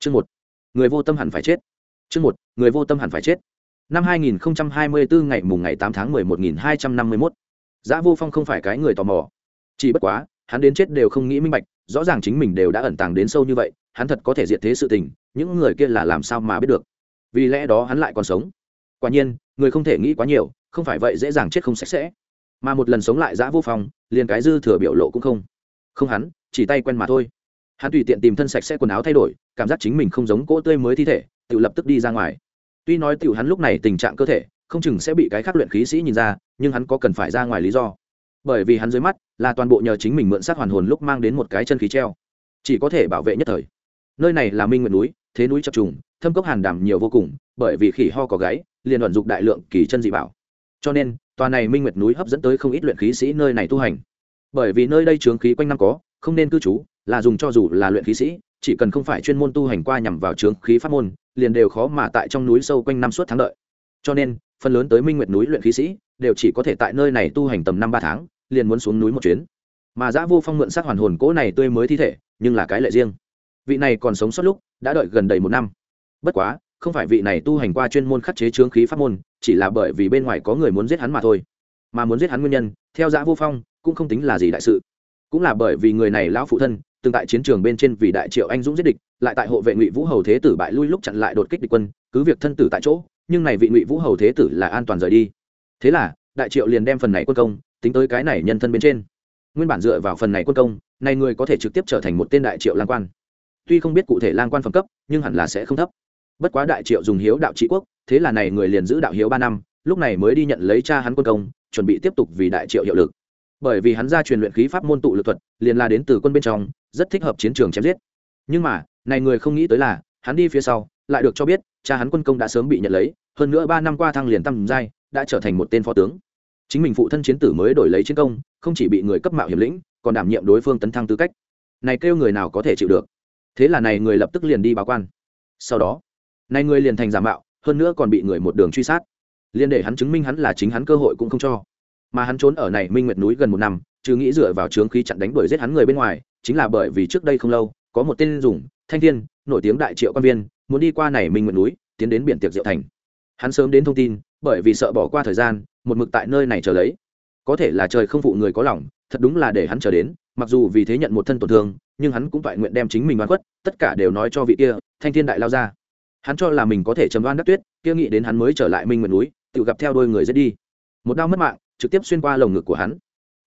chương một người vô tâm hẳn phải chết chương một người vô tâm hẳn phải chết năm 2024 ngày mùng ngày 8 tháng 11 1251 Giá Vô Phong không phải cái người tò mò. Chỉ bất quá, hắn đến chết đều không nghĩ minh bạch, rõ ràng chính mình đều đã ẩn tàng đến sâu như vậy, hắn thật có thể diệt thế sự tình, những người kia là làm sao mà biết được. Vì lẽ đó hắn lại còn sống. Quả nhiên, người không thể nghĩ quá nhiều, không phải vậy dễ dàng chết không sạch sẽ. Mà một lần sống lại Giá Vô Phong, liền cái dư thừa biểu lộ cũng không. Không hắn, chỉ tay quen mà thôi. Hắn tùy tiện tìm thân sạch sẽ quần áo thay đổi, cảm giác chính mình không giống cỗ tươi mới thi thể, tự lập tức đi ra ngoài. Tuy nói tiểu hắn lúc này tình trạng cơ thể, không chừng sẽ bị cái khác luyện khí sĩ nhìn ra nhưng hắn có cần phải ra ngoài lý do. Bởi vì hắn dưới mắt là toàn bộ nhờ chính mình mượn sát hoàn hồn lúc mang đến một cái chân khí treo. Chỉ có thể bảo vệ nhất thời. Nơi này là minh nguyện núi thế núi chập trùng thâm cốc hàn đảm nhiều vô cùng bởi vì khỉ ho có gáy liền vận dụng đại lượng kỳ chân dị bảo. Cho nên tòa này minh nguyệt núi hấp dẫn tới không ít luyện khí sĩ nơi này tu hành. Bởi vì nơi đây trướng khí quanh năm có không nên cư trú là dùng cho dù là luyện khí sĩ, chỉ cần không phải chuyên môn tu hành qua nhằm vào trướng khí pháp môn, liền đều khó mà tại trong núi sâu quanh năm suốt tháng đợi. Cho nên, phần lớn tới minh nguyệt núi luyện khí sĩ, đều chỉ có thể tại nơi này tu hành tầm năm ba tháng, liền muốn xuống núi một chuyến. Mà giã vô phong mượn sát hoàn hồn cỗ này tươi mới thi thể, nhưng là cái lệ riêng. Vị này còn sống suốt lúc, đã đợi gần đầy một năm. Bất quá, không phải vị này tu hành qua chuyên môn khắc chế trướng khí pháp môn, chỉ là bởi vì bên ngoài có người muốn giết hắn mà thôi. Mà muốn giết hắn nguyên nhân, theo giã vô phong, cũng không tính là gì đại sự. Cũng là bởi vì người này lão phụ thân từng tại chiến trường bên trên vì đại triệu anh dũng giết địch, lại tại hộ vệ ngụy vũ hầu thế tử bại lui lúc chặn lại đột kích địch quân, cứ việc thân tử tại chỗ, nhưng này vị ngụy vũ hầu thế tử là an toàn rời đi. Thế là, đại triệu liền đem phần này quân công tính tới cái này nhân thân bên trên. Nguyên bản dựa vào phần này quân công, này người có thể trực tiếp trở thành một tên đại triệu lang quan. Tuy không biết cụ thể lang quan phẩm cấp, nhưng hẳn là sẽ không thấp. Bất quá đại triệu dùng hiếu đạo trị quốc, thế là này người liền giữ đạo hiếu ba năm, lúc này mới đi nhận lấy cha hắn quân công, chuẩn bị tiếp tục vì đại triệu hiệu lực. Bởi vì hắn ra truyền luyện khí pháp môn tụ lực thuật, liền là đến từ quân bên trong rất thích hợp chiến trường chém giết. Nhưng mà, này người không nghĩ tới là, hắn đi phía sau, lại được cho biết, cha hắn quân công đã sớm bị nhận lấy, hơn nữa ba năm qua thăng liền tăng giai, đã trở thành một tên phó tướng. Chính mình phụ thân chiến tử mới đổi lấy chiến công, không chỉ bị người cấp mạo hiểm lĩnh, còn đảm nhiệm đối phương tấn thăng tư cách. Này kêu người nào có thể chịu được? Thế là này người lập tức liền đi báo quan. Sau đó, này người liền thành giả mạo, hơn nữa còn bị người một đường truy sát. Liền để hắn chứng minh hắn là chính hắn cơ hội cũng không cho. Mà hắn trốn ở này minh nguyệt núi gần một năm chứ nghĩ dựa vào trướng khí chặn đánh đuổi giết hắn người bên ngoài, chính là bởi vì trước đây không lâu, có một tên dùng, thanh thiên, nổi tiếng đại triệu quan viên, muốn đi qua này minh nguyệt núi, tiến đến biển tiệc diệu thành. Hắn sớm đến thông tin, bởi vì sợ bỏ qua thời gian, một mực tại nơi này chờ lấy. Có thể là trời không phụ người có lòng, thật đúng là để hắn chờ đến, mặc dù vì thế nhận một thân tổn thương, nhưng hắn cũng toại nguyện đem chính mình oan khuất, tất cả đều nói cho vị kia, thanh thiên đại lao ra. Hắn cho là mình có thể chấm đoan đắc tuyết, kia nghĩ đến hắn mới trở lại minh nguyện núi, tự gặp theo đôi người dễ đi. Một đau mất mạng, trực tiếp xuyên qua lồng ngực của hắn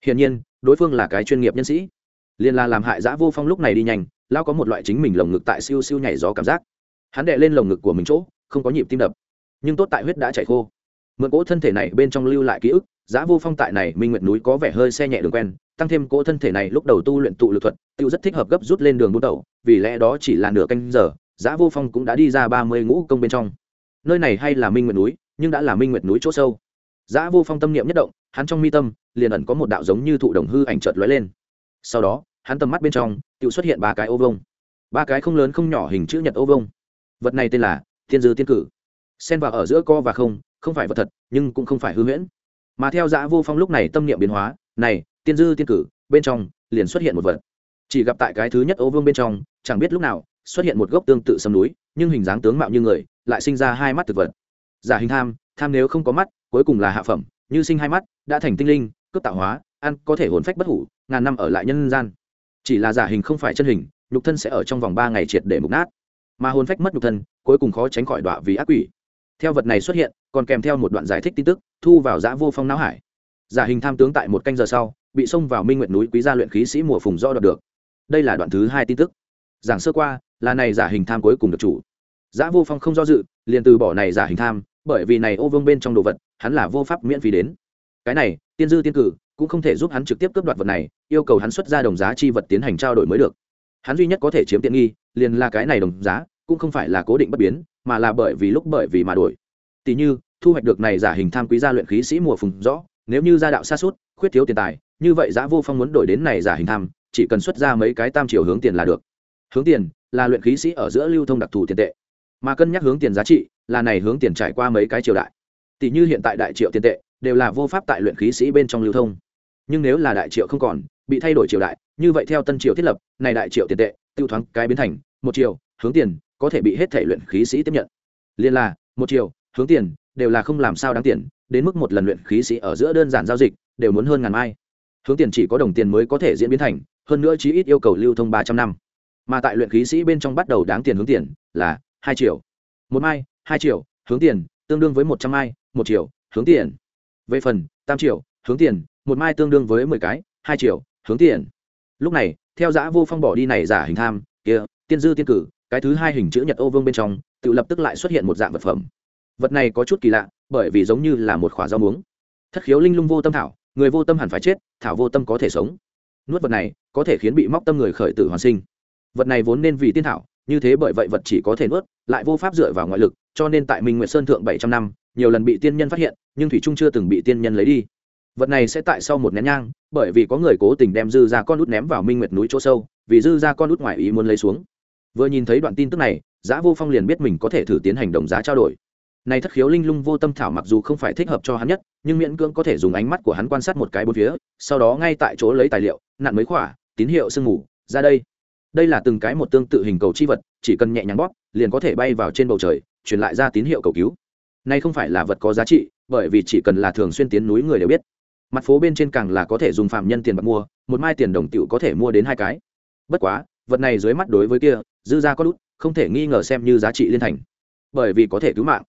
hiển nhiên, đối phương là cái chuyên nghiệp nhân sĩ. Liền là làm hại giã vô phong lúc này đi nhanh lao có một loại chính mình lồng ngực tại siêu siêu nhảy gió cảm giác. Hắn đệ lên lồng ngực của mình chỗ, không có nhịp tim đập. Nhưng tốt tại huyết đã chảy khô. Mượn cỗ thân thể này bên trong lưu lại ký ức giá vô phong tại này minh nguyệt núi có vẻ hơi xe nhẹ đường quen, tăng thêm cỗ thân thể này lúc đầu tu luyện tụ lực thuật tự rất thích hợp gấp rút lên đường bút đầu vì lẽ đó chỉ là nửa canh giờ giá vô phong cũng đã đi ra ba mươi ngũ công bên trong. Nơi này hay là minh nguyệt núi, nhưng đã là minh nguyệt núi chỗ sâu giá vô phong tâm niệm nhất động, hắn trong mi tâm, liền ẩn có một đạo giống như thụ đồng hư ảnh chợt lóe lên. Sau đó, hắn tầm mắt bên trong tự xuất hiện ba cái ô vông ba cái không lớn không nhỏ hình chữ nhật ô vông vật này tên là thiên dư tiên cử. Xen vào ở giữa co và không không phải vật thật, nhưng cũng không phải hư huyễn. Mà theo Giá vô phong lúc này tâm niệm biến hóa, này tiên dư tiên cử, bên trong liền xuất hiện một vật. Chỉ gặp tại cái thứ nhất ô vuông bên trong, chẳng biết lúc nào, xuất hiện một gốc tương tự sâm núi, nhưng hình dáng tướng mạo như người, lại sinh ra hai mắt thực vật. Giả hình tham tham nếu không có mắt cuối cùng là hạ phẩm, như sinh hai mắt, đã thành tinh linh, cướp tạo hóa, ăn có thể hồn phách bất hủ, ngàn năm ở lại nhân gian. Chỉ là giả hình không phải chân hình, nhục thân sẽ ở trong vòng ba ngày triệt để mục nát. Mà hồn phách mất nhục thân, cuối cùng khó tránh khỏi đọa vì ác quỷ. Theo vật này xuất hiện, còn kèm theo một đoạn giải thích tin tức, thu vào giã vô phong não hải. Giả hình tham tướng tại một canh giờ sau, bị xông vào minh nguyện núi quý gia luyện khí sĩ mùa phùng do đoạt được. Đây là đoạn thứ hai tin tức. Giảng sơ qua, là này giả hình tham cuối cùng được chủ. Giã vô phong không do dự, liền từ bỏ này giả hình tham, bởi vì này ô vương bên trong đồ vật hắn là vô pháp miễn phí đến. Cái này, tiên dư tiên cử, cũng không thể giúp hắn trực tiếp cướp đoạt vật này, yêu cầu hắn xuất ra đồng giá chi vật tiến hành trao đổi mới được. Hắn duy nhất có thể chiếm tiện nghi, liền là cái này đồng giá, cũng không phải là cố định bất biến, mà là bởi vì lúc bởi vì mà đổi. Tỷ như, thu hoạch được này giả hình tham quý gia luyện khí sĩ mùa phùng rõ, nếu như gia đạo xa suốt, khuyết thiếu tiền tài, như vậy giá vô phong muốn đổi đến này giả hình tham, chỉ cần xuất ra mấy cái tam chiều hướng tiền là được. Hướng tiền, là luyện khí sĩ ở giữa lưu thông đặc thù tiền tệ. Mà cân nhắc hướng tiền giá trị, là này hướng tiền trải qua mấy cái triều đại tỷ như hiện tại đại triệu tiền tệ, đều là vô pháp tại luyện khí sĩ bên trong lưu thông. Nhưng nếu là đại triệu không còn, bị thay đổi triều đại, như vậy theo tân triều thiết lập, này đại triệu tiền tệ, tiêu thoáng cái biến thành, một triệu, hướng tiền, có thể bị hết thể luyện khí sĩ tiếp nhận. Liên là, một triệu, hướng tiền, đều là không làm sao đáng tiền, đến mức một lần luyện khí sĩ ở giữa đơn giản giao dịch, đều muốn hơn ngàn mai. Hướng tiền chỉ có đồng tiền mới có thể diễn biến thành, hơn nữa chí ít yêu cầu lưu thông ba trăm năm. Mà tại luyện khí sĩ bên trong bắt đầu đáng tiền hướng tiền, là hai triệu. Một mai, hai triệu, hướng tiền, tương đương với một trăm mai một triệu, hướng tiền. Về phần tam triệu, hướng tiền, một mai tương đương với mười cái, hai triệu, hướng tiền. Lúc này, theo giã vô phong bỏ đi này giả hình tham, kia, tiên dư tiên cử, cái thứ hai hình chữ nhật ô vương bên trong, tự lập tức lại xuất hiện một dạng vật phẩm. Vật này có chút kỳ lạ, bởi vì giống như là một khỏa rau muống. Thất khiếu linh lung vô tâm thảo, người vô tâm hẳn phải chết, thảo vô tâm có thể sống. Nuốt vật này, có thể khiến bị móc tâm người khởi tử hoàn sinh. Vật này vốn nên vì tiên thảo, như thế bởi vậy vật chỉ có thể nuốt, lại vô pháp dựa vào ngoại lực, cho nên tại minh nguyệt sơn thượng bảy trăm năm nhiều lần bị tiên nhân phát hiện, nhưng thủy trung chưa từng bị tiên nhân lấy đi. Vật này sẽ tại sau một nén nhang, bởi vì có người cố tình đem dư ra con út ném vào minh nguyệt núi chỗ sâu, vì dư ra con út ngoài ý muốn lấy xuống. Vừa nhìn thấy đoạn tin tức này giá vô phong liền biết mình có thể thử tiến hành đồng giá trao đổi. Này thất khiếu linh lung vô tâm thảo mặc dù không phải thích hợp cho hắn nhất, nhưng miễn cưỡng có thể dùng ánh mắt của hắn quan sát một cái bốn phía, sau đó ngay tại chỗ lấy tài liệu, nặn mấy khỏa, tín hiệu sương mù, ra đây. Đây là từng cái một tương tự hình cầu chi vật, chỉ cần nhẹ nhàng bóp, liền có thể bay vào trên bầu trời, truyền lại ra tín hiệu cầu cứu nay không phải là vật có giá trị, bởi vì chỉ cần là thường xuyên tiến núi người đều biết. Mặt phố bên trên càng là có thể dùng phạm nhân tiền bạc mua, một mai tiền đồng tựu có thể mua đến hai cái. Bất quá, vật này dưới mắt đối với kia, dư ra có đút, không thể nghi ngờ xem như giá trị liên thành. Bởi vì có thể cứu mạng.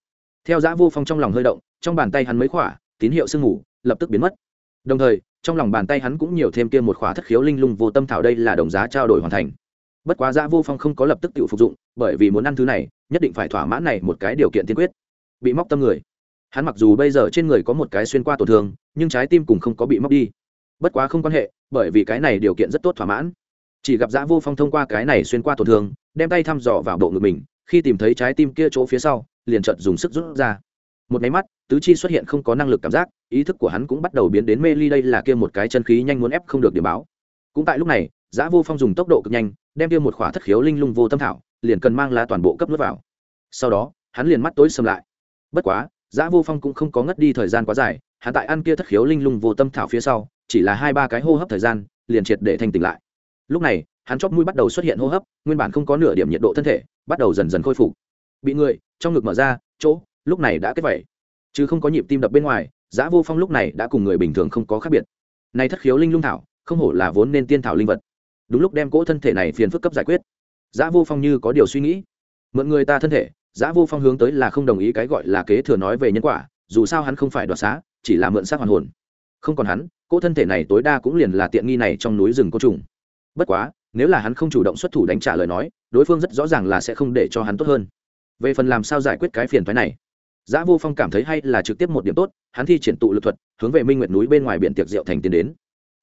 Theo giã vô phong trong lòng hơi động, trong bàn tay hắn mấy khỏa, tín hiệu sương mù, lập tức biến mất. Đồng thời, trong lòng bàn tay hắn cũng nhiều thêm kia một khỏa thất khiếu linh lung vô tâm thảo đây là đồng giá trao đổi hoàn thành. Bất quá giã vô phong không có lập tức tự phục dụng, bởi vì muốn ăn thứ này, nhất định phải thỏa mãn này một cái điều kiện tiên quyết bị móc tâm người. Hắn mặc dù bây giờ trên người có một cái xuyên qua tổn thương, nhưng trái tim cũng không có bị móc đi. Bất quá không quan hệ, bởi vì cái này điều kiện rất tốt thỏa mãn. Chỉ gặp giã vô phong thông qua cái này xuyên qua tổn thương, đem tay thăm dò vào bộ ngực mình, khi tìm thấy trái tim kia chỗ phía sau, liền chợt dùng sức rút ra. Một máy mắt, tứ chi xuất hiện không có năng lực cảm giác, ý thức của hắn cũng bắt đầu biến đến mê ly đây là kia một cái chân khí nhanh muốn ép không được điểm báo. Cũng tại lúc này giã vô phong dùng tốc độ cực nhanh, đem kia một khỏa thất khiếu linh lung vô tâm thảo, liền cần mang lá toàn bộ cấp nước vào. Sau đó, hắn liền mắt tối xâm lại bất quá, giã vô phong cũng không có ngất đi thời gian quá dài hạ tại ăn kia thất khiếu linh lung vô tâm thảo phía sau, chỉ là hai ba cái hô hấp thời gian, liền triệt để thanh tỉnh lại. Lúc này, hắn chóp mũi bắt đầu xuất hiện hô hấp, nguyên bản không có nửa điểm nhiệt độ thân thể, bắt đầu dần dần khôi phục. Bị người, trong ngực mở ra, chỗ, lúc này đã kết vẩy chứ không có nhịp tim đập bên ngoài, giã vô phong lúc này đã cùng người bình thường không có khác biệt. Này thất khiếu linh lung thảo, không hổ là vốn nên tiên thảo linh vật. Đúng lúc đem cỗ thân thể này phiền phức cấp giải quyết. Giã vô phong như có điều suy nghĩ. Mượn người ta thân thể giã vô phong hướng tới là không đồng ý cái gọi là kế thừa nói về nhân quả, dù sao hắn không phải đoạt xá, chỉ là mượn xác hoàn hồn. Không còn hắn, cỗ thân thể này tối đa cũng liền là tiện nghi này trong núi rừng côn trùng. Bất quá, nếu là hắn không chủ động xuất thủ đánh trả lời nói, đối phương rất rõ ràng là sẽ không để cho hắn tốt hơn. Về phần làm sao giải quyết cái phiền phái này? Giã vô phong cảm thấy hay là trực tiếp một điểm tốt, hắn thi triển tụ lực thuật, hướng về minh nguyệt núi bên ngoài biển tiệc rượu thành tiến đến.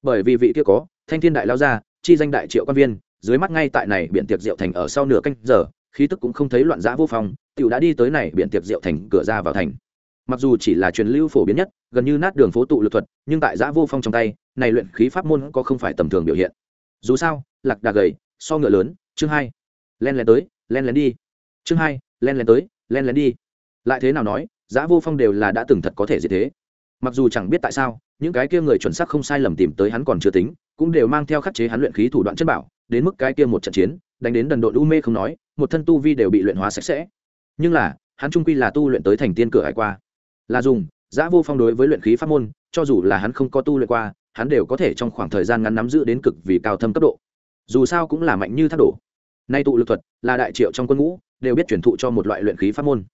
Bởi vì vị kia có, thanh thiên đại lao ra chi danh đại triệu quan viên, dưới mắt ngay tại này biển tiệc rượu thành ở sau nửa canh giờ khí tức cũng không thấy loạn giã vô phong, tiểu đã đi tới này biển tiệc rượu thành, cửa ra vào thành. Mặc dù chỉ là truyền lưu phổ biến nhất, gần như nát đường phố tụ lực thuật, nhưng tại giã vô phong trong tay, này luyện khí pháp môn có không phải tầm thường biểu hiện. Dù sao, lạc đà gầy, so ngựa lớn, chương hai, len lén tới, len lén đi. Chương hai, len lén tới, len lén đi. Lại thế nào nói giã vô phong đều là đã từng thật có thể gì thế. Mặc dù chẳng biết tại sao, những cái kia người chuẩn xác không sai lầm tìm tới hắn còn chưa tính, cũng đều mang theo khắc chế hắn luyện khí thủ đoạn chất bảo đến mức cái kia một trận chiến, đánh đến đần độn u mê không nói, một thân tu vi đều bị luyện hóa sạch sẽ. Nhưng là, hắn trung quy là tu luyện tới thành tiên cửa hải qua. Là dùng, giã vô phong đối với luyện khí pháp môn, cho dù là hắn không có tu luyện qua, hắn đều có thể trong khoảng thời gian ngắn nắm giữ đến cực vì cao thâm cấp độ. Dù sao cũng là mạnh như thác đổ. Nay tụ lực thuật là đại triệu trong quân ngũ, đều biết chuyển thụ cho một loại luyện khí pháp môn.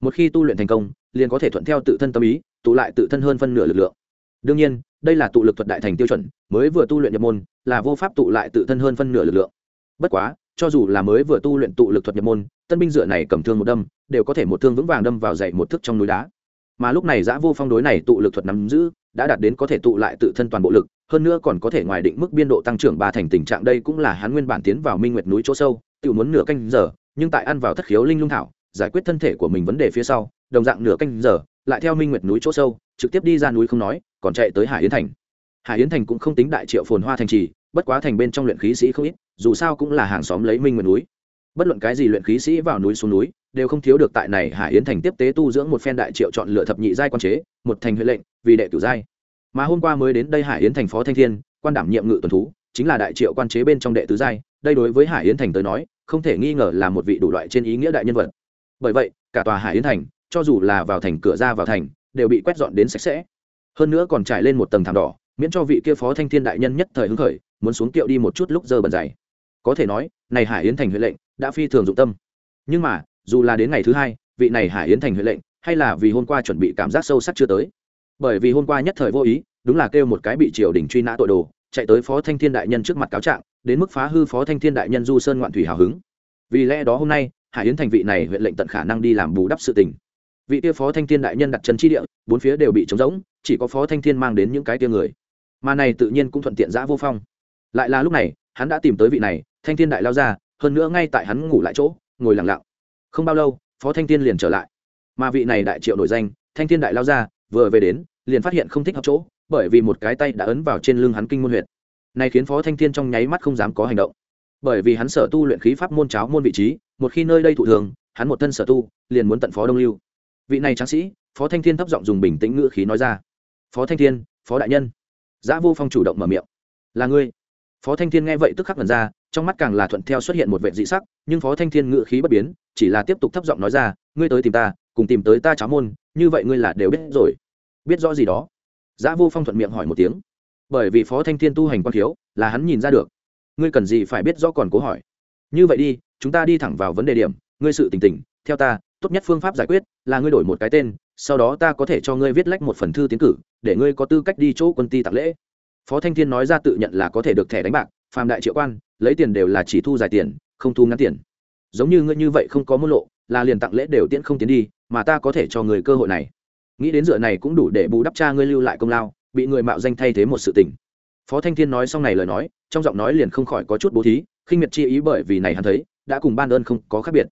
Một khi tu luyện thành công, liền có thể thuận theo tự thân tâm ý, tụ lại tự thân hơn phân nửa lực lượng đương nhiên, đây là tụ lực thuật đại thành tiêu chuẩn, mới vừa tu luyện nhập môn, là vô pháp tụ lại tự thân hơn phân nửa lực lượng. Bất quá, cho dù là mới vừa tu luyện tụ lực thuật nhập môn, tân binh dựa này cầm thương một đâm, đều có thể một thương vững vàng đâm vào dậy một thức trong núi đá. Mà lúc này giã vô phong đối này tụ lực thuật nắm giữ, đã đạt đến có thể tụ lại tự thân toàn bộ lực, hơn nữa còn có thể ngoài định mức biên độ tăng trưởng ba thành tình trạng, đây cũng là hắn nguyên bản tiến vào minh nguyệt núi chỗ sâu tự muốn nửa canh giờ, nhưng tại ăn vào thất khiếu linh lung thảo, giải quyết thân thể của mình vấn đề phía sau, đồng dạng nửa canh giờ, lại theo minh nguyệt núi chỗ sâu, trực tiếp đi ra núi không nói còn chạy tới hải yến thành. Hải yến thành cũng không tính đại triệu phồn hoa thành trì, bất quá thành bên trong luyện khí sĩ không ít, dù sao cũng là hàng xóm lấy minh nguyệt núi. Bất luận cái gì luyện khí sĩ vào núi xuống núi, đều không thiếu được tại này hải yến thành tiếp tế tu dưỡng một phen đại triệu chọn lựa thập nhị giai quan chế, một thành huệ lệnh, vì đệ tử giai. Mà hôm qua mới đến đây hải yến thành phó thanh thiên, quan đảm nhiệm ngự tuần thú, chính là đại triệu quan chế bên trong đệ tứ giai, đây đối với hải yến thành tới nói, không thể nghi ngờ là một vị đủ loại trên ý nghĩa đại nhân vật. Bởi vậy, cả tòa hải yến thành, cho dù là vào thành, cửa ra vào thành, đều bị quét dọn đến sạch sẽ hơn nữa còn trải lên một tầng thảm đỏ, miễn cho vị kia phó thanh thiên đại nhân nhất thời hứng khởi, muốn xuống kiệu đi một chút lúc giờ bẩn dày có thể nói, này hải yến thành huệ lệnh đã phi thường dụng tâm. Nhưng mà, dù là đến ngày thứ hai, vị này hải yến thành huệ lệnh, hay là vì hôm qua chuẩn bị cảm giác sâu sắc chưa tới. Bởi vì hôm qua nhất thời vô ý, đúng là kêu một cái bị triều đình truy nã tội đồ, chạy tới phó thanh thiên đại nhân trước mặt cáo trạng, đến mức phá hư phó thanh thiên đại nhân du sơn ngoạn thủy hào hứng. Vì lẽ đó hôm nay, hải yến thành vị này huyện lệnh tận khả năng đi làm bù đắp sự tình vị kia phó thanh thiên đại nhân đặt chân chi địa, bốn phía đều bị trống rỗng, chỉ có phó thanh thiên mang đến những cái tia người. Mà này tự nhiên cũng thuận tiện giã vô phong. Lại là lúc này, hắn đã tìm tới vị này, thanh thiên đại lao ra, hơn nữa ngay tại hắn ngủ lại chỗ, ngồi lặng lặng. Không bao lâu, phó thanh thiên liền trở lại. Mà vị này đại triệu nổi danh, thanh thiên đại lao ra, vừa về đến, liền phát hiện không thích hợp chỗ, bởi vì một cái tay đã ấn vào trên lưng hắn kinh môn huyệt. Này khiến phó thanh thiên trong nháy mắt không dám có hành động. Bởi vì hắn sở tu luyện khí pháp môn cháo môn vị trí, một khi nơi đây thụ thường, hắn một thân sở tu, liền muốn tận phó đông lưu vị này tráng sĩ, phó thanh thiên thấp giọng dùng bình tĩnh ngữ khí nói ra. Phó thanh thiên, phó đại nhân. Giã vô phong chủ động mở miệng. Là ngươi. Phó thanh thiên nghe vậy tức khắc vần ra, trong mắt càng là thuận theo xuất hiện một vệ dị sắc, nhưng phó thanh thiên ngữ khí bất biến, chỉ là tiếp tục thấp giọng nói ra, ngươi tới tìm ta, cùng tìm tới ta cháo môn, như vậy ngươi là đều biết rồi. Biết rõ gì đó? Giã vô phong thuận miệng hỏi một tiếng. Bởi vì phó thanh thiên tu hành quan thiếu, là hắn nhìn ra được. Ngươi cần gì phải biết rõ còn cố hỏi. Như vậy đi, chúng ta đi thẳng vào vấn đề điểm, ngươi sự tình tình theo ta tốt nhất phương pháp giải quyết là ngươi đổi một cái tên, sau đó ta có thể cho ngươi viết lách một phần thư tiến cử, để ngươi có tư cách đi chỗ quân ti tạc lễ. Phó thanh thiên nói ra tự nhận là có thể được thẻ đánh bạc, phàm đại triệu quan, lấy tiền đều là chỉ thu dài tiền, không thu ngắn tiền. Giống như ngươi như vậy không có môn lộ, là liền tặng lễ đều tiễn không tiến đi, mà ta có thể cho người cơ hội này. Nghĩ đến dựa này cũng đủ để bù đắp cha ngươi lưu lại công lao, bị người mạo danh thay thế một sự tình. Phó thanh thiên nói xong này lời nói, trong giọng nói liền không khỏi có chút bố thí, khinh miệt chi ý bởi vì này hắn thấy, đã cùng ban ơn không có khác biệt.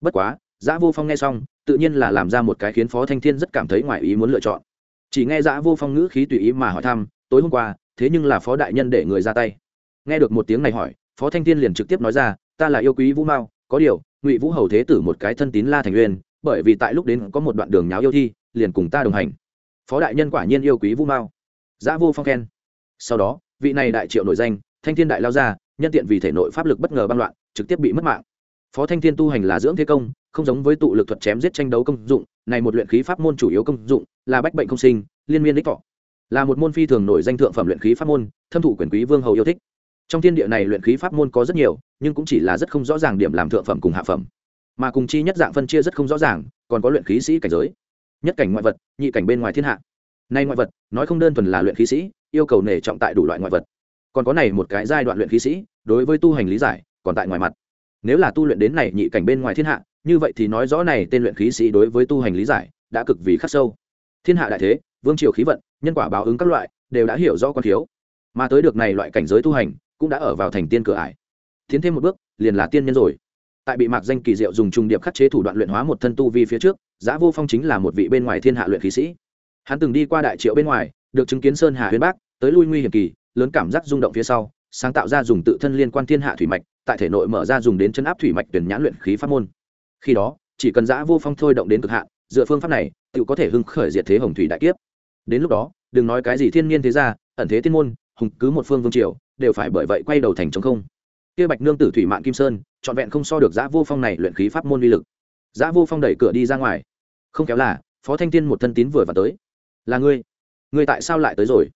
Bất quá Dã vô phong nghe xong, tự nhiên là làm ra một cái khiến phó thanh thiên rất cảm thấy ngoài ý muốn lựa chọn. Chỉ nghe Dã vô phong ngữ khí tùy ý mà hỏi thăm, tối hôm qua, thế nhưng là phó đại nhân để người ra tay. Nghe được một tiếng này hỏi, phó thanh thiên liền trực tiếp nói ra, ta là yêu quý vũ mao, có điều, ngụy vũ hầu thế tử một cái thân tín la thành uyên, bởi vì tại lúc đến có một đoạn đường nháo yêu thi, liền cùng ta đồng hành. Phó đại nhân quả nhiên yêu quý vũ mao. Dã vô phong khen. Sau đó, vị này đại triệu nổi danh, thanh thiên đại lao ra, nhân tiện vì thể nội pháp lực bất ngờ băng loạn, trực tiếp bị mất mạng. Phó thanh thiên tu hành là dưỡng thế công không giống với tụ lực thuật chém giết tranh đấu công dụng, này một luyện khí pháp môn chủ yếu công dụng là bách bệnh không sinh, liên miên đích thọ. Là một môn phi thường nổi danh thượng phẩm luyện khí pháp môn, thâm thụ quyền quý vương hầu yêu thích. Trong thiên địa này luyện khí pháp môn có rất nhiều, nhưng cũng chỉ là rất không rõ ràng điểm làm thượng phẩm cùng hạ phẩm. Mà cùng chi nhất dạng phân chia rất không rõ ràng, còn có luyện khí sĩ cảnh giới. Nhất cảnh ngoại vật, nhị cảnh bên ngoài thiên hạ. Nay ngoại vật, nói không đơn thuần là luyện khí sĩ, yêu cầu nể trọng tại đủ loại ngoại vật. Còn có này một cái giai đoạn luyện khí sĩ, đối với tu hành lý giải, còn tại ngoài mặt nếu là tu luyện đến này nhị cảnh bên ngoài thiên hạ, như vậy thì nói rõ này tên luyện khí sĩ đối với tu hành lý giải đã cực vì khắc sâu. Thiên hạ đại thế, vương triều khí vận, nhân quả báo ứng các loại, đều đã hiểu rõ con thiếu. Mà tới được này loại cảnh giới tu hành, cũng đã ở vào thành tiên cửa ải. Tiến thêm một bước, liền là tiên nhân rồi. Tại bị mạc danh kỳ diệu dùng trùng điệp khắc chế thủ đoạn luyện hóa một thân tu vi phía trước giã vô phong chính là một vị bên ngoài thiên hạ luyện khí sĩ. Hắn từng đi qua đại triệu bên ngoài, được chứng kiến sơn hà huyền bác, tới lui nguy hiểm kỳ, lớn cảm giác rung động phía sau sáng tạo ra dùng tự thân liên quan thiên hạ thủy mạch, tại thể nội mở ra dùng đến chân áp thủy mạch tuyển nhãn luyện khí pháp môn. Khi đó, chỉ cần giã vô phong thôi động đến cực hạn, dựa phương pháp này, tự có thể hưng khởi diệt thế hồng thủy đại kiếp. Đến lúc đó, đừng nói cái gì thiên nhiên thế gia, ẩn thế tiên môn, hùng cứ một phương vương triều, đều phải bởi vậy quay đầu thành trống không. Kia bạch nương tử thủy mạng kim sơn, trọn vẹn không so được giã vô phong này luyện khí pháp môn uy lực. Giã vô phong đẩy cửa đi ra ngoài. Không kéo là, phó thanh tiên một thân tín vừa vào tới. Là ngươi ngươi tại sao lại tới rồi?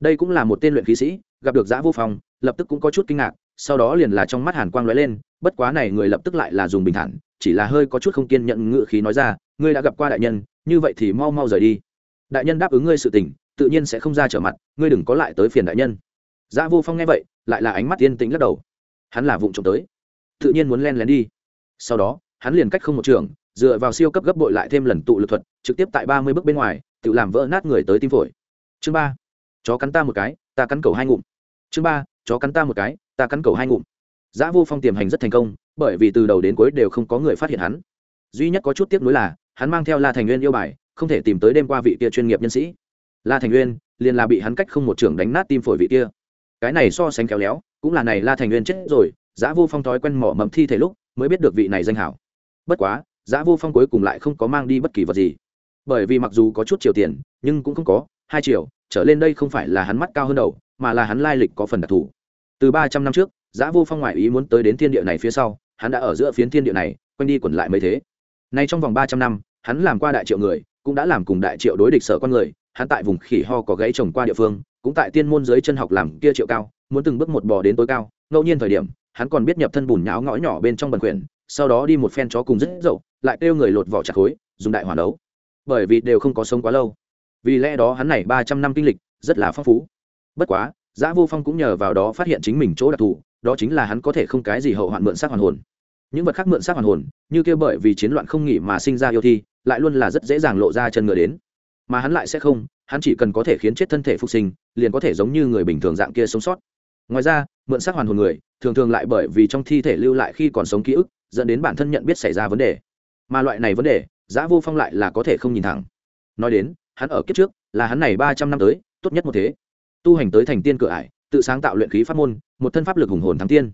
Đây cũng là một tên luyện khí sĩ, gặp được giã vô phong lập tức cũng có chút kinh ngạc, sau đó liền là trong mắt hàn quang lóe lên, bất quá này người lập tức lại là dùng bình thản, chỉ là hơi có chút không kiên nhận ngự khí nói ra, ngươi đã gặp qua đại nhân, như vậy thì mau mau rời đi. Đại nhân đáp ứng ngươi sự tình, tự nhiên sẽ không ra trở mặt, ngươi đừng có lại tới phiền đại nhân. Dạ vô phong nghe vậy, lại là ánh mắt yên tĩnh lắc đầu. Hắn là vụng trộm tới. Tự nhiên muốn len lén đi. Sau đó, hắn liền cách không một trường, dựa vào siêu cấp gấp bội lại thêm lần tụ lực thuật, trực tiếp tại ba mươi bước bên ngoài, tự làm vỡ nát người tới tim phổi. Chương ba. Chó cắn ta một cái, ta cắn cầu hai ngụm. Chương ba chó cắn ta một cái, ta cắn cầu hai ngụm. Giã vô phong tiềm hành rất thành công, bởi vì từ đầu đến cuối đều không có người phát hiện hắn. Duy nhất có chút tiếc nuối là, hắn mang theo la thành nguyên yêu bài, không thể tìm tới đêm qua vị kia chuyên nghiệp nhân sĩ. La thành nguyên, liền là bị hắn cách không một trưởng đánh nát tim phổi vị kia. Cái này so sánh kéo léo, cũng là này la thành nguyên chết rồi, giã vô phong thói quen mỏ mầm thi thể lúc, mới biết được vị này danh hảo. Bất quá, giã vô phong cuối cùng lại không có mang đi bất kỳ vật gì. Bởi vì mặc dù có chút triệu tiền, nhưng cũng không có, hai triệu trở lên đây không phải là hắn mắt cao hơn đầu, mà là hắn lai lịch có phần đặc thù từ ba trăm năm trước, giã vô phong ngoại ý muốn tới đến thiên địa này phía sau, hắn đã ở giữa phiến thiên địa này, quanh đi quẩn lại mấy thế. Nay trong vòng ba trăm năm, hắn làm qua đại triệu người, cũng đã làm cùng đại triệu đối địch sở con người, hắn tại vùng khỉ ho có gãy trồng qua địa phương, cũng tại tiên môn dưới chân học làm kia triệu cao, muốn từng bước một bò đến tối cao. Ngẫu nhiên thời điểm, hắn còn biết nhập thân bùn nháo ngõ nhỏ bên trong bần quyển sau đó đi một phen chó cùng rất dậu, lại kêu người lột vỏ chặt khối, dùng đại hỏa đấu bởi vì đều không có sống quá lâu. Vì lẽ đó hắn này ba trăm năm kinh lịch, rất là phong phú. Bất quá giã vô phong cũng nhờ vào đó phát hiện chính mình chỗ đặc thù, đó chính là hắn có thể không cái gì hậu hoạn mượn xác hoàn hồn. Những vật khác mượn xác hoàn hồn, như kia bởi vì chiến loạn không nghỉ mà sinh ra yêu thi, lại luôn là rất dễ dàng lộ ra chân ngựa đến. Mà hắn lại sẽ không, hắn chỉ cần có thể khiến chết thân thể phục sinh, liền có thể giống như người bình thường dạng kia sống sót. Ngoài ra, mượn xác hoàn hồn người, thường thường lại bởi vì trong thi thể lưu lại khi còn sống ký ức, dẫn đến bản thân nhận biết xảy ra vấn đề. Mà loại này vấn đề, giã vô phong lại là có thể không nhìn thẳng. Nói đến, hắn ở kiếp trước, là hắn này ba trăm năm tới, tốt nhất một thế tu hành tới thành tiên cửa ải, tự sáng tạo luyện khí pháp môn, một thân pháp lực hùng hồn thắng tiên.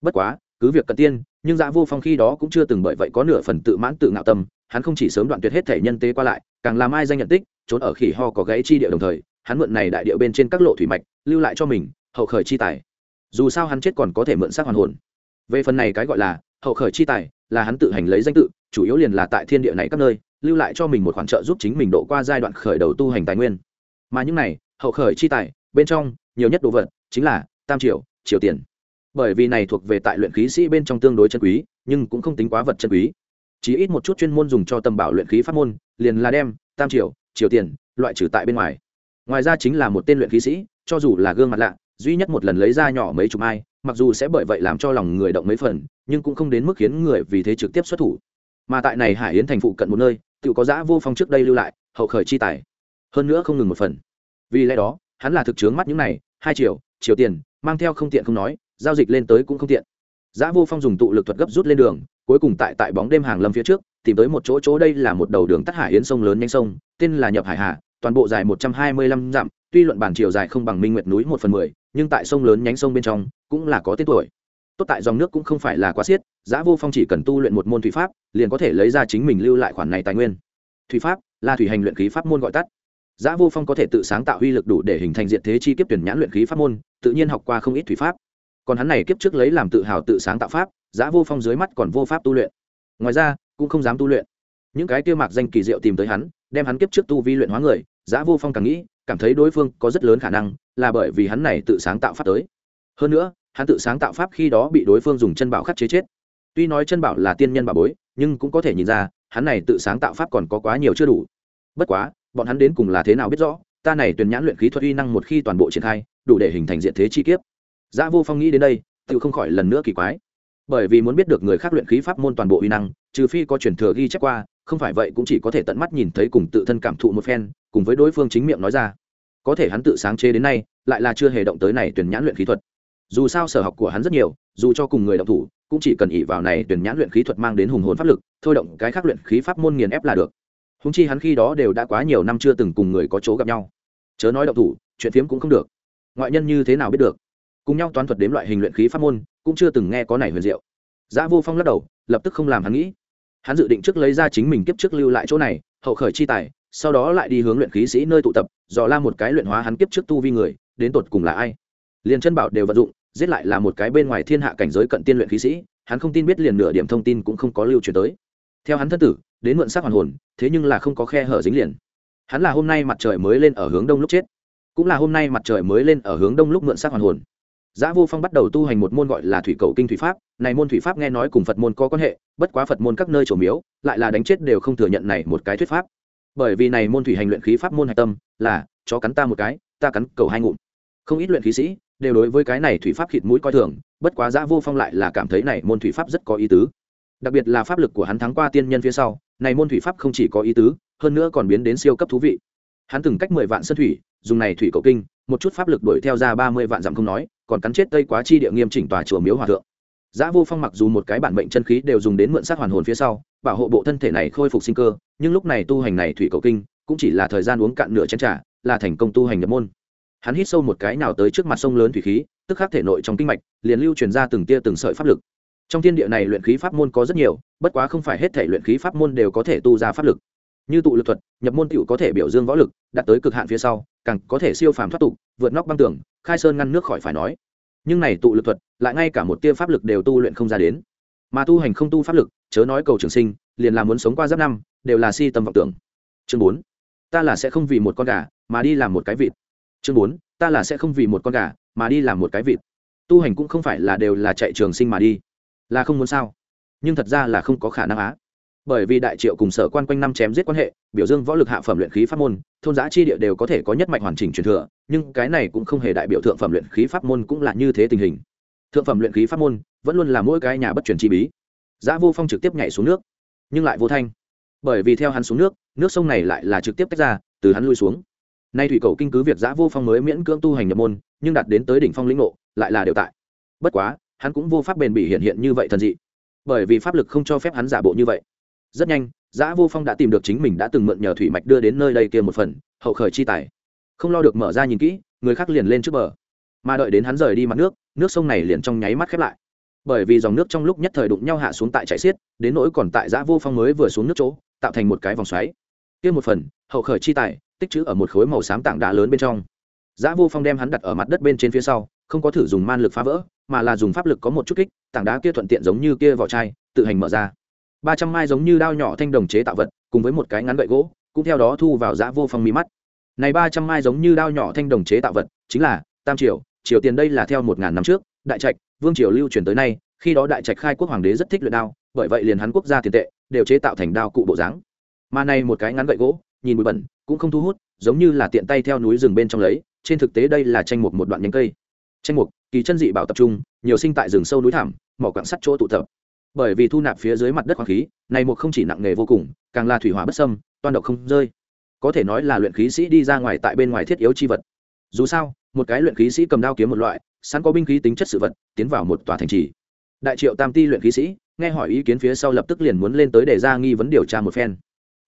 Bất quá, cứ việc cận tiên, nhưng dạ vô phong khi đó cũng chưa từng bởi vậy có nửa phần tự mãn tự ngạo tâm, hắn không chỉ sớm đoạn tuyệt hết thể nhân tế qua lại, càng làm ai danh nhận tích, trốn ở khỉ ho có gãy chi địa đồng thời, hắn mượn này đại địa bên trên các lộ thủy mạch, lưu lại cho mình, hậu khởi chi tài. Dù sao hắn chết còn có thể mượn xác hoàn hồn. Về phần này cái gọi là hậu khởi chi tài, là hắn tự hành lấy danh tự, chủ yếu liền là tại thiên địa này các nơi, lưu lại cho mình một khoản trợ giúp chính mình độ qua giai đoạn khởi đầu tu hành tài nguyên. Mà những này, hậu khởi chi tài bên trong, nhiều nhất đồ vật chính là tam triệu triệu tiền. Bởi vì này thuộc về tại luyện khí sĩ bên trong tương đối chân quý, nhưng cũng không tính quá vật chân quý. Chỉ ít một chút chuyên môn dùng cho tầm bảo luyện khí pháp môn, liền là đem tam triệu triệu tiền loại trừ tại bên ngoài. Ngoài ra chính là một tên luyện khí sĩ, cho dù là gương mặt lạ, duy nhất một lần lấy ra nhỏ mấy chục ai mặc dù sẽ bởi vậy làm cho lòng người động mấy phần, nhưng cũng không đến mức khiến người vì thế trực tiếp xuất thủ. Mà tại này hải yến thành phụ cận một nơi, tự có giã vô phong trước đây lưu lại, hậu khởi chi tài. Hơn nữa không ngừng một phần. Vì lẽ đó hắn là thực chướng mắt những này, hai triệu triệu tiền, mang theo không tiện không nói, giao dịch lên tới cũng không tiện. Giã vô phong dùng tụ lực thuật gấp rút lên đường, cuối cùng tại tại bóng đêm hàng lâm phía trước, tìm tới một chỗ chỗ đây là một đầu đường tắt hải yến sông lớn nhanh sông, tên là nhập hải hà, toàn bộ dài một trăm hai mươi lăm dặm, tuy luận bản chiều dài không bằng minh nguyệt núi một phần mười, nhưng tại sông lớn nhánh sông bên trong, cũng là có tên tuổi. Tốt tại dòng nước cũng không phải là quá xiết, giã vô phong chỉ cần tu luyện một môn thủy pháp, liền có thể lấy ra chính mình lưu lại khoản này tài nguyên. Thủy pháp là thủy hành luyện khí pháp môn gọi tắt giã vô phong có thể tự sáng tạo uy lực đủ để hình thành diện thế chi kiếp tuyển nhãn luyện khí pháp môn, tự nhiên học qua không ít thủy pháp. Còn hắn này kiếp trước lấy làm tự hào tự sáng tạo pháp, giã vô phong dưới mắt còn vô pháp tu luyện. Ngoài ra, cũng không dám tu luyện. Những cái tiêu mạc danh kỳ diệu tìm tới hắn, đem hắn kiếp trước tu vi luyện hóa người, giã vô phong càng nghĩ, cảm thấy đối phương có rất lớn khả năng là bởi vì hắn này tự sáng tạo pháp tới. Hơn nữa, hắn tự sáng tạo pháp khi đó bị đối phương dùng chân bảo khắc chế chết. Tuy nói chân bảo là tiên nhân bảo bối, nhưng cũng có thể nhìn ra, hắn này tự sáng tạo pháp còn có quá nhiều chưa đủ. Bất quá bọn hắn đến cùng là thế nào biết rõ ta này tuyển nhãn luyện khí thuật uy năng một khi toàn bộ triển khai đủ để hình thành diện thế chi kiếp Giá Vô Phong nghĩ đến đây, tự không khỏi lần nữa kỳ quái. Bởi vì muốn biết được người khác luyện khí pháp môn toàn bộ uy năng, trừ phi có truyền thừa ghi chép qua, không phải vậy cũng chỉ có thể tận mắt nhìn thấy cùng tự thân cảm thụ một phen, cùng với đối phương chính miệng nói ra. Có thể hắn tự sáng chế đến nay, lại là chưa hề động tới này tuyển nhãn luyện khí thuật. Dù sao sở học của hắn rất nhiều, dù cho cùng người động thủ, cũng chỉ cần ỉ vào này tuyển nhãn luyện khí thuật mang đến hùng hồn pháp lực, thôi động cái khác luyện khí pháp môn nghiền ép là được. Húng chi hắn khi đó đều đã quá nhiều năm chưa từng cùng người có chỗ gặp nhau. Chớ nói động thủ, chuyện phiếm cũng không được. Ngoại nhân như thế nào biết được? cùng nhau toán thuật đếm loại hình luyện khí pháp môn cũng chưa từng nghe có này huyền diệu Giá Vô Phong lắc đầu, lập tức không làm hắn nghĩ. Hắn dự định trước lấy ra chính mình kiếp trước lưu lại chỗ này, hậu khởi chi tài, sau đó lại đi hướng luyện khí sĩ nơi tụ tập, dò la một cái luyện hóa hắn kiếp trước tu vi người, đến tột cùng là ai. Liền chân bảo đều vận dụng, giết lại là một cái bên ngoài thiên hạ cảnh giới cận tiên luyện khí sĩ, hắn không tin biết liền nửa điểm thông tin cũng không có lưu truyền tới. Theo hắn thân tử, đến mượn xác hoàn hồn, thế nhưng là không có khe hở dính liền. Hắn là hôm nay mặt trời mới lên ở hướng đông lúc chết, cũng là hôm nay mặt trời mới lên ở hướng đông lúc mượn xác hoàn hồn. Giá Vô Phong bắt đầu tu hành một môn gọi là Thủy Cầu Kinh Thủy Pháp, này môn thủy pháp nghe nói cùng Phật môn có quan hệ, bất quá Phật môn các nơi chủ miếu, lại là đánh chết đều không thừa nhận này một cái thuyết pháp. Bởi vì này môn thủy hành luyện khí pháp môn hạch tâm, là chó cắn ta một cái, ta cắn cầu hai ngụm. Không ít luyện khí sĩ đều đối với cái này thủy pháp khịt mũi coi thường, bất quá Giá Vô Phong lại là cảm thấy này môn thủy pháp rất có ý tứ. Đặc biệt là pháp lực của hắn thắng qua tiên nhân phía sau, này môn thủy pháp không chỉ có ý tứ, hơn nữa còn biến đến siêu cấp thú vị. Hắn từng cách mười vạn sơn thủy, dùng này thủy cầu kinh, một chút pháp lực đuổi theo ra ba mươi vạn dặm không nói, còn cắn chết tây quá chi địa nghiêm chỉnh tòa chùa miếu hòa thượng Giá Vô Phong mặc dù một cái bản mệnh chân khí đều dùng đến mượn sát hoàn hồn phía sau, bảo hộ bộ thân thể này khôi phục sinh cơ, nhưng lúc này tu hành này thủy cầu kinh, cũng chỉ là thời gian uống cạn nửa chén trà, là thành công tu hành nhập môn. Hắn hít sâu một cái nào tới trước mặt sông lớn thủy khí, tức khắc thể nội trong kinh mạch, liền lưu truyền ra từng tia từng sợi pháp lực. Trong thiên địa này luyện khí pháp môn có rất nhiều, bất quá không phải hết thể luyện khí pháp môn đều có thể tu ra pháp lực. Như tụ lực thuật, nhập môn tiểu có thể biểu dương võ lực, đạt tới cực hạn phía sau, càng có thể siêu phàm thoát tục, vượt nóc băng tường, khai sơn ngăn nước khỏi phải nói. Nhưng này tụ lực thuật lại ngay cả một tia pháp lực đều tu luyện không ra đến. Mà tu hành không tu pháp lực chớ nói cầu trường sinh liền là muốn sống qua giáp năm đều là si tâm vọng tưởng. Chương bốn ta là sẽ không vì một con gà mà đi làm một cái vịt. Chương bốn ta là sẽ không vì một con gà mà đi làm một cái vịt. Tu hành cũng không phải là đều là chạy trường sinh mà đi là không muốn sao? Nhưng thật ra là không có khả năng á. Bởi vì đại triệu cùng sở quan quanh năm chém giết quan hệ, biểu dương võ lực hạ phẩm luyện khí pháp môn, thôn giã chi địa đều có thể có nhất mạch hoàn chỉnh truyền thừa, nhưng cái này cũng không hề đại biểu thượng phẩm luyện khí pháp môn cũng là như thế tình hình. Thượng phẩm luyện khí pháp môn vẫn luôn là mỗi cái nhà bất truyền chi bí. Giã vô phong trực tiếp nhảy xuống nước, nhưng lại vô thanh. Bởi vì theo hắn xuống nước nước sông này lại là trực tiếp tách ra, từ hắn lui xuống. Nay thủy cầu kinh cứ việc giã vô phong mới miễn cưỡng tu hành nhập môn, nhưng đạt đến tới đỉnh phong lĩnh ngộ, lại là đều tại. Bất quá hắn cũng vô pháp bền bỉ hiện hiện như vậy thần dị, bởi vì pháp lực không cho phép hắn giả bộ như vậy. Rất nhanh, giã vô phong đã tìm được chính mình đã từng mượn nhờ thủy mạch đưa đến nơi đây kia một phần, hậu khởi chi tài. Không lo được mở ra nhìn kỹ, người khác liền lên trước bờ. Mà đợi đến hắn rời đi mặt nước nước sông này liền trong nháy mắt khép lại. Bởi vì dòng nước trong lúc nhất thời đụng nhau hạ xuống tại chạy xiết, đến nỗi còn tại giã vô phong mới vừa xuống nước chỗ, tạo thành một cái vòng xoáy. Kia một phần, hậu khởi chi tài, tích trữ ở một khối màu xám tảng đá lớn bên trong. Giã vô phong đem hắn đặt ở mặt đất bên trên phía sau, không có thử dùng man lực phá vỡ mà là dùng pháp lực có một chút kích, tảng đá kia thuận tiện giống như kia vỏ chai, tự hành mở ra. Ba trăm mai giống như đao nhỏ thanh đồng chế tạo vật, cùng với một cái ngắn gậy gỗ, cũng theo đó thu vào giã vô phong mi mắt. Này ba trăm mai giống như đao nhỏ thanh đồng chế tạo vật, chính là tam triều triều tiền đây là theo một ngàn năm trước, đại trạch, vương triều lưu truyền tới nay, khi đó đại trạch khai quốc hoàng đế rất thích luyện đao, bởi vậy liền hắn quốc gia tiền tệ đều chế tạo thành đao cụ bộ dáng. Mà này một cái ngắn gậy gỗ, nhìn bụi bẩn, cũng không thu hút, giống như là tiện tay theo núi rừng bên trong lấy, trên thực tế đây là tranh mục một đoạn nhánh cây. Tranh mục kỳ chân dị bảo tập trung, nhiều sinh tại rừng sâu núi thảm mỏ quặng sắt chỗ tụ tập. Bởi vì thu nạp phía dưới mặt đất khoáng khí, này một không chỉ nặng nghề vô cùng, càng là thủy hỏa bất sâm toan độc không rơi. Có thể nói là luyện khí sĩ đi ra ngoài tại bên ngoài thiết yếu chi vật. Dù sao, một cái luyện khí sĩ cầm đao kiếm một loại, sẵn có binh khí tính chất sự vật, tiến vào một tòa thành trì. Đại triệu tam ti luyện khí sĩ, nghe hỏi ý kiến phía sau lập tức liền muốn lên tới để ra nghi vấn điều tra một phen.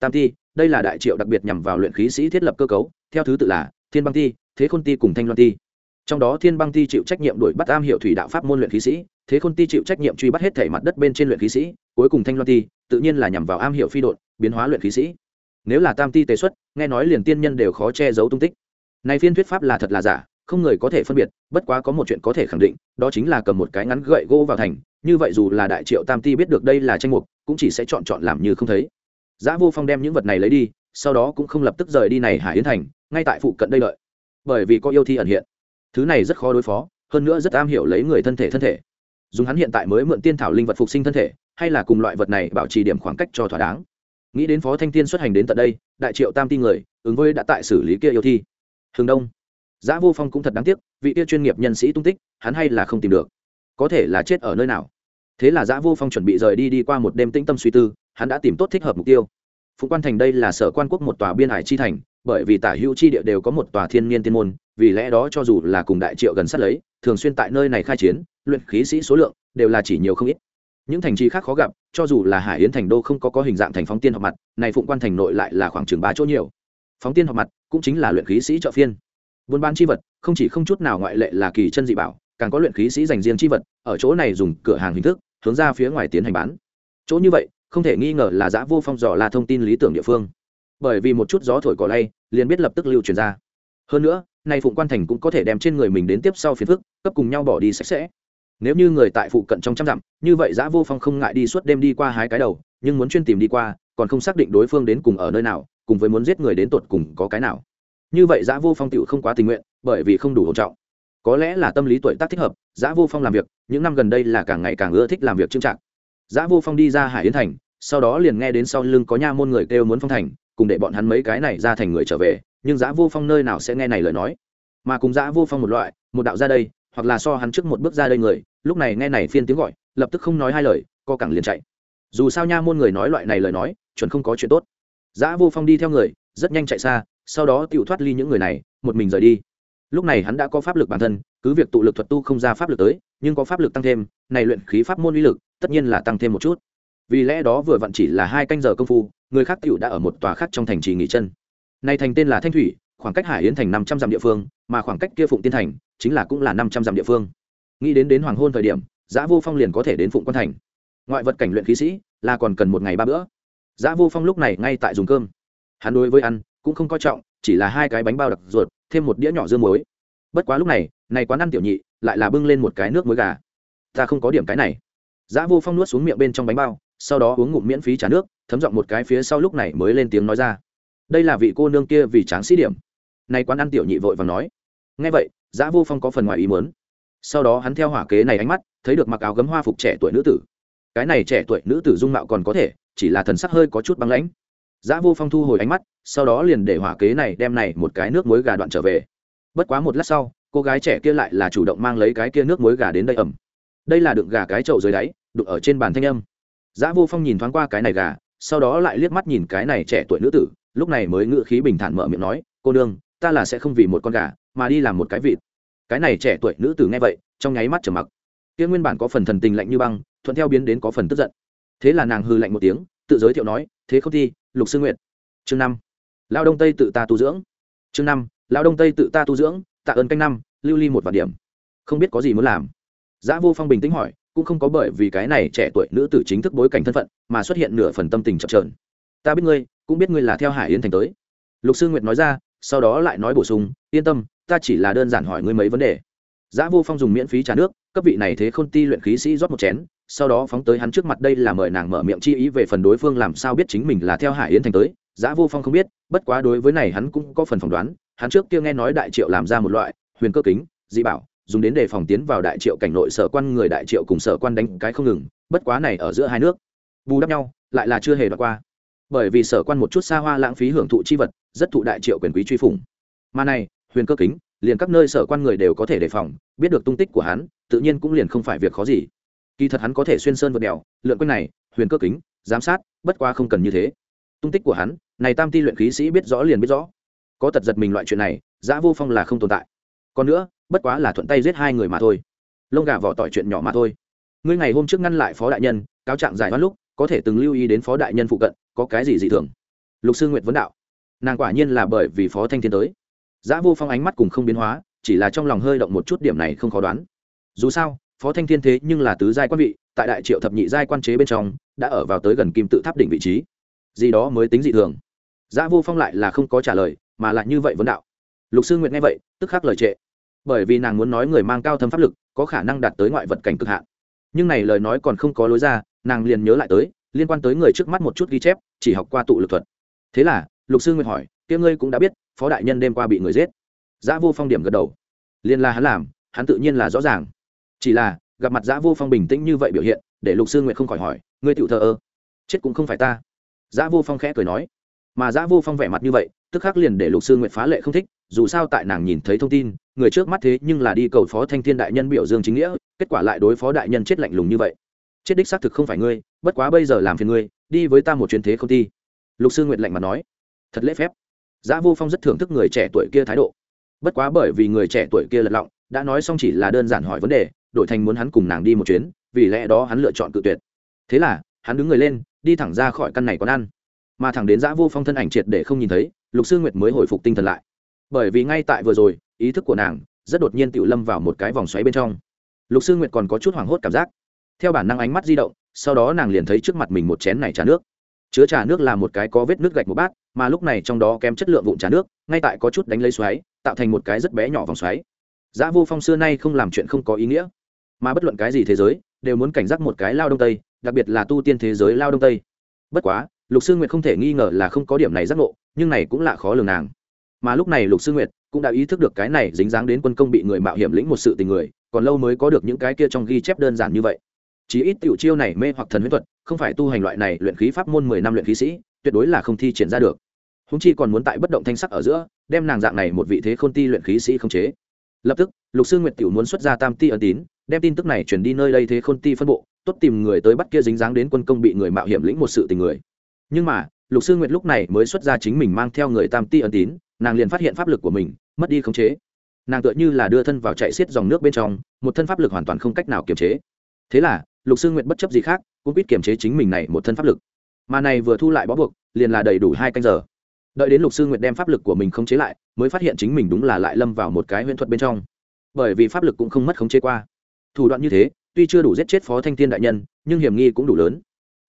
Tam ti, đây là đại triệu đặc biệt nhằm vào luyện khí sĩ thiết lập cơ cấu, theo thứ tự là thiên băng ti, thế khôn ti cùng thanh loan ti trong đó thiên băng ti chịu trách nhiệm đuổi bắt am hiệu thủy đạo pháp môn luyện khí sĩ, thế khôn ti chịu trách nhiệm truy bắt hết thể mặt đất bên trên luyện khí sĩ, cuối cùng thanh loan ti tự nhiên là nhằm vào am hiệu phi đột biến hóa luyện khí sĩ. Nếu là tam ti tế xuất, nghe nói liền tiên nhân đều khó che giấu tung tích. Này phiên thuyết pháp là thật là giả, không người có thể phân biệt, bất quá có một chuyện có thể khẳng định, đó chính là cầm một cái ngắn gậy gỗ vào thành, như vậy dù là đại triệu tam ti biết được đây là tranh mục, cũng chỉ sẽ chọn chọn làm như không thấy. Giá vô phong đem những vật này lấy đi, sau đó cũng không lập tức rời đi này hải yến thành, ngay tại phụ cận đây lợi bởi vì có yêu thi ẩn hiện thứ này rất khó đối phó, hơn nữa rất am hiểu lấy người thân thể thân thể. Dùng hắn hiện tại mới mượn tiên thảo linh vật phục sinh thân thể, hay là cùng loại vật này bảo trì điểm khoảng cách cho thỏa đáng. Nghĩ đến phó thanh tiên xuất hành đến tận đây, đại triệu tam ti người, ứng với đã tại xử lý kia yêu thi. Hừng đông. Giã vô phong cũng thật đáng tiếc, vị kia chuyên nghiệp nhân sĩ tung tích, hắn hay là không tìm được. Có thể là chết ở nơi nào. Thế là giã vô phong chuẩn bị rời đi đi qua một đêm tĩnh tâm suy tư, hắn đã tìm tốt thích hợp mục tiêu. Phụ quan thành đây là sở quan quốc một tòa biên hải chi thành bởi vì tả hữu chi địa đều có một tòa thiên niên tiên môn, vì lẽ đó cho dù là cùng đại triệu gần sát lấy, thường xuyên tại nơi này khai chiến, luyện khí sĩ số lượng đều là chỉ nhiều không ít. Những thành trì khác khó gặp, cho dù là hải yến thành đô không có có hình dạng thành phóng tiên họp mặt, này phụng quan thành nội lại là khoảng chừng ba chỗ nhiều. Phóng tiên họp mặt cũng chính là luyện khí sĩ trợ phiên. Buôn bán chi vật, không chỉ không chút nào ngoại lệ là kỳ chân dị bảo, càng có luyện khí sĩ dành riêng chi vật, ở chỗ này dùng cửa hàng hình thức, hướng ra phía ngoài tiến hành bán. Chỗ như vậy, không thể nghi ngờ là giã vô phong dò là thông tin lý tưởng địa phương bởi vì một chút gió thổi cỏ lay, liền biết lập tức lưu truyền ra. Hơn nữa, nay phụng quan thành cũng có thể đem trên người mình đến tiếp sau phiền phức, cấp cùng nhau bỏ đi sạch sẽ. Nếu như người tại phụ cận trong trăm dặm, như vậy giã vô phong không ngại đi suốt đêm đi qua hai cái đầu, nhưng muốn chuyên tìm đi qua, còn không xác định đối phương đến cùng ở nơi nào, cùng với muốn giết người đến tột cùng có cái nào. Như vậy giã vô phong tựu không quá tình nguyện, bởi vì không đủ hỗ trọng. Có lẽ là tâm lý tuổi tác thích hợp, giã vô phong làm việc, những năm gần đây là càng ngày càng ưa thích làm việc trưng trạng giã vô phong đi ra hải yến thành, sau đó liền nghe đến sau lưng có nha môn người kêu muốn phong thành cùng để bọn hắn mấy cái này ra thành người trở về, nhưng giã vô phong nơi nào sẽ nghe này lời nói? Mà cùng giã vô phong một loại, một đạo ra đây, hoặc là so hắn trước một bước ra đây người, lúc này nghe này phiên tiếng gọi, lập tức không nói hai lời, co cẳng liền chạy. Dù sao nha môn người nói loại này lời nói, chuẩn không có chuyện tốt. Giã vô phong đi theo người, rất nhanh chạy xa, sau đó tự thoát ly những người này, một mình rời đi. Lúc này hắn đã có pháp lực bản thân, cứ việc tụ lực thuật tu không ra pháp lực tới, nhưng có pháp lực tăng thêm, này luyện khí pháp môn uy lực, tất nhiên là tăng thêm một chút. Vì lẽ đó vừa vặn chỉ là hai canh giờ công phu người khác tiểu đã ở một tòa khác trong thành trì nghỉ chân. Nay thành tên là thanh thủy khoảng cách hải yến thành năm trăm dặm địa phương mà khoảng cách kia phụng tiên thành chính là cũng là năm trăm dặm địa phương. Nghĩ đến đến hoàng hôn thời điểm giã vô phong liền có thể đến phụng quan thành. Ngoại vật cảnh luyện khí sĩ là còn cần một ngày ba bữa. Giã vô phong lúc này ngay tại dùng cơm. Hắn đối với ăn cũng không coi trọng chỉ là hai cái bánh bao đặc ruột thêm một đĩa nhỏ dưa muối. Bất quá lúc này này quán ăn tiểu nhị lại là bưng lên một cái nước muối gà. Ta không có điểm cái này. Giá Vô Phong nuốt xuống miệng bên trong bánh bao, sau đó uống ngụm miễn phí trà nước, thấm giọng một cái phía sau lúc này mới lên tiếng nói ra. Đây là vị cô nương kia vì tráng sĩ điểm. nay quán ăn tiểu nhị vội vàng nói. Nghe vậy, giã Vô Phong có phần ngoài ý muốn. Sau đó hắn theo hỏa kế này ánh mắt, thấy được mặc áo gấm hoa phục trẻ tuổi nữ tử. Cái này trẻ tuổi nữ tử dung mạo còn có thể, chỉ là thần sắc hơi có chút băng lãnh. giã Vô Phong thu hồi ánh mắt, sau đó liền để hỏa kế này đem này một cái nước muối gà đoạn trở về. Bất quá một lát sau, cô gái trẻ kia lại là chủ động mang lấy cái kia nước muối gà đến đây ẩm. Đây là đựng gà cái chậu dưới đáy, đụng ở trên bàn thanh âm. giã Vô Phong nhìn thoáng qua cái này gà, sau đó lại liếc mắt nhìn cái này trẻ tuổi nữ tử, lúc này mới ngự khí bình thản mở miệng nói, "Cô nương, ta là sẽ không vì một con gà mà đi làm một cái vịt." Cái này trẻ tuổi nữ tử nghe vậy, trong nháy mắt trở mặc. Kia nguyên bản có phần thần tình lạnh như băng, thuận theo biến đến có phần tức giận. Thế là nàng hừ lạnh một tiếng, tự giới thiệu nói, "Thế không thi, Lục Sư Nguyệt." Chương năm Lao Đông Tây tự ta tu dưỡng. Chương năm Lao Đông Tây tự ta tu dưỡng, tạ ơn canh năm, lưu ly một vạn điểm. Không biết có gì muốn làm. giã Vô Phong bình tĩnh hỏi, cũng không có bởi vì cái này trẻ tuổi nữ tử chính thức bối cảnh thân phận mà xuất hiện nửa phần tâm tình chậm trởn ta biết ngươi cũng biết ngươi là theo hải yến thành tới. Lục sư nguyệt nói ra sau đó lại nói bổ sung yên tâm ta chỉ là đơn giản hỏi ngươi mấy vấn đề. Giá Vô Phong dùng miễn phí trà nước, cấp vị này thế khôn ti luyện khí sĩ rót một chén, sau đó phóng tới hắn trước mặt đây là mời nàng mở miệng chi ý về phần đối phương làm sao biết chính mình là theo Hải Yến thành tới, Giá Vô Phong không biết, bất quá đối với này hắn cũng có phần phỏng đoán, hắn trước kia nghe nói đại triệu làm ra một loại huyền cơ kính, dị bảo, dùng đến đề phòng tiến vào đại triệu cảnh nội sở quan người đại triệu cùng sở quan đánh cái không ngừng, bất quá này ở giữa hai nước, bù đắp nhau, lại là chưa hề đoạt qua. Bởi vì sở quan một chút xa hoa lãng phí hưởng thụ chi vật, rất thụ đại triệu quyền quý truy phủng. Mà này, huyền cơ kính, liền các nơi sở quan người đều có thể đề phòng, biết được tung tích của hắn, tự nhiên cũng liền không phải việc khó gì. Kỳ thật hắn có thể xuyên sơn vượt đèo, lượn quanh này, huyền cơ kính, giám sát, bất quá không cần như thế. Tung tích của hắn, này tam ti luyện khí sĩ biết rõ liền biết rõ. Có tật giật mình loại chuyện này, giã vô phong là không tồn tại còn nữa, bất quá là thuận tay giết hai người mà thôi. Lông gà vỏ tỏi chuyện nhỏ mà thôi. Ngươi ngày hôm trước ngăn lại phó đại nhân, cáo trạng giải oan lúc, có thể từng lưu ý đến phó đại nhân phụ cận, có cái gì dị thường? Lục sư nguyệt vấn đạo. Nàng quả nhiên là bởi vì phó thanh thiên tới. Giã vô phong ánh mắt cùng không biến hóa, chỉ là trong lòng hơi động một chút điểm này không khó đoán. Dù sao, phó thanh thiên thế nhưng là tứ giai quan vị, tại đại triệu thập nhị giai quan chế bên trong, đã ở vào tới gần kim tự tháp đỉnh vị trí. Gì đó mới tính dị thường. Giã vô phong lại là không có trả lời, mà lại như vậy vấn đạo lục sư nguyệt nghe vậy, tức khắc lời trệ. Bởi vì nàng muốn nói người mang cao thâm pháp lực, có khả năng đạt tới ngoại vật cảnh cực hạn. Nhưng này lời nói còn không có lối ra, nàng liền nhớ lại tới, liên quan tới người trước mắt một chút ghi chép, chỉ học qua tụ lực thuật. Thế là, lục sư nguyệt hỏi, kia ngươi cũng đã biết, phó đại nhân đêm qua bị người giết? Giã vô phong điểm gật đầu. Liên la hắn làm, hắn tự nhiên là rõ ràng. Chỉ là, gặp mặt giã vô phong bình tĩnh như vậy biểu hiện, để lục sư nguyệt không khỏi hỏi, ngươi tựu thờ ơ? Chết cũng không phải ta. Giã vô phong khẽ cười nói. Mà giã vô phong vẻ mặt như vậy tức khắc liền để lục sư nguyệt phá lệ không thích, dù sao tại nàng nhìn thấy thông tin, người trước mắt thế nhưng là đi cầu phó thanh thiên đại nhân biểu dương chính nghĩa, kết quả lại đối phó đại nhân chết lạnh lùng như vậy. Chết đích xác thực không phải ngươi, bất quá bây giờ làm phiền ngươi, đi với ta một chuyến thế không ti lục sư nguyệt lạnh mà nói. Thật lễ phép. Giá vô phong rất thưởng thức người trẻ tuổi kia thái độ. Bất quá bởi vì người trẻ tuổi kia lật lọng, đã nói xong chỉ là đơn giản hỏi vấn đề, đổi thành muốn hắn cùng nàng đi một chuyến, vì lẽ đó hắn lựa chọn cự tuyệt. Thế là, hắn đứng người lên, đi thẳng ra khỏi căn này quán ăn. Mà thẳng đến giã vô phong thân ảnh triệt để không nhìn thấy lục sư nguyệt mới hồi phục tinh thần lại. Bởi vì ngay tại vừa rồi, ý thức của nàng rất đột nhiên tự lâm vào một cái vòng xoáy bên trong. Lục sư nguyệt còn có chút hoảng hốt cảm giác. Theo bản năng ánh mắt di động, sau đó nàng liền thấy trước mặt mình một chén này trà nước. Chứa trà nước là một cái có vết nước gạch một bát, mà lúc này trong đó kém chất lượng vụn trà nước, ngay tại có chút đánh lấy xoáy, tạo thành một cái rất bé nhỏ vòng xoáy. Giá vô phong xưa nay không làm chuyện không có ý nghĩa, mà bất luận cái gì thế giới, đều muốn cảnh giác một cái lao đông tây, đặc biệt là tu tiên thế giới lao đông tây. Bất quá, lục sư nguyệt không thể nghi ngờ là không có điểm này giác ngộ nhưng này cũng là khó lường nàng. Mà lúc này lục sư nguyệt cũng đã ý thức được cái này dính dáng đến quân công bị người mạo hiểm lĩnh một sự tình người, còn lâu mới có được những cái kia trong ghi chép đơn giản như vậy. Chỉ ít tiểu chiêu này mê hoặc thần huyết thuật, không phải tu hành loại này luyện khí pháp môn mười năm luyện khí sĩ, tuyệt đối là không thi triển ra được. Húng chi còn muốn tại bất động thanh sắc ở giữa, đem nàng dạng này một vị thế khôn ti luyện khí sĩ không chế. Lập tức, lục sư nguyệt tiểu muốn xuất ra tam ti ấn tín, đem tin tức này chuyển đi nơi đây thế khôn ti phân bộ, tốt tìm người tới bắt kia dính dáng đến quân công bị người mạo hiểm lĩnh một sự tình người. Nhưng mà lục sư nguyệt lúc này mới xuất ra chính mình mang theo người tam ti ẩn tín, nàng liền phát hiện pháp lực của mình, mất đi khống chế. Nàng tựa như là đưa thân vào chạy xiết dòng nước bên trong, một thân pháp lực hoàn toàn không cách nào kiềm chế. Thế là, lục sư Nguyệt bất chấp gì khác, cũng biết kiềm chế chính mình này một thân pháp lực. Mà này vừa thu lại bó buộc, liền là đầy đủ hai canh giờ. Đợi đến lục sư Nguyệt đem pháp lực của mình khống chế lại, mới phát hiện chính mình đúng là lại lâm vào một cái huyễn thuật bên trong. Bởi vì pháp lực cũng không mất khống chế qua. Thủ đoạn như thế, tuy chưa đủ giết chết phó thanh thiên đại nhân, nhưng hiểm nghi cũng đủ lớn.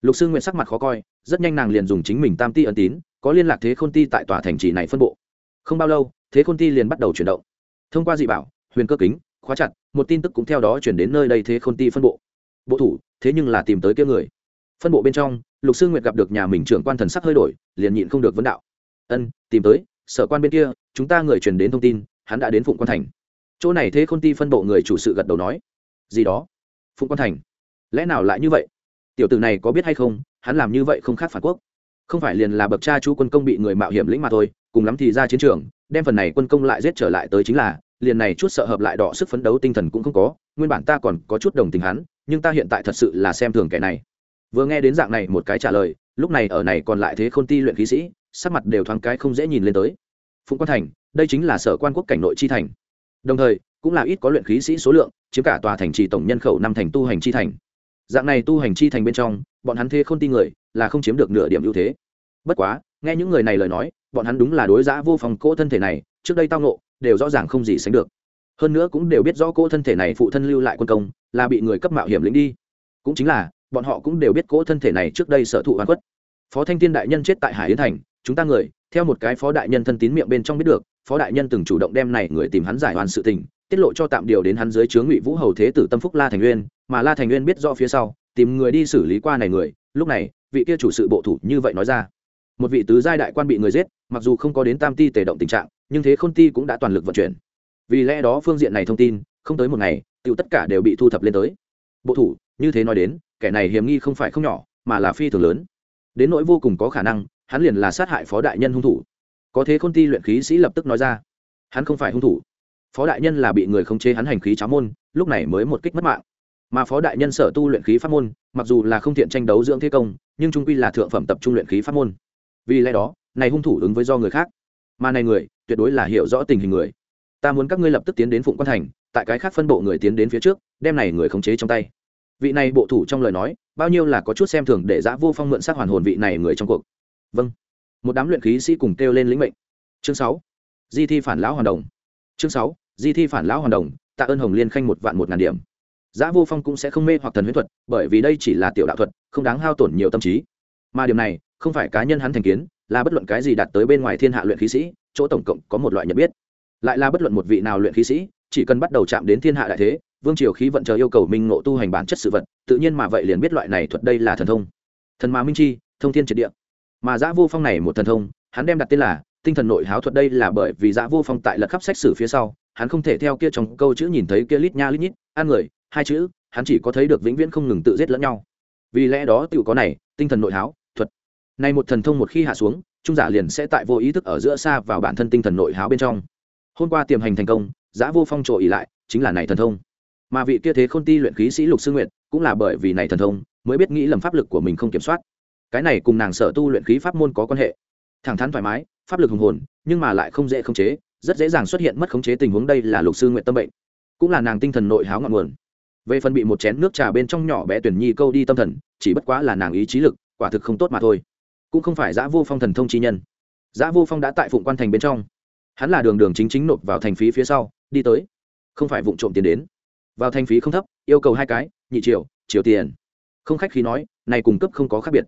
Lục sư Nguyệt sắc mặt khó coi rất nhanh nàng liền dùng chính mình tam ti ân tín, có liên lạc thế khôn ti tại tòa thành trì này phân bộ. Không bao lâu, thế khôn ti liền bắt đầu chuyển động. Thông qua dị bảo, huyền cơ kính, khóa chặt, một tin tức cũng theo đó chuyển đến nơi đây thế khôn ti phân bộ. Bộ thủ, thế nhưng là tìm tới kia người. Phân bộ bên trong, lục sư nguyệt gặp được nhà mình trưởng quan thần sắc hơi đổi, liền nhịn không được vấn đạo. Ân, tìm tới, sở quan bên kia, chúng ta người truyền đến thông tin, hắn đã đến phụng quan thành. Chỗ này thế khôn ti phân bộ người chủ sự gật đầu nói. Gì đó? Phụng quan thành? Lẽ nào lại như vậy? Tiểu tử này có biết hay không hắn làm như vậy không khác phản quốc. Không phải liền là bậc cha chú quân công bị người mạo hiểm lĩnh mà thôi, cùng lắm thì ra chiến trường, đem phần này quân công lại giết trở lại tới chính là, liền này chút sợ hợp lại đỏ sức phấn đấu tinh thần cũng không có, nguyên bản ta còn có chút đồng tình hắn, nhưng ta hiện tại thật sự là xem thường kẻ này. Vừa nghe đến dạng này một cái trả lời, lúc này ở này còn lại thế khôn ti luyện khí sĩ, sắc mặt đều thoáng cái không dễ nhìn lên tới. Phụng quan thành, đây chính là sở quan quốc cảnh nội chi thành. Đồng thời, cũng là ít có luyện khí sĩ số lượng, chiếm cả tòa thành trì tổng nhân khẩu năm thành tu hành chi thành dạng này tu hành chi thành bên trong, bọn hắn thế không tin người, là không chiếm được nửa điểm ưu thế. Bất quá, nghe những người này lời nói, bọn hắn đúng là đối giã vô phòng cỗ thân thể này, trước đây tao nộ đều rõ ràng không gì sánh được. Hơn nữa cũng đều biết rõ cỗ thân thể này phụ thân lưu lại quân công, là bị người cấp mạo hiểm lĩnh đi. Cũng chính là, bọn họ cũng đều biết cỗ thân thể này trước đây sở thụ hoàn quất. Phó thanh thiên đại nhân chết tại hải yến thành, chúng ta người, theo một cái phó đại nhân thân tín miệng bên trong biết được phó đại nhân từng chủ động đem này người tìm hắn giải hoàn sự tình, tiết lộ cho tạm điều đến hắn dưới chướng ngụy vũ hầu thế tử tâm phúc la thành nguyên, mà la thành nguyên biết rõ phía sau, tìm người đi xử lý qua này người, lúc này, vị kia chủ sự bộ thủ như vậy nói ra. Một vị tứ giai đại quan bị người giết, mặc dù không có đến tam ti tề động tình trạng, nhưng thế khôn ti cũng đã toàn lực vận chuyển. Vì lẽ đó phương diện này thông tin, không tới một ngày tựu tất cả đều bị thu thập lên tới. Bộ thủ, như thế nói đến, kẻ này hiểm nghi không phải không nhỏ, mà là phi thường lớn. Đến nỗi vô cùng có khả năng, hắn liền là sát hại phó đại nhân hung thủ có thế khôn ti luyện khí sĩ lập tức nói ra. Hắn không phải hung thủ. Phó đại nhân là bị người khống chế hắn hành khí cháo môn, lúc này mới một kích mất mạng. Mà phó đại nhân sở tu luyện khí pháp môn, mặc dù là không thiện tranh đấu dưỡng thế công, nhưng trung quy là thượng phẩm tập trung luyện khí pháp môn. Vì lẽ đó, này hung thủ ứng với do người khác. Mà này người, tuyệt đối là hiểu rõ tình hình người. Ta muốn các ngươi lập tức tiến đến phụng quan thành, tại cái khác phân bộ người tiến đến phía trước, đem này người khống chế trong tay. Vị này bộ thủ trong lời nói, bao nhiêu là có chút xem thường để giã vô phong mượn sát hoàn hồn vị này người trong cuộc. Vâng một đám luyện khí sĩ cùng kêu lên lĩnh mệnh. Chương sáu, di thi phản lão hoàn đồng. Chương sáu, di thi phản lão hoàn đồng, tạ ơn hồng liên khanh một vạn một ngàn điểm. Giã vô phong cũng sẽ không mê hoặc thần huyễn thuật, bởi vì đây chỉ là tiểu đạo thuật, không đáng hao tổn nhiều tâm trí. Mà điểm này, không phải cá nhân hắn thành kiến, là bất luận cái gì đạt tới bên ngoài thiên hạ luyện khí sĩ, chỗ tổng cộng có một loại nhận biết. Lại là bất luận một vị nào luyện khí sĩ, chỉ cần bắt đầu chạm đến thiên hạ đại thế, vương triều khí vận chờ yêu cầu minh ngộ tu hành bản chất sự vật, tự nhiên mà vậy liền biết loại này thuật đây là thần thông. Thần mà minh chi, thông thiên triệt địa mà giã vô phong này một thần thông, hắn đem đặt tên là tinh thần nội háo thuật đây là bởi vì giã vô phong tại lật khắp sách sử phía sau, hắn không thể theo kia trong câu chữ nhìn thấy kia lít nha lít nhít an người, hai chữ, hắn chỉ có thấy được vĩnh viễn không ngừng tự giết lẫn nhau. Vì lẽ đó tự có này, tinh thần nội háo thuật. Này một thần thông một khi hạ xuống, trung giả liền sẽ tại vô ý thức ở giữa xa vào bản thân tinh thần nội háo bên trong. Hôm qua tiềm hành thành công, giã vô phong trội ỉ lại, chính là này thần thông. Mà vị kia thế khôn ti luyện khí sĩ lục sư nguyện cũng là bởi vì này thần thông, mới biết nghĩ lầm pháp lực của mình không kiểm soát cái này cùng nàng sở tu luyện khí pháp môn có quan hệ. Thẳng thắn thoải mái, pháp lực hùng hồn, nhưng mà lại không dễ khống chế, rất dễ dàng xuất hiện mất khống chế tình huống đây là lục sư nguyện tâm bệnh. Cũng là nàng tinh thần nội háo ngọn nguồn. Về phần bị một chén nước trà bên trong nhỏ bé tuyển nhi câu đi tâm thần, chỉ bất quá là nàng ý chí lực, quả thực không tốt mà thôi. Cũng không phải giã vô phong thần thông chi nhân. Giã vô phong đã tại phụng quan thành bên trong. Hắn là đường đường chính chính nộp vào thành phí phía sau, đi tới. Không phải vụ trộm tiền đến. Vào thành phí không thấp, yêu cầu hai cái, nhị triệu triệu tiền. Không khách khi nói, này cung cấp không có khác biệt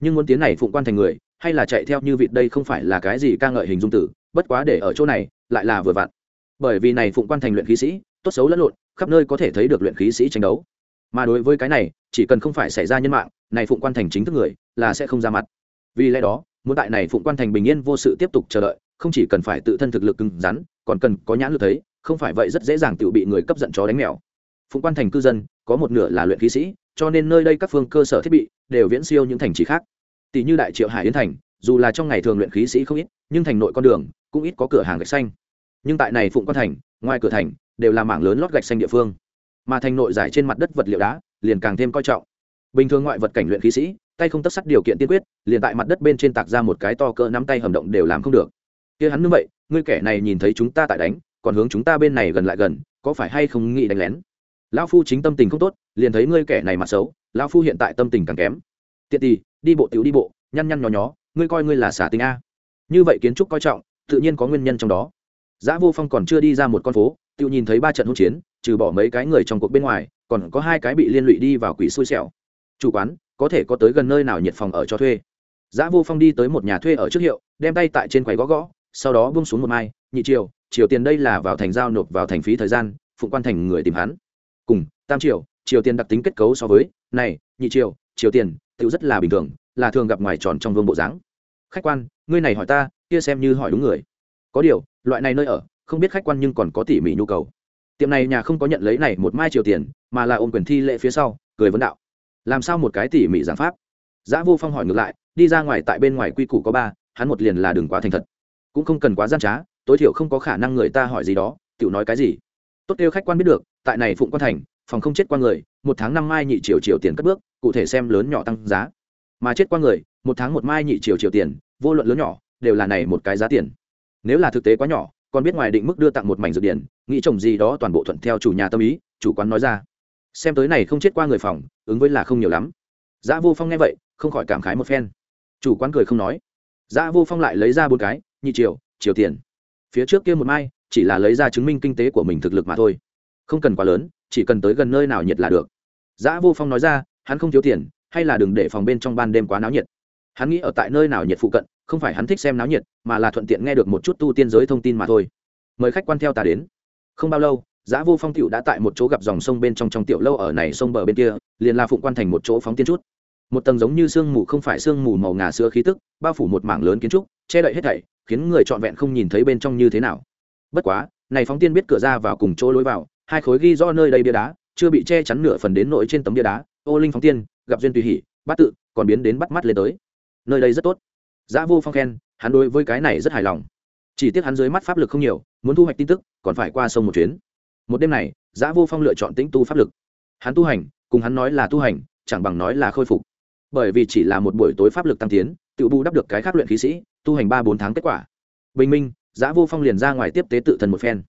nhưng muốn tiến này phụng quan thành người, hay là chạy theo như vịt đây không phải là cái gì ca ngợi hình dung tử, bất quá để ở chỗ này, lại là vừa vặn. Bởi vì này phụng quan thành luyện khí sĩ, tốt xấu lẫn lộn, khắp nơi có thể thấy được luyện khí sĩ tranh đấu. Mà đối với cái này, chỉ cần không phải xảy ra nhân mạng, này phụng quan thành chính thức người, là sẽ không ra mặt. Vì lẽ đó, muốn tại này phụng quan thành bình yên vô sự tiếp tục chờ đợi, không chỉ cần phải tự thân thực lực cứng rắn, còn cần có nhãn lực thấy, không phải vậy rất dễ dàng tự bị người cấp giận chó đánh mèo. Phụng quan thành cư dân, có một nửa là luyện khí sĩ cho nên nơi đây các phương cơ sở thiết bị đều viễn siêu những thành trì khác. Tỷ như đại triệu hải yến thành, dù là trong ngày thường luyện khí sĩ không ít, nhưng thành nội con đường cũng ít có cửa hàng gạch xanh. Nhưng tại này phụng quan thành, ngoài cửa thành đều là mảng lớn lót gạch xanh địa phương. Mà thành nội giải trên mặt đất vật liệu đá liền càng thêm coi trọng. Bình thường ngoại vật cảnh luyện khí sĩ, tay không tất sắt điều kiện tiên quyết, liền tại mặt đất bên trên tạc ra một cái to cỡ nắm tay hầm động đều làm không được. Kia hắn như vậy, ngươi kẻ này nhìn thấy chúng ta tại đánh, còn hướng chúng ta bên này gần lại gần, có phải hay không nghĩ đánh lén? Lão phu chính tâm tình không tốt liền thấy ngươi kẻ này mặt xấu lão phu hiện tại tâm tình càng kém tiện tì đi bộ tiểu đi bộ nhăn nhăn nhó nhó ngươi coi ngươi là xả tính a như vậy kiến trúc coi trọng tự nhiên có nguyên nhân trong đó Giá Vô Phong còn chưa đi ra một con phố, tự nhìn thấy ba trận hỗn chiến, trừ bỏ mấy cái người trong cuộc bên ngoài, còn có hai cái bị liên lụy đi vào quỷ xui xẻo. Chủ quán, có thể có tới gần nơi nào nhiệt phòng ở cho thuê. Giá Vô Phong đi tới một nhà thuê ở trước hiệu, đem tay tại trên quầy gõ gõ, sau đó bung xuống một mai, nhị triều, triều tiền đây là vào thành giao nộp vào thành phí thời gian, phụng quan thành người tìm hắn. Cùng, tam triều, triều tiền đặc tính kết cấu so với, này, nhị triều triều tiền tự rất là bình thường là thường gặp ngoài tròn trong vương bộ dáng. Khách quan ngươi này hỏi ta kia xem như hỏi đúng người. Có điều loại này nơi ở không biết khách quan nhưng còn có tỉ mỉ nhu cầu. Tiệm này nhà không có nhận lấy này một mai triều tiền mà là ôm quyền thi lệ phía sau cười vấn đạo. Làm sao một cái tỉ mỉ giảng pháp? Giã vô phong hỏi ngược lại đi ra ngoài tại bên ngoài quy củ có ba hắn một liền là đừng quá thành thật. Cũng không cần quá gian trá tối thiểu không có khả năng người ta hỏi gì đó tự nói cái gì. Tốt kêu khách quan biết được tại này phụng quan thành, phòng không chết qua người, một tháng năm mai nhị triệu triệu tiền cất bước, cụ thể xem lớn nhỏ tăng giá. Mà chết qua người, một tháng một mai nhị triệu triệu tiền, vô luận lớn nhỏ, đều là này một cái giá tiền. Nếu là thực tế quá nhỏ, còn biết ngoài định mức đưa tặng một mảnh dược điển, nghĩ trồng gì đó toàn bộ thuận theo chủ nhà tâm ý, chủ quán nói ra. Xem tới này không chết qua người phòng, ứng với là không nhiều lắm. Giá vô phong nghe vậy, không khỏi cảm khái một phen. Chủ quán cười không nói. Giá vô phong lại lấy ra bốn cái, nhị triệu triệu tiền. Phía trước kia một mai, chỉ là lấy ra chứng minh kinh tế của mình thực lực mà thôi không cần quá lớn, chỉ cần tới gần nơi nào nhiệt là được. Giá vô phong nói ra, hắn không thiếu tiền, hay là đừng để phòng bên trong ban đêm quá náo nhiệt. Hắn nghĩ ở tại nơi nào nhiệt phụ cận, không phải hắn thích xem náo nhiệt, mà là thuận tiện nghe được một chút tu tiên giới thông tin mà thôi. Mời khách quan theo ta đến. Không bao lâu giá vô phong tiểu đã tại một chỗ gặp dòng sông bên trong trong tiểu lâu ở này sông bờ bên kia, liền là phụng quan thành một chỗ phóng tiên chút. Một tầng giống như sương mù không phải sương mù màu ngà sữa khí tức, bao phủ một mảng lớn kiến trúc, che đậy hết thảy, khiến người trọn vẹn không nhìn thấy bên trong như thế nào. Bất quá, này phóng tiên biết cửa ra vào cùng chỗ lối vào hai khối ghi do nơi đây bia đá, chưa bị che chắn nửa phần đến nội trên tấm bia đá. Ô linh phóng tiên, gặp duyên tùy hỉ bắt tự, còn biến đến bắt mắt lên tới. Nơi đây rất tốt. Giá vô phong khen, hắn đối với cái này rất hài lòng. Chỉ tiếc hắn dưới mắt pháp lực không nhiều, muốn thu hoạch tin tức, còn phải qua sông một chuyến. Một đêm này giá vô phong lựa chọn tĩnh tu pháp lực. Hắn tu hành, cùng hắn nói là tu hành, chẳng bằng nói là khôi phục. Bởi vì chỉ là một buổi tối pháp lực tăng tiến tự bù đắp được cái khác luyện khí sĩ, tu hành ba bốn tháng kết quả. Bình minh giá vô phong liền ra ngoài tiếp tế tự thần một phen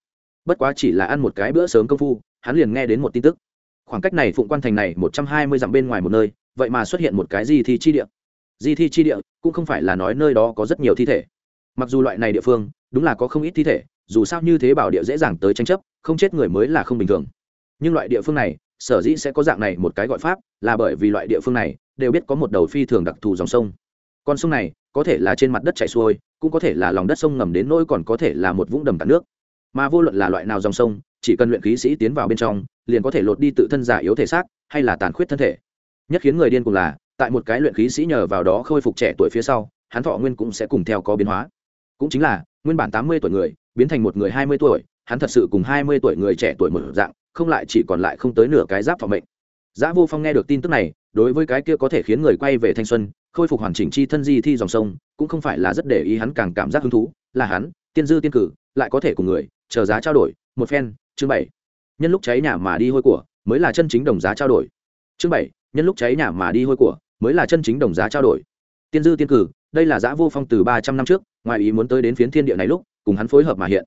bất quá chỉ là ăn một cái bữa sớm công phu, hắn liền nghe đến một tin tức. Khoảng cách này phụng quan thành này một trăm hai mươi dặm bên ngoài một nơi, vậy mà xuất hiện một cái di thi chi địa. Di thi chi địa cũng không phải là nói nơi đó có rất nhiều thi thể. Mặc dù loại này địa phương, đúng là có không ít thi thể, dù sao như thế bảo địa dễ dàng tới tranh chấp, không chết người mới là không bình thường. Nhưng loại địa phương này, sở dĩ sẽ có dạng này một cái gọi pháp, là bởi vì loại địa phương này đều biết có một đầu phi thường đặc thù dòng sông. Con sông này có thể là trên mặt đất chảy xuôi, cũng có thể là lòng đất sông ngầm đến nỗi còn có thể là một vũng đầm tạt nước mà vô luận là loại nào dòng sông chỉ cần luyện khí sĩ tiến vào bên trong liền có thể lột đi tự thân giả yếu thể xác hay là tàn khuyết thân thể. Nhất khiến người điên cùng là tại một cái luyện khí sĩ nhờ vào đó khôi phục trẻ tuổi phía sau hắn thọ nguyên cũng sẽ cùng theo có biến hóa. Cũng chính là nguyên bản tám mươi tuổi người biến thành một người hai mươi tuổi hắn thật sự cùng hai mươi tuổi người trẻ tuổi một dạng không lại chỉ còn lại không tới nửa cái giáp phòng mệnh. Giá Vô Phong nghe được tin tức này, đối với cái kia có thể khiến người quay về thanh xuân, khôi phục hoàn chỉnh chi thân di thi dòng sông, cũng không phải là rất để ý hắn càng cảm giác hứng thú, là hắn, tiên dư tiên cử, lại có thể cùng người, chờ giá trao đổi, một phen, chương bảy. Nhân lúc cháy nhà mà đi hôi của, mới là chân chính đồng giá trao đổi. Chương bảy, nhân lúc cháy nhà mà đi hôi của, mới là chân chính đồng giá trao đổi. Tiên dư tiên cử, đây là Giá Vô Phong từ ba trăm năm trước, ngoài ý muốn tới đến phiến thiên địa này lúc, cùng hắn phối hợp mà hiện.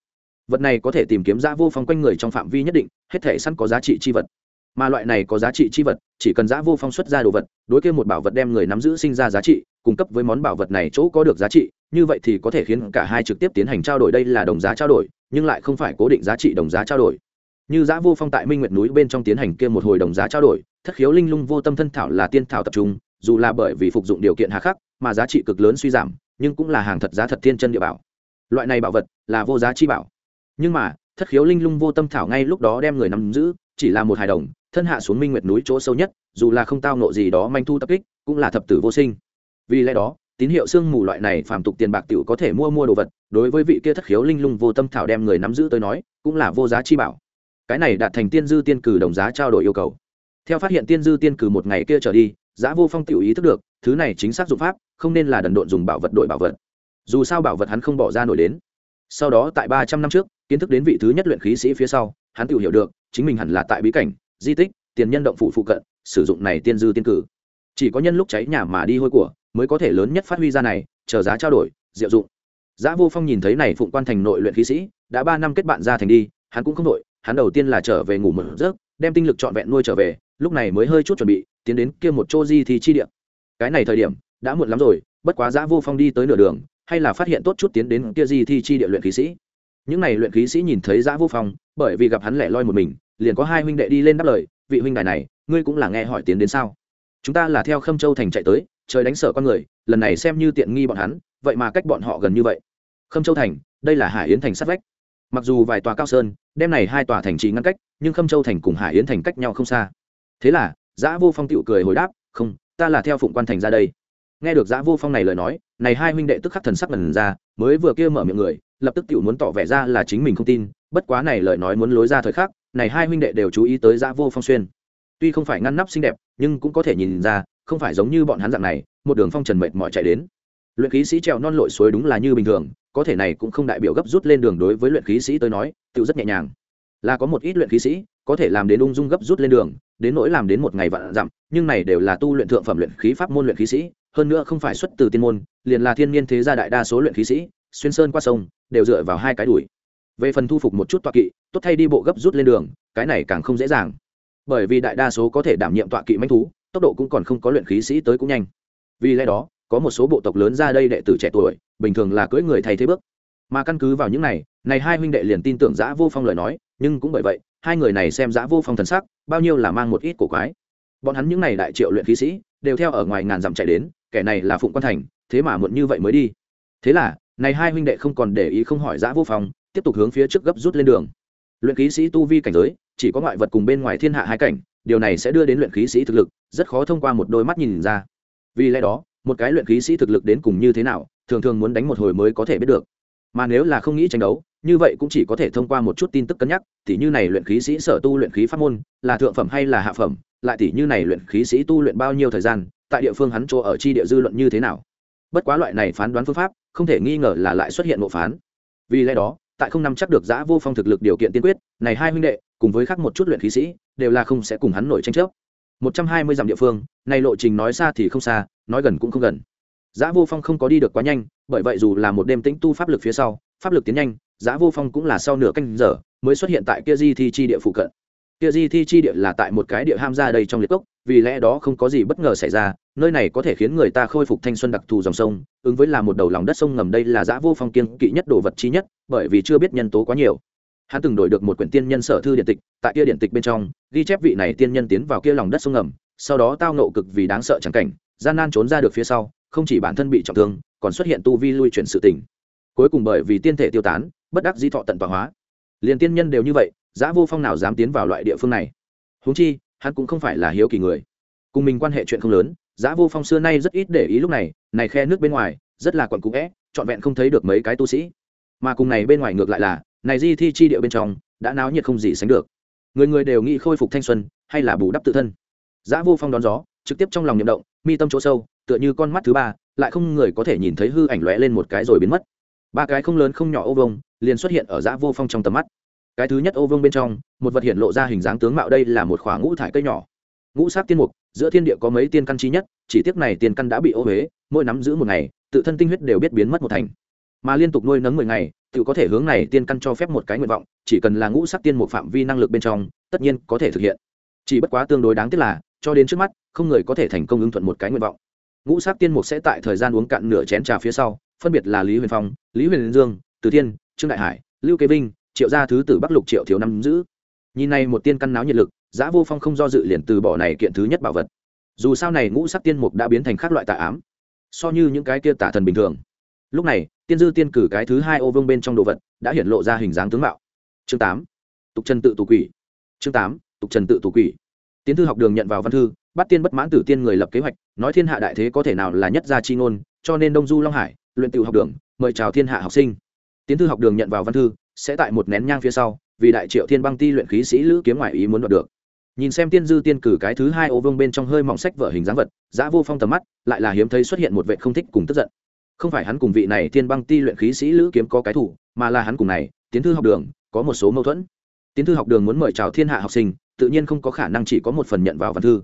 Vật này có thể tìm kiếm Giá Vô Phong quanh người trong phạm vi nhất định, hết thể sẵn có giá trị chi vật mà loại này có giá trị chi vật chỉ cần giá vô phong xuất ra đồ vật đối kia một bảo vật đem người nắm giữ sinh ra giá trị cung cấp với món bảo vật này chỗ có được giá trị, như vậy thì có thể khiến cả hai trực tiếp tiến hành trao đổi. Đây là đồng giá trao đổi, nhưng lại không phải cố định giá trị đồng giá trao đổi. Như giá vô phong tại minh nguyệt núi bên trong tiến hành kia một hồi đồng giá trao đổi, thất khiếu linh lung vô tâm thân thảo là tiên thảo tập trung, dù là bởi vì phục dụng điều kiện hà khắc, mà giá trị cực lớn suy giảm, nhưng cũng là hàng thật giá thật thiên chân địa bảo. Loại này bảo vật là vô giá chi bảo. Nhưng mà, thất khiếu linh lung vô tâm thảo ngay lúc đó đem người nắm giữ, chỉ là một hài đồng, thân hạ xuống minh nguyệt núi chỗ sâu nhất, dù là không tao nộ gì đó manh thu tập kích, cũng là thập tử vô sinh vì lẽ đó, tín hiệu sương mù loại này phàm tục tiền bạc tiểu có thể mua mua đồ vật, đối với vị kia thất khiếu linh lung vô tâm thảo đem người nắm giữ tới nói, cũng là vô giá chi bảo. Cái này đạt thành tiên dư tiên cử đồng giá trao đổi yêu cầu. Theo phát hiện tiên dư tiên cử một ngày kia trở đi, giá vô phong tiểu ý thức được, thứ này chính xác dụng pháp, không nên là đần độn dùng bảo vật đổi bảo vật. Dù sao bảo vật hắn không bỏ ra nổi đến. Sau đó tại ba trăm năm trước, kiến thức đến vị thứ nhất luyện khí sĩ phía sau, hắn tự hiểu được, chính mình hẳn là tại bí cảnh, di tích, tiền nhân động phụ phụ cận, sử dụng này tiên dư tiên cử chỉ có nhân lúc cháy nhà mà đi hôi của, mới có thể lớn nhất phát huy ra này, chờ giá trao đổi, diệu dụng. Giá vô phong nhìn thấy này phụng quan thành nội luyện khí sĩ, đã ba năm kết bạn ra thành đi, hắn cũng không đội, hắn đầu tiên là trở về ngủ một giấc, đem tinh lực trọn vẹn nuôi trở về, lúc này mới hơi chút chuẩn bị, tiến đến kia một chỗ di thì chi địa. Cái này thời điểm, đã muộn lắm rồi, bất quá giá vô phong đi tới nửa đường, hay là phát hiện tốt chút tiến đến kia di thi chi địa luyện khí sĩ. Những này luyện khí sĩ nhìn thấy giá vô phong, bởi vì gặp hắn lẻ loi một mình, liền có hai huynh đệ đi lên đáp lời, vị huynh đài này, ngươi cũng là nghe hỏi tiến đến sao? Chúng ta là theo khâm châu thành chạy tới, trời đánh sở con người, lần này xem như tiện nghi bọn hắn, vậy mà cách bọn họ gần như vậy. Khâm châu thành, đây là hải yến thành sát vách. Mặc dù vài tòa cao sơn đem này hai tòa thành trì ngăn cách, nhưng khâm châu thành cùng hải yến thành cách nhau không xa. Thế là, giã vô phong tựu cười hồi đáp, không, ta là theo phụng quan thành ra đây. Nghe được giã vô phong này lời nói, này hai huynh đệ tức khắc thần sắc lần ra, mới vừa kia mở miệng người, lập tức tựu muốn tỏ vẻ ra là chính mình không tin, bất quá này lời nói muốn lối ra thời khắc, này hai huynh đệ đều chú ý tới giã vô phong xuyên. Tuy không phải ngăn nắp xinh đẹp nhưng cũng có thể nhìn ra, không phải giống như bọn hắn dạng này, một đường phong trần mệt mỏi chạy đến. Luyện khí sĩ trèo non lội suối đúng là như bình thường, có thể này cũng không đại biểu gấp rút lên đường đối với luyện khí sĩ tới nói, tự rất nhẹ nhàng. Là có một ít luyện khí sĩ, có thể làm đến ung dung gấp rút lên đường, đến nỗi làm đến một ngày vạn dặm, nhưng này đều là tu luyện thượng phẩm luyện khí pháp môn luyện khí sĩ, hơn nữa không phải xuất từ tiên môn, liền là thiên nhiên thế gia đại đa số luyện khí sĩ, xuyên sơn qua sông, đều dựa vào hai cái đùi. Về phần thu phục một chút tọa kỵ, tốt thay đi bộ gấp rút lên đường, cái này càng không dễ dàng bởi vì đại đa số có thể đảm nhiệm tọa kỵ manh thú, tốc độ cũng còn không có luyện khí sĩ tới cũng nhanh. Vì lẽ đó, có một số bộ tộc lớn ra đây đệ tử trẻ tuổi, bình thường là cưỡi người thay thế bước. Mà căn cứ vào những này này hai huynh đệ liền tin tưởng giã vô phong lời nói, nhưng cũng bởi vậy, hai người này xem giã vô phong thần sắc, bao nhiêu là mang một ít cổ quái. Bọn hắn những này đại triệu luyện khí sĩ, đều theo ở ngoài ngàn dặm chạy đến, kẻ này là phụng quan thành, thế mà muộn như vậy mới đi. Thế là, này hai huynh đệ không còn để ý không hỏi giã vô phong, tiếp tục hướng phía trước gấp rút lên đường luyện khí sĩ tu vi cảnh giới, chỉ có ngoại vật cùng bên ngoài thiên hạ hai cảnh, điều này sẽ đưa đến luyện khí sĩ thực lực rất khó thông qua một đôi mắt nhìn ra. Vì lẽ đó, một cái luyện khí sĩ thực lực đến cùng như thế nào, thường thường muốn đánh một hồi mới có thể biết được. Mà nếu là không nghĩ tranh đấu, như vậy cũng chỉ có thể thông qua một chút tin tức cân nhắc, tỉ như này luyện khí sĩ sở tu luyện khí pháp môn, là thượng phẩm hay là hạ phẩm, lại tỉ như này luyện khí sĩ tu luyện bao nhiêu thời gian, tại địa phương hắn chỗ ở chi địa dư luận như thế nào. Bất quá loại này phán đoán phương pháp, không thể nghi ngờ là lại xuất hiện ngộ phán. Vì lẽ đó tại không nắm chắc được giã vô phong thực lực điều kiện tiên quyết, này hai huynh đệ, cùng với khác một chút luyện khí sĩ, đều là không sẽ cùng hắn nổi tranh chấp. Một trăm hai mươi dặm địa phương, này lộ trình nói xa thì không xa, nói gần cũng không gần. Giã vô phong không có đi được quá nhanh, bởi vậy dù là một đêm tĩnh tu pháp lực phía sau, pháp lực tiến nhanh, giã vô phong cũng là sau nửa canh giờ mới xuất hiện tại kia di thi chi địa phụ cận. Kia di thi chi địa là tại một cái địa ham ra đây trong liệt cốc, vì lẽ đó không có gì bất ngờ xảy ra, nơi này có thể khiến người ta khôi phục thanh xuân đặc thù dòng sông, ứng với là một đầu lòng đất sông ngầm đây là giã vô phong kiên kỵ nhất đồ vật chi nhất bởi vì chưa biết nhân tố quá nhiều. Hắn từng đổi được một quyển tiên nhân sở thư điện tịch, tại kia điện tịch bên trong, ghi chép vị này tiên nhân tiến vào kia lòng đất sông ngầm, sau đó tao nộ cực vì đáng sợ chẳng cảnh, gian nan trốn ra được phía sau, không chỉ bản thân bị trọng thương, còn xuất hiện tu vi lui chuyển sự tình. Cuối cùng bởi vì tiên thể tiêu tán, bất đắc di thọ tận tọa hóa. Liền tiên nhân đều như vậy giã vô phong nào dám tiến vào loại địa phương này? Huống chi, hắn cũng không phải là hiếu kỳ người. Cùng mình quan hệ chuyện không lớn giã vô phong xưa nay rất ít để ý lúc này này khe nước bên ngoài, rất là quặn cũ vẽ trọn vẹn không thấy được mấy cái tu sĩ mà cùng này bên ngoài ngược lại là, này di thi chi địa bên trong, đã náo nhiệt không gì sánh được. Người người đều nghĩ khôi phục thanh xuân, hay là bù đắp tự thân. Giã vô phong đón gió, trực tiếp trong lòng nhậm động, mi tâm chỗ sâu, tựa như con mắt thứ ba, lại không người có thể nhìn thấy hư ảnh lóe lên một cái rồi biến mất. Ba cái không lớn không nhỏ ô vông liền xuất hiện ở giã vô phong trong tầm mắt. Cái thứ nhất ô vông bên trong, một vật hiện lộ ra hình dáng tướng mạo đây là một khoảng ngũ thải cây nhỏ. Ngũ sắc tiên mục, giữa thiên địa có mấy tiên căn chi nhất, chỉ tiếc này tiên căn đã bị ô huế, mỗi nắm giữ một ngày, tự thân tinh huyết đều biết biến mất một thành mà liên tục nuôi nấng mười ngày tự có thể hướng này tiên căn cho phép một cái nguyện vọng, chỉ cần là ngũ sắc tiên mục phạm vi năng lực bên trong, tất nhiên có thể thực hiện. Chỉ bất quá tương đối đáng tiếc là, cho đến trước mắt, không người có thể thành công ứng thuận một cái nguyện vọng. Ngũ sắc tiên mục sẽ tại thời gian uống cạn nửa chén trà phía sau, phân biệt là lý huyền phong, lý huyền dương, từ thiên, trương đại hải, lưu kế vinh, triệu gia thứ tử bắc lục triệu thiếu năm giữ. Nhìn này một tiên căn náo nhiệt lực, giã vô phong không do dự liền từ bỏ này kiện thứ nhất bảo vật. Dù sao này ngũ sắc tiên mục đã biến thành các loại tà ám, so như những cái kia tả thần bình thường. Lúc này tiên dư tiên cử cái thứ hai ô vương bên trong đồ vật, đã hiện lộ ra hình dáng tướng mạo. Chương tám, tục trần tự tù quỷ. Chương tám, tục trần tự tù quỷ. Tiến thư học đường nhận vào văn thư, bắt tiên bất mãn tử tiên người lập kế hoạch, nói thiên hạ đại thế có thể nào là nhất gia chi ngôn, cho nên đông du long hải, luyện tự học đường, mời chào thiên hạ học sinh. Tiến thư học đường nhận vào văn thư, sẽ tại một nén nhang phía sau, vì đại triệu thiên băng ti luyện khí sĩ lữ kiếm ngoại ý muốn đoạt được. Nhìn xem tiên dư tiên cử cái thứ hai ô vương bên trong hơi mỏng sách vở hình dáng vật, giã vô phong tầm mắt, lại là hiếm thấy xuất hiện một vệ không thích cùng tức giận không phải hắn cùng vị này thiên băng ti luyện khí sĩ lữ kiếm có cái thủ, mà là hắn cùng này, tiến thư học đường, có một số mâu thuẫn. Tiến thư học đường muốn mời chào thiên hạ học sinh, tự nhiên không có khả năng chỉ có một phần nhận vào văn thư.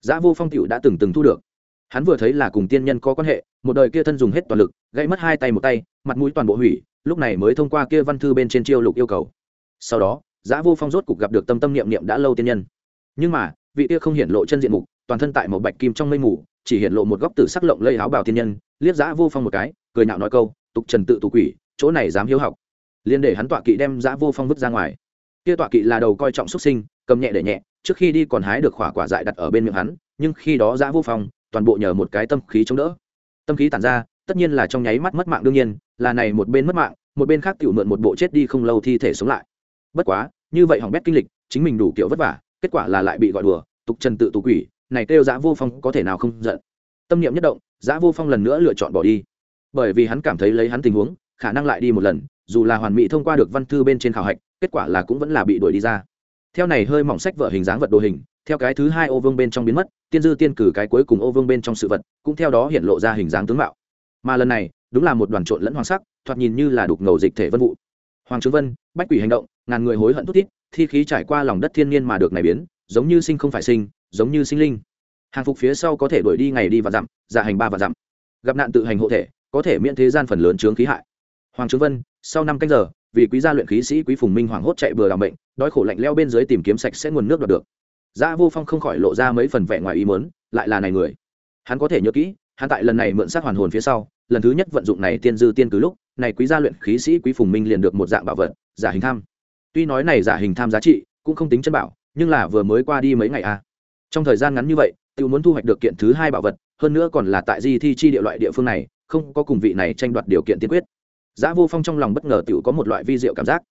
Giá vô phong t đã từng từng thu được. Hắn vừa thấy là cùng tiên nhân có quan hệ, một đời kia thân dùng hết toàn lực, gãy mất hai tay một tay, mặt mũi toàn bộ hủy, lúc này mới thông qua kia văn thư bên trên chiêu lục yêu cầu. Sau đó Giá vô phong rốt cục gặp được tâm tâm niệm niệm đã lâu tiên nhân. Nhưng mà, vị kia không hiển lộ chân diện mục, toàn thân tại một bạch kim trong mây mù chỉ hiện lộ một góc tử sắc lộng lây áo bào thiên nhân, liếc giã vô phong một cái, cười nhạo nói câu, tục trần tự tù quỷ, chỗ này dám hiếu học. Liên để hắn tọa kỵ đem giã vô phong vứt ra ngoài. Kia tọa kỵ là đầu coi trọng xuất sinh, cầm nhẹ để nhẹ, trước khi đi còn hái được khỏa quả dại đặt ở bên miệng hắn, nhưng khi đó giã vô phong, toàn bộ nhờ một cái tâm khí chống đỡ. Tâm khí tản ra, tất nhiên là trong nháy mắt mất mạng đương nhiên, là này một bên mất mạng, một bên khác tiểu mượn một bộ chết đi không lâu thi thể sống lại. Bất quá, như vậy hỏng bét kinh lịch, chính mình đủ kiểu vất vả, kết quả là lại bị gọi đùa, tục trần tự tù quỷ này kêu giã vô phong có thể nào không giận? Tâm niệm nhất động, giã vô phong lần nữa lựa chọn bỏ đi. Bởi vì hắn cảm thấy lấy hắn tình huống, khả năng lại đi một lần, dù là hoàn mỹ thông qua được văn thư bên trên khảo hạch, kết quả là cũng vẫn là bị đuổi đi ra. Theo này hơi mỏng sách vở hình dáng vật đồ hình, theo cái thứ hai ô vương bên trong biến mất, tiên dư tiên cử cái cuối cùng ô vương bên trong sự vật, cũng theo đó hiện lộ ra hình dáng tướng mạo. Mà lần này, đúng là một đoàn trộn lẫn hoàng sắc, thoạt nhìn như là đục ngầu dịch thể vân vụ. Hoàng trướng vân, bách quỷ hành động, ngàn người hối hận thút thít, thi khí trải qua lòng đất thiên nhiên mà được này biến, giống như sinh không phải sinh giống như sinh linh hàng phục phía sau có thể đuổi đi ngày đi và dặm dạ hành ba và dặm gặp nạn tự hành hộ thể có thể miễn thế gian phần lớn chướng khí hại hoàng trướng vân sau năm canh giờ vì quý gia luyện khí sĩ quý phùng minh hoàng hốt chạy bừa làm bệnh đói khổ lạnh leo bên dưới tìm kiếm sạch sẽ nguồn nước đoạt được Dạ Vô Phong không khỏi lộ ra mấy phần vẻ ngoài ý muốn, lại là này người. Hắn có thể nhớ kỹ, hắn tại lần này mượn sát hoàn hồn phía sau, lần thứ nhất vận dụng này tiên dư tiên cứ lúc, này quý gia luyện khí sĩ quý phùng minh liền được một dạng bảo vật, giả hình tham. Tuy nói này giả hình tham giá trị cũng không tính chân bảo, nhưng là vừa mới qua đi mấy ngày a. À. Trong thời gian ngắn như vậy, tiêu muốn thu hoạch được kiện thứ hai bảo vật, hơn nữa còn là tại di thi chi địa loại địa phương này, không có cùng vị này tranh đoạt điều kiện tiên quyết. Giá Vô Phong trong lòng bất ngờ tiểu có một loại vi diệu cảm giác.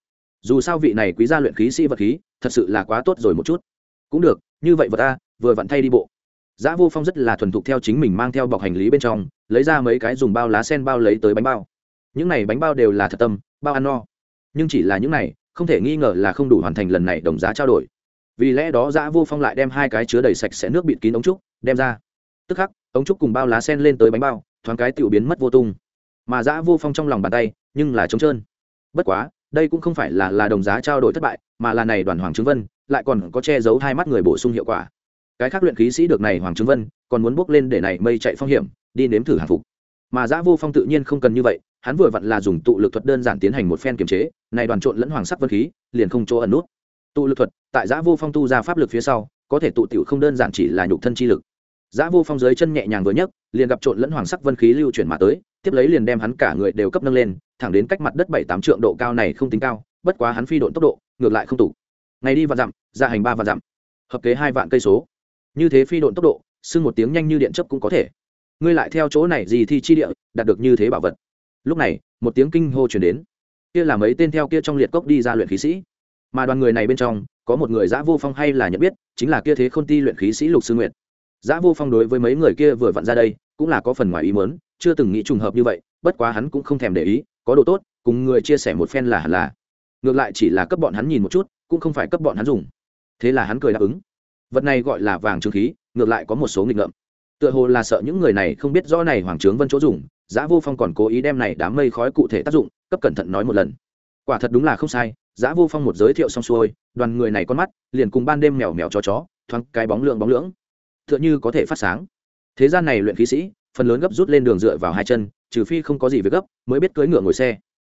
Dù sao vị này quý gia luyện khí sĩ vật khí, thật sự là quá tốt rồi một chút cũng được như vậy vật ta vừa vặn thay đi bộ Giá Vô Phong rất là thuần thục theo chính mình mang theo bọc hành lý bên trong, lấy ra mấy cái dùng bao lá sen bao lấy tới bánh bao. Những này bánh bao đều là thật tâm, bao ăn no. Nhưng chỉ là những này, không thể nghi ngờ là không đủ hoàn thành lần này đồng giá trao đổi. Vì lẽ đó giã Vô Phong lại đem hai cái chứa đầy sạch sẽ nước bịt kín ống trúc, đem ra. Tức khắc, ống trúc cùng bao lá sen lên tới bánh bao, thoáng cái tiểu biến mất vô tung. Mà giã Vô Phong trong lòng bàn tay, nhưng là trống trơn. Bất quá, đây cũng không phải là là đồng giá trao đổi thất bại, mà là này đoàn hoàng trứng vân, lại còn có che giấu hai mắt người bổ sung hiệu quả cái khác luyện khí sĩ được này hoàng trứng vân còn muốn bước lên để này mây chạy phong hiểm đi nếm thử hàng phục mà giã vô phong tự nhiên không cần như vậy hắn vừa vặn là dùng tụ lực thuật đơn giản tiến hành một phen kiềm chế này đoàn trộn lẫn hoàng sắc vân khí liền không chỗ ẩn nút tụ lực thuật, tại giã vô phong tu ra pháp lực phía sau, có thể tụ tiểu không đơn giản chỉ là nhục thân chi lực. Giã vô phong dưới chân nhẹ nhàng vừa nhấc, liền gặp trộn lẫn hoàng sắc vân khí lưu chuyển mà tới, tiếp lấy liền đem hắn cả người đều cấp nâng lên, thẳng đến cách mặt đất bảy tám trượng độ cao này không tính cao, bất quá hắn phi độn tốc độ, ngược lại không tụ. Ngày đi vạn dặm, ra hành ba vạn dặm. Hợp kế hai vạn cây số. Như thế phi độn tốc độ, xưng một tiếng nhanh như điện chấp cũng có thể. Ngươi lại theo chỗ này gì thì chi địa, đạt được như thế bảo vật. Lúc này, một tiếng kinh hô chuyển đến. Kia là mấy tên theo kia trong liệt cốc đi ra luyện khí sĩ mà đoàn người này bên trong, có một người giã vô phong hay là nhận biết, chính là kia thế khôn ti luyện khí sĩ lục sư nguyệt. Giã vô phong đối với mấy người kia vừa vặn ra đây, cũng là có phần ngoài ý mớn chưa từng nghĩ trùng hợp như vậy, bất quá hắn cũng không thèm để ý, có độ tốt, cùng người chia sẻ một phen là hẳn là. Ngược lại chỉ là cấp bọn hắn nhìn một chút, cũng không phải cấp bọn hắn dùng. Thế là hắn cười đáp ứng. Vật này gọi là vàng trương khí, ngược lại có một số nghịch ngợm. Tựa hồ là sợ những người này không biết rõ này hoàng trướng vân chỗ dùng giá vô phong còn cố ý đem này đám mây khói cụ thể tác dụng, cấp cẩn thận nói một lần quả thật đúng là không sai, giã vô phong một giới thiệu xong xuôi, đoàn người này con mắt liền cùng ban đêm mèo mèo chó chó, thoáng cái bóng lượng bóng lưỡng. Tựa như có thể phát sáng. Thế gian này luyện khí sĩ, phần lớn gấp rút lên đường dựa vào hai chân, trừ phi không có gì việc gấp, mới biết cưỡi ngựa ngồi xe.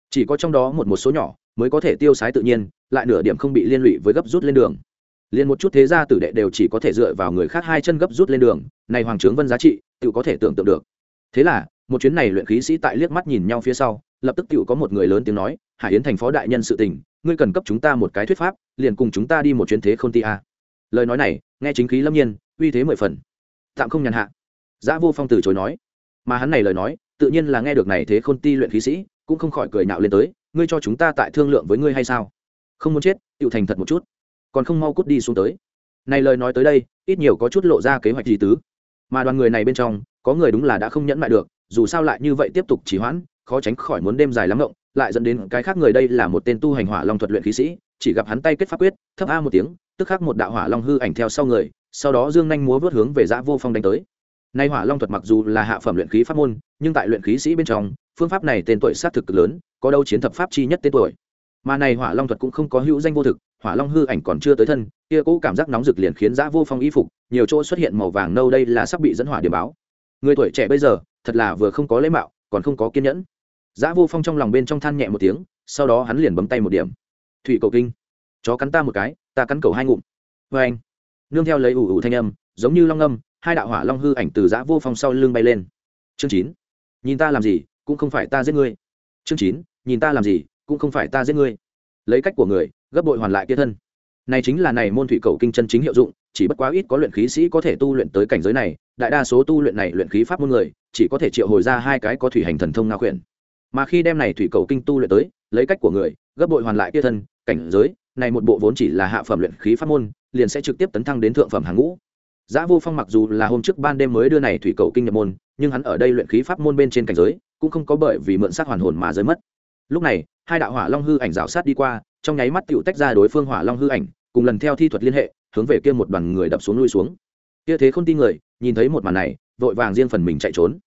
Chỉ có trong đó một một số nhỏ mới có thể tiêu sái tự nhiên, lại nửa điểm không bị liên lụy với gấp rút lên đường. Liền một chút thế gia tử đệ đều chỉ có thể dựa vào người khác hai chân gấp rút lên đường, này hoàng trướng vân giá trị, tự có thể tưởng tượng được. Thế là, một chuyến này luyện khí sĩ tại liếc mắt nhìn nhau phía sau lập tức cựu có một người lớn tiếng nói, hải yến thành phó đại nhân sự tình, ngươi cần cấp chúng ta một cái thuyết pháp, liền cùng chúng ta đi một chuyến thế không ti a. Lời nói này, nghe chính khí lâm nhiên, uy thế mười phần. Tạm không nhàn hạ. Giã vô phong từ chối nói. Mà hắn này lời nói, tự nhiên là nghe được này thế khôn ti luyện khí sĩ, cũng không khỏi cười nhạo lên tới, ngươi cho chúng ta tại thương lượng với ngươi hay sao? Không muốn chết, tiểu thành thật một chút. Còn không mau cút đi xuống tới. Này lời nói tới đây, ít nhiều có chút lộ ra kế hoạch gì tứ. Mà đoàn người này bên trong, có người đúng là đã không nhẫn mại được, dù sao lại như vậy tiếp tục chỉ hoãn khó tránh khỏi muốn đêm dài lắm ngộng, lại dẫn đến cái khác người đây là một tên tu hành hỏa long thuật luyện khí sĩ, chỉ gặp hắn tay kết pháp quyết, thấp a một tiếng, tức khắc một đạo hỏa long hư ảnh theo sau người, sau đó dương nhanh múa vớt hướng về dã vô phong đánh tới. Nay hỏa long thuật mặc dù là hạ phẩm luyện khí pháp môn, nhưng tại luyện khí sĩ bên trong, phương pháp này tên tuổi sát thực cực lớn, có đâu chiến thập pháp chi nhất tên tuổi. Mà này hỏa long thuật cũng không có hữu danh vô thực, hỏa long hư ảnh còn chưa tới thân, kia cũ cảm giác nóng rực liền khiến dã vô phong y phục, nhiều chỗ xuất hiện màu vàng nâu đây là sắp bị dẫn hỏa điểm báo. Người tuổi trẻ bây giờ, thật là vừa không có lễ mạo, còn không có kiên nhẫn. Giá vô phong trong lòng bên trong than nhẹ một tiếng, sau đó hắn liền bấm tay một điểm. Thủy cầu kinh. Chó cắn ta một cái, ta cắn cầu hai ngụm. Vê anh. Nương theo lấy ủ ủ thanh âm, giống như long âm, hai đạo hỏa long hư ảnh từ Giá vô phong sau lưng bay lên. Chương chín. Nhìn ta làm gì, cũng không phải ta giết ngươi. Chương chín. Nhìn ta làm gì, cũng không phải ta giết ngươi. Lấy cách của người, gấp bội hoàn lại kia thân. Này chính là này môn thủy cầu kinh chân chính hiệu dụng, chỉ bất quá ít có luyện khí sĩ có thể tu luyện tới cảnh giới này, đại đa số tu luyện này luyện khí pháp môn người, chỉ có thể triệu hồi ra hai cái có thủy hành thần thông nga quyển mà khi đem này thủy cầu kinh tu luyện tới lấy cách của người gấp bội hoàn lại kia thân cảnh giới này một bộ vốn chỉ là hạ phẩm luyện khí pháp môn liền sẽ trực tiếp tấn thăng đến thượng phẩm hàng ngũ Giá Vô Phong mặc dù là hôm trước ban đêm mới đưa này thủy cầu kinh nhập môn, nhưng hắn ở đây luyện khí pháp môn bên trên cảnh giới, cũng không có bởi vì mượn sát hoàn hồn mà rơi mất. Lúc này, hai đạo hỏa long hư ảnh rào sát đi qua, trong nháy mắt tựu tách ra đối phương hỏa long hư ảnh, cùng lần theo thi thuật liên hệ, hướng về kia một đoàn người đập xuống lui xuống. Kia thế không tin người, nhìn thấy một màn này, vội vàng riêng phần mình chạy trốn.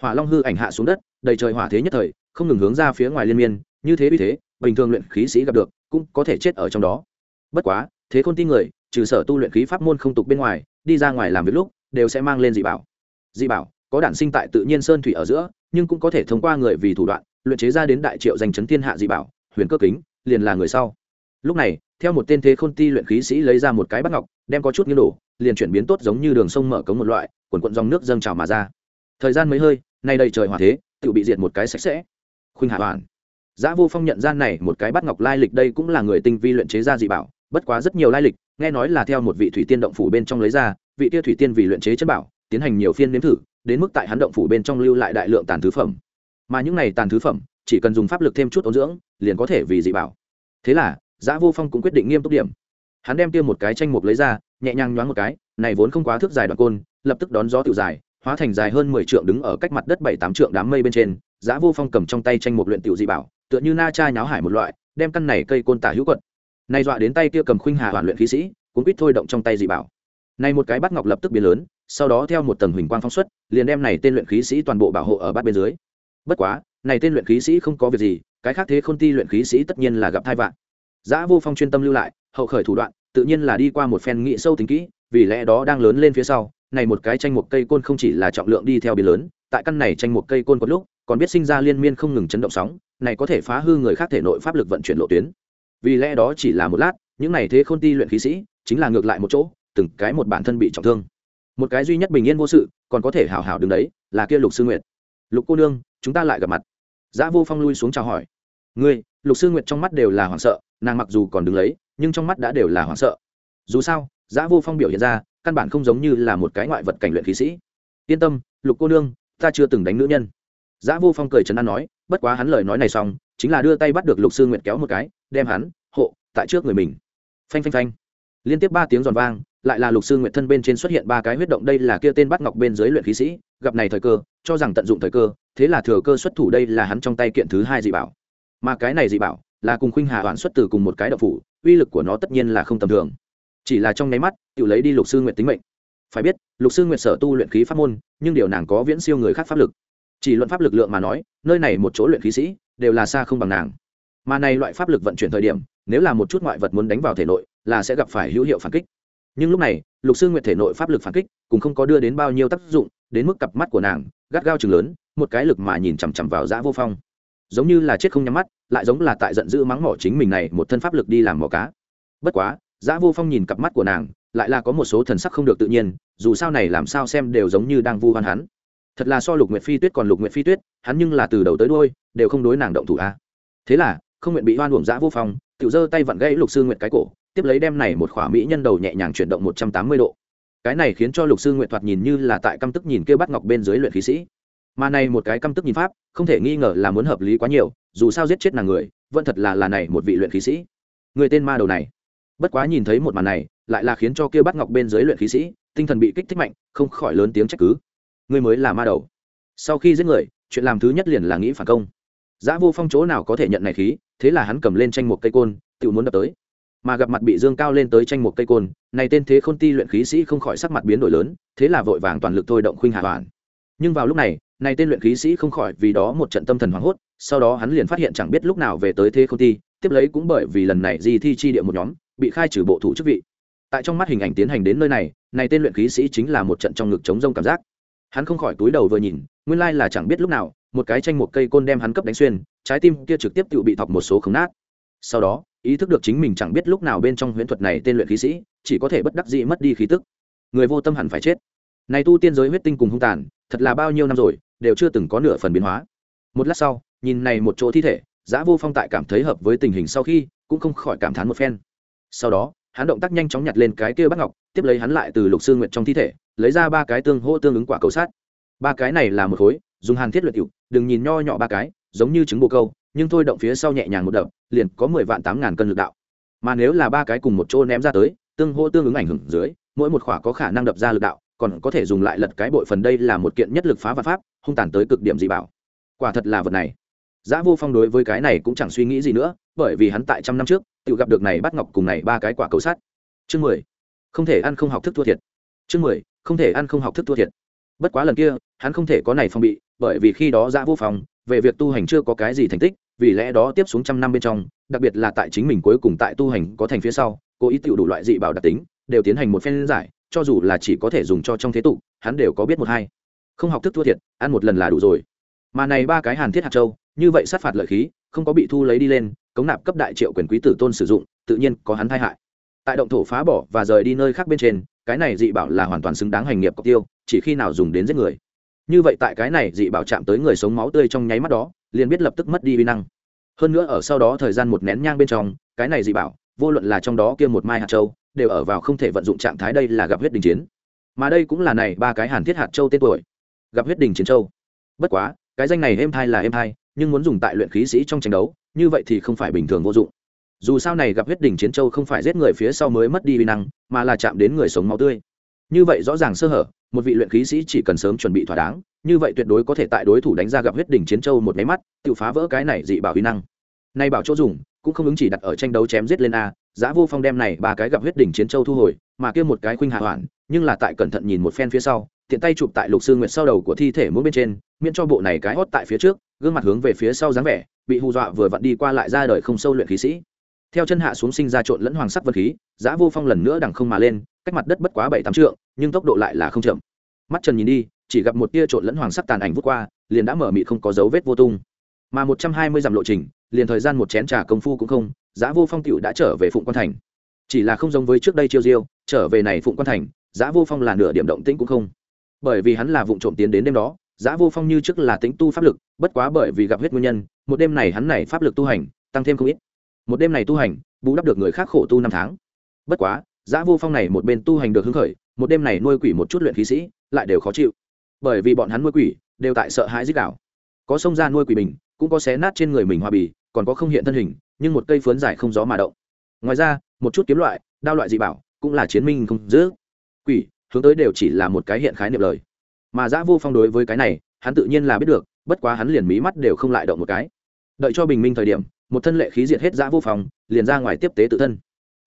Hỏa long hư ảnh hạ xuống đất, đầy trời hỏa thế nhất thời, không ngừng hướng ra phía ngoài liên miên, như thế vì thế, bình thường luyện khí sĩ gặp được, cũng có thể chết ở trong đó. Bất quá, thế khôn tin người, trừ sở tu luyện khí pháp môn không tục bên ngoài, đi ra ngoài làm việc lúc đều sẽ mang lên dị bảo. Dị bảo có đản sinh tại tự nhiên sơn thủy ở giữa nhưng cũng có thể thông qua người vì thủ đoạn luyện chế ra đến đại triệu danh chấn thiên hạ dị bảo huyền cơ kính liền là người sau. Lúc này theo một tên thế khôn ti luyện khí sĩ lấy ra một cái bắt ngọc đem có chút nghiêng đổ liền chuyển biến tốt giống như đường sông mở cống một loại quần quận dòng nước dâng trào mà ra. Thời gian mấy hơi nay đầy trời hòa thế tự bị diệt một cái sạch sẽ khuynh hạ hoàn. Giá Vô Phong nhận ra này một cái bắt ngọc lai lịch đây cũng là người tinh vi luyện chế ra dị bảo, bất quá rất nhiều lai lịch, nghe nói là theo một vị thủy tiên động phủ bên trong lấy ra vị tia thủy tiên vì luyện chế chất bảo tiến hành nhiều phiên nếm thử đến mức tại hắn động phủ bên trong lưu lại đại lượng tàn thứ phẩm. Mà những này tàn thứ phẩm chỉ cần dùng pháp lực thêm chút ôn dưỡng liền có thể vì dị bảo. Thế là giã vô phong cũng quyết định nghiêm túc điểm. Hắn đem tiêm một cái tranh mục lấy ra nhẹ nhàng nhoáng một cái này vốn không quá thước dài đoạn côn lập tức đón gió tự dài hóa thành dài hơn mười trượng đứng ở cách mặt đất bảy tám trượng đám mây bên trên Giá vô phong cầm trong tay tranh một luyện tiểu dị bảo, tựa như na cha nháo hải một loại, đem căn này cây côn tả hữu quật. Nay dọa đến tay kia cầm khuynh hà hoàn luyện khí sĩ, cuốn quýt thôi động trong tay dị bảo. Này một cái bắt ngọc lập tức biến lớn, sau đó theo một tầng huỳnh quang phong xuất, liền đem này tên luyện khí sĩ toàn bộ bảo hộ ở bát bên dưới. Bất quá, này tên luyện khí sĩ không có việc gì, cái khác thế không ti luyện khí sĩ tất nhiên là gặp thai vạn. Giã vô phong chuyên tâm lưu lại, hậu khởi thủ đoạn, tự nhiên là đi qua một phen nghị sâu tính kỹ, vì lẽ đó đang lớn lên phía sau này một cái tranh một cây côn không chỉ là trọng lượng đi theo biến lớn, tại căn này tranh một cây côn có lúc, còn biết sinh ra liên miên không ngừng chấn động sóng, này có thể phá hư người khác thể nội pháp lực vận chuyển lộ tuyến. Vì lẽ đó chỉ là một lát, những này thế khôn ti luyện khí sĩ, chính là ngược lại một chỗ, từng cái một bản thân bị trọng thương. Một cái duy nhất bình yên vô sự, còn có thể hảo hảo đứng đấy, là kia lục sư nguyệt. Lục cô nương, chúng ta lại gặp mặt. Giã vô phong lui xuống chào hỏi. Ngươi, lục sư nguyệt trong mắt đều là hoảng sợ, nàng mặc dù còn đứng lấy, nhưng trong mắt đã đều là hoảng sợ. Dù sao, giã vô phong biểu hiện ra căn bản không giống như là một cái ngoại vật cảnh luyện khí sĩ. Yên tâm, lục cô nương, ta chưa từng đánh nữ nhân. Giã vô phong cười trấn an nói, bất quá hắn lời nói này xong, chính là đưa tay bắt được lục sư nguyệt kéo một cái, đem hắn, hộ, tại trước người mình. Phanh phanh phanh. Liên tiếp ba tiếng giòn vang, lại là lục sư nguyện thân bên trên xuất hiện ba cái huyết động, đây là kia tên bắt ngọc bên dưới luyện khí sĩ, gặp này thời cơ, cho rằng tận dụng thời cơ, thế là thừa cơ xuất thủ đây là hắn trong tay kiện thứ hai dị bảo. Mà cái này dị bảo là cùng khuynh hà đoạn xuất từ cùng một cái đậu phủ, uy lực của nó tất nhiên là không tầm thường chỉ là trong nháy mắt, tự lấy đi lục sư nguyện tính mệnh. Phải biết, lục sư nguyện sở tu luyện khí pháp môn, nhưng điều nàng có viễn siêu người khác pháp lực. Chỉ luận pháp lực lượng mà nói, nơi này một chỗ luyện khí sĩ, đều là xa không bằng nàng. Mà này loại pháp lực vận chuyển thời điểm, nếu là một chút ngoại vật muốn đánh vào thể nội, là sẽ gặp phải hữu hiệu phản kích. Nhưng lúc này, lục sư nguyệt thể nội pháp lực phản kích, cũng không có đưa đến bao nhiêu tác dụng, đến mức cặp mắt của nàng, gắt gao chừng lớn, một cái lực mà nhìn chằm chằm vào dã vô phong. Giống như là chết không nhắm mắt, lại giống là tại giận dữ mắng mỏ chính mình này, một thân pháp lực đi làm mỏ cá. Bất quá Giả vô phong nhìn cặp mắt của nàng, lại là có một số thần sắc không được tự nhiên, dù sao này làm sao xem đều giống như đang vu oan hắn. Thật là so lục nguyệt phi tuyết còn lục nguyệt phi tuyết, hắn nhưng là từ đầu tới đuôi, đều không đối nàng động thủ a. Thế là, không nguyện bị oan uổng Giả vô phong, tiểu giơ tay vặn gãy lục sư nguyệt cái cổ, tiếp lấy đem này một khỏa mỹ nhân đầu nhẹ nhàng chuyển động một trăm tám mươi độ. Cái này khiến cho lục sư nguyệt thoạt nhìn như là tại căm tức nhìn kia bắt ngọc bên dưới luyện khí sĩ. Mà này một cái căm tức nhìn pháp, không thể nghi ngờ là muốn hợp lý quá nhiều, dù sao giết chết nàng người, vẫn thật là là này một vị luyện khí sĩ. Người tên ma đầu này bất quá nhìn thấy một màn này lại là khiến cho kia bắt ngọc bên dưới luyện khí sĩ tinh thần bị kích thích mạnh không khỏi lớn tiếng trách cứ người mới là ma đầu sau khi giết người chuyện làm thứ nhất liền là nghĩ phản công giã Vô Phong chỗ nào có thể nhận này khí, thế là hắn cầm lên tranh một cây côn, tự muốn đập tới. Mà gặp mặt bị dương cao lên tới tranh một cây côn, này tên thế khôn ti luyện khí sĩ không khỏi sắc mặt biến đổi lớn, thế là vội vàng toàn lực thôi động khuynh hạ hoàn. Nhưng vào lúc này, này tên luyện khí sĩ không khỏi vì đó một trận tâm thần hoảng hốt, sau đó hắn liền phát hiện chẳng biết lúc nào về tới thế khôn ti, tiếp lấy cũng bởi vì lần này di thi chi địa một nhóm, bị khai trừ bộ thủ chức vị. Tại trong mắt hình ảnh tiến hành đến nơi này, này tên luyện khí sĩ chính là một trận trong ngực chống rông cảm giác. Hắn không khỏi túi đầu vừa nhìn, nguyên lai là chẳng biết lúc nào, một cái tranh một cây côn đem hắn cấp đánh xuyên trái tim kia trực tiếp tự bị thọc một số khống nát. Sau đó ý thức được chính mình chẳng biết lúc nào bên trong huyễn thuật này tên luyện khí sĩ chỉ có thể bất đắc dĩ mất đi khí tức. Người vô tâm hẳn phải chết. Này tu tiên giới huyết tinh cùng hung tàn thật là bao nhiêu năm rồi đều chưa từng có nửa phần biến hóa. Một lát sau nhìn này một chỗ thi thể giã vô phong tại cảm thấy hợp với tình hình sau khi cũng không khỏi cảm thán một phen sau đó, hắn động tác nhanh chóng nhặt lên cái kia bắt ngọc, tiếp lấy hắn lại từ lục sư nguyện trong thi thể, lấy ra ba cái tương hỗ tương ứng quả cầu sát. Ba cái này là một khối, dùng hàn thiết luyện cựu đừng nhìn nho nhỏ ba cái, giống như trứng bồ câu, nhưng thôi động phía sau nhẹ nhàng một đập, liền có mười vạn tám ngàn cân lực đạo. Mà nếu là ba cái cùng một chỗ ném ra tới, tương hô tương ứng ảnh hưởng dưới, mỗi một khỏa có khả năng đập ra lực đạo, còn có thể dùng lại lật cái bội phần đây là một kiện nhất lực phá và pháp, hung tàn tới cực điểm dị bảo. Quả thật là vật này. Giá Vô Phong đối với cái này cũng chẳng suy nghĩ gì nữa, bởi vì hắn tại trăm năm trước, tự gặp được này bắt ngọc cùng này ba cái quả cầu sắt. Chương mười, Không thể ăn không học thức thua thiệt. Chương mười, Không thể ăn không học thức thua thiệt. Bất quá lần kia, hắn không thể có này phong bị, bởi vì khi đó Giá Vô Phong, về việc tu hành chưa có cái gì thành tích, vì lẽ đó tiếp xuống trăm năm bên trong, đặc biệt là tại chính mình cuối cùng tại tu hành có thành phía sau, cố ý tiểu đủ loại dị bảo đặc tính, đều tiến hành một phen giải, cho dù là chỉ có thể dùng cho trong thế tục, hắn đều có biết một hai. Không học thức thua thiệt, ăn một lần là đủ rồi. Mà này ba cái Hàn Thiết hạt châu, như vậy sát phạt lợi khí, không có bị thu lấy đi lên, cống nạp cấp đại triệu quyền quý tử tôn sử dụng, tự nhiên có hắn tai hại. Tại động thổ phá bỏ và rời đi nơi khác bên trên, cái này dị bảo là hoàn toàn xứng đáng hành nghiệp cọc tiêu, chỉ khi nào dùng đến giết người. Như vậy tại cái này dị bảo chạm tới người sống máu tươi trong nháy mắt đó, liền biết lập tức mất đi vi năng. Hơn nữa ở sau đó thời gian một nén nhang bên trong, cái này dị bảo, vô luận là trong đó kia một mai hạt châu, đều ở vào không thể vận dụng trạng thái đây là gặp huyết đình chiến. Mà đây cũng là này ba cái hàn thiết hạt châu tên tuổi. Gặp huyết đình chiến châu. Bất quá, cái danh này êm thai là êm thai nhưng muốn dùng tại luyện khí sĩ trong tranh đấu, như vậy thì không phải bình thường vô dụng. Dù sao này gặp huyết đỉnh chiến châu không phải giết người phía sau mới mất đi uy năng, mà là chạm đến người sống máu tươi. Như vậy rõ ràng sơ hở, một vị luyện khí sĩ chỉ cần sớm chuẩn bị thỏa đáng, như vậy tuyệt đối có thể tại đối thủ đánh ra gặp huyết đỉnh chiến châu một máy mắt, tự phá vỡ cái này dị bảo uy năng. Nay bảo chỗ dùng, cũng không ứng chỉ đặt ở tranh đấu chém giết lên a, giá vô phong đem này ba cái gặp huyết đỉnh chiến châu thu hồi, mà kia một cái khuynh hạ hoạn nhưng là tại cẩn thận nhìn một phen phía sau tiện tay chụp tại lục sư nguyệt sau đầu của thi thể mỗi bên trên, miễn cho bộ này cái hót tại phía trước, gương mặt hướng về phía sau dáng vẻ, bị hù dọa vừa vặn đi qua lại ra đời không sâu luyện khí sĩ. Theo chân hạ xuống sinh ra trộn lẫn hoàng sắc vân khí giã vô phong lần nữa đằng không mà lên, cách mặt đất bất quá bảy tám trượng, nhưng tốc độ lại là không chậm. Mắt trần nhìn đi, chỉ gặp một tia trộn lẫn hoàng sắc tàn ảnh vút qua, liền đã mở mị không có dấu vết vô tung. Mà một trăm hai mươi dặm lộ trình, liền thời gian một chén trà công phu cũng không giã vô phong tựu đã trở về phụng quan thành. Chỉ là không giống với trước đây chiêu diêu, trở về này phụng quan thành giã vô phong là nửa điểm động tĩnh cũng không bởi vì hắn là vụ trộm tiến đến đêm đó, giã vô phong như trước là tính tu pháp lực, bất quá bởi vì gặp huyết nguyên nhân, một đêm này hắn này pháp lực tu hành, tăng thêm không ít. Một đêm này tu hành, bù đắp được người khác khổ tu năm tháng. Bất quá, giã vô phong này một bên tu hành được hứng khởi, một đêm này nuôi quỷ một chút luyện khí sĩ, lại đều khó chịu. Bởi vì bọn hắn nuôi quỷ, đều tại sợ hãi dích đảo có sông ra nuôi quỷ mình cũng có xé nát trên người mình hòa bì, còn có không hiện thân hình, nhưng một cây phớn dài không gió mà động. Ngoài ra, một chút kiếm loại, đao loại dị bảo, cũng là chiến minh không giữ quỷ hướng tới đều chỉ là một cái hiện khái niệm lời. Mà giã vô phong đối với cái này, hắn tự nhiên là biết được, bất quá hắn liền mí mắt đều không lại động một cái. Đợi cho bình minh thời điểm, một thân lệ khí diệt hết giã vô phong, liền ra ngoài tiếp tế tự thân.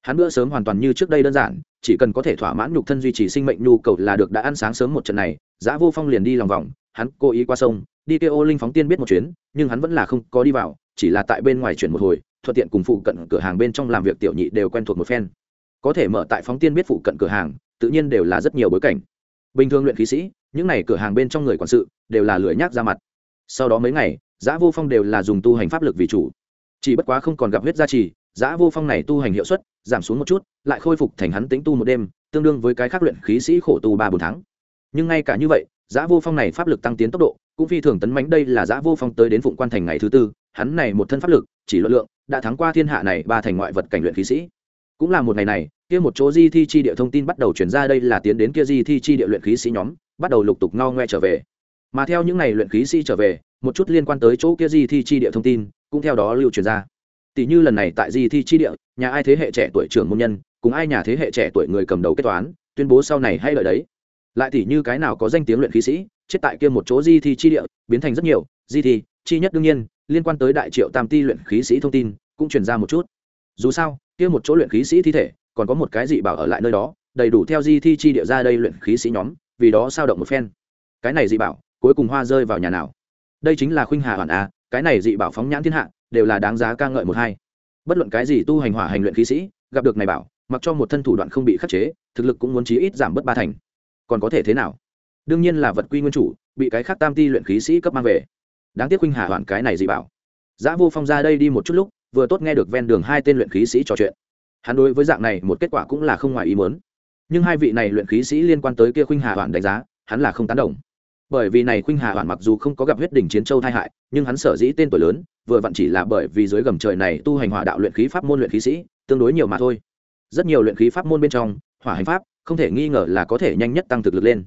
Hắn bữa sớm hoàn toàn như trước đây đơn giản, chỉ cần có thể thỏa mãn nhục thân duy trì sinh mệnh nhu cầu là được, đã ăn sáng sớm một trận này, giã vô phong liền đi lòng vòng, hắn cố ý qua sông, đi kêu ô linh phóng tiên biết một chuyến, nhưng hắn vẫn là không có đi vào, chỉ là tại bên ngoài chuyển một hồi, thuận tiện cùng phụ cận cửa hàng bên trong làm việc tiểu nhị đều quen thuộc một phen. Có thể mở tại phóng tiên biết phụ cận cửa hàng tự nhiên đều là rất nhiều bối cảnh. Bình thường luyện khí sĩ, những n à y cửa hàng bên trong người quản sự, đều là lưỡi nhác ra mặt. Sau đó mấy ngày, giã vô phong đều là dùng tu hành pháp lực vì chủ. Chỉ bất quá không còn gặp huyết gia trì, giã vô phong này tu hành hiệu suất giảm xuống một chút, lại khôi phục thành hắn tính tu một đêm, tương đương với cái khác luyện khí sĩ khổ tu ba bốn tháng. Nhưng ngay cả như vậy, giã vô phong này pháp lực tăng tiến tốc độ, cũng phi thường tấn mánh đây là giã vô phong tới đến phụng quan thành ngày thứ tư, hắn này một thân pháp lực, chỉ luận lượng, đã thắng qua thiên hạ này ba thành ngoại vật cảnh luyện khí sĩ. Cũng là một ngày này kia một chỗ di thi chi địa thông tin bắt đầu chuyển ra đây là tiến đến kia di thi chi địa luyện khí sĩ nhóm, bắt đầu lục tục ngao ngoe trở về. Mà theo những ngày luyện khí sĩ trở về, một chút liên quan tới chỗ kia di thi chi địa thông tin cũng theo đó lưu truyền ra. Tỷ như lần này tại di thi chi địa, nhà ai thế hệ trẻ tuổi trưởng môn nhân, cùng ai nhà thế hệ trẻ tuổi người cầm đầu kết toán, tuyên bố sau này hay lợi đấy. Lại tỷ như cái nào có danh tiếng luyện khí sĩ, chết tại kia một chỗ di thi chi địa, biến thành rất nhiều, di thi, chi nhất đương nhiên, liên quan tới đại triệu tam ti luyện khí sĩ thông tin cũng truyền ra một chút. Dù sao, kia một chỗ luyện khí sĩ thi thể còn có một cái dị bảo ở lại nơi đó, đầy đủ theo di thi chi địa ra đây luyện khí sĩ nhóm, vì đó sao động một phen. Cái này dị bảo, cuối cùng hoa rơi vào nhà nào? Đây chính là khuynh hà hoàn a, cái này dị bảo phóng nhãn thiên hạ, đều là đáng giá ca ngợi một hai. Bất luận cái gì tu hành hỏa hành luyện khí sĩ, gặp được này bảo, mặc cho một thân thủ đoạn không bị khắc chế, thực lực cũng muốn chí ít giảm bớt ba thành. Còn có thể thế nào? Đương nhiên là vật quy nguyên chủ, bị cái khác tam ti luyện khí sĩ cấp mang về. Đáng tiếc khuynh hà hoàn cái này dị bảo. Giã vô phong ra đây đi một chút lúc, vừa tốt nghe được ven đường hai tên luyện khí sĩ trò chuyện hắn đối với dạng này một kết quả cũng là không ngoài ý muốn. Nhưng hai vị này luyện khí sĩ liên quan tới kia khuynh hà hoàn đánh giá, hắn là không tán đồng. Bởi vì này khuynh hà hoàn mặc dù không có gặp huyết đỉnh chiến châu thai hại, nhưng hắn sở dĩ tên tuổi lớn, vừa vặn chỉ là bởi vì dưới gầm trời này tu hành hỏa đạo luyện khí pháp môn luyện khí sĩ, tương đối nhiều mà thôi. Rất nhiều luyện khí pháp môn bên trong, hỏa hành pháp, không thể nghi ngờ là có thể nhanh nhất tăng thực lực lên.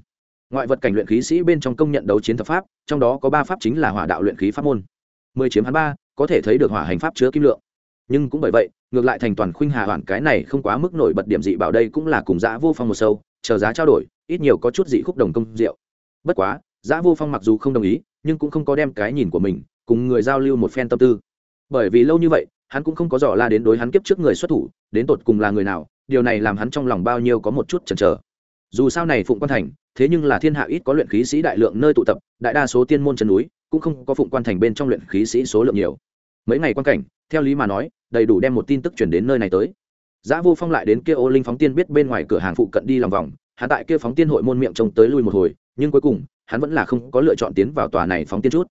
Ngoại vật cảnh luyện khí sĩ bên trong công nhận đấu chiến thập pháp, trong đó có ba pháp chính là hỏa đạo luyện khí pháp môn. Mười chiếm hắn ba, có thể thấy được hỏa hành pháp chứa kim lượng. Nhưng cũng bởi vậy ngược lại thành toàn khuynh hà hoàn cái này không quá mức nổi bật điểm dị bảo đây cũng là cùng dã vô phong một sâu, chờ giá trao đổi, ít nhiều có chút dị khúc đồng công rượu. Bất quá giá vô phong mặc dù không đồng ý, nhưng cũng không có đem cái nhìn của mình cùng người giao lưu một phen tâm tư. Bởi vì lâu như vậy, hắn cũng không có dò la đến đối hắn kiếp trước người xuất thủ, đến tột cùng là người nào, điều này làm hắn trong lòng bao nhiêu có một chút chần chờ. Dù sao này phụng quan thành, thế nhưng là thiên hạ ít có luyện khí sĩ đại lượng nơi tụ tập, đại đa số tiên môn chân núi, cũng không có phụng quan thành bên trong luyện khí sĩ số lượng nhiều mấy ngày quan cảnh theo lý mà nói đầy đủ đem một tin tức chuyển đến nơi này tới Giá Vô Phong lại đến kia Ô Linh phóng tiên biết bên ngoài cửa hàng phụ cận đi lòng vòng, hắn tại kia phóng tiên hội môn miệng trông tới lui một hồi, nhưng cuối cùng, hắn vẫn là không có lựa chọn tiến vào tòa này phóng tiên chút.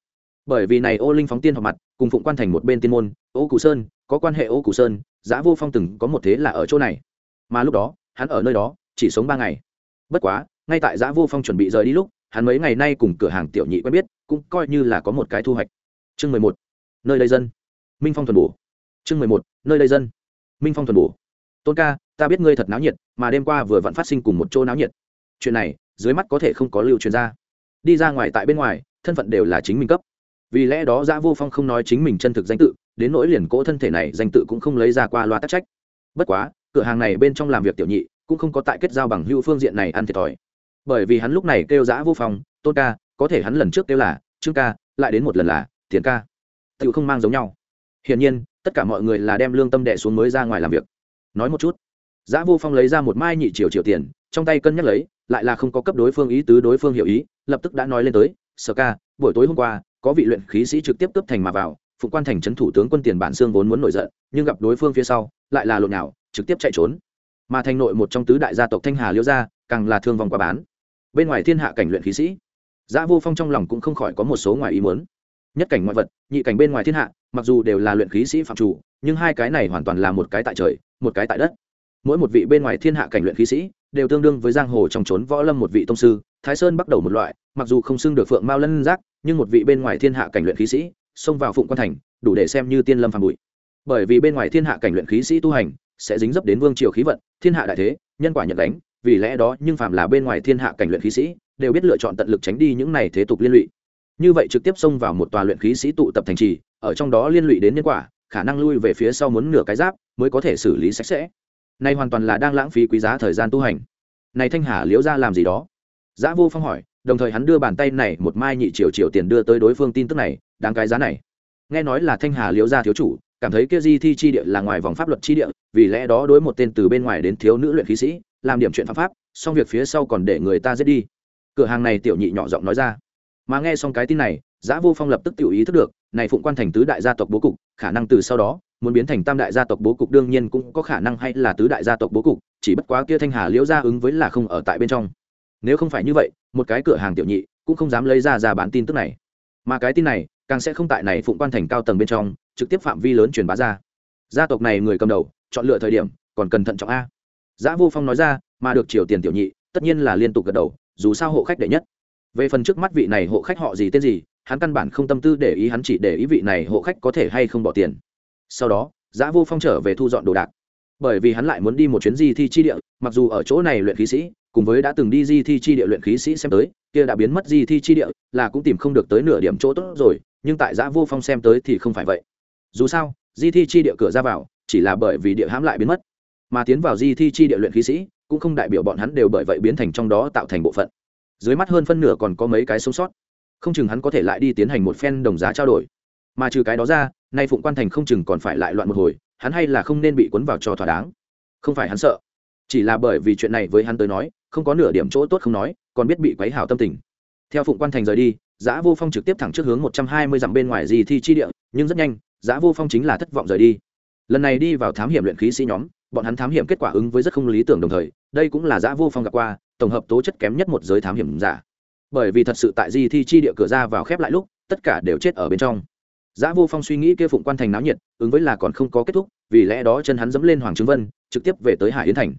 Bởi vì này Ô Linh phóng tiên họp mặt, cùng Phụng Quan thành một bên tiên môn, Ô Cụ Sơn, có quan hệ Ô Cụ Sơn, Giá Vô Phong từng có một thế là ở chỗ này. Mà lúc đó, hắn ở nơi đó, chỉ sống ba ngày. Bất quá, ngay tại Giá Vô Phong chuẩn bị rời đi lúc, hắn mấy ngày nay cùng cửa hàng tiểu nhị quen biết, cũng coi như là có một cái thu hoạch. Chương mười một, Nơi đây dân. Minh Phong thuần bổ. Chương mười một, Nơi đây dân. Minh Phong thuần bổ. Tôn ca ta biết ngươi thật náo nhiệt mà đêm qua vừa vặn phát sinh cùng một chỗ náo nhiệt. Chuyện này dưới mắt có thể không có lưu truyền ra. Đi ra ngoài tại bên ngoài thân phận đều là chính mình cấp. Vì lẽ đó giã vô phong không nói chính mình chân thực danh tự đến nỗi liền cỗ thân thể này danh tự cũng không lấy ra qua loa tắc trách. Bất quá cửa hàng này bên trong làm việc tiểu nhị cũng không có tại kết giao bằng hữu phương diện này ăn thiệt thòi. Bởi vì hắn lúc này kêu giã vô phong tôn ca có thể hắn lần trước kêu là trương ca lại đến một lần là tiền ca tự không mang giống nhau hiển nhiên tất cả mọi người là đem lương tâm đệ xuống mới ra ngoài làm việc nói một chút Giá Vô Phong lấy ra một mai nhị triệu triệu tiền, trong tay cân nhắc lấy, lại là không có cấp đối phương ý tứ đối phương hiểu ý, lập tức đã nói lên tới, "Sở ca, buổi tối hôm qua, có vị luyện khí sĩ trực tiếp cướp thành mà vào, phụ quan thành trấn thủ tướng quân tiền bản xương vốn muốn nổi giận, nhưng gặp đối phương phía sau, lại là lộn nào, trực tiếp chạy trốn. Mà thành nội một trong tứ đại gia tộc Thanh Hà Liễu gia, càng là thương vong quá bán. Bên ngoài thiên hạ cảnh luyện khí sĩ, Giá Vô Phong trong lòng cũng không khỏi có một số ngoài ý muốn. Nhất cảnh ngoại vật, nhị cảnh bên ngoài thiên hạ, mặc dù đều là luyện khí sĩ phạm chủ, nhưng hai cái này hoàn toàn là một cái tại trời, một cái tại đất. Mỗi một vị bên ngoài thiên hạ cảnh luyện khí sĩ đều tương đương với giang hồ trong trốn võ lâm một vị tông sư thái sơn bắt đầu một loại mặc dù không xưng được phượng mao lân giác nhưng một vị bên ngoài thiên hạ cảnh luyện khí sĩ xông vào phụng quan thành đủ để xem như tiên lâm phàm bụi. Bởi vì bên ngoài thiên hạ cảnh luyện khí sĩ tu hành sẽ dính dấp đến vương triều khí vận thiên hạ đại thế nhân quả nhận đánh vì lẽ đó nhưng phàm là bên ngoài thiên hạ cảnh luyện khí sĩ đều biết lựa chọn tận lực tránh đi những này thế tục liên lụy như vậy trực tiếp xông vào một tòa luyện khí sĩ tụ tập thành trì, ở trong đó liên lụy đến nhân quả, khả năng lui về phía sau muốn nửa cái giáp mới có thể xử lý sạch sẽ. Nay hoàn toàn là đang lãng phí quý giá thời gian tu hành. Này thanh hà liễu ra làm gì đó? Giã vô phong hỏi, đồng thời hắn đưa bàn tay này một mai nhị triệu triệu tiền đưa tới đối phương tin tức này, đáng cái giá này. Nghe nói là thanh hà liễu gia thiếu chủ, cảm thấy kia di thi chi địa là ngoài vòng pháp luật chi địa, vì lẽ đó đối một tên từ bên ngoài đến thiếu nữ luyện khí sĩ, làm điểm chuyện pháp pháp, xong việc phía sau còn để người ta giết đi. Cửa hàng này tiểu nhị nhỏ giọng nói ra mà nghe xong cái tin này, giã vô phong lập tức tự ý thức được, này phụng quan thành tứ đại gia tộc bố cục, khả năng từ sau đó, muốn biến thành tam đại gia tộc bố cục đương nhiên cũng có khả năng hay là tứ đại gia tộc bố cục, chỉ bất quá kia thanh hà liễu gia ứng với là không ở tại bên trong. Nếu không phải như vậy, một cái cửa hàng tiểu nhị cũng không dám lấy ra ra bán tin tức này. Mà cái tin này, càng sẽ không tại này phụng quan thành cao tầng bên trong, trực tiếp phạm vi lớn truyền bá ra. Gia tộc này người cầm đầu, chọn lựa thời điểm, còn cần thận trọng a. Giã vô phong nói ra, mà được triều tiền tiểu nhị, tất nhiên là liên tục gật đầu, dù sao hộ khách đệ nhất về phần trước mắt vị này hộ khách họ gì tên gì, hắn căn bản không tâm tư để ý, hắn chỉ để ý vị này hộ khách có thể hay không bỏ tiền. Sau đó, giã vô phong trở về thu dọn đồ đạc. Bởi vì hắn lại muốn đi một chuyến di thi chi địa, mặc dù ở chỗ này luyện khí sĩ, cùng với đã từng đi di thi chi địa luyện khí sĩ xem tới, kia đã biến mất di thi chi địa là cũng tìm không được tới nửa điểm chỗ tốt rồi, nhưng tại giã vô phong xem tới thì không phải vậy. Dù sao, di thi chi địa cửa ra vào, chỉ là bởi vì địa hãm lại biến mất. Mà tiến vào di thi chi địa luyện khí sĩ, cũng không đại biểu bọn hắn đều bởi vậy biến thành trong đó tạo thành bộ phận dưới mắt hơn phân nửa còn có mấy cái sống sót. Không chừng hắn có thể lại đi tiến hành một phen đồng giá trao đổi. Mà trừ cái đó ra, nay phụng quan thành không chừng còn phải lại loạn một hồi, hắn hay là không nên bị cuốn vào cho thỏa đáng. Không phải hắn sợ. Chỉ là bởi vì chuyện này với hắn tới nói, không có nửa điểm chỗ tốt không nói, còn biết bị quấy hảo tâm tình. Theo phụng quan thành rời đi, giã vô phong trực tiếp thẳng trước hướng một trăm hai mươi dặm bên ngoài gì thi chi địa, nhưng rất nhanh, giã vô phong chính là thất vọng rời đi. Lần này đi vào thám hiểm luyện khí sĩ nhóm, bọn hắn thám hiểm kết quả ứng với rất không lý tưởng đồng thời, đây cũng là giã vô phong gặp qua tổng hợp tố chất kém nhất một giới thám hiểm giả bởi vì thật sự tại di thi chi địa cửa ra vào khép lại lúc tất cả đều chết ở bên trong Giá Vô Phong suy nghĩ kia Phụng Quan thành náo nhiệt, ứng với là còn không có kết thúc, vì lẽ đó chân hắn dẫm lên Hoàng Trứng Vân, trực tiếp về tới Hải Yến thành.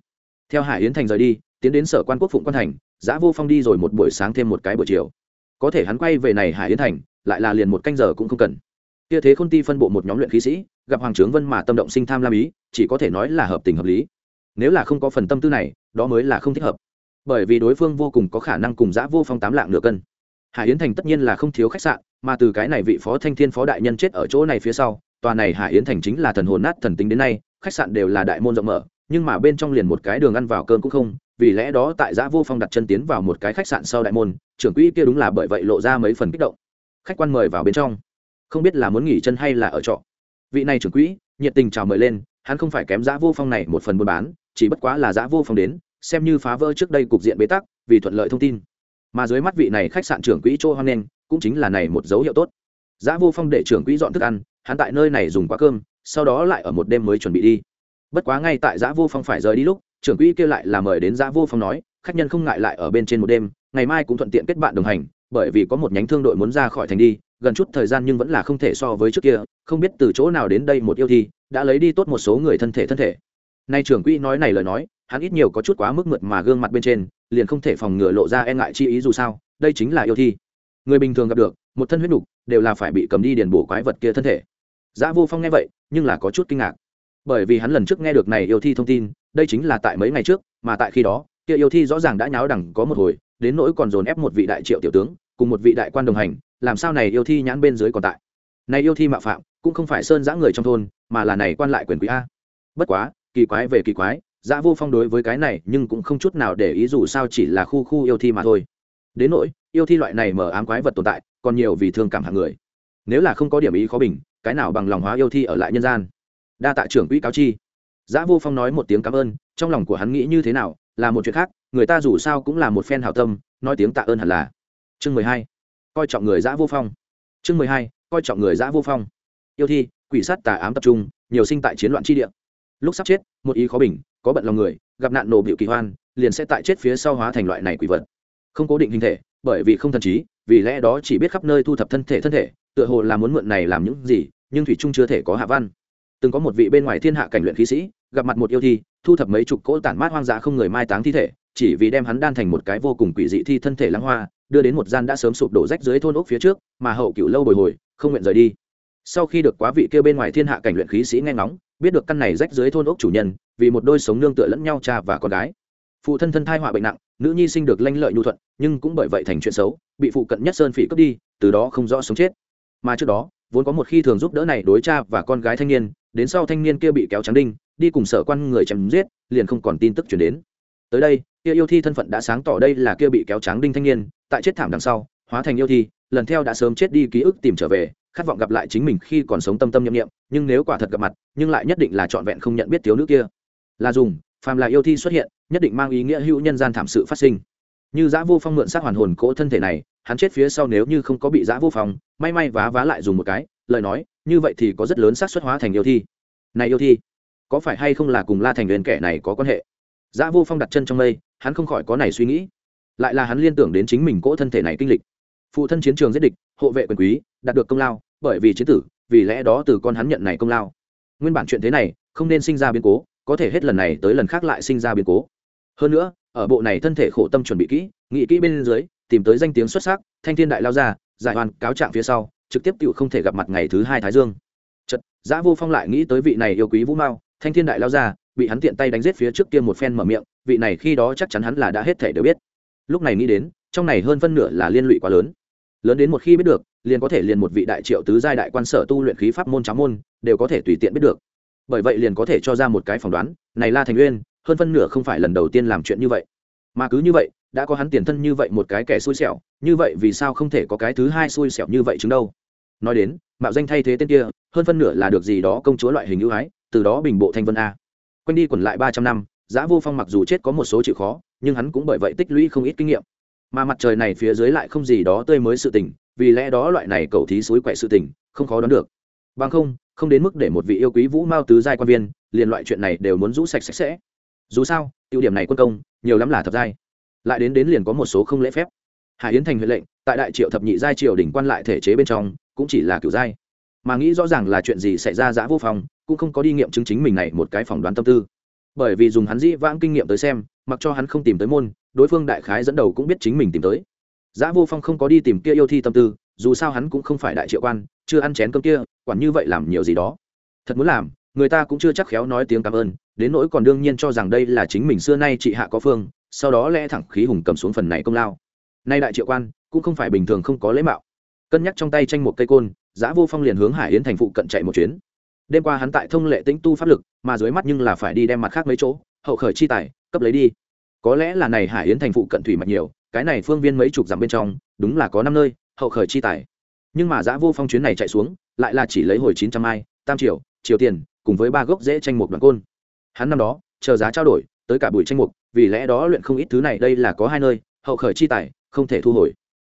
Theo Hải Yến thành rời đi, tiến đến Sở Quan Quốc Phụng Quan thành, Giá Vô Phong đi rồi một buổi sáng thêm một cái buổi chiều. Có thể hắn quay về này Hải Yến thành, lại là liền một canh giờ cũng không cần. Kia thế Khôn Ti phân bộ một nhóm luyện khí sĩ, gặp Hoàng Trướng Vân mà tâm động sinh tham lam ý, chỉ có thể nói là hợp tình hợp lý. Nếu là không có phần tâm tư này, đó mới là không thích hợp. Bởi vì đối phương vô cùng có khả năng cùng giã Vô Phong tám lạng nửa cân. Hải Yến thành tất nhiên là không thiếu khách sạn, mà từ cái này vị phó thanh thiên phó đại nhân chết ở chỗ này phía sau tòa này hải yến thành chính là thần hồn nát thần tính đến nay khách sạn đều là đại môn rộng mở nhưng mà bên trong liền một cái đường ăn vào cơm cũng không vì lẽ đó tại giã vô phong đặt chân tiến vào một cái khách sạn sau đại môn trưởng quỹ kia đúng là bởi vậy lộ ra mấy phần kích động. Khách quan mời vào bên trong. Không biết là muốn nghỉ chân hay là ở trọ. Vị này trưởng quỹ nhiệt tình chào mời lên hắn không phải kém giã vô phong này một phần buôn bán chỉ bất quá là giã vô phong đến xem như phá vỡ trước đây cục diện bế tắc, vì thuận lợi thông tin. Mà dưới mắt vị này khách sạn trưởng quỹ chỗ hoan nghênh cũng chính là này một dấu hiệu tốt. Giá vô phong để trưởng quỹ dọn thức ăn, hắn tại nơi này dùng quá cơm, sau đó lại ở một đêm mới chuẩn bị đi. Bất quá ngay tại Giá vô phong phải rời đi lúc, trưởng quỹ kêu lại là mời đến Giá vô phong nói, khách nhân không ngại lại ở bên trên một đêm, ngày mai cũng thuận tiện kết bạn đồng hành, bởi vì có một nhánh thương đội muốn ra khỏi thành đi, gần chút thời gian nhưng vẫn là không thể so với trước kia, không biết từ chỗ nào đến đây một yêu thi, đã lấy đi tốt một số người thân thể thân thể. Nay trưởng quỹ nói này lời nói hắn ít nhiều có chút quá mức mượt mà gương mặt bên trên liền không thể phòng ngừa lộ ra e ngại chi ý dù sao đây chính là yêu thi người bình thường gặp được một thân huyết nục đều là phải bị cầm đi điền bổ quái vật kia thân thể giã Vô Phong nghe vậy, nhưng là có chút kinh ngạc. Bởi vì hắn lần trước nghe được này yêu thi thông tin, đây chính là tại mấy ngày trước, mà tại khi đó, kia yêu thi rõ ràng đã nháo đẳng có một hồi, đến nỗi còn dồn ép một vị đại triệu tiểu tướng, cùng một vị đại quan đồng hành, làm sao này yêu thi nhãn bên dưới còn tại. Này yêu thi mạo phạm, cũng không phải sơn giã người trong thôn, mà là này quan lại quyền quý a. Bất quá, kỳ quái về kỳ quái, Giá Vô Phong đối với cái này, nhưng cũng không chút nào để ý dù sao chỉ là khu khu yêu thi mà thôi. Đến nỗi, yêu thi loại này mở ám quái vật tồn tại, còn nhiều vì thương cảm hạng người. Nếu là không có điểm ý khó bình, cái nào bằng lòng hóa yêu thi ở lại nhân gian đa tạ trưởng quỹ cáo chi Giá Vô Phong nói một tiếng cảm ơn, trong lòng của hắn nghĩ như thế nào, là một chuyện khác, người ta dù sao cũng là một phen hảo tâm, nói tiếng tạ ơn hẳn là. Chương mười hai, coi trọng người Giá Vô Phong. Chương mười hai, coi trọng người Giá Vô Phong. Yêu thi, quỷ sát tà ám tập trung, nhiều sinh tại chiến loạn chi địa. Lúc sắp chết, một ý khó bình, có bận lòng người, gặp nạn nổ biểu kỳ hoan, liền sẽ tại chết phía sau hóa thành loại này quỷ vật. Không cố định hình thể, bởi vì không thần trí, vì lẽ đó chỉ biết khắp nơi thu thập thân thể thân thể, tựa hồ là muốn mượn này làm những gì, nhưng thủy trung chưa thể có hạ văn từng có một vị bên ngoài thiên hạ cảnh luyện khí sĩ gặp mặt một yêu thi thu thập mấy chục cỗ tản mát hoang dã không người mai táng thi thể chỉ vì đem hắn đan thành một cái vô cùng quỷ dị thi thân thể lăng hoa đưa đến một gian đã sớm sụp đổ rách dưới thôn ốc phía trước mà hậu cựu lâu bồi hồi không nguyện rời đi sau khi được quá vị kêu bên ngoài thiên hạ cảnh luyện khí sĩ nghe ngóng biết được căn này rách dưới thôn ốc chủ nhân, vì một đôi sống nương tựa lẫn nhau cha và con gái. Phụ thân thân thai họa bệnh nặng, nữ nhi sinh được lanh lợi nhu thuận, nhưng cũng bởi vậy thành chuyện xấu, bị phụ cận nhất sơn phỉ cướp đi, từ đó không rõ sống chết. Mà trước đó, vốn có một khi thường giúp đỡ này đối cha và con gái thanh niên, đến sau thanh niên kia bị kéo trắng đinh, đi cùng sở quan người chém giết, liền không còn tin tức chuyển đến. Tới đây, kia yêu thi thân phận đã sáng tỏ đây là kia bị kéo trắng đinh thanh niên, tại chết thảm đằng sau, hóa thành yêu thi, lần theo đã sớm chết đi ký ức tìm trở về khát vọng gặp lại chính mình khi còn sống tâm tâm nhiệm nghiệm nhưng nếu quả thật gặp mặt, nhưng lại nhất định là trọn vẹn không nhận biết thiếu nữ kia. Là dùng, phàm là yêu thi xuất hiện, nhất định mang ý nghĩa hữu nhân gian thảm sự phát sinh. Như giã vô phong mượn xác hoàn hồn cỗ thân thể này, hắn chết phía sau nếu như không có bị giã vô phong, may may vá vá lại dùng một cái, lời nói, như vậy thì có rất lớn xác suất hóa thành yêu thi. Này yêu thi, có phải hay không là cùng la thành huyền kẻ này có quan hệ? Giã vô phong đặt chân trong mây, hắn không khỏi có này suy nghĩ. Lại là hắn liên tưởng đến chính mình cỗ thân thể này kinh lịch. Phụ thân chiến trường giết địch hộ vệ quyền quý, đạt được công lao, bởi vì chiến tử, vì lẽ đó từ con hắn nhận này công lao. Nguyên bản chuyện thế này, không nên sinh ra biến cố, có thể hết lần này tới lần khác lại sinh ra biến cố. Hơn nữa, ở bộ này thân thể khổ tâm chuẩn bị kỹ, nghị kỹ bên dưới, tìm tới danh tiếng xuất sắc, thanh thiên đại lao ra, giải hoàn cáo trạng phía sau, trực tiếp tự không thể gặp mặt ngày thứ hai thái dương. Chật giã vô phong lại nghĩ tới vị này yêu quý vũ mao, thanh thiên đại lao ra, bị hắn tiện tay đánh giết phía trước kia một phen mở miệng, vị này khi đó chắc chắn hắn là đã hết thể đều biết. Lúc này nghĩ đến, trong này hơn phân nửa là liên lụy quá lớn lớn đến một khi biết được, liền có thể liền một vị đại triệu tứ giai đại quan sở tu luyện khí pháp môn cháo môn, đều có thể tùy tiện biết được. Bởi vậy liền có thể cho ra một cái phỏng đoán, này la thành uyên, hơn phân nửa không phải lần đầu tiên làm chuyện như vậy. Mà cứ như vậy, đã có hắn tiền thân như vậy một cái kẻ xui xẻo, như vậy vì sao không thể có cái thứ hai xui xẻo như vậy chứng đâu? Nói đến, mạo danh thay thế tên kia, hơn phân nửa là được gì đó công chúa loại hình ưu ái, từ đó bình bộ thanh vân a. Quanh đi quẩn lại ba trăm năm, giã vô phong mặc dù chết có một số chịu khó, nhưng hắn cũng bởi vậy tích lũy không ít kinh nghiệm mà mặt trời này phía dưới lại không gì đó tươi mới sự tình, vì lẽ đó loại này cầu thí suối quậy sự tình, không khó đoán được. Bằng không không đến mức để một vị yêu quý vũ mao tứ giai quan viên, liền loại chuyện này đều muốn rũ sạch sạch sẽ. Dù sao, ưu điểm này quân công, nhiều lắm là thập giai. Lại đến đến liền có một số không lễ phép. Hải yến thành huệ lệnh, tại đại triệu thập nhị giai triều đỉnh quan lại thể chế bên trong, cũng chỉ là kiểu giai. Mà nghĩ rõ ràng là chuyện gì xảy ra giã vô phòng, cũng không có đi nghiệm chứng chính mình này một cái phỏng đoán tâm tư. Bởi vì dùng hắn dĩ vãng kinh nghiệm tới xem, mặc cho hắn không tìm tới môn đối phương đại khái dẫn đầu cũng biết chính mình tìm tới. Giã vô phong không có đi tìm kia yêu thi tâm tư, dù sao hắn cũng không phải đại triệu quan, chưa ăn chén cơm kia, quản như vậy làm nhiều gì đó. Thật muốn làm, người ta cũng chưa chắc khéo nói tiếng cảm ơn, đến nỗi còn đương nhiên cho rằng đây là chính mình xưa nay chị hạ có phương, sau đó lẽ thẳng khí hùng cầm xuống phần này công lao. Nay đại triệu quan, cũng không phải bình thường không có lễ mạo. Cân nhắc trong tay tranh một cây côn giã vô phong liền hướng hải yến thành phụ cận chạy một chuyến. Đêm qua hắn tại thông lệ tĩnh tu pháp lực, mà dưới mắt nhưng là phải đi đem mặt khác mấy chỗ, hậu khởi chi tài, cấp lấy đi có lẽ là này hải yến thành phụ cận thủy mạch nhiều, cái này phương viên mấy chục dặm bên trong, đúng là có năm nơi, hậu khởi chi tài. Nhưng mà giã vô phong chuyến này chạy xuống, lại là chỉ lấy hồi chín trăm mai, tam triệu triều tiền, cùng với ba gốc dễ tranh mục đoàn côn. Hắn năm đó, chờ giá trao đổi, tới cả bụi tranh mục, vì lẽ đó luyện không ít thứ này, đây là có hai nơi, hậu khởi chi tài, không thể thu hồi.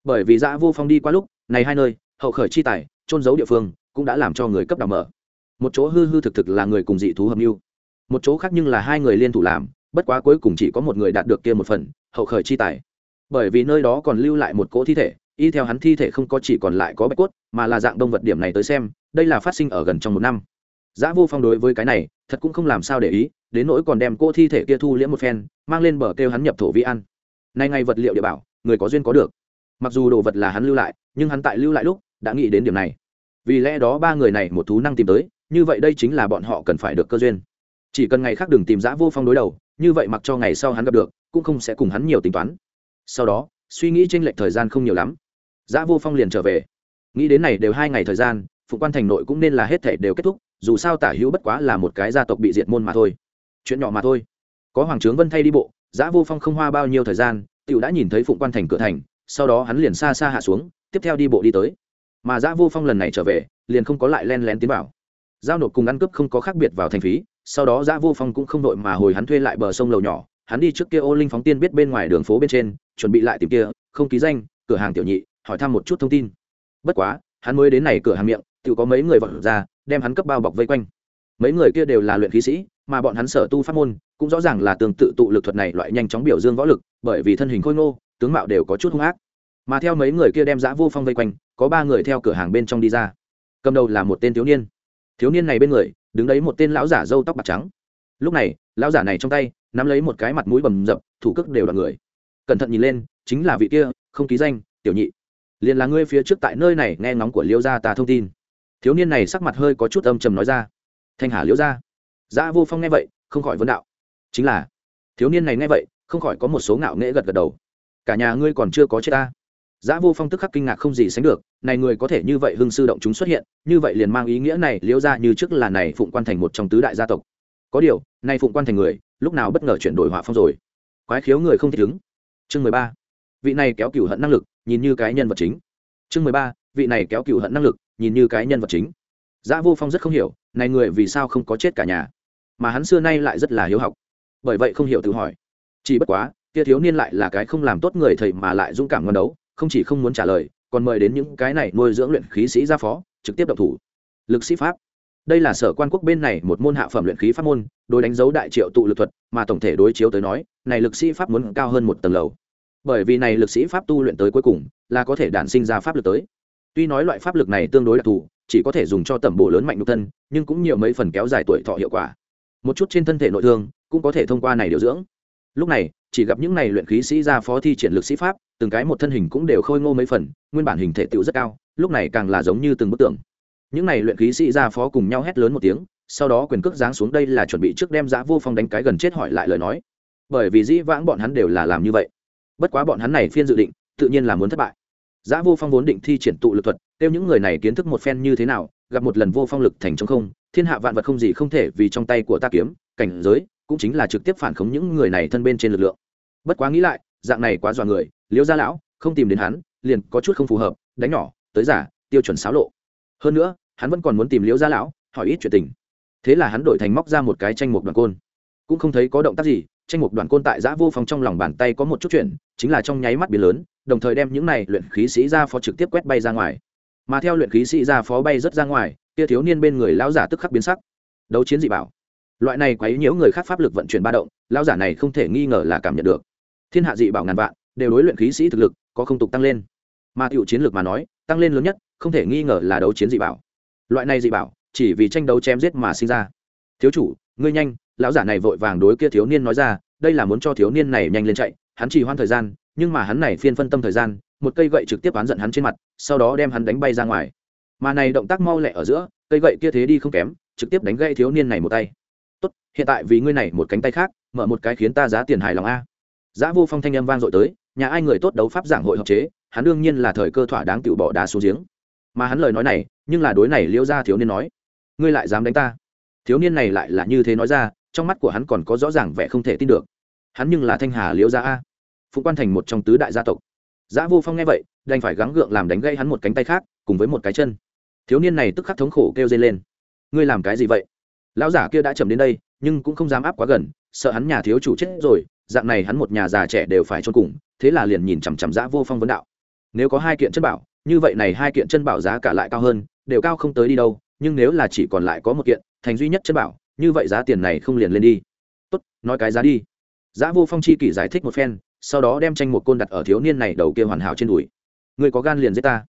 Bởi vì giã vô phong đi qua lúc, này hai nơi, hậu khởi chi tài trôn giấu địa phương, cũng đã làm cho người cấp đào mở. Một chỗ hư hư thực thực là người cùng dị thú hợp mưu. Một chỗ khác nhưng là hai người liên thủ làm bất quá cuối cùng chỉ có một người đạt được kia một phần hậu khởi chi tài bởi vì nơi đó còn lưu lại một cỗ thi thể y theo hắn thi thể không có chỉ còn lại có bạch cốt mà là dạng động vật điểm này tới xem đây là phát sinh ở gần trong một năm giã Vô Phong đối với cái này, thật cũng không làm sao để ý, đến nỗi còn đem cỗ thi thể kia thu liễm một phen, mang lên bờ kêu hắn nhập thổ vi ăn. Nay ngày vật liệu địa bảo, người có duyên có được. Mặc dù đồ vật là hắn lưu lại, nhưng hắn tại lưu lại lúc, đã nghĩ đến điểm này. Vì lẽ đó ba người này một thú năng tìm tới, như vậy đây chính là bọn họ cần phải được cơ duyên. Chỉ cần ngày khác đừng tìm giã Vô Phong đối đầu, như vậy mặc cho ngày sau hắn gặp được, cũng không sẽ cùng hắn nhiều tính toán. Sau đó, suy nghĩ tranh lệch thời gian không nhiều lắm, Giá Vô Phong liền trở về. Nghĩ đến này đều hai ngày thời gian, phụ quan thành nội cũng nên là hết thể đều kết thúc dù sao tả hữu bất quá là một cái gia tộc bị diệt môn mà thôi. Chuyện nhỏ mà thôi. Có hoàng trướng vân thay đi bộ giã vô phong không hoa bao nhiêu thời gian t i ể u đã nhìn thấy phụng quan thành cửa thành sau đó hắn liền xa xa hạ xuống tiếp theo đi bộ đi tới. Mà giã vô phong lần này trở về liền không có lại len lén tiến vào. Giao nộp cùng ăn cướp không có khác biệt vào thành phí sau đó giã vô phong cũng không đội mà hồi hắn thuê lại bờ sông lầu nhỏ, hắn đi trước kia ô linh phóng tiên biết bên ngoài đường phố bên trên, chuẩn bị lại tìm kia, không ký danh, cửa hàng tiểu nhị, hỏi thăm một chút thông tin. Bất quá, hắn mới đến này cửa hàng miệng, tự có mấy người vọt ra, đem hắn cấp bao bọc vây quanh. Mấy người kia đều là luyện khí sĩ, mà bọn hắn sở tu pháp môn, cũng rõ ràng là tương tự tụ lực thuật này loại nhanh chóng biểu dương võ lực, bởi vì thân hình khôi ngô, tướng mạo đều có chút hung ác. Mà theo mấy người kia đem giã vô phong vây quanh, có ba người theo cửa hàng bên trong đi ra. Cầm đầu là một tên thiếu niên. Thiếu niên này bên người đứng đấy một tên lão giả râu tóc bạc trắng. Lúc này, lão giả này trong tay, nắm lấy một cái mặt mũi bầm dập, thủ cước đều là người. Cẩn thận nhìn lên, chính là vị kia, không ký danh, tiểu nhị. Liền là ngươi phía trước tại nơi này nghe ngóng của liêu gia ta thông tin. Thiếu niên này sắc mặt hơi có chút âm trầm nói ra. Thanh hà liễu gia. Dã vô phong nghe vậy, không khỏi vấn đạo. Chính là, thiếu niên này nghe vậy, không khỏi có một số ngạo nghễ gật gật đầu. Cả nhà ngươi còn chưa có chết ta. Giá Vô Phong tức khắc kinh ngạc không gì sánh được, này người có thể như vậy hưng sư động chúng xuất hiện, như vậy liền mang ý nghĩa này liễu ra như trước là này Phụng Quan thành một trong tứ đại gia tộc. Có điều, này Phụng Quan thành người, lúc nào bất ngờ chuyển đổi hỏa phong rồi. Quái khiếu người không thích ứng. Chương mười ba Vị này kéo cừu hận năng lực, nhìn như cái nhân vật chính. Chương mười ba Vị này kéo cừu hận năng lực, nhìn như cái nhân vật chính Giá Vô Phong rất không hiểu, này người vì sao không có chết cả nhà, mà hắn xưa nay lại rất là hiếu học. Bởi vậy không hiểu tự hỏi. Chỉ bất quá, kia thiếu niên lại là cái không làm tốt người thầy mà lại dũng cảm ngon đấu, không chỉ không muốn trả lời, còn mời đến những cái này nuôi dưỡng luyện khí sĩ gia phó, trực tiếp động thủ. Lực sĩ pháp. Đây là sở quan quốc bên này một môn hạ phẩm luyện khí pháp môn, đối đánh dấu đại triệu tụ lực thuật, mà tổng thể đối chiếu tới nói, này lực sĩ pháp muốn cao hơn một tầng lầu. Bởi vì này lực sĩ pháp tu luyện tới cuối cùng, là có thể đản sinh ra pháp lực tới tuy nói loại pháp lực này tương đối đặc thù chỉ có thể dùng cho tẩm bổ lớn mạnh nhục thân nhưng cũng nhiều mấy phần kéo dài tuổi thọ hiệu quả một chút trên thân thể nội thương cũng có thể thông qua này điều dưỡng lúc này chỉ gặp những này luyện khí sĩ ra phó thi triển lực sĩ pháp từng cái một thân hình cũng đều khôi ngô mấy phần nguyên bản hình thể tựu rất cao lúc này càng là giống như từng bức tượng. Những này luyện khí sĩ ra phó cùng nhau hét lớn một tiếng sau đó quyền cước giáng xuống đây là chuẩn bị trước đem giã vô phong đánh cái gần chết hỏi lại lời nói. Bởi vì dĩ vãng bọn hắn đều là làm như vậy. Bất quá bọn hắn này phiên dự định tự nhiên là muốn thất bại. Giã vô phong vốn định thi triển tụ lực thuật, tiêu những người này kiến thức một phen như thế nào, gặp một lần vô phong lực thành trong không, thiên hạ vạn vật không gì không thể vì trong tay của ta kiếm, cảnh giới, cũng chính là trực tiếp phản khống những người này thân bên trên lực lượng. Bất quá nghĩ lại, dạng này quá dọa người, Liễu gia lão, không tìm đến hắn, liền có chút không phù hợp, đánh nhỏ, tới giả, tiêu chuẩn xáo lộ. Hơn nữa, hắn vẫn còn muốn tìm Liễu gia lão, hỏi ít chuyện tình. Thế là hắn đổi thành móc ra một cái tranh mục đoàn côn, cũng không thấy có động tác gì, tranh mục đoàn côn tại giã vô phòng trong lòng bàn tay có một chút chuyện, chính là trong nháy mắt biến lớn, đồng thời đem những này luyện khí sĩ ra phó trực tiếp quét bay ra ngoài mà theo luyện khí sĩ ra phó bay rất ra ngoài kia thiếu niên bên người lão giả tức khắc biến sắc đấu chiến dị bảo loại này quấy nhiễu người khác pháp lực vận chuyển ba động, lão giả này không thể nghi ngờ là cảm nhận được. Thiên hạ dị bảo ngàn vạn, đều đối luyện khí sĩ thực lực có không tục tăng lên. Mà tiểu chiến lược mà nói, tăng lên lớn nhất, không thể nghi ngờ là đấu chiến dị bảo. Loại này dị bảo, chỉ vì tranh đấu chém giết mà sinh ra. Thiếu chủ, ngươi nhanh, lão giả này vội vàng đối kia thiếu niên nói ra, đây là muốn cho thiếu niên này nhanh lên chạy, hắn chỉ hoãn thời gian, nhưng mà hắn này phiên phân tâm thời gian, một cây gậy trực tiếp oán giận hắn trên mặt, sau đó đem hắn đánh bay ra ngoài. Mà này động tác mau lẹ ở giữa, cây gậy kia thế đi không kém, trực tiếp đánh gãy thiếu niên này một tay tốt, hiện tại vì ngươi này một cánh tay khác, mở một cái khiến ta giá tiền hài lòng a. Giá vô phong thanh âm vang dội tới, nhà ai người tốt đấu pháp giảng hội hợp chế, hắn đương nhiên là thời cơ thỏa đáng tự bỏ đá xuống giếng. Mà hắn lời nói này, nhưng là đối này liễu ra thiếu niên nói. Ngươi lại dám đánh ta? Thiếu niên này lại là như thế nói ra, trong mắt của hắn còn có rõ ràng vẻ không thể tin được. Hắn nhưng là thanh hà liễu gia a. Phụng quan thành một trong tứ đại gia tộc. Giã vô phong nghe vậy, đành phải gắng gượng làm đánh gây hắn một cánh tay khác, cùng với một cái chân. Thiếu niên này tức khắc thống khổ kêu dây lên. Ngươi làm cái gì vậy? Lão giả kia đã chậm đến đây, nhưng cũng không dám áp quá gần, sợ hắn nhà thiếu chủ chết rồi, dạng này hắn một nhà già trẻ đều phải cho cùng, thế là liền nhìn chằm chằm giã vô phong vấn đạo. Nếu có hai kiện chân bảo, như vậy này hai kiện chân bảo giá cả lại cao hơn, đều cao không tới đi đâu, nhưng nếu là chỉ còn lại có một kiện, thành duy nhất chân bảo, như vậy giá tiền này không liền lên đi. Tốt, nói cái giá đi. Giã vô phong chi kỷ giải thích một phen, sau đó đem tranh một côn đặt ở thiếu niên này đầu kia hoàn hảo trên đùi. Người có gan liền giết ta.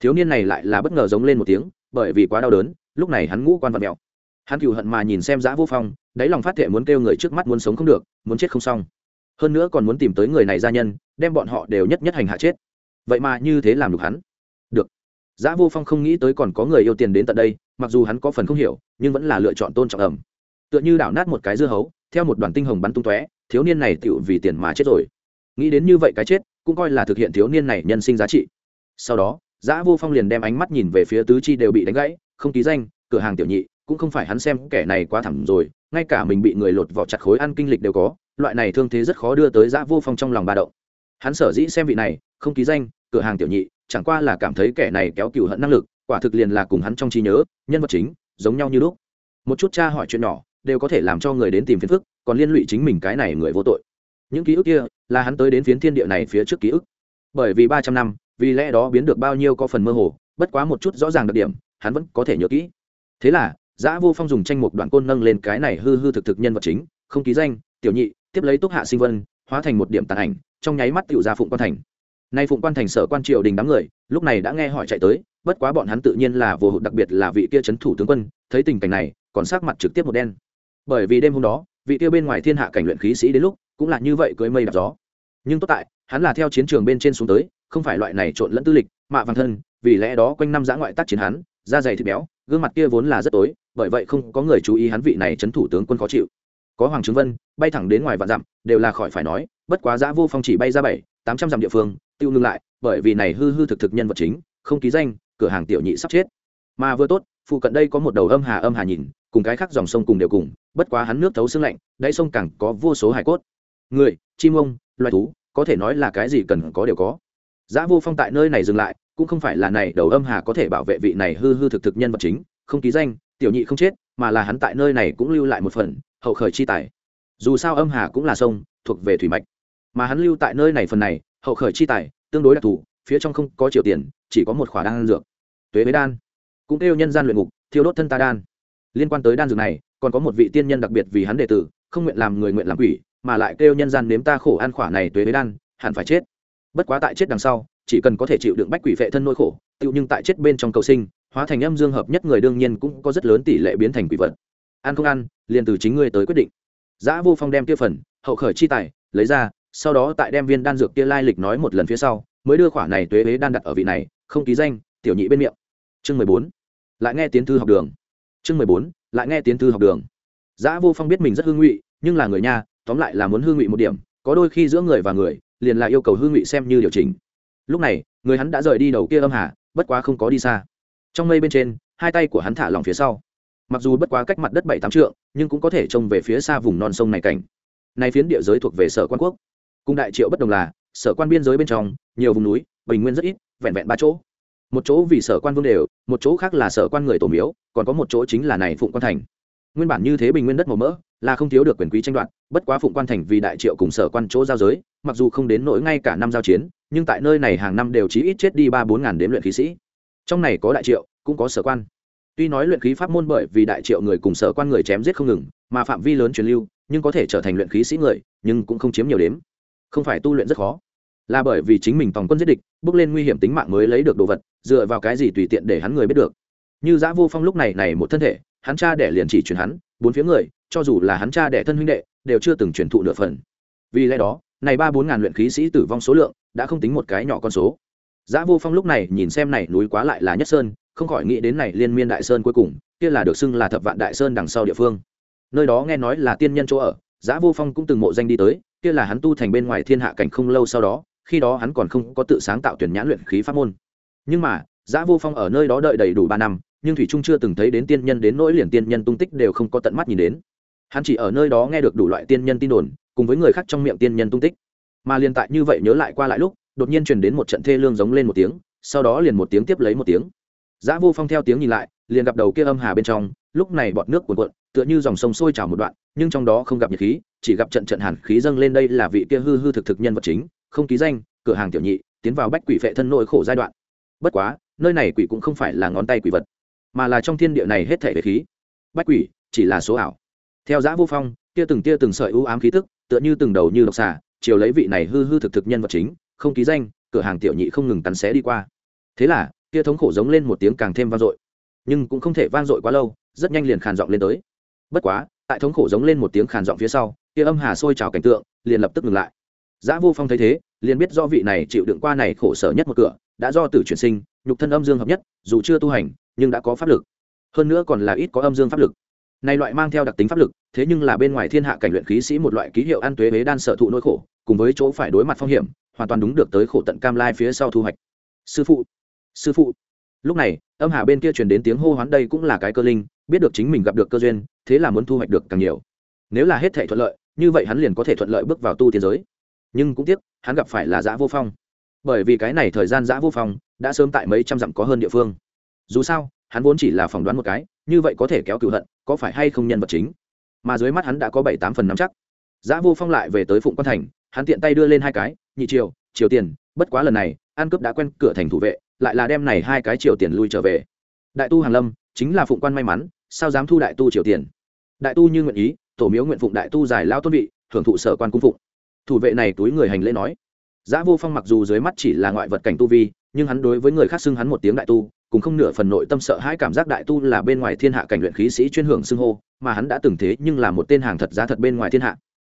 Thiếu niên này lại là bất ngờ giống lên một tiếng, bởi vì quá đau đớn, lúc này hắn ngũ quan vật mẹo hắn cựu hận mà nhìn xem giã vô phong, đáy lòng phát thệ muốn kêu người trước mắt muốn sống không được, muốn chết không xong. Hơn nữa còn muốn tìm tới người này gia nhân, đem bọn họ đều nhất nhất hành hạ chết. Vậy mà như thế làm được hắn. Được. Giã vô phong không nghĩ tới còn có người yêu tiền đến tận đây, mặc dù hắn có phần không hiểu, nhưng vẫn là lựa chọn tôn trọng ẩm. Tựa như đảo nát một cái dưa hấu, theo một đoàn tinh hồng bắn tung tóe, thiếu niên này tựu vì tiền mà chết rồi. Nghĩ đến như vậy cái chết, cũng coi là thực hiện thiếu niên này nhân sinh giá trị. Sau đó, giã vô phong liền đem ánh mắt nhìn về phía tứ chi đều bị đánh gãy, không ký danh, cửa hàng tiểu nhị cũng không phải hắn xem kẻ này quá thẳng rồi, ngay cả mình bị người lột vỏ chặt khối ăn kinh lịch đều có, loại này thương thế rất khó đưa tới giã vô phong trong lòng ba động. Hắn sở dĩ xem vị này, không ký danh, cửa hàng tiểu nhị, chẳng qua là cảm thấy kẻ này kéo cựu hận năng lực, quả thực liền là cùng hắn trong trí nhớ, nhân vật chính, giống nhau như lúc. Một chút cha hỏi chuyện nhỏ, đều có thể làm cho người đến tìm phiền phức, còn liên lụy chính mình cái này người vô tội. Những ký ức kia, là hắn tới đến phiến thiên địa này phía trước ký ức. Bởi vì ba trăm năm, vì lẽ đó biến được bao nhiêu có phần mơ hồ, bất quá một chút rõ ràng đặc điểm, hắn vẫn có thể nhớ kỹ. Thế là giã vô phong dùng tranh một đoạn côn nâng lên cái này hư hư thực thực nhân vật chính, không ký danh, tiểu nhị, tiếp lấy túc hạ sinh vân, hóa thành một điểm tàn ảnh, trong nháy mắt tựu ra phụng quan thành. Nay phụng quan thành sở quan triều đình đám người, lúc này đã nghe hỏi chạy tới, bất quá bọn hắn tự nhiên là vô hụt, đặc biệt là vị kia c h ấ n thủ tướng quân, thấy tình cảnh này, còn sát mặt trực tiếp một đen. Bởi vì đêm hôm đó, vị kia bên ngoài thiên hạ cảnh luyện khí sĩ đến lúc, cũng là như vậy cưới mây đạp gió. Nhưng tốt tại, hắn là theo chiến trường bên trên xuống tới, không phải loại này trộn lẫn tư lịch, mạ vàng thân, vì lẽ đó quanh năm giã ngoại tác chiến hắn, da dày thịt béo, gương mặt kia vốn là rất tối bởi vậy không có người chú ý hắn vị này chấn thủ tướng quân khó chịu. Có hoàng trứng vân, bay thẳng đến ngoài vạn dặm, đều là khỏi phải nói, bất quá giã vô phong chỉ bay ra bảy, tám trăm dặm địa phương, tiêu ngưng lại, bởi vì này hư hư thực thực nhân vật chính, không ký danh, cửa hàng tiểu nhị sắp chết. Mà vừa tốt, phụ cận đây có một đầu âm hà âm hà nhìn, cùng cái khác dòng sông cùng đều cùng, bất quá hắn nước thấu xương lạnh, đáy sông càng có vô số hải cốt. Người, chim ông, loài thú, có thể nói là cái gì cần có đều có. Giã vô phong tại nơi này dừng lại, cũng không phải là này đầu âm hà có thể bảo vệ vị này hư hư thực thực nhân vật chính, không ký danh tiểu nhị không chết, mà là hắn tại nơi này cũng lưu lại một phần, hậu khởi chi tài. Dù sao âm hà cũng là sông, thuộc về thủy mạch. Mà hắn lưu tại nơi này phần này, hậu khởi chi tài, tương đối đặc thù, phía trong không có triệu tiền, chỉ có một khỏa đan dược. Tuế với đan. Cũng kêu nhân gian luyện ngục, thiêu đốt thân ta đan. Liên quan tới đan dược này, còn có một vị tiên nhân đặc biệt vì hắn đệ tử, không nguyện làm người nguyện làm quỷ, mà lại kêu nhân gian nếm ta khổ ăn khỏa này tuế với đan, hẳn phải chết. Bất quá tại chết đằng sau, chỉ cần có thể chịu đựng bách quỷ vệ thân nỗi khổ, tựu nhưng tại chết bên trong cầu sinh hóa thành âm dương hợp nhất người đương nhiên cũng có rất lớn tỷ lệ biến thành quỷ vật. Ăn không ăn, liền từ chính ngươi tới quyết định. Giã vô phong đem kia phần, hậu khởi chi tài, lấy ra, sau đó tại đem viên đan dược kia lai lịch nói một lần phía sau, mới đưa khỏa này tuế huế đan đặt ở vị này, không ký danh, tiểu nhị bên miệng. Chương mười bốn, lại nghe tiến thư học đường. Chương mười bốn, lại nghe tiến thư học đường. Giã vô phong biết mình rất hương ngụy, nhưng là người nha tóm lại là muốn hương ngụy một điểm, có đôi khi giữa người và người, liền là yêu cầu hương ngụy xem như điều chỉnh. Lúc này, người hắn đã rời đi đầu kia âm hà, bất quá không có đi xa trong mây bên trên, hai tay của hắn thả lỏng phía sau. Mặc dù bất quá cách mặt đất bảy tám trượng, nhưng cũng có thể trông về phía xa vùng non sông này cảnh. Này phiến địa giới thuộc về sở quan quốc. Cùng đại triệu bất đồng là, sở quan biên giới bên trong, nhiều vùng núi, bình nguyên rất ít, vẹn vẹn ba chỗ. Một chỗ vì sở quan vương đều, một chỗ khác là sở quan người tổ miếu, còn có một chỗ chính là này phụng quan thành. Nguyên bản như thế bình nguyên đất màu mỡ, là không thiếu được quyền quý tranh đoạt, bất quá phụng quan thành vì đại triệu cùng sở quan chỗ giao giới, mặc dù không đến nỗi ngay cả năm giao chiến, nhưng tại nơi này hàng năm đều chí ít chết đi ba bốn ngàn đến luyện khí sĩ trong này có đại triệu, cũng có sở quan. Tuy nói luyện khí pháp môn bởi vì đại triệu người cùng sở quan người chém giết không ngừng, mà phạm vi lớn truyền lưu, nhưng có thể trở thành luyện khí sĩ người, nhưng cũng không chiếm nhiều đếm. Không phải tu luyện rất khó. Là bởi vì chính mình tòng quân giết địch, bước lên nguy hiểm tính mạng mới lấy được đồ vật, dựa vào cái gì tùy tiện để hắn người biết được. Như giã vô phong lúc này này một thân thể, hắn cha đẻ liền chỉ truyền hắn, bốn phía người, cho dù là hắn cha đẻ thân huynh đệ, đều chưa từng truyền thụ nửa phần. Vì lẽ đó, này ba bốn ngàn luyện khí sĩ tử vong số lượng, đã không tính một cái nhỏ con số giã vô phong lúc này nhìn xem này núi quá lại là nhất sơn, không khỏi nghĩ đến này liên miên đại sơn cuối cùng, kia là được xưng là thập vạn đại sơn đằng sau địa phương. Nơi đó nghe nói là tiên nhân chỗ ở, giã vô phong cũng từng mộ danh đi tới, kia là hắn tu thành bên ngoài thiên hạ cảnh không lâu sau đó, khi đó hắn còn không có tự sáng tạo tuyển nhãn luyện khí pháp môn. Nhưng mà, giã vô phong ở nơi đó đợi đầy đủ ba năm, nhưng thủy trung chưa từng thấy đến tiên nhân đến nỗi liền tiên nhân tung tích đều không có tận mắt nhìn đến. Hắn chỉ ở nơi đó nghe được đủ loại tiên nhân tin đồn, cùng với người khác trong miệng tiên nhân tung tích. Mà liên tại như vậy nhớ lại qua lại lúc đột nhiên truyền đến một trận thê lương giống lên một tiếng sau đó liền một tiếng tiếp lấy một tiếng Giá Vô Phong theo tiếng nhìn lại, liền gặp đầu kia âm hà bên trong, lúc này bọt nước cuồn cuộn, tựa như dòng sông sôi trào một đoạn, nhưng trong đó không gặp nhiệt khí, chỉ gặp trận trận hàn khí dâng lên đây là vị kia hư hư thực thực nhân vật chính, không ký danh, cửa hàng tiểu nhị, tiến vào bách quỷ phệ thân nội khổ giai đoạn. Bất quá, nơi này quỷ cũng không phải là ngón tay quỷ vật, mà là trong thiên địa này hết thảy về khí. Bách quỷ chỉ là số ảo. Theo Giá Vô Phong, kia từng tia từng sợi u ám khí tức, tựa như từng đầu như độc xà, chiều lấy vị này hư hư thực thực nhân vật chính, không ký danh, cửa hàng tiểu nhị không ngừng cắn xé đi qua. Thế là, kia thống khổ giống lên một tiếng càng thêm vang dội nhưng cũng không thể vang dội quá lâu rất nhanh liền khàn giọng lên tới bất quá tại thống khổ giống lên một tiếng khàn giọng phía sau kia âm hà sôi trào cảnh tượng liền lập tức ngừng lại giã Vô Phong thấy thế, liền biết do vị này chịu đựng qua này khổ sở nhất một cửa, đã do tử chuyển sinh, nhục thân âm dương hợp nhất, dù chưa tu hành, nhưng đã có pháp lực. Hơn nữa còn là ít có âm dương pháp lực. Này loại mang theo đặc tính pháp lực, thế nhưng là bên ngoài thiên hạ cảnh luyện khí sĩ một loại ký hiệu an tuế bế đan sở thụ nỗi khổ, cùng với chỗ phải đối mặt phong hiểm, hoàn toàn đúng được tới khổ tận cam lai phía sau thu hoạch. Sư phụ, sư phụ. Lúc này âm hà bên kia truyền đến tiếng hô hoán đây cũng là cái cơ linh biết được chính mình gặp được cơ duyên thế là muốn thu hoạch được càng nhiều. Nếu là hết thể thuận lợi như vậy hắn liền có thể thuận lợi bước vào tu tiến giới. Nhưng cũng tiếc hắn gặp phải là giã vô phong. Bởi vì cái này thời gian giã vô phong đã sớm tại mấy trăm dặm có hơn địa phương. Dù sao hắn vốn chỉ là phỏng đoán một cái như vậy có thể kéo cựu hận có phải hay không nhân vật chính? Mà dưới mắt hắn đã có bảy tám phần nắm chắc. Giã vô phong lại về tới phụng quan thành hắn tiện tay đưa lên hai cái nhị triều triều tiền bất quá lần này ăn cướp đã quen cửa thành thủ vệ lại là đem này hai cái triều tiền lui trở về. Đại tu hàn lâm chính là phụng quan may mắn sao dám thu đại tu triều tiền? Đại tu như nguyện ý tổ miếu nguyện phụng đại tu giải lao tôn vị hưởng thụ sở quan cung phụng. Thủ vệ này túi người hành lễ nói. Giá Vô Phong mặc dù dưới mắt chỉ là ngoại vật cảnh tu vi, nhưng hắn đối với người khác xưng hắn một tiếng đại tu, cũng không nửa phần nội tâm sợ hãi cảm giác đại tu là bên ngoài thiên hạ cảnh luyện khí sĩ chuyên hưởng xưng hô, mà hắn đã từng thế nhưng là một tên hàng thật giá thật bên ngoài thiên hạ.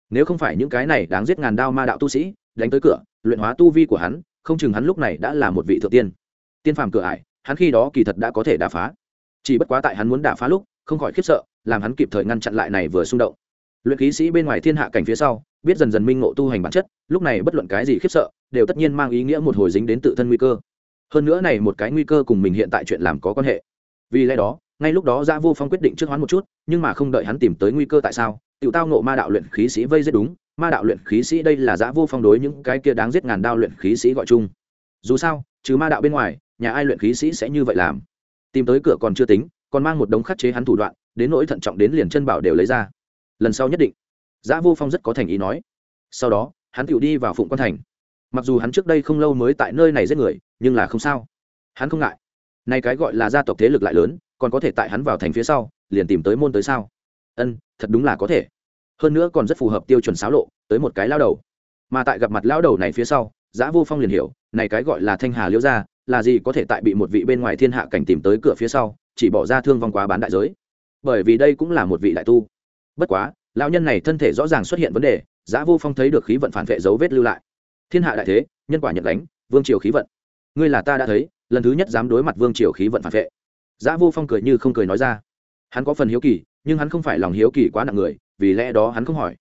Nếu không phải những cái này đáng giết ngàn đao ma đạo tu sĩ, đánh tới cửa, luyện hóa tu vi của hắn, không chừng hắn lúc này đã là một vị thượng tiên. Tiên phàm cửa ải hắn khi đó kỳ thật đã có thể đả phá. Chỉ bất quá tại hắn muốn đả phá lúc không khỏi khiếp sợ làm hắn kịp thời ngăn chặn lại này vừa xung động. Luyện khí sĩ bên ngoài thiên hạ cảnh phía sau biết dần dần minh ngộ tu hành bản chất lúc này bất luận cái gì khiếp sợ đều tất nhiên mang ý nghĩa một hồi dính đến tự thân nguy cơ. Hơn nữa này một cái nguy cơ cùng mình hiện tại chuyện làm có quan hệ. Vì lẽ đó ngay lúc đó gia vô phong quyết định trước hoán một chút nhưng mà không đợi hắn tìm tới nguy cơ tại sao Tiểu tao nộ ma đạo luyện khí sĩ vây giết đúng, ma đạo luyện khí sĩ đây là giã vô phong đối những cái kia đáng giết ngàn đao luyện khí sĩ gọi chung. Dù sao, trừ ma đạo bên ngoài, nhà ai luyện khí sĩ sẽ như vậy làm? Tìm tới cửa còn chưa tính, còn mang một đống khắc chế hắn thủ đoạn, đến nỗi thận trọng đến liền chân bảo đều lấy ra. Lần sau nhất định giã vô phong rất có thành ý nói. Sau đó, hắn tiểu đi vào phụng quan thành. Mặc dù hắn trước đây không lâu mới tại nơi này giết người, nhưng là không sao. Hắn không ngại. Nay cái gọi là gia tộc thế lực lại lớn, còn có thể tại hắn vào thành phía sau, liền tìm tới môn tới sao? Ân, thật đúng là có thể. Hơn nữa còn rất phù hợp tiêu chuẩn xáo lộ, tới một cái lao đầu. Mà tại gặp mặt lao đầu này phía sau, giã vô phong liền hiểu, này cái gọi là thanh hà liễu gia, là gì có thể tại bị một vị bên ngoài thiên hạ cảnh tìm tới cửa phía sau, chỉ bỏ ra thương vong quá bán đại giới. Bởi vì đây cũng là một vị đại tu. Bất quá, lão nhân này thân thể rõ ràng xuất hiện vấn đề, giã vô phong thấy được khí vận phản vệ dấu vết lưu lại. Thiên hạ đại thế, nhân quả nhận đánh vương triều khí vận. Ngươi là ta đã thấy, lần thứ nhất dám đối mặt vương triều khí vận phản vệ. Giã vô phong cười như không cười nói ra. Hắn có phần hiếu kỳ nhưng hắn không phải lòng hiếu kỳ quá nặng người, vì lẽ đó hắn không hỏi.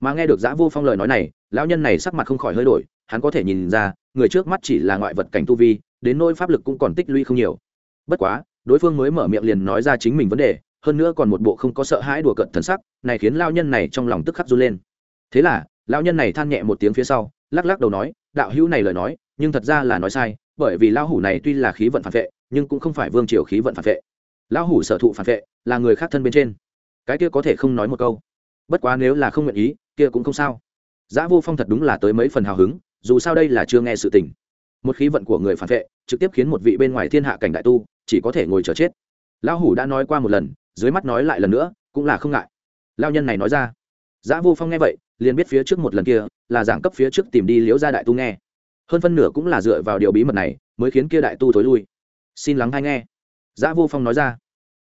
Mà nghe được giã vô phong lời nói này, lão nhân này sắc mặt không khỏi hơi đổi, hắn có thể nhìn ra, người trước mắt chỉ là ngoại vật cảnh tu vi, đến nôi pháp lực cũng còn tích lũy không nhiều. Bất quá, đối phương mới mở miệng liền nói ra chính mình vấn đề, hơn nữa còn một bộ không có sợ hãi đùa cận thần sắc, này khiến lao nhân này trong lòng tức khắc run lên. Thế là lao nhân này than nhẹ một tiếng phía sau, lắc lắc đầu nói, đạo hữu này lời nói, nhưng thật ra là nói sai, bởi vì lao hủ này tuy là khí vận phản vệ, nhưng cũng không phải vương triều khí vận phản vệ. Lao hủ sở thụ phản vệ, là người khác thân bên trên cái kia có thể không nói một câu bất quá nếu là không nguyện ý kia cũng không sao Giá Vô Phong thật đúng là tới mấy phần hào hứng, dù sao đây là chưa nghe sự tình. Một khí vận của người phản vệ, trực tiếp khiến một vị bên ngoài thiên hạ cảnh đại tu, chỉ có thể ngồi chờ chết. Lão hủ đã nói qua một lần, dưới mắt nói lại lần nữa, cũng là không ngại. Lão nhân này nói ra. Giá Vô Phong nghe vậy, liền biết phía trước một lần kia, là giảng cấp phía trước tìm đi liễu gia đại tu nghe. Hơn phân nửa cũng là dựa vào điều bí mật này, mới khiến kia đại tu thối lui. Xin lắng hay nghe. Giá Vô Phong nói ra.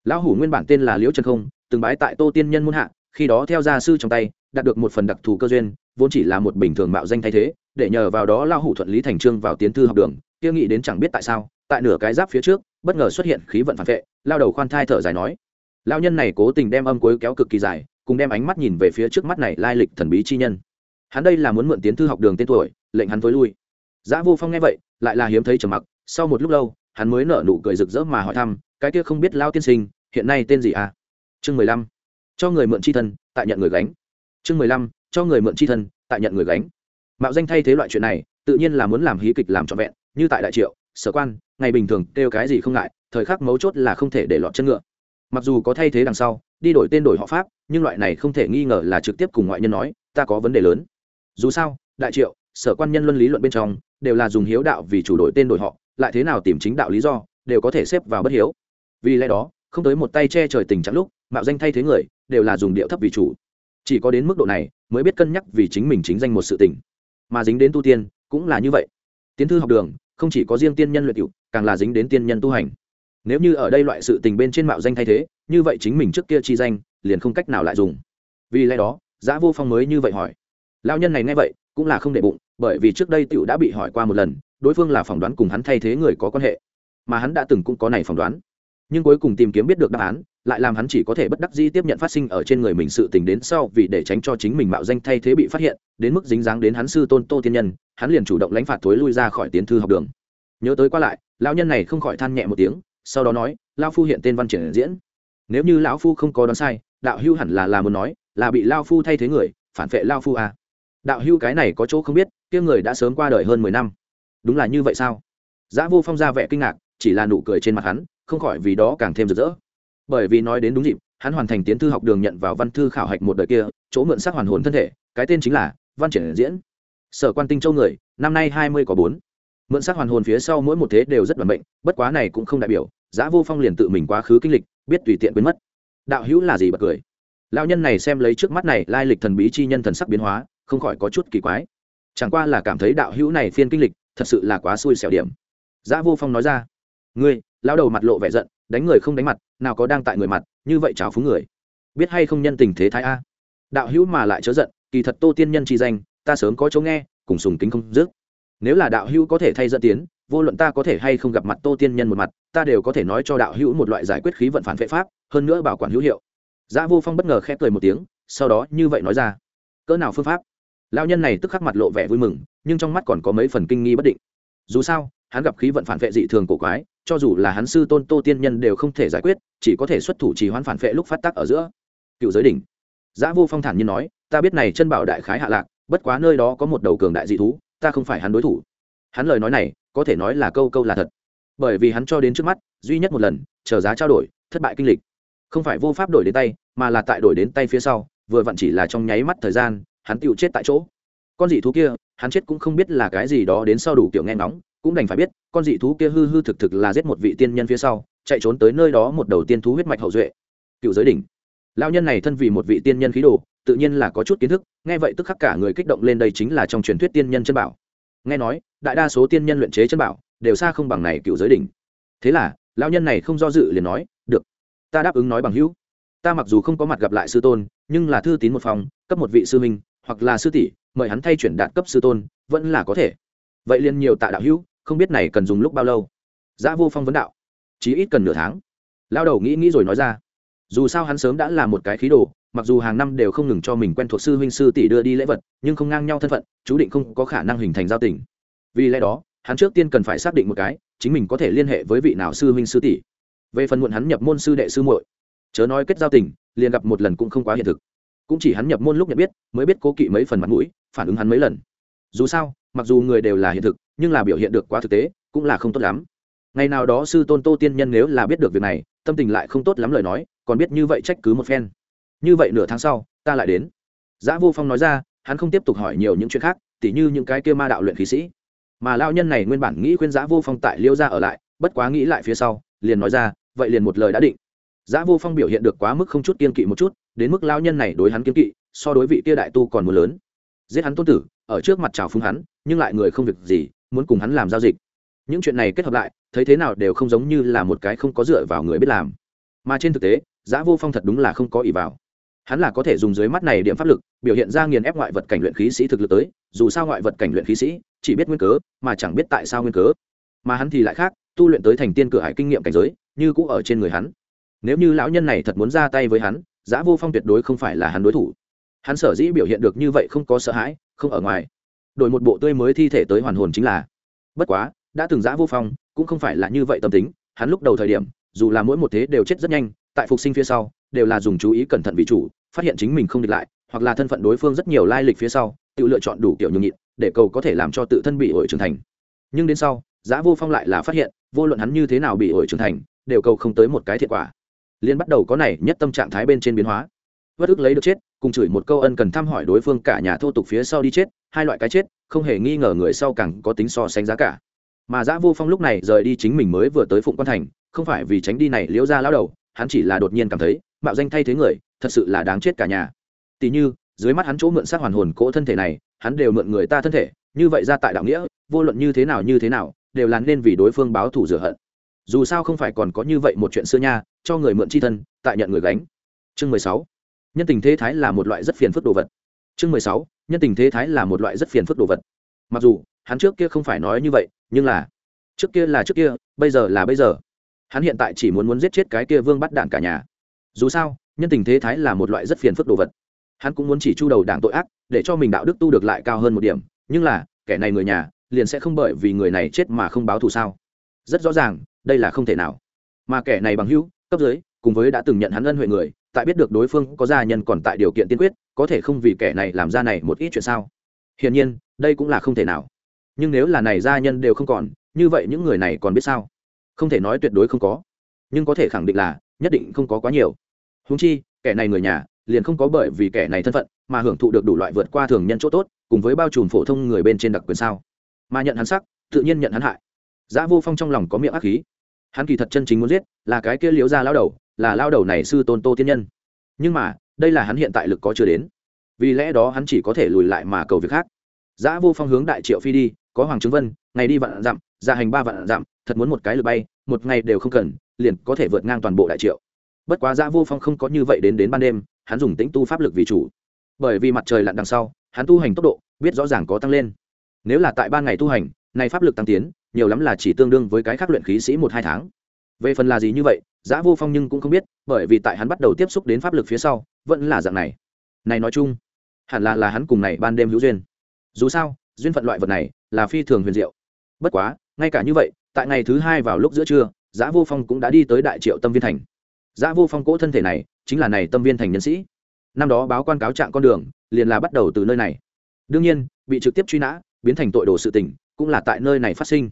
Lão hủ nguyên bản tên là Liễu Trần Không, từng bái tại Tô Tiên Nhân môn hạ, khi đó theo gia sư trong tay, đạt được một phần đặc thù cơ duyên, vốn chỉ là một bình thường mạo danh thay thế để nhờ vào đó lao hủ thuận lý thành trương vào tiến thư học đường kia nghĩ đến chẳng biết tại sao tại nửa cái giáp phía trước bất ngờ xuất hiện khí vận phản vệ lao đầu khoan thai thở dài nói lao nhân này cố tình đem âm cuối kéo cực kỳ dài cùng đem ánh mắt nhìn về phía trước mắt này lai lịch thần bí chi nhân hắn đây là muốn mượn tiến thư học đường tên tuổi lệnh hắn tối lui Giá Vô Phong nghe vậy, lại là hiếm thấy trầm mặc, sau một lúc lâu, hắn mới nở nụ cười rực rỡ mà hỏi thăm, cái kia không biết lao tiên sinh, hiện nay tên gì à? Chương mười lăm, Cho người mượn chi thân, tại nhận người gánh. Chương mười lăm, cho người mượn chi thân tại nhận người gánh. Mạo danh thay thế loại chuyện này tự nhiên là muốn làm hí kịch làm trọn vẹn như tại đại triệu sở quan ngày bình thường kêu cái gì không ngại thời khắc mấu chốt là không thể để lọt chân ngựa. Mặc dù có thay thế đằng sau đi đổi tên đổi họ pháp nhưng loại này không thể nghi ngờ là trực tiếp cùng ngoại nhân nói ta có vấn đề lớn. Dù sao đại triệu sở quan nhân luân lý luận bên trong đều là dùng hiếu đạo vì chủ đổi tên đổi họ lại thế nào tìm chính đạo lý do đều có thể xếp vào bất hiếu. Vì lẽ đó không tới một tay che trời tình trạng lúc mạo danh thay thế người, đều là dùng điệu thấp vì chủ. Chỉ có đến mức độ này, mới biết cân nhắc vì chính mình chính danh một sự tình. Mà dính đến tu tiên, cũng là như vậy. Tiến thư học đường, không chỉ có riêng tiên nhân luyện cựu càng là dính đến tiên nhân tu hành. Nếu như ở đây loại sự tình bên trên mạo danh thay thế, như vậy chính mình trước kia chi danh, liền không cách nào lại dùng. Vì lẽ đó, giã vô phong mới như vậy hỏi. Lao nhân này nghe vậy, cũng là không để bụng, bởi vì trước đây t i ể u đã bị hỏi qua một lần, đối phương là phỏng đoán cùng hắn thay thế người có quan hệ. Mà hắn đã từng cũng có này phỏng đoán. Nhưng cuối cùng tìm kiếm biết được đáp án lại làm hắn chỉ có thể bất đắc dĩ tiếp nhận phát sinh ở trên người mình sự tình đến sau vì để tránh cho chính mình mạo danh thay thế bị phát hiện, đến mức dính dáng đến hắn sư tôn tô thiên nhân, hắn liền chủ động lãnh phạt thối lui ra khỏi tiến thư học đường. Nhớ tới qua lại, lão nhân này không khỏi than nhẹ một tiếng, sau đó nói lao phu hiện tên văn triển diễn. Nếu như lão phu không có đoán sai, đạo hưu hẳn là là muốn nói, là bị lao phu thay thế người, phản vệ lao phu à. đạo hưu cái này có chỗ không biết, kia người đã sớm qua đời hơn mười năm. Đúng là như vậy sao? Giã vô phong ra vẻ kinh ngạc, chỉ là nụ cười trên mặt hắn, không khỏi vì đó càng thêm rực rỡ bởi vì nói đến đúng dịp, hắn hoàn thành tiến thư học đường nhận vào văn thư khảo hạch một đời kia, chỗ mượn sắc hoàn hồn thân thể, cái tên chính là văn triển diễn. Sở quan tinh châu người, năm nay hai mươi có bốn. Mượn sắc hoàn hồn phía sau mỗi một thế đều rất bẩn bệnh bất quá này cũng không đại biểu, giã vô phong liền tự mình quá khứ kinh lịch, biết tùy tiện quên mất. Đạo hữu là gì bật cười? Lão nhân này xem lấy trước mắt này, lai lịch thần bí chi nhân thần sắc biến hóa, không khỏi có chút kỳ quái. Chẳng qua là cảm thấy đạo hữu này phiên kinh lịch, thật sự là quá xui xẻo điểm. Giã vô phong nói ra, ngươi lao đầu mặt lộ vẻ giận đánh người không đánh mặt nào có đang tại người mặt như vậy chào phúng người. Biết hay không nhân tình thế thái a. Đạo hữu mà lại chớ giận kỳ thật tô tiên nhân chi danh ta sớm có chỗ nghe cùng sùng kính không dứt. Nếu là đạo hữu có thể thay dẫn tiến vô luận ta có thể hay không gặp mặt tô tiên nhân một mặt ta đều có thể nói cho đạo hữu một loại giải quyết khí vận phản vệ pháp hơn nữa bảo quản hữu hiệu. Giá Vô Phong bất ngờ khẽ cười một tiếng, sau đó như vậy nói ra: "Cỡ nào phương pháp?" Lão nhân này tức khắc mặt lộ vẻ vui mừng, nhưng trong mắt còn có mấy phần kinh nghi bất định. Dù sao, hắn gặp khí vận phản vệ dị thường cổ quái, cho dù là hắn sư tôn Tô tiên nhân đều không thể giải quyết, chỉ có thể xuất thủ trì hoãn phản vệ lúc phát tác ở giữa. Cựu giới đỉnh. Giá Vô Phong thản nhiên nói: "Ta biết này chân bảo đại khái hạ lạc, bất quá nơi đó có một đầu cường đại dị thú, ta không phải hắn đối thủ." Hắn lời nói này, có thể nói là câu câu là thật. Bởi vì hắn cho đến trước mắt, duy nhất một lần, chờ giá trao đổi, thất bại kinh lịch không phải vô pháp đổi đến tay mà là tại đổi đến tay phía sau vừa vặn chỉ là trong nháy mắt thời gian hắn tựu chết tại chỗ con dị thú kia hắn chết cũng không biết là cái gì đó đến sau đủ kiểu nghe ngóng cũng đành phải biết, con dị thú kia hư hư thực thực là giết một vị tiên nhân phía sau, chạy trốn tới nơi đó một đầu tiên thú huyết mạch hậu duệ. Cựu giới đỉnh. Lao nhân này thân vì một vị tiên nhân khí đồ, tự nhiên là có chút kiến thức, nghe vậy tức khắc cả người kích động lên đây chính là trong truyền thuyết tiên nhân chân bảo. Nghe nói, đại đa số tiên nhân luyện chế chân bảo, đều xa không bằng này cựu giới đỉnh. Thế là lao nhân này không do dự liền nói, được, ta đáp ứng nói bằng hữu. Ta mặc dù không có mặt gặp lại sư tôn, nhưng là thư tín một phòng, cấp một vị sư minh hoặc là sư tỷ, mời hắn thay chuyển đạt cấp sư tôn, vẫn là có thể. Vậy liền nhiều tạ đạo hữu không biết này cần dùng lúc bao lâu. Giã vô phong vấn đạo. Chí ít cần nửa tháng. Lao đầu nghĩ nghĩ rồi nói ra. Dù sao hắn sớm đã là một cái khí đồ, mặc dù hàng năm đều không ngừng cho mình quen thuộc sư huynh sư tỷ đưa đi lễ vật, nhưng không ngang nhau thân phận, chú định không có khả năng hình thành giao tình. Vì lẽ đó, hắn trước tiên cần phải xác định một cái, chính mình có thể liên hệ với vị nào sư huynh sư tỷ. Về phần muộn hắn nhập môn sư đệ sư muội, chớ nói kết giao tình, liền gặp một lần cũng không quá hiện thực. Cũng chỉ hắn nhập môn lúc nhận biết, mới biết cố kỵ mấy phần mặt mũi, phản ứng hắn mấy lần. Dù sao mặc dù người đều là hiện thực nhưng là biểu hiện được quá thực tế cũng là không tốt lắm. Ngày nào đó sư tôn tô tiên nhân nếu là biết được việc này tâm tình lại không tốt lắm lời nói còn biết như vậy trách cứ một phen. Như vậy nửa tháng sau ta lại đến. Giã vô phong nói ra hắn không tiếp tục hỏi nhiều những chuyện khác tỉ như những cái kia ma đạo luyện khí sĩ. Mà lao nhân này nguyên bản nghĩ khuyên giã vô phong tại liêu ra ở lại bất quá nghĩ lại phía sau liền nói ra vậy liền một lời đã định. Giá Vô Phong biểu hiện được quá mức không chút kiên kỵ một chút, đến mức lao nhân này đối hắn kiên kỵ, so đối vị kia đại tu còn muốn lớn. Giết hắn tôn tử, ở trước mặt chào phúng hắn, nhưng lại người không việc gì, muốn cùng hắn làm giao dịch. Những chuyện này kết hợp lại, thấy thế nào đều không giống như là một cái không có dựa vào người biết làm. Mà trên thực tế, giã Vô Phong thật đúng là không có ỷ vào. Hắn là có thể dùng dưới mắt này điểm pháp lực, biểu hiện ra nghiền ép ngoại vật cảnh luyện khí sĩ thực lực tới, dù sao ngoại vật cảnh luyện khí sĩ chỉ biết nguyên cớ, mà chẳng biết tại sao nguyên cớ. Mà hắn thì lại khác, tu luyện tới thành tiên cửa hải kinh nghiệm cảnh giới, như cũ ở trên người hắn nếu như lão nhân này thật muốn ra tay với hắn giã vô phong tuyệt đối không phải là hắn đối thủ hắn sở dĩ biểu hiện được như vậy không có sợ hãi không ở ngoài đổi một bộ tươi mới thi thể tới hoàn hồn chính là. Bất quá, đã từng giã vô phong, cũng không phải là như vậy tâm tính, hắn lúc đầu thời điểm, dù là mỗi một thế đều chết rất nhanh, tại phục sinh phía sau, đều là dùng chú ý cẩn thận vị chủ, phát hiện chính mình không địch lại, hoặc là thân phận đối phương rất nhiều lai lịch phía sau, tự lựa chọn đủ kiểu nhường nhịn, để cầu có thể làm cho tự thân bị ổi trưởng thành. Nhưng đến sau, giã vô phong lại là phát hiện, vô luận hắn như thế nào bị ổi trưởng thành, đều cầu không tới một cái thiệt quả. Liên bắt đầu có này nhất tâm trạng thái bên trên biến hóa vất ức lấy được chết, cùng chửi một câu ân cần thăm hỏi đối phương cả nhà thô tục phía sau đi chết, hai loại cái chết, không hề nghi ngờ người sau càng có tính so sánh giá cả. Mà giã vô phong lúc này rời đi chính mình mới vừa tới phụng quan thành, không phải vì tránh đi này liễu ra lao đầu, hắn chỉ là đột nhiên cảm thấy, mạo danh thay thế người, thật sự là đáng chết cả nhà. Tỉ như, dưới mắt hắn chỗ mượn xác hoàn hồn cỗ thân thể này, hắn đều mượn người ta thân thể, như vậy ra tại đạo nghĩa, vô luận như thế nào như thế nào, đều là nên vì đối phương báo thù rửa hận. Dù sao không phải còn có như vậy một chuyện xưa nha, cho người mượn c h i thân, tại nhận người gánh. Chương mười sáu nhân tình thế thái là một loại rất phiền phức đồ vật. Chương mười sáu, nhân tình thế thái là một loại rất phiền phức đồ vật. Mặc dù, hắn trước kia không phải nói như vậy, nhưng là, trước kia là trước kia, bây giờ là bây giờ. Hắn hiện tại chỉ muốn muốn giết chết cái kia vương bắt đạn cả nhà. Dù sao, nhân tình thế thái là một loại rất phiền phức đồ vật. Hắn cũng muốn chỉ chu đầu đảng tội ác, để cho mình đạo đức tu được lại cao hơn một điểm. Nhưng là, kẻ này người nhà, liền sẽ không bởi vì người này chết mà không báo thù sao? Rất rõ ràng, đây là không thể nào. Mà kẻ này bằng hữu, cấp dưới, cùng với đã từng nhận hắn ân huệ người tại biết được đối phương có gia nhân còn tại điều kiện tiên quyết, có thể không vì kẻ này làm ra này một ít chuyện sao? Hiển nhiên, đây cũng là không thể nào. Nhưng nếu là này gia nhân đều không còn, như vậy những người này còn biết sao? Không thể nói tuyệt đối không có. Nhưng có thể khẳng định là, nhất định không có quá nhiều. Húng chi, kẻ này người nhà, liền không có bởi vì kẻ này thân phận, mà hưởng thụ được đủ loại vượt qua thường nhân chỗ tốt, cùng với bao trùm phổ thông người bên trên đặc quyền sao? Mà nhận hắn sắc, tự nhiên nhận hắn hại. Giá vô phong trong lòng có miệng ác khí. Hắn kỳ thật chân chính muốn giết, là cái kia liếu ra lao đầu là lao đầu này sư tôn tô tiên nhân. Nhưng mà, đây là hắn hiện tại lực có chưa đến. Vì lẽ đó hắn chỉ có thể lùi lại mà cầu việc khác. Giã vô phong hướng đại triệu phi đi, có hoàng trứng vân, ngày đi vạn dặm ra hành ba vạn dặm, thật muốn một cái lượt bay, một ngày đều không cần, liền có thể vượt ngang toàn bộ đại triệu. Bất quá giã vô phong không có như vậy đến đến ban đêm, hắn dùng tĩnh tu pháp lực vì chủ. Bởi vì mặt trời lặn đằng sau, hắn tu hành tốc độ, biết rõ ràng có tăng lên. Nếu là tại ban ngày tu hành, nay pháp lực tăng tiến, nhiều lắm là chỉ tương đương với cái khác luyện khí sĩ một hai tháng. Về phần là gì như vậy giã vô phong nhưng cũng không biết, bởi vì tại hắn bắt đầu tiếp xúc đến pháp lực phía sau, vẫn là dạng này. Này nói chung, hẳn là là hắn cùng này ban đêm hữu duyên. Dù sao, duyên phận loại vật này là phi thường huyền diệu. Bất quá, ngay cả như vậy, tại ngày thứ hai vào lúc giữa trưa, giã vô phong cũng đã đi tới đại triệu tâm viên thành. Giã vô phong cỗ thân thể này chính là này tâm viên thành nhân sĩ. Năm đó báo quan cáo trạng con đường, liền là bắt đầu từ nơi này. Đương nhiên, bị trực tiếp truy nã, biến thành tội đồ sự tình, cũng là tại nơi này phát sinh.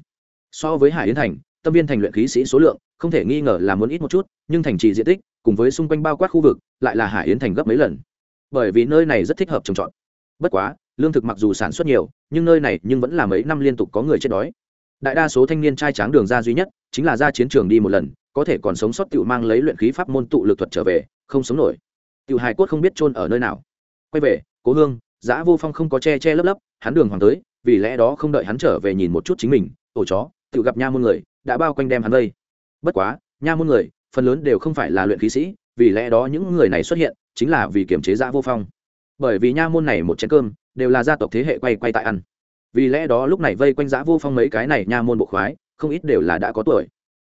So với hải yến thành tâm viên thành luyện khí sĩ số lượng, không thể nghi ngờ là muốn ít một chút, nhưng thành trì diện tích cùng với xung quanh bao quát khu vực lại là hải yến thành gấp mấy lần. Bởi vì nơi này rất thích hợp trồng trọt. Bất quá, lương thực mặc dù sản xuất nhiều, nhưng nơi này nhưng vẫn là mấy năm liên tục có người chết đói. Đại đa số thanh niên trai tráng đường ra duy nhất, chính là ra chiến trường đi một lần, có thể còn sống sót tự mang lấy luyện khí pháp môn tụ lực thuật trở về, không sống nổi. Tự hài cốt không biết chôn ở nơi nào. Quay về, cố hương, giã vô phong không có che che lấp lấp, hắn đường hoàng tới, vì lẽ đó không đợi hắn trở về nhìn một chút chính mình, ổ chó tự gặp nha môn người đã bao quanh đem hắn vây. Bất quá, nha môn người, phần lớn đều không phải là luyện khí sĩ, vì lẽ đó những người này xuất hiện chính là vì kiểm chế giã vô phong. Bởi vì nha môn này một chén cơm đều là gia tộc thế hệ quay quay tại ăn. Vì lẽ đó lúc này vây quanh giã vô phong mấy cái này nha môn bộ khoái, không ít đều là đã có tuổi.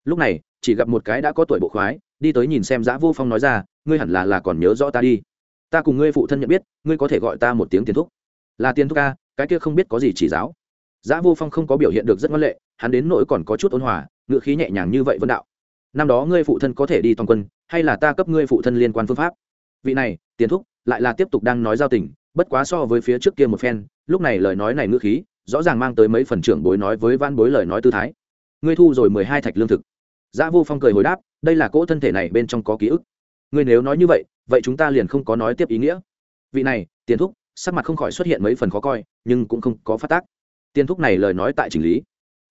Lúc này, chỉ gặp một cái đã có tuổi bộ khoái, đi tới nhìn xem giã vô phong nói ra, ngươi hẳn là là còn nhớ rõ ta đi. Ta cùng ngươi phụ thân nhận biết, ngươi có thể gọi ta một tiếng tiền thúc. Là tiền thúc ca, cái kia không biết có gì chỉ giáo. Giá vô phong không có biểu hiện được rất ngoan lệ, hắn đến nỗi còn có chút ôn hòa, ngựa khí nhẹ nhàng như vậy vẫn đạo. Năm đó ngươi phụ thân có thể đi toàn quân, hay là ta cấp ngươi phụ thân liên quan phương pháp? Vị này, tiền thúc, lại là tiếp tục đang nói giao tình, bất quá so với phía trước kia một phen, lúc này lời nói này ngữ khí, rõ ràng mang tới mấy phần trưởng bối nói với van bối lời nói tư thái. Ngươi thu rồi mười hai thạch lương thực. Giá vô phong cười hồi đáp, đây là cỗ thân thể này bên trong có ký ức. Ngươi nếu nói như vậy vậy chúng ta liền không có nói tiếp ý nghĩa. Vị này, tiền thúc, sắc mặt không khỏi xuất hiện mấy phần khó coi, nhưng cũng không có phát tác tiền thúc này lời nói tại chỉnh lý.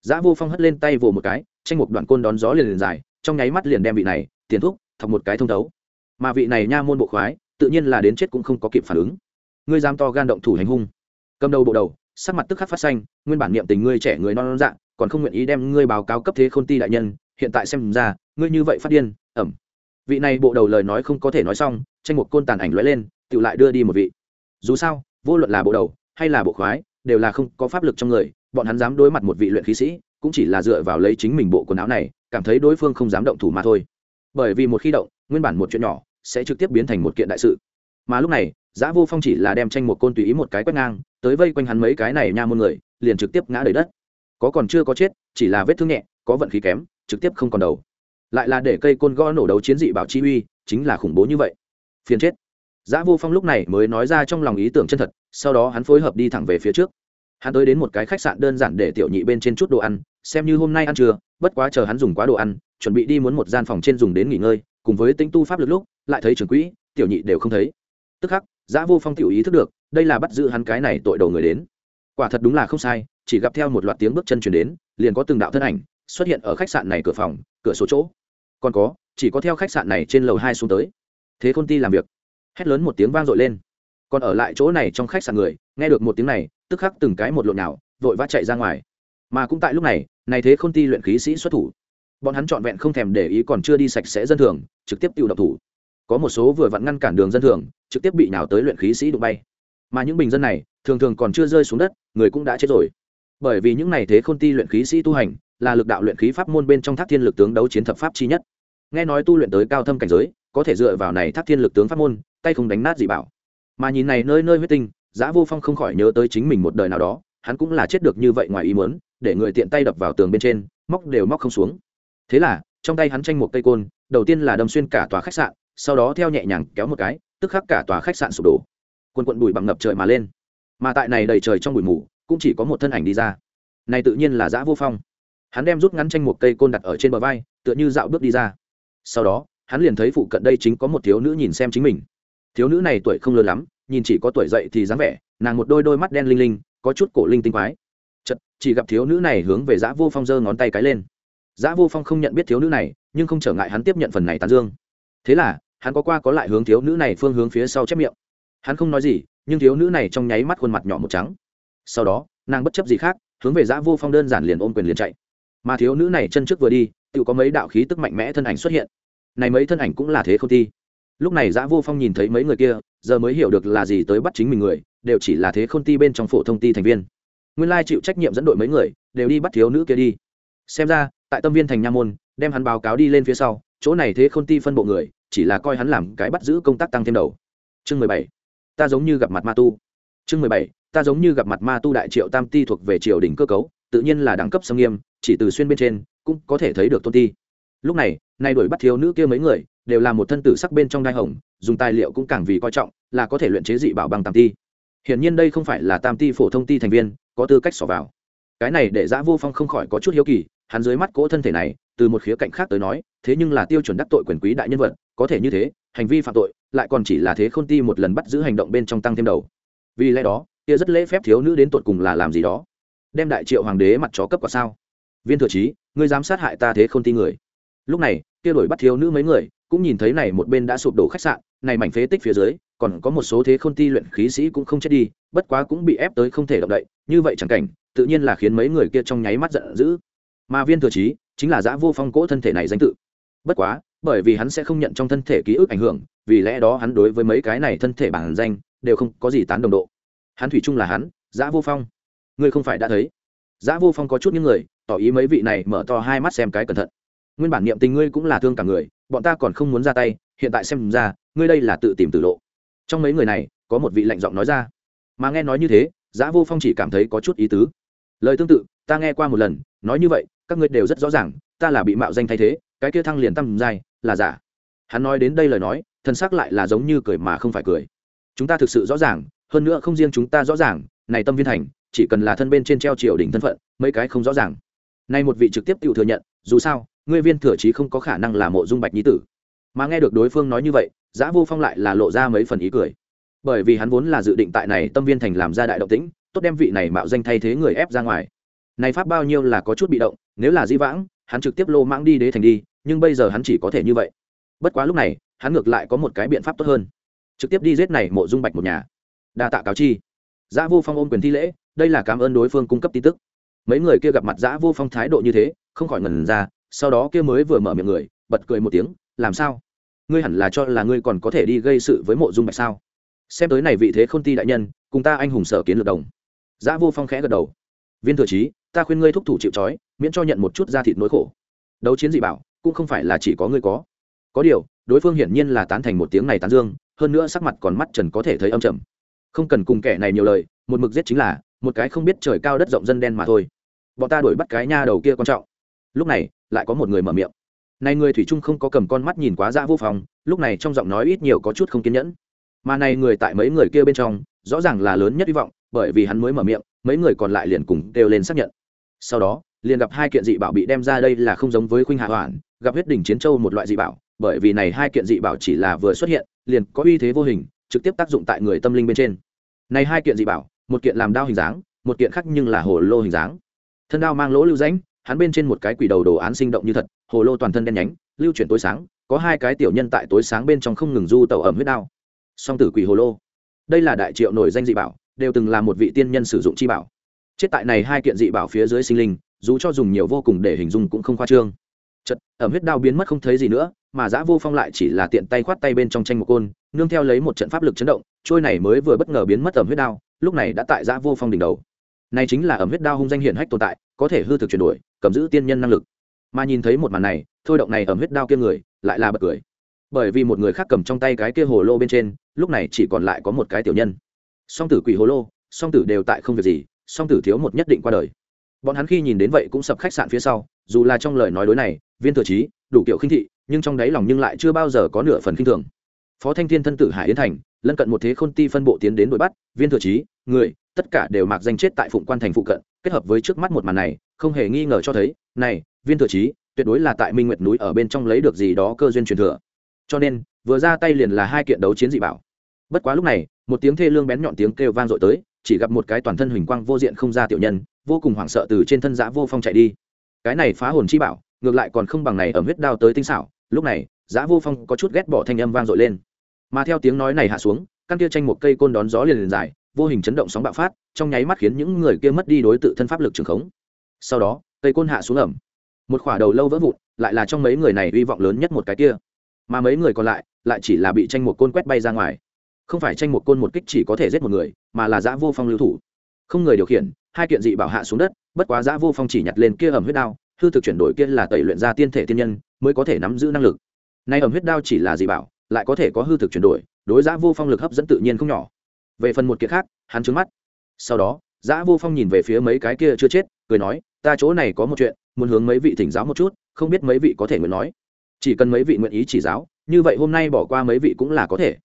Giã vô phong hất lên tay vồ một cái, tranh một đoạn côn đón gió liền liền dài, trong nháy mắt liền đem vị này tiền thúc, thọc một cái thông thấu. Mà vị này nha môn bộ khoái, tự nhiên là đến chết cũng không có kịp phản ứng. Ngươi dám to gan động thủ hành hung. Cầm đầu bộ đầu, sắc mặt tức khắc phát xanh, nguyên bản niệm tình ngươi trẻ người non non dạng còn không nguyện ý đem ngươi báo cáo cấp thế khôn ti đại nhân, hiện tại xem ra, ngươi như vậy phát điên, ẩm. Vị này bộ đầu lời nói không có thể nói xong, tranh một côn tàn ảnh lóe lên tự lại đưa đi một vị. Dù sao, vô luận là bộ đầu, hay là bộ khoái đều là không có pháp lực trong người, bọn hắn dám đối mặt một vị luyện khí sĩ, cũng chỉ là dựa vào lấy chính mình bộ quần áo này, cảm thấy đối phương không dám động thủ mà thôi. Bởi vì một khi động, nguyên bản một chuyện nhỏ sẽ trực tiếp biến thành một kiện đại sự. Mà lúc này, giã vô phong chỉ là đem tranh một côn tùy ý một cái quét ngang, tới vây quanh hắn mấy cái này nha môn người, liền trực tiếp ngã đầy đất. Có còn chưa có chết, chỉ là vết thương nhẹ, có vận khí kém, trực tiếp không còn đầu. Lại là để cây côn gõ nổ đấu chiến dị bảo chi uy, chính là khủng bố như vậy. Phiền chết. Giá Vô Phong lúc này mới nói ra trong lòng ý tưởng chân thật, sau đó hắn phối hợp đi thẳng về phía trước. Hắn tới đến một cái khách sạn đơn giản để tiểu nhị bên trên chút đồ ăn, xem như hôm nay ăn trưa, bất quá chờ hắn dùng quá đồ ăn, chuẩn bị đi muốn một gian phòng trên dùng đến nghỉ ngơi, cùng với tinh tu pháp lực lúc, lại thấy trưởng quỹ, tiểu nhị đều không thấy. Tức khắc, Giá Vô Phong tiểu ý thức được, đây là bắt giữ hắn cái này tội đầu người đến. Quả thật đúng là không sai, chỉ gặp theo một loạt tiếng bước chân truyền đến, liền có từng đạo thân ảnh xuất hiện ở khách sạn này cửa phòng, cửa sổ chỗ. Còn có, chỉ có theo khách sạn này trên lầu hai xuống tới. Thế Khôn Ti làm việc hét lớn một tiếng vang dội lên. Còn ở lại chỗ này trong khách sạn người, nghe được một tiếng này, tức khắc từng cái một lộn nào vội vã chạy ra ngoài. Mà cũng tại lúc này này thế khôn ti luyện khí sĩ xuất thủ. Bọn hắn trọn vẹn không thèm để ý còn chưa đi sạch sẽ dân thường, trực tiếp tiêu độc thủ. Có một số vừa vặn ngăn cản đường dân thường, trực tiếp bị nào tới luyện khí sĩ đụng bay. Mà những bình dân này, thường thường còn chưa rơi xuống đất, người cũng đã chết rồi. Bởi vì những này thế khôn ti luyện khí sĩ tu hành, là lực đạo luyện khí pháp môn bên trong thác thiên lực tướng đấu chiến thập pháp chi nhất. Nghe nói tu luyện tới cao thâm cảnh giới, có thể dựa vào này thác thiên lực tướng pháp môn tay không đánh nát gì bảo. Mà nhìn này nơi nơi huyết tinh, giã vô phong không khỏi nhớ tới chính mình một đời nào đó, hắn cũng là chết được như vậy ngoài ý muốn, để người tiện tay đập vào tường bên trên, móc đều móc không xuống. Thế là, trong tay hắn tranh một cây côn, đầu tiên là đâm xuyên cả tòa khách sạn, sau đó theo nhẹ nhàng kéo một cái, tức khắc cả tòa khách sạn sụp đổ. Quần quận bụi bằng ngập trời mà lên. Mà tại này đầy trời trong bụi mù, cũng chỉ có một thân ảnh đi ra. Này tự nhiên là giã vô phong. Hắn đem rút ngắn tranh một cây côn đặt ở trên bờ vai, tựa như dạo bước đi ra. Sau đó, hắn liền thấy phụ cận đây chính có một thiếu nữ nhìn xem chính mình thiếu nữ này tuổi không lớn lắm, nhìn chỉ có tuổi dậy thì dáng vẻ, nàng một đôi đôi mắt đen linh linh, có chút cổ linh tinh quái. Chật chỉ gặp thiếu nữ này hướng về giã vô phong giơ ngón tay cái lên. Giã vô phong không nhận biết thiếu nữ này, nhưng không trở ngại hắn tiếp nhận phần này tán dương. Thế là, hắn có qua có lại hướng thiếu nữ này phương hướng phía sau chép miệng. Hắn không nói gì, nhưng thiếu nữ này trong nháy mắt khuôn mặt nhỏ một trắng. Sau đó, nàng bất chấp gì khác, hướng về giã vô phong đơn giản liền ôm quyền liền chạy. Mà thiếu nữ này chân trước vừa đi, tự có mấy đạo khí tức mạnh mẽ thân ảnh xuất hiện. Này mấy thân ảnh cũng là thế không thi lúc này giã vô phong nhìn thấy mấy người kia, giờ mới hiểu được là gì tới bắt chính mình người, đều chỉ là thế khôn ti bên trong phổ thông ti thành viên. Nguyên lai chịu trách nhiệm dẫn đội mấy người, đều đi bắt thiếu nữ kia đi. Xem ra, tại tâm viên thành nha môn, đem hắn báo cáo đi lên phía sau, chỗ này thế khôn ti phân bộ người, chỉ là coi hắn làm cái bắt giữ công tác tăng thêm đầu. Chương mười bảy, ta giống như gặp mặt ma tu. Chương mười bảy, ta giống như gặp mặt ma tu đại triệu tam ti thuộc về triều đình cơ cấu, tự nhiên là đẳng cấp xâm nghiêm, chỉ từ xuyên bên trên, cũng có thể thấy được tôn ti. Lúc này, nay đuổi bắt thiếu nữ kia mấy người đều là một thân tử sắc bên trong đai hồng, dùng tài liệu cũng càng vì coi trọng, là có thể luyện chế dị bảo bằng tam ti. Hiển nhiên đây không phải là tam ti phổ thông ti thành viên, có tư cách xỏ vào. Cái này để giã vô phong không khỏi có chút hiếu kỳ, hắn dưới mắt cỗ thân thể này, từ một khía cạnh khác tới nói, thế nhưng là tiêu chuẩn đắc tội quyền quý đại nhân vật, có thể như thế, hành vi phạm tội, lại còn chỉ là thế khôn ti một lần bắt giữ hành động bên trong tăng thêm đầu. Vì lẽ đó, kia rất lễ phép thiếu nữ đến tột cùng là làm gì đó? Đem đại triệu hoàng đế mặt chó cấp quả sao? Viên thừa trí, ngươi dám sát hại ta thế khôn ti người. Lúc này, kia đổi bắt thiếu nữ mấy người cũng nhìn thấy này một bên đã sụp đổ khách sạn, này mảnh phế tích phía dưới, còn có một số thế khôn ti luyện khí sĩ cũng không chết đi, bất quá cũng bị ép tới không thể động đậy, như vậy chẳng cảnh, tự nhiên là khiến mấy người kia trong nháy mắt giận dữ. Mà viên thừa trí, chính là giã vô phong cỗ thân thể này danh tự. Bất quá, bởi vì hắn sẽ không nhận trong thân thể ký ức ảnh hưởng, vì lẽ đó hắn đối với mấy cái này thân thể bản danh, đều không có gì tán đồng độ. Hắn thủy chung là hắn, giã vô phong. Ngươi không phải đã thấy. Giã vô phong có chút những người, tỏ ý mấy vị này mở to hai mắt xem cái cẩn thận. Nguyên bản niệm tình ngươi cũng là thương cả người bọn ta còn không muốn ra tay, hiện tại xem ra, ngươi đây là tự tìm tự lộ. Trong mấy người này, có một vị lạnh giọng nói ra. Mà nghe nói như thế giá vô phong chỉ cảm thấy có chút ý tứ. Lời tương tự, ta nghe qua một lần, nói như vậy, các ngươi đều rất rõ ràng, ta là bị mạo danh thay thế, cái kia thăng liền tâm dài, là giả. Hắn nói đến đây lời nói, thân xác lại là giống như cười mà không phải cười. Chúng ta thực sự rõ ràng, hơn nữa không riêng chúng ta rõ ràng, này tâm viên thành, chỉ cần là thân bên trên treo triều đỉnh thân phận, mấy cái không rõ ràng. Nay một vị trực tiếp tự thừa nhận, dù sao ngươi viên thừa chí không có khả năng là mộ dung bạch nhi tử. Mà nghe được đối phương nói như vậy, giã vô phong lại là lộ ra mấy phần ý cười. Bởi vì hắn vốn là dự định tại này tâm viên thành làm ra đại động tĩnh, tốt đem vị này mạo danh thay thế người ép ra ngoài. Này pháp bao nhiêu là có chút bị động, nếu là di vãng, hắn trực tiếp lô mãng đi đế thành đi, nhưng bây giờ hắn chỉ có thể như vậy. Bất quá lúc này, hắn ngược lại có một cái biện pháp tốt hơn. Trực tiếp đi giết này mộ dung bạch một nhà. Đa tạ cáo chi. Giã vô phong ôm quyền thi lễ, đây là cảm ơn đối phương cung cấp tin tức. Mấy người kia gặp mặt giã vô phong thái độ như thế, không khỏi ngần ra sau đó kia mới vừa mở miệng người, bật cười một tiếng, làm sao? Ngươi hẳn là cho là ngươi còn có thể đi gây sự với mộ dung bạch sao? Xem tới này vị thế k h ô n ti đại nhân, cùng ta anh hùng sở kiến lược đồng. Giã vô phong khẽ gật đầu. Viên thừa trí, ta khuyên ngươi thúc thủ chịu trói, miễn cho nhận một chút da thịt nỗi khổ. Đấu chiến dị bảo, cũng không phải là chỉ có ngươi có. Có điều, đối phương hiển nhiên là tán thành một tiếng này tán dương, hơn nữa sắc mặt còn mắt trần có thể thấy âm trầm. Không cần cùng kẻ này nhiều lời, một mực giết chính là một cái không biết trời cao đất rộng dân đen mà thôi. Bọn ta đuổi bắt cái nha đầu kia quan trọng. Lúc này lại có một người mở miệng. Này người thủy trung không có cầm con mắt nhìn quá dã vô phòng, lúc này trong giọng nói ít nhiều có chút không kiên nhẫn. Mà này người tại mấy người kia bên trong, rõ ràng là lớn nhất hy vọng, bởi vì hắn mới mở miệng, mấy người còn lại liền cùng đều lên xác nhận. Sau đó, liền gặp hai kiện dị bảo bị đem ra đây là không giống với khuynh hạ hoàn gặp huyết đỉnh chiến châu một loại dị bảo, bởi vì này hai kiện dị bảo chỉ là vừa xuất hiện, liền có uy thế vô hình, trực tiếp tác dụng tại người tâm linh bên trên. Này hai kiện dị bảo, một kiện làm đao hình dáng, một kiện khác nhưng là hồ lô hình dáng. Thân đao mang lỗ lưu ránh hắn bên trên một cái quỷ đầu đồ án sinh động như thật, hồ lô toàn thân đen nhánh, lưu chuyển tối sáng, có hai cái tiểu nhân tại tối sáng bên trong không ngừng du tàu ẩm huyết đao. Song tử quỷ hồ lô. Đây là đại triệu nổi danh dị bảo, đều từng là một vị tiên nhân sử dụng chi bảo. Chết tại này hai kiện dị bảo phía dưới sinh linh, dù cho dùng nhiều vô cùng để hình dung cũng không khoa trương. Chật, ẩm huyết đao biến mất không thấy gì nữa, mà giã vô phong lại chỉ là tiện tay khoát tay bên trong tranh một côn, nương theo lấy một trận pháp lực chấn động, trôi này mới vừa bất ngờ biến mất ẩm huyết đao, lúc này đã tại giã vô phong đỉnh đầu. Này chính là ẩm huyết đao hung danh hiển hách tồn tại có thể hư thực chuyển đổi, cầm giữ tiên nhân năng lực. Mà nhìn thấy một màn này, thôi động này ẩm huyết đao kia người, lại là bật cười. Bởi vì một người khác cầm trong tay cái kia hồ lô bên trên, lúc này chỉ còn lại có một cái tiểu nhân. Song tử quỷ hồ lô, song tử đều tại không việc gì, song tử thiếu một nhất định qua đời. Bọn hắn khi nhìn đến vậy cũng sập khách sạn phía sau, dù là trong lời nói đối này, viên thừa trí, đủ kiểu khinh thị, nhưng trong đáy lòng nhưng lại chưa bao giờ có nửa phần khinh thường. Phó thanh thiên thân tử hải yến thành lân cận một thế khôn ti phân bộ tiến đến đuổi bắt, viên thừa trí người, tất cả đều mặc danh chết tại phụng quan thành phụ cận, kết hợp với trước mắt một màn này, không hề nghi ngờ cho thấy, này, viên thừa trí tuyệt đối là tại minh nguyệt núi ở bên trong lấy được gì đó cơ duyên truyền thừa. Cho nên, vừa ra tay liền là hai kiện đấu chiến dị bảo. Bất quá lúc này, một tiếng thê lương bén nhọn tiếng kêu vang dội tới, chỉ gặp một cái toàn thân huỳnh quang vô diện không ra tiểu nhân, vô cùng hoảng sợ từ trên thân giã vô phong chạy đi. Cái này phá hồn chi bảo, ngược lại còn không bằng này ở huyết đao tới tinh xảo, lúc này giã vô phong có chút ghét bỏ thanh âm vang dội lên mà theo tiếng nói này hạ xuống, căn kia tranh một cây côn đón gió liền liền dài, vô hình chấn động sóng bạo phát, trong nháy mắt khiến những người kia mất đi đối tự thân pháp lực trường khống. Sau đó, cây côn hạ xuống ẩm. Một khỏa đầu lâu vỡ vụn, lại là trong mấy người này hy vọng lớn nhất một cái kia. Mà mấy người còn lại lại chỉ là bị tranh một côn quét bay ra ngoài. Không phải tranh một côn một kích chỉ có thể giết một người, mà là giã vô phong lưu thủ. Không người điều khiển, hai kiện dị bảo hạ xuống đất, bất quá giã vô phong chỉ nhặt lên kia ẩm huyết đao, hư thực chuyển đổi kia là tẩy luyện ra tiên thể tiên nhân, mới có thể nắm giữ năng lực. Nay ẩm huyết đao chỉ là dị bảo lại có thể có hư thực chuyển đổi, đối giã vô phong lực hấp dẫn tự nhiên không nhỏ. Về phần một kiệt khác, hắn trứng mắt. Sau đó, giã vô phong nhìn về phía mấy cái kia chưa chết, cười nói, ta chỗ này có một chuyện, muốn hướng mấy vị thỉnh giáo một chút, không biết mấy vị có thể nguyện nói. Chỉ cần mấy vị nguyện ý chỉ giáo, như vậy hôm nay bỏ qua mấy vị cũng là có thể.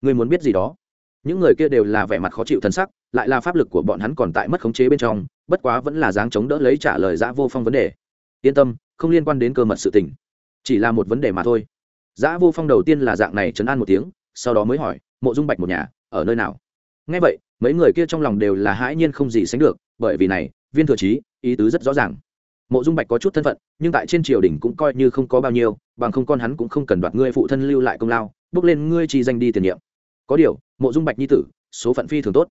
Người muốn biết gì đó? Những người kia đều là vẻ mặt khó chịu thân sắc, lại là pháp lực của bọn hắn còn tại mất khống chế bên trong, bất quá vẫn là dáng chống đỡ lấy trả lời giã vô phong vấn đề. Yên tâm, không liên quan đến cơ mật sự tình, chỉ là một vấn đề mà thôi giã vô phong đầu tiên là dạng này chấn an một tiếng, sau đó mới hỏi, mộ dung bạch một nhà, ở nơi nào? Ngay vậy, mấy người kia trong lòng đều là hãi nhiên không gì sánh được, bởi vì này, viên thừa trí, ý tứ rất rõ ràng. Mộ dung bạch có chút thân phận, nhưng tại trên triều đình cũng coi như không có bao nhiêu, bằng không con hắn cũng không cần đoạt ngươi phụ thân lưu lại công lao, bước lên ngươi chi danh đi tiền nhiệm. Có điều, mộ dung bạch nhi tử, số phận phi thường tốt.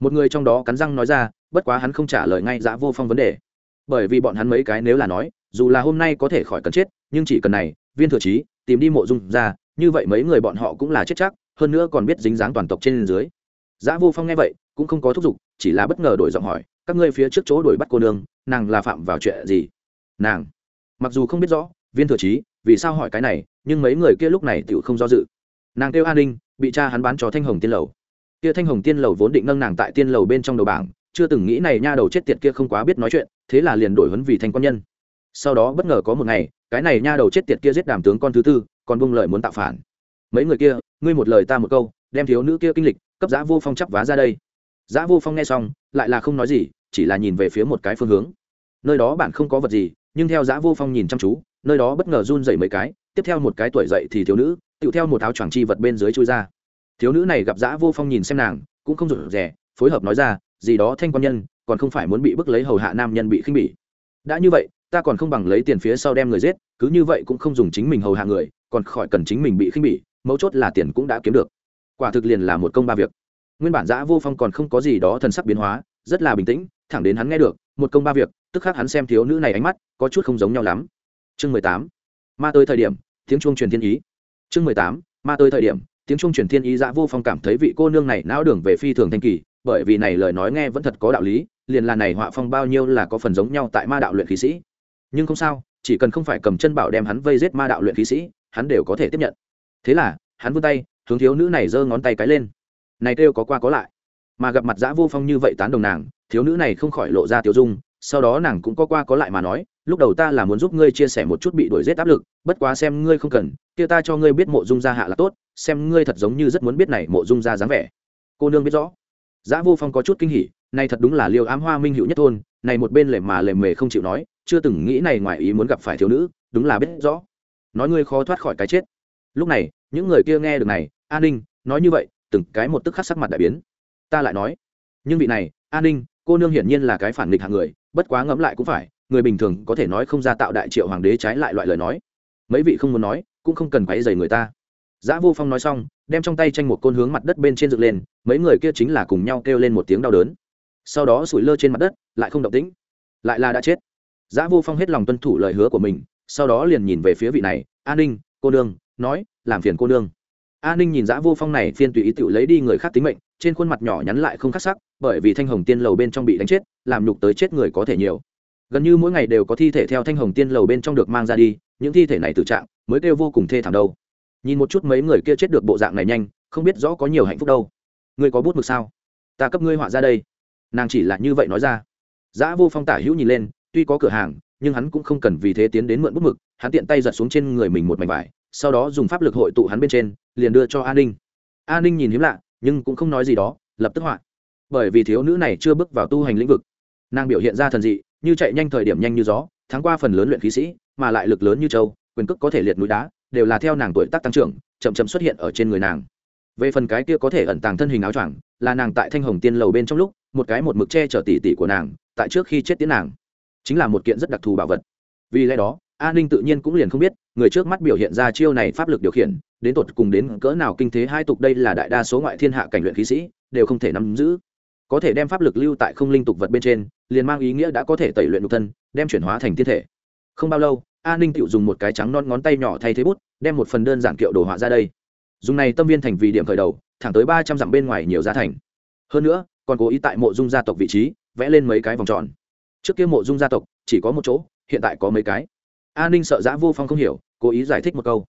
Một người trong đó cắn răng nói ra, bất quá hắn không trả lời ngay giã vô phong vấn đề. Bởi vì bọn hắn mấy cái nếu là nói, dù là hôm nay có thể khỏi cần chết, nhưng chỉ cần này, viên thừa trí tìm đi mộ dung ra, như vậy mấy người bọn họ cũng là chết chắc, hơn nữa còn biết dính dáng toàn tộc trên dưới. Giã vô phong nghe vậy, cũng không có thúc giục, chỉ là bất ngờ đổi giọng hỏi, các ngươi phía trước chỗ đuổi bắt cô nương, nàng là phạm vào chuyện gì? Nàng. Mặc dù không biết rõ, viên thừa trí, vì sao hỏi cái này, nhưng mấy người kia lúc này tựu không do dự. Nàng kêu an ninh, bị cha hắn bán cho thanh hồng tiên lầu. Kia thanh hồng tiên lầu vốn định nâng nàng tại tiên lầu bên trong đầu bảng, chưa từng nghĩ này nha đầu chết tiệt kia không quá biết nói chuyện, thế là liền đổi huấn vì thanh quan nhân sau đó bất ngờ có một ngày, cái này nha đầu chết tiệt kia giết đàm tướng con thứ tư, còn bung lợi muốn tạo phản. Mấy người kia, ngươi một lời ta một câu, đem thiếu nữ kia kinh lịch, cấp giã vô phong chắp vá ra đây. Giã vô phong nghe xong, lại là không nói gì, chỉ là nhìn về phía một cái phương hướng. Nơi đó bạn không có vật gì, nhưng theo giã vô phong nhìn chăm chú, nơi đó bất ngờ run dậy mấy cái, tiếp theo một cái tuổi dậy thì thiếu nữ, tựu theo một áo choàng chi vật bên dưới chui ra. Thiếu nữ này gặp giã vô phong nhìn xem nàng, cũng không rụt rè, phối hợp nói ra, gì đó thanh quan nhân, còn không phải muốn bị bức lấy hầu hạ nam nhân bị khinh bỉ. Đã như vậy ta còn không bằng lấy tiền phía sau đem người giết, cứ như vậy cũng không dùng chính mình hầu hạ người, còn khỏi cần chính mình bị khinh bỉ, mấu chốt là tiền cũng đã kiếm được. Quả thực liền là một công ba việc. Nguyên bản giã vô phong còn không có gì đó thần sắc biến hóa, rất là bình tĩnh, thẳng đến hắn nghe được, một công ba việc, tức khắc hắn xem thiếu nữ này ánh mắt, có chút không giống nhau lắm. Chương mười tám, ma tới thời điểm, tiếng chuông truyền thiên ý. Chương mười tám, ma tới thời điểm, tiếng chuông truyền thiên ý dã vô phong cảm thấy vị cô nương này não đường về phi thường thanh kỳ, bởi vì này lời nói nghe vẫn thật có đạo lý, liền là này họa phong bao nhiêu là có phần giống nhau tại ma đạo luyện khí sĩ nhưng không sao, chỉ cần không phải cầm chân bảo đem hắn vây giết ma đạo luyện khí sĩ, hắn đều có thể tiếp nhận. Thế là, hắn vươn tay, hướng thiếu nữ này giơ ngón tay cái lên. Này kêu có qua có lại. Mà gặp mặt dã vô phong như vậy tán đồng nàng, thiếu nữ này không khỏi lộ ra tiểu dung, sau đó nàng cũng có qua có lại mà nói, lúc đầu ta là muốn giúp ngươi chia sẻ một chút bị đuổi giết áp lực, bất quá xem ngươi không cần, kia ta cho ngươi biết mộ dung gia hạ là tốt, xem ngươi thật giống như rất muốn biết này mộ dung ra dáng vẻ. Cô nương biết rõ. Giã vô phong có chút kinh hỉ, này thật đúng là liều ám hoa minh hữu nhất thôn, này một bên lề mà lề mề không chịu nói chưa từng nghĩ này ngoài ý muốn gặp phải thiếu nữ đúng là biết rõ. Nói ngươi khó thoát khỏi cái chết. Lúc này những người kia nghe được này an ninh nói như vậy từng cái một tức khắc sắc mặt đại biến. Ta lại nói nhưng vị này an ninh cô nương hiển nhiên là cái phản nghịch hạng người bất quá ngẫm lại cũng phải người bình thường có thể nói không ra tạo đại triệu hoàng đế trái lại loại lời nói. Mấy vị không muốn nói cũng không cần quấy dày người ta. Giá Vô Phong nói xong, đem trong tay tranh một côn hướng mặt đất bên trên dựng lên, mấy người kia chính là cùng nhau kêu lên một tiếng đau đớn. Sau đó sủi lơ trên mặt đất, lại không động tĩnh, lại là đã chết. Giá Vô Phong hết lòng tuân thủ lời hứa của mình, sau đó liền nhìn về phía vị này, A Ninh, cô nương, nói, làm phiền cô nương." A Ninh nhìn Giá Vô Phong này phiên tùy ý tự lấy đi người khác tính mệnh, trên khuôn mặt nhỏ nhắn lại không khắc sắc, bởi vì Thanh Hồng Tiên lầu bên trong bị đánh chết, làm nhục tới chết người có thể nhiều. Gần như mỗi ngày đều có thi thể theo Thanh Hồng Tiên lầu bên trong được mang ra đi, những thi thể này tử trạng mới kêu vô cùng thê thảm đâu. Nhìn một chút mấy người kia chết được bộ dạng này nhanh không biết rõ có nhiều hạnh phúc đâu. Ngươi có bút mực sao? Ta cấp ngươi họa ra đây. Nàng chỉ là như vậy nói ra. Giá vô phong tả hữu nhìn lên tuy có cửa hàng, nhưng hắn cũng không cần vì thế tiến đến mượn bút mực, hắn tiện tay giật xuống trên người mình một mảnh vải, sau đó dùng pháp lực hội tụ hắn bên trên, liền đưa cho an ninh. An ninh nhìn hiếm lạ, nhưng cũng không nói gì đó, lập tức họa bởi vì thiếu nữ này chưa bước vào tu hành lĩnh vực. Nàng biểu hiện ra thần dị, như chạy nhanh thời điểm nhanh như gió, thắng qua phần lớn luyện khí sĩ, mà lại lực lớn như châu, quyền cước có thể liệt núi đá, đều là theo nàng tuổi tác tăng trưởng, chậm chậm xuất hiện ở trên người nàng. Về phần cái kia có thể ẩn tàng thân hình áo choàng, là nàng tại thanh hồng tiên lầu bên trong lúc, một cái một mực che chở tỉ tỉ của nàng, tại trước khi chết tiến nàng chính là một kiện rất đặc thù bảo vật. Vì lẽ đó an ninh tự nhiên cũng liền không biết, người trước mắt biểu hiện ra chiêu này pháp lực điều khiển, đến tột cùng đến cỡ nào kinh thế hai tục đây là đại đa số ngoại thiên hạ cảnh luyện khí sĩ, đều không thể nắm giữ. Có thể đem pháp lực lưu tại không linh tục vật bên trên, liền mang ý nghĩa đã có thể tẩy luyện nhục thân, đem chuyển hóa thành thiên thể. Không bao lâu, a ninh tự dùng một cái trắng non ngón tay nhỏ thay thế bút, đem một phần đơn giản kiệu đồ họa ra đây. Dùng này tâm viên thành vì điểm khởi đầu, thẳng tới ba trăm dặm bên ngoài nhiều giá thành. Hơn nữa, còn cố ý tại mộ dung gia tộc vị trí, vẽ lên mấy cái vòng tròn trước kia mộ dung gia tộc, chỉ có một chỗ, hiện tại có mấy cái. A ninh sợ giã vô phong không hiểu, cố ý giải thích một câu.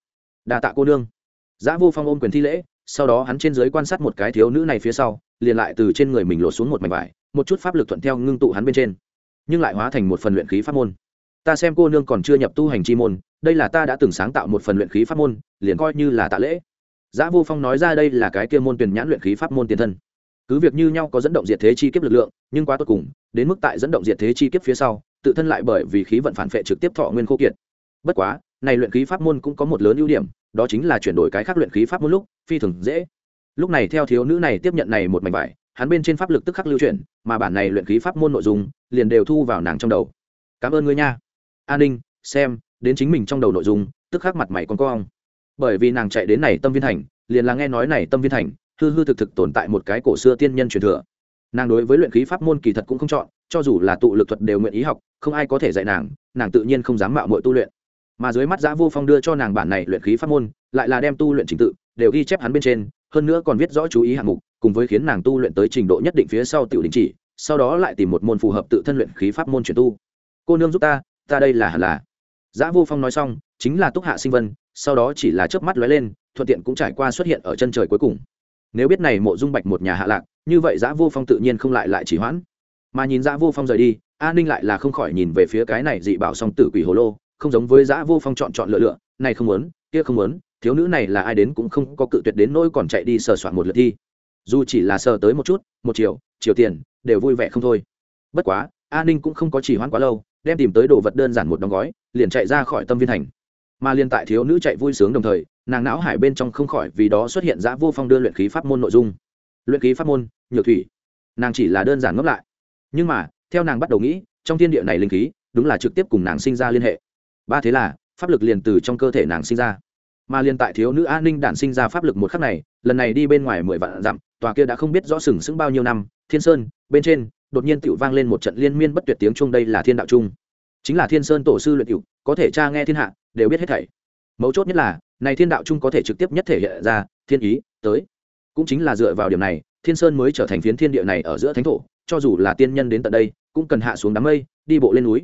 Đà tạ cô nương. Giã vô phong ôm quyền thi lễ, sau đó hắn trên giới quan sát một cái thiếu nữ này phía sau, liền lại từ trên người mình lột xuống một mảnh vải, một chút pháp lực thuận theo ngưng tụ hắn bên trên. Nhưng lại hóa thành một phần luyện khí pháp môn. Ta xem cô nương còn chưa nhập tu hành chi môn, đây là ta đã từng sáng tạo một phần luyện khí pháp môn, liền coi như là tạ lễ. Giá Vô Phong nói ra đây là cái kia môn tuyển nhãn luyện khí pháp môn tiền thân. Cứ việc như nhau có dẫn động diệt thế chi kiếp lực lượng, nhưng quá tốt cùng, đến mức tại dẫn động diệt thế chi kiếp phía sau, tự thân lại bởi vì khí vận phản phệ trực tiếp thọ nguyên khô kiệt. Bất quá, này luyện khí pháp môn cũng có một lớn ưu điểm, đó chính là chuyển đổi cái khác luyện khí pháp môn lúc, phi thường dễ. Lúc này theo thiếu nữ này tiếp nhận này một mảnh vải, hắn bên trên pháp lực tức khắc lưu chuyển, mà bản này luyện khí pháp môn nội dung, liền đều thu vào nàng trong đầu. Cảm ơn ngươi nha an ninh xem đến chính mình trong đầu nội dung tức khắc mặt mày con cong bởi vì nàng chạy đến này tâm viên thành liền là nghe nói này tâm viên thành hư hư thực thực tồn tại một cái cổ xưa tiên nhân truyền thừa. Nàng đối với luyện khí pháp môn kỳ thật cũng không chọn, cho dù là tụ lực thuật đều nguyện ý học, không ai có thể dạy nàng nàng tự nhiên không dám mạo mọi tu luyện. Mà dưới mắt giã vô phong đưa cho nàng bản này luyện khí pháp môn, lại là đem tu luyện trình tự, đều ghi chép hắn bên trên, hơn nữa còn viết rõ chú ý hạng mục, cùng với khiến nàng tu luyện tới trình độ nhất định phía sau tiểu đình chỉ, sau đó lại tìm một môn phù hợp tự thân luyện khí pháp môn chuyển tu. Cô nương giúp ta ta đây là hẳn là. Giã vô phong nói xong, chính là túc hạ sinh vân, sau đó chỉ là chớp mắt lóe lên, thuận tiện cũng trải qua xuất hiện ở chân trời cuối cùng nếu biết này mộ dung bạch một nhà hạ lạc, như vậy giã vô phong tự nhiên không lại lại chỉ hoãn. Mà nhìn giã vô phong rời đi, a ninh lại là không khỏi nhìn về phía cái này dị bảo song tử quỷ hồ lô, không giống với giã vô phong chọn chọn lựa lựa, này không muốn, kia không muốn, thiếu nữ này là ai đến cũng không có cự tuyệt đến nỗi còn chạy đi sờ soạn một lượt thi. Dù chỉ là sờ tới một chút, một triệu triệu tiền, đều vui vẻ không thôi. Bất quá, a ninh cũng không có chỉ hoãn quá lâu, đem tìm tới đồ vật đơn giản một đóng gói, liền chạy ra khỏi tâm viên thành mà liên tại thiếu nữ chạy vui sướng đồng thời, nàng não hải bên trong không khỏi vì đó xuất hiện giã vô phong đưa luyện khí pháp môn nội dung. Luyện khí pháp môn, nhược thủy. Nàng chỉ là đơn giản ngấp lại. Nhưng mà, theo nàng bắt đầu nghĩ, trong thiên địa này linh khí, đúng là trực tiếp cùng nàng sinh ra liên hệ. Ba thế là, pháp lực liền từ trong cơ thể nàng sinh ra. Mà liên tại thiếu nữ an ninh đản sinh ra pháp lực một khắc này, lần này đi bên ngoài mười vạn dặm, tòa kia đã không biết rõ sừng sững bao nhiêu năm, thiên sơn, bên trên, đột nhiên tựu vang lên một trận liên miên bất tuyệt tiếng chuông, đây là thiên đạo trung chính là thiên sơn tổ sư luyện cựu có thể tra nghe thiên hạ, đều biết hết thảy. Mấu chốt nhất là, này thiên đạo trung có thể trực tiếp nhất thể hiện ra, thiên ý, tới. Cũng chính là dựa vào điểm này, thiên sơn mới trở thành phiến thiên địa này ở giữa thánh thổ, cho dù là tiên nhân đến tận đây, cũng cần hạ xuống đám mây, đi bộ lên núi.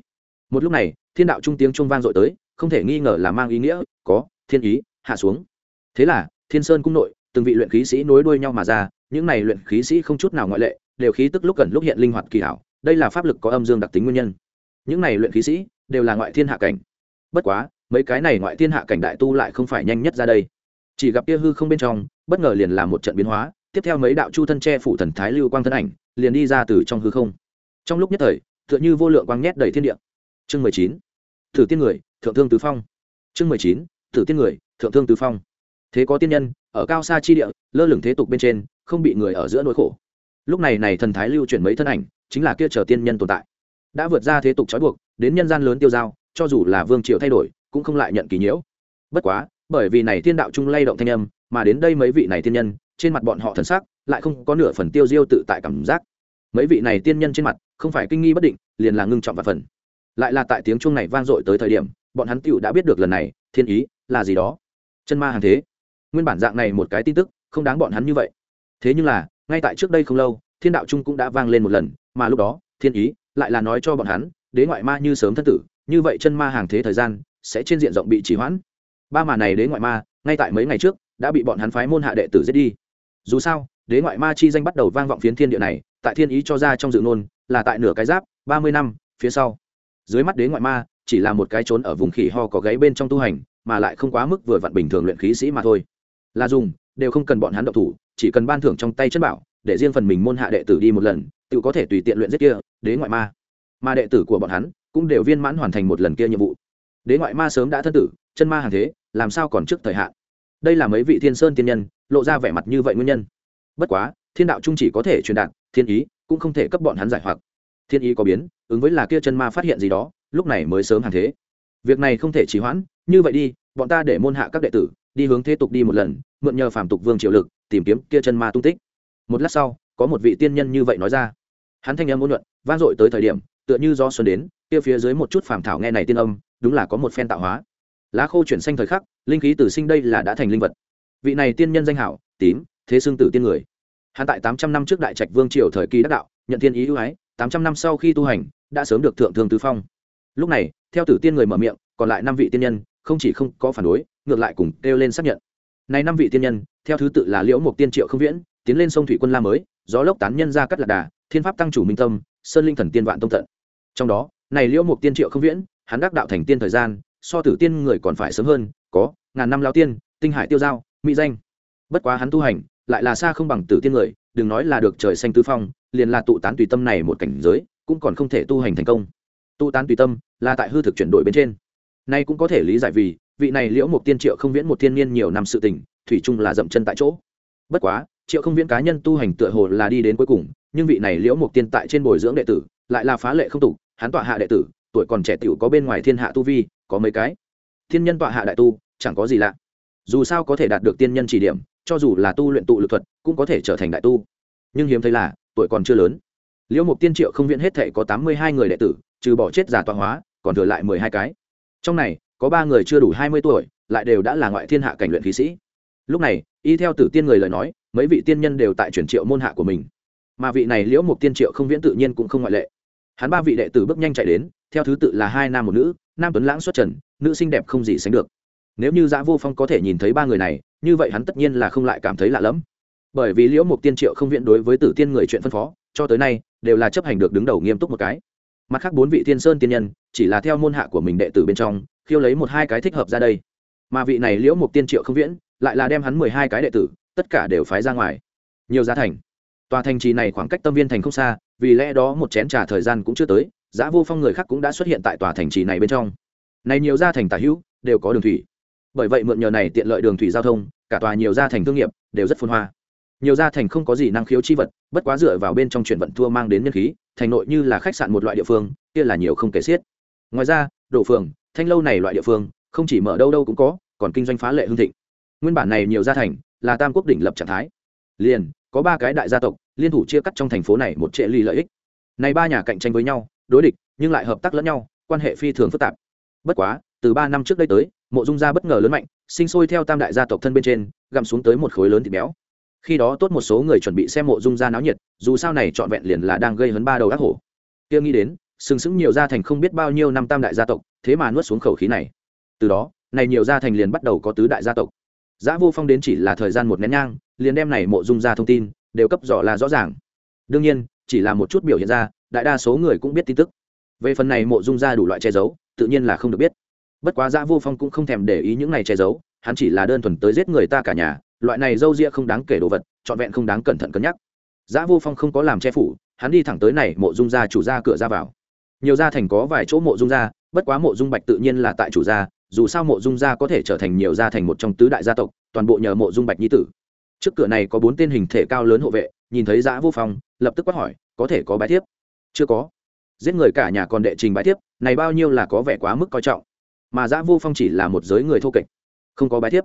Một lúc này, thiên đạo trung tiếng trung vang dội tới, không thể nghi ngờ là mang ý nghĩa, có, thiên ý, hạ xuống. Thế là, thiên sơn cung nội, từng vị luyện khí sĩ nối đuôi nhau mà ra, những này luyện khí sĩ không chút nào ngoại lệ, đều khí tức lúc gần lúc hiện linh hoạt kỳ hảo, đây là pháp lực có âm dương đặc tính nguyên nhân những này luyện khí sĩ đều là ngoại thiên hạ cảnh. Bất quá, mấy cái này ngoại thiên hạ cảnh đại tu lại không phải nhanh nhất ra đây. Chỉ gặp kia hư không bên trong, bất ngờ liền làm một trận biến hóa, tiếp theo mấy đạo chu thân che phủ thần thái lưu quang thân ảnh, liền đi ra từ trong hư không. Trong lúc nhất thời, tựa như vô lượng quang nhét đầy thiên địa. Chương mười chín, thử tiên người, thượng thương tứ phong. Chương mười chín, thử tiên người, thượng thương tứ phong. Thế có tiên nhân, ở cao xa chi địa, lơ lửng thế tục bên trên, không bị người ở giữa nỗi khổ. Lúc này này thần thái lưu chuyển mấy thân ảnh, chính là kia chờ tiên nhân tồn tại đã vượt ra thế tục trói buộc, đến nhân gian lớn tiêu dao, cho dù là vương triều thay đổi, cũng không lại nhận kỳ nhiễu. Bất quá, bởi vì này thiên đạo trung lay động thanh âm, mà đến đây mấy vị này tiên nhân, trên mặt bọn họ thần sắc lại không có nửa phần tiêu diêu tự tại cảm giác. Mấy vị này tiên nhân trên mặt, không phải kinh nghi bất định, liền là ngưng trọng và phần. Lại là tại tiếng chuông này vang dội tới thời điểm, bọn hắn tựu đã biết được lần này, thiên ý là gì đó. Chân ma hàng thế. Nguyên bản dạng này một cái tin tức, không đáng bọn hắn như vậy. Thế nhưng là, ngay tại trước đây không lâu, thiên đạo trung cũng đã vang lên một lần, mà lúc đó, thiên ý lại là nói cho bọn hắn, đế ngoại ma như sớm thân tử, như vậy chân ma hàng thế thời gian, sẽ trên diện rộng bị trì hoãn. Ba mà này đế ngoại ma, ngay tại mấy ngày trước, đã bị bọn hắn phái môn hạ đệ tử giết đi. Dù sao, đế ngoại ma chi danh bắt đầu vang vọng phiến thiên địa này, tại thiên ý cho ra trong dự nôn là tại nửa cái giáp, ba mươi năm, phía sau. Dưới mắt đế ngoại ma, chỉ là một cái trốn ở vùng khỉ ho có gáy bên trong tu hành, mà lại không quá mức vừa vặn bình thường luyện khí sĩ mà thôi. Là dùng, đều không cần bọn hắn động thủ, chỉ cần ban thưởng trong tay chất bảo, để riêng phần mình môn hạ đệ tử đi một lần, tự có thể tùy tiện luyện giết kia đế ngoại ma. Mà đệ tử của bọn hắn cũng đều viên mãn hoàn thành một lần kia nhiệm vụ. Đế ngoại ma sớm đã thân tử, chân ma hàng thế, làm sao còn trước thời hạn? Đây là mấy vị thiên sơn tiên nhân, lộ ra vẻ mặt như vậy nguyên nhân. Bất quá, thiên đạo trung chỉ có thể truyền đạt, thiên ý cũng không thể cấp bọn hắn giải hoặc. Thiên ý có biến, ứng với là kia chân ma phát hiện gì đó, lúc này mới sớm hàng thế. Việc này không thể trì hoãn, như vậy đi, bọn ta để môn hạ các đệ tử, đi hướng thế tục đi một lần, mượn nhờ phàm tục vương triệu lực, tìm kiếm kia chân ma tung tích. Một lát sau, có một vị tiên nhân như vậy nói ra. Hắn thanh âm ôn luận vang dội tới thời điểm, tựa như do xuân đến, kia phía dưới một chút phàm thảo nghe này tiên âm, đúng là có một phen tạo hóa. Lá khô chuyển xanh thời khắc, linh khí tử sinh đây là đã thành linh vật. Vị này tiên nhân danh hảo, tím, thế xương tử tiên người. Hắn tại tám trăm năm trước đại trạch vương triều thời kỳ đắc đạo, nhận thiên ý ưu ái, tám trăm năm sau khi tu hành, đã sớm được thượng thương tứ phong. Lúc này, theo tử tiên người mở miệng, còn lại năm vị tiên nhân, không chỉ không có phản đối, ngược lại cùng kêu lên xác nhận. Này năm vị tiên nhân, theo thứ tự là liễu mục tiên triệu không viễn, tiến lên sông thủy quân la mới, gió lốc tán nhân ra cắt lạc đà thiên pháp tăng chủ minh tâm, sơn linh thần tiên vạn tông tận. Trong đó, này liễu mục tiên triệu không viễn, hắn đắc đạo thành tiên thời gian, so tử tiên người còn phải sớm hơn, có ngàn năm lao tiên, tinh hải tiêu giao, mỹ danh. Bất quá hắn tu hành, lại là xa không bằng tử tiên người, đừng nói là được trời xanh tứ phong, liền là tụ tán tùy tâm này một cảnh giới, cũng còn không thể tu hành thành công. Tụ tán tùy tâm, là tại hư thực chuyển đổi bên trên. Nay cũng có thể lý giải vì, vị này liễu mục tiên triệu không viễn một thiên niên nhiều năm sự tình, thủy chung là dậm chân tại chỗ. Bất quá triệu không viễn cá nhân tu hành tựa hồ là đi đến cuối cùng, nhưng vị này liễu mục tiên tại trên bồi dưỡng đệ tử, lại là phá lệ không tục, hắn tọa hạ đệ tử, tuổi còn trẻ tiểu có bên ngoài thiên hạ tu vi, có mấy cái. Thiên nhân tọa hạ đại tu, chẳng có gì lạ. Dù sao có thể đạt được tiên nhân chỉ điểm, cho dù là tu luyện tụ lực thuật, cũng có thể trở thành đại tu. Nhưng hiếm thấy là, tuổi còn chưa lớn. Liễu mục tiên triệu không viện hết thể có tám mươi hai người đệ tử, trừ bỏ chết giả tọa hóa, còn thừa lại mười hai cái. Trong này, có ba người chưa đủ hai mươi tuổi, lại đều đã là ngoại thiên hạ cảnh luyện khí sĩ. Lúc này, y theo tử tiên người lời nói mấy vị tiên nhân đều tại chuyển triệu môn hạ của mình. Mà vị này liễu mục tiên triệu không viễn tự nhiên cũng không ngoại lệ. Hắn ba vị đệ tử bước nhanh chạy đến, theo thứ tự là hai nam một nữ, nam tuấn lãng xuất trần, nữ xinh đẹp không gì sánh được. Nếu như giã vô phong có thể nhìn thấy ba người này, như vậy hắn tất nhiên là không lại cảm thấy lạ lẫm. Bởi vì liễu mục tiên triệu không viện đối với tử tiên người chuyện phân phó, cho tới nay, đều là chấp hành được đứng đầu nghiêm túc một cái. Mặt khác bốn vị tiên sơn tiên nhân, chỉ là theo môn hạ của mình đệ tử bên trong, khiêu lấy một hai cái thích hợp ra đây. Mà vị này liễu mục tiên triệu không viễn, lại là đem hắn mười hai cái đệ tử tất cả đều phái ra ngoài. Nhiều giá thành. Tòa thành trì này khoảng cách tâm viên thành không xa, vì lẽ đó một chén trà thời gian cũng chưa tới, giá vô phong người khác cũng đã xuất hiện tại tòa thành trì này bên trong. Này nhiều gia thành tả hữu, đều có đường thủy. Bởi vậy mượn nhờ này tiện lợi đường thủy giao thông, cả tòa nhiều gia thành thương nghiệp đều rất phồn hoa. Nhiều gia thành không có gì năng khiếu chi vật, bất quá dựa vào bên trong chuyển vận thua mang đến nhân khí, thành nội như là khách sạn một loại địa phương, kia là nhiều không kể xiết. Ngoài ra đổ phường, thanh lâu này loại địa phương, không chỉ mở đâu đâu cũng có, còn kinh doanh phá lệ hương thịnh. Nguyên bản này nhiều gia thành là tam quốc đỉnh lập trạng thái. Liền, có ba cái đại gia tộc, liên thủ chia cắt trong thành phố này một trệ ly lợi ích. Này ba nhà cạnh tranh với nhau, đối địch, nhưng lại hợp tác lẫn nhau, quan hệ phi thường phức tạp. Bất quá, từ ba năm trước đây tới, mộ dung gia bất ngờ lớn mạnh, sinh sôi theo tam đại gia tộc thân bên trên, gặm xuống tới một khối lớn thịt béo. Khi đó tốt một số người chuẩn bị xem mộ dung gia náo nhiệt, dù sao này trọn vẹn liền là đang gây hấn ba đầu ác hổ. Kia nghĩ đến, sừng sững nhiều gia thành không biết bao nhiêu năm tam đại gia tộc, thế mà nuốt xuống khẩu khí này. Từ đó, này nhiều gia thành liền bắt đầu có tứ đại gia tộc. Giá Vô Phong đến chỉ là thời gian một nén nhang, liền đem này mộ dung ra thông tin đều cấp rõ là rõ ràng. Đương nhiên, chỉ là một chút biểu hiện ra, đại đa số người cũng biết tin tức. Về phần này mộ dung ra đủ loại che giấu, tự nhiên là không được biết. Bất quá Giá Vô Phong cũng không thèm để ý những này che giấu, hắn chỉ là đơn thuần tới giết người ta cả nhà loại này dâu ria không đáng kể đồ vật trọn vẹn không đáng cẩn thận cân nhắc giá vô phong không có làm che phủ hắn đi thẳng tới này mộ dung gia chủ gia cửa ra vào nhiều gia thành có vài chỗ mộ dung gia bất quá mộ dung bạch tự nhiên là tại chủ gia dù sao mộ dung gia có thể trở thành nhiều gia thành một trong tứ đại gia tộc, toàn bộ nhờ mộ dung bạch nhi tử. Trước cửa này có bốn tên hình thể cao lớn hộ vệ, nhìn thấy giã vô phong, lập tức quát hỏi, có thể có bái thiếp? Chưa có. Giết người cả nhà còn đệ trình bái thiếp, này bao nhiêu là có vẻ quá mức coi trọng. Mà giã vô phong chỉ là một giới người thô kệch. Không có bái thiếp.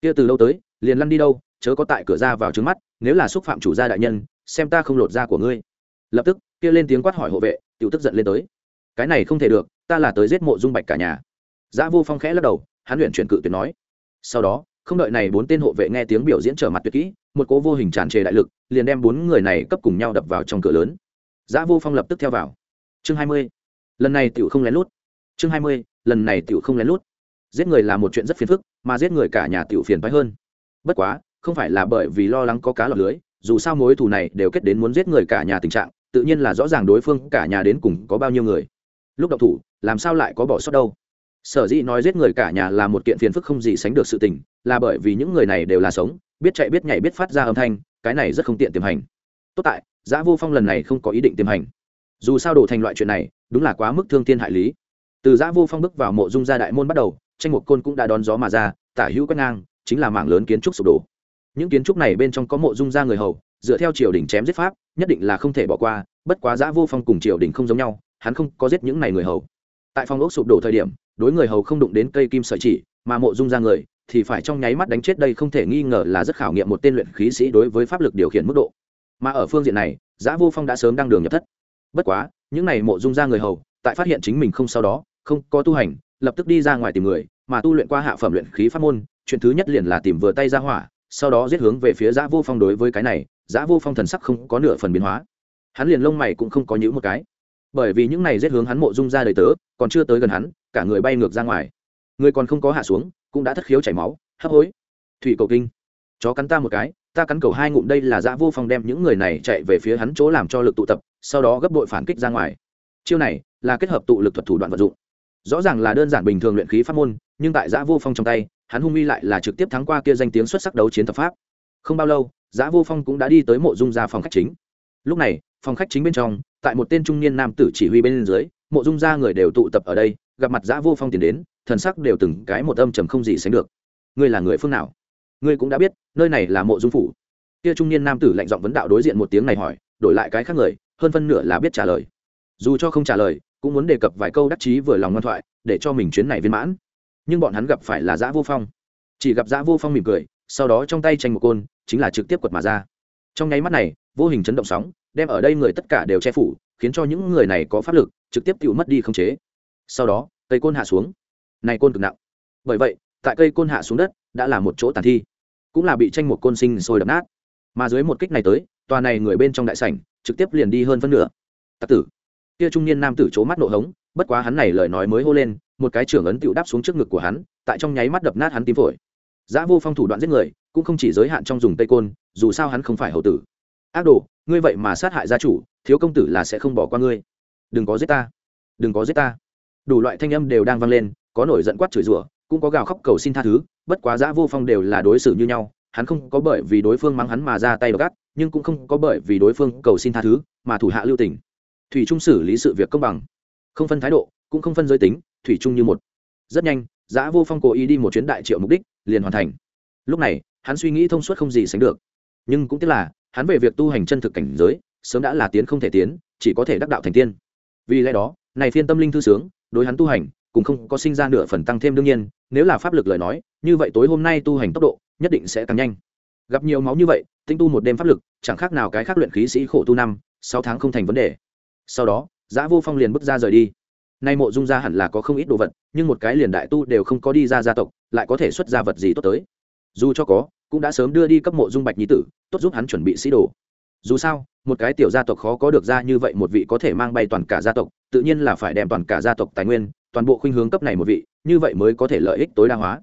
Kia từ lâu tới, liền lăn đi đâu, chớ có tại cửa ra vào trứng mắt, nếu là xúc phạm chủ gia đại nhân, xem ta không lột da của ngươi. Lập tức, kia lên tiếng quát hỏi hộ vệ tự tức giận lên tới. Cái này không thể được, ta là tới giết mộ dung bạch cả nhà giã vô phong khẽ lắc đầu, hắn luyện chuyển cự tuyệt nói. Sau đó, không đợi này bốn tên hộ vệ nghe tiếng biểu diễn trở mặt tuyệt kỹ, một cố vô hình tràn trề đại lực, liền đem bốn người này cấp cùng nhau đập vào trong cửa lớn. Giã vô phong lập tức theo vào. Chương hai mươi. Lần này tiểu không lén lút. Chương hai mươi, lần này tiểu không lén lút. Giết người là một chuyện rất phiền phức, mà giết người cả nhà tiểu phiền phái hơn. Bất quá, không phải là bởi vì lo lắng có cá lọt lưới, dù sao mối thù này đều kết đến muốn giết người cả nhà tình trạng, tự nhiên là rõ ràng đối phương cả nhà đến cùng có bao nhiêu người. Lúc đậu thủ, làm sao lại có bỏ sót đâu? Sở dĩ nói giết người cả nhà là một kiện phiền phức không gì sánh được sự tình, là bởi vì những người này đều là sống, biết chạy biết nhảy biết phát ra âm thanh, cái này rất không tiện tiềm hành. Tốt tại, giã vô phong lần này không có ý định tiềm hành. Dù sao đổ thành loại chuyện này, đúng là quá mức thương tiên hại lý. Từ giã vô phong bước vào mộ dung gia đại môn bắt đầu, tranh một côn cũng đã đón gió mà ra, tả hữu quét ngang, chính là mảng lớn kiến trúc sụp đổ. Những kiến trúc này bên trong có mộ dung gia người hầu, dựa theo triều đình chém giết pháp, nhất định là không thể bỏ qua, bất quá giã vô phong cùng triều đình không giống nhau, hắn không có giết những này người hầu. Tại phòng ốc sụp đổ thời điểm đối người hầu không đụng đến cây kim sợi chỉ, mà mộ dung ra người, thì phải trong nháy mắt đánh chết đây không thể nghi ngờ là rất khảo nghiệm một tên luyện khí sĩ đối với pháp lực điều khiển mức độ. Mà ở phương diện này, giã vô phong đã sớm đang đường nhập thất. Bất quá, những n à y mộ dung ra người hầu, tại phát hiện chính mình không sau đó, không có tu hành, lập tức đi ra ngoài tìm người, mà tu luyện qua hạ phẩm luyện khí pháp môn, chuyện thứ nhất liền là tìm vừa tay ra hỏa, sau đó giết hướng về phía giã vô phong đối với cái này, giã vô phong thần sắc không có nửa phần biến hóa. Hắn liền lông mày cũng không có nhữ một cái. Bởi vì những này giết hướng hắn mộ dung ra đời tớ, còn chưa tới gần hắn cả người bay ngược ra ngoài. Người còn không có hạ xuống, cũng đã thất khiếu chảy máu, hấp hối. Thủy cầu kinh. Chó cắn ta một cái, ta cắn cầu hai ngụm đây là dã vô phong đem những người này chạy về phía hắn chỗ làm cho lực tụ tập, sau đó gấp đội phản kích ra ngoài. Chiêu này là kết hợp tụ lực thuật thủ đoạn vật dụng. Rõ ràng là đơn giản bình thường luyện khí pháp môn, nhưng tại dã vô phong trong tay, hắn hung uy lại là trực tiếp thắng qua kia danh tiếng xuất sắc đấu chiến thập pháp. Không bao lâu dã vô phong cũng đã đi tới mộ dung ra phòng khách chính. Lúc này, phòng khách chính bên trong, tại một tên trung niên nam tử chỉ huy bên dưới, mộ dung ra người đều tụ tập ở đây gặp mặt giã vô phong tiền đến, thần sắc đều từng cái một âm trầm không gì sánh được. Ngươi là người phương nào? Ngươi cũng đã biết, nơi này là mộ dung phủ. Kia trung niên nam tử lạnh giọng vấn đạo đối diện một tiếng này hỏi, đổi lại cái khác người, hơn phân nửa là biết trả lời. Dù cho không trả lời, cũng muốn đề cập vài câu đắc chí vừa lòng ngoan thoại, để cho mình chuyến này viên mãn. Nhưng bọn hắn gặp phải là giã vô phong. Chỉ gặp giã vô phong mỉm cười, sau đó trong tay tranh một côn, chính là trực tiếp quật mà ra. Trong nháy mắt này, vô hình chấn động sóng, đem ở đây người tất cả đều che phủ, khiến cho những người này có pháp lực, trực tiếp tự mất đi không chế sau đó, cây côn hạ xuống. Này côn cực nặng. Bởi vậy, tại cây côn hạ xuống đất, đã là một chỗ tàn thi, cũng là bị tranh một côn sinh sôi đập nát. Mà dưới một kích này tới, tòa này người bên trong đại sảnh, trực tiếp liền đi hơn phân nửa. Tặc tử. Kia trung niên nam tử c mắt nộ hống, bất quá hắn này lời nói mới hô lên, một cái trưởng ấn tựu đáp xuống trước ngực của hắn, tại trong nháy mắt đập nát hắn tim phổi. Giã vô phong thủ đoạn giết người, cũng không chỉ giới hạn trong dùng tây côn, dù sao hắn không phải hậu tử. Ác đồ, ngươi vậy mà sát hại gia chủ, thiếu công tử là sẽ không bỏ qua ngươi. Đừng có giết ta. Đừng có giết ta đủ loại thanh âm đều đang vang lên, có nổi giận quát chửi rủa, cũng có gào khóc cầu xin tha thứ, bất quá giã vô phong đều là đối xử như nhau, hắn không có bởi vì đối phương mắng hắn mà ra tay gắt nhưng cũng không có bởi vì đối phương cầu xin tha thứ mà thủ hạ lưu tình. Thủy trung xử lý sự việc công bằng, không phân thái độ, cũng không phân giới tính, thủy trung như một. Rất nhanh, giã vô phong cố ý đi một chuyến đại triệu mục đích, liền hoàn thành. Lúc này, hắn suy nghĩ thông suốt không gì sánh được. Nhưng cũng tức là, hắn về việc tu hành chân thực cảnh giới, sớm đã là tiến không thể tiến, chỉ có thể đắc đạo thành tiên. Vì lẽ đó, này phiên tâm linh thư sướng đối hắn tu hành, cũng không có sinh ra nửa phần tăng thêm đương nhiên, nếu là pháp lực lời nói, như vậy tối hôm nay tu hành tốc độ, nhất định sẽ càng nhanh. Gặp nhiều máu như vậy, tinh tu một đêm pháp lực, chẳng khác nào cái khác luyện khí sĩ khổ tu năm, sáu tháng không thành vấn đề. Sau đó, giã vô phong liền bước ra rời đi. Nay mộ dung ra hẳn là có không ít đồ vật, nhưng một cái liền đại tu đều không có đi ra gia tộc, lại có thể xuất ra vật gì tốt tới. Dù cho có, cũng đã sớm đưa đi cấp mộ dung bạch nhi tử, tốt giúp hắn chuẩn bị sĩ đồ. Dù sao, một cái tiểu gia tộc khó có được ra như vậy, một vị có thể mang bay toàn cả gia tộc tự nhiên là phải đem toàn cả gia tộc tài nguyên, toàn bộ khuynh hướng cấp này một vị, như vậy mới có thể lợi ích tối đa hóa.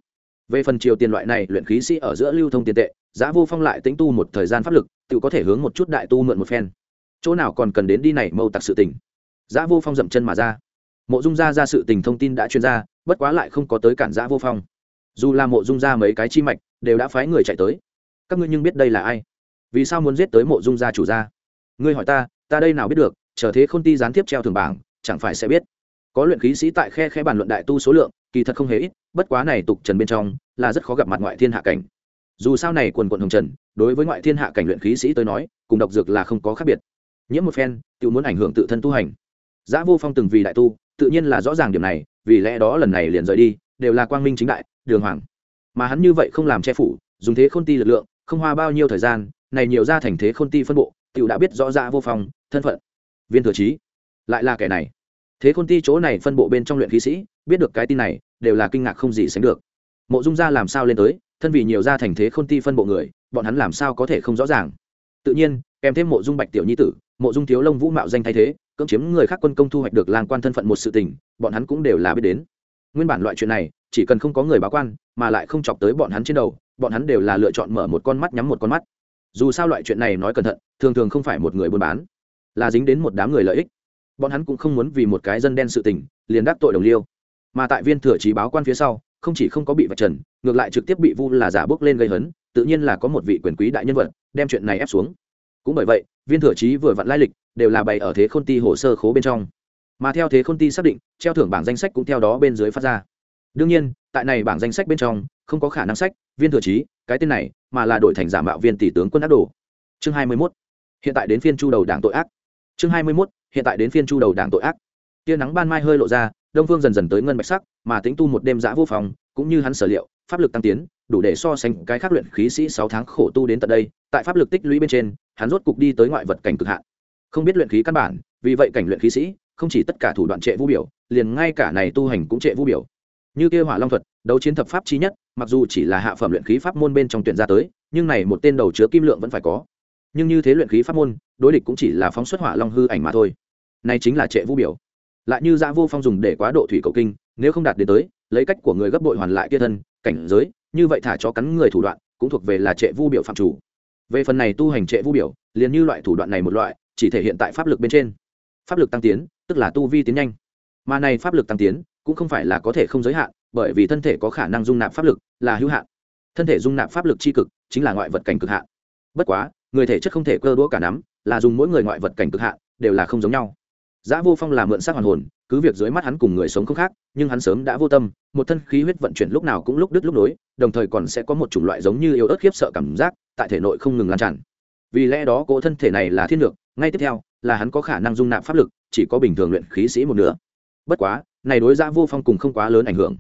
Về phần triều tiền loại này, luyện khí sĩ ở giữa lưu thông tiền tệ, giá vô phong lại tính tu một thời gian pháp lực, tự có thể hướng một chút đại tu mượn một phen. Chỗ nào còn cần đến đi này mâu tặc sự tình. Giá vô phong dậm chân mà ra. Mộ dung Gia ra sự tình thông tin đã chuyên ra, bất quá lại không có tới cản giá vô phong. Dù là mộ dung Gia mấy cái chi mạch, đều đã phái người chạy tới. Các ngươi nhưng biết đây là ai? Vì sao muốn giết tới mộ dung gia chủ gia? Ngươi hỏi ta ta đây nào biết được, chờ thế khôn ti gián tiếp treo thường bảng chẳng phải sẽ biết. Có luyện khí sĩ tại khe khe bàn luận đại tu số lượng, kỳ thật không hề ít, bất quá này tục trần bên trong, là rất khó gặp mặt ngoại thiên hạ cảnh. Dù sao này quần quận hồng trần, đối với ngoại thiên hạ cảnh luyện khí sĩ tới nói, cùng độc dược là không có khác biệt. Nhiễm một phen tự muốn ảnh hưởng tự thân tu hành. Giã vô phong từng vì đại tu, tự nhiên là rõ ràng điểm này, vì lẽ đó lần này liền rời đi, đều là quang minh chính đại, đường hoàng. Mà hắn như vậy không làm che phủ, dùng thế khôn ti lực lượng, không hoa bao nhiêu thời gian, này nhiều ra thành thế khôn ti phân bộ tự đã biết rõ ra vô phong, thân phận. Viên thừa trí lại là kẻ này. Thế khôn ti chỗ này phân bộ bên trong luyện khí sĩ, biết được cái tin này, đều là kinh ngạc không gì sánh được. Mộ dung gia làm sao lên tới, thân vì nhiều gia thành thế khôn ti phân bộ người, bọn hắn làm sao có thể không rõ ràng? Tự nhiên, kèm thêm mộ dung bạch tiểu nhi tử, mộ dung thiếu lông vũ mạo danh thay thế, cưỡng chiếm người khác quân công thu hoạch được lang quan thân phận một sự tình, bọn hắn cũng đều là biết đến. Nguyên bản loại chuyện này, chỉ cần không có người báo quan, mà lại không chọc tới bọn hắn trên đầu, bọn hắn đều là lựa chọn mở một con mắt nhắm một con mắt. Dù sao loại chuyện này nói cẩn thận, thường thường không phải một người buôn bán, là dính đến một đám người lợi ích bọn hắn cũng không muốn vì một cái dân đen sự tình, liền đắc tội đồng liêu. Mà tại viên thừa trí báo quan phía sau, không chỉ không có bị vạch trần, ngược lại trực tiếp bị vu là giả bước lên gây hấn, tự nhiên là có một vị quyền quý đại nhân vật, đem chuyện này ép xuống. Cũng bởi vậy, viên thừa trí vừa vặn lai lịch, đều là bày ở thế khôn ti hồ sơ khố bên trong. Mà theo thế khôn ti xác định, treo thưởng bảng danh sách cũng theo đó bên dưới phát ra. Đương nhiên, tại này bảng danh sách bên trong, không có khả năng sách viên thừa trí, cái tên này, mà là đổi thành giả mạo viên tỷ tướng quân ác đồ. Chương hai mươi 21. hiện tại đến phiên chu đầu đảng tội ác. Chương hai mươi 21 hiện tại đến phiên chu đầu đảng tội ác. Tia nắng ban mai hơi lộ ra, đông phương dần dần tới ngân bạch sắc, mà tính tu một đêm giã vô phòng, cũng như hắn sở liệu, pháp lực tăng tiến, đủ để so sánh cái khác luyện khí sĩ sáu tháng khổ tu đến tận đây, tại pháp lực tích lũy bên trên, hắn rốt cục đi tới ngoại vật cảnh cực hạn. Không biết luyện khí căn bản, vì vậy cảnh luyện khí sĩ, không chỉ tất cả thủ đoạn trệ vũ biểu, liền ngay cả này tu hành cũng trệ vũ biểu. Như kia hỏa long thuật, đấu chiến thập pháp chi nhất, mặc dù chỉ là hạ phẩm luyện khí pháp môn bên trong tuyển ra tới, nhưng này một tên đầu chứa kim lượng vẫn phải có nhưng như thế luyện khí pháp môn, đối địch cũng chỉ là phóng xuất hỏa long hư ảnh mà thôi. Này chính là trệ vũ biểu. Lại như dạ vô phong dùng để quá độ thủy cầu kinh, nếu không đạt đến tới, lấy cách của người gấp bội hoàn lại kia thân, cảnh giới, như vậy thả cho cắn người thủ đoạn, cũng thuộc về là trệ vu biểu phạm chủ. Về phần này tu hành trệ vu biểu, liền như loại thủ đoạn này một loại, chỉ thể hiện tại pháp lực bên trên. Pháp lực tăng tiến, tức là tu vi tiến nhanh. Mà này pháp lực tăng tiến, cũng không phải là có thể không giới hạn, bởi vì thân thể có khả năng dung nạp pháp lực là hữu hạn. Thân thể dung nạp pháp lực c h i cực, chính là ngoại vật cảnh cực hạn. Bất quá người thể chất không thể cơ đũa cả nắm là dùng mỗi người ngoại vật cảnh cực hạn đều là không giống nhau Giá Vô Phong là mượn xác hoàn hồn, cứ việc dưới mắt hắn cùng người sống không khác, nhưng hắn sớm đã vô tâm, một thân khí huyết vận chuyển lúc nào cũng lúc đứt lúc nối, đồng thời còn sẽ có một chủng loại giống như yếu ớt khiếp sợ cảm giác tại thể nội không ngừng lan tràn. Vì lẽ đó cỗ thân thể này là thiên lượng, ngay tiếp theo là hắn có khả năng dung nạp pháp lực, chỉ có bình thường luyện khí sĩ một nửa. Bất quá, này đối Giá Vô Phong cùng không quá lớn ảnh hưởng.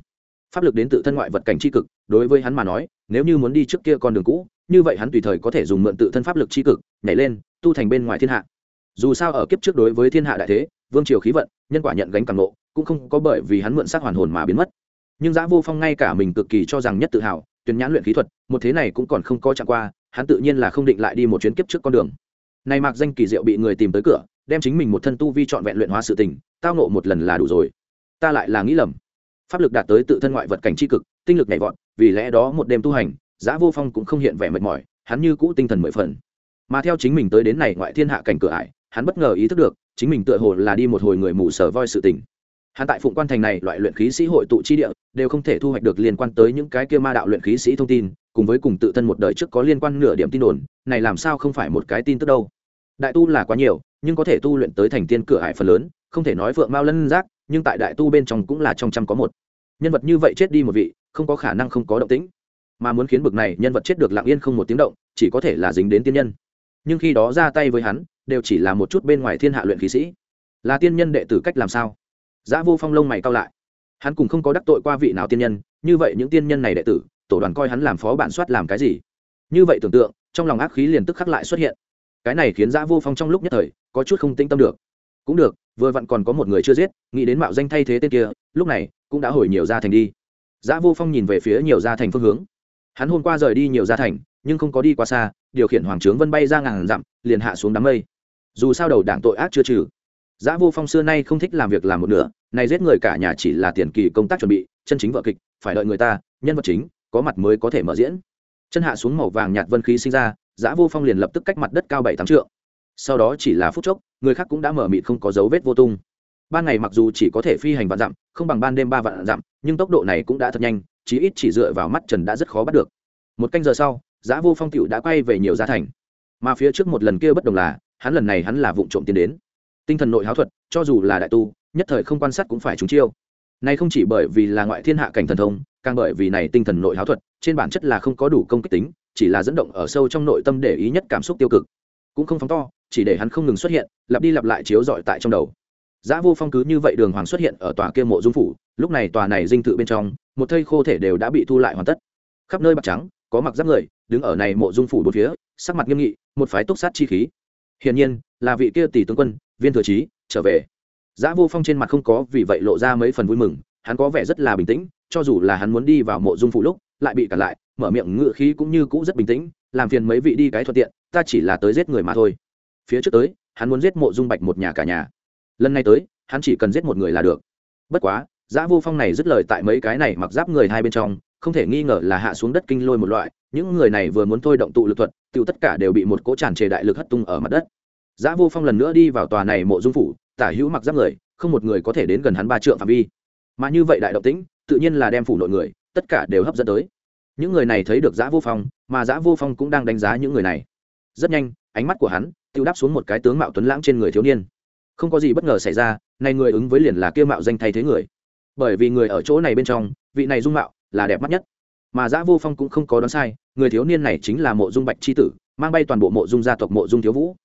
Pháp lực đến tự thân ngoại vật cảnh chi cực, đối với hắn mà nói, nếu như muốn đi trước kia con đường cũ, như vậy hắn tùy thời có thể dùng mượn tự thân pháp lực chi cực, nhảy lên, tu thành bên ngoài thiên hạ. Dù sao ở kiếp trước đối với thiên hạ đại thế vương triều khí vận nhân quả nhận gánh càng lộ cũng không có bởi vì hắn mượn xác hoàn hồn mà biến mất. Nhưng giã vô phong ngay cả mình cực kỳ cho rằng nhất tự hào tuyển nhãn luyện khí thuật một thế này cũng còn không có chạm qua hắn tự nhiên là không định lại đi một chuyến kiếp trước con đường. Này mạc danh kỳ diệu bị người tìm tới cửa đem chính mình một thân tu vi trọn vẹn luyện hóa sự tình tao nộ một lần là đủ rồi. Ta lại là nghĩ lầm. Pháp lực đạt tới tự thân ngoại vật cảnh tri cực tinh lực nhảy vọt vì lẽ đó một đêm tu hành giã vô phong cũng không hiện vẻ mệt mỏi, hắn như cũ tinh thần mười phần. Mà theo chính mình tới đến này ngoại thiên hạ cảnh cửa ải, hắn bất ngờ ý thức được, chính mình tựa hồ là đi một hồi người mù sở voi sự tình. Hắn tại phụng quan thành này loại luyện khí sĩ hội tụ chi địa, đều không thể thu hoạch được liên quan tới những cái kia ma đạo luyện khí sĩ thông tin, cùng với cùng tự thân một đời trước có liên quan nửa điểm tin đồn, này làm sao không phải một cái tin tức đâu. Đại tu là quá nhiều, nhưng có thể tu luyện tới thành tiên cửa hải phần lớn, không thể nói vượng mao lân giác, nhưng tại đại tu bên trong cũng là trong trăm có một. Nhân vật như vậy chết đi một vị, không có khả năng không có động tĩnh mà muốn khiến bực này nhân vật chết được lặng yên không một tiếng động, chỉ có thể là dính đến tiên nhân. Nhưng khi đó ra tay với hắn, đều chỉ là một chút bên ngoài thiên hạ luyện khí sĩ. Là tiên nhân đệ tử cách làm sao? Giá vô phong lông mày cao lại. Hắn cùng không có đắc tội qua vị nào tiên nhân, như vậy những tiên nhân này đệ tử, tổ đoàn coi hắn làm phó bản soát làm cái gì? Như vậy tưởng tượng, trong lòng ác khí liền tức khắc lại xuất hiện. Cái này khiến giã vô phong trong lúc nhất thời, có chút không tinh tâm được. Cũng được, vừa vặn còn có một người chưa giết, nghĩ đến mạo danh thay thế tên kia, lúc này, cũng đã hồi nhiều gia thành đi. Giã vô phong nhìn về phía nhiều gia thành phương hướng hắn hôm qua rời đi nhiều gia thành nhưng không có đi quá xa điều khiển hoàng trướng vân bay ra ngàn dặm liền hạ xuống đám mây dù sao đầu đảng tội ác chưa trừ Giá Vô Phong xưa nay không thích làm việc làm một nửa, này giết người cả nhà chỉ là tiền kỳ công tác chuẩn bị, chân chính vợ kịch, phải đợi người ta, nhân vật chính, có mặt mới có thể mở diễn. Chân hạ xuống màu vàng nhạt vân khí sinh ra, Giá Vô Phong liền lập tức cách mặt đất cao bảy tám trượng. Sau đó chỉ là phút chốc, người khác cũng đã mở mịt không có dấu vết vô tung. Ban ngày mặc dù chỉ có thể phi hành vạn dặm, không bằng ban đêm ba vạn dặm, nhưng tốc độ này cũng đã thật nhanh, chí ít chỉ dựa vào mắt trần đã rất khó bắt được. Một canh giờ sau giá vô phong tịu đã quay về nhiều gia thành. Mà phía trước một lần kia bất đồng là, hắn lần này hắn là vụ trộm tiến đến. Tinh thần nội háo thuật, cho dù là đại tu, nhất thời không quan sát cũng phải trúng chiêu. Này không chỉ bởi vì là ngoại thiên hạ cảnh thần thông, càng bởi vì này tinh thần nội háo thuật, trên bản chất là không có đủ công kích tính, chỉ là dẫn động ở sâu trong nội tâm để ý nhất cảm xúc tiêu cực. Cũng không phóng to, chỉ để hắn không ngừng xuất hiện, lặp đi lặp lại chiếu dọi tại trong đầu. Giá Vô Phong cứ như vậy đường hoàng xuất hiện ở tòa kia mộ dung phủ, lúc này tòa này dinh thự bên trong, một thây khô thể đều đã bị thu lại hoàn tất. Khắp nơi bạc trắng, có mặc giáp người, đứng ở này mộ dung phủ bốn phía, sắc mặt nghiêm nghị, một phái túc sát chi khí. Hiển nhiên, là vị kia tỷ tướng quân, Viên Thừa Chí, trở về. Giá Vô Phong trên mặt không có vì vậy lộ ra mấy phần vui mừng, hắn có vẻ rất là bình tĩnh, cho dù là hắn muốn đi vào mộ dung phủ lúc, lại bị cản lại, mở miệng ngựa khí cũng như cũ rất bình tĩnh, làm phiền mấy vị đi cái thuận tiện, ta chỉ là tới giết người mà thôi. Phía trước tới, hắn muốn giết mộ dung bạch một nhà cả nhà lần này tới, hắn chỉ cần giết một người là được. Bất quá, giã vô phong này dứt lời tại mấy cái này mặc giáp người hai bên trong, không thể nghi ngờ là hạ xuống đất kinh lôi một loại, những người này vừa muốn thôi động tụ lực thuật tự tất cả đều bị một cỗ tràn trề đại lực hất tung ở mặt đất. Giã vô phong lần nữa đi vào tòa này mộ dung phủ, tả hữu mặc giáp người, không một người có thể đến gần hắn ba trượng phạm vi. Mà như vậy đại động tĩnh, tự nhiên là đem phủ nội người, tất cả đều hấp dẫn tới. Những người này thấy được giã vô phong, mà giã vô phong cũng đang đánh giá những người này. Rất nhanh, ánh mắt của hắn tự đáp xuống một cái tướng mạo tuấn lãng trên người thiếu niên không có gì bất ngờ xảy ra, nay người ứng với liền là kia mạo danh thay thế người. Bởi vì người ở chỗ này bên trong, vị này dung mạo là đẹp mắt nhất. Mà giã vô phong cũng không có đoán sai, người thiếu niên này chính là mộ dung bạch c h i tử, mang bay toàn bộ mộ dung gia tộc mộ dung thiếu vũ.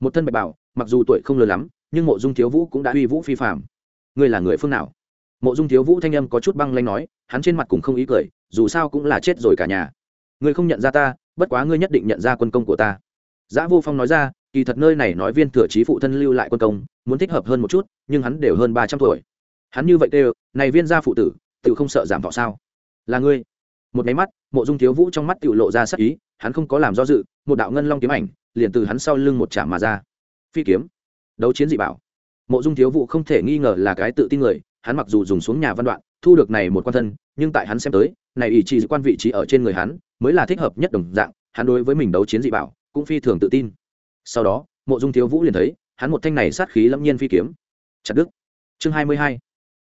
Một thân bạch bảo, mặc dù tuổi không lớn lắm, nhưng mộ dung thiếu vũ cũng đã uy vũ phi phạm ngươi là người phương nào? Mộ dung thiếu vũ thanh âm có chút băng lanh nói, hắn trên mặt cùng không ý cười, dù sao cũng là chết rồi cả nhà. Ngươi không nhận ra ta, bất quá ngươi nhất định nhận ra quân công của ta. Giã vô phong nói ra kỳ thật nơi này nói viên thừa trí phụ thân lưu lại quân công, muốn thích hợp hơn một chút, nhưng hắn đều hơn ba trăm tuổi. Hắn như vậy đều này viên gia phụ tử tự không sợ giảm thọ sao? Là ngươi. Một máy mắt, mộ dung thiếu vũ trong mắt tự lộ ra sắc ý, hắn không có làm do dự, một đạo ngân long kiếm ảnh, liền từ hắn sau lưng một chạm mà ra. Phi kiếm. Đấu chiến dị bảo. Mộ dung thiếu vũ không thể nghi ngờ là cái tự tin người, hắn mặc dù dùng xuống nhà văn đoạn, thu được này một quan thân, nhưng tại hắn xem tới, này ý chỉ quan vị trí ở trên người hắn, mới là thích hợp nhất đồng dạng, hắn đối với mình đấu chiến dị bảo, cũng phi thường tự tin sau đó, mộ dung thiếu vũ liền thấy, hắn một thanh này sát khí lâm nhiên phi kiếm. Chặt đức chương hai mươi hai.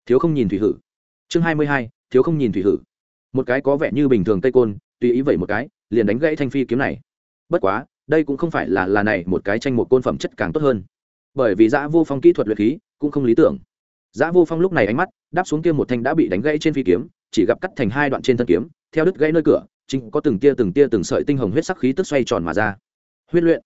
Thiếu không nhìn thủy hử. Chương hai mươi hai. Thiếu không nhìn thủy hử. Một cái có vẻ như bình thường tây côn, tùy ý vậy một cái, liền đánh gãy thanh phi kiếm này. Bất quá, đây cũng không phải là là này, một cái tranh một côn phẩm chất càng tốt hơn. Bởi vì giã vô phong kỹ thuật luyện khí cũng không lý tưởng. Giã vô phong lúc này ánh mắt đáp xuống kia một thanh đã bị đánh gãy trên phi kiếm, chỉ gặp cắt thành hai đoạn trên thân kiếm, theo đứt gãy nơi cửa, chính có từng tia từng tia từng sợi tinh hồng huyết sắc khí tức xoay tròn mà ra. Huyết luyện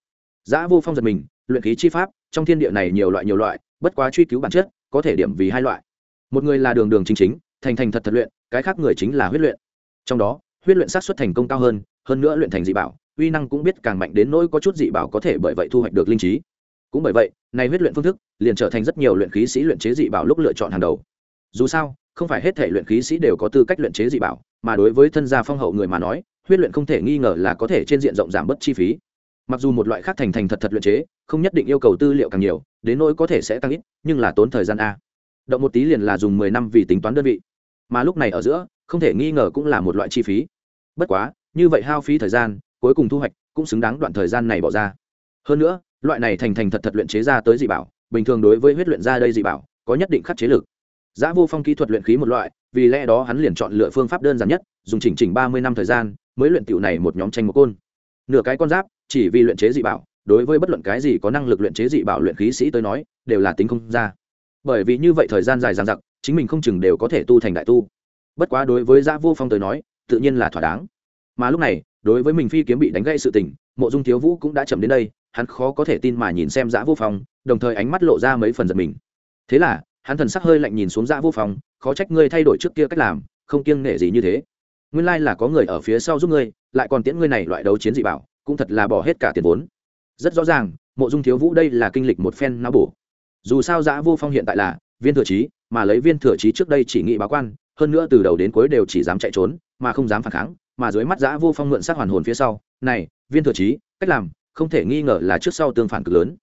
giã vô phong giật mình, luyện khí chi pháp, trong thiên địa này nhiều loại nhiều loại, bất quá truy cứu bản chất, có thể điểm vì hai loại. Một người là đường đường chính chính, thành thành thật thật luyện, cái khác người chính là huyết luyện. Trong đó, huyết luyện sát xuất thành công cao hơn hơn nữa luyện thành dị bảo, uy năng cũng biết càng mạnh đến nỗi có chút dị bảo có thể bởi vậy thu hoạch được linh trí. Cũng bởi vậy, này huyết luyện phương thức, liền trở thành rất nhiều luyện khí sĩ luyện chế dị bảo lúc lựa chọn hàng đầu. Dù sao, không phải hết thể luyện khí sĩ đều có tư cách luyện chế dị bảo, mà đối với thân gia phong hậu người mà nói, huyết luyện không thể nghi ngờ là có thể trên diện rộng giảm bớt chi phí mặc dù một loại khác thành thành thật thật luyện chế, không nhất định yêu cầu tư liệu càng nhiều, đến nỗi có thể sẽ tăng ít, nhưng là tốn thời gian a. Động một tí liền là dùng mười năm vì tính toán đơn vị. Mà lúc này ở giữa, không thể nghi ngờ cũng là một loại chi phí. Bất quá, như vậy hao phí thời gian, cuối cùng thu hoạch cũng xứng đáng đoạn thời gian này bỏ ra. Hơn nữa, loại này thành thành thật thật luyện chế ra tới dị bảo, bình thường đối với huyết luyện ra đây dị bảo, có nhất định khắc chế lực. Giá vô phong kỹ thuật luyện khí một loại, vì lẽ đó hắn liền chọn lựa phương pháp đơn giản nhất, dùng chỉnh chỉnh ba mươi năm thời gian, mới luyện tiểu này một nhóm tranh một côn. Nửa cái con giáp chỉ vì luyện chế dị bảo, đối với bất luận cái gì có năng lực luyện chế dị bảo luyện khí sĩ tới nói, đều là tính không ra. Bởi vì như vậy thời gian dài dằng dặc, chính mình không chừng đều có thể tu thành đại tu. Bất quá đối với giã vô phong tới nói, tự nhiên là thỏa đáng. Mà lúc này, đối với mình phi kiếm bị đánh gãy sự tình, mộ dung thiếu vũ cũng đã chậm đến đây, hắn khó có thể tin mà nhìn xem giã vô phong, đồng thời ánh mắt lộ ra mấy phần giật mình. Thế là, hắn thần sắc hơi lạnh nhìn xuống giã vô phong, khó trách ngươi thay đổi trước kia cách làm, không kiêng nể gì như thế. Nguyên lai là có người ở phía sau giúp ngươi, lại còn tiễn ngươi này loại đấu chiến dị bảo cũng thật là bỏ hết cả tiền vốn. Rất rõ ràng, mộ dung thiếu vũ đây là kinh lịch một phen não bổ. Dù sao giã vô phong hiện tại là viên thừa trí, mà lấy viên thừa trí trước đây chỉ nghị báo quan, hơn nữa từ đầu đến cuối đều chỉ dám chạy trốn, mà không dám phản kháng, mà dưới mắt giã vô phong mượn sát hoàn hồn phía sau, này, viên thừa trí, cách làm, không thể nghi ngờ là trước sau tương phản cực lớn.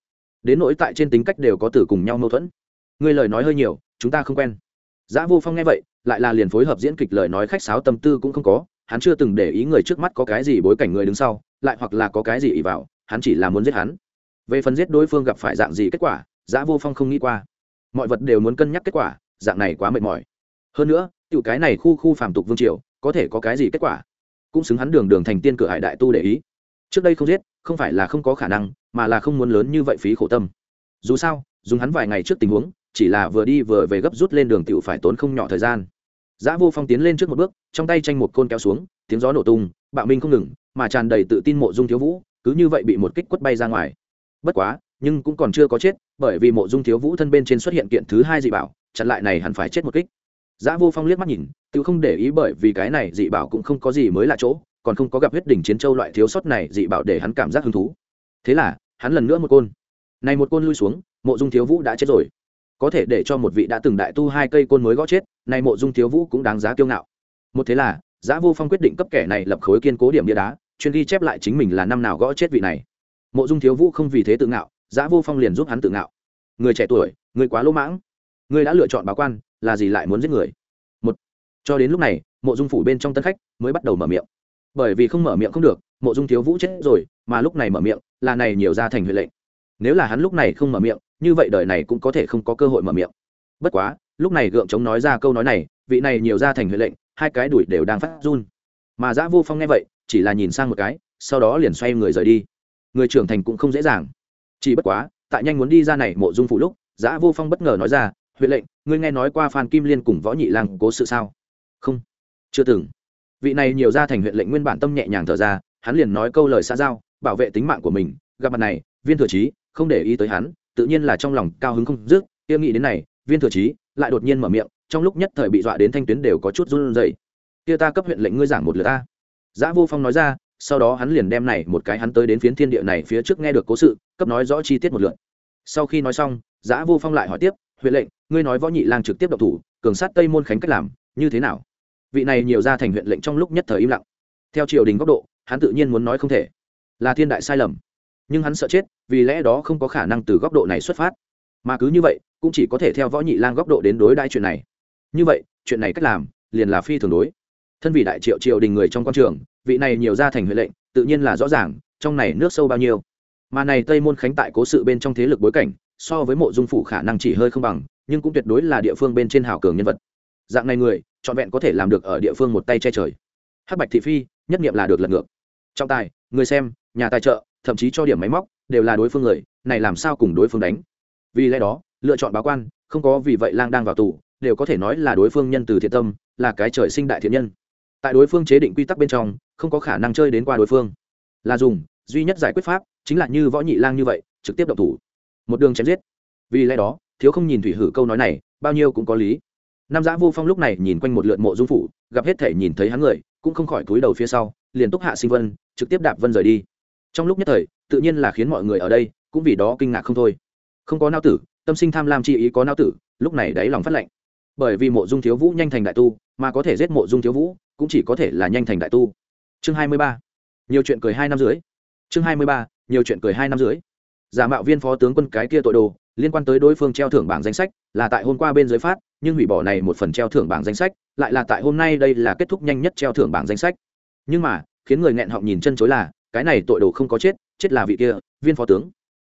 Đến nỗi tại trên tính cách đều có từ cùng nhau mâu thuẫn. Người lời nói hơi nhiều, chúng ta không quen. Giã vô phong nghe vậy, lại là liền phối hợp diễn kịch lời nói khách sáo tâm tư cũng không có hắn chưa từng để ý người trước mắt có cái gì bối cảnh người đứng sau, lại hoặc là có cái gì ỉ vào, hắn chỉ là muốn giết hắn. Về phần giết đối phương gặp phải dạng gì kết quả, giã vô phong không nghĩ qua. Mọi vật đều muốn cân nhắc kết quả, dạng này quá mệt mỏi. Hơn nữa, tiểu cái này khu khu phàm tục vương triều, có thể có cái gì kết quả? Cũng xứng hắn đường đường thành tiên cửa hải đại tu để ý. Trước đây không giết, không phải là không có khả năng, mà là không muốn lớn như vậy phí khổ tâm. Dù sao, dùng hắn vài ngày trước tình huống, chỉ là vừa đi vừa về gấp rút lên đường tiểu phải tốn không nhỏ thời gian. Giá Vô Phong tiến lên trước một bước, trong tay tranh một côn kéo xuống, tiếng gió nổ tung, bạo minh không ngừng, mà tràn đầy tự tin mộ dung thiếu vũ, cứ như vậy bị một kích quất bay ra ngoài. Bất quá, nhưng cũng còn chưa có chết, bởi vì mộ dung thiếu vũ thân bên trên xuất hiện kiện thứ hai dị bảo, chặn lại này hẳn phải chết một kích. Giá Vô Phong liếc mắt nhìn, tự không để ý bởi vì cái này dị bảo cũng không có gì mới lạ chỗ, còn không có gặp huyết đỉnh chiến châu loại thiếu sót này dị bảo để hắn cảm giác hứng thú. Thế là, hắn lần nữa một côn. Này một côn lui xuống, mộ dung thiếu vũ đã chết rồi có thể để cho một vị đã từng đại tu hai cây côn mới gõ chết, nay mộ dung thiếu vũ cũng đáng giá kiêu ngạo. Một thế là, giã vô phong quyết định cấp kẻ này lập khối kiên cố điểm bia đá, chuyên ghi chép lại chính mình là năm nào gõ chết vị này. Mộ dung thiếu vũ không vì thế tự ngạo, giã vô phong liền giúp hắn tự ngạo. Người trẻ tuổi, người quá lỗ mãng. Người đã lựa chọn báo quan, là gì lại muốn giết người? Một, cho đến lúc này, mộ dung phủ bên trong tân khách mới bắt đầu mở miệng. Bởi vì không mở miệng không được, mộ dung thiếu vũ chết rồi, mà lúc này mở miệng, là này nhiều ra thành huệ lệnh nếu là hắn lúc này không mở miệng, như vậy đời này cũng có thể không có cơ hội mở miệng. Bất quá, lúc này gượng chống nói ra câu nói này, vị này nhiều ra thành huệ lệnh, hai cái đuổi đều đang phát run. Mà giã vô phong nghe vậy, chỉ là nhìn sang một cái, sau đó liền xoay người rời đi. Người trưởng thành cũng không dễ dàng. Chỉ bất quá, tại nhanh muốn đi ra này mộ dung phụ lúc, giã vô phong bất ngờ nói ra, huệ lệnh, ngươi nghe nói qua phan kim liên cùng võ nhị lang cố sự sao? Không, chưa từng. Vị này nhiều ra thành huyện lệnh nguyên bản tâm nhẹ nhàng thở ra, hắn liền nói câu lời xa giao, bảo vệ tính mạng của mình, gặp mặt này, viên thừa trí không để ý tới hắn, tự nhiên là trong lòng cao hứng không dứt, kia nghĩ đến này, viên thừa trí lại đột nhiên mở miệng, trong lúc nhất thời bị dọa đến thanh tuyến đều có chút run rẩy. Kia ta cấp huyện lệnh ngươi giảng một lượt ta. Giã vô phong nói ra, sau đó hắn liền đem này một cái hắn tới đến phiến thiên địa này phía trước nghe được cố sự, cấp nói rõ chi tiết một lượt. Sau khi nói xong, giã vô phong lại hỏi tiếp, huyện lệnh, ngươi nói võ nhị lang trực tiếp độc thủ, cường sát tây môn khánh cách làm, như thế nào? Vị này nhiều ra thành huyện lệnh trong lúc nhất thời im lặng. Theo triều đình góc độ, hắn tự nhiên muốn nói không thể. Là thiên đại sai lầm nhưng hắn sợ chết, vì lẽ đó không có khả năng từ góc độ này xuất phát. Mà cứ như vậy, cũng chỉ có thể theo võ nhị lang góc độ đến đối đại chuyện này. Như vậy, chuyện này cách làm, liền là phi thường đối. Thân vị đại triệu triều đình người trong quan trường, vị này nhiều ra thành huệ lệnh, tự nhiên là rõ ràng, trong này nước sâu bao nhiêu. Mà này tây môn khánh tại cố sự bên trong thế lực bối cảnh, so với mộ dung phủ khả năng chỉ hơi không bằng, nhưng cũng tuyệt đối là địa phương bên trên hào cường nhân vật. Dạng này người, trọn vẹn có thể làm được ở địa phương một tay che trời. Hắc bạch thị phi, nhất nghiệm là được lật ngược. Trọng tài, người xem nhà tài trợ, thậm chí cho điểm máy móc, đều là đối phương người, này làm sao cùng đối phương đánh? Vì lẽ đó, lựa chọn báo quan, không có vì vậy lang đang vào tù, đều có thể nói là đối phương nhân từ thiện tâm, là cái trời sinh đại thiện nhân. Tại đối phương chế định quy tắc bên trong, không có khả năng chơi đến qua đối phương. Là dùng, duy nhất giải quyết pháp, chính là như võ nhị lang như vậy, trực tiếp động thủ. Một đường chém giết. Vì lẽ đó, thiếu không nhìn thủy hử câu nói này, bao nhiêu cũng có lý. Nam giã vô phong lúc này nhìn quanh một lượt mộ dung phủ, gặp hết thể nhìn thấy hắn người, cũng không khỏi cúi đầu phía sau, liền túc hạ sinh vân, trực tiếp đạp vân rời đi trong lúc nhất thời, tự nhiên là khiến mọi người ở đây cũng vì đó kinh ngạc không thôi. Không có nao tử, tâm sinh tham lam chi ý có nao tử, lúc này đáy lòng phát lệnh bởi vì mộ dung thiếu vũ nhanh thành đại tu, mà có thể giết mộ dung thiếu vũ cũng chỉ có thể là nhanh thành đại tu. Chương hai mươi ba. Nhiều chuyện cười hai năm dưới chương hai mươi ba, nhiều chuyện cười hai năm dưới giả mạo viên phó tướng quân cái kia tội đồ, liên quan tới đối phương treo thưởng bảng danh sách, là tại hôm qua bên dưới phát, nhưng hủy bỏ này một phần treo thưởng bảng danh sách, lại là tại hôm nay đây là kết thúc nhanh nhất treo thưởng bảng danh sách. Nhưng mà, khiến người nghẹn họng nhìn chân chối là cái này tội đồ không có chết chết là vị kia, viên phó tướng.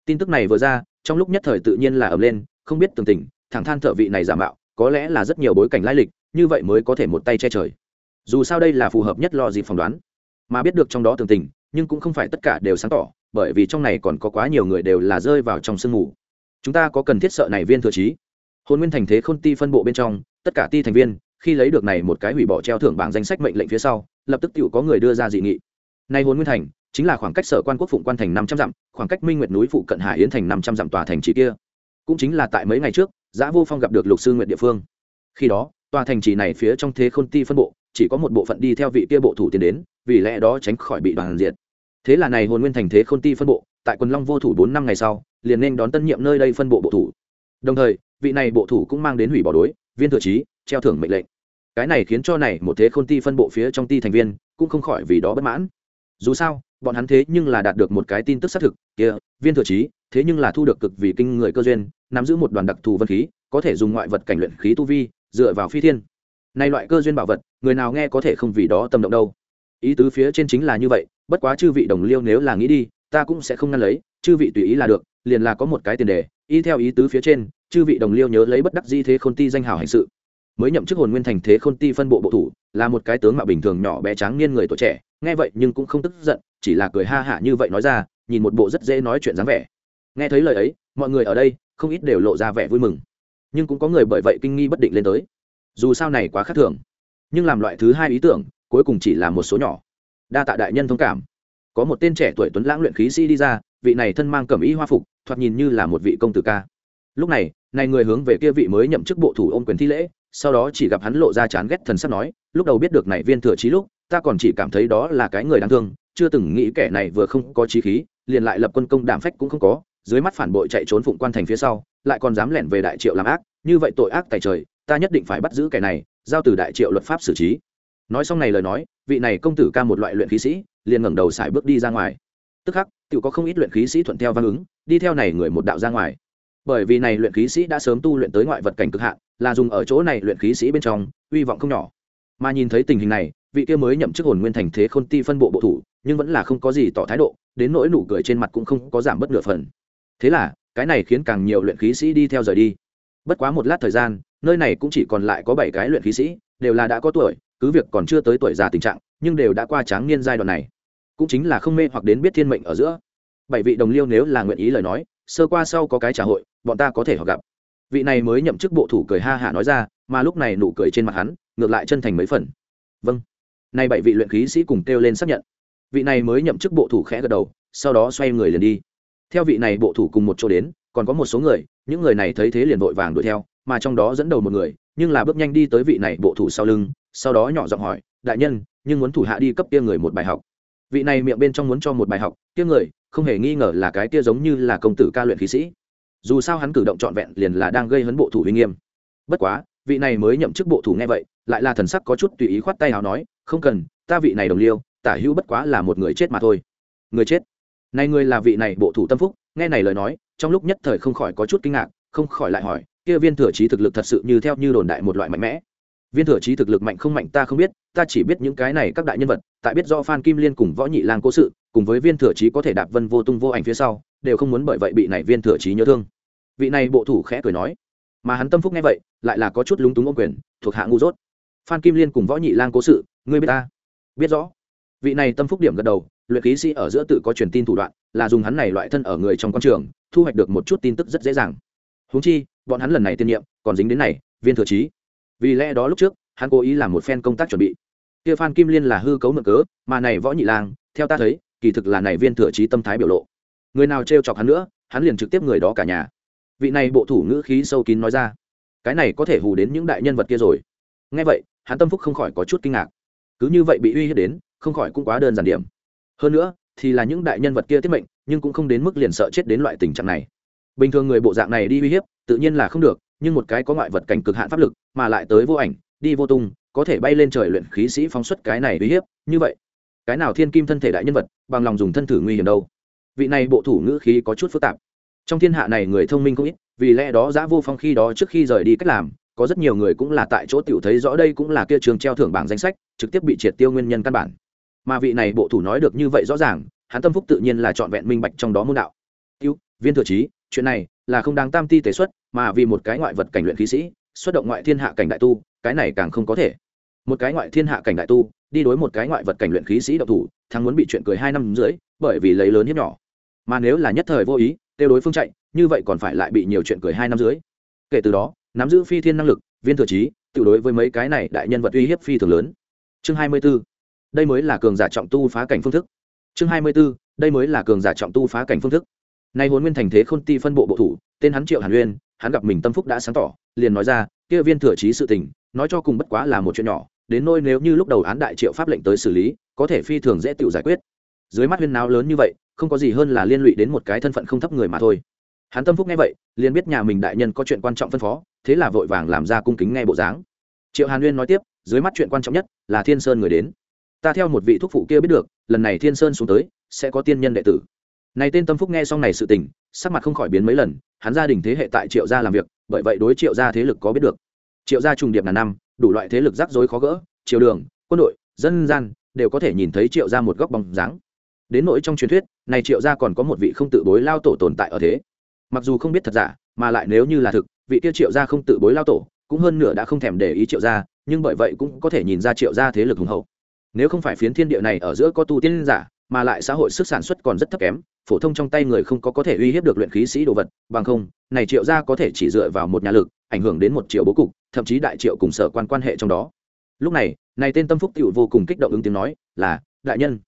Tin tức này vừa ra, trong lúc nhất thời tự nhiên là ầm lên, không biết tường tình, thẳng than thợ vị này giả mạo, có lẽ là rất nhiều bối cảnh lai lịch, như vậy mới có thể một tay che trời. Dù sao đây là phù hợp nhất lo gì phỏng đoán. Mà biết được trong đó tường tình, nhưng cũng không phải tất cả đều sáng tỏ, bởi vì trong này còn có quá nhiều người đều là rơi vào trong sương mù. Chúng ta có cần thiết sợ này viên thừa trí? Hôn nguyên thành thế khôn ti phân bộ bên trong, tất cả ti thành viên, khi lấy được này một cái hủy bỏ treo thưởng bảng danh sách mệnh lệnh phía sau, lập tức tự có người đưa ra dị nghị. Nay hôn nguyên thành chính là khoảng cách sở quan quốc phụng quan thành năm trăm dặm, khoảng cách minh nguyệt núi phụ cận hà yến thành năm trăm dặm tòa thành trì kia. Cũng chính là tại mấy ngày trước, giã vô phong gặp được lục sư nguyện địa phương. Khi đó, tòa thành trì này phía trong thế khôn ti phân bộ, chỉ có một bộ phận đi theo vị kia bộ thủ tiến đến, vì lẽ đó tránh khỏi bị đoàn diệt. Thế là này hồn nguyên thành thế khôn ti phân bộ, tại quần long vô thủ bốn năm ngày sau, liền nên đón tân nhiệm nơi đây phân bộ bộ thủ. Đồng thời, vị này bộ thủ cũng mang đến hủy bỏ đối, viên thừa trí, treo thưởng mệnh lệnh. Cái này khiến cho này một thế khôn ti phân bộ phía trong ti thành viên cũng không khỏi vì đó bất mãn. Dù sao bọn hắn thế nhưng là đạt được một cái tin tức xác thực, kia, viên thừa trí, thế nhưng là thu được cực vì kinh người cơ duyên, nắm giữ một đoàn đặc thù vân khí, có thể dùng ngoại vật cảnh luyện khí tu vi, dựa vào phi thiên. Nay loại cơ duyên bảo vật, người nào nghe có thể không vì đó tâm động đâu. Ý tứ phía trên chính là như vậy, bất quá chư vị đồng liêu nếu là nghĩ đi, ta cũng sẽ không ngăn lấy, chư vị tùy ý là được, liền là có một cái tiền đề, y theo ý tứ phía trên, chư vị đồng liêu nhớ lấy bất đắc di thế khôn ti danh hào hành sự. Mới nhậm chức hồn nguyên thành thế khôn ti phân bộ bộ thủ, là một cái tướng mạo bình thường nhỏ bé tráng niên người tuổi trẻ, nghe vậy nhưng cũng không tức giận chỉ là cười ha hả như vậy nói ra, nhìn một bộ rất dễ nói chuyện dáng vẻ. Nghe thấy lời ấy, mọi người ở đây, không ít đều lộ ra vẻ vui mừng. Nhưng cũng có người bởi vậy kinh nghi bất định lên tới. Dù sao này quá khác thường. Nhưng làm loại thứ hai ý tưởng, cuối cùng chỉ là một số nhỏ. Đa tạ đại nhân thông cảm. Có một tên trẻ tuổi tuấn lãng luyện khí sĩ đi ra, vị này thân mang cẩm y hoa phục, thoạt nhìn như là một vị công tử ca. Lúc này này người hướng về kia vị mới nhậm chức bộ thủ ôm quyền thi lễ, sau đó chỉ gặp hắn lộ ra chán ghét thần sắp nói, lúc đầu biết được này viên thừa trí lúc, ta còn chỉ cảm thấy đó là cái người đáng thương chưa từng nghĩ kẻ này vừa không có trí khí, liền lại lập quân công đảm phách cũng không có, dưới mắt phản bội chạy trốn phụng quan thành phía sau, lại còn dám lẻn về đại triệu làm ác, như vậy tội ác tại trời, ta nhất định phải bắt giữ kẻ này, giao từ đại triệu luật pháp xử trí. Nói xong này lời nói, vị này công tử ca một loại luyện khí sĩ, liền ngẩng đầu xài bước đi ra ngoài. Tức khắc tự có không ít luyện khí sĩ thuận theo văn ứng, đi theo này người một đạo ra ngoài. Bởi vì này luyện khí sĩ đã sớm tu luyện tới ngoại vật cảnh cực hạn, là dùng ở chỗ này luyện khí sĩ bên trong uy vọng không nhỏ. Mà nhìn thấy tình hình này vị kia mới nhậm chức hồn nguyên thành thế khôn ti phân bộ bộ thủ, nhưng vẫn là không có gì tỏ thái độ, đến nỗi nụ cười trên mặt cũng không có giảm bất nửa phần. Thế là, cái này khiến càng nhiều luyện khí sĩ đi theo rời đi. Bất quá một lát thời gian, nơi này cũng chỉ còn lại có bảy cái luyện khí sĩ, đều là đã có tuổi, cứ việc còn chưa tới tuổi già tình trạng, nhưng đều đã qua tráng niên giai đoạn này. Cũng chính là không mê hoặc đến biết thiên mệnh ở giữa. Bảy vị đồng liêu nếu là nguyện ý lời nói, sơ qua sau có cái trả hội, bọn ta có thể họ gặp. Vị này mới nhậm chức bộ thủ cười ha hả nói ra, mà lúc này nụ cười trên mặt hắn, ngược lại chân thành mấy phần. Vâng nay bảy vị luyện khí sĩ cùng kêu lên xác nhận. Vị này mới nhậm chức bộ thủ khẽ gật đầu, sau đó xoay người liền đi. Theo vị này bộ thủ cùng một chỗ đến, còn có một số người, những người này thấy thế liền vội vàng đuổi theo, mà trong đó dẫn đầu một người, nhưng là bước nhanh đi tới vị này bộ thủ sau lưng, sau đó nhỏ giọng hỏi, đại nhân, nhưng muốn thủ hạ đi cấp kia người một bài học. Vị này miệng bên trong muốn cho một bài học, kia người, không hề nghi ngờ là cái kia giống như là công tử ca luyện khí sĩ. Dù sao hắn cử động trọn vẹn liền là đang gây hấn bộ thủ uy nghiêm. Bất quá, vị này mới nhậm chức bộ thủ nghe vậy, lại là thần sắc có chút tùy ý khoát tay áo nói không cần, ta vị này đồng liêu, tả hữu bất quá là một người chết mà thôi. Người chết? Này người là vị này bộ thủ tâm phúc, nghe này lời nói, trong lúc nhất thời không khỏi có chút kinh ngạc, không khỏi lại hỏi, kia viên thừa trí thực lực thật sự như theo như đồn đại một loại mạnh mẽ. Viên thừa trí thực lực mạnh không mạnh ta không biết, ta chỉ biết những cái này các đại nhân vật, tại biết do phan kim liên cùng võ nhị lang cố sự, cùng với viên thừa trí có thể đạp vân vô tung vô ảnh phía sau, đều không muốn bởi vậy bị này viên thừa trí nhớ thương. Vị này bộ thủ khẽ cười nói, mà hắn tâm phúc nghe vậy, lại là có chút lúng túng ô quyền, thuộc hạ ngu dốt. Phan kim liên cùng võ nhị lang cố sự ngươi biết ta? Biết rõ. Vị này tâm phúc điểm gật đầu, luyện khí sĩ ở giữa tự có truyền tin thủ đoạn, là dùng hắn này loại thân ở người trong quan trường, thu hoạch được một chút tin tức rất dễ dàng. Húng chi, bọn hắn lần này tiên nhiệm, còn dính đến này, viên thừa trí. Vì lẽ đó lúc trước, hắn cố ý làm một phen công tác chuẩn bị. Kia phan kim liên là hư cấu mượn cớ, mà này võ nhị lang, theo ta thấy, kỳ thực là này viên thừa trí tâm thái biểu lộ. Người nào trêu chọc hắn nữa, hắn liền trực tiếp người đó cả nhà. Vị này bộ thủ ngữ khí sâu kín nói ra. Cái này có thể hù đến những đại nhân vật kia rồi. Ngay vậy, hắn tâm phúc không khỏi có chút kinh ngạc cứ như vậy bị uy hiếp đến, không khỏi cũng quá đơn giản điểm. Hơn nữa, thì là những đại nhân vật kia tiết mệnh, nhưng cũng không đến mức liền sợ chết đến loại tình trạng này. Bình thường người bộ dạng này đi uy hiếp, tự nhiên là không được, nhưng một cái có ngoại vật cảnh cực hạn pháp lực, mà lại tới vô ảnh, đi vô tung, có thể bay lên trời luyện khí sĩ phóng xuất cái này uy hiếp, như vậy, cái nào thiên kim thân thể đại nhân vật, bằng lòng dùng thân thử nguy hiểm đâu. Vị này bộ thủ ngữ khí có chút phức tạp. Trong thiên hạ này người thông minh không ít, vì lẽ đó giã vô phong khi đó trước khi rời đi cách làm có rất nhiều người cũng là tại chỗ tiểu thấy rõ đây cũng là kia trường treo thưởng bảng danh sách, trực tiếp bị triệt tiêu nguyên nhân căn bản. Mà vị này bộ thủ nói được như vậy rõ ràng, hắn tâm phúc tự nhiên là trọn vẹn minh bạch trong đó môn đạo. Tiêu, viên thừa trí, chuyện này là không đáng tam ti tế xuất, mà vì một cái ngoại vật cảnh luyện khí sĩ, xuất động ngoại thiên hạ cảnh đại tu, cái này càng không có thể. Một cái ngoại thiên hạ cảnh đại tu, đi đối một cái ngoại vật cảnh luyện khí sĩ độc thủ thắng muốn bị chuyện cười hai năm rưỡi, bởi vì lấy lớn hiếp nhỏ. Mà nếu là nhất thời vô ý, tiêu đối phương chạy, như vậy còn phải lại bị nhiều chuyện cười hai năm dưới kể từ đó nắm giữ phi thiên năng lực, viên thừa trí, tự đối với mấy cái này đại nhân vật uy hiếp phi thường lớn chương hai mươi 24. đây mới là cường giả trọng tu phá cảnh phương thức chương hai mươi 24. đây mới là cường giả trọng tu phá cảnh phương thức nay huấn nguyên thành thế khôn ti phân bộ bộ thủ, tên hắn triệu hàn uyên, hắn gặp mình tâm phúc đã sáng tỏ, liền nói ra, kia viên thừa trí sự tình, nói cho cùng bất quá là một chuyện nhỏ, đến nôi nếu như lúc đầu án đại triệu pháp lệnh tới xử lý, có thể phi thường dễ tự giải quyết dưới mắt huyên náo lớn như vậy, không có gì hơn là liên lụy đến một cái thân phận không thấp người mà thôi hắn tâm phúc nghe vậy, liền biết nhà mình đại nhân có chuyện quan trọng phân phó, thế là vội vàng làm ra cung kính nghe bộ dáng. Triệu hàn nguyên nói tiếp, dưới mắt chuyện quan trọng nhất là thiên sơn người đến. Ta theo một vị thúc phụ kia biết được, lần này thiên sơn xuống tới, sẽ có tiên nhân đệ tử. Này tên tâm phúc nghe xong này sự tình, sắc mặt không khỏi biến mấy lần, hắn gia đình thế hệ tại triệu gia làm việc, bởi vậy đối triệu gia thế lực có biết được. Triệu gia trùng điệp là năm, đủ loại thế lực rắc rối khó gỡ, triều đường, quân đội, dân gian, đều có thể nhìn thấy triệu gia một góc bóng dáng. Đến nỗi trong truyền thuyết, này triệu gia còn có một vị không tự bối lao tổ tồn tại ở thế mặc dù không biết thật giả, mà lại nếu như là thực, vị tiêu triệu gia không tự bối lao tổ, cũng hơn nửa đã không thèm để ý triệu gia, nhưng bởi vậy cũng có thể nhìn ra triệu gia thế lực hùng hậu. Nếu không phải phiến thiên địa này ở giữa có tu tiên giả, mà lại xã hội sức sản xuất còn rất thấp kém, phổ thông trong tay người không có có thể uy hiếp được luyện khí sĩ đồ vật, bằng không, này triệu gia có thể chỉ dựa vào một nhà lực, ảnh hưởng đến một triệu bố cục, thậm chí đại triệu cùng sở quan quan hệ trong đó. Lúc này này tên tâm phúc tiểu vô cùng kích động ứng tiếng nói, là, đại nhân,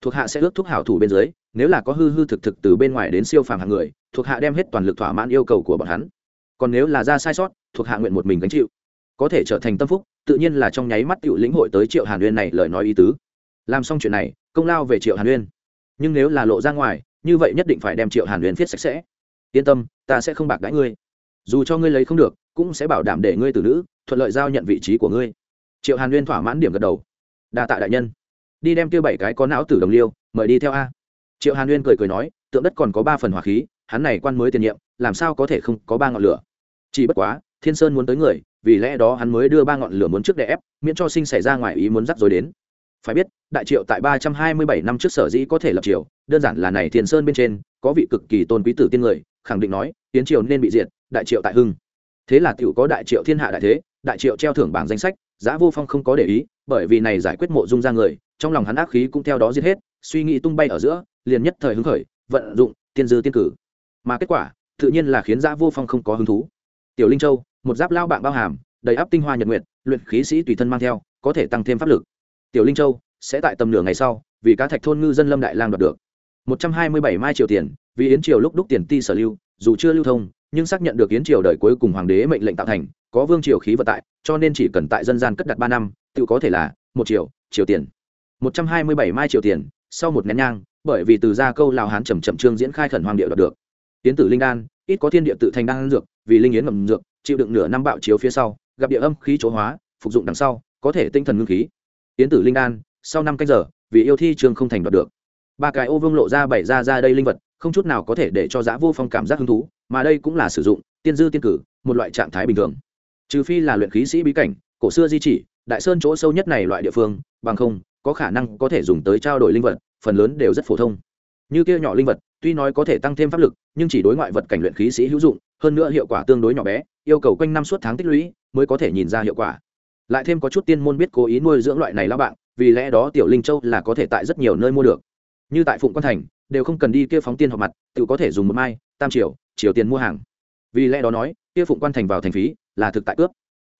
thuộc hạ sẽ ước thúc hảo thủ bên dưới, nếu là có hư hư thực thực từ bên ngoài đến siêu phàm hàng người thuộc hạ đem hết toàn lực thỏa mãn yêu cầu của bọn hắn. Còn nếu là ra sai sót, thuộc hạ nguyện một mình gánh chịu. Có thể trở thành tâm phúc, tự nhiên là trong nháy mắt tiểu lĩnh hội tới triệu hàn uyên này lời nói ý tứ. Làm xong chuyện này, công lao về triệu hàn uyên. Nhưng nếu là lộ ra ngoài, như vậy nhất định phải đem triệu hàn uyên viết sạch sẽ. Yên tâm, ta sẽ không bạc đãi ngươi. Dù cho ngươi lấy không được, cũng sẽ bảo đảm để ngươi từ nữ thuận lợi giao nhận vị trí của ngươi. Triệu hàn uyên thỏa mãn điểm gật đầu. Đa tạ đại nhân. Đi đem tiêu bảy cái có não tử đồng liêu, mời đi theo a. Triệu hàn uyên cười cười nói, tượng đất còn có ba phần hỏa khí hắn này quan mới tiền nhiệm, làm sao có thể không có ba ngọn lửa? Chỉ bất quá, thiên sơn muốn tới người, vì lẽ đó hắn mới đưa ba ngọn lửa muốn trước đè ép, miễn cho sinh xảy ra ngoài ý muốn rắc rối đến. Phải biết, đại triệu tại ba trăm hai mươi bảy năm trước sở dĩ có thể lập triều, đơn giản là này thiên sơn bên trên, có vị cực kỳ tôn quý tử tiên người, khẳng định nói tiến triều nên bị diệt, đại triệu tại hưng. Thế là tiểu có đại triệu thiên hạ đại thế, đại triệu treo thưởng bảng danh sách, giá vô phong không có để ý, bởi vì này giải quyết mộ dung ra người, trong lòng hắn ác khí cũng theo đó giết hết, suy nghĩ tung bay ở giữa, liền nhất thời hứng khởi, vận dụng tiên dư tiên cử mà kết quả, tự nhiên là khiến giã vô phong không có hứng thú. Tiểu linh châu, một giáp lao bạn bao hàm, đầy áp tinh hoa nhật nguyện luyện khí sĩ tùy thân mang theo, có thể tăng thêm pháp lực. Tiểu linh châu, sẽ tại tầm nửa ngày sau, vì cá thạch thôn ngư dân lâm đại lang đoạt được. Một trăm hai mươi bảy mai triều tiền, vì yến triều lúc đúc tiền ti sở lưu, dù chưa lưu thông, nhưng xác nhận được yến triều đời cuối cùng hoàng đế mệnh lệnh tạo thành, có vương triều khí vận tại, cho nên chỉ cần tại dân gian cất đặt ba năm, tự có thể là một triệu, triều tiền. Một trăm hai mươi bảy mai triều tiền, sau một nén nhang, bởi vì từ gia câu lào hán trầm trầm trương diễn khai khẩn hoàng địa đoạt được tiến tử linh đan, ít có thiên địa tự thành đan dược, vì linh yến ngầm dược, chịu đựng nửa năm bạo chiếu phía sau, gặp địa âm khí chỗ hóa, phục dụng đằng sau, có thể tinh thần ngưng khí. Tiến tử linh đan, sau năm cách giờ, vì yêu thi trường không thành đoạt được. Ba cái ô vương lộ ra bảy ra ra đây linh vật, không chút nào có thể để cho giã vô phong cảm giác hứng thú, mà đây cũng là sử dụng, tiên dư tiên cử, một loại trạng thái bình thường. Trừ phi là luyện khí sĩ bí cảnh, cổ xưa di chỉ, đại sơn chỗ sâu nhất này loại địa phương, bằng không, có khả năng có thể dùng tới trao đổi linh vật, phần lớn đều rất phổ thông như kia nhỏ linh vật, tuy nói có thể tăng thêm pháp lực, nhưng chỉ đối ngoại vật cảnh luyện khí sĩ hữu dụng, hơn nữa hiệu quả tương đối nhỏ bé, yêu cầu quanh năm suốt tháng tích lũy mới có thể nhìn ra hiệu quả. Lại thêm có chút tiên môn biết cố ý nuôi dưỡng loại này lao bạn, vì lẽ đó tiểu linh châu là có thể tại rất nhiều nơi mua được. Như tại phụng quan thành, đều không cần đi kia phóng tiên họp mặt, tự có thể dùng một mai, tam triệu triệu tiền mua hàng. Vì lẽ đó nói, kia phụng quan thành vào thành phí là thực tại cướp.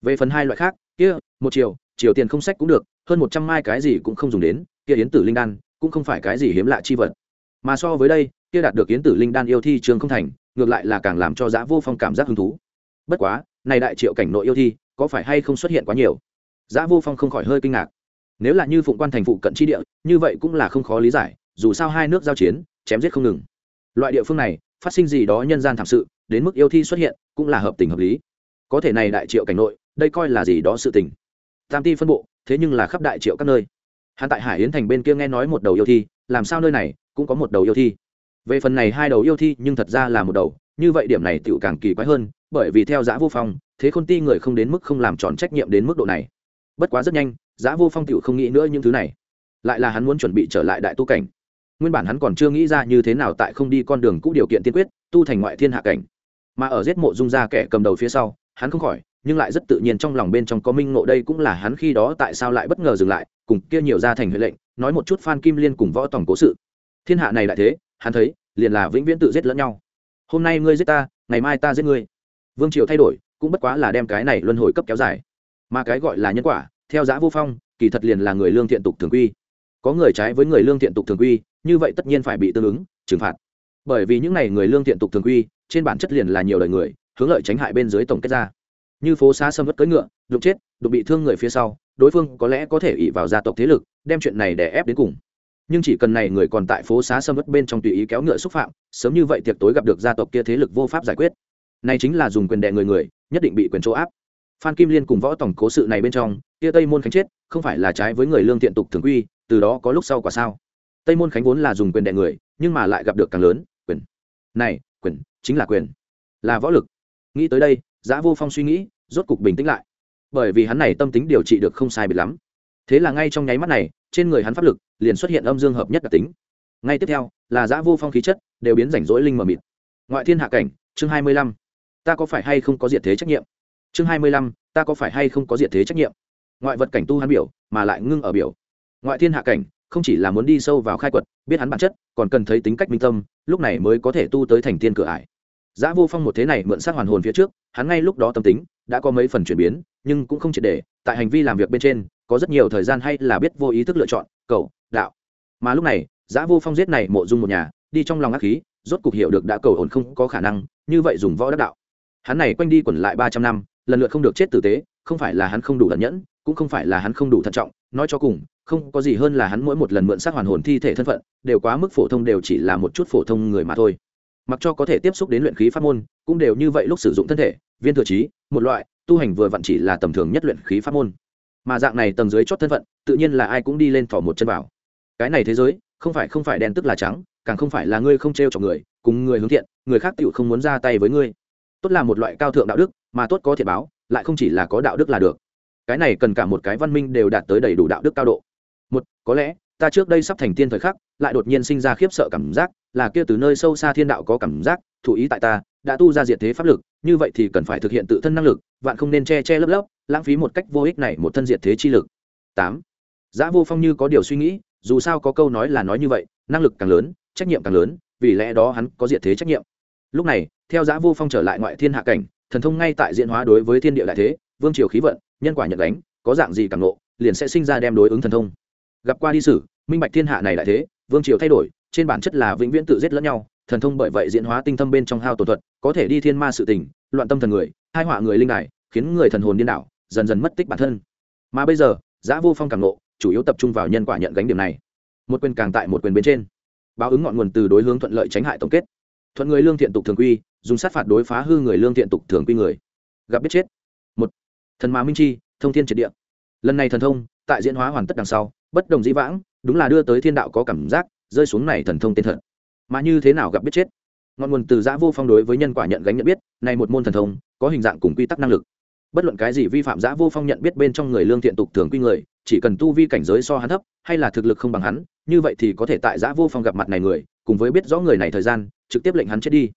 Về phần hai loại khác, kia, một triệu triệu tiền không sách cũng được, hơn một trăm mai cái gì cũng không dùng đến, kia yến tử linh đan cũng không phải cái gì hiếm lạ chi vật mà so với đây, kia đạt được kiến tử linh đan yêu thi trường không thành, ngược lại là càng làm cho giã vô phong cảm giác hứng thú. Bất quá, này đại triệu cảnh nội yêu thi, có phải hay không xuất hiện quá nhiều? Giã vô phong không khỏi hơi kinh ngạc. Nếu là như phụng quan thành phụ cận tri địa, như vậy cũng là không khó lý giải, dù sao hai nước giao chiến, chém giết không ngừng. Loại địa phương này, phát sinh gì đó nhân gian thảm sự, đến mức yêu thi xuất hiện, cũng là hợp tình hợp lý. Có thể này đại triệu cảnh nội, đây coi là gì đó sự tình. Tam ti phân bộ, thế nhưng là khắp đại triệu các nơi. Hắn tại hải yến thành bên kia nghe nói một đầu yêu thi, làm sao nơi này cũng có một đầu yêu thi. Về phần này hai đầu yêu thi nhưng thật ra là một đầu, như vậy điểm này tựu càng kỳ quái hơn, bởi vì theo giã vô phong, thế khôn ti người không đến mức không làm tròn trách nhiệm đến mức độ này. Bất quá rất nhanh, giã vô phong tựu không nghĩ nữa những thứ này. Lại là hắn muốn chuẩn bị trở lại đại tu cảnh. Nguyên bản hắn còn chưa nghĩ ra như thế nào tại không đi con đường cũ điều kiện tiên quyết, tu thành ngoại thiên hạ cảnh. Mà ở giết mộ dung ra kẻ cầm đầu phía sau, hắn không khỏi, nhưng lại rất tự nhiên trong lòng bên trong có minh ngộ đây cũng là hắn khi đó tại sao lại bất ngờ dừng lại, cùng kia nhiều ra thành huệ lệnh, nói một chút phan kim liên cùng võ tổng cố sự thiên hạ này lại thế, hắn thấy, liền là vĩnh viễn tự giết lẫn nhau. Hôm nay ngươi giết ta, ngày mai ta giết ngươi. Vương triều thay đổi, cũng bất quá là đem cái này luân hồi cấp kéo dài. Mà cái gọi là nhân quả, theo giá vô phong, kỳ thật liền là người lương thiện tục thường quy. Có người trái với người lương thiện tục thường quy, như vậy tất nhiên phải bị tương ứng, trừng phạt. Bởi vì những n à y người lương thiện tục thường quy, trên bản chất liền là nhiều đời người, hướng lợi tránh hại bên dưới tổng kết ra. Như phố xá xâm vất cưỡi ngựa, đụng chết, đụng bị thương người phía sau, đối phương có lẽ có thể ỉ vào gia tộc thế lực, đem chuyện này để ép đến cùng nhưng chỉ cần này người còn tại phố xá xâm vất bên trong tùy ý kéo ngựa xúc phạm, sớm như vậy tiệc tối gặp được gia tộc kia thế lực vô pháp giải quyết. Này chính là dùng quyền đệ người người, nhất định bị quyền chỗ áp. Phan kim liên cùng võ tổng cố sự này bên trong, kia tây môn khánh chết, không phải là trái với người lương thiện tục thường quy, từ đó có lúc sau quả sao. Tây môn khánh vốn là dùng quyền đệ người, nhưng mà lại gặp được càng lớn, quyền. Này, quyền, chính là quyền. Là võ lực. Nghĩ tới đây, giã vô phong suy nghĩ, rốt cục bình tĩnh lại. Bởi vì hắn này tâm tính điều trị được không sai biệt lắm thế là ngay trong nháy mắt này trên người hắn pháp lực liền xuất hiện âm dương hợp nhất đặc tính. Ngay tiếp theo là giã vô phong khí chất đều biến rảnh rỗi linh mờ mịt. Ngoại thiên hạ cảnh chương hai mươi lăm. Ta có phải hay không có diệt thế trách nhiệm? Chương hai mươi lăm ta có phải hay không có diệt thế trách nhiệm? Ngoại vật cảnh tu hắn biểu mà lại ngưng ở biểu. Ngoại thiên hạ cảnh không chỉ là muốn đi sâu vào khai quật biết hắn bản chất còn cần thấy tính cách minh tâm lúc này mới có thể tu tới thành tiên cửa ải. Giã Vô Phong một thế này mượn sát hoàn hồn phía trước, hắn ngay lúc đó tâm tính đã có mấy phần chuyển biến, nhưng cũng không triệt để, tại hành vi làm việc bên trên, có rất nhiều thời gian hay là biết vô ý thức lựa chọn, cầu, đạo. Mà lúc này, giã Vô Phong giết này mộ dung một nhà, đi trong lòng ác khí, rốt cục hiểu được đã cầu ổn không có khả năng, như vậy dùng võ đắc đạo. Hắn này quanh đi quẩn lại ba trăm năm, lần lượt không được chết tử tế, không phải là hắn không đủ ẩn nhẫn, cũng không phải là hắn không đủ thận trọng, nói cho cùng, không có gì hơn là hắn mỗi một lần mượn sát hoàn hồn thi thể thân phận, đều quá mức phổ thông đều chỉ là một chút phổ thông người mà thôi mặc cho có thể tiếp xúc đến luyện khí pháp môn cũng đều như vậy lúc sử dụng thân thể viên thừa trí một loại tu hành vừa vặn chỉ là tầm thường nhất luyện khí pháp môn mà dạng này tầng dưới chót thân phận, tự nhiên là ai cũng đi lên thỏ một chân vào. Cái này thế giới, không phải không phải đen tức là trắng, càng không phải là ngươi không t r e o cho người, cùng người hướng thiện, người khác tựu không muốn ra tay với ngươi. Tốt là một loại cao thượng đạo đức, mà tốt có thể báo, lại không chỉ là có đạo đức là được. Cái này cần cả một cái văn minh đều đạt tới đầy đủ đạo đức cao độ. Một, có lẽ, ta trước đây sắp thành tiên thời khắc, lại đột nhiên sinh ra khiếp sợ cảm giác, là kia từ nơi sâu xa thiên đạo có cảm giác, thụ ý tại ta đã tu ra diệt thế pháp lực, như vậy thì cần phải thực hiện tự thân năng lực, vạn không nên che che lấp lấp, lãng phí một cách vô ích này một thân diệt thế chi lực. Tám. Giá vô phong như có điều suy nghĩ, dù sao có câu nói là nói như vậy, năng lực càng lớn, trách nhiệm càng lớn, vì lẽ đó hắn có diệt thế trách nhiệm. Lúc này, theo giá vô phong trở lại ngoại thiên hạ cảnh, thần thông ngay tại diễn hóa đối với thiên địa đại thế, vương triều khí vận, nhân quả nhận đánh, có dạng gì càng nộ liền sẽ sinh ra đem đối ứng thần thông. Gặp qua đi sử, minh bạch thiên hạ này đại thế, vương triều thay đổi, trên bản chất là vĩnh viễn tự giết lẫn nhau thần thông bởi vậy diễn hóa tinh thâm bên trong hao tổn thuật, có thể đi thiên ma sự tình, loạn tâm thần người, hai họa người linh đài, khiến người thần hồn điên đảo, dần dần mất tích bản thân. Mà bây giờ, giã vô phong càng nộ chủ yếu tập trung vào nhân quả nhận gánh điểm này. Một quyền càng tại một quyền bên trên. Báo ứng ngọn nguồn từ đối hướng thuận lợi tránh hại tổng kết. Thuận người lương thiện tục thường quy, dùng sát phạt đối phá hư người lương thiện tục thường quy người. Gặp biết chết. Một. Thần ma minh chi, thông thiên triệt địa. Lần này thần thông, tại diễn hóa hoàn tất đằng sau, bất đồng dĩ vãng, đúng là đưa tới thiên đạo có cảm giác, rơi xuống này thần thông tên thật mà như thế nào gặp biết chết? Ngọn nguồn từ giã vô phong đối với nhân quả nhận gánh nhận biết, này một môn thần thông, có hình dạng cùng quy tắc năng lực. Bất luận cái gì vi phạm giã vô phong nhận biết bên trong người lương thiện tục thường quy người, chỉ cần tu vi cảnh giới so hắn thấp, hay là thực lực không bằng hắn, như vậy thì có thể tại giã vô phong gặp mặt này người, cùng với biết rõ người này thời gian, trực tiếp lệnh hắn chết đi.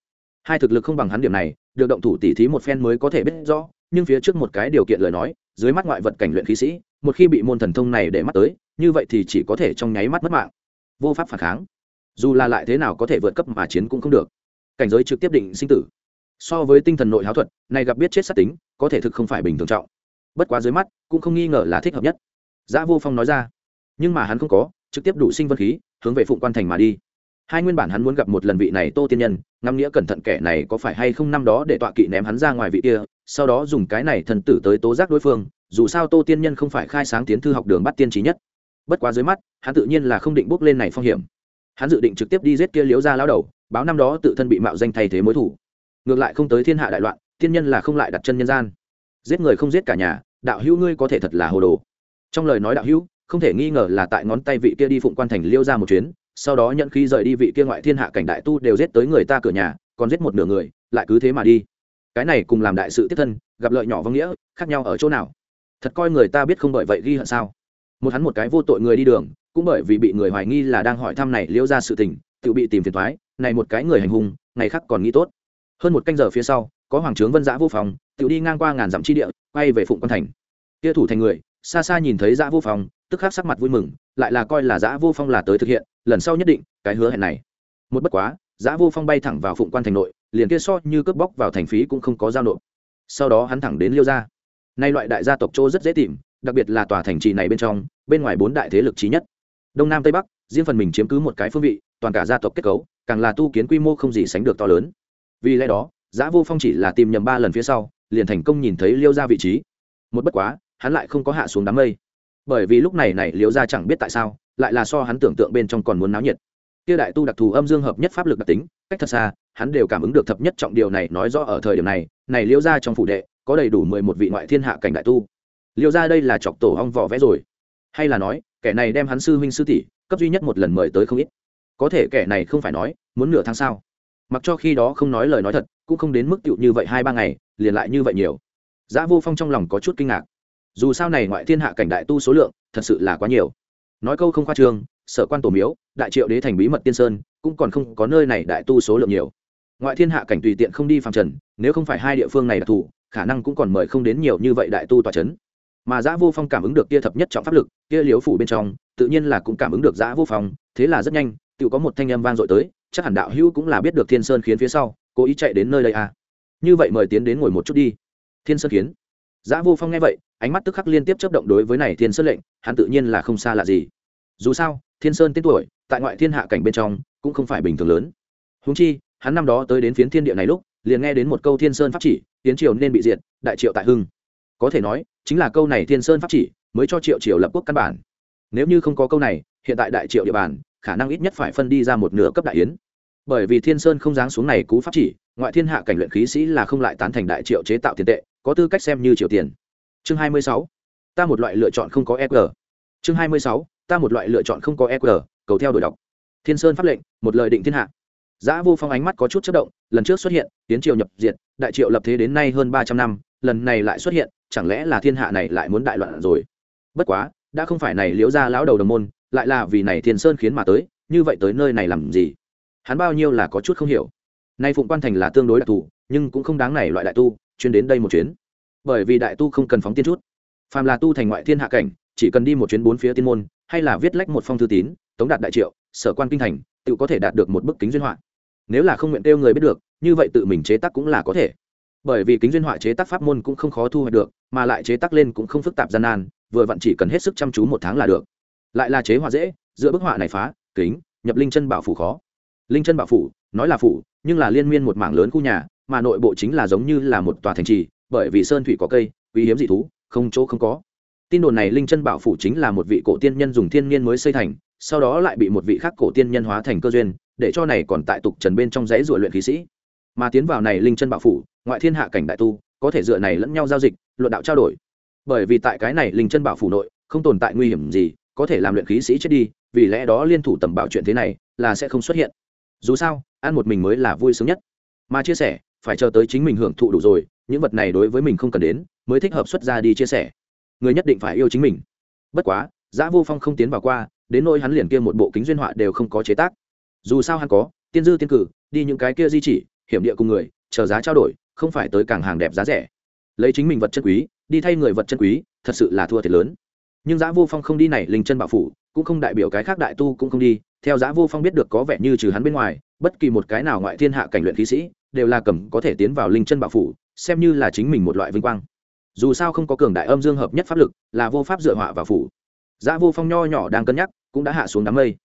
Hai thực lực không bằng hắn điểm này, được động thủ tỉ thí một phen mới có thể biết rõ, nhưng phía trước một cái điều kiện lời nói, dưới mắt ngoại vật cảnh luyện khí sĩ, một khi bị môn thần thông này để mắt tới, như vậy thì chỉ có thể trong nháy mắt mất mạng. Vô pháp phản kháng dù là lại thế nào có thể vượt cấp mà chiến cũng không được. Cảnh giới trực tiếp định sinh tử. So với tinh thần nội háo thuật, này gặp biết chết sát tính, có thể thực không phải bình thường trọng. Bất quá dưới mắt, cũng không nghi ngờ là thích hợp nhất. Giã vô phong nói ra. Nhưng mà hắn không có, trực tiếp đủ sinh vân khí, hướng về phụng quan thành mà đi. Hai nguyên bản hắn muốn gặp một lần vị này tô tiên nhân, ngắm nghĩa cẩn thận kẻ này có phải hay không năm đó để tọa kỵ ném hắn ra ngoài vị kia, sau đó dùng cái này thần tử tới tố giác đối phương, dù sao tô tiên nhân không phải khai sáng tiến thư học đường bắt tiên trí nhất. Bất quá dưới mắt, hắn tự nhiên là không định bước lên này phong hiểm hắn dự định trực tiếp đi giết kia liếu ra lao đầu, báo năm đó tự thân bị mạo danh thay thế mối thủ. Ngược lại không tới thiên hạ đại loạn tiên nhân là không lại đặt chân nhân gian. Giết người không giết cả nhà, đạo hữu ngươi có thể thật là hồ đồ. Trong lời nói đạo hữu, không thể nghi ngờ là tại ngón tay vị kia đi phụng quan thành liêu ra một chuyến, sau đó nhận khi rời đi vị kia ngoại thiên hạ cảnh đại tu đều giết tới người ta cửa nhà, còn giết một nửa người, lại cứ thế mà đi. Cái này cùng làm đại sự tiếp thân, gặp lợi nhỏ vong nghĩa, khác nhau ở chỗ nào? Thật coi người ta biết không bởi vậy ghi hận sao? Một hắn một cái vô tội người đi đường cũng bởi vì bị người hoài nghi là đang hỏi thăm này liễu ra sự tình, tự bị tìm phiền thoái này một cái người hành hung, ngày khác còn nghĩ tốt. Hơn một canh giờ phía sau, có hoàng trướng vân giã vô phòng, tự đi ngang qua ngàn dặm chi địa, quay về phụng quan thành. Kia thủ thành người, xa xa nhìn thấy giã vô phòng, tức khắc sắc mặt vui mừng, lại là coi là giã vô phong là tới thực hiện, lần sau nhất định, cái hứa hẹn này. Một bất quá giã vô phong bay thẳng vào phụng quan thành nội, liền kia so như cướp bóc vào thành phí cũng không có giao nộp. Sau đó hắn thẳng đến liêu gia. Nay loại đại gia tộc châu rất dễ tìm, đặc biệt là tòa thành trì này bên trong, bên ngoài bốn đại thế lực trí nhất đông nam tây bắc, riêng phần mình chiếm cứ một cái phương vị, toàn cả gia tộc kết cấu, càng là tu kiến quy mô không gì sánh được to lớn. Vì lẽ đó, giã vô phong chỉ là tìm nhầm ba lần phía sau, liền thành công nhìn thấy liêu ra vị trí. Một bất quá, hắn lại không có hạ xuống đám mây. Bởi vì lúc này này liêu ra chẳng biết tại sao, lại là so hắn tưởng tượng bên trong còn muốn náo nhiệt. Kia đại tu đặc thù âm dương hợp nhất pháp lực đặc tính, cách thật xa, hắn đều cảm ứng được thập nhất trọng điều này nói rõ ở thời điểm này này liêu ra trong phủ đệ, có đầy đủ mười một vị ngoại thiên hạ cảnh đại tu. Liêu ra đây là chọc tổ hong vỏ vẽ rồi. Hay là nói kẻ này đem hắn sư huynh sư tỷ cấp duy nhất một lần mời tới không ít. Có thể kẻ này không phải nói, muốn nửa tháng sao? mặc cho khi đó không nói lời nói thật, cũng không đến mức tựu như vậy hai ba ngày, liền lại như vậy nhiều. Giá vô phong trong lòng có chút kinh ngạc. Dù sao này ngoại thiên hạ cảnh đại tu số lượng, thật sự là quá nhiều. Nói câu không khoa trương, sở quan tổ miếu, đại triệu đế thành bí mật tiên sơn, cũng còn không có nơi này đại tu số lượng nhiều. Ngoại thiên hạ cảnh tùy tiện không đi phàm trần, nếu không phải hai địa phương này đặc thù khả năng cũng còn mời không đến nhiều như vậy đại tu tòa c h ấ n mà giã vô phong cảm ứng được kia thập nhất trọng pháp lực, kia liếu phủ bên trong, tự nhiên là cũng cảm ứng được giã vô phong, thế là rất nhanh, tự có một thanh âm vang dội tới, chắc hẳn đạo hữu cũng là biết được thiên sơn khiến phía sau, cố ý chạy đến nơi đây à. như vậy mời tiến đến ngồi một chút đi. Thiên sơn khiến. Giã vô phong nghe vậy, ánh mắt tức khắc liên tiếp chấp động đối với này thiên sơn lệnh, hắn tự nhiên là không xa lạ gì. Dù sao, thiên sơn tên tuổi, tại ngoại thiên hạ cảnh bên trong, cũng không phải bình thường lớn. Húng chi, hắn năm đó tới đến phiến thiên địa này lúc, liền nghe đến một câu thiên sơn pháp chỉ, tiến triều nên bị diệt, đại triệu tại hưng. Có thể nói chính là câu này thiên sơn pháp chỉ mới cho triệu triều lập quốc căn bản nếu như không có câu này hiện tại đại triệu địa bàn khả năng ít nhất phải phân đi ra một nửa cấp đại yến bởi vì thiên sơn không giáng xuống này cú pháp chỉ ngoại thiên hạ cảnh luyện khí sĩ là không lại tán thành đại triệu chế tạo tiền tệ có tư cách xem như triệu tiền chương 26. ta một loại lựa chọn không có eq chương 26. ta một loại lựa chọn không có eq cầu theo đổi đọc thiên sơn pháp lệnh một lời định thiên hạ Giá Vô Phong ánh mắt có chút chất động, lần trước xuất hiện, tiến triều nhập diệt, đại triệu lập thế đến nay hơn ba trăm năm, lần này lại xuất hiện, chẳng lẽ là thiên hạ này lại muốn đại loạn rồi? Bất quá, đã không phải này liễu gia lão đầu đồng môn, lại là vì này Thiên Sơn khiến mà tới, như vậy tới nơi này làm gì? Hắn bao nhiêu là có chút không hiểu. Nay Phụng Quan thành là tương đối đặc thù, nhưng cũng không đáng này loại đại tu, chuyên đến đây một chuyến. Bởi vì đại tu không cần phóng tiên chút, phàm là tu thành ngoại thiên hạ cảnh, chỉ cần đi một chuyến bốn phía tiên môn, hay là viết lách một phong thư tín, tống đạt đại triệu, sở quan kinh thành, tự có thể đạt được một bức kính duyên họa nếu là không nguyện kêu người biết được như vậy tự mình chế tác cũng là có thể bởi vì kính duyên họa chế tác pháp môn cũng không khó thu hoạch được, mà lại chế tác lên cũng không phức tạp gian nan, vừa vặn chỉ cần hết sức chăm chú một tháng là được. Lại là chế họa dễ, giữa bức họa này phá, kính, nhập linh chân bảo phủ khó. Linh chân bảo phủ, nói là phủ, nhưng là liên miên một mảng lớn khu nhà, mà nội bộ chính là giống như là một tòa thành trì, bởi vì sơn thủy có cây, quý hiếm dị thú, không chỗ không có. Tin đồn này linh chân bảo phủ chính là một vị cổ tiên nhân dùng thiên niên mới xây thành, sau đó lại bị một vị khác cổ tiên nhân hóa thành cơ duyên, để cho này còn tại tục trần bên trong giấy rủa luyện khí sĩ mà tiến vào này linh chân bạo phủ, ngoại thiên hạ cảnh đại tu, có thể dựa này lẫn nhau giao dịch, luận đạo trao đổi. Bởi vì tại cái này linh chân bạo phủ nội, không tồn tại nguy hiểm gì, có thể làm luyện khí sĩ chết đi, vì lẽ đó liên thủ tầm bảo chuyện thế này, là sẽ không xuất hiện. Dù sao, ăn một mình mới là vui sướng nhất. Mà chia sẻ, phải chờ tới chính mình hưởng thụ đủ rồi, những vật này đối với mình không cần đến, mới thích hợp xuất ra đi chia sẻ. Người nhất định phải yêu chính mình. Bất quá, giã vô phong không tiến vào qua, đến nỗi hắn liền kia một bộ kính duyên họa đều không có chế tác. Dù sao hắn có, tiên dư tiên cử, đi những cái kia di chỉ hiểm địa cùng người, chờ giá trao đổi, không phải tới càng hàng đẹp giá rẻ. Lấy chính mình vật chân quý, đi thay người vật chân quý, thật sự là thua thiệt lớn. Nhưng giá vô phong không đi này linh chân Bảo phủ, cũng không đại biểu cái khác đại tu cũng không đi. Theo giá vô phong biết được có vẻ như trừ hắn bên ngoài, bất kỳ một cái nào ngoại thiên hạ cảnh luyện khí sĩ, đều là cầm có thể tiến vào linh chân Bảo phủ, xem như là chính mình một loại vinh quang. Dù sao không có cường đại âm dương hợp nhất pháp lực, là vô pháp dựa họa vào phủ. Giá vô phong nho nhỏ đang cân nhắc, cũng đã hạ xuống đám mây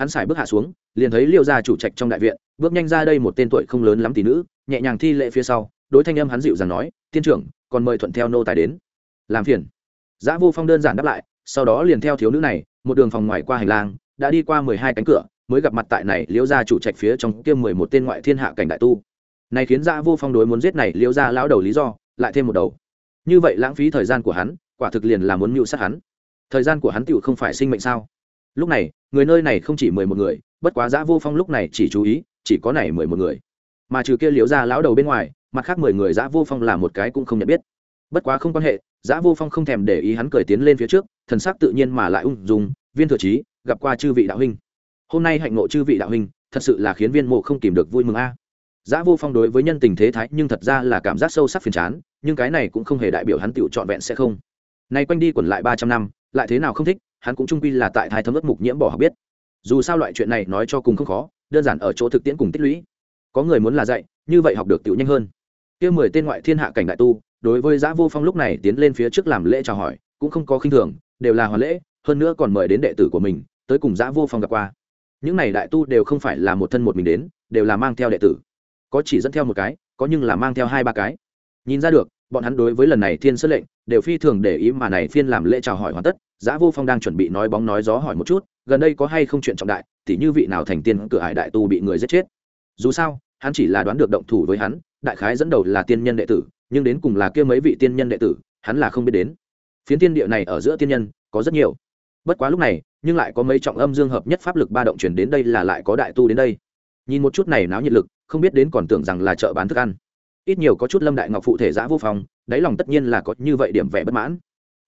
hắn xài bước hạ xuống, liền thấy liêu gia chủ trạch trong đại viện, bước nhanh ra đây một tên tuổi không lớn lắm tỷ nữ, nhẹ nhàng thi lệ phía sau, đối thanh âm hắn dịu dàng nói, tiên trưởng, còn mời thuận theo nô tài đến. Làm phiền. Giã vô phong đơn giản đáp lại, sau đó liền theo thiếu nữ này, một đường phòng ngoài qua hành lang, đã đi qua mười hai cánh cửa, mới gặp mặt tại này liễu gia chủ trạch phía trong kia mười một tên ngoại thiên hạ cảnh đại tu. Này khiến giã vô phong đối muốn giết này liễu gia lão đầu lý do, lại thêm một đầu. Như vậy lãng phí thời gian của hắn, quả thực liền là muốn mưu sát hắn. Thời gian của hắn tựu không phải sinh mệnh sao? Lúc này người nơi này không chỉ mười một người, bất quá giã vô phong lúc này chỉ chú ý, chỉ có này mười một người. Mà trừ kia liễu ra lão đầu bên ngoài, mặt khác mười người giã vô phong là một cái cũng không nhận biết. Bất quá không quan hệ, giã vô phong không thèm để ý hắn cười tiến lên phía trước, thần sắc tự nhiên mà lại ung dung, viên thừa trí gặp qua chư vị đạo huynh. Hôm nay hạnh ngộ chư vị đạo huynh, thật sự là khiến viên mộ không kìm được vui mừng a. À. giã vô phong đối với nhân tình thế thái nhưng thật ra là cảm giác sâu sắc phiền chán, nhưng cái này cũng không hề đại biểu hắn tựu trọn vẹn sẽ không. Nay quanh đi quẩn lại ba trăm năm, lại thế nào không thích hắn cũng trung quy là tại thai thấm ớt mục nhiễm bỏ học biết. Dù sao loại chuyện này nói cho cùng không khó, đơn giản ở chỗ thực tiễn cùng tích lũy. Có người muốn là dạy, như vậy học được tiểu nhanh hơn. Kia mười tên ngoại thiên hạ cảnh đại tu, đối với giã vô phong lúc này tiến lên phía trước làm lễ chào hỏi, cũng không có khinh thường, đều là hoàn lễ, hơn nữa còn mời đến đệ tử của mình, tới cùng giã vô phong gặp qua. Những này đại tu đều không phải là một thân một mình đến, đều là mang theo đệ tử. Có chỉ dẫn theo một cái, có nhưng là mang theo hai ba cái. Nhìn ra được, bọn hắn đối với lần này thiên sứ lệnh đều phi thường để ý mà này phiên làm lễ chào hỏi hoàn tất, giã vô phong đang chuẩn bị nói bóng nói gió hỏi một chút, gần đây có hay không chuyện trọng đại thì như vị nào thành tiên cửa hải đại tu bị người giết chết. Dù sao, hắn chỉ là đoán được động thủ với hắn, đại khái dẫn đầu là tiên nhân đệ tử, nhưng đến cùng là kia mấy vị tiên nhân đệ tử, hắn là không biết đến. Phiến tiên địa này ở giữa tiên nhân, có rất nhiều. Bất quá lúc này, nhưng lại có mấy trọng âm dương hợp nhất pháp lực ba động chuyển đến đây là lại có đại tu đến đây. Nhìn một chút này náo nhiệt lực, không biết đến còn tưởng rằng là chợ bán thức ăn ít nhiều có chút lâm đại ngọc phụ thể giã vô phòng, đáy lòng tất nhiên là có như vậy điểm vẻ bất mãn.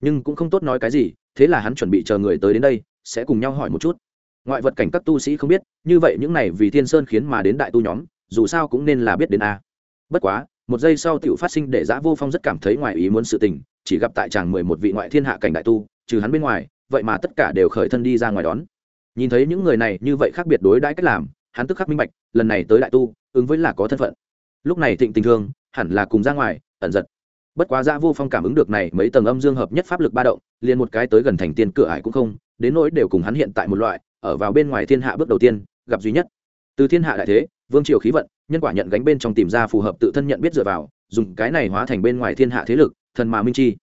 Nhưng cũng không tốt nói cái gì, thế là hắn chuẩn bị chờ người tới đến đây, sẽ cùng nhau hỏi một chút. Ngoại vật cảnh các tu sĩ không biết, như vậy những này vì thiên sơn khiến mà đến đại tu nhóm, dù sao cũng nên là biết đến a. Bất quá, một giây sau tiểu phát sinh để giã vô phong rất cảm thấy ngoài ý muốn sự tình, chỉ gặp tại chàng mười một vị ngoại thiên hạ cảnh đại tu, trừ hắn bên ngoài, vậy mà tất cả đều khởi thân đi ra ngoài đón. Nhìn thấy những người này như vậy khác biệt đối đãi cách làm, hắn tức khắc minh bạch, lần này tới đại tu, ứng với là có thân phận lúc này thịnh tình thương hẳn là cùng ra ngoài, ẩn giật. Bất quá dã vô phong cảm ứng được này mấy tầng âm dương hợp nhất pháp lực ba động, liền một cái tới gần thành tiên cửa ải cũng không, đến nỗi đều cùng hắn hiện tại một loại, ở vào bên ngoài thiên hạ bước đầu tiên, gặp duy nhất. Từ thiên hạ đại thế, vương triều khí vận, nhân quả nhận gánh bên trong tìm ra phù hợp tự thân nhận biết dựa vào, dùng cái này hóa thành bên ngoài thiên hạ thế lực, thần mà minh chi.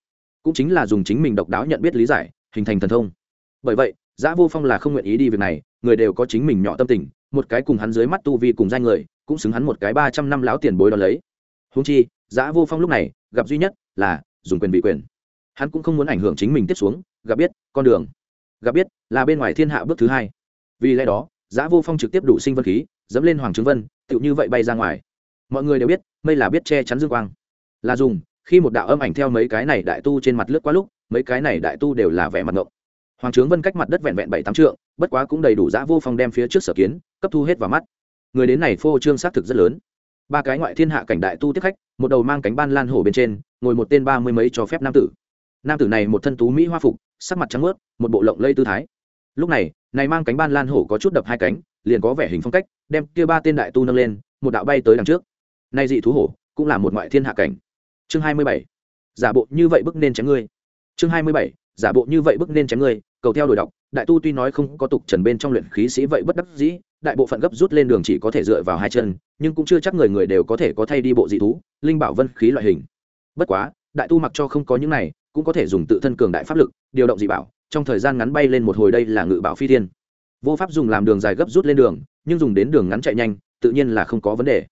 Cũng chính là dùng chính mình độc đáo nhận biết lý giải, hình thành thần thông. Bởi vậy giã vô phong là không nguyện ý đi việc này người đều có chính mình nhỏ tâm tình, một cái cùng hắn dưới mắt tu vi cùng danh người, cũng xứng hắn một cái ba trăm năm láo tiền bối đ ó lấy. Húng chi, giã vô phong lúc này, gặp duy nhất là dùng quyền bị quyền. Hắn cũng không muốn ảnh hưởng chính mình tiếp xuống, gặp biết, con đường. Gặp biết, là bên ngoài thiên hạ bước thứ hai. Vì lẽ đó, giã vô phong trực tiếp đủ sinh vân khí, dẫm lên hoàng trứng vân, tựu như vậy bay ra ngoài. Mọi người đều biết, mây là biết che chắn dương quang. Là dùng, khi một đạo âm ảnh theo mấy cái này đại tu trên mặt lướt qua lúc, mấy cái này đại tu đều là vẻ mặt ngộng hoàng trướng vân cách mặt đất vẹn vẹn bảy tám trượng, bất quá cũng đầy đủ giã vô phong đem phía trước sở kiến, cấp thu hết vào mắt. Người đến này phô trương xác thực rất lớn. Ba cái ngoại thiên hạ cảnh đại tu tiếp khách, một đầu mang cánh ban lan hổ bên trên, ngồi một tên ba mươi mấy cho phép nam tử. Nam tử này một thân tú mỹ hoa phục, sắc mặt trắng ướt một bộ lộng lây tư thái. Lúc này này mang cánh ban lan hổ có chút đập hai cánh, liền có vẻ hình phong cách, đem kia ba tên đại tu nâng lên, một đạo bay tới đằng trước. Nay dị thú hổ cũng là một ngoại thiên hạ cảnh. Chương hai mươi bảy. Giả bộ như vậy bức nên chém ngươi. Chương hai mươi bảy. Giả bộ như vậy bức nên chém ngươi cầu theo đổi đọc, đại tu tuy nói không có tục trần bên trong luyện khí sĩ vậy bất đắc dĩ, đại bộ phận gấp rút lên đường chỉ có thể dựa vào hai chân, nhưng cũng chưa chắc người người đều có thể có thay đi bộ dị thú, linh bảo vân khí loại hình. Bất quá, đại tu mặc cho không có những này, cũng có thể dùng tự thân cường đại pháp lực, điều động dị bảo, trong thời gian ngắn bay lên một hồi đây là ngự bảo phi thiên. Vô pháp dùng làm đường dài gấp rút lên đường, nhưng dùng đến đường ngắn chạy nhanh, tự nhiên là không có vấn đề.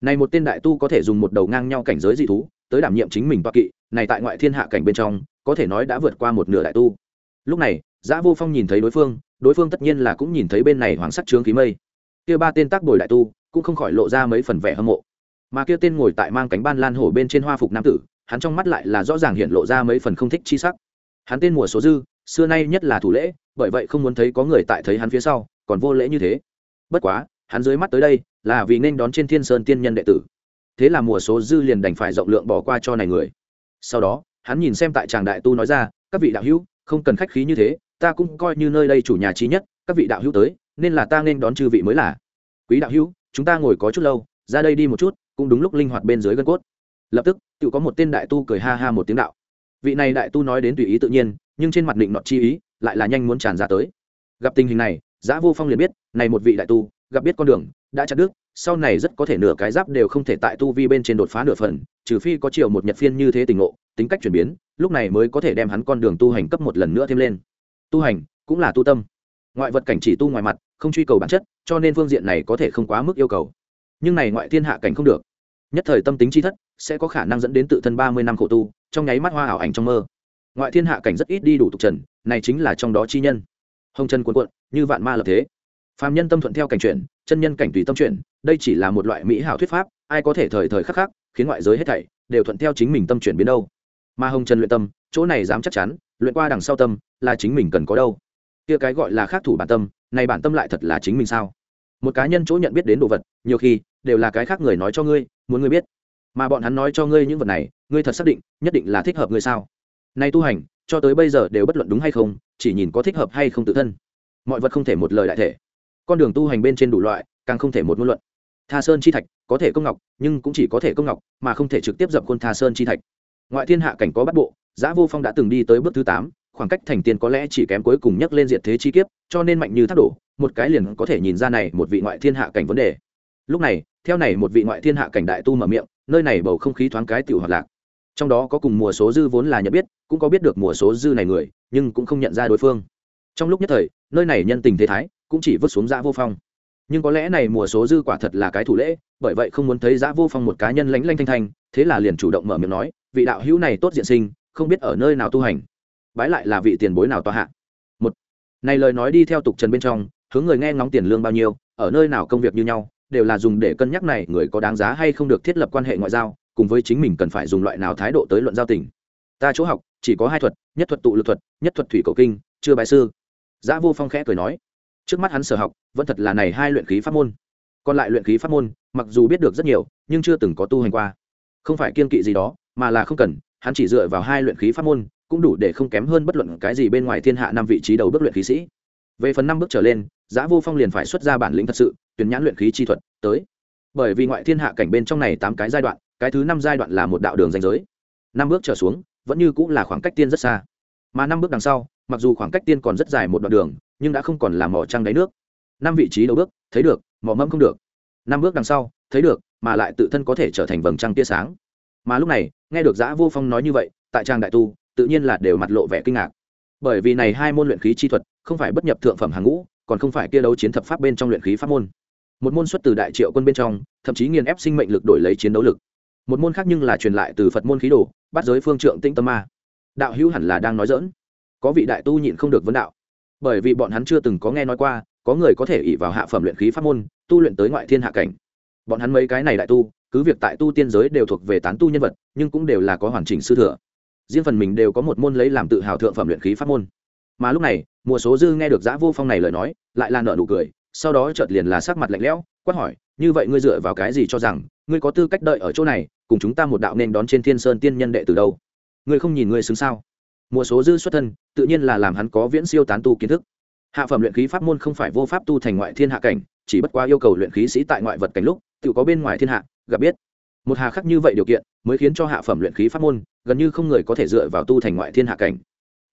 Này một tên đại tu có thể dùng một đầu ngang nhau cảnh giới dị thú, tới đảm nhiệm chính mình toa kỵ, này tại ngoại thiên hạ cảnh bên trong, có thể nói đã vượt qua một nửa đại tu lúc này, giã vô phong nhìn thấy đối phương đối phương tất nhiên là cũng nhìn thấy bên này hoàng sắc trướng khí mây. Kia ba tên tác bồi đại tu, cũng không khỏi lộ ra mấy phần vẻ hâm mộ. Mà kia tên ngồi tại mang cánh ban lan hổ bên trên hoa phục nam tử, hắn trong mắt lại là rõ ràng hiện lộ ra mấy phần không thích chi sắc. Hắn tên mùa số dư, xưa nay nhất là thủ lễ, bởi vậy không muốn thấy có người tại thấy hắn phía sau, còn vô lễ như thế. Bất quá, hắn dưới mắt tới đây, là vì nên đón trên thiên sơn tiên nhân đệ tử. Thế là mùa số dư liền đành phải rộng lượng bỏ qua cho này người. Sau đó, hắn nhìn xem tại tràng đại tu nói ra, các vị đạo hữu không cần khách khí như thế, ta cũng coi như nơi đây chủ nhà trí nhất, các vị đạo hữu tới, nên là ta nên đón chư vị mới là. Quý đạo hữu, chúng ta ngồi có chút lâu, ra đây đi một chút, cũng đúng lúc linh hoạt bên dưới gân cốt. Lập tức, tự có một tên đại tu cười ha ha một tiếng đạo. Vị này đại tu nói đến tùy ý tự nhiên, nhưng trên mặt định nọt chi ý, lại là nhanh muốn tràn ra tới. Gặp tình hình này giã vô phong liền biết, này một vị đại tu, gặp biết con đường đã chặt đứt, sau này rất có thể nửa cái giáp đều không thể tại tu vi bên trên đột phá nửa phần, trừ phi có chiều một nhật phiên như thế tình ngộ, tính cách chuyển biến, lúc này mới có thể đem hắn con đường tu hành cấp một lần nữa thêm lên. Tu hành cũng là tu tâm. Ngoại vật cảnh chỉ tu ngoài mặt, không truy cầu bản chất, cho nên phương diện này có thể không quá mức yêu cầu. Nhưng này ngoại thiên hạ cảnh không được. Nhất thời tâm tính chi thất, sẽ có khả năng dẫn đến tự thân ba mươi năm khổ tu, trong nháy mắt hoa ảo ảnh trong mơ. Ngoại thiên hạ cảnh rất ít đi đủ tục trần, này chính là trong đó chi nhân. Hồng chân cuộn cuộn, như vạn ma lập thế. Phàm nhân tâm thuận theo cảnh chuyển chân nhân cảnh tùy tâm chuyển, đây chỉ là một loại mỹ hảo thuyết pháp, ai có thể thời thời khắc khắc khiến ngoại giới hết thảy đều thuận theo chính mình tâm chuyển biến đâu. Mà hồng trần luyện tâm, chỗ này dám chắc chắn, luyện qua đằng sau tâm, là chính mình cần có đâu. Kia cái gọi là khác thủ bản tâm, này bản tâm lại thật là chính mình sao? Một cá nhân chỗ nhận biết đến đồ vật, nhiều khi đều là cái khác người nói cho ngươi, muốn ngươi biết. Mà bọn hắn nói cho ngươi những vật này, ngươi thật xác định, nhất định là thích hợp ngươi sao? Nay tu hành, cho tới bây giờ đều bất luận đúng hay không, chỉ nhìn có thích hợp hay không tự thân. Mọi vật không thể một lời đại thể con đường tu hành bên trên đủ loại, càng không thể một ngôn luận. Tha sơn chi thạch, có thể công ngọc, nhưng cũng chỉ có thể công ngọc, mà không thể trực tiếp dập khuôn tha sơn chi thạch. Ngoại thiên hạ cảnh có bắt bộ, giã vô phong đã từng đi tới bước thứ tám, khoảng cách thành tiên có lẽ chỉ kém cuối cùng nhắc lên diệt thế chi kiếp, cho nên mạnh như thác đổ, một cái liền có thể nhìn ra này một vị ngoại thiên hạ cảnh vấn đề. Lúc này, theo này một vị ngoại thiên hạ cảnh đại tu mở miệng, nơi này bầu không khí thoáng cái tiểu hoạt lạc. Trong đó có cùng mùa số dư vốn là nhận biết, cũng có biết được mùa số dư này người, nhưng cũng không nhận ra đối phương. Trong lúc nhất thời, nơi này nhân tình thế thái cũng chỉ vứt xuống giã vô phong. Nhưng có lẽ này mùa số dư quả thật là cái thủ lễ, bởi vậy không muốn thấy giã vô phong một cá nhân lánh lanh thanh thanh, thế là liền chủ động mở miệng nói, vị đạo hữu này tốt diện sinh, không biết ở nơi nào tu hành. Bái lại là vị tiền bối nào tòa hạ? Một. Này lời nói đi theo tục trần bên trong, hướng người nghe ngóng tiền lương bao nhiêu, ở nơi nào công việc như nhau, đều là dùng để cân nhắc này người có đáng giá hay không được thiết lập quan hệ ngoại giao, cùng với chính mình cần phải dùng loại nào thái độ tới luận giao tình. Ta chỗ học, chỉ có hai thuật, nhất thuật tụ lực thuật, nhất thuật thủy cầu kinh, chưa bài sư. Giã vô phong khẽ cười nói trước mắt hắn sở học, vẫn thật là này hai luyện khí pháp môn. Còn lại luyện khí pháp môn, mặc dù biết được rất nhiều, nhưng chưa từng có tu hành qua. Không phải kiên kỵ gì đó, mà là không cần, hắn chỉ dựa vào hai luyện khí pháp môn, cũng đủ để không kém hơn bất luận cái gì bên ngoài thiên hạ năm vị trí đầu bước luyện khí sĩ. Về phần năm bước trở lên Giá vô phong liền phải xuất ra bản lĩnh thật sự, tuyển nhãn luyện khí chi thuật, tới. Bởi vì ngoại thiên hạ cảnh bên trong này tám cái giai đoạn, cái thứ năm giai đoạn là một đạo đường danh giới. Năm bước trở xuống, vẫn như cũng là khoảng cách tiên rất xa mà năm bước đằng sau, mặc dù khoảng cách tiên còn rất dài một đoạn đường, nhưng đã không còn là mỏ trăng đáy nước. Năm vị trí đầu bước, thấy được, mỏ mẫm không được. Năm bước đằng sau, thấy được, mà lại tự thân có thể trở thành vầng trăng tia sáng. Mà lúc này, nghe được giã vô phong nói như vậy, tại trang đại tu, tự nhiên là đều mặt lộ vẻ kinh ngạc. Bởi vì này hai môn luyện khí chi thuật, không phải bất nhập thượng phẩm hàng ngũ, còn không phải kia đấu chiến thập pháp bên trong luyện khí pháp môn. Một môn xuất từ đại triệu quân bên trong, thậm chí nghiền ép sinh mệnh lực đổi lấy chiến đấu lực. Một môn khác nhưng là truyền lại từ phật môn khí đồ, bắt giới phương trượng tĩnh tâm ma đạo hữu hẳn là đang nói dỡn. Có vị đại tu nhịn không được vấn đạo. Bởi vì bọn hắn chưa từng có nghe nói qua, có người có thể ỉ vào hạ phẩm luyện khí pháp môn, tu luyện tới ngoại thiên hạ cảnh. Bọn hắn mấy cái này đại tu, cứ việc tại tu tiên giới đều thuộc về tán tu nhân vật, nhưng cũng đều là có hoàn chỉnh sư thừa. Riêng phần mình đều có một môn lấy làm tự hào thượng phẩm luyện khí pháp môn. Mà lúc này, mùa số dư nghe được giã vô phong này lời nói, lại là nợ nụ cười, sau đó chợt liền là sắc mặt lạnh lẽo, quát hỏi, như vậy ngươi dựa vào cái gì cho rằng, ngươi có tư cách đợi ở chỗ này, cùng chúng ta một đạo nên đón trên thiên sơn tiên nhân đệ từ đâu? Ngươi không nhìn ngươi xứng sao? Mùa số dư xuất thân tự nhiên là làm hắn có viễn siêu tán tu kiến thức. Hạ phẩm luyện khí pháp môn không phải vô pháp tu thành ngoại thiên hạ cảnh chỉ bất quá yêu cầu luyện khí sĩ tại ngoại vật cảnh lúc tự có bên ngoài thiên hạ gặp biết. Một hà khắc như vậy điều kiện mới khiến cho hạ phẩm luyện khí pháp môn gần như không người có thể dựa vào tu thành ngoại thiên hạ cảnh.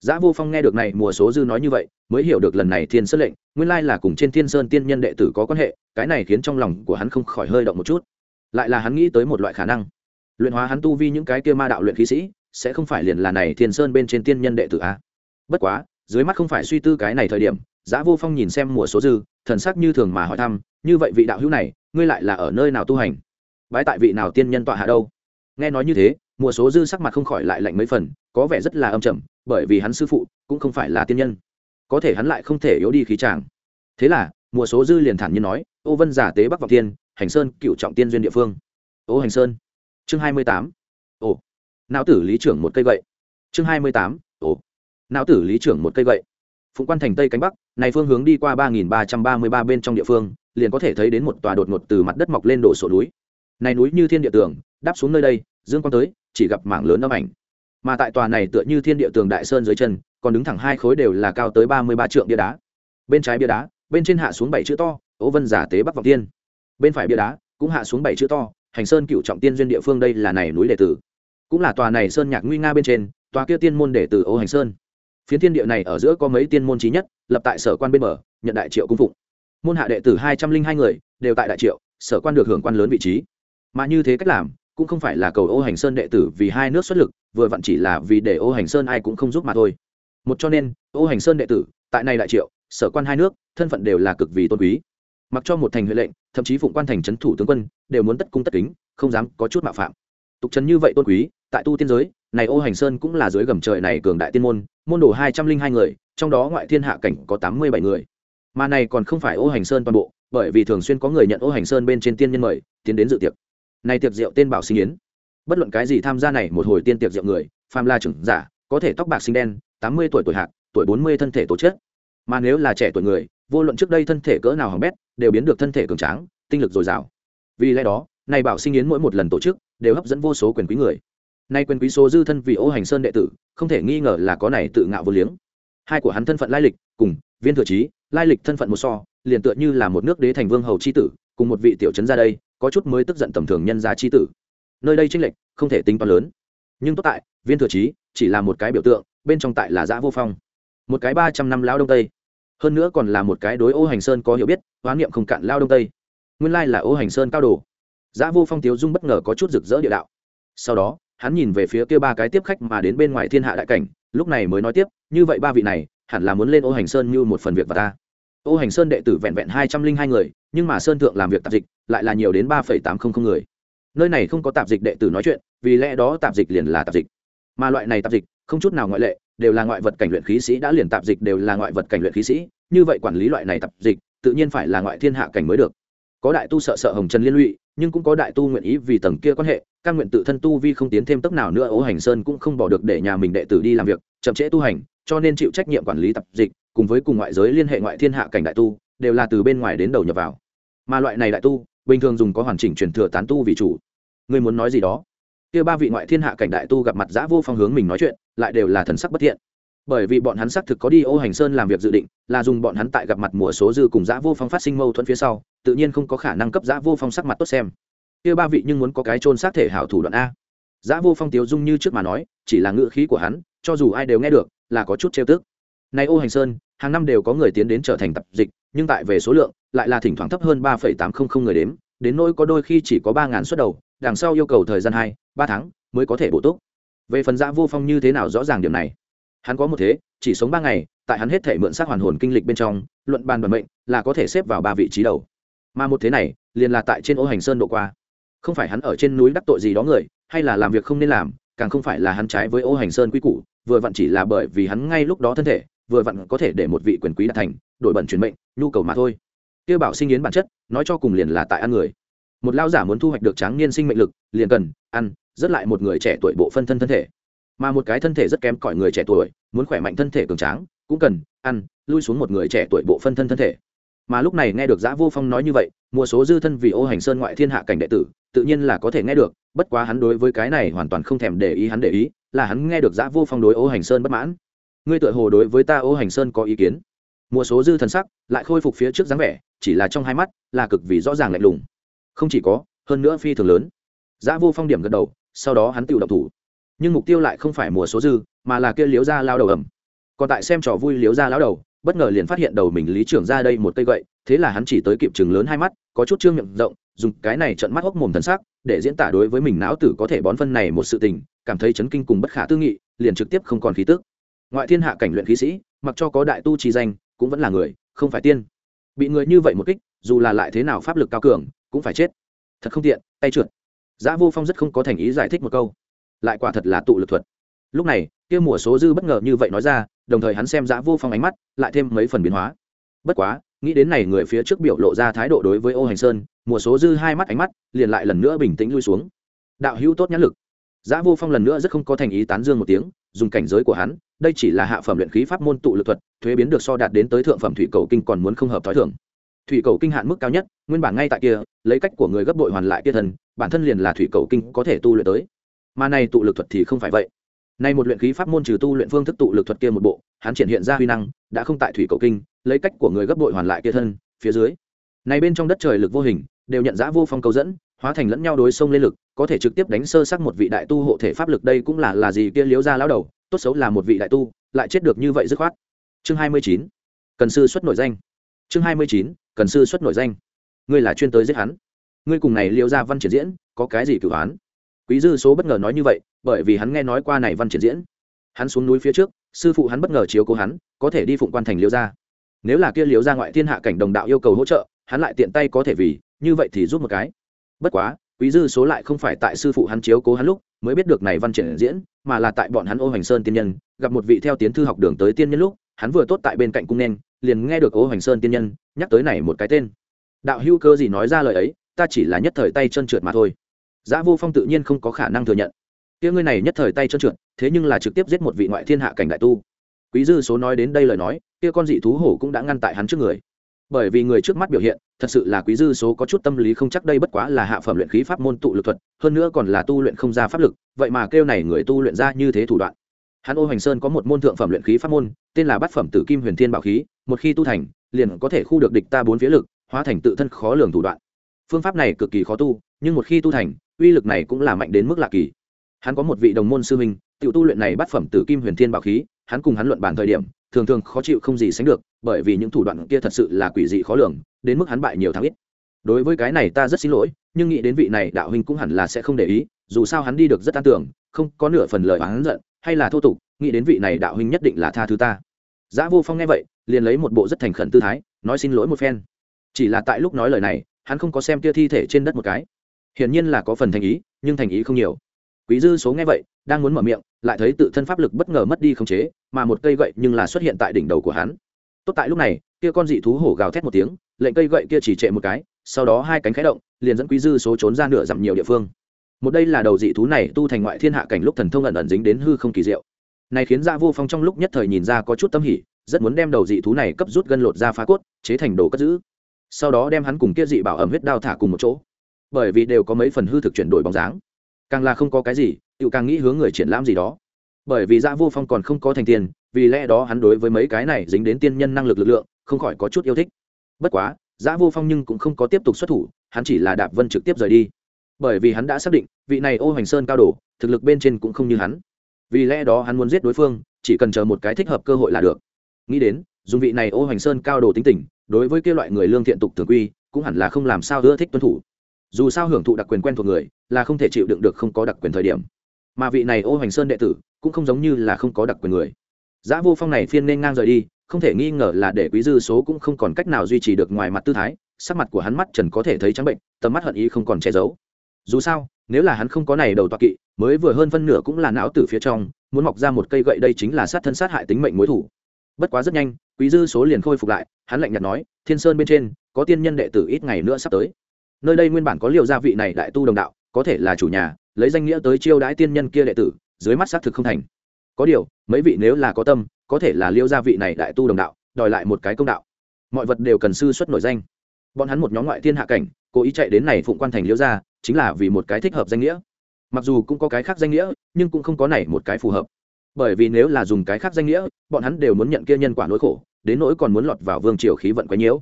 Giá Vô Phong nghe được này mùa số dư nói như vậy, mới hiểu được lần này Thiên Sơn lệnh, nguyên lai là cùng trên Thiên Sơn tiên nhân đệ tử có quan hệ, cái này khiến trong lòng của hắn không khỏi hơi động một chút. Lại là hắn nghĩ tới một loại khả năng, luyện hóa hắn tu vi những cái kia ma đạo luyện khí sĩ, sẽ không phải liền là này Thiên Sơn bên trên tiên nhân đệ tử a. Bất quá, dưới mắt không phải suy tư cái này thời điểm, Giá Vô Phong nhìn xem mùa số dư, thần sắc như thường mà hỏi thăm, như vậy vị đạo hữu này, ngươi lại là ở nơi nào tu hành? Bái tại vị nào tiên nhân tọa hạ đâu? Nghe nói như thế, mùa số dư sắc mặt không khỏi lại lạnh mấy phần, có vẻ rất là âm trầm, bởi vì hắn sư phụ cũng không phải là tiên nhân có thể hắn lại không thể yếu đi khí tràng thế là mùa số dư liền thản nhiên nói ô vân giả tế bắc vọng tiên hành sơn cựu trọng tiên duyên địa phương ô hành sơn chương hai mươi tám ồ não tử lý trưởng một cây gậy. Chương hai mươi tám, ồ. Não tử lý trưởng một cây gậy. Phụng quan thành tây cánh bắc, này phương hướng đi qua ba nghìn ba trăm ba mươi ba bên trong địa phương, liền có thể thấy đến một tòa đột ngột từ mặt đất mọc lên đổ sổ núi. Này núi như thiên địa tường, đáp xuống nơi đây, dương quang tới, chỉ gặp mảng lớn âm ảnh. Mà tại tòa này tựa như thiên địa tường đại sơn dưới chân, còn đứng thẳng hai khối đều là cao tới ba mươi ba trượng bia đá. Bên trái bia đá, bên trên hạ xuống bảy chữ to, ố vân giả tế bắc vọng tiên bên phải bia đá, cũng hạ xuống bảy chữ to, hành sơn cựu trọng tiên duyên địa phương, đây là này núi đệ tử cũng là tòa này sơn nhạc nguy nga bên trên, tòa kia tiên môn đệ tử ô hành sơn. Phiến thiên địa này ở giữa có mấy tiên môn trí nhất, lập tại sở quan bên bờ, nhận đại triệu cung phụng. Môn hạ đệ tử hai trăm linh hai người, đều tại đại triệu, sở quan được hưởng quan lớn vị trí. Mà như thế cách làm, cũng không phải là cầu ô hành sơn đệ tử vì hai nước xuất lực, vừa vặn chỉ là vì để ô hành sơn ai cũng không giúp mà thôi. Một cho nên, ô hành sơn đệ tử, tại này đại triệu, sở quan hai nước, thân phận đều là cực vì tôn quý. Mặc cho một thành huệ lệnh, thậm chí phụng quan thành trấn thủ tướng quân, đều muốn tất cung tất kính, không dám có chút mạo phạm. Tục trấn như vậy tôn quý tại tu tiên giới, này ô hành sơn cũng là dưới gầm trời này cường đại tiên môn môn đồ hai trăm linh hai người, trong đó ngoại thiên hạ cảnh có tám mươi bảy người. Mà này còn không phải ô hành sơn toàn bộ, bởi vì thường xuyên có người nhận ô hành sơn bên trên tiên nhân mời, tiến đến dự tiệc. Này tiệc rượu tên bảo sinh yến. Bất luận cái gì tham gia này một hồi tiên tiệc rượu người, phàm la trưởng giả, có thể tóc bạc sinh đen, tám mươi tuổi tuổi hạc, tuổi bốn mươi thân thể tổ chức. Mà nếu là trẻ tuổi người, vô luận trước đây thân thể cỡ nào hỏng bét, đều biến được thân thể cường tráng, tinh lực dồi dào. Vì lẽ đó, này bảo sinh yến mỗi một lần tổ chức, đều hấp dẫn vô số quyền quý người nay quyền quý số dư thân vì ô hành sơn đệ tử, không thể nghi ngờ là có này tự ngạo vô liếng. Hai của hắn thân phận lai lịch, cùng viên thừa trí, lai lịch thân phận một so, liền tựa như là một nước đế thành vương hầu c h i tử, cùng một vị tiểu trấn ra đây, có chút mới tức giận tầm thường nhân gia c h i tử. Nơi đây tranh lệch, không thể tính toán lớn. Nhưng tốt tại, viên thừa trí chỉ là một cái biểu tượng, bên trong tại là giã vô phong. Một cái ba trăm năm lao đông tây. Hơn nữa còn là một cái đối ô hành sơn có hiểu biết hoán niệm không cạn lao đông tây. Nguyên lai là ô hành sơn cao đồ. Giã vô phong tiếu dung bất ngờ có chút rực rỡ địa đạo. Sau đó hắn nhìn về phía kia ba cái tiếp khách mà đến bên ngoài thiên hạ đại cảnh, lúc này mới nói tiếp, như vậy ba vị này, hẳn là muốn lên ô hành sơn như một phần việc và ta. Ô hành sơn đệ tử vẹn vẹn hai trăm linh hai người, nhưng mà sơn thượng làm việc tạp dịch, lại là nhiều đến ba phẩy tám không không người. Nơi này không có tạp dịch đệ tử nói chuyện, vì lẽ đó tạp dịch liền là tạp dịch. Mà loại này tạp dịch, không chút nào ngoại lệ, đều là ngoại vật cảnh luyện khí sĩ đã liền tạp dịch đều là ngoại vật cảnh luyện khí sĩ, như vậy quản lý loại này tạp dịch, tự nhiên phải là ngoại thiên hạ cảnh mới được. Có đại tu sợ sợ hồng trần liên lụy, nhưng cũng có đại tu nguyện ý vì tầng kia quan hệ căn nguyện tự thân tu vi không tiến thêm tốc nào nữa, ố hành sơn cũng không bỏ được để nhà mình đệ tử đi làm việc, chậm trễ tu hành, cho nên chịu trách nhiệm quản lý tập dịch, cùng với cùng ngoại giới liên hệ ngoại thiên hạ cảnh đại tu, đều là từ bên ngoài đến đầu nhập vào. Mà loại này đại tu, bình thường dùng có hoàn chỉnh truyền thừa tán tu vì chủ. Ngươi muốn nói gì đó? Kia ba vị ngoại thiên hạ cảnh đại tu gặp mặt giã vô phong hướng mình nói chuyện, lại đều là thần sắc bất thiện. Bởi vì bọn hắn xác thực có đi ô hành sơn làm việc dự định, là dùng bọn hắn tại gặp mặt mùa số dư cùng giã vô phong phát sinh mâu thuẫn phía sau, tự nhiên không có khả năng cấp giã vô phong sắc mặt tốt xem kia ba vị nhưng muốn có cái trôn xác thể hảo thủ đoạn a. Giã vô phong tiếu dung như trước mà nói, chỉ là ngữ khí của hắn, cho dù ai đều nghe được, là có chút trêu tức. Nay ô hành sơn, hàng năm đều có người tiến đến trở thành tập dịch, nhưng tại về số lượng, lại là thỉnh thoảng thấp hơn ba tám trăm linh người đếm, đến nỗi có đôi khi chỉ có ba ngàn suất đầu, đằng sau yêu cầu thời gian hai, ba tháng, mới có thể bổ túc. Về phần giã vô phong như thế nào rõ ràng điểm này? Hắn có một thế, chỉ sống ba ngày, tại hắn hết thể mượn xác hoàn hồn kinh lịch bên trong, luận bàn đoàn mệnh, là có thể xếp vào ba vị trí đầu. Mà một thế này, liền là tại trên ô hành sơn độ qua không phải hắn ở trên núi đắc tội gì đó người, hay là làm việc không nên làm, càng không phải là hắn trái với ô hành sơn quy củ, vừa vặn chỉ là bởi vì hắn ngay lúc đó thân thể, vừa vặn có thể để một vị quyền quý đạt thành, đổi bẩn chuyển mệnh, nhu cầu mà thôi. Tiêu bảo sinh yến bản chất, nói cho cùng liền là tại ăn người. Một lao giả muốn thu hoạch được tráng niên sinh mệnh lực, liền cần ăn, rất lại một người trẻ tuổi bộ phân thân thân thể. Mà một cái thân thể rất kém cỏi người trẻ tuổi, muốn khỏe mạnh thân thể cường tráng, cũng cần ăn, lui xuống một người trẻ tuổi bộ phân thân thân thể. Mà lúc này nghe được giã vô phong nói như vậy Mùa số dư thân vì ô hành sơn ngoại thiên hạ cảnh đệ tử, tự nhiên là có thể nghe được, bất quá hắn đối với cái này hoàn toàn không thèm để ý, hắn để ý là hắn nghe được giã vô phong đối ô hành sơn bất mãn. Ngươi tự hồ đối với ta ô hành sơn có ý kiến. Mùa số dư thần sắc lại khôi phục phía trước dáng vẻ, chỉ là trong hai mắt là cực vì rõ ràng lạnh lùng. Không chỉ có, hơn nữa phi thường lớn. Giã vô phong điểm gật đầu, sau đó hắn tự động thủ. Nhưng mục tiêu lại không phải mùa số dư, mà là kia liếu ra lao đầu ẩm. Còn tại xem trò vui liếu ra lao đầu bất ngờ liền phát hiện đầu mình lý trưởng ra đây một cây gậy, thế là hắn chỉ tới kịp chừng lớn hai mắt, có chút trương miệng rộng, dùng cái này trận mắt hốc mồm thần sắc, để diễn tả đối với mình não tử có thể bón phân này một sự tình, cảm thấy chấn kinh cùng bất khả tư nghị, liền trực tiếp không còn khí tức. Ngoại thiên hạ cảnh luyện khí sĩ, mặc cho có đại tu trì danh, cũng vẫn là người, không phải tiên. Bị người như vậy một kích, dù là lại thế nào pháp lực cao cường, cũng phải chết. Thật không tiện, tay trượt. Giá vô phong rất không có thành ý giải thích một câu. Lại quả thật là tụ lực thuật lúc này, kia mùa số dư bất ngờ như vậy nói ra, đồng thời hắn xem giã vô phong ánh mắt, lại thêm mấy phần biến hóa. Bất quá, nghĩ đến này người phía trước biểu lộ ra thái độ đối với ô hành sơn, mùa số dư hai mắt ánh mắt liền lại lần nữa bình tĩnh lui xuống. Đạo hữu tốt nhãn lực. Giã vô phong lần nữa rất không có thành ý tán dương một tiếng, dùng cảnh giới của hắn, đây chỉ là hạ phẩm luyện khí pháp môn tụ lực thuật, thuế biến được so đạt đến tới thượng phẩm thủy cầu kinh còn muốn không hợp t h ó i thưởng thủy cầu kinh hạn mức cao nhất, nguyên bản ngay tại kia, lấy cách của người gấp bội hoàn lại kia thần, bản thân liền là thủy cầu kinh có thể tu luyện tới. Mà này tụ lực thuật thì không phải vậy nay một luyện khí pháp môn trừ tu luyện phương thức tụ lực thuật kia một bộ, hắn triển hiện ra huy năng, đã không tại thủy cầu kinh, lấy cách của người gấp bội hoàn lại kia thân, phía dưới. Này bên trong đất trời lực vô hình, đều nhận ra vô phong cầu dẫn, hóa thành lẫn nhau đối sông lên lực, có thể trực tiếp đánh sơ sắc một vị đại tu hộ thể pháp lực đây cũng là là gì kia liếu ra lão đầu, tốt xấu là một vị đại tu, lại chết được như vậy dứt khoát. Chương hai mươi chín, cần sư xuất nổi danh. Chương hai mươi chín, cần sư xuất nổi danh. Ngươi là chuyên tới giết hắn. Ngươi cùng này liếu ra văn triển diễn, có cái gì cử án quý dư số bất ngờ nói như vậy, bởi vì hắn nghe nói qua này văn triển diễn. Hắn xuống núi phía trước, sư phụ hắn bất ngờ chiếu cố hắn, có thể đi phụng quan thành liêu gia. nếu là kia liếu ra ngoại thiên hạ cảnh đồng đạo yêu cầu hỗ trợ, hắn lại tiện tay có thể vì, như vậy thì giúp một cái. Bất quá, quý dư số lại không phải tại sư phụ hắn chiếu cố hắn lúc mới biết được này văn triển diễn, mà là tại bọn hắn ô hoành sơn tiên nhân, gặp một vị theo tiến thư học đường tới tiên nhân lúc, hắn vừa tốt tại bên cạnh cung nên, liền nghe được ô hoành sơn tiên nhân nhắc tới này một cái tên. Đạo hữu cơ gì nói ra lời ấy, ta chỉ là nhất thời tay chân trượt mà thôi giá vô phong tự nhiên không có khả năng thừa nhận. Kia ngươi này nhất thời tay chân trượt, thế nhưng là trực tiếp giết một vị ngoại thiên hạ cảnh đại tu. Quý dư số nói đến đây lời nói, kia con dị thú hổ cũng đã ngăn tại hắn trước người. Bởi vì người trước mắt biểu hiện, thật sự là quý dư số có chút tâm lý không chắc đây bất quá là hạ phẩm luyện khí pháp môn tụ lực thuật, hơn nữa còn là tu luyện không ra pháp lực, vậy mà kêu này người tu luyện ra như thế thủ đoạn. Hắn ô hoành sơn có một môn thượng phẩm luyện khí pháp môn, tên là bát phẩm tử kim huyền thiên bảo khí, một khi tu thành, liền có thể khu được địch ta bốn phía lực, hóa thành tự thân khó lường thủ đoạn. Phương pháp này cực kỳ khó tu nhưng một khi tu thành uy lực này cũng là mạnh đến mức lạ kỳ hắn có một vị đồng môn sư huynh tự tu luyện này bắt phẩm tử kim huyền thiên bảo khí hắn cùng hắn luận bàn thời điểm thường thường khó chịu không gì sánh được bởi vì những thủ đoạn kia thật sự là quỷ dị khó lường đến mức hắn bại nhiều tháng ít đối với cái này ta rất xin lỗi nhưng nghĩ đến vị này đạo huynh cũng hẳn là sẽ không để ý dù sao hắn đi được rất an tưởng không có nửa phần lời hắn giận hay là thô tục nghĩ đến vị này đạo huynh nhất định là tha thứ ta Giá Vô Phong nghe vậy, liền lấy một bộ rất thành khẩn tư thái, nói xin lỗi một phen. Chỉ là tại lúc nói lời này, hắn không có xem kia thi thể trên đất một cái. Hiển nhiên là có phần thành ý, nhưng thành ý không nhiều. Quý dư số nghe vậy, đang muốn mở miệng, lại thấy tự thân pháp lực bất ngờ mất đi khống chế, mà một cây gậy nhưng là xuất hiện tại đỉnh đầu của hắn. Tốt tại lúc này, kia con dị thú hổ gào thét một tiếng, lệnh cây gậy kia chỉ trệ một cái, sau đó hai cánh khẽ động, liền dẫn quý dư số trốn ra nửa dặm nhiều địa phương. Một đây là đầu dị thú này tu thành ngoại thiên hạ cảnh lúc thần thông ẩn ẩn dính đến hư không kỳ diệu. Này khiến Dạ Vô Phong trong lúc nhất thời nhìn ra có chút tâm hỉ, rất muốn đem đầu dị thú này cấp rút gân lột ra phá cốt, chế thành đồ cất giữ. Sau đó đem hắn cùng kia dị bảo ẩm huyết đao thả cùng một chỗ. Bởi vì đều có mấy phần hư thực chuyển đổi bóng dáng. Càng là không có cái gì tự càng nghĩ hướng người triển lãm gì đó. Bởi vì dạ vô phong còn không có thành tiền, vì lẽ đó hắn đối với mấy cái này dính đến tiên nhân năng lực lực lượng, không khỏi có chút yêu thích. Bất quá dạ vô phong nhưng cũng không có tiếp tục xuất thủ, hắn chỉ là đạp vân trực tiếp rời đi. Bởi vì hắn đã xác định, vị này ô hoành sơn cao đồ, thực lực bên trên cũng không như hắn. Vì lẽ đó hắn muốn giết đối phương, chỉ cần chờ một cái thích hợp cơ hội là được. Nghĩ đến, dùng vị này ô hoành sơn cao đồ tính tình, đối với kia loại người lương thiện tục thường quy, cũng hẳn là không làm sao ưa thích tuân thủ dù sao hưởng thụ đặc quyền quen thuộc người là không thể chịu đựng được không có đặc quyền thời điểm. Mà vị này ô hoành sơn đệ tử cũng không giống như là không có đặc quyền người. Giá vô phong này phiên nên ngang rời đi, không thể nghi ngờ là để quý dư số cũng không còn cách nào duy trì được ngoài mặt tư thái, sắc mặt của hắn mắt trần có thể thấy trắng bệnh, tầm mắt hận ý không còn che giấu. Dù sao, nếu là hắn không có này đầu toạc kỵ, mới vừa hơn phân nửa cũng là não từ phía trong, muốn mọc ra một cây gậy đây chính là sát thân sát hại tính mệnh mối thủ. Bất quá rất nhanh, quý dư số liền khôi phục lại, hắn lạnh nhạt nói, thiên sơn bên trên, có tiên nhân đệ tử ít ngày nữa sắp tới nơi đây nguyên bản có liều gia vị này đại tu đồng đạo, có thể là chủ nhà, lấy danh nghĩa tới chiêu đãi tiên nhân kia đệ tử, dưới mắt xác thực không thành. Có điều, mấy vị nếu là có tâm, có thể là liêu gia vị này đại tu đồng đạo, đòi lại một cái công đạo. Mọi vật đều cần sư xuất nổi danh. Bọn hắn một nhóm ngoại thiên hạ cảnh, cố ý chạy đến này phụng quan thành liêu gia, chính là vì một cái thích hợp danh nghĩa. Mặc dù cũng có cái khác danh nghĩa, nhưng cũng không có này một cái phù hợp. Bởi vì nếu là dùng cái khác danh nghĩa, bọn hắn đều muốn nhận kia nhân quả nỗi khổ, đến nỗi còn muốn lọt vào vương triều khí vận quấy nhiễu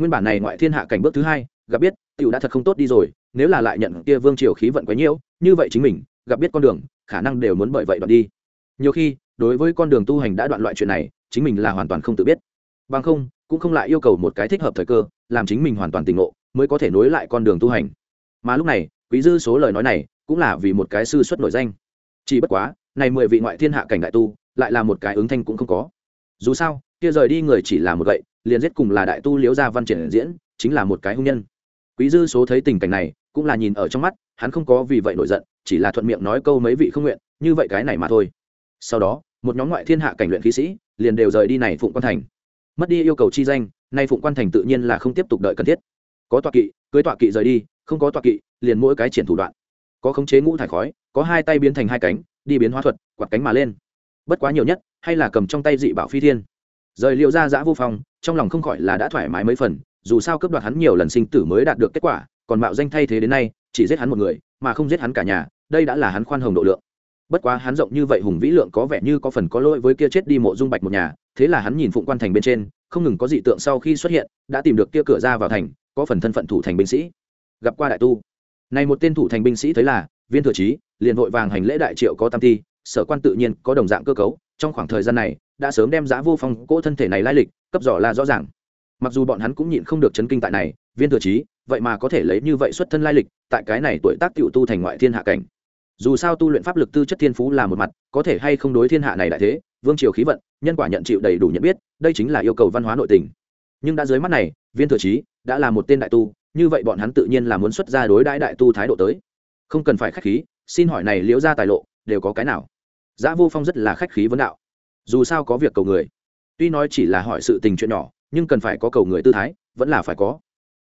nguyên bản này ngoại thiên hạ cảnh bước thứ hai, gặp biết tiểu đã thật không tốt đi rồi, nếu là lại nhận kia vương triều khí vận quấy nhiễu như vậy chính mình, gặp biết con đường, khả năng đều muốn bởi vậy đoạn đi. Nhiều khi, đối với con đường tu hành đã đoạn loại chuyện này, chính mình là hoàn toàn không tự biết. Bằng không, cũng không lại yêu cầu một cái thích hợp thời cơ, làm chính mình hoàn toàn tỉnh ngộ, mới có thể nối lại con đường tu hành. Mà lúc này, quý dư số lời nói này, cũng là vì một cái sư xuất nổi danh. Chỉ bất quá, này mười vị ngoại thiên hạ cảnh đại tu, lại là một cái ứng thanh cũng không có. Dù sao, kia rời đi người chỉ là một gậy, liền giết cùng là đại tu liễu gia văn triển diễn, chính là một cái hung nhân quý dư số thấy tình cảnh này, cũng là nhìn ở trong mắt, hắn không có vì vậy nổi giận, chỉ là thuận miệng nói câu mấy vị không nguyện, như vậy cái này mà thôi. Sau đó, một nhóm ngoại thiên hạ cảnh luyện khí sĩ, liền đều rời đi này phụng quan thành. Mất đi yêu cầu chi danh nay phụng quan thành tự nhiên là không tiếp tục đợi cần thiết. Có tọa kỵ, cưới tọa kỵ rời đi, không có tọa kỵ, liền mỗi cái triển thủ đoạn. Có khống chế ngũ thải khói, có hai tay biến thành hai cánh, đi biến hóa thuật, quạt cánh mà lên. Bất quá nhiều nhất, hay là cầm trong tay dị bảo phi thiên. Rời liệu ra giã vô phong trong lòng không khỏi là đã thoải mái mấy phần dù sao cướp đoạt hắn nhiều lần sinh tử mới đạt được kết quả, còn mạo danh thay thế đến nay, chỉ giết hắn một người, mà không giết hắn cả nhà, đây đã là hắn khoan hồng độ lượng. Bất quá hắn rộng như vậy hùng vĩ lượng có vẻ như có phần có lỗi với kia chết đi mộ dung bạch một nhà, thế là hắn nhìn phụng quan thành bên trên, không ngừng có dị tượng sau khi xuất hiện, đã tìm được kia cửa ra vào thành, có phần thân phận thủ thành binh sĩ. Gặp qua đại tu. Này một tên thủ thành binh sĩ thấy là, viên thừa trí, liền vội vàng hành lễ đại triệu có tam ti sở quan tự nhiên có đồng dạng cơ cấu, trong khoảng thời gian này, đã sớm đem giá vô phong cỗ thân thể này lai lịch, cấp rõ là rõ ràng mặc dù bọn hắn cũng nhịn không được chấn kinh tại này, viên thừa trí, vậy mà có thể lấy như vậy xuất thân lai lịch, tại cái này tuổi tác tiểu tu thành ngoại thiên hạ cảnh. Dù sao tu luyện pháp lực tư chất thiên phú là một mặt, có thể hay không đối thiên hạ này đại thế, vương triều khí vận, nhân quả nhận chịu đầy đủ nhận biết, đây chính là yêu cầu văn hóa nội tình. Nhưng đã dưới mắt này, viên thừa trí đã là một tên đại tu, như vậy bọn hắn tự nhiên là muốn xuất ra đối đãi đại tu thái độ tới. Không cần phải khách khí, xin hỏi này liễu ra tài lộ, đều có cái nào? Giã vô phong rất là khách khí vấn đạo. Dù sao có việc cầu người. Tuy nói chỉ là hỏi sự tình chuyện nhỏ nhưng cần phải có cầu người tư thái vẫn là phải có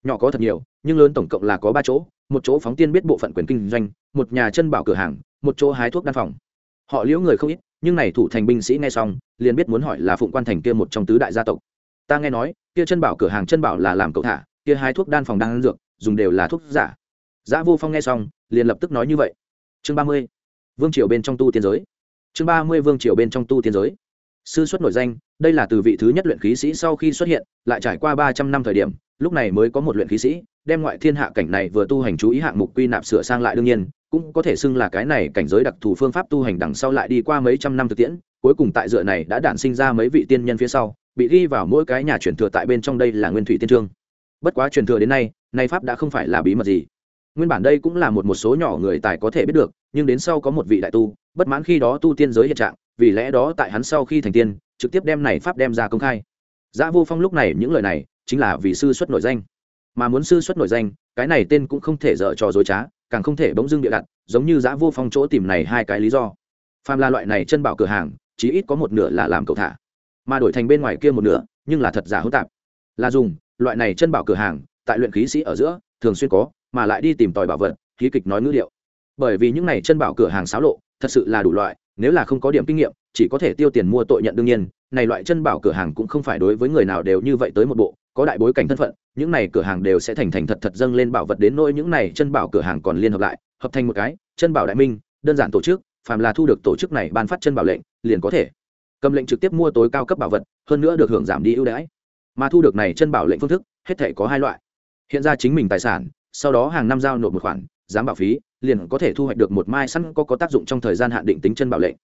nhỏ có thật nhiều nhưng lớn tổng cộng là có ba chỗ một chỗ phóng tiên biết bộ phận quyền kinh doanh một nhà chân bảo cửa hàng một chỗ hái thuốc đan phòng họ liễu người không ít nhưng này thủ thành binh sĩ nghe xong liền biết muốn hỏi là phụng quan thành kia một trong tứ đại gia tộc ta nghe nói kia chân bảo cửa hàng chân bảo là làm cậu thả kia hái thuốc đan phòng đang ăn dược dùng đều là thuốc giả Giá Vô Phong nghe xong, liền lập tức nói như vậy. Chương ba mươi Vương triều bên trong tu tiên giới. Chương ba mươi Vương triều bên trong tu tiên giới. Sư xuất nổi danh, đây là từ vị thứ nhất luyện khí sĩ sau khi xuất hiện, lại trải qua ba trăm năm thời điểm, lúc này mới có một luyện khí sĩ, đem ngoại thiên hạ cảnh này vừa tu hành chú ý hạng mục quy nạp sửa sang lại đương nhiên, cũng có thể xưng là cái này cảnh giới đặc thù phương pháp tu hành đằng sau lại đi qua mấy trăm năm thực tiễn, cuối cùng tại dựa này đã đản sinh ra mấy vị tiên nhân phía sau, bị ghi vào mỗi cái nhà truyền thừa tại bên trong đây là nguyên thủy tiên trương. Bất quá truyền thừa đến nay, nay pháp đã không phải là bí mật gì nguyên bản đây cũng là một một số nhỏ người tài có thể biết được nhưng đến sau có một vị đại tu bất mãn khi đó tu tiên giới hiện trạng vì lẽ đó tại hắn sau khi thành tiên trực tiếp đem này pháp đem ra công khai giã Vô Phong lúc này những lời này chính là vì sư xuất nổi danh. Mà muốn sư xuất nổi danh, cái này tên cũng không thể dở trò dối trá, càng không thể bỗng dưng địa đặt, giống như giã Vô Phong chỗ tìm này hai cái lý do. Phàm là loại này chân bảo cửa hàng, chí ít có một nửa là làm cầu thả, mà đổi thành bên ngoài kia một nửa, nhưng là thật giả hỗn tạp. Là dùng loại này chân bảo cửa hàng, tại luyện khí sĩ ở giữa, thường xuyên có, mà lại đi tìm tòi bảo vật khí kịch nói ngữ điệu bởi vì những này chân bảo cửa hàng xáo lộ thật sự là đủ loại nếu là không có điểm kinh nghiệm, chỉ có thể tiêu tiền mua tội nhận đương nhiên, này loại chân bảo cửa hàng cũng không phải đối với người nào đều như vậy tới một bộ, có đại bối cảnh thân phận, những này cửa hàng đều sẽ thành thành thật thật dâng lên bảo vật đến nỗi những này chân bảo cửa hàng còn liên hợp lại, hợp thành một cái, chân bảo đại minh, đơn giản tổ chức, phàm là thu được tổ chức này ban phát chân bảo lệnh, liền có thể. Cầm lệnh trực tiếp mua tối cao cấp bảo vật, hơn nữa được hưởng giảm đi ưu đãi. Mà thu được này chân bảo lệnh phương thức, hết thể có hai loại. Hiện ra chính mình tài sản, sau đó hàng năm giao nộp một khoản, giám bảo phí liền có thể thu hoạch được một mai sẵn có có tác dụng trong thời gian hạn định tính chân bảo lệnh.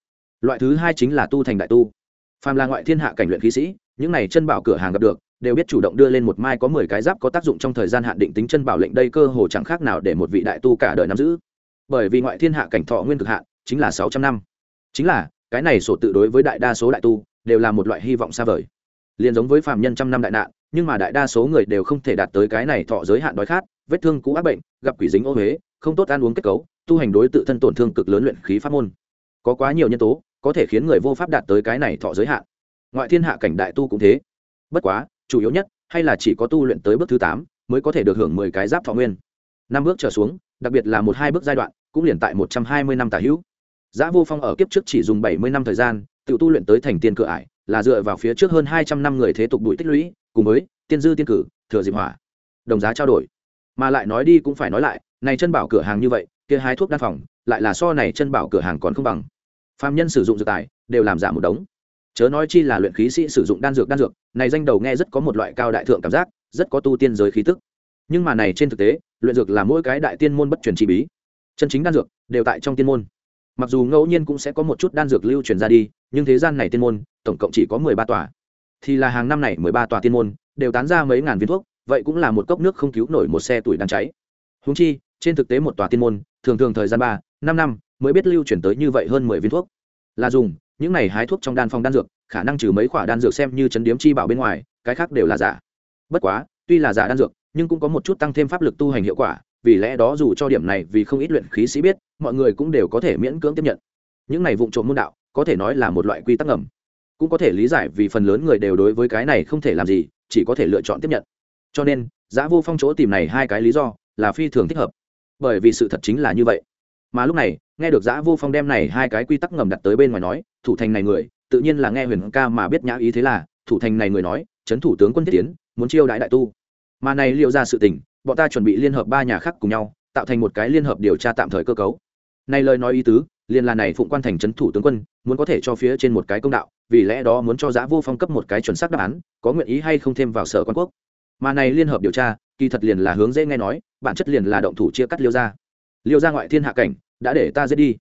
Loại thứ hai chính là tu thành đại tu. Phàm là ngoại thiên hạ cảnh luyện khí sĩ, những này chân bảo cửa hàng gặp được, đều biết chủ động đưa lên một mai có mười cái giáp có tác dụng trong thời gian hạn định tính chân bảo lệnh đây cơ hồ chẳng khác nào để một vị đại tu cả đời nắm giữ. Bởi vì ngoại thiên hạ cảnh thọ nguyên cực hạn, chính là sáu trăm năm. Chính là, cái này sổ tự đối với đại đa số đại tu, đều là một loại hy vọng xa vời. Liền giống với phạm nhân trăm năm đại nạn, nhưng mà đại đa số người đều không thể đạt tới cái này thọ giới hạn đói khát, vết thương cũ ác bệnh, gặp quỷ dính ô huế không tốt ăn uống kết cấu tu hành đối tự thân tổn thương cực lớn luyện khí pháp môn. Có quá nhiều nhân tố có thể khiến người vô pháp đạt tới cái này thọ giới hạn. Ngoại thiên hạ cảnh đại tu cũng thế. Bất quá chủ yếu nhất hay là chỉ có tu luyện tới bước thứ tám mới có thể được hưởng mười cái giáp thọ nguyên. Năm bước trở xuống đặc biệt là một hai bước giai đoạn cũng liền tại một trăm hai mươi năm tả hữu. Giá Vô Phong ở kiếp trước chỉ dùng bảy mươi năm thời gian, tự tu luyện tới thành tiên cửa ải, là dựa vào phía trước hơn hai trăm năm người thế tục bụi tích lũy, cùng với tiên dư tiên cử, thừa dịp hỏa, đồng giá trao đổi. Mà lại nói đi cũng phải nói lại, này chân bảo cửa hàng như vậy, kia hai thuốc đan phòng, lại là so này chân bảo cửa hàng còn không bằng. Phàm nhân sử dụng dược tài, đều làm giả một đống. Chớ nói chi là luyện khí sĩ sử dụng đan dược đan dược, này danh đầu nghe rất có một loại cao đại thượng cảm giác, rất có tu tiên giới khí tức. Nhưng mà này trên thực tế, luyện dược là mỗi cái đại tiên môn bất truyền chi bí. Chân chính đan dược đều tại trong tiên môn mặc dù ngẫu nhiên cũng sẽ có một chút đan dược lưu truyền ra đi nhưng thế gian này tiên môn tổng cộng chỉ có mười ba tòa thì là hàng năm này mười ba tòa tiên môn đều tán ra mấy ngàn viên thuốc vậy cũng là một cốc nước không cứu nổi một xe tuổi đang cháy húng chi trên thực tế một tòa tiên môn, thường thường thời gian ba, năm năm mới biết lưu truyền tới như vậy hơn mười viên thuốc. Là dùng, những này hái thuốc trong đan phong đan dược, khả năng trừ mấy khoả đan dược xem như chấn điếm chi bảo bên ngoài, cái khác đều là giả. Bất quá, tuy là giả đan dược, nhưng cũng có một chút tăng thêm pháp lực tu hành hiệu quả, vì lẽ đó dù cho điểm này vì không ít luyện khí sĩ biết, mọi người cũng đều có thể miễn cưỡng tiếp nhận. Những này vụng trộm môn đạo, có thể nói là một loại quy tắc ngầm. Cũng có thể lý giải vì phần lớn người đều đối với cái này không thể làm gì, chỉ có thể lựa chọn tiếp nhận. Cho nên giã vô phong chỗ tìm này hai cái lý do là phi thường thích hợp bởi vì sự thật chính là như vậy. Mà lúc này, nghe được giã vô phong đem này hai cái quy tắc ngầm đặt tới bên ngoài nói, thủ thành này người, tự nhiên là nghe huyền ca mà biết nhã ý thế là, thủ thành này người nói trấn thủ tướng quân thiết tiến, muốn chiêu đãi đại tu. Mà này liệu ra sự tình, bọn ta chuẩn bị liên hợp ba nhà khác cùng nhau, tạo thành một cái liên hợp điều tra tạm thời cơ cấu. Này lời nói ý tứ liên là này phụng quan thành trấn thủ tướng quân, muốn có thể cho phía trên một cái công đạo, vì lẽ đó muốn cho giã vô phong cấp một cái chuẩn xác đáp án, có nguyện ý hay không thêm vào sở quan quốc. Mà này liên hợp điều tra kỳ thật liền là hướng dễ nghe nói, bản chất liền là động thủ chia cắt liêu ra liêu ra ngoại thiên hạ cảnh, đã để ta giết đi.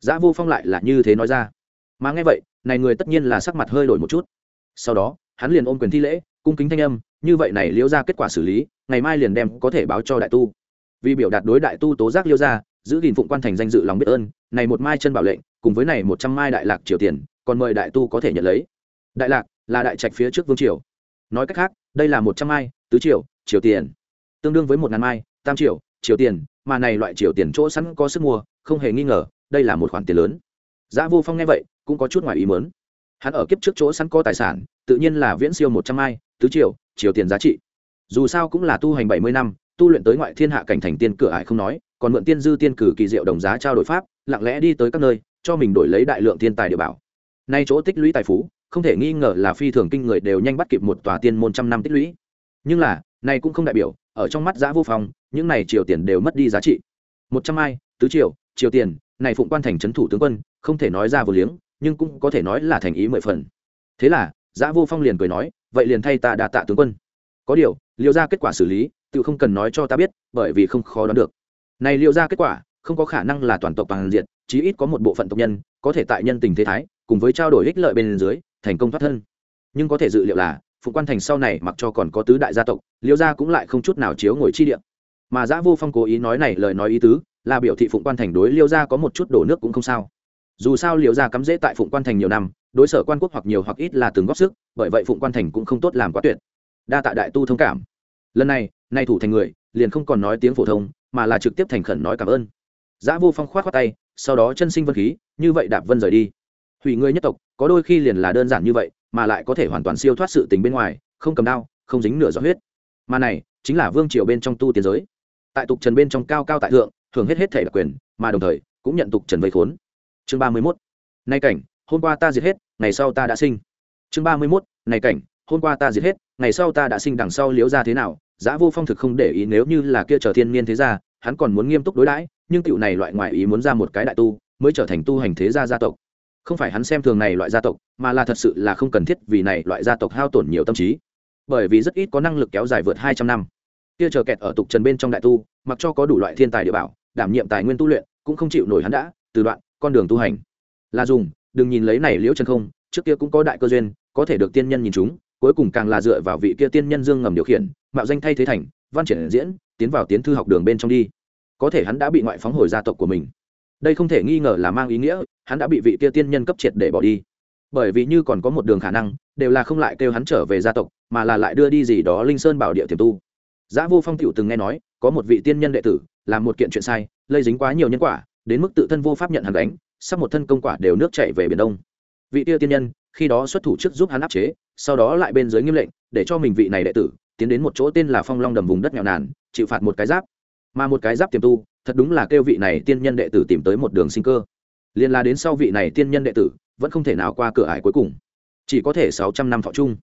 Giã vô phong lại là như thế nói ra. Mà nghe vậy, này người tất nhiên là sắc mặt hơi đổi một chút. Sau đó, hắn liền ôm quyền thi lễ, cung kính thanh âm, như vậy này liêu ra kết quả xử lý, ngày mai liền đem có thể báo cho đại tu. Vì biểu đạt đối đại tu tố giác liêu ra giữ gìn phụng quan thành danh dự lòng biết ơn, này một mai chân bảo lệnh, cùng với này một trăm mai đại lạc triều tiền, còn mời đại tu có thể nhận lấy. Đại lạc là đại trạch phía trước vương triều. Nói cách khác, đây là một trăm mai, tứ triều triều tiền tương đương với một ngàn mai tam triệu triệu tiền mà này loại triệu tiền chỗ sẵn có sức mua không hề nghi ngờ đây là một khoản tiền lớn. Giá vô phong nghe vậy cũng có chút ngoài ý mớn hắn ở kiếp trước chỗ sẵn có tài sản tự nhiên là viễn siêu một trăm mai tứ triệu, triệu tiền giá trị. Dù sao cũng là tu hành bảy mươi năm tu luyện tới ngoại thiên hạ cảnh thành tiên cửa ải không nói còn mượn tiên dư tiên cử kỳ diệu đồng giá trao đổi pháp lặng lẽ đi tới các nơi cho mình đổi lấy đại lượng thiên tài địa bảo. Nay chỗ tích lũy tài phú không thể nghi ngờ là phi thường kinh người đều nhanh bắt kịp một tòa tiên môn trăm năm tích lũy. Nhưng là nay cũng không đại biểu ở trong mắt giã vô phòng những này triều tiền đều mất đi giá trị. Một trăm hai tứ triều triều tiền, này phụng quan thành trấn thủ tướng quân, không thể nói ra vô liếng, nhưng cũng có thể nói là thành ý mười phần. Thế là, giã vô phong liền cười nói, vậy liền thay ta đà tạ tướng quân. Có điều liệu ra kết quả xử lý, tự không cần nói cho ta biết, bởi vì không khó đoán được. Này liệu ra kết quả, không có khả năng là toàn tộc bằng diện, chí ít có một bộ phận tộc nhân, có thể tại nhân tình thế thái, cùng với trao đổi ích lợi bên dưới, thành công thoát thân. Nhưng có thể dự liệu là phụ quan thành sau này mặc cho còn có tứ đại gia tộc, liêu gia cũng lại không chút nào chiếu ngồi chi điện mà giã vô phong cố ý nói này lời nói ý tứ, là biểu thị phụng quan thành đối liêu gia có một chút đổ nước cũng không sao. Dù sao liêu gia cắm dễ tại phụng quan thành nhiều năm, đối sở quan quốc hoặc nhiều hoặc ít là từng góp sức, bởi vậy phụng quan thành cũng không tốt làm quá tuyệt. Đa tạ đại tu thông cảm. Lần này, nay thủ thành người, liền không còn nói tiếng phổ thông, mà là trực tiếp thành khẩn nói cảm ơn. Giã vô phong khoát khoát tay, sau đó chân sinh vân khí, như vậy đạp vân rời đi. Hủy người nhất tộc, có đôi khi liền là đơn giản như vậy mà lại có thể hoàn toàn siêu thoát sự tình bên ngoài không cầm đao không dính nửa giọt huyết. Mà này chính là vương triều bên trong tu tiến giới. Tại tục trần bên trong cao cao tại thượng thường hết hết thể đặc quyền mà đồng thời cũng nhận tục trần vây khốn. Chương ba mươi mốt. Nay cảnh hôm qua ta diệt hết ngày sau ta đã sinh. Chương ba mươi mốt. Này cảnh hôm qua ta diệt hết ngày sau ta đã sinh đằng sau liễu ra thế nào? Giã vô phong thực không để ý nếu như là kia trở thiên niên thế gia, hắn còn muốn nghiêm túc đối đãi nhưng cựu này loại ngoại ý muốn ra một cái đại tu mới trở thành tu hành thế gia gia tộc không phải hắn xem thường này loại gia tộc, mà là thật sự là không cần thiết vì này loại gia tộc hao tổn nhiều tâm trí. Bởi vì rất ít có năng lực kéo dài vượt hai trăm năm. Kia chờ kẹt ở tục trần bên trong đại tu, mặc cho có đủ loại thiên tài địa bảo, đảm nhiệm tài nguyên tu luyện, cũng không chịu nổi hắn đã, từ đoạn, con đường tu hành. Là dùng, đừng nhìn lấy này liễu chân không, trước kia cũng có đại cơ duyên, có thể được tiên nhân nhìn chúng, cuối cùng càng là dựa vào vị kia tiên nhân dương ngầm điều khiển, mạo danh thay thế thành, văn triển diễn, tiến vào tiến thư học đường bên trong đi. Có thể hắn đã bị ngoại phóng hồi gia tộc của mình đây không thể nghi ngờ là mang ý nghĩa hắn đã bị vị kia tiên nhân cấp triệt để bỏ đi bởi vì như còn có một đường khả năng đều là không lại kêu hắn trở về gia tộc mà là lại đưa đi gì đó linh sơn bảo địa tiềm tu Giá Vô Phong tiểu từng nghe nói, có một vị tiên nhân đệ tử, làm một kiện chuyện sai, lây dính quá nhiều nhân quả, đến mức tự thân vô pháp nhận hắn đánh, sắp một thân công quả đều nước chảy về biển đông. Vị kia tiên nhân, khi đó xuất thủ trước giúp hắn áp chế, sau đó lại bên dưới nghiêm lệnh, để cho mình vị này đệ tử tiến đến một chỗ tên là Phong Long đầm vùng đất nghèo nàn, chịu phạt một cái giáp. Mà một cái giáp tiềm tu, thật đúng là kêu vị này tiên nhân đệ tử tìm tới một đường sinh cơ. Liên la đến sau vị này tiên nhân đệ tử, vẫn không thể nào qua cửa ải cuối cùng, chỉ có thể sáu trăm năm thọ chung.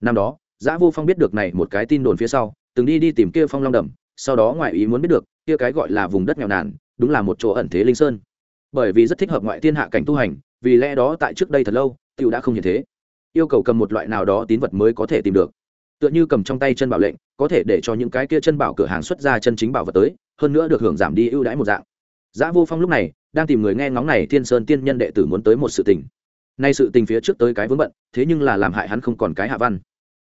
Năm đó, giã Vô Phong biết được này một cái tin đồn phía sau, từng đi đi tìm kia phong long đầm sau đó ngoại ý muốn biết được kia cái gọi là vùng đất nghèo nàn đúng là một chỗ ẩn thế linh sơn bởi vì rất thích hợp ngoại thiên hạ cảnh tu hành vì lẽ đó tại trước đây thật lâu tiểu đã không như thế yêu cầu cầm một loại nào đó tín vật mới có thể tìm được tựa như cầm trong tay chân bảo lệnh có thể để cho những cái kia chân bảo cửa hàng xuất ra chân chính bảo vật tới hơn nữa được hưởng giảm đi ưu đãi một dạng. Giá Vô Phong lúc này đang tìm người nghe ngóng này Thiên Sơn Tiên Nhân đệ tử muốn tới một sự tình. Nay sự tình phía trước tới cái vướng bận, thế nhưng là làm hại hắn không còn cái hạ văn.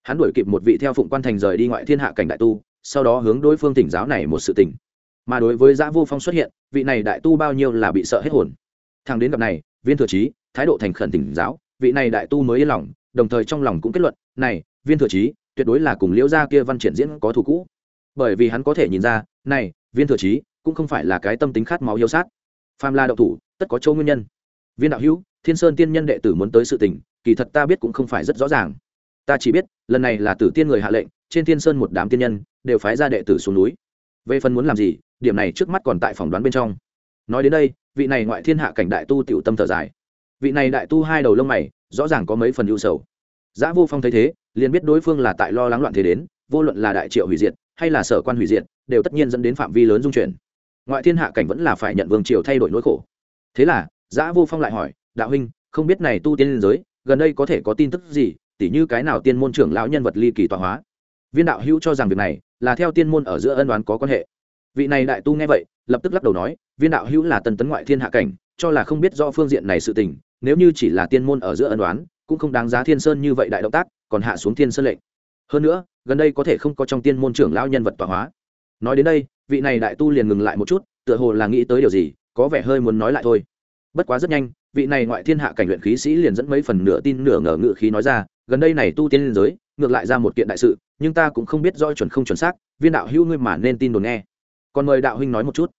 Hắn đuổi kịp một vị theo phụng quan thành rời đi ngoại thiên hạ cảnh đại tu sau đó hướng đối phương tỉnh giáo này một sự tình. Mà đối với giã vô phong xuất hiện vị này đại tu bao nhiêu là bị sợ hết hồn. Thằng đến gặp này viên thừa trí thái độ thành khẩn tỉnh giáo vị này đại tu mới yên lòng đồng thời trong lòng cũng kết luận này viên thừa trí tuyệt đối là cùng liễu gia kia văn triển diễn có thù cũ. Bởi vì hắn có thể nhìn ra này viên thừa trí cũng không phải là cái tâm tính khát máu yêu sát. Phàm la đậu thủ, tất có châu nguyên nhân. Viên đạo hữu, thiên sơn tiên nhân đệ tử muốn tới sự tình, kỳ thật ta biết cũng không phải rất rõ ràng. Ta chỉ biết, lần này là tử tiên người hạ lệnh, trên thiên sơn một đám tiên nhân đều phái ra đệ tử xuống núi. Về phần muốn làm gì, điểm này trước mắt còn tại phỏng đoán bên trong. Nói đến đây, vị này ngoại thiên hạ cảnh đại tu tiểu tâm thở dài. Vị này đại tu hai đầu lông mày, rõ ràng có mấy phần ưu sầu. Giã vô phong thấy thế, liền biết đối phương là tại lo lắng loạn thế đến, vô luận là đại triệu hủy diệt hay là sở quan hủy diệt, đều tất nhiên dẫn đến phạm vi lớn dung chuyển. Ngoại thiên hạ cảnh vẫn là phải nhận vương triều thay đổi nỗi khổ. Thế là, giã vô phong lại hỏi, đạo huynh, không biết này tu tiên liên giới, gần đây có thể có tin tức gì, tỉ như cái nào tiên môn trưởng lão nhân vật ly kỳ tọa hóa? Viên đạo hữu cho rằng việc này là theo tiên môn ở giữa ân đoán có quan hệ. Vị này đại tu nghe vậy, lập tức lắc đầu nói, viên đạo hữu là tần tấn ngoại thiên hạ cảnh, cho là không biết do phương diện này sự tình, nếu như chỉ là tiên môn ở giữa ân đoán cũng không đáng giá thiên sơn như vậy đại động tác, còn hạ xuống thiên sơn lệnh hơn nữa, gần đây có thể không có trong tiên môn trưởng lão nhân vật tọa hóa. Nói đến đây, vị này đại tu liền ngừng lại một chút, tựa hồ là nghĩ tới điều gì, có vẻ hơi muốn nói lại thôi. Bất quá rất nhanh, vị này ngoại thiên hạ cảnh luyện khí sĩ liền dẫn mấy phần nửa tin nửa ngờ ngự khí nói ra, gần đây này tu tiên liên giới, ngược lại ra một kiện đại sự, nhưng ta cũng không biết do chuẩn không chuẩn xác, viên đạo hữu ngươi mà nên tin đồn nghe. Còn mời đạo huynh nói một chút.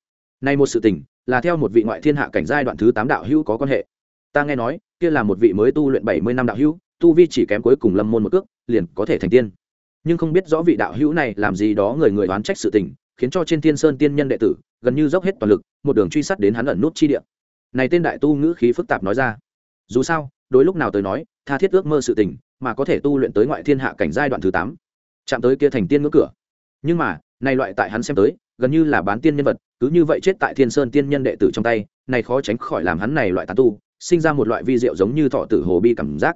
Nay một sự tình, là theo một vị ngoại thiên hạ cảnh giai đoạn thứ tám đạo hữu có quan hệ. Ta nghe nói, kia là một vị mới tu luyện bảy mươi năm đạo hữu, tu vi chỉ kém cuối cùng lâm môn một cước, liền có thể thành tiên nhưng không biết rõ vị đạo hữu này làm gì đó người người đoán trách sự tình, khiến cho trên thiên sơn tiên nhân đệ tử, gần như dốc hết toàn lực, một đường truy sát đến hắn ẩn nút chi địa. Này tên đại tu ngữ khí phức tạp nói ra. Dù sao, đối lúc nào tới nói, tha thiết ước mơ sự tình, mà có thể tu luyện tới ngoại thiên hạ cảnh giai đoạn thứ tám, chạm tới kia thành tiên ngưỡng cửa. Nhưng mà, này loại tại hắn xem tới, gần như là bán tiên nhân vật, cứ như vậy chết tại thiên sơn tiên nhân đệ tử trong tay, này khó tránh khỏi làm hắn này loại tán tu, sinh ra một loại vi diệu giống như thọ tử hồ bi cảm giác.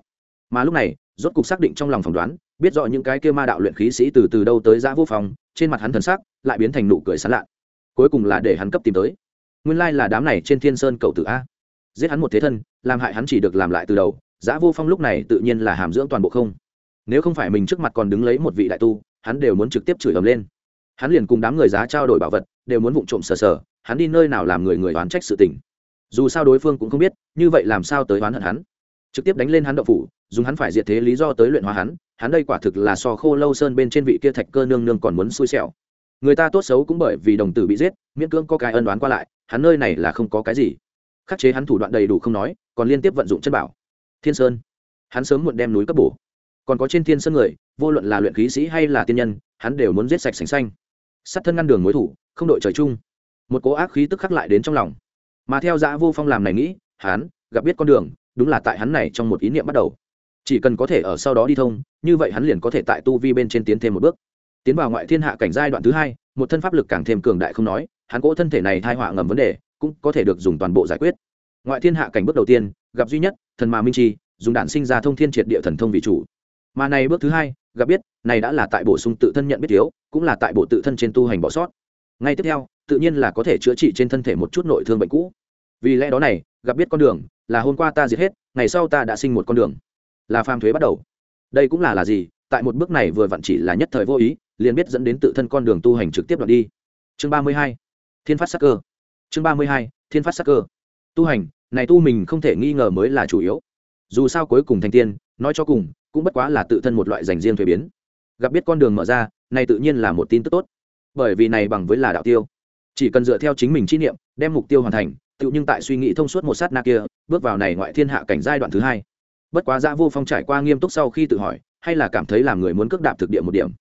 Mà lúc này rốt cục xác định trong lòng phỏng đoán, biết rõ những cái kia ma đạo luyện khí sĩ từ từ đâu tới giã vô phòng, trên mặt hắn thần sắc lại biến thành nụ cười sán lạ cuối cùng là để hắn cấp tìm tới. Nguyên lai là đám này trên thiên sơn cầu tử a. Giết hắn một thế thân, làm hại hắn chỉ được làm lại từ đầu, giã vô phong lúc này tự nhiên là hàm dưỡng toàn bộ không. Nếu không phải mình trước mặt còn đứng lấy một vị đại tu, hắn đều muốn trực tiếp chửi ầm lên. Hắn liền cùng đám người giá trao đổi bảo vật, đều muốn vụng trộm sờ sờ, hắn đi nơi nào làm người người oán trách sự tình. Dù sao đối phương cũng không biết, như vậy làm sao tới oán hận hắn? Trực tiếp đánh lên hắn đậu phủ, dùng hắn phải diệt thế lý do tới luyện hóa hắn hắn đây quả thực là so khô lâu sơn bên trên vị kia thạch cơ nương nương còn muốn xui xẻo. Người ta tốt xấu cũng bởi vì đồng tử bị giết, miễn cưỡng có cái ân đoán qua lại, hắn nơi này là không có cái gì. Khắc chế hắn thủ đoạn đầy đủ không nói, còn liên tiếp vận dụng chân bảo. Thiên sơn. Hắn sớm muộn đem núi cấp bổ. Còn có trên thiên sơn người, vô luận là luyện khí sĩ hay là tiên nhân, hắn đều muốn giết sạch sành xanh. Sát thân ngăn đường mối thủ, không đội trời chung. Một cố ác khí tức khắc lại đến trong lòng. Mà theo dã vô phong làm này nghĩ, hắn, gặp biết con đường đúng là tại hắn này trong một ý niệm bắt đầu. Chỉ cần có thể ở sau đó đi thông, như vậy hắn liền có thể tại tu vi bên trên tiến thêm một bước. Tiến vào ngoại thiên hạ cảnh giai đoạn thứ hai, một thân pháp lực càng thêm cường đại không nói, hắn cỗ thân thể này thai họa ngầm vấn đề, cũng có thể được dùng toàn bộ giải quyết. Ngoại thiên hạ cảnh bước đầu tiên, gặp duy nhất, thần mà minh chi, dùng đạn sinh ra thông thiên triệt địa thần thông vị chủ. Mà này bước thứ hai, gặp biết, này đã là tại bổ sung tự thân nhận biết thiếu, cũng là tại bộ tự thân trên tu hành bỏ sót. Ngay tiếp theo, tự nhiên là có thể chữa trị trên thân thể một chút nội thương bệnh cũ. Vì lẽ đó này gặp biết con đường, là hôm qua ta diệt hết, ngày sau ta đã sinh một con đường. Là phàm thuế bắt đầu. Đây cũng là là gì? Tại một bước này vừa vặn chỉ là nhất thời vô ý, liền biết dẫn đến tự thân con đường tu hành trực tiếp đoạn đi. Chương ba mươi hai, thiên phát sắc cơ. Chương ba mươi hai, thiên phát sắc cơ. Tu hành, này tu mình không thể nghi ngờ mới là chủ yếu. Dù sao cuối cùng thành tiên, nói cho cùng, cũng bất quá là tự thân một loại dành riêng thuế biến. Gặp biết con đường mở ra, này tự nhiên là một tin tức tốt. Bởi vì này bằng với là đạo tiêu. Chỉ cần dựa theo chính mình chi niệm, đem mục tiêu hoàn thành tự nhưng tại suy nghĩ thông suốt một sát na kia, bước vào này ngoại thiên hạ cảnh giai đoạn thứ hai. Bất quá giã vô phong trải qua nghiêm túc sau khi tự hỏi, hay là cảm thấy làm người muốn cước đạp thực địa một điểm.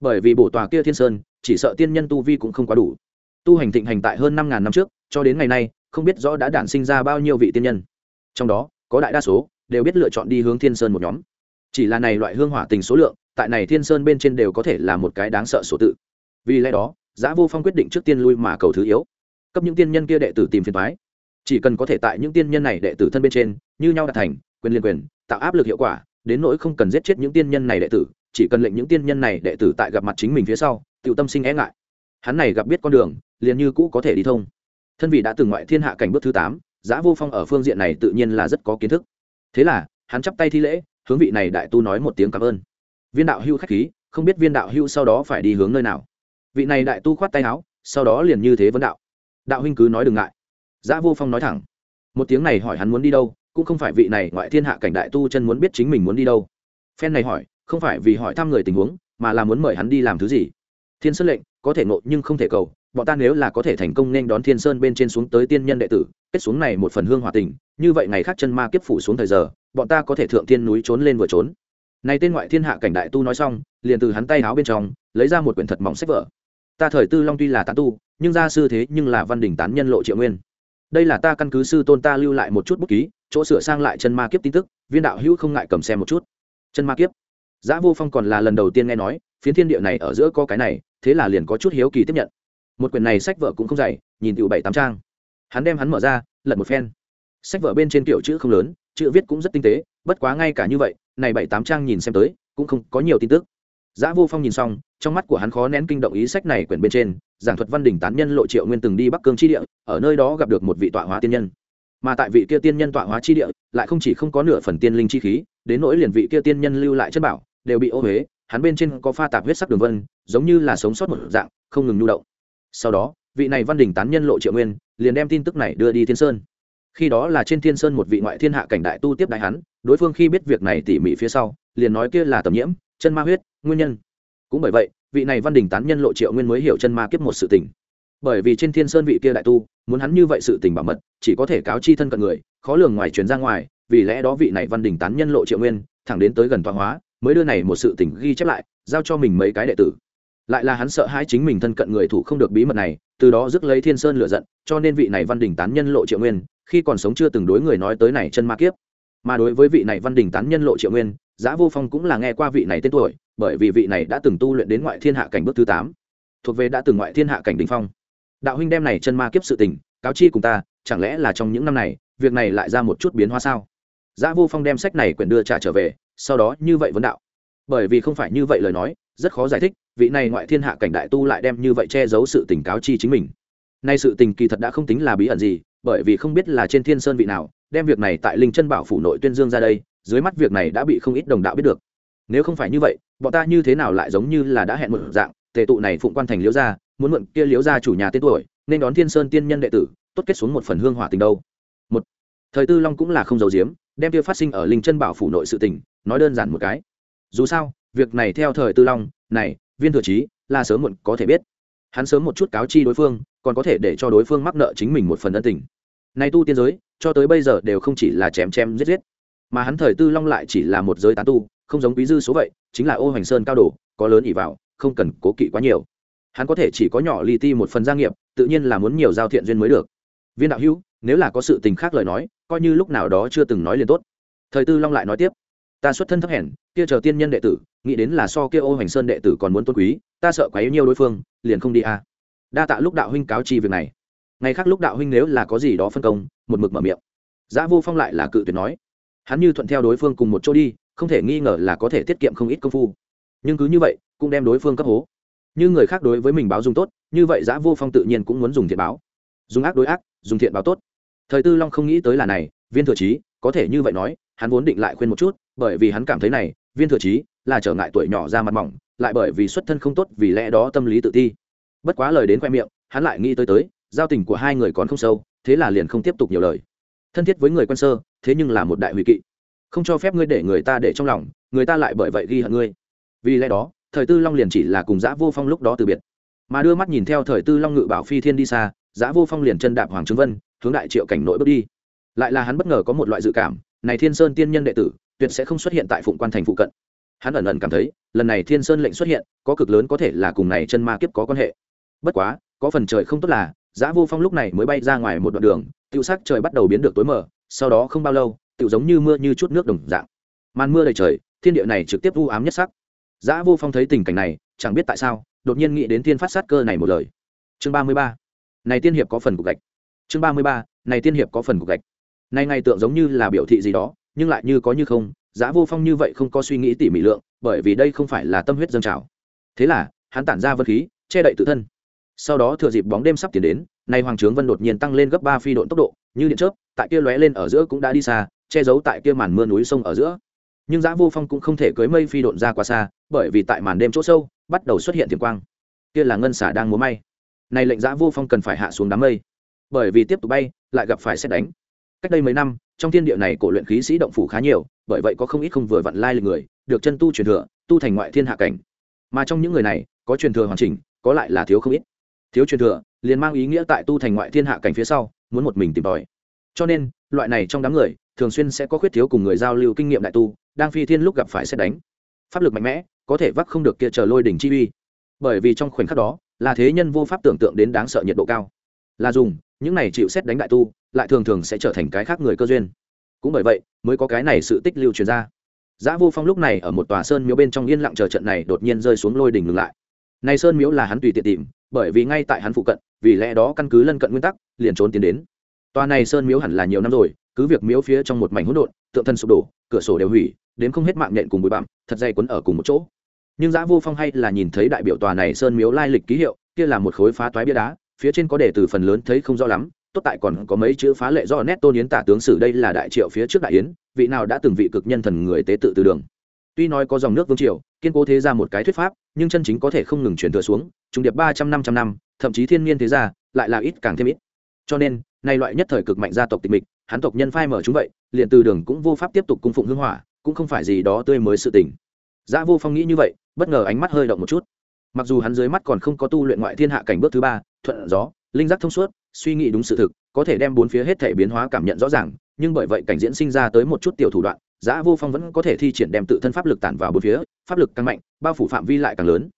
Bởi vì bổ tòa kia thiên sơn, chỉ sợ tiên nhân tu vi cũng không quá đủ. Tu hành thịnh hành tại hơn năm ngàn năm trước, cho đến ngày nay, không biết rõ đã đản sinh ra bao nhiêu vị tiên nhân. Trong đó, có đại đa số đều biết lựa chọn đi hướng thiên sơn một nhóm. Chỉ là này loại hương hỏa tình số lượng, tại này thiên sơn bên trên đều có thể là một cái đáng sợ số tự. Vì lẽ đó giã vô phong quyết định trước tiên lui mà cầu thứ yếu cấp những tiên nhân kia đệ tử tìm phiền toái. Chỉ cần có thể tại những tiên nhân này đệ tử thân bên trên, như nhau đạt thành, quyền liên quyền, tạo áp lực hiệu quả, đến nỗi không cần giết chết những tiên nhân này đệ tử, chỉ cần lệnh những tiên nhân này đệ tử tại gặp mặt chính mình phía sau tự tâm sinh e ngại. Hắn này gặp biết con đường, liền như cũ có thể đi thông. Thân vị đã từng ngoại thiên hạ cảnh bước thứ tám, giã vô phong ở phương diện này tự nhiên là rất có kiến thức. Thế là, hắn chắp tay thi lễ, hướng vị này đại tu nói một tiếng cảm ơn. Viên đạo hưu khách khí, không biết viên đạo hưu sau đó phải đi hướng nơi nào. Vị này đại tu khoát tay áo, sau đó liền như thế vấn đạo đạo huynh cứ nói đừng ngại. Giã vô phong nói thẳng. Một tiếng này hỏi hắn muốn đi đâu, cũng không phải vị này ngoại thiên hạ cảnh đại tu chân muốn biết chính mình muốn đi đâu. Phen này hỏi, không phải vì hỏi thăm người tình huống, mà là muốn mời hắn đi làm thứ gì. Thiên sơn lệnh, có thể nộ nhưng không thể cầu, bọn ta nếu là có thể thành công nên đón thiên sơn bên trên xuống tới tiên nhân đệ tử, kết xuống này một phần hương hòa tình, như vậy ngày khác chân ma kiếp phủ xuống thời giờ, bọn ta có thể thượng thiên núi trốn lên vừa trốn. Này tên ngoại thiên hạ cảnh đại tu nói xong, liền từ hắn tay áo bên trong, lấy ra một quyển thật mỏng sách vở. Ta thời tư long tuy là tán tu nhưng gia sư thế nhưng là văn đỉnh tán nhân lộ triệu nguyên. Đây là ta căn cứ sư tôn ta lưu lại một chút bút ký chỗ sửa sang lại chân ma kiếp tin tức viên đạo hữu không ngại cầm xem một chút. Chân ma kiếp. Giã vô phong còn là lần đầu tiên nghe nói phiến thiên địa này ở giữa có cái này thế là liền có chút hiếu kỳ tiếp nhận. Một quyển này sách vở cũng không dày nhìn tiểu bảy tám trang. Hắn đem hắn mở ra lật một phen. Sách vở bên trên kiểu chữ không lớn chữ viết cũng rất tinh tế bất quá ngay cả như vậy này bảy tám trang nhìn xem tới cũng không có nhiều tin tức. Giã Vô Phong nhìn xong, trong mắt của hắn khó nén kinh động ý sách này quyển bên trên, giảng thuật văn đỉnh tán nhân lộ triệu nguyên từng đi Bắc Cương chi địa, ở nơi đó gặp được một vị tọa hóa tiên nhân. Mà tại vị kia tiên nhân tọa hóa chi địa, lại không chỉ không có nửa phần tiên linh chi khí, đến nỗi liền vị kia tiên nhân lưu lại chất bảo, đều bị ô huế, hắn bên trên có pha tạp huyết sắc đường vân, giống như là sống sót một dạng, không ngừng nhu động. Sau đó, vị này văn đỉnh tán nhân lộ triệu nguyên, liền đem tin tức này đưa đi Thiên Sơn. Khi đó là trên Thiên Sơn một vị ngoại thiên hạ cảnh đại tu tiếp đại hắn, đối phương khi biết việc này tỉ mỉ phía sau, liền nói kia là tầm nhiễm, chân ma huyết nguyên nhân cũng bởi vậy vị này văn đình tán nhân lộ triệu nguyên mới hiểu chân ma kiếp một sự tình. Bởi vì trên thiên sơn vị kia đại tu muốn hắn như vậy sự tình bảo mật chỉ có thể cáo chi thân cận người khó lường ngoài truyền ra ngoài vì lẽ đó vị này văn đình tán nhân lộ triệu nguyên thẳng đến tới gần tọa hóa mới đưa này một sự tình ghi chép lại giao cho mình mấy cái đệ tử. Lại là hắn sợ hai chính mình thân cận người thủ không được bí mật này từ đó rước lấy thiên sơn lựa giận cho nên vị này văn đình tán nhân lộ triệu nguyên khi còn sống chưa từng đối người nói tới này chân ma kiếp. Mà đối với vị này văn đình tán nhân lộ triệu nguyên Giá Vô Phong cũng là nghe qua vị này tên tuổi, bởi vì vị này đã từng tu luyện đến ngoại thiên hạ cảnh bước thứ tám, thuộc về đã từng ngoại thiên hạ cảnh đỉnh phong. Đạo huynh đem này chân ma kiếp sự tình, cáo chi cùng ta, chẳng lẽ là trong những năm này, việc này lại ra một chút biến hóa sao? Giá Vô Phong đem sách này quyển đưa trả trở về, sau đó như vậy vấn đạo. Bởi vì không phải như vậy lời nói, rất khó giải thích, vị này ngoại thiên hạ cảnh đại tu lại đem như vậy che giấu sự tình cáo chi chính mình. Nay sự tình kỳ thật đã không tính là bí ẩn gì, bởi vì không biết là trên Thiên Sơn vị nào, đem việc này tại Linh Chân Bảo phủ nội tuyên dương ra đây, dưới mắt việc này đã bị không ít đồng đạo biết được nếu không phải như vậy bọn ta như thế nào lại giống như là đã hẹn một dạng, tề tụ này phụng quan thành liễu gia, muốn mượn kia liễu gia chủ nhà tên tuổi, nên đón thiên sơn tiên nhân đệ tử, tốt kết xuống một phần hương hỏa tình đâu. Một, thời tư long cũng là không giấu giếm, đem kia phát sinh ở linh chân bảo phủ nội sự tình, nói đơn giản một cái. Dù sao, việc này theo thời tư long, này, viên thừa trí, là sớm muộn có thể biết. Hắn sớm một chút cáo chi đối phương, còn có thể để cho đối phương mắc nợ chính mình một phần ân tình. Nay tu tiên giới, cho tới bây giờ đều không chỉ là chém chém giết giết, mà hắn thời tư long lại chỉ là một giới tán tu, không giống quý dư số vậy chính là ô hoành sơn cao đồ, có lớn ỉ vào, không cần cố kỵ quá nhiều. Hắn có thể chỉ có nhỏ li ti một phần gia nghiệp, tự nhiên là muốn nhiều giao thiện duyên mới được. Viên đạo hữu, nếu là có sự tình khác lời nói, coi như lúc nào đó chưa từng nói liền tốt. Thời tư long lại nói tiếp, ta xuất thân thấp hèn, kia chờ tiên nhân đệ tử, nghĩ đến là so kia ô hoành sơn đệ tử còn muốn tôn quý, ta sợ quá yếu nhiều đối phương, liền không đi a à. đa tạ lúc đạo huynh cáo chi việc này. Ngày khác lúc đạo huynh nếu là có gì đó phân công, một mực mở miệng. Giã vô phong lại là cự tuyệt nói, hắn như thuận theo đối phương cùng một chỗ đi không thể nghi ngờ là có thể tiết kiệm không ít công phu. Nhưng cứ như vậy, cũng đem đối phương cấp hố. Như người khác đối với mình báo dùng tốt, như vậy giã vô phong tự nhiên cũng muốn dùng thiện báo. Dùng ác đối ác, dùng thiện báo tốt. Thời tư long không nghĩ tới là này, viên thừa trí, có thể như vậy nói, hắn vốn định lại khuyên một chút, bởi vì hắn cảm thấy này, viên thừa trí là trở ngại tuổi nhỏ ra mặt mỏng, lại bởi vì xuất thân không tốt vì lẽ đó tâm lý tự ti. Bất quá lời đến khoe miệng, hắn lại nghĩ tới tới, giao tình của hai người còn không sâu, thế là liền không tiếp tục nhiều lời. Thân thiết với người quen sơ, thế nhưng là một đại hủy kỵ không cho phép ngươi để người ta để trong lòng, người ta lại bởi vậy ghi hận ngươi. Vì lẽ đó, thời tư long liền chỉ là cùng giã vô phong lúc đó từ biệt. Mà đưa mắt nhìn theo thời tư long ngự bảo phi thiên đi xa, giã vô phong liền chân đạp hoàng trương vân, hướng đại triệu cảnh nội bước đi. Lại là hắn bất ngờ có một loại dự cảm, này thiên sơn tiên nhân đệ tử, tuyệt sẽ không xuất hiện tại phụng quan thành phụ cận. Hắn ẩn ẩn cảm thấy, lần này thiên sơn lệnh xuất hiện, có cực lớn có thể là cùng này chân ma kiếp có quan hệ. Bất quá, có phần trời không tốt là, giã vô phong lúc này mới bay ra ngoài một đoạn đường, tiêu sắc trời bắt đầu biến được tối mờ, sau đó không bao lâu tự giống như mưa như chút nước đồng dạng. Màn mưa đầy trời, thiên địa này trực tiếp u ám nhất sắc. Giã vô phong thấy tình cảnh này, chẳng biết tại sao, đột nhiên nghĩ đến thiên phát sát cơ này một lời. Chương ba mươi ba. Này tiên hiệp có phần cục gạch. Chương ba mươi ba. Này tiên hiệp có phần cục gạch. Này ngày tượng giống như là biểu thị gì đó, nhưng lại như có như không giá vô phong như vậy không có suy nghĩ tỉ mỉ lượng, bởi vì đây không phải là tâm huyết dâng trào. Thế là, hắn tản ra vân khí, che đậy tự thân. Sau đó thừa dịp bóng đêm sắp tiến đến, nay hoàng trướng vân đột nhiên tăng lên gấp ba phi độn tốc độ, như điện chớp, tại kia lóe lên ở giữa cũng đã đi xa che giấu tại kia màn mưa núi sông ở giữa. Nhưng giã vô phong cũng không thể cưới mây phi độn ra quá xa, bởi vì tại màn đêm chỗ sâu, bắt đầu xuất hiện tiềm quang. Kia là ngân xả đang múa may. Này lệnh giã vô phong cần phải hạ xuống đám mây. Bởi vì tiếp tục bay, lại gặp phải xét đánh. Cách đây mấy năm, trong thiên địa này cổ luyện khí sĩ động phủ khá nhiều, bởi vậy có không ít không vừa vặn lai lịch người, được chân tu truyền thừa, tu thành ngoại thiên hạ cảnh. Mà trong những người này, có truyền thừa hoàn chỉnh, có lại là thiếu không ít. Thiếu truyền thừa, liền mang ý nghĩa tại tu thành ngoại thiên hạ cảnh phía sau, muốn một mình tìm tòi. Cho nên, loại này trong đám người thường xuyên sẽ có khuyết thiếu cùng người giao lưu kinh nghiệm đại tu đang phi thiên lúc gặp phải xét đánh. Pháp lực mạnh mẽ có thể vắc không được kia chờ lôi đỉnh chi uy. Bởi vì trong khoảnh khắc đó là thế nhân vô pháp tưởng tượng đến đáng sợ nhiệt độ cao. Là dùng những này chịu xét đánh đại tu lại thường thường sẽ trở thành cái khác người cơ duyên. Cũng bởi vậy mới có cái này sự tích lưu truyền ra. Giá Vô Phong lúc này ở một tòa sơn miếu bên trong yên lặng chờ trận này đột nhiên rơi xuống lôi đỉnh ngừng lại. Này sơn miếu là hắn tùy tiện tìm, bởi vì ngay tại hắn phụ cận, vì lẽ đó căn cứ lân cận nguyên tắc, liền trốn tiến đến. Tòa này sơn miếu hẳn là nhiều năm rồi, cứ việc miếu phía trong một mảnh hỗn độn, tượng thân sụp đổ, cửa sổ đều hủy, đến không hết mạng nhện cùng bụi bặm, thật dày quấn ở cùng một chỗ. Nhưng Giá Vô Phong hay là nhìn thấy đại biểu tòa này sơn miếu lai lịch ký hiệu, kia là một khối phá toái bia đá, phía trên có đề từ phần lớn thấy không rõ lắm, tốt tại còn có mấy chữ phá lệ do nét tôn yến tả tướng sử đây là đại triệu phía trước đại yến vị nào đã từng vị cực nhân thần người tế tự từ đường tuy nói có dòng nước vương triều kiên cố thế ra một cái thuyết pháp nhưng chân chính có thể không ngừng truyền thừa xuống trùng điệp ba trăm năm trăm năm thậm chí thiên niên thế gia lại là ít càng thêm ít cho nên nay loại nhất thời cực mạnh gia tộc tịch mịch hắn tộc nhân phai mở chúng vậy liền từ đường cũng vô pháp tiếp tục cung phụng hương hỏa cũng không phải gì đó tươi mới sự tình Giá Vô Phong nghĩ như vậy, bất ngờ ánh mắt hơi động một chút. Mặc dù hắn dưới mắt còn không có tu luyện ngoại thiên hạ cảnh bước thứ ba, thuận gió, linh giác thông suốt, suy nghĩ đúng sự thực có thể đem bốn phía hết thể biến hóa cảm nhận rõ ràng nhưng bởi vậy cảnh diễn sinh ra tới một chút tiểu thủ đoạn giã vô phong vẫn có thể thi triển đem tự thân pháp lực tản vào bốn phía pháp lực càng mạnh bao phủ phạm vi lại càng lớn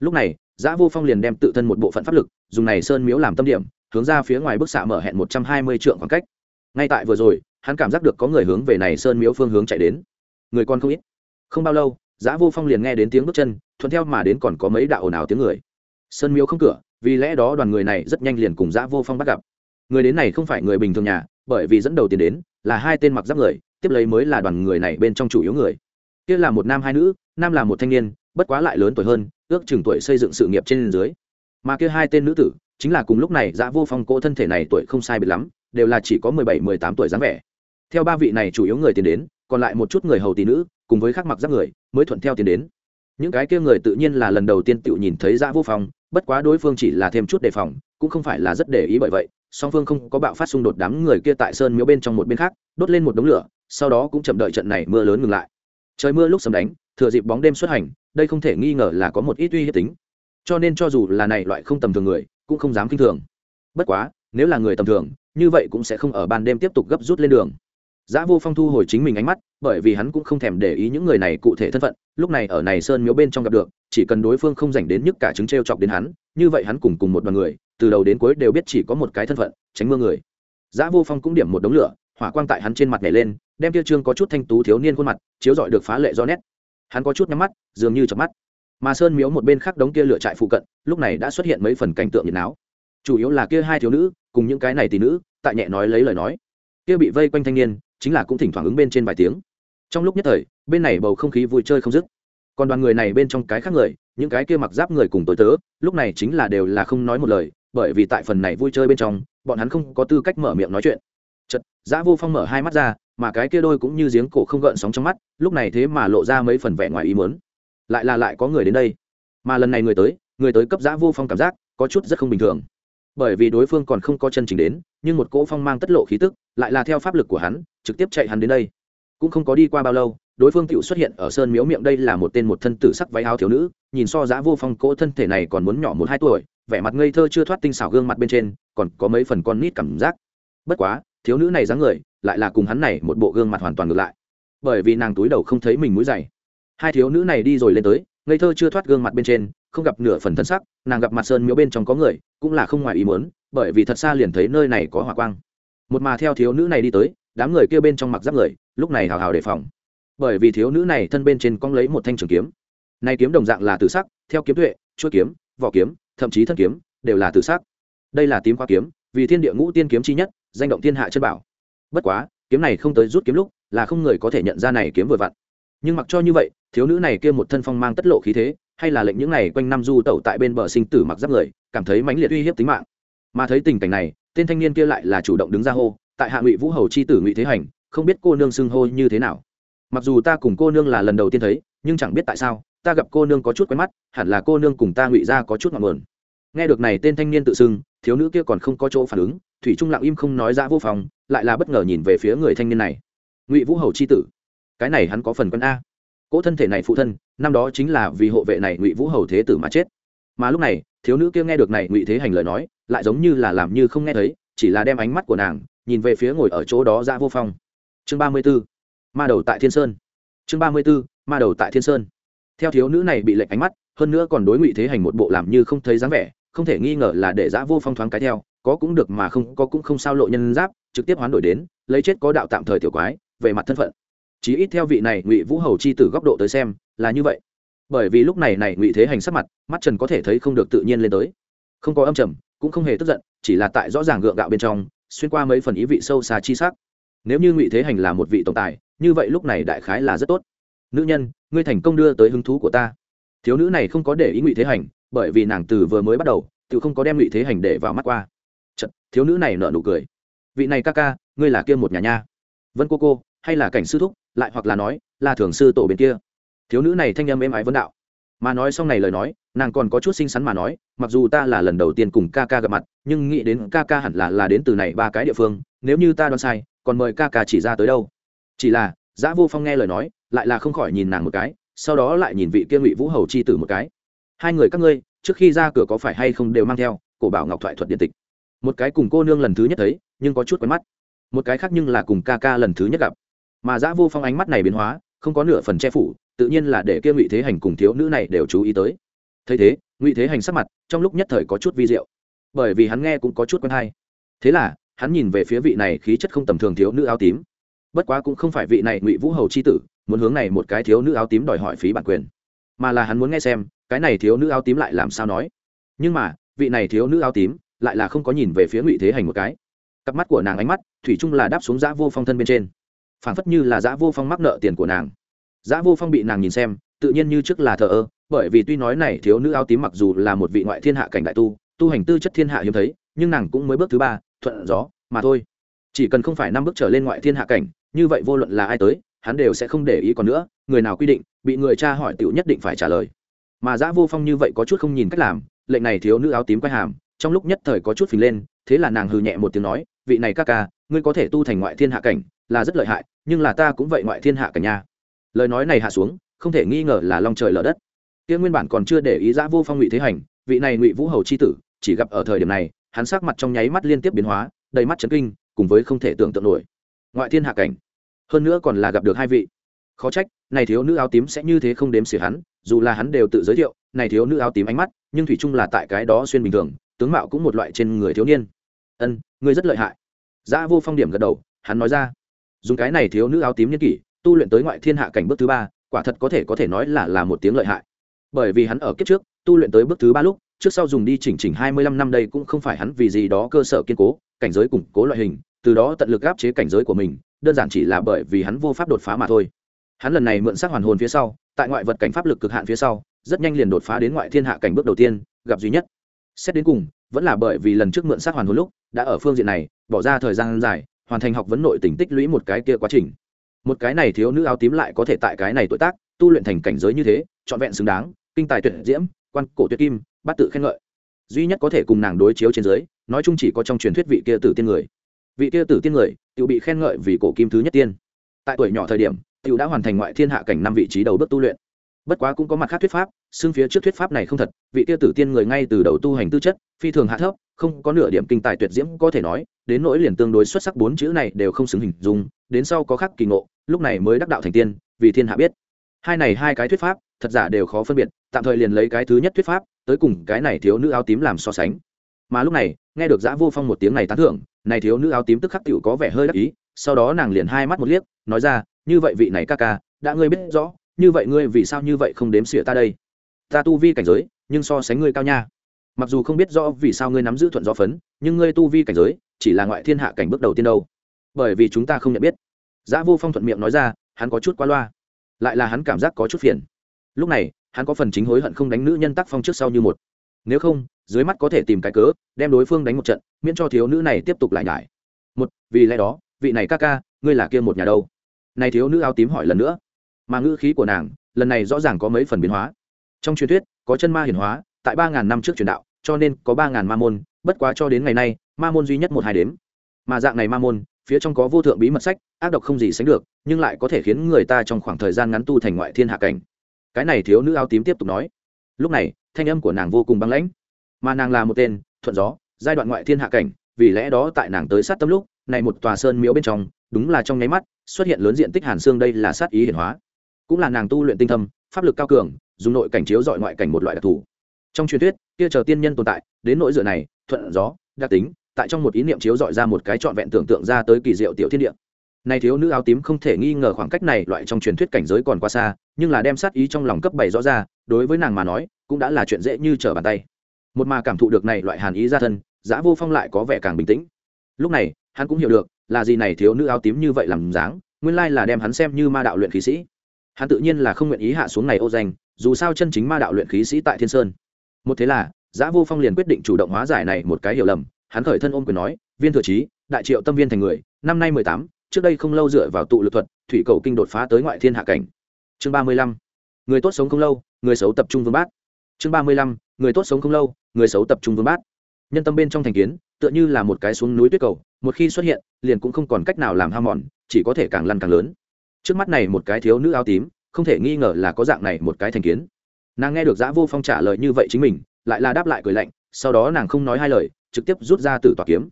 lúc này giã vô phong liền đem tự thân một bộ phận pháp lực dùng này sơn miếu làm tâm điểm hướng ra phía ngoài bức xạ mở hẹn một trăm hai mươi trượng khoảng cách. Ngay tại vừa rồi, hắn cảm giác được có người hướng về này sơn miếu phương hướng chạy đến. Người con không ít. Không bao lâu, giã vô phong liền nghe đến tiếng bước chân, thuận theo mà đến còn có mấy đạo ồn ào tiếng người. Sơn miếu không cửa, vì lẽ đó đoàn người này rất nhanh liền cùng giã vô phong bắt gặp. Người đến này không phải người bình thường nhà, bởi vì dẫn đầu tiền đến là hai tên mặc giáp người, tiếp lấy mới là đoàn người này bên trong chủ yếu người. Kia là một nam hai nữ, nam là một thanh niên, bất quá lại lớn tuổi hơn, ước chừng tuổi xây dựng sự nghiệp trên dưới. Mà kia hai tên nữ tử chính là cùng lúc này dã vô phong cỗ thân thể này tuổi không sai biệt lắm, đều là chỉ có mười bảy, mười tám tuổi dáng vẻ. Theo ba vị này chủ yếu người tiền đến, còn lại một chút người hầu tỷ nữ, cùng với khắc mặc giáp người, mới thuận theo tiền đến. Những cái kia người tự nhiên là lần đầu tiên tự nhìn thấy dã vô phong, bất quá đối phương chỉ là thêm chút đề phòng, cũng không phải là rất để ý bởi vậy, song phương không có bạo phát xung đột đám người kia tại sơn miếu bên trong một bên khác, đốt lên một đống lửa, sau đó cũng chậm đợi trận này mưa lớn ngừng lại. Trời mưa lúc sầm đánh, thừa dịp bóng đêm xuất hành, đây không thể nghi ngờ là có một ít uy hiếp tính. Cho nên cho dù là này loại không tầm thường người cũng không dám kinh thường bất quá nếu là người tầm thường như vậy cũng sẽ không ở ban đêm tiếp tục gấp rút lên đường Giá Vô Phong thu hồi chính mình ánh mắt, bởi vì hắn cũng không thèm để ý những người này cụ thể thân phận, lúc này ở này sơn miếu bên trong gặp được, chỉ cần đối phương không rảnh đến nhức cả chứng trêu chọc đến hắn, như vậy hắn cùng cùng một đoàn người, từ đầu đến cuối đều biết chỉ có một cái thân phận, tránh mưa người. Giá Vô Phong cũng điểm một đống lửa, hỏa quang tại hắn trên mặt nhảy lên, đem kia trương có chút thanh tú thiếu niên khuôn mặt, chiếu rọi được phá lệ rõ nét. Hắn có chút nhắm mắt, dường như chớp mắt mà sơn miếu một bên khác đống kia lửa trại phụ cận, lúc này đã xuất hiện mấy phần cảnh tượng nhiệt náo. Chủ yếu là kia hai thiếu nữ, cùng những cái này tỷ nữ, tại nhẹ nói lấy lời nói. Kia bị vây quanh thanh niên, chính là cũng thỉnh thoảng ứng bên trên vài tiếng. Trong lúc nhất thời, bên này bầu không khí vui chơi không dứt. Còn đoàn người này bên trong cái khác người, những cái kia mặc giáp người cùng tối tớ, lúc này chính là đều là không nói một lời, bởi vì tại phần này vui chơi bên trong, bọn hắn không có tư cách mở miệng nói chuyện. Chật giã dạ vô phong mở hai mắt ra, mà cái kia đôi cũng như giếng cổ không gợn sóng trong mắt, lúc này thế mà lộ ra mấy phần vẻ ngoài ý muốn lại là lại có người đến đây. Mà lần này người tới người tới cấp giã vô phong cảm giác có chút rất không bình thường. Bởi vì đối phương còn không có chân trình đến, nhưng một cỗ phong mang tất lộ khí tức lại là theo pháp lực của hắn, trực tiếp chạy hắn đến đây. Cũng không có đi qua bao lâu, đối phương tựu xuất hiện ở sơn miếu miệng đây là một tên một thân tử sắc váy áo thiếu nữ, nhìn so giá vô phong cỗ thân thể này còn muốn nhỏ một hai tuổi, vẻ mặt ngây thơ chưa thoát tinh xảo gương mặt bên trên, còn có mấy phần con nít cảm giác. Bất quá, thiếu nữ này dáng người lại là cùng hắn này một bộ gương mặt hoàn toàn ngược lại. Bởi vì nàng túi đầu không thấy mình mũi dày hai thiếu nữ này đi rồi lên tới, ngây thơ chưa thoát gương mặt bên trên, không gặp nửa phần thân sắc, nàng gặp mặt sơn miếu bên trong có người, cũng là không ngoài ý muốn, bởi vì thật xa liền thấy nơi này có hỏa quang. Một mà theo thiếu nữ này đi tới, đám người kia bên trong mặc giáp người, lúc này hào hào đề phòng. Bởi vì thiếu nữ này thân bên trên cong lấy một thanh trường kiếm. Nay kiếm đồng dạng là tự sắc, theo kiếm tuệ chuỗi kiếm, vỏ kiếm, thậm chí thân kiếm, đều là tự sắc. Đây là tím khoa kiếm, vì thiên địa ngũ tiên kiếm chi nhất, danh động thiên hạ chân bảo. Bất quá, kiếm này không tới rút kiếm lúc, là không người có thể nhận ra này kiếm vừa vặn nhưng mặc cho như vậy, thiếu nữ này kia một thân phong mang tất lộ khí thế, hay là lệnh những này quanh năm du tẩu tại bên bờ sinh tử mặc giáp người, cảm thấy mãnh liệt uy hiếp tính mạng. Mà thấy tình cảnh này, tên thanh niên kia lại là chủ động đứng ra hô, tại hạ ngụy vũ hầu chi tử ngụy thế hành, không biết cô nương xưng hô như thế nào. Mặc dù ta cùng cô nương là lần đầu tiên thấy, nhưng chẳng biết tại sao, ta gặp cô nương có chút quen mắt, hẳn là cô nương cùng ta ngụy ra có chút ngọn mờn nghe được này tên thanh niên tự xưng, thiếu nữ kia còn không có chỗ phản ứng, thủy trung lặng im không nói ra vô phòng, lại là bất ngờ nhìn về phía người thanh niên này. Ngụy vũ hầu c h i tử cái này hắn có phần quân a. Cỗ thân thể này phụ thân, năm đó chính là vì hộ vệ này ngụy vũ hầu thế tử mà chết. Mà lúc này, thiếu nữ kia nghe được này ngụy thế hành lời nói, lại giống như là làm như không nghe thấy, chỉ là đem ánh mắt của nàng nhìn về phía ngồi ở chỗ đó ra vô phong. Chương ba mươi b ố ma đầu tại thiên sơn. Chương ba mươi b ố ma đầu tại thiên sơn. Theo thiếu nữ này bị lệnh ánh mắt, hơn nữa còn đối ngụy thế hành một bộ làm như không thấy dáng vẻ, không thể nghi ngờ là để giã vô phong thoáng cái theo, có cũng được mà không, có cũng không sao lộ nhân giáp, trực tiếp hoán đổi đến, lấy chết có đạo tạm thời tiểu quái, về mặt thân phận chí ít theo vị này ngụy vũ hầu chi từ góc độ tới xem là như vậy. Bởi vì lúc này này ngụy thế hành sắc mặt mắt trần có thể thấy không được tự nhiên lên tới. Không có âm trầm cũng không hề tức giận chỉ là tại rõ ràng gượng gạo bên trong xuyên qua mấy phần ý vị sâu xa chi sắc. Nếu như ngụy thế hành là một vị tổng tài như vậy lúc này đại khái là rất tốt. Nữ nhân ngươi thành công đưa tới hứng thú của ta. Thiếu nữ này không có để ý ngụy thế hành bởi vì nàng từ vừa mới bắt đầu tự không có đem ngụy thế hành để vào mắt qua. Chật, thiếu nữ này nở nụ cười. Vị này ca ca ngươi là kia một nhà nha. Vân cô cô hay là cảnh sư thúc, lại hoặc là nói, là thường sư tổ bên kia. Thiếu nữ này thanh âm êm ái vấn đạo. Mà nói xong này lời nói, nàng còn có chút xinh xắn mà nói, mặc dù ta là lần đầu tiên cùng ca ca gặp mặt, nhưng nghĩ đến ca ca hẳn là là đến từ này ba cái địa phương, nếu như ta đoán sai, còn mời ca ca chỉ ra tới đâu. Chỉ là, giã vô phong nghe lời nói, lại là không khỏi nhìn nàng một cái, sau đó lại nhìn vị kia ngụy vũ hầu chi tử một cái. Hai người các ngươi, trước khi ra cửa có phải hay không đều mang theo, cổ bảo ngọc thoại thuật điện tịch. Một cái cùng cô nương lần thứ nhất thấy, nhưng có chút quen mắt. Một cái khác nhưng là cùng ca ca lần thứ nhất gặp mà giã vô phong ánh mắt này biến hóa, không có nửa phần che phủ, tự nhiên là để kia ngụy thế hành cùng thiếu nữ này đều chú ý tới. Thấy thế, ngụy thế hành sắc mặt, trong lúc nhất thời có chút vi diệu. Bởi vì hắn nghe cũng có chút quen hay. Thế là, hắn nhìn về phía vị này khí chất không tầm thường thiếu nữ áo tím. Bất quá cũng không phải vị này ngụy vũ hầu c h i tử, muốn hướng này một cái thiếu nữ áo tím đòi hỏi phí bản quyền. Mà là hắn muốn nghe xem, cái này thiếu nữ áo tím lại làm sao nói. Nhưng mà, vị này thiếu nữ áo tím lại là không có nhìn về phía ngụy thế hành một cái. Cặp mắt của nàng ánh mắt, thủy chung là đáp xuống giã vô phong thân bên trên phảng phất như là giã vô phong mắc nợ tiền của nàng. Giã vô phong bị nàng nhìn xem, tự nhiên như trước là thờ ơ, bởi vì tuy nói này thiếu nữ áo tím mặc dù là một vị ngoại thiên hạ cảnh đại tu tu hành tư chất thiên hạ hiếm thấy, nhưng nàng cũng mới bước thứ ba, thuận gió, mà thôi. Chỉ cần không phải năm bước trở lên ngoại thiên hạ cảnh, như vậy vô luận là ai tới, hắn đều sẽ không để ý còn nữa, người nào quy định, bị người cha hỏi tựu nhất định phải trả lời. Mà giã vô phong như vậy có chút không nhìn cách làm, lệnh này thiếu nữ áo tím quay hàm, trong lúc nhất thời có chút phình lên, thế là nàng hừ nhẹ một tiếng nói, vị này ca ca, ngươi có thể tu thành ngoại thiên hạ cảnh là rất lợi hại, nhưng là ta cũng vậy ngoại thiên hạ cả nhà. lời nói này hạ xuống, không thể nghi ngờ là long trời lở đất. Kia nguyên bản còn chưa để ý giã vô phong ngụy thế hành, vị này ngụy vũ hầu c h i tử, chỉ gặp ở thời điểm này, hắn sắc mặt trong nháy mắt liên tiếp biến hóa, đầy mắt chấn kinh, cùng với không thể tưởng tượng nổi. Ngoại thiên hạ cảnh, hơn nữa còn là gặp được hai vị. Khó trách, này thiếu nữ áo tím sẽ như thế không đếm xỉa hắn, dù là hắn đều tự giới thiệu, này thiếu nữ áo tím ánh mắt, nhưng thủy chung là tại cái đó xuyên bình thường, tướng mạo cũng một loại trên người thiếu niên. Ân ngươi rất lợi hại. Giã vô phong điểm gật đầu, hắn nói ra dùng cái này thiếu nữ áo tím nhân kỷ, tu luyện tới ngoại thiên hạ cảnh bước thứ ba, quả thật có thể có thể nói là là một tiếng lợi hại. Bởi vì hắn ở kiếp trước, tu luyện tới bước thứ ba lúc, trước sau dùng đi chỉnh chỉnh hai mươi lăm năm đây cũng không phải hắn vì gì đó cơ sở kiên cố, cảnh giới củng cố loại hình, từ đó tận lực áp chế cảnh giới của mình, đơn giản chỉ là bởi vì hắn vô pháp đột phá mà thôi. Hắn lần này mượn sắc hoàn hồn phía sau, tại ngoại vật cảnh pháp lực cực hạn phía sau, rất nhanh liền đột phá đến ngoại thiên hạ cảnh bước đầu tiên, gặp duy nhất. Xét đến cùng, vẫn là bởi vì lần trước mượn sắc hoàn hồn lúc, đã ở phương diện này, bỏ ra thời gian dài hoàn thành học vấn nội tỉnh tích lũy một cái kia quá trình. Một cái này thiếu nữ áo tím lại có thể tại cái này tuổi tác, tu luyện thành cảnh giới như thế, trọn vẹn xứng đáng, kinh tài tuyệt diễm, quan cổ tuyệt kim bắt tự khen ngợi. Duy nhất có thể cùng nàng đối chiếu trên dưới, nói chung chỉ có trong truyền thuyết vị kia tử tiên người. Vị kia tử tiên người tự bị khen ngợi vì cổ kim thứ nhất tiên. Tại tuổi nhỏ thời điểm tự đã hoàn thành ngoại thiên hạ cảnh năm vị trí đầu bước tu luyện bất quá cũng có mặt khác thuyết pháp, xưng phía trước thuyết pháp này không thật, vị tiêu tử tiên người ngay từ đầu tu hành tư chất, phi thường hạ thấp, không có nửa điểm kinh tài tuyệt diễm có thể nói, đến nỗi liền tương đối xuất sắc bốn chữ này đều không xứng hình dung, đến sau có khắc kỳ ngộ, lúc này mới đắc đạo thành tiên, vì thiên hạ biết. Hai này hai cái thuyết pháp, thật giả đều khó phân biệt, tạm thời liền lấy cái thứ nhất thuyết pháp, tới cùng cái này thiếu nữ áo tím làm so sánh. Mà lúc này, nghe được giã vô phong một tiếng này tán thưởng, này thiếu nữ áo tím tức khắc tựu có vẻ hơi đắc ý, sau đó nàng liền hai mắt một liếc, nói ra, như vậy vị này ca ca, đã ngươi biết rõ như vậy ngươi vì sao như vậy không đếm xỉa ta đây? Ta tu vi cảnh giới, nhưng so sánh ngươi cao nha. Mặc dù không biết rõ vì sao ngươi nắm giữ thuận gió phấn, nhưng ngươi tu vi cảnh giới chỉ là ngoại thiên hạ cảnh bước đầu tiên đâu. Bởi vì chúng ta không nhận biết. Giã vô phong thuận miệng nói ra, hắn có chút qua loa. Lại là hắn cảm giác có chút phiền. Lúc này, hắn có phần chính hối hận không đánh nữ nhân tác phong trước sau như một. Nếu không, dưới mắt có thể tìm cái cớ, đem đối phương đánh một trận, miễn cho thiếu nữ này tiếp tục lại nhải. Một, vì lẽ đó, vị này ca ca, ngươi là kia một nhà đâu? Này thiếu nữ áo tím hỏi lần nữa mà ngữ khí của nàng lần này rõ ràng có mấy phần biến hóa. Trong truyền thuyết, có chân ma hiển hóa, tại ba ngàn năm trước truyền đạo, cho nên có ba ngàn ma môn, bất quá cho đến ngày nay, ma môn duy nhất một hai đếm. Mà dạng này ma môn, phía trong có vô thượng bí mật sách, ác độc không gì sánh được, nhưng lại có thể khiến người ta trong khoảng thời gian ngắn tu thành ngoại thiên hạ cảnh. Cái này thiếu nữ áo tím tiếp tục nói. Lúc này, thanh âm của nàng vô cùng băng lãnh. Mà nàng là một tên, thuận gió, giai đoạn ngoại thiên hạ cảnh, vì lẽ đó tại nàng tới sát tâm lúc, này một tòa sơn miếu bên trong, đúng là trong nháy mắt, xuất hiện lớn diện tích hàn xương đây là sát ý hiển hóa cũng là nàng tu luyện tinh thâm, pháp lực cao cường, dùng nội cảnh chiếu dọi ngoại cảnh một loại đặc thù. Trong truyền thuyết, kia chờ tiên nhân tồn tại, đến nỗi dựa này, thuận gió, đặc tính, tại trong một ý niệm chiếu dọi ra một cái trọn vẹn tưởng tượng ra tới kỳ diệu tiểu thiên địa. Này thiếu nữ áo tím không thể nghi ngờ khoảng cách này loại trong truyền thuyết cảnh giới còn quá xa, nhưng là đem sát ý trong lòng cấp bảy rõ ra, đối với nàng mà nói, cũng đã là chuyện dễ như trở bàn tay. Một mà cảm thụ được này loại hàn ý ra thân, giã vô phong lại có vẻ càng bình tĩnh. Lúc này, hắn cũng hiểu được, là gì này thiếu nữ áo tím như vậy làm dáng, nguyên lai là đem hắn xem như ma đạo luyện khí sĩ hắn tự nhiên là không nguyện ý hạ xuống này ô danh, dù sao chân chính ma đạo luyện khí sĩ tại thiên sơn. Một thế là, giã vô phong liền quyết định chủ động hóa giải này một cái hiểu lầm, hắn khởi thân ôm quyền nói, viên thừa trí, đại triệu tâm viên thành người, năm nay mười tám, trước đây không lâu dựa vào tụ lực thuật, thủy cầu kinh đột phá tới ngoại thiên hạ cảnh. Chương ba mươi lăm, người tốt sống không lâu, người xấu tập trung vương bát. Chương ba mươi lăm, người tốt sống không lâu, người xấu tập trung vương bát. Nhân tâm bên trong thành kiến, tựa như là một cái xuống núi tuyết cầu, một khi xuất hiện, liền cũng không còn cách nào làm ham mòn, chỉ có thể càng lăn càng lớn trước mắt này một cái thiếu nữ áo tím, không thể nghi ngờ là có dạng này một cái thành kiến. Nàng nghe được giã vô phong trả lời như vậy chính mình, lại là đáp lại cười lạnh, sau đó nàng không nói hai lời, trực tiếp rút ra từ tòa kiếm.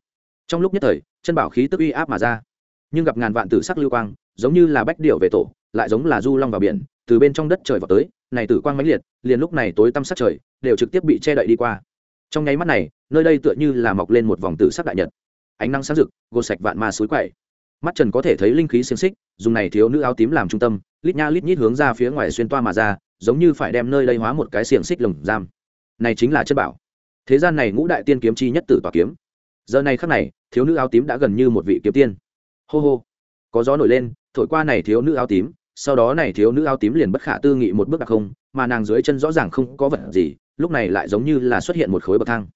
Trong lúc nhất thời, chân bảo khí tức uy áp mà ra. Nhưng gặp ngàn vạn tử sắc lưu quang, giống như là bách điệu về tổ, lại giống là du long vào biển, từ bên trong đất trời vào tới, này tử quang mãnh liệt, liền lúc này tối tăm sắc trời, đều trực tiếp bị che đậy đi qua. Trong nháy mắt này, nơi đây tựa như là mọc lên một vòng tử sắc đại nhật. Ánh nắng sáng rực, gột sạch vạn ma suối quậy. Mắt trần có thể thấy linh khí xiềng xích dùng này thiếu nữ áo tím làm trung tâm, lít nha lít nhít hướng ra phía ngoài xuyên toa mà ra, giống như phải đem nơi đây hóa một cái xiềng xích lồng giam. Này chính là chất bảo. Thế gian này ngũ đại tiên kiếm chi nhất tử tòa kiếm. Giờ này khắc này, thiếu nữ áo tím đã gần như một vị kiếm tiên. Hô hô. Có gió nổi lên, thổi qua này thiếu nữ áo tím, sau đó này thiếu nữ áo tím liền bất khả tư nghị một bước đặc không, mà nàng dưới chân rõ ràng không có vật gì, lúc này lại giống như là xuất hiện một khối bậc thang.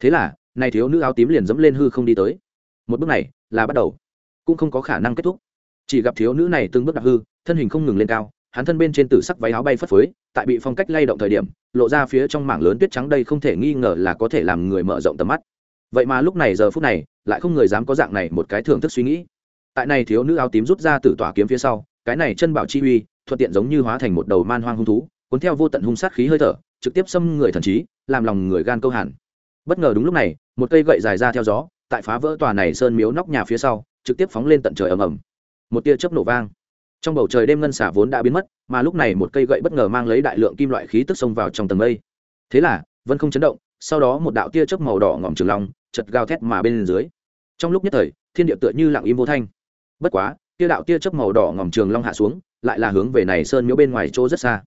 Thế là, này thiếu nữ áo tím liền dẫm lên hư không đi tới. Một bước này là bắt đầu. Cũng không có khả năng kết thúc chỉ gặp thiếu nữ này từng bước đặc hư, thân hình không ngừng lên cao, hắn thân bên trên tử sắc váy áo bay phất phới, tại bị phong cách lay động thời điểm, lộ ra phía trong mảng lớn tuyết trắng đây không thể nghi ngờ là có thể làm người mở rộng tầm mắt. Vậy mà lúc này giờ phút này, lại không người dám có dạng này một cái thưởng thức suy nghĩ. Tại này thiếu nữ áo tím rút ra từ tỏa kiếm phía sau, cái này chân bảo chi uy, thuận tiện giống như hóa thành một đầu man hoang hung thú, cuốn theo vô tận hung sát khí hơi thở, trực tiếp xâm người thần trí, làm lòng người gan câu hẳn. Bất ngờ đúng lúc này, một cây gậy dài ra theo gió, tại phá vỡ tòa này sơn miếu nóc nhà phía sau, trực tiếp phóng lên tận trời ầm ầm một tia chớp nổ vang. Trong bầu trời đêm ngân xả vốn đã biến mất, mà lúc này một cây gậy bất ngờ mang lấy đại lượng kim loại khí tức xông vào trong tầng mây. Thế là, vân không chấn động, sau đó một đạo tia chớp màu đỏ ngỏm trường long chật gào thét mà bên dưới. Trong lúc nhất thời, thiên địa tựa như lặng im vô thanh. Bất quá, tia đạo tia chớp màu đỏ ngỏm trường long hạ xuống, lại là hướng về này sơn miếu bên ngoài chỗ rất xa.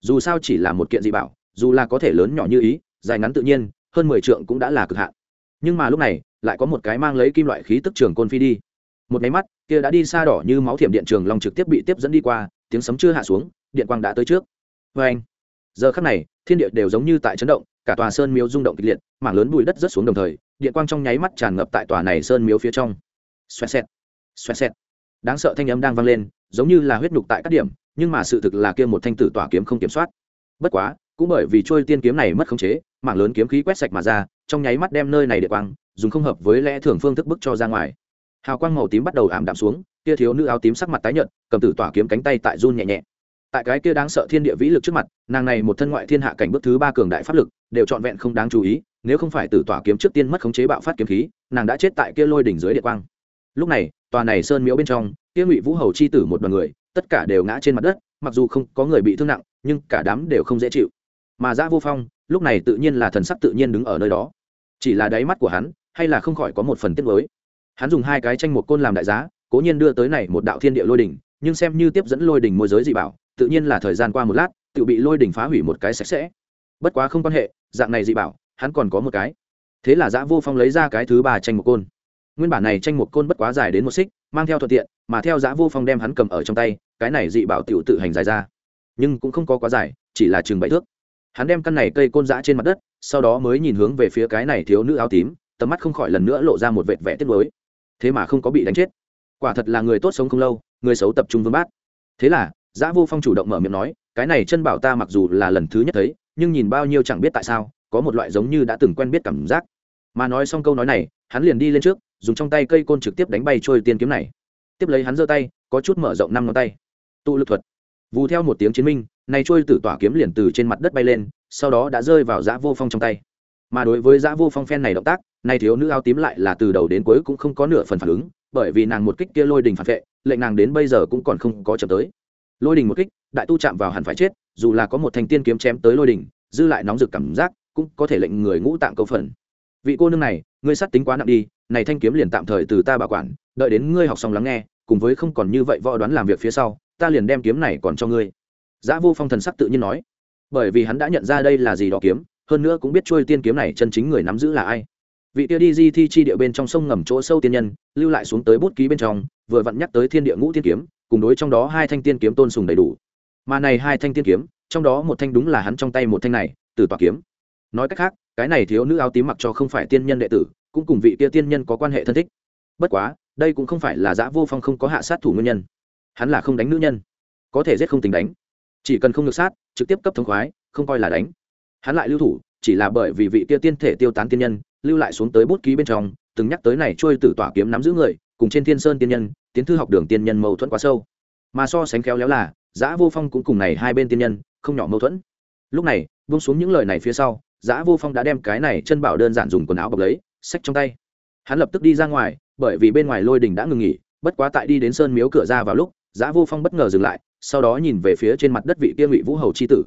Dù sao chỉ là một kiện dị bảo, dù là có thể lớn nhỏ như ý, dài ngắn tự nhiên, hơn mười trượng cũng đã là cực hạn. Nhưng mà lúc này, lại có một cái mang lấy kim loại khí tức trường côn phi đi một máy mắt, kia đã đi xa đỏ như máu thiểm điện trường long trực tiếp bị tiếp dẫn đi qua, tiếng sấm chưa hạ xuống, điện quang đã tới trước. Vê anh, giờ khắc này, thiên địa đều giống như tại chấn động, cả tòa sơn miếu rung động kịch liệt, mảng lớn bụi đất rớt xuống đồng thời, điện quang trong nháy mắt tràn ngập tại tòa này sơn miếu phía trong. Xoẹt xẹt xoẹt xẹt. Đáng sợ thanh âm đang vang lên, giống như là huyết nhục tại các điểm, nhưng mà sự thực là kia một thanh tử tỏa kiếm không kiểm soát. Bất quá, cũng bởi vì trôi tiên kiếm này mất khống chế, mảng lớn kiếm khí quét sạch mà ra, trong nháy mắt đem nơi này điện quang, dùng không hợp với lẽ thường phương thức bức cho ra ngoài hào quang màu tím bắt đầu ảm đạm xuống, kia thiếu nữ áo tím sắc mặt tái nhợt, cầm tử tỏa kiếm cánh tay tại run nhẹ nhẹ. Tại cái kia đáng sợ thiên địa vĩ lực trước mặt, nàng này một thân ngoại thiên hạ cảnh bước thứ ba cường đại pháp lực, đều trọn vẹn không đáng chú ý, nếu không phải tử tỏa kiếm trước tiên mất khống chế bạo phát kiếm khí, nàng đã chết tại kia lôi đỉnh dưới địa quang. Lúc này, tòa này sơn miếu bên trong, kia ngụy vũ hầu chi tử một đoàn người, tất cả đều ngã trên mặt đất, mặc dù không có người bị thương nặng, nhưng cả đám đều không dễ chịu. Mà giã vô phong, lúc này tự nhiên là thần sắc tự nhiên đứng ở nơi đó. Chỉ là đáy mắt của hắn, hay là không khỏi có một phần tiết mới hắn dùng hai cái tranh một côn làm đại giá, cố nhiên đưa tới này một đạo thiên địa lôi đỉnh, nhưng xem như tiếp dẫn lôi đỉnh môi giới dị bảo, tự nhiên là thời gian qua một lát, tự bị lôi đỉnh phá hủy một cái sạch sẽ. Bất quá không quan hệ, dạng này dị bảo, hắn còn có một cái. Thế là giã vô phong lấy ra cái thứ ba tranh một côn. Nguyên bản này tranh một côn bất quá dài đến một xích, mang theo thuận tiện, mà theo giã vô phong đem hắn cầm ở trong tay, cái này dị bảo tự tự hành dài ra. Nhưng cũng không có quá dài, chỉ là chừng bảy thước. Hắn đem căn này cây côn giã trên mặt đất, sau đó mới nhìn hướng về phía cái này thiếu nữ áo tím, tầm mắt không khỏi lần nữa lộ ra một vệt vẻ tiếc nuối thế mà không có bị đánh chết. Quả thật là người tốt sống không lâu, người xấu tập trung vương bát. Thế là, giã vô phong chủ động mở miệng nói, cái này chân bảo ta mặc dù là lần thứ nhất thấy, nhưng nhìn bao nhiêu chẳng biết tại sao, có một loại giống như đã từng quen biết cảm giác. Mà nói xong câu nói này, hắn liền đi lên trước, dùng trong tay cây côn trực tiếp đánh bay trôi tiên kiếm này. Tiếp lấy hắn giơ tay, có chút mở rộng năm ngón tay. Tụ lực thuật. Vù theo một tiếng chiến minh, này trôi tử tỏa kiếm liền từ trên mặt đất bay lên, sau đó đã rơi vào giã vô phong trong tay. Mà đối với giã vô phong phen này động tác nay thiếu nữ áo tím lại là từ đầu đến cuối cũng không có nửa phần phản ứng, bởi vì nàng một kích kia lôi đình phản vệ, lệnh nàng đến bây giờ cũng còn không có chậm tới. Lôi đình một kích, đại tu chạm vào hẳn phải chết, dù là có một thành tiên kiếm chém tới lôi đình, dư lại nóng rực cảm giác, cũng có thể lệnh người ngũ tạng cầu phần. Vị cô nương này, ngươi sắt tính quá nặng đi, này thanh kiếm liền tạm thời từ ta bảo quản, đợi đến ngươi học xong lắng nghe, cùng với không còn như vậy võ đoán làm việc phía sau, ta liền đem kiếm này còn cho ngươi. Giã vô phong thần sắc tự nhiên nói. Bởi vì hắn đã nhận ra đây là gì đó kiếm, hơn nữa cũng biết trôi tiên kiếm này chân chính người nắm giữ là ai vị tia đi di thi chi địa bên trong sông ngầm chỗ sâu tiên nhân, lưu lại xuống tới bút ký bên trong, vừa vặn nhắc tới thiên địa ngũ tiên kiếm, cùng đối trong đó hai thanh tiên kiếm tôn sùng đầy đủ. Mà này hai thanh tiên kiếm, trong đó một thanh đúng là hắn trong tay một thanh này từ tòa kiếm. Nói cách khác, cái này thiếu nữ áo tím mặc cho không phải tiên nhân đệ tử, cũng cùng vị kia tiên nhân có quan hệ thân thích. Bất quá, đây cũng không phải là giã vô phong không có hạ sát thủ nguyên nhân. Hắn là không đánh nữ nhân, có thể giết không tính đánh. Chỉ cần không được sát, trực tiếp cấp thống khoái, không coi là đánh. Hắn lại lưu thủ, chỉ là bởi vì vị kia tiên thể tiêu tán tiên nhân lưu lại xuống tới bút ký bên trong, từng nhắc tới này trôi tử tỏa kiếm nắm giữ người, cùng trên thiên sơn tiên nhân, tiến thư học đường tiên nhân mâu thuẫn quá sâu. Mà so sánh khéo léo là, giã vô phong cũng cùng này hai bên tiên nhân, không nhỏ mâu thuẫn. Lúc này, buông xuống những lời này phía sau, giã vô phong đã đem cái này chân bảo đơn giản dùng quần áo bọc lấy, xách trong tay. Hắn lập tức đi ra ngoài, bởi vì bên ngoài lôi đình đã ngừng nghỉ, bất quá tại đi đến sơn miếu cửa ra vào lúc, giã vô phong bất ngờ dừng lại, sau đó nhìn về phía trên mặt đất vị kia ngụy vũ hầu c h i tử.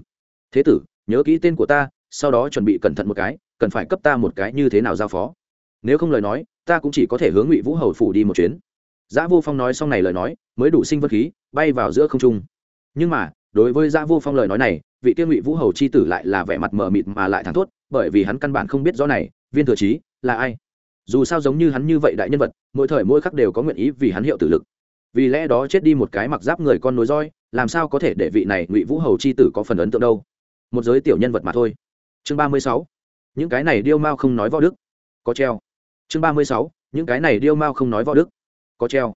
Thế tử, nhớ kỹ tên của ta, sau đó chuẩn bị cẩn thận một cái cần phải cấp ta một cái như thế nào giao phó? Nếu không lời nói, ta cũng chỉ có thể hướng ngụy vũ hầu phủ đi một chuyến. Giã vô phong nói xong này lời nói, mới đủ sinh vật khí, bay vào giữa không trung. Nhưng mà, đối với giã vô phong lời nói này, vị tiên ngụy vũ hầu c h i tử lại là vẻ mặt mờ mịt mà lại thẳng thốt, bởi vì hắn căn bản không biết rõ này, viên thừa trí, là ai? Dù sao giống như hắn như vậy đại nhân vật, mỗi thời mỗi khắc đều có nguyện ý vì hắn hiệu tử lực. Vì lẽ đó chết đi một cái mặc giáp người con nối roi, làm sao có thể để vị này ngụy vũ hầu c h i tử có phần ấn tượng đâu? Một giới tiểu nhân vật mà thôi. Chương ba mươi sáu những cái này điêu mao không nói võ đức có treo chương ba mươi sáu những cái này điêu mao không nói võ đức có treo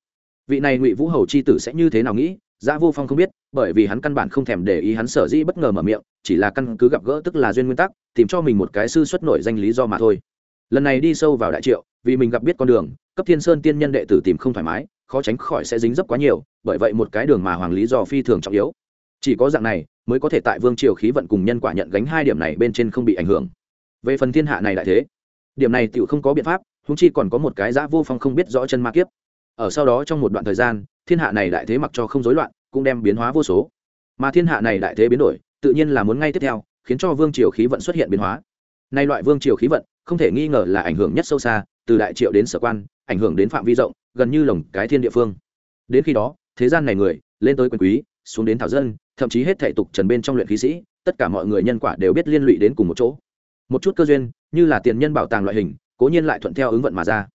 vị này ngụy vũ hầu c h i tử sẽ như thế nào nghĩ Giá Vô Phong không biết, bởi vì hắn căn bản không thèm để ý hắn sở dĩ bất ngờ mở miệng, chỉ là căn cứ gặp gỡ tức là duyên nguyên tắc, tìm cho mình một cái sư xuất nổi danh lý do mà thôi. Lần này đi sâu vào đại triệu, vì mình gặp biết con đường, cấp Thiên Sơn tiên nhân đệ tử tìm không thoải mái, khó tránh khỏi sẽ dính dấp quá nhiều, bởi vậy một cái đường mà hoàng lý do phi thường trọng yếu. Chỉ có dạng này mới có thể tại vương triều khí vận cùng nhân quả nhận gánh hai điểm này bên trên không bị ảnh hưởng. Về phần thiên hạ này đại thế, điểm này tiểu không có biện pháp, húng chi còn có một cái giã Vô Phong không biết rõ chân ma kiếp. Ở sau đó trong một đoạn thời gian, thiên hạ này đại thế mặc cho không rối loạn cũng đem biến hóa vô số. Mà thiên hạ này đại thế biến đổi tự nhiên là muốn ngay tiếp theo khiến cho vương triều khí vận xuất hiện biến hóa. Nay loại vương triều khí vận không thể nghi ngờ là ảnh hưởng nhất sâu xa từ đại triệu đến sở quan ảnh hưởng đến phạm vi rộng gần như lồng cái thiên địa phương. Đến khi đó thế gian này người lên tới quyền quý xuống đến thảo dân thậm chí hết thể tục trần bên trong luyện khí sĩ tất cả mọi người nhân quả đều biết liên lụy đến cùng một chỗ một chút cơ duyên, như là tiền nhân bảo tàng loại hình, cố nhiên lại thuận theo ứng vận mà ra.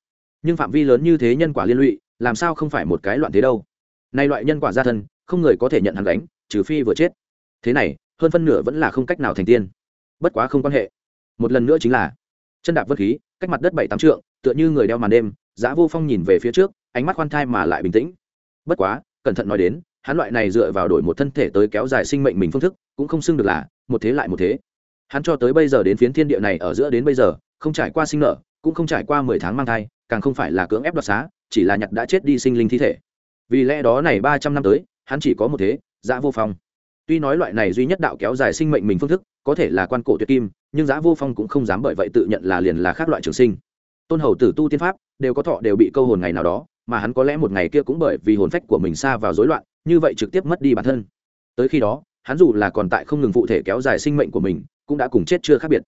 Nhưng phạm vi lớn như thế nhân quả liên lụy, làm sao không phải một cái loạn thế đâu? Nay loại nhân quả gia thân, không người có thể nhận hắn đánh trừ phi vừa chết. Thế này, hơn phân nửa vẫn là không cách nào thành tiên. Bất quá không quan hệ. Một lần nữa chính là, chân đạp vật khí, cách mặt đất bảy tám trượng, tựa như người đeo màn đêm giá vô phong nhìn về phía trước, ánh mắt khoan thai mà lại bình tĩnh. Bất quá, cẩn thận nói đến, hắn loại này dựa vào đổi một thân thể tới kéo dài sinh mệnh mình phương thức, cũng không xưng được là, một thế lại một thế hắn cho tới bây giờ đến phiến thiên địa này ở giữa đến bây giờ, không trải qua sinh nợ cũng không trải qua mười tháng mang thai, càng không phải là cưỡng ép đoạt xá, chỉ là nhặt đã chết đi sinh linh thi thể. Vì lẽ đó này ba trăm năm tới, hắn chỉ có một thế dã vô phong. Tuy nói loại này duy nhất đạo kéo dài sinh mệnh mình phương thức, có thể là quan cổ tuyệt kim, nhưng dã vô phong cũng không dám bởi vậy tự nhận là liền là khác loại trường sinh. Tôn hầu tử tu tiên pháp, đều có thọ đều bị câu hồn ngày nào đó, mà hắn có lẽ một ngày kia cũng bởi vì hồn phách của mình xa vào rối loạn, như vậy trực tiếp mất đi bản thân. Tới khi đó, hắn dù là còn tại không ngừng phụ thể kéo dài sinh mệnh của mình cũng đã cùng chết chưa khác biệt.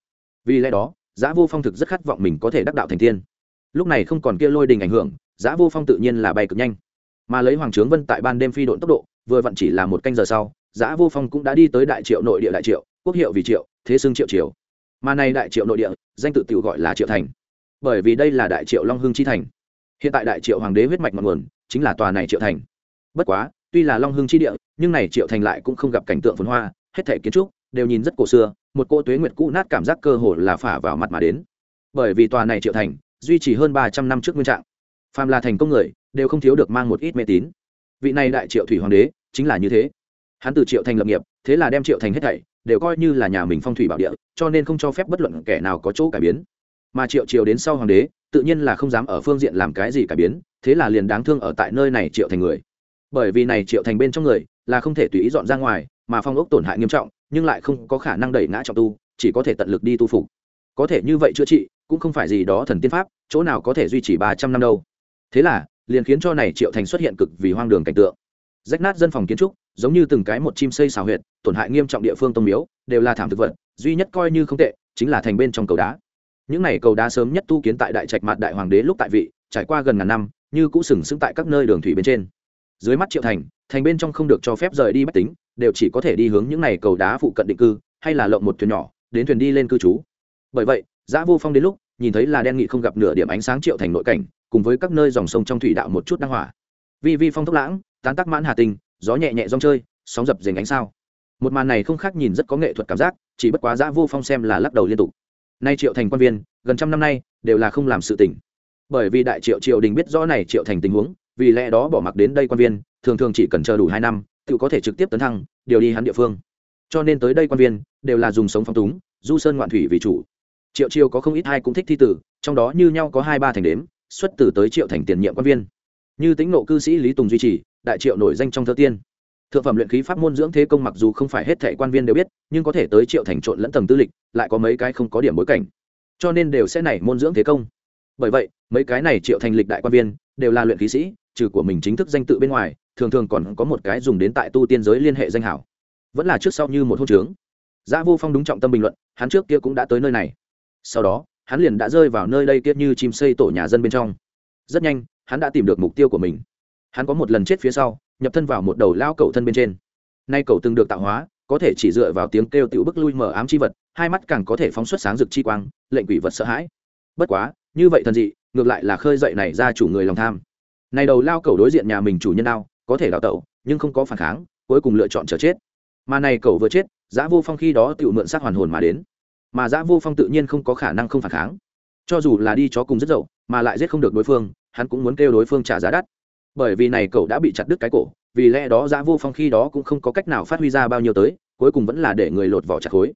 Vì lẽ đó giá vô phong thực rất khát vọng mình có thể đắc đạo thành tiên lúc này không còn kia lôi đình ảnh hưởng giá vô phong tự nhiên là bay cực nhanh. Mà lấy hoàng trướng vân tại ban đêm phi độn tốc độ, vừa vặn chỉ là một canh giờ sau giá vô phong cũng đã đi tới đại triệu nội địa đại triệu, quốc hiệu vì triệu, thế xưng triệu triều. Mà này đại triệu nội địa, danh tự tự gọi là triệu thành. Bởi vì đây là đại triệu long hưng chi thành. Hiện tại đại triệu hoàng đế huyết mạch ngọn nguồn, chính là tòa này triệu thành. Bất quá, tuy là long hưng chi địa, nhưng này triệu thành lại cũng không gặp cảnh tượng phồn hoa, hết thể kiến trúc đều nhìn rất cổ xưa một cô tuế nguyệt cũ nát cảm giác cơ hồ là phả vào mặt mà đến. Bởi vì tòa này triệu thành, duy trì hơn ba trăm năm trước nguyên trạng. Phàm là thành công người, đều không thiếu được mang một ít mê tín. Vị này đại triệu thủy hoàng đế, chính là như thế. Hắn từ triệu thành lập nghiệp, thế là đem triệu thành hết thảy, đều coi như là nhà mình phong thủy bảo địa, cho nên không cho phép bất luận kẻ nào có chỗ cải biến. Mà triệu triều đến sau hoàng đế, tự nhiên là không dám ở phương diện làm cái gì cải biến, thế là liền đáng thương ở tại nơi này triệu thành người. Bởi vì này triệu thành bên trong người, là không thể tùy ý dọn ra ngoài, mà phong ốc tổn hại nghiêm trọng nhưng lại không có khả năng đẩy ngã trọng tu, chỉ có thể tận lực đi tu phục. Có thể như vậy chữa trị, cũng không phải gì đó thần tiên pháp, chỗ nào có thể duy trì ba trăm năm đâu. Thế là, liền khiến cho này triệu thành xuất hiện cực vì hoang đường cảnh tượng. Rách nát dân phòng kiến trúc, giống như từng cái một chim xây xào huyệt, tổn hại nghiêm trọng địa phương tông miếu, đều là thảm thực vật, duy nhất coi như không tệ, chính là thành bên trong cầu đá. Những này cầu đá sớm nhất tu kiến tại đại trạch mặt đại hoàng đế lúc tại vị, trải qua gần ngàn năm, như cũ sừng sững tại các nơi đường thủy bên trên. Dưới mắt triệu thành thành bên trong không được cho phép rời đi bách tính đều chỉ có thể đi hướng những này cầu đá phụ cận định cư, hay là lộng một thuyền nhỏ, đến thuyền đi lên cư trú. Bởi vậy, giã vô phong đến lúc, nhìn thấy là đen nghị không gặp nửa điểm ánh sáng triệu thành nội cảnh, cùng với các nơi dòng sông trong thủy đạo một chút đăng hỏa. Vi vi phong tốc lãng, tán tắc mãn hà tình, gió nhẹ nhẹ rong chơi, sóng dập dềnh ánh sao. Một màn này không khác nhìn rất có nghệ thuật cảm giác, chỉ bất quá giã vô phong xem là lắc đầu liên tục. Nay triệu thành quan viên, gần trăm năm nay, đều là không làm sự tỉnh bởi vì đại triệu triều đình biết rõ này triệu thành tình huống, vì lẽ đó bỏ mặc đến đây quan viên, thường thường chỉ cần chờ đủ hai năm tự có thể trực tiếp tấn thăng, điều đi hắn địa phương. Cho nên tới đây quan viên, đều là dùng sống phong túng, du sơn ngoạn thủy vì chủ. Triệu chiêu có không ít ai cũng thích thi tử, trong đó như nhau có hai ba thành đếm, xuất từ tới triệu thành tiền nhiệm quan viên. Như tính nộ cư sĩ lý tùng duy trì, đại triệu nổi danh trong thơ tiên. Thượng phẩm luyện khí pháp môn dưỡng thế công mặc dù không phải hết thệ quan viên đều biết, nhưng có thể tới triệu thành trộn lẫn tầng tư lịch, lại có mấy cái không có điểm bối cảnh. Cho nên đều sẽ nảy môn dưỡng thế công. Bởi vậy, mấy cái này triệu thành lịch đại quan viên, đều là luyện khí sĩ, trừ của mình chính thức danh tự bên ngoài thường thường còn có một cái dùng đến tại tu tiên giới liên hệ danh hảo vẫn là trước sau như một hôn trướng Giá Vô Phong đúng trọng tâm bình luận, hắn trước kia cũng đã tới nơi này. Sau đó, hắn liền đã rơi vào nơi đây kia như chim xây tổ nhà dân bên trong. Rất nhanh, hắn đã tìm được mục tiêu của mình. Hắn có một lần chết phía sau, nhập thân vào một đầu lao cầu thân bên trên. Nay cầu từng được tạo hóa, có thể chỉ dựa vào tiếng kêu tiểu bức lui mở ám chi vật, hai mắt càng có thể phóng xuất sáng rực chi quang, lệnh quỷ vật sợ hãi. Bất quá, như vậy thần dị, ngược lại là khơi dậy này ra chủ người lòng tham. Này đầu lao cầu đối diện nhà mình chủ nhân nào, có thể đào tẩu, nhưng không có phản kháng, cuối cùng lựa chọn chờ chết. Mà này cậu vừa chết, giã Vô Phong khi đó tự mượn sát hoàn hồn mà đến, mà giã Vô Phong tự nhiên không có khả năng không phản kháng. Cho dù là đi chó cùng rất dậu, mà lại giết không được đối phương, hắn cũng muốn kêu đối phương trả giá đắt. Bởi vì này cậu đã bị chặt đứt cái cổ, vì lẽ đó giã Vô Phong khi đó cũng không có cách nào phát huy ra bao nhiêu tới, cuối cùng vẫn là để người lột vỏ chặt khối.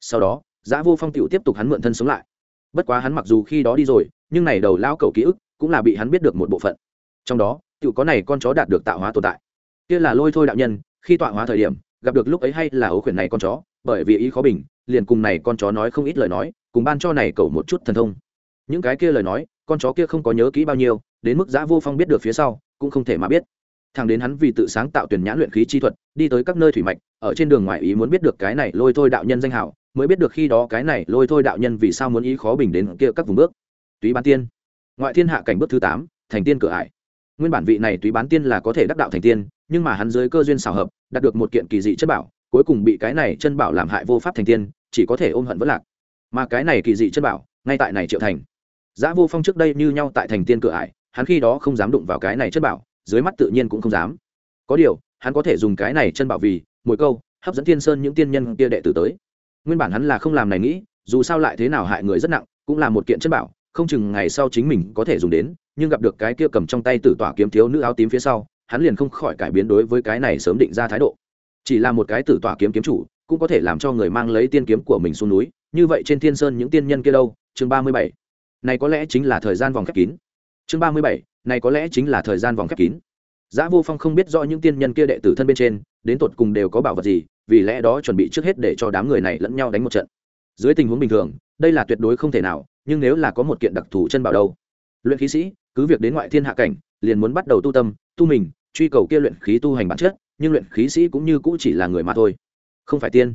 Sau đó, giã Vô Phong tựu tiếp tục hắn mượn thân sống lại. Bất quá hắn mặc dù khi đó đi rồi, nhưng này đầu lao cậu ký ức cũng là bị hắn biết được một bộ phận. Trong đó, tự có này con chó đạt được tạo hóa tồn tại. Kia là lôi thôi đạo nhân, khi tọa hóa thời điểm, gặp được lúc ấy hay là ấu khuyển này con chó bởi vì ý khó bình liền cùng này con chó nói không ít lời nói cùng ban cho này cậu một chút thần thông. Những cái kia lời nói con chó kia không có nhớ kỹ bao nhiêu đến mức giã vô phong biết được phía sau cũng không thể mà biết. Thằng đến hắn vì tự sáng tạo tuyển nhãn luyện khí chi thuật đi tới các nơi thủy mạch ở trên đường ngoại ý muốn biết được cái này lôi thôi đạo nhân danh hảo mới biết được khi đó cái này lôi thôi đạo nhân vì sao muốn ý khó bình đến kia các vùng bước. Túy bán tiên. Ngoại thiên hạ cảnh bước thứ tám thành tiên cửa ải nguyên bản vị này túy bán tiên là có thể đắc đạo thành tiên, nhưng mà hắn dưới cơ duyên xảo hợp, đạt được một kiện kỳ dị chất bảo, cuối cùng bị cái này chân bảo làm hại vô pháp thành tiên, chỉ có thể ôm hận vất lạc. Mà cái này kỳ dị chất bảo, ngay tại này triệu thành. Giã vô phong trước đây như nhau tại thành tiên cửa ải, hắn khi đó không dám đụng vào cái này chất bảo, dưới mắt tự nhiên cũng không dám. Có điều, hắn có thể dùng cái này chân bảo vì, mỗi câu, hấp dẫn thiên sơn những tiên nhân kia đệ tử tới. Nguyên bản hắn là không làm này nghĩ, dù sao lại thế nào hại người rất nặng, cũng là một kiện chân bảo, không chừng ngày sau chính mình có thể dùng đến nhưng gặp được cái kia cầm trong tay tử tỏa kiếm thiếu nữ áo tím phía sau hắn liền không khỏi cải biến đối với cái này sớm định ra thái độ. Chỉ là một cái tử tỏa kiếm kiếm chủ cũng có thể làm cho người mang lấy tiên kiếm của mình xuống núi như vậy trên thiên sơn những tiên nhân kia đâu? Chương ba mươi bảy. Này có lẽ chính là thời gian vòng khép kín. Chương ba mươi bảy. Này có lẽ chính là thời gian vòng khép kín. Giá Vô Phong không biết rõ những tiên nhân kia đệ tử thân bên trên, đến tột cùng đều có bảo vật gì, vì lẽ đó chuẩn bị trước hết để cho đám người này lẫn nhau đánh một trận. Dưới tình huống bình thường, đây là tuyệt đối không thể nào, nhưng nếu là có một kiện đặc thù chân bảo đâu. Luyện khí sĩ, cứ việc đến ngoại thiên hạ cảnh, liền muốn bắt đầu tu tâm, tu mình, truy cầu kia luyện khí tu hành bản chất, nhưng luyện khí sĩ cũng như cũ chỉ là người mà thôi, không phải tiên.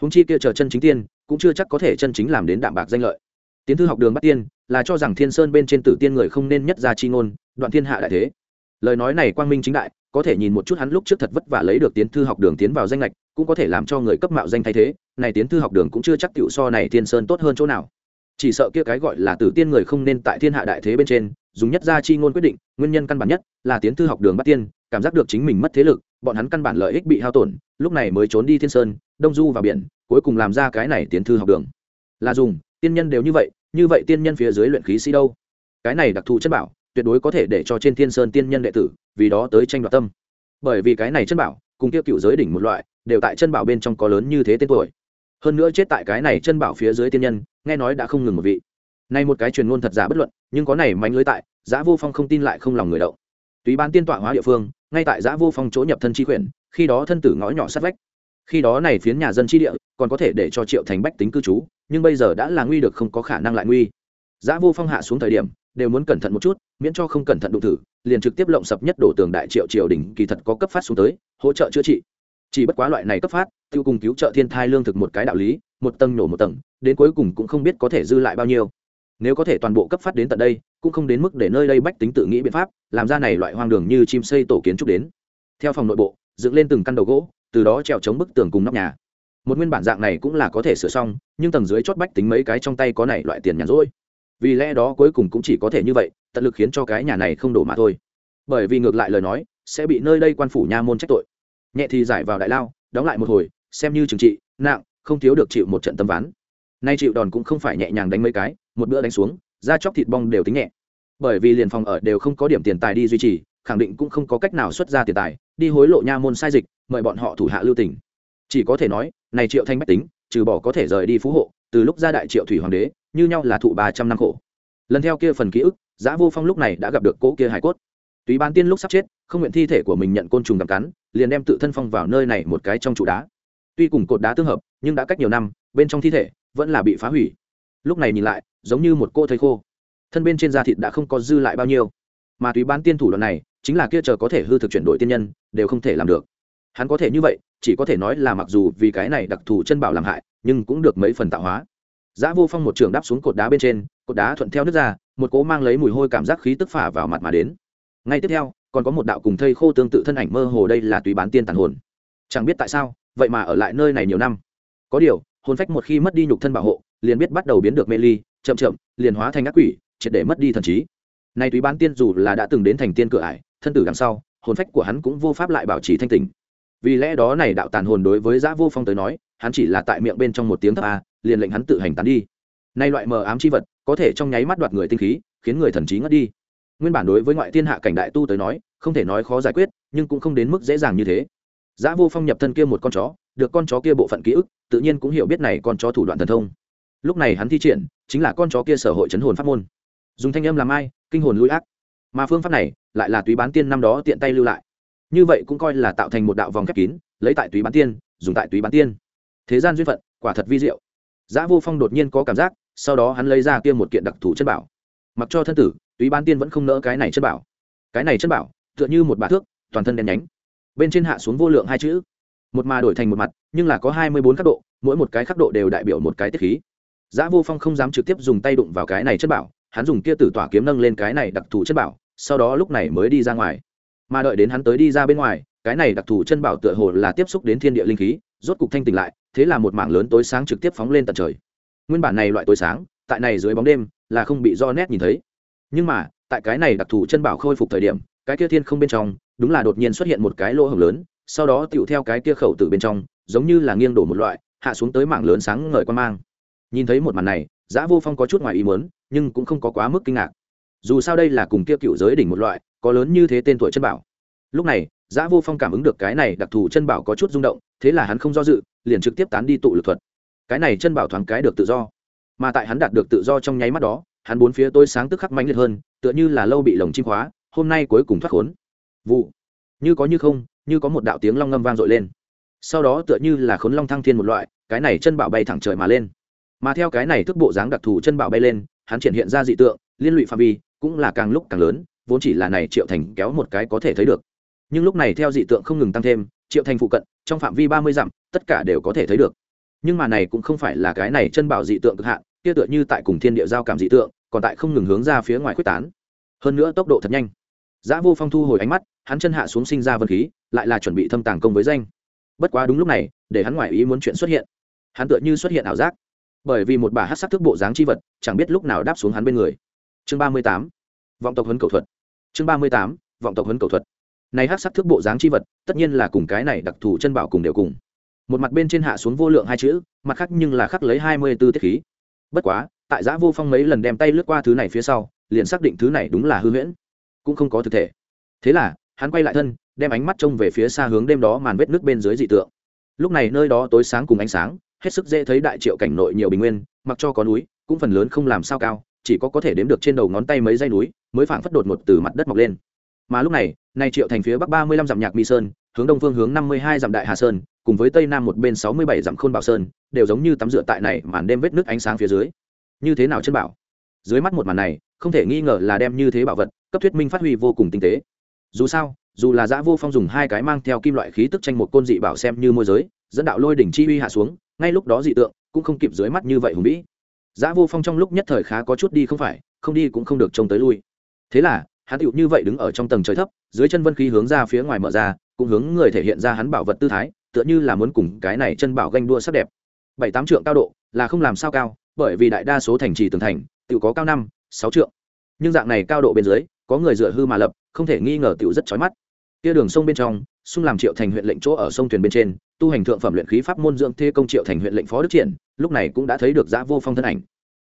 húng chi kia chờ chân chính tiên, cũng chưa chắc có thể chân chính làm đến đạm bạc danh lợi. Tiến thư học đường bắt tiên, là cho rằng Thiên Sơn bên trên tử tiên người không nên nhất ra chi ngôn, đoạn thiên hạ đại thế lời nói này quang minh chính đại có thể nhìn một chút hắn lúc trước thật vất vả lấy được tiến thư học đường tiến vào danh lệch cũng có thể làm cho người cấp mạo danh thay thế này tiến thư học đường cũng chưa chắc tiểu so này thiên sơn tốt hơn chỗ nào chỉ sợ kia cái gọi là tử tiên người không nên tại thiên hạ đại thế bên trên dùng nhất gia chi ngôn quyết định, nguyên nhân căn bản nhất là tiến thư học đường bắt tiên, cảm giác được chính mình mất thế lực, bọn hắn căn bản lợi ích bị hao tổn, lúc này mới trốn đi thiên sơn, đông du vào biển, cuối cùng làm ra cái này tiến thư học đường. Là dùng, tiên nhân đều như vậy như vậy tiên nhân phía dưới luyện khí sĩ đâu? Cái này đặc thù chất bảo, tuyệt đối có thể để cho trên thiên sơn tiên nhân đệ tử, vì đó tới tranh đoạt tâm. Bởi vì cái này chân bảo, cùng kia cựu giới đỉnh một loại, đều tại chân bảo bên trong có lớn như thế tên tuổi. Hơn nữa chết tại cái này chân bảo phía dưới tiên nhân, nghe nói đã không ngừng một vị nay một cái truyền ngôn thật giả bất luận, nhưng có này mánh lưới tại Giá vô phong không tin lại không lòng người động. Túy ban tiên tọa hóa địa phương, ngay tại Giá vô phong chỗ nhập thân chi quyển, khi đó thân tử ngõ nhỏ sát vách. Khi đó này phiến nhà dân chi địa, còn có thể để cho triệu thành bách tính cư trú, nhưng bây giờ đã là nguy được không có khả năng lại nguy. Giá vô phong hạ xuống thời điểm, đều muốn cẩn thận một chút, miễn cho không cẩn thận đụng thử, liền trực tiếp lộng sập nhất đổ tường đại triệu triều đình, kỳ thật có cấp phát xuống tới, hỗ trợ chữa trị. Chỉ bất quá loại này cấp phát, tiêu cùng cứu trợ thiên thai lương thực một cái đạo lý, một tầng nổ một tầng, đến cuối cùng cũng không biết có thể dư lại bao nhiêu nếu có thể toàn bộ cấp phát đến tận đây, cũng không đến mức để nơi đây bách tính tự nghĩ biện pháp, làm ra này loại hoang đường như chim xây tổ kiến trúc đến. Theo phòng nội bộ, dựng lên từng căn đầu gỗ, từ đó treo chống bức tường cùng nóc nhà. Một nguyên bản dạng này cũng là có thể sửa xong, nhưng tầng dưới chót bách tính mấy cái trong tay có này loại tiền nhàn rỗi. Vì lẽ đó cuối cùng cũng chỉ có thể như vậy, tận lực khiến cho cái nhà này không đổ mà thôi. Bởi vì ngược lại lời nói, sẽ bị nơi đây quan phủ nha môn trách tội. Nhẹ thì giải vào đại lao, đóng lại một hồi, xem như trừng trị, nặng, không thiếu được chịu một trận tâm ván. Nay chịu đòn cũng không phải nhẹ nhàng đánh mấy cái một bữa đánh xuống, da chóc thịt bong đều tính nhẹ. Bởi vì liền phòng ở đều không có điểm tiền tài đi duy trì, khẳng định cũng không có cách nào xuất ra tiền tài, đi hối lộ nha môn sai dịch, mời bọn họ thủ hạ lưu tỉnh chỉ có thể nói, này triệu thanh bách tính, trừ bỏ có thể rời đi phú hộ, từ lúc ra đại triệu thủy hoàng đế, như nhau là thụ ba trăm năm khổ. Lần theo kia phần ký ức, giã vô phong lúc này đã gặp được cỗ kia hải cốt. Túy ban tiên lúc sắp chết, không nguyện thi thể của mình nhận côn trùng cầm cắn, liền đem tự thân phong vào nơi này một cái trong trụ đá. Tuy cùng cột đá tương hợp, nhưng đã cách nhiều năm, bên trong thi thể vẫn là bị phá hủy. Lúc này nhìn lại giống như một cô thây khô thân bên trên da thịt đã không có dư lại bao nhiêu mà túy bán tiên thủ đoạn này chính là kia chờ có thể hư thực chuyển đổi tiên nhân đều không thể làm được hắn có thể như vậy chỉ có thể nói là mặc dù vì cái này đặc thù chân bảo làm hại nhưng cũng được mấy phần tạo hóa Giá Vô Phong một trường đáp xuống cột đá bên trên, cột đá thuận theo nước ra, một cỗ mang lấy mùi hôi cảm giác khí tức phả vào mặt mà đến. Ngay tiếp theo, còn có một đạo cùng thây khô tương tự thân ảnh mơ hồ đây là tùy bán tiên tàn hồn. Chẳng biết tại sao, vậy mà ở lại nơi này nhiều năm. Có điều, hồn phách một khi mất đi nhục thân bảo hộ, liền biết bắt đầu biến được mê ly, chậm chậm, liền hóa thành ác quỷ, triệt để mất đi thần trí. Nay túy bán tiên dù là đã từng đến thành tiên cửa ải, thân tử đằng sau, hồn phách của hắn cũng vô pháp lại bảo trì thanh tỉnh. Vì lẽ đó này đạo tàn hồn đối với giã Vô Phong tới nói, hắn chỉ là tại miệng bên trong một tiếng thấp a, liền lệnh hắn tự hành tán đi nay loại mờ ám chi vật có thể trong nháy mắt đoạt người tinh khí khiến người thần trí ngất đi nguyên bản đối với ngoại thiên hạ cảnh đại tu tới nói không thể nói khó giải quyết nhưng cũng không đến mức dễ dàng như thế Giã Vô Phong nhập thân kia một con chó, được con chó kia bộ phận ký ức, tự nhiên cũng hiểu biết này con chó thủ đoạn thần thông. Lúc này hắn thi triển, chính là con chó kia sở hội chấn hồn pháp môn. Dùng thanh âm làm ai, kinh hồn lui ác. Mà phương pháp này, lại là túy bán tiên năm đó tiện tay lưu lại. Như vậy cũng coi là tạo thành một đạo vòng khép kín, lấy tại túy bán tiên, dùng tại túy bán tiên. Thế gian duyên phận, quả thật vi diệu. giã Vô Phong đột nhiên có cảm giác, sau đó hắn lấy ra kia một kiện đặc thù chân bảo. Mặc cho thân tử, Túy Bán Tiên vẫn không nỡ cái này chân bảo. Cái này chân bảo, tựa như một bà thước, toàn thân đen nhánh. Bên trên hạ xuống vô lượng hai chữ. Một mà đổi thành một mặt, nhưng là có hai mươi bốn khắc độ, mỗi một cái khắc độ đều đại biểu một cái tiết khí. Giá Vô Phong không dám trực tiếp dùng tay đụng vào cái này chân bảo, hắn dùng kia tử tỏa kiếm nâng lên cái này đặc thù chân bảo, sau đó lúc này mới đi ra ngoài. Mà đợi đến hắn tới đi ra bên ngoài, cái này đặc thù chân bảo tựa hồ là tiếp xúc đến thiên địa linh khí, rốt cục thanh tỉnh lại thế là một mảng lớn tối sáng trực tiếp phóng lên tận trời. Nguyên bản này loại tối sáng tại này dưới bóng đêm là không bị do nét nhìn thấy. Nhưng mà tại cái này đặc thù chân bảo khôi phục thời điểm cái kia thiên không bên trong đúng là đột nhiên xuất hiện một cái lỗ hổng lớn sau đó tựu theo cái kia khẩu từ bên trong giống như là nghiêng đổ một loại hạ xuống tới mảng lớn sáng ngời quan mang nhìn thấy một màn này, giã vô phong có chút ngoài ý muốn, nhưng cũng không có quá mức kinh ngạc. Dù sao đây là cùng kia cựu giới đỉnh một loại, có lớn như thế tên tuổi chân bảo. Lúc này, giã vô phong cảm ứng được cái này đặc thù chân bảo có chút rung động, thế là hắn không do dự, liền trực tiếp tán đi tụ lực thuật. Cái này chân bảo thoáng cái được tự do. Mà tại hắn đạt được tự do trong nháy mắt đó, hắn bốn phía tôi sáng tức khắc mãnh liệt hơn, tựa như là lâu bị lồng chim khóa, hôm nay cuối cùng thoát khốn. Vụ. Như có như không, như có một đạo tiếng long ngâm vang dội lên. Sau đó tựa như là khốn long thăng thiên một loại, cái này chân bảo bay thẳng trời mà lên mà theo cái này thức bộ dáng đặc thù chân bạo bay lên, hắn triển hiện ra dị tượng, liên lụy phạm vi, cũng là càng lúc càng lớn, vốn chỉ là này triệu thành kéo một cái có thể thấy được. Nhưng lúc này theo dị tượng không ngừng tăng thêm, triệu thành phụ cận, trong phạm vi ba mươi dặm, tất cả đều có thể thấy được. Nhưng mà này cũng không phải là cái này chân bảo dị tượng cực hạn, kia tựa như tại cùng thiên địa giao cảm dị tượng, còn tại không ngừng hướng ra phía ngoài quyết tán. Hơn nữa tốc độ thật nhanh. Giã vô phong thu hồi ánh mắt, hắn chân hạ xuống sinh ra vân khí, lại là chuẩn bị thâm tàng công với danh. Bất quá đúng lúc này, để hắn ngoại ý muốn chuyện xuất hiện. Hắn tựa như xuất hiện ảo giác bởi vì một bà hát sắc thức bộ dáng chi vật, chẳng biết lúc nào đáp xuống hắn bên người. Chương ba mươi tám, vọng tộc huấn cầu thuật. Chương ba mươi tám, vọng tộc huấn cầu thuật. Này hát sắc thức bộ dáng chi vật, tất nhiên là cùng cái này đặc thù chân bảo cùng đều cùng. Một mặt bên trên hạ xuống vô lượng hai chữ, mặt khác nhưng là khắc lấy hai mươi b ố tiết khí. Bất quá, tại giã vô phong mấy lần đem tay lướt qua thứ này phía sau, liền xác định thứ này đúng là hư huyễn. Cũng không có thực thể. Thế là, hắn quay lại thân, đem ánh mắt trông về phía xa hướng đêm đó màn vết nước bên dưới dị tượng. Lúc này nơi đó tối sáng cùng ánh sáng hết sức dễ thấy đại triệu cảnh nội nhiều bình nguyên, mặc cho có núi, cũng phần lớn không làm sao cao, chỉ có có thể đếm được trên đầu ngón tay mấy dây núi, mới phảng phất đột một từ mặt đất mọc lên. Mà lúc này, nay triệu thành phía bắc ba mươi lăm dặm nhạc mi sơn, hướng đông phương hướng năm mươi hai dặm đại hà sơn, cùng với tây nam một bên sáu mươi bảy dặm khôn bảo sơn, đều giống như tắm rửa tại này màn đêm vết nước ánh sáng phía dưới. Như thế nào chân bảo? Dưới mắt một màn này, không thể nghi ngờ là đem như thế bảo vật, cấp thuyết minh phát huy vô cùng tinh tế. Dù sao, dù là giã vô phong dùng hai cái mang theo kim loại khí tức tranh một côn dị bảo xem như môi giới, dẫn đạo lôi đỉnh chi uy hạ xuống ngay lúc đó dị tượng cũng không kịp dưới mắt như vậy hùng vĩ. Giã vô phong trong lúc nhất thời khá có chút đi không phải, không đi cũng không được trông tới lui. Thế là, hắn tựu như vậy đứng ở trong tầng trời thấp, dưới chân vân khí hướng ra phía ngoài mở ra, cũng hướng người thể hiện ra hắn bảo vật tư thái, tựa như là muốn cùng cái này chân bảo ganh đua sắc đẹp. Bảy tám trượng cao độ là không làm sao cao, bởi vì đại đa số thành trì tường thành tự có cao năm, sáu trượng. Nhưng dạng này cao độ bên dưới, có người dựa hư mà lập, không thể nghi ngờ tựu rất chói mắt. Kia đường sông bên trong xung làm triệu thành huyện lệnh chỗ ở sông thuyền bên trên, tu hành thượng phẩm luyện khí pháp môn dưỡng thê công triệu thành huyện lệnh phó đức triển, lúc này cũng đã thấy được giã vô phong thân ảnh.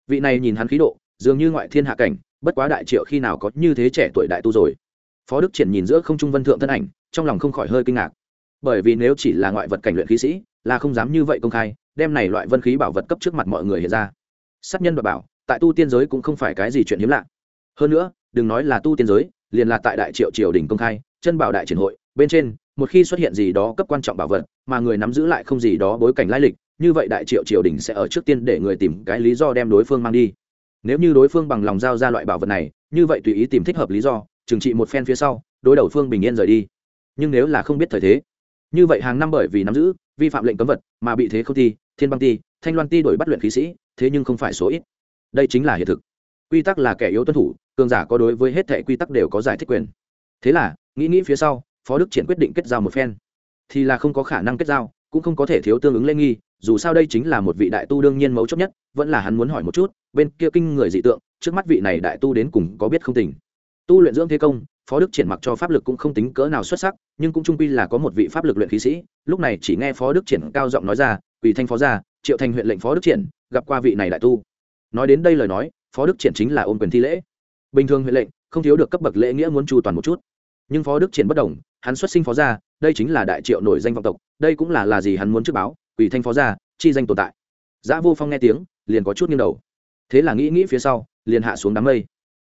Vị này nhìn hắn khí độ, dường như ngoại thiên hạ cảnh, bất quá đại triệu khi nào có như thế trẻ tuổi đại tu rồi. Phó đức triển nhìn giữa không trung vân thượng thân ảnh, trong lòng không khỏi hơi kinh ngạc. Bởi vì nếu chỉ là ngoại vật cảnh luyện khí sĩ, là không dám như vậy công khai, đem này loại vân khí bảo vật cấp trước mặt mọi người hiện ra. Sát nhân và bảo, tại tu tiên giới cũng không phải cái gì chuyện hiếm lạ. Hơn nữa, đừng nói là tu tiên giới, liền là tại đại triệu triều đình công khai, chân bảo đại triển hội, bên trên một khi xuất hiện gì đó cấp quan trọng bảo vật, mà người nắm giữ lại không gì đó bối cảnh lai lịch, như vậy đại triệu triều đình sẽ ở trước tiên để người tìm cái lý do đem đối phương mang đi. Nếu như đối phương bằng lòng giao ra loại bảo vật này, như vậy tùy ý tìm thích hợp lý do, trừng trị một phen phía sau, đối đầu phương bình yên rời đi. Nhưng nếu là không biết thời thế, như vậy hàng năm bởi vì nắm giữ vi phạm lệnh cấm vật mà bị thế không thi, thiên băng ti thanh loan ti đổi bắt luyện khí sĩ, thế nhưng không phải số ít. Đây chính là hiện thực. Quy tắc là kẻ yếu tuân thủ, cường giả có đối với hết thẻ quy tắc đều có giải thích quyền. Thế là, nghĩ nghĩ phía sau phó đức triển quyết định kết giao một phen. Thì là không có khả năng kết giao, cũng không có thể thiếu tương ứng lễ nghi, dù sao đây chính là một vị đại tu đương nhiên mấu chốt nhất, vẫn là hắn muốn hỏi một chút, bên kia kinh người dị tượng, trước mắt vị này đại tu đến cùng có biết không tình. Tu luyện dưỡng thế công, phó đức triển mặc cho pháp lực cũng không tính cỡ nào xuất sắc, nhưng cũng trung quy là có một vị pháp lực luyện khí sĩ, lúc này chỉ nghe phó đức triển cao giọng nói ra ủy thanh phó gia, triệu thành huyện lệnh phó đức triển, gặp qua vị này đại tu. Nói đến đây lời nói, phó đức triển chính là ôm quyền thi lễ. Bình thường huyện lệnh, không thiếu được cấp bậc lễ nghĩa muốn chu toàn một chút. Nhưng phó đức triển bất đồng hắn xuất sinh phó gia, đây chính là đại triệu nổi danh vọng tộc, đây cũng là là gì hắn muốn trước báo ủy thanh phó gia, chi danh tồn tại. Giã vô phong nghe tiếng, liền có chút nghiêng đầu. Thế là nghĩ nghĩ phía sau, liền hạ xuống đám mây.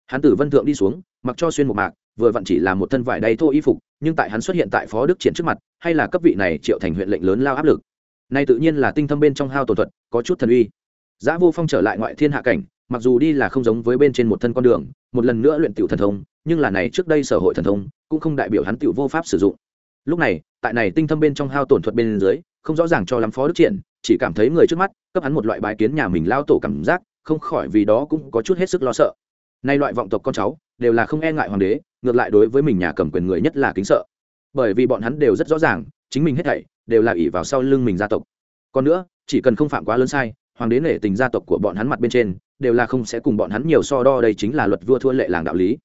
Hắn tử vân thượng đi xuống, mặc cho xuyên một mạc, vừa vặn chỉ là một thân vải đầy thô y phục, nhưng tại hắn xuất hiện tại phó đức triển trước mặt, hay là cấp vị này triệu thành huyện lệnh lớn lao áp lực. Nay tự nhiên là tinh thâm bên trong hao tổn thuật, có chút thần uy. Giã vô phong trở lại ngoại thiên hạ cảnh, mặc dù đi là không giống với bên trên một thân con đường, một lần nữa luyện tiểu thần thông nhưng là này trước đây sở hội thần thông cũng không đại biểu hắn tiểu vô pháp sử dụng. Lúc này, tại này tinh thâm bên trong hao tổn thuật bên dưới, không rõ ràng cho lắm phó đức triển, chỉ cảm thấy người trước mắt, cấp hắn một loại bài kiến nhà mình lao tổ cảm giác, không khỏi vì đó cũng có chút hết sức lo sợ. Nay loại vọng tộc con cháu, đều là không e ngại hoàng đế, ngược lại đối với mình nhà cầm quyền người nhất là kính sợ. Bởi vì bọn hắn đều rất rõ ràng, chính mình hết thảy, đều là ỷ vào sau lưng mình gia tộc. Còn nữa, chỉ cần không phạm quá lớn sai, hoàng đế nể tình gia tộc của bọn hắn mặt bên trên, đều là không sẽ cùng bọn hắn nhiều so đo đây chính là luật vua thua lệ làng đạo lý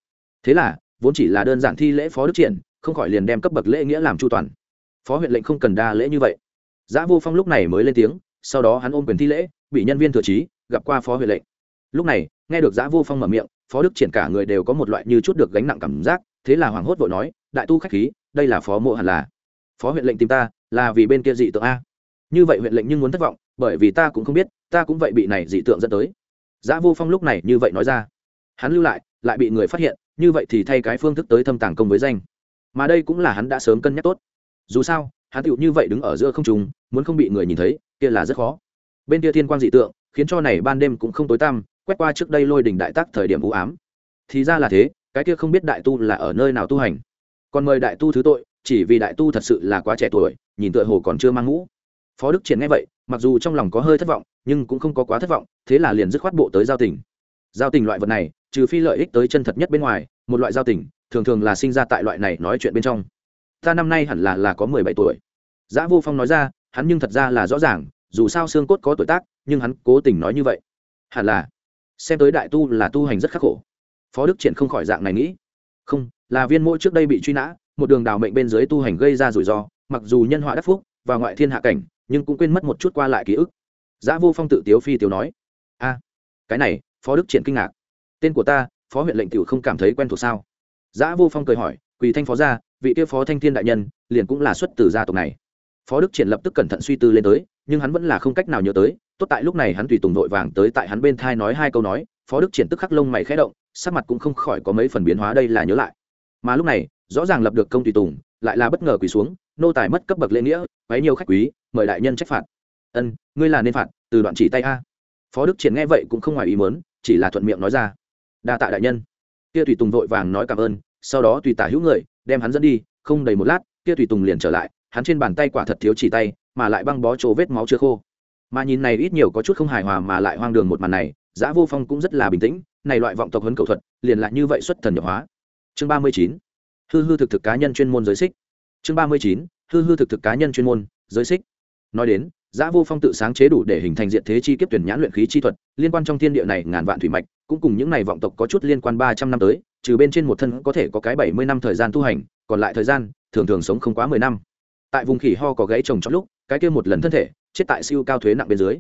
thế là, vốn chỉ là đơn giản thi lễ phó đức triển, không khỏi liền đem cấp bậc lễ nghĩa làm chu toàn. Phó huyện lệnh không cần đa lễ như vậy. Giã vô phong lúc này mới lên tiếng, sau đó hắn ôm quyền thi lễ, bị nhân viên thừa trí, gặp qua phó huyện lệnh. Lúc này, nghe được giã vô phong mở miệng, phó đức triển cả người đều có một loại như chút được gánh nặng cảm giác, thế là hoảng hốt vội nói, đại tu khách khí, đây là phó mộ hẳn là. Phó huyện lệnh tìm ta, là vì bên kia dị tượng a. Như vậy huyện lệnh nhưng muốn thất vọng, bởi vì ta cũng không biết, ta cũng vậy bị này dị tượng dẫn tới. Giã vô phong lúc này như vậy nói ra. Hắn lưu lại lại bị người phát hiện như vậy thì thay cái phương thức tới thâm tàng công với danh. Mà đây cũng là hắn đã sớm cân nhắc tốt. Dù sao, hắn tựu như vậy đứng ở giữa không trùng muốn không bị người nhìn thấy, kia là rất khó. Bên kia thiên quang dị tượng, khiến cho này ban đêm cũng không tối tăm, quét qua trước đây lôi đình đại tác thời điểm u ám. Thì ra là thế, cái kia không biết đại tu là ở nơi nào tu hành. Còn mời đại tu thứ tội, chỉ vì đại tu thật sự là quá trẻ tuổi, nhìn tựa hồ còn chưa mang ngũ. Phó đức triển nghe vậy, mặc dù trong lòng có hơi thất vọng, nhưng cũng không có quá thất vọng, thế là liền dứt khoát bộ tới giao tình. Giao tình loại vật này trừ phi lợi ích tới chân thật nhất bên ngoài, một loại giao tình, thường thường là sinh ra tại loại này nói chuyện bên trong. Ta năm nay hẳn là là có mười bảy tuổi. Giã vô phong nói ra, hắn nhưng thật ra là rõ ràng, dù sao xương cốt có tuổi tác, nhưng hắn cố tình nói như vậy. Hẳn là. Xem tới đại tu là tu hành rất khắc khổ. Phó đức triển không khỏi dạng này nghĩ. Không, là viên mỗi trước đây bị truy nã, một đường đào mệnh bên dưới tu hành gây ra rủi ro, mặc dù nhân họa đắc phúc và ngoại thiên hạ cảnh, nhưng cũng quên mất một chút qua lại ký ức. Giã vô phong tự tiếu phi tiếu nói. A cái này, phó đức triển kinh ngạc tên của ta, phó huyện lệnh tiểu không cảm thấy quen thuộc sao? Giã vô phong cười hỏi, quỳ thanh phó gia, vị kia phó thanh thiên đại nhân, liền cũng là xuất từ gia tộc này. Phó đức triển lập tức cẩn thận suy tư lên tới, nhưng hắn vẫn là không cách nào nhớ tới, tốt tại lúc này hắn tùy tùng vội vàng tới tại hắn bên thai nói hai câu nói, phó đức triển tức khắc lông mày khẽ động, sắc mặt cũng không khỏi có mấy phần biến hóa đây là nhớ lại. Mà lúc này, rõ ràng lập được công tùy tùng, lại là bất ngờ quỳ xuống, nô tài mất cấp bậc lễ nghĩa váy nhiều khách quý, mời đại nhân trách phạt. Ân, ngươi là nên phạt, từ đoạn chỉ tay a. Phó đức triển nghe vậy cũng không ngoài ý muốn, chỉ là thuận miệng nói ra đa tạ đại nhân. Kia tùy tùng vội vàng nói cảm ơn, sau đó tùy tả hữu người, đem hắn dẫn đi, không đầy một lát, kia tùy tùng liền trở lại, hắn trên bàn tay quả thật thiếu chỉ tay, mà lại băng bó chỗ vết máu chưa khô. Mà nhìn này ít nhiều có chút không hài hòa mà lại hoang đường một màn này, giã vô phong cũng rất là bình tĩnh, này loại vọng tộc huấn cầu thuật, liền lại như vậy xuất thần nhập hóa. Chương ba mươi chín, hư hư thực thực cá nhân chuyên môn giới xích. Chương ba mươi chín, hư hư thực thực cá nhân chuyên môn, giới xích. Nói đến giã vô phong tự sáng chế đủ để hình thành diện thế chi kiếp tuyển nhãn luyện khí chi thuật, liên quan trong thiên địa này ngàn vạn thủy mạch, cũng cùng những này vọng tộc có chút liên quan ba trăm năm tới, trừ bên trên một thân có thể có cái bảy mươi năm thời gian tu hành, còn lại thời gian, thường thường sống không quá mười năm. Tại vùng khỉ ho có gãy trồng trong lúc, cái kia một lần thân thể, chết tại siêu cao thuế nặng bên dưới.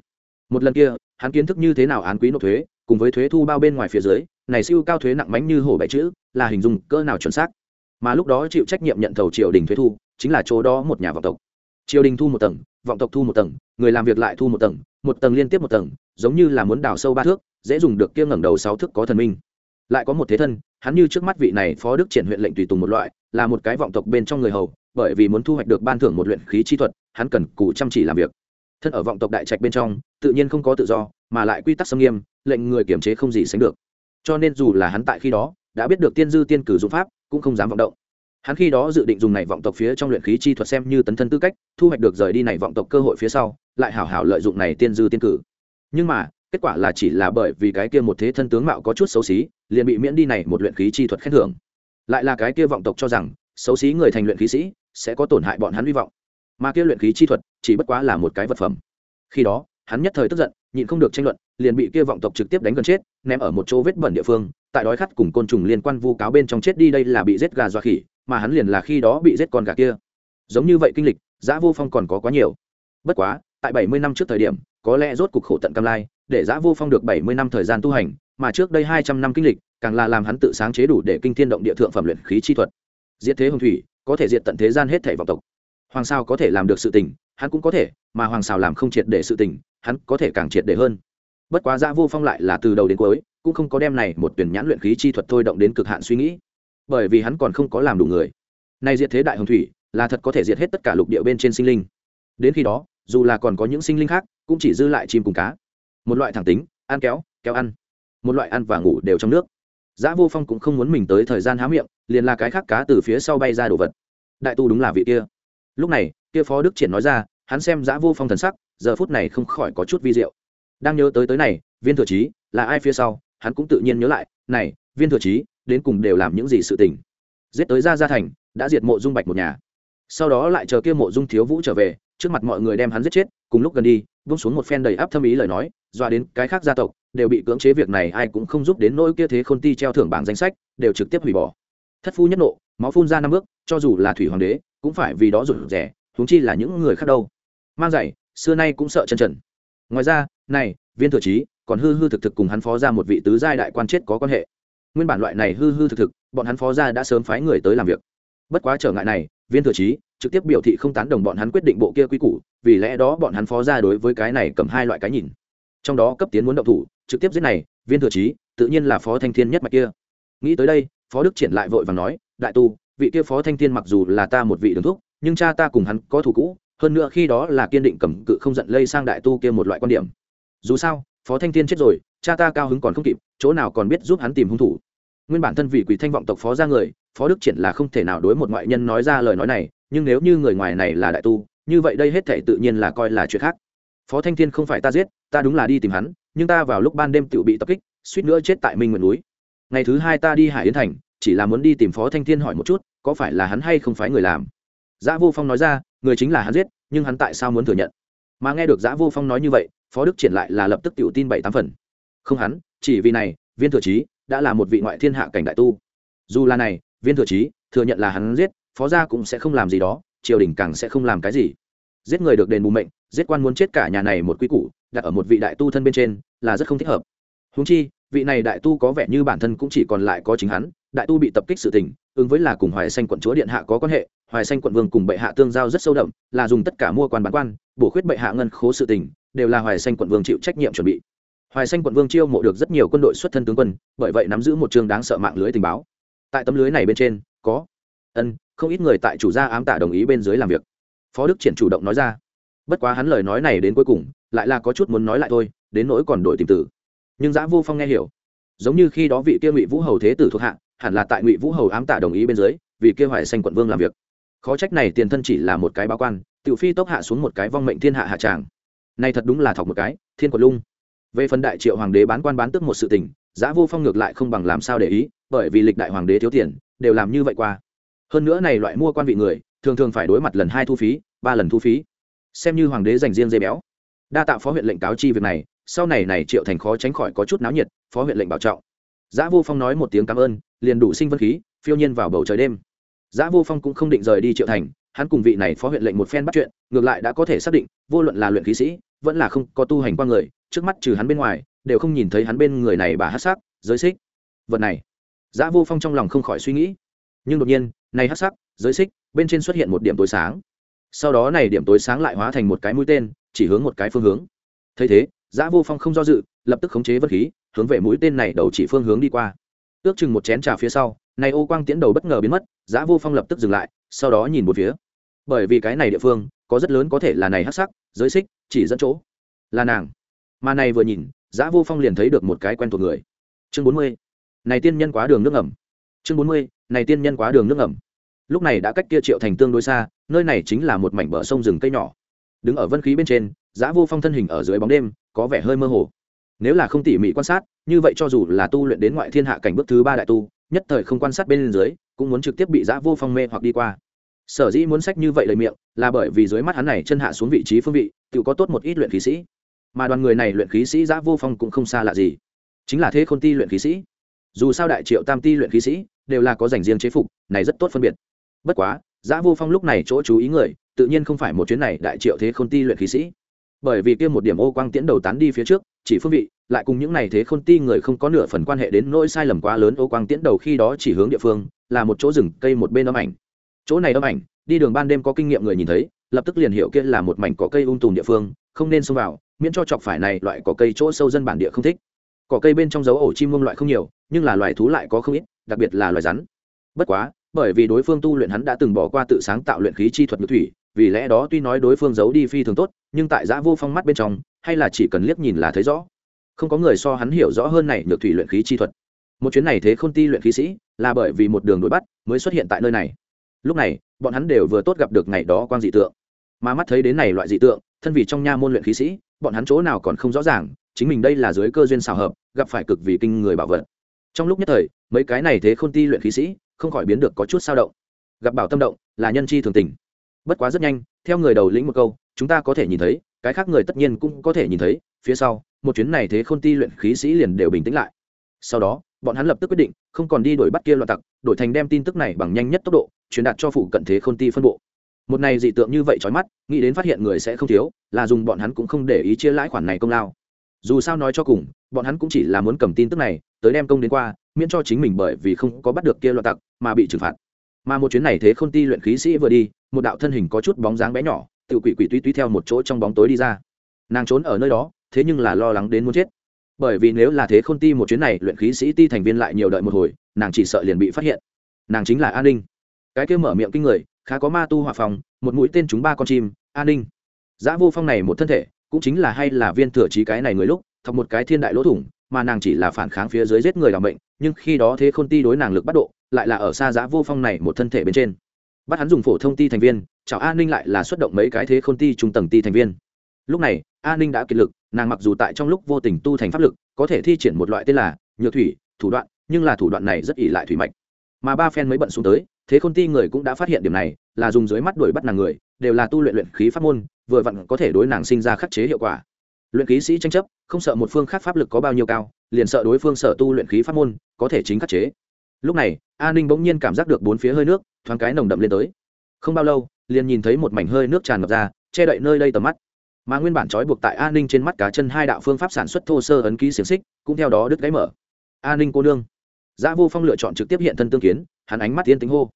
Một lần kia, hắn kiến thức như thế nào án quý nộp thuế, cùng với thuế thu bao bên ngoài phía dưới, này siêu cao thuế nặng mánh như hổ bảy chữ, là hình dung cỡ nào chuẩn xác. Mà lúc đó chịu trách nhiệm nhận thầu triều đình thuế thu, chính là chỗ đó một nhà vọng tộc. Triều đình thu một tầng vọng tộc thu một tầng, người làm việc lại thu một tầng một tầng liên tiếp một tầng, giống như là muốn đào sâu ba thước, dễ dùng được kia ngẩng đầu sáu thước có thần minh. Lại có một thế thân, hắn như trước mắt vị này phó đức triển huyện lệnh tùy tùng một loại, là một cái vọng tộc bên trong người hầu, bởi vì muốn thu hoạch được ban thưởng một luyện khí chi thuật, hắn cần cù chăm chỉ làm việc. Thân ở vọng tộc đại trạch bên trong, tự nhiên không có tự do, mà lại quy tắc xâm nghiêm, lệnh người kiểm chế không gì sánh được. Cho nên dù là hắn tại khi đó, đã biết được tiên dư tiên cử dụng pháp, cũng không dám vọng động hắn khi đó dự định dùng này vọng tộc phía trong luyện khí chi thuật xem như tấn thân tư cách, thu hoạch được rời đi này vọng tộc cơ hội phía sau, lại hảo hảo lợi dụng này tiên dư tiên cử. Nhưng mà, kết quả là chỉ là bởi vì cái kia một thế thân tướng mạo có chút xấu xí, liền bị miễn đi này một luyện khí chi thuật khen thưởng. Lại là cái kia vọng tộc cho rằng, xấu xí người thành luyện khí sĩ, sẽ có tổn hại bọn hắn hy vọng. Mà kia luyện khí chi thuật, chỉ bất quá là một cái vật phẩm. Khi đó, hắn nhất thời tức giận, nhịn không được tranh luận, liền bị kia vọng tộc trực tiếp đánh gần chết, ném ở một chỗ vết bẩn địa phương, tại đói khát cùng côn trùng liên quan vu cáo bên trong chết đi đây là bị giết gà do khỉ mà hắn liền là khi đó bị giết con gà kia. Giống như vậy kinh lịch, giã vô phong còn có quá nhiều. Bất quá, tại bảy mươi năm trước thời điểm, có lẽ rốt cục khổ tận cam lai, để giã vô phong được bảy mươi năm thời gian tu hành, mà trước đây hai trăm năm kinh lịch, càng là làm hắn tự sáng chế đủ để kinh thiên động địa thượng phẩm luyện khí chi thuật. Diệt thế hồng thủy, có thể diệt tận thế gian hết thể vọng tộc. Hoàng sao có thể làm được sự tình, hắn cũng có thể, mà hoàng sao làm không triệt để sự tình, hắn có thể càng triệt để hơn. Bất quá giã vô phong lại là từ đầu đến cuối, cũng không có đem này một tuyển nhãn luyện khí chi thuật thôi động đến cực hạn suy nghĩ bởi vì hắn còn không có làm đủ người nay diệt thế đại hồng thủy là thật có thể diệt hết tất cả lục địa bên trên sinh linh đến khi đó dù là còn có những sinh linh khác cũng chỉ dư lại chim cùng cá một loại thẳng tính ăn kéo kéo ăn một loại ăn và ngủ đều trong nước Giá Vô Phong cũng không muốn mình tới thời gian há miệng, liền là cái khác cá từ phía sau bay ra đồ vật. Đại tu đúng là vị kia. Lúc này, kia Phó Đức Triển nói ra, hắn xem Giá Vô Phong thần sắc, giờ phút này không khỏi có chút vi diệu. Đang nhớ tới tới này, Viên Thừa trí là ai phía sau, hắn cũng tự nhiên nhớ lại, này, Viên Thừa trí đến cùng đều làm những gì sự tình. Giết tới Gia Gia thành, đã diệt mộ Dung Bạch một nhà. Sau đó lại chờ kia mộ Dung Thiếu Vũ trở về, trước mặt mọi người đem hắn giết chết cùng lúc gần đi vung xuống một phen đầy áp thâm ý lời nói doa đến cái khác gia tộc đều bị cưỡng chế việc này ai cũng không giúp đến nỗi kia thế khôn ti treo thưởng bảng danh sách đều trực tiếp hủy bỏ thất phu nhất nộ máu phun ra năm bước cho dù là thủy hoàng đế cũng phải vì đó rụt rẻ huống chi là những người khác đâu mang giày xưa nay cũng sợ chân trần ngoài ra này viên thừa trí còn hư hư thực thực cùng hắn phó ra một vị tứ giai đại quan chết có quan hệ nguyên bản loại này hư hư thực thực, bọn hắn phó ra đã sớm phái người tới làm việc. Bất quá trở ngại này, viên thừa trí trực tiếp biểu thị không tán đồng bọn hắn quyết định bộ kia quy củ, vì lẽ đó bọn hắn phó ra đối với cái này cầm hai loại cái nhìn. Trong đó cấp tiến muốn động thủ, trực tiếp giết này, viên thừa trí, tự nhiên là phó thanh thiên nhất mạch kia. Nghĩ tới đây, phó đức triển lại vội và nói, đại tu, vị kia phó thanh thiên mặc dù là ta một vị đường thúc, nhưng cha ta cùng hắn có thù cũ, hơn nữa khi đó là kiên định cầm cự không giận lây sang đại tu kia một loại quan điểm. Dù sao, phó thanh thiên chết rồi, cha ta cao hứng còn không kịp chỗ nào còn biết giúp hắn tìm hung thủ. Nguyên bản thân vị quỷ thanh vọng tộc phó ra người, phó đức triển là không thể nào đối một ngoại nhân nói ra lời nói này, nhưng nếu như người ngoài này là đại tu, như vậy đây hết thể tự nhiên là coi là chuyện khác. Phó thanh thiên không phải ta giết, ta đúng là đi tìm hắn, nhưng ta vào lúc ban đêm tự bị tập kích, suýt nữa chết tại minh nguyện núi. Ngày thứ hai ta đi hải yến thành, chỉ là muốn đi tìm phó thanh thiên hỏi một chút, có phải là hắn hay không phải người làm? Giã vô phong nói ra, người chính là hắn giết, nhưng hắn tại sao muốn thừa nhận? Mà nghe được giã vô phong nói như vậy, phó đức triển lại là lập tức tự tin bảy tám phần không hắn, chỉ vì này, viên thừa trí đã là một vị ngoại thiên hạ cảnh đại tu. Dù là này, viên thừa trí thừa nhận là hắn giết, phó gia cũng sẽ không làm gì đó, triều đình càng sẽ không làm cái gì. Giết người được đền bù mệnh, giết quan muốn chết cả nhà này một quy củ, đặt ở một vị đại tu thân bên trên, là rất không thích hợp. Húng chi, vị này đại tu có vẻ như bản thân cũng chỉ còn lại có chính hắn, đại tu bị tập kích sự tình, ứng với là cùng hoài xanh quận chúa điện hạ có quan hệ, hoài xanh quận vương cùng bệ hạ tương giao rất sâu đậm, là dùng tất cả mua quan bán quan, bổ khuyết bệ hạ ngân khố sự tình, đều là hoài xanh quận vương chịu trách nhiệm chuẩn bị hoài xanh quận vương chiêu mộ được rất nhiều quân đội xuất thân tướng quân, bởi vậy nắm giữ một trường đáng sợ mạng lưới tình báo. Tại tấm lưới này bên trên, có, ân, không ít người tại chủ gia ám tả đồng ý bên dưới làm việc. Phó đức triển chủ động nói ra. Bất quá hắn lời nói này đến cuối cùng, lại là có chút muốn nói lại thôi, đến nỗi còn đổi tìm tử. Nhưng giã vô phong nghe hiểu. Giống như khi đó vị kia ngụy vũ hầu thế tử thuộc hạ, hẳn là tại ngụy vũ hầu ám tả đồng ý bên dưới vì kia hoài xanh quận vương làm việc. Khó trách này tiền thân chỉ là một cái báo quan tự phi tốc hạ xuống một cái vong mệnh thiên hạ hạ tràng. Này thật đúng là thọc một cái, thiên quật lung về phần đại triệu hoàng đế bán quan bán tức một sự tình giã vô phong ngược lại không bằng làm sao để ý, bởi vì lịch đại hoàng đế thiếu tiền, đều làm như vậy qua. Hơn nữa này loại mua quan vị người, thường thường phải đối mặt lần hai thu phí, ba lần thu phí. Xem như hoàng đế dành riêng dây béo. Đa tạo phó huyện lệnh cáo chi việc này, sau này này triệu thành khó tránh khỏi có chút náo nhiệt, phó huyện lệnh bảo trọng. Giã vô phong nói một tiếng cảm ơn, liền đủ sinh vân khí, phiêu nhiên vào bầu trời đêm. Giã vô phong cũng không định rời đi triệu thành, hắn cùng vị này phó huyện lệnh một phen bắt chuyện, ngược lại đã có thể xác định, vô luận là luyện khí sĩ, vẫn là không có tu hành qua người trước mắt trừ hắn bên ngoài, đều không nhìn thấy hắn bên người này bà hát sắc, giới xích. Vật này, giã vô phong trong lòng không khỏi suy nghĩ. Nhưng đột nhiên, này hát sắc, giới xích, bên trên xuất hiện một điểm tối sáng. Sau đó này điểm tối sáng lại hóa thành một cái mũi tên, chỉ hướng một cái phương hướng. Thấy thế, giã vô phong không do dự, lập tức khống chế vật khí, hướng về mũi tên này đầu chỉ phương hướng đi qua. Ước chừng một chén trà phía sau, này ô quang tiễn đầu bất ngờ biến mất, giã vô phong lập tức dừng lại, sau đó nhìn một phía. Bởi vì cái này địa phương, có rất lớn có thể là này hát sắc, giới xích, chỉ dẫn chỗ. Là nàng mà này vừa nhìn, giã vô phong liền thấy được một cái quen thuộc người. Chương bốn mươi. Này tiên nhân quá đường nước ẩm chương bốn mươi, này tiên nhân quá đường nước ẩm lúc này đã cách kia triệu thành tương đối xa, nơi này chính là một mảnh bờ sông rừng cây nhỏ. Đứng ở vân khí bên trên, giã vô phong thân hình ở dưới bóng đêm, có vẻ hơi mơ hồ. Nếu là không tỉ mỉ quan sát, như vậy cho dù là tu luyện đến ngoại thiên hạ cảnh bước thứ ba đại tu, nhất thời không quan sát bên dưới, cũng muốn trực tiếp bị giã vô phong mê hoặc đi qua. Sở dĩ muốn sách như vậy lời miệng, là bởi vì dưới mắt hắn này chân hạ xuống vị trí phương vị, tự có tốt một ít luyện khí sĩ mà đoàn người này luyện khí sĩ giã vô phong cũng không xa lạ gì. Chính là thế khôn ti luyện khí sĩ. Dù sao đại triệu tam ti luyện khí sĩ đều là có dành riêng chế phục, này rất tốt phân biệt. Bất quá, giã vô phong lúc này chỗ chú ý người, tự nhiên không phải một chuyến này đại triệu thế khôn ti luyện khí sĩ. Bởi vì kia một điểm ô quang tiễn đầu tán đi phía trước, chỉ phương vị, lại cùng những này thế khôn ti người không có nửa phần quan hệ đến nỗi sai lầm quá lớn ô quang tiễn đầu khi đó chỉ hướng địa phương, là một chỗ rừng, cây một bên âm ảnh. Chỗ này âm ảnh, đi đường ban đêm có kinh nghiệm người nhìn thấy, lập tức liền hiểu kia là một mảnh cỏ cây ung tùm địa phương, không nên xông vào miễn cho chọc phải này loại cỏ cây chỗ sâu dân bản địa không thích. Cỏ cây bên trong dấu ổ chim muông loại không nhiều, nhưng là loài thú lại có không ít, đặc biệt là loài rắn. Bất quá, bởi vì đối phương tu luyện hắn đã từng bỏ qua tự sáng tạo luyện khí chi thuật ngự thủy, vì lẽ đó tuy nói đối phương giấu đi phi thường tốt, nhưng tại giã vô phong mắt bên trong, hay là chỉ cần liếc nhìn là thấy rõ. Không có người so hắn hiểu rõ hơn này nhược thủy luyện khí chi thuật. Một chuyến này thế k h ô n ti luyện khí sĩ, là bởi vì một đường đuổi bắt mới xuất hiện tại nơi này. Lúc này, bọn hắn đều vừa tốt gặp được ngày đó quang dị tượng. Mà mắt thấy đến này loại dị tượng, thân vì trong nha môn luyện khí sĩ bọn hắn chỗ nào còn không rõ ràng, chính mình đây là dưới cơ duyên xào hợp, gặp phải cực vì kinh người bảo vật. Trong lúc nhất thời, mấy cái này thế k h ô n ti luyện khí sĩ, không khỏi biến được có chút sao động. Gặp bảo tâm động, là nhân chi thường tình. Bất quá rất nhanh, theo người đầu lĩnh một câu, chúng ta có thể nhìn thấy, cái khác người tất nhiên cũng có thể nhìn thấy, phía sau, một chuyến này thế khôn ti luyện khí sĩ liền đều bình tĩnh lại. Sau đó, bọn hắn lập tức quyết định, không còn đi đuổi bắt kia loạn tặc, đổi thành đem tin tức này bằng nhanh nhất tốc độ, truyền đạt cho phụ cận thế khôn ti phân bộ một này dị tượng như vậy trói mắt, nghĩ đến phát hiện người sẽ không thiếu, là dùng bọn hắn cũng không để ý chia lãi khoản này công lao. Dù sao nói cho cùng, bọn hắn cũng chỉ là muốn cầm tin tức này, tới đem công đến qua, miễn cho chính mình bởi vì không có bắt được kia loạt tặc mà bị trừng phạt. Mà một chuyến này thế khôn ti luyện khí sĩ vừa đi, một đạo thân hình có chút bóng dáng bé nhỏ tự quỷ quỷ tuy tuy theo một chỗ trong bóng tối đi ra. Nàng trốn ở nơi đó, thế nhưng là lo lắng đến muốn chết. Bởi vì nếu là thế khôn ti một chuyến này luyện khí sĩ ti thành viên lại nhiều đợi một hồi, nàng chỉ sợ liền bị phát hiện. Nàng chính là an ninh. Cái kia mở miệng kinh người khá có ma tu hòa phòng, một mũi tên chúng ba con chim an ninh. Giã vô phong này một thân thể, cũng chính là hay là viên thừa trí cái này người lúc, thọc một cái thiên đại lỗ thủng, mà nàng chỉ là phản kháng phía dưới giết người làm bệnh nhưng khi đó thế khôn ti đối nàng lực bắt độ, lại là ở xa giã vô phong này một thân thể bên trên. Bắt hắn dùng phổ thông ti thành viên chào an ninh lại là xuất động mấy cái thế khôn ti trung tầng ti thành viên. Lúc này an ninh đã kiệt lực, nàng mặc dù tại trong lúc vô tình tu thành pháp lực, có thể thi triển một loại tên là nhựa thủy, thủ đoạn, nhưng là thủ đoạn này rất ỉ lại thủy mạch. Mà ba phen mới bận xuống tới thế khôn ti người cũng đã phát hiện điểm này là dùng dưới mắt đuổi bắt nàng người đều là tu luyện luyện khí pháp môn vừa vặn có thể đối nàng sinh ra khắc chế hiệu quả. Luyện khí sĩ tranh chấp không sợ một phương khác pháp lực có bao nhiêu cao liền sợ đối phương sợ tu luyện khí pháp môn có thể chính khắc chế. Lúc này A ninh bỗng nhiên cảm giác được bốn phía hơi nước thoáng cái nồng đậm lên tới. Không bao lâu liền nhìn thấy một mảnh hơi nước tràn ngập ra che đậy nơi đây tầm mắt. Mà nguyên bản trói buộc tại A ninh trên mắt cá chân hai đạo phương pháp sản xuất thô sơ ấn ký xiềng xích cũng theo đó đứt gáy mở. A ninh cô nương. Giá Vô Phong lựa chọn trực tiếp hiện thân tương kiến, hắn ánh mắt tiên tính hô.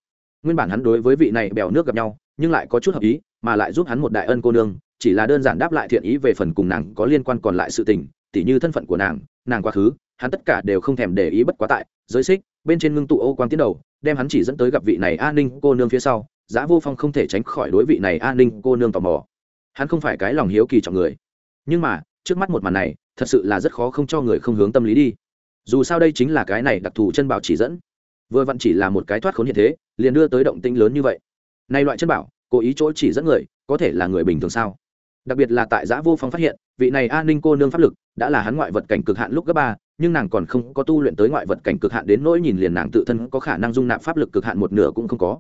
Nguyên bản hắn đối với vị này bèo nước gặp nhau, nhưng lại có chút hợp ý, mà lại giúp hắn một đại ân cô nương, chỉ là đơn giản đáp lại thiện ý về phần cùng nàng có liên quan còn lại sự tình, tỉ như thân phận của nàng, nàng quá khứ, hắn tất cả đều không thèm để ý bất quá tại, giới xích, bên trên ngưng tụ ô quang tiến đầu, đem hắn chỉ dẫn tới gặp vị này An Ninh cô nương phía sau, Giá Vô Phong không thể tránh khỏi đối vị này An Ninh cô nương tò mò. Hắn không phải cái lòng hiếu kỳ trọng người, nhưng mà, trước mắt một màn này, thật sự là rất khó không cho người không hướng tâm lý đi dù sao đây chính là cái này đặc thù chân bảo chỉ dẫn vừa vặn chỉ là một cái thoát khốn hiện thế, liền đưa tới động tĩnh lớn như vậy. Nay loại chân bảo, cố ý chỗ chỉ dẫn người, có thể là người bình thường sao? Đặc biệt là tại giã vô phong phát hiện, vị này an ninh cô nương pháp lực, đã là hắn ngoại vật cảnh cực hạn lúc cấp ba, nhưng nàng còn không có tu luyện tới ngoại vật cảnh cực hạn đến nỗi nhìn liền nàng tự thân có khả năng dung nạp pháp lực cực hạn một nửa cũng không có.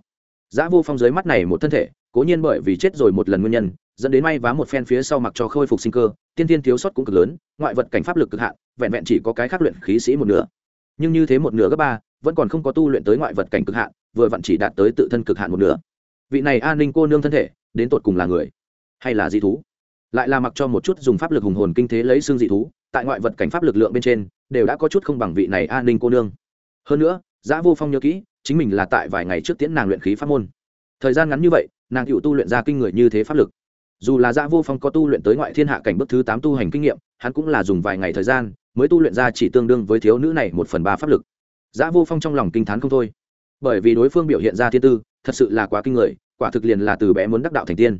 Giã vô phong dưới mắt này một thân thể, cố nhiên bởi vì chết rồi một lần nguyên nhân, dẫn đến may vá một phen phía sau mặc cho khôi phục sinh cơ, tiên tiên thiếu sót cũng cực lớn, ngoại vật cảnh pháp lực cực hạn, vẹn vẹn chỉ có cái khác luyện khí sĩ một nửa. Nhưng như thế một nửa gấp ba vẫn còn không có tu luyện tới ngoại vật cảnh cực hạn, vừa vặn chỉ đạt tới tự thân cực hạn một nửa. Vị này an ninh cô nương thân thể, đến tột cùng là người hay là dị thú? Lại là mặc cho một chút dùng pháp lực hùng hồn kinh thế lấy xương dị thú, tại ngoại vật cảnh pháp lực lượng bên trên, đều đã có chút không bằng vị này an ninh cô nương. Hơn nữa, giã vô phong nhớ kỹ, chính mình là tại vài ngày trước tiễn nàng luyện khí pháp môn. Thời gian ngắn như vậy, nàng cựu tu luyện ra kinh người như thế pháp lực. Dù là giã vô phong có tu luyện tới ngoại thiên hạ cảnh bước thứ tám tu hành kinh nghiệm, hắn cũng là dùng vài ngày thời gian, mới tu luyện ra chỉ tương đương với thiếu nữ này một phần ba pháp lực. Giả vô phong trong lòng kinh thán không thôi. Bởi vì đối phương biểu hiện ra thiên tư, thật sự là quá kinh người, quả thực liền là từ bé muốn đắc đạo thành tiên.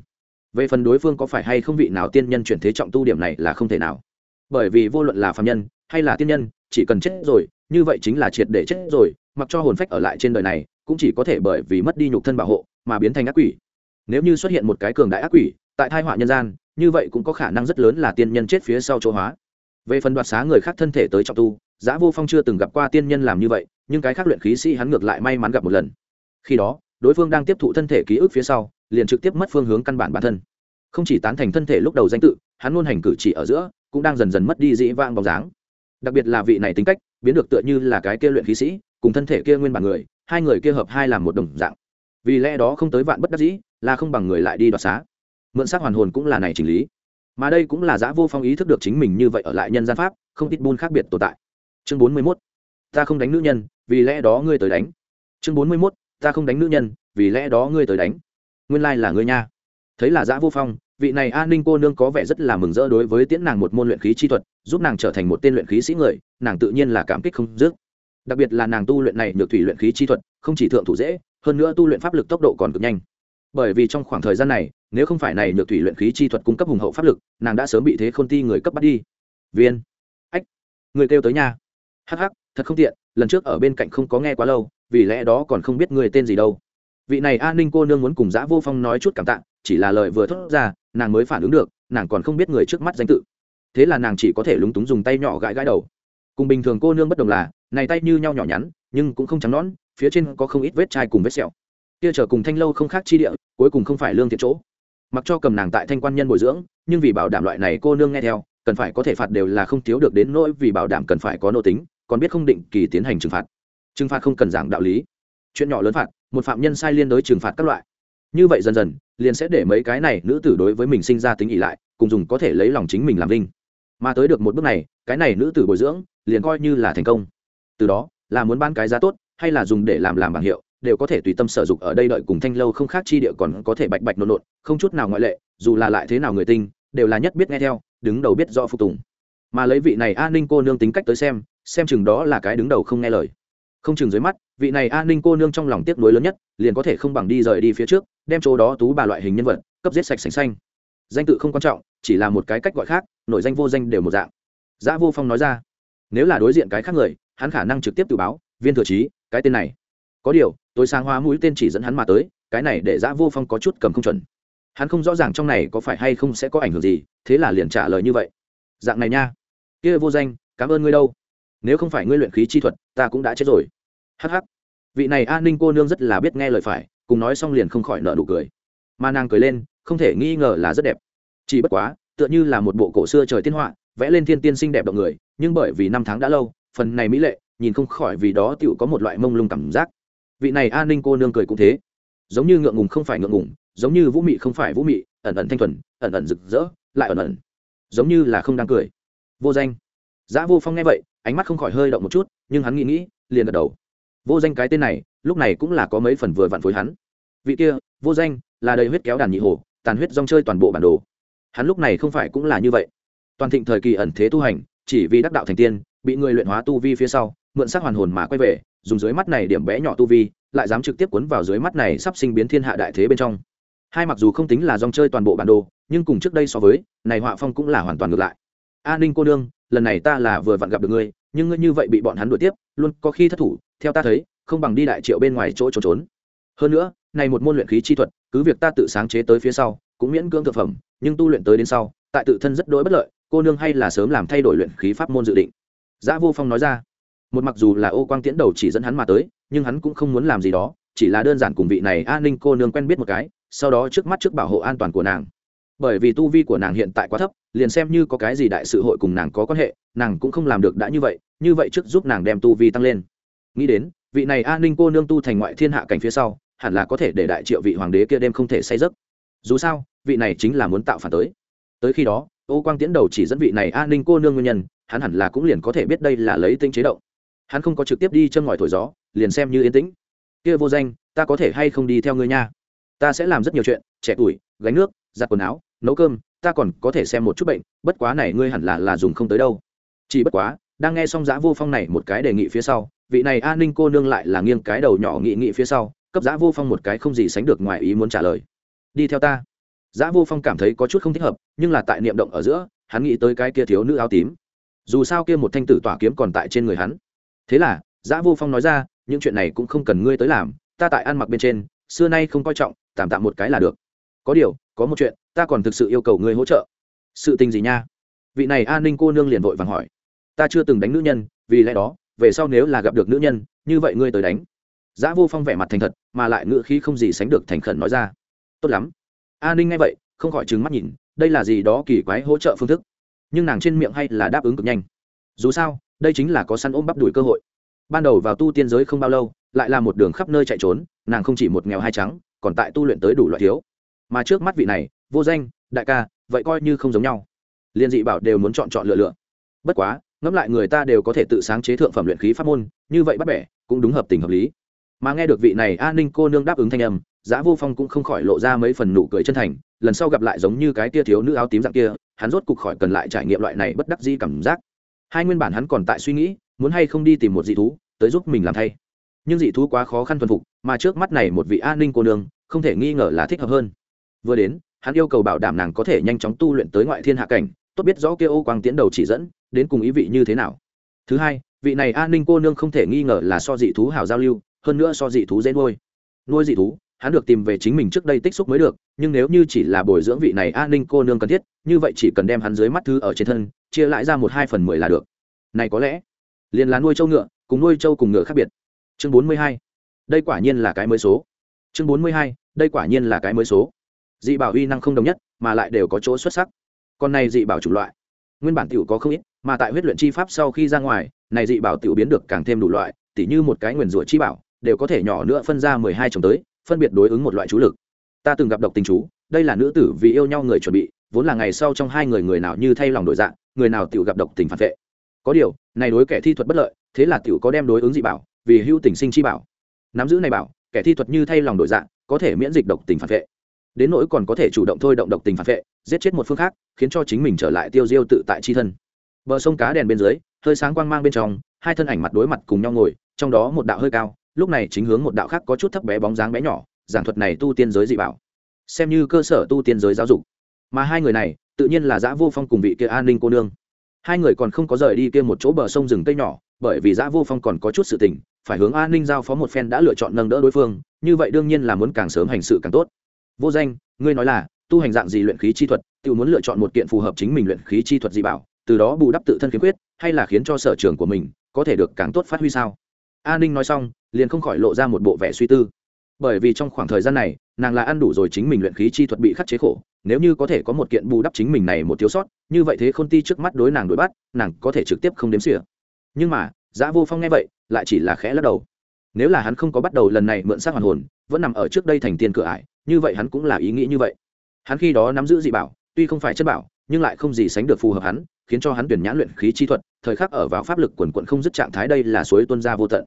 Về phần đối phương có phải hay không vị nào tiên nhân chuyển thế trọng tu điểm này là không thể nào. Bởi vì vô luận là phàm nhân, hay là tiên nhân, chỉ cần chết rồi, như vậy chính là triệt để chết rồi, mặc cho hồn phách ở lại trên đời này, cũng chỉ có thể bởi vì mất đi nhục thân bảo hộ, mà biến thành ác quỷ. Nếu như xuất hiện một cái cường đại ác quỷ, tại thai họa nhân gian, như vậy cũng có khả năng rất lớn là tiên nhân chết phía sau chỗ hóa. Về phần đoạt xá người khác thân thể tới trọng tu Giá vô phong chưa từng gặp qua tiên nhân làm như vậy, nhưng cái khác luyện khí sĩ hắn ngược lại may mắn gặp một lần. Khi đó, đối phương đang tiếp thụ thân thể ký ức phía sau, liền trực tiếp mất phương hướng căn bản bản thân. Không chỉ tán thành thân thể lúc đầu danh tự, hắn luôn hành cử chỉ ở giữa, cũng đang dần dần mất đi dĩ vang bóng dáng. Đặc biệt là vị này tính cách, biến được tựa như là cái kia luyện khí sĩ, cùng thân thể kia nguyên bản người, hai người kia hợp hai làm một đồng dạng. Vì lẽ đó không tới vạn bất đắc dĩ, là không bằng người lại đi đoạt xá. Mượn xác hoàn hồn cũng là này chỉnh lý. Mà đây cũng là giã vô phong ý thức được chính mình như vậy ở lại nhân gian pháp, không ít buôn khác biệt tồn tại chương bốn mươi mốt. Ta không đánh nữ nhân, vì lẽ đó ngươi tới đánh. Chương bốn mươi mốt. Ta không đánh nữ nhân, vì lẽ đó ngươi tới đánh. Nguyên lai là ngươi nha. Thấy là giã vô phong, vị này an ninh cô nương có vẻ rất là mừng rỡ đối với tiễn nàng một môn luyện khí chi thuật, giúp nàng trở thành một tên luyện khí sĩ người, nàng tự nhiên là cảm kích không dứt. Đặc biệt là nàng tu luyện này được thủy luyện khí chi thuật, không chỉ thượng thủ dễ, hơn nữa tu luyện pháp lực tốc độ còn cực nhanh. Bởi vì trong khoảng thời gian này, nếu không phải này nhược thủy luyện khí chi thuật cung cấp hùng hậu pháp lực, nàng đã sớm bị thế khôn ti người cấp bắt đi. Viên. Ách. Người kêu tới nhà hắc hắc, thật không tiện, lần trước ở bên cạnh không có nghe quá lâu, vì lẽ đó còn không biết người tên gì đâu. Vị này an ninh cô nương muốn cùng giã vô phong nói chút cảm tạ, chỉ là lời vừa thốt ra, nàng mới phản ứng được, nàng còn không biết người trước mắt danh tự. Thế là nàng chỉ có thể lúng túng dùng tay nhỏ gãi gãi đầu. Cùng bình thường cô nương bất đồng là, này tay như nhau nhỏ nhắn, nhưng cũng không trắng nón phía trên có không ít vết chai cùng vết sẹo. Kia trở cùng thanh lâu không khác chi địa, cuối cùng không phải lương thiện chỗ. Mặc cho cầm nàng tại thanh quan nhân bồi dưỡng, nhưng vì bảo đảm loại này cô nương nghe theo, cần phải có thể phạt đều là không thiếu được đến nỗi vì bảo đảm cần phải có nô tính còn biết không định kỳ tiến hành trừng phạt. Trừng phạt không cần giảng đạo lý. Chuyện nhỏ lớn phạt, một phạm nhân sai liên đối trừng phạt các loại. Như vậy dần dần, liền sẽ để mấy cái này nữ tử đối với mình sinh ra tính ỷ lại, cùng dùng có thể lấy lòng chính mình làm linh mà tới được một bước này, cái này nữ tử bồi dưỡng, liền coi như là thành công. Từ đó, là muốn ban cái giá tốt, hay là dùng để làm làm bảng hiệu, đều có thể tùy tâm sở dục ở đây đợi cùng thanh lâu không khác chi địa còn có thể bạch bạch nộn nộn, không chút nào ngoại lệ, dù là lại thế nào người tinh, đều là nhất biết nghe theo, đứng đầu biết rõ phục tùng. Mà lấy vị này an ninh cô nương tính cách tới xem xem chừng đó là cái đứng đầu không nghe lời. Không chừng dưới mắt, vị này an ninh cô nương trong lòng tiếc nuối lớn nhất, liền có thể không bằng đi rời đi phía trước, đem chỗ đó tú bà loại hình nhân vật, cấp giết sạch sành xanh. Danh tự không quan trọng, chỉ là một cái cách gọi khác, nội danh vô danh đều một dạng. Giã vô phong nói ra, nếu là đối diện cái khác người, hắn khả năng trực tiếp tự báo, viên thừa trí, cái tên này. Có điều tôi sang hóa mũi tên chỉ dẫn hắn mà tới, cái này để giã vô phong có chút cầm không chuẩn. Hắn không rõ ràng trong này có phải hay không sẽ có ảnh hưởng gì, thế là liền trả lời như vậy. Dạng này nha. Kia vô danh, cảm ơn ngươi đâu nếu không phải ngươi luyện khí chi thuật, ta cũng đã chết rồi. Hh vị này an ninh cô nương rất là biết nghe lời phải, cùng nói xong liền không khỏi nợ nụ cười. Mà nàng cười lên, không thể nghi ngờ là rất đẹp. Chỉ bất quá, tựa như là một bộ cổ xưa trời tiên họa, vẽ lên thiên tiên xinh đẹp động người, nhưng bởi vì năm tháng đã lâu, phần này mỹ lệ, nhìn không khỏi vì đó tựu có một loại mông lung cảm giác. Vị này an ninh cô nương cười cũng thế. Giống như ngượng ngùng không phải ngượng ngùng, giống như vũ mị không phải vũ mị, ẩn ẩn thanh thuần, ẩn ẩn rực rỡ, lại ẩn ẩn. Giống như là không đang cười. Vô danh. Giã vô phong nghe vậy ánh mắt không khỏi hơi động một chút, nhưng hắn nghĩ nghĩ, liền gật đầu. Vô danh cái tên này, lúc này cũng là có mấy phần vừa vặn phối hắn. Vị kia, vô danh, là đầy huyết kéo đàn nhị hồ tàn huyết rong chơi toàn bộ bản đồ. Hắn lúc này không phải cũng là như vậy. Toàn thịnh thời kỳ ẩn thế tu hành, chỉ vì đắc đạo thành tiên, bị người luyện hóa tu vi phía sau, mượn sắc hoàn hồn mà quay về, dùng dưới mắt này điểm bé nhỏ tu vi, lại dám trực tiếp cuốn vào dưới mắt này sắp sinh biến thiên hạ đại thế bên trong. Hai mặc dù không tính là dòng chơi toàn bộ bản đồ, nhưng cùng trước đây so với, này họa phong cũng là hoàn toàn ngược lại. A ninh cô nương, lần này ta là vừa vặn gặp được ngươi nhưng ngươi như vậy bị bọn hắn đuổi tiếp, luôn có khi thất thủ, theo ta thấy, không bằng đi đại triệu bên ngoài chỗ trốn trốn. Hơn nữa, này một môn luyện khí chi thuật, cứ việc ta tự sáng chế tới phía sau, cũng miễn cưỡng thực phẩm, nhưng tu luyện tới đến sau, tại tự thân rất đối bất lợi, cô nương hay là sớm làm thay đổi luyện khí pháp môn dự định. Giã vô phong nói ra. Một mặc dù là ô quang tiễn đầu chỉ dẫn hắn mà tới, nhưng hắn cũng không muốn làm gì đó, chỉ là đơn giản cùng vị này an ninh cô nương quen biết một cái, sau đó trước mắt trước bảo hộ an toàn của nàng bởi vì tu vi của nàng hiện tại quá thấp, liền xem như có cái gì đại sự hội cùng nàng có quan hệ, nàng cũng không làm được đã như vậy như vậy trước giúp nàng đem tu vi tăng lên. Nghĩ đến, vị này an ninh cô nương tu thành ngoại thiên hạ cảnh phía sau, hẳn là có thể để đại triệu vị hoàng đế kia đêm không thể say giấc. Dù sao, vị này chính là muốn tạo phản tới. Tới khi đó, ô quang tiễn đầu chỉ dẫn vị này an ninh cô nương nguyên nhân, hắn hẳn là cũng liền có thể biết đây là lấy tinh chế động hắn không có trực tiếp đi chân ngòi thổi gió, liền xem như yên tĩnh. Kia vô danh, ta có thể hay không đi theo ngươi nha? Ta sẽ làm rất nhiều chuyện, trẻ tuổi, gánh nước, giặt quần áo nấu cơm, ta còn có thể xem một chút bệnh, bất quá này ngươi hẳn là là dùng không tới đâu. Chỉ bất quá, đang nghe xong giã vô phong này một cái đề nghị phía sau, vị này an ninh cô nương lại là nghiêng cái đầu nhỏ nghị nghị phía sau, cấp giã vô phong một cái không gì sánh được ngoài ý muốn trả lời. Đi theo ta. Giã vô phong cảm thấy có chút không thích hợp, nhưng là tại niệm động ở giữa, hắn nghĩ tới cái kia thiếu nữ áo tím. Dù sao kia một thanh tử tỏa kiếm còn tại trên người hắn. Thế là, giã vô phong nói ra, những chuyện này cũng không cần ngươi tới làm, ta tại ăn mặc bên trên, xưa nay không coi trọng, tạm tạm một cái là được có điều có một chuyện ta còn thực sự yêu cầu ngươi hỗ trợ sự tình gì nha vị này an ninh cô nương liền vội vàng hỏi ta chưa từng đánh nữ nhân vì lẽ đó về sau nếu là gặp được nữ nhân như vậy ngươi tới đánh Giá Vô Phong vẻ mặt thành thật, mà lại ngựa khí không gì sánh được thành khẩn nói ra. Tốt lắm. an Ninh nghe vậy, không khỏi trừng mắt nhìn, đây là gì đó kỳ quái hỗ trợ phương thức. Nhưng nàng trên miệng hay là đáp ứng cực nhanh. Dù sao, đây chính là có săn ôm bắp đuổi cơ hội. Ban đầu vào tu tiên giới không bao lâu, lại là một đường khắp nơi chạy trốn, nàng không chỉ một nghèo hai trắng, còn tại tu luyện tới đủ loại thiếu. Mà trước mắt vị này, vô danh, đại ca, vậy coi như không giống nhau. Liên dị bảo đều muốn chọn chọn lựa lựa. Bất quá, ngẫm lại người ta đều có thể tự sáng chế thượng phẩm luyện khí pháp môn, như vậy bắt bẻ, cũng đúng hợp tình hợp lý mà nghe được vị này an ninh cô nương đáp ứng thanh âm giá vô phong cũng không khỏi lộ ra mấy phần nụ cười chân thành lần sau gặp lại giống như cái tia thiếu nữ áo tím dạng kia hắn rốt cục khỏi cần lại trải nghiệm loại này bất đắc di cảm giác hai nguyên bản hắn còn tại suy nghĩ muốn hay không đi tìm một dị thú tới giúp mình làm thay nhưng dị thú quá khó khăn thuần phục mà trước mắt này một vị an ninh cô nương không thể nghi ngờ là thích hợp hơn vừa đến, hắn yêu cầu bảo đảm nàng có thể nhanh chóng tu luyện tới ngoại thiên hạ cảnh, tốt biết rõ kia ô quang tiến đầu chỉ dẫn, đến cùng ý vị như thế nào. Thứ hai, vị này an ninh cô nương không thể nghi ngờ là so dị thú hào giao lưu, hơn nữa so dị thú dễ nuôi. Nuôi dị thú, hắn được tìm về chính mình trước đây tích xúc mới được, nhưng nếu như chỉ là bồi dưỡng vị này an ninh cô nương cần thiết, như vậy chỉ cần đem hắn dưới mắt thư ở trên thân, chia lại ra một hai phần mười là được. Này có lẽ, liền là nuôi trâu ngựa, cùng nuôi trâu cùng ngựa khác biệt. Chương bốn mươi hai, đây quả nhiên là cái mới số. Chương bốn mươi hai, đây quả nhiên là cái mới số dị bảo uy năng không đồng nhất, mà lại đều có chỗ xuất sắc. Còn này dị bảo chủng loại, nguyên bản tiểu có không ít, mà tại huyết luyện chi pháp sau khi ra ngoài, này dị bảo tiểu biến được càng thêm đủ loại, tỉ như một cái nguyền rủa chi bảo, đều có thể nhỏ nữa phân ra mười hai chồng tới, phân biệt đối ứng một loại chú lực. Ta từng gặp độc tình chú, đây là nữ tử vì yêu nhau người chuẩn bị, vốn là ngày sau trong hai người người nào như thay lòng đổi dạng, người nào tiểu gặp độc tình phản vệ. Có điều, này đối kẻ thi thuật bất lợi, thế là tiểu có đem đối ứng dị bảo, vì hưu tình sinh chi bảo. Nắm giữ này bảo, kẻ thi thuật như thay lòng đổi dạng, có thể miễn dịch độc tình phản vệ đến nỗi còn có thể chủ động thôi động độc tình phản vệ, giết chết một phương khác, khiến cho chính mình trở lại tiêu diêu tự tại chi thân. Bờ sông cá đèn bên dưới, hơi sáng quang mang bên trong, hai thân ảnh mặt đối mặt cùng nhau ngồi, trong đó một đạo hơi cao, lúc này chính hướng một đạo khác có chút thấp bé bóng dáng bé nhỏ, giảng thuật này tu tiên giới dị bảo. Xem như cơ sở tu tiên giới giáo dục. Mà hai người này, tự nhiên là giã vô phong cùng vị kia an ninh cô nương. Hai người còn không có rời đi kia một chỗ bờ sông rừng cây nhỏ, bởi vì giã vô phong còn có chút sự tình, phải hướng an ninh giao phó một phen đã lựa chọn nâng đỡ đối phương, như vậy đương nhiên là muốn càng sớm hành sự càng tốt vô danh, ngươi nói là, tu hành dạng gì luyện khí chi thuật tự muốn lựa chọn một kiện phù hợp chính mình luyện khí chi thuật gì bảo, từ đó bù đắp tự thân khiếm khuyết, hay là khiến cho sở trường của mình có thể được càng tốt phát huy sao? A ninh nói xong, liền không khỏi lộ ra một bộ vẻ suy tư. Bởi vì trong khoảng thời gian này, nàng là ăn đủ rồi chính mình luyện khí chi thuật bị khắc chế khổ, nếu như có thể có một kiện bù đắp chính mình này một thiếu sót, như vậy thế khôn ti trước mắt đối nàng đuổi bắt, nàng có thể trực tiếp không đếm xỉa. Nhưng mà Giá vô phong nghe vậy, lại chỉ là khẽ lắc đầu. Nếu là hắn không có bắt đầu lần này mượn xác hoàn hồn, vẫn nằm ở trước đây thành tiền cửa ải như vậy hắn cũng là ý nghĩ như vậy. Hắn khi đó nắm giữ dị bảo, tuy không phải chất bảo, nhưng lại không gì sánh được phù hợp hắn, khiến cho hắn tuyển nhãn luyện khí chi thuật, thời khắc ở vào pháp lực quần quận không dứt trạng thái đây là suối tuân ra vô tận.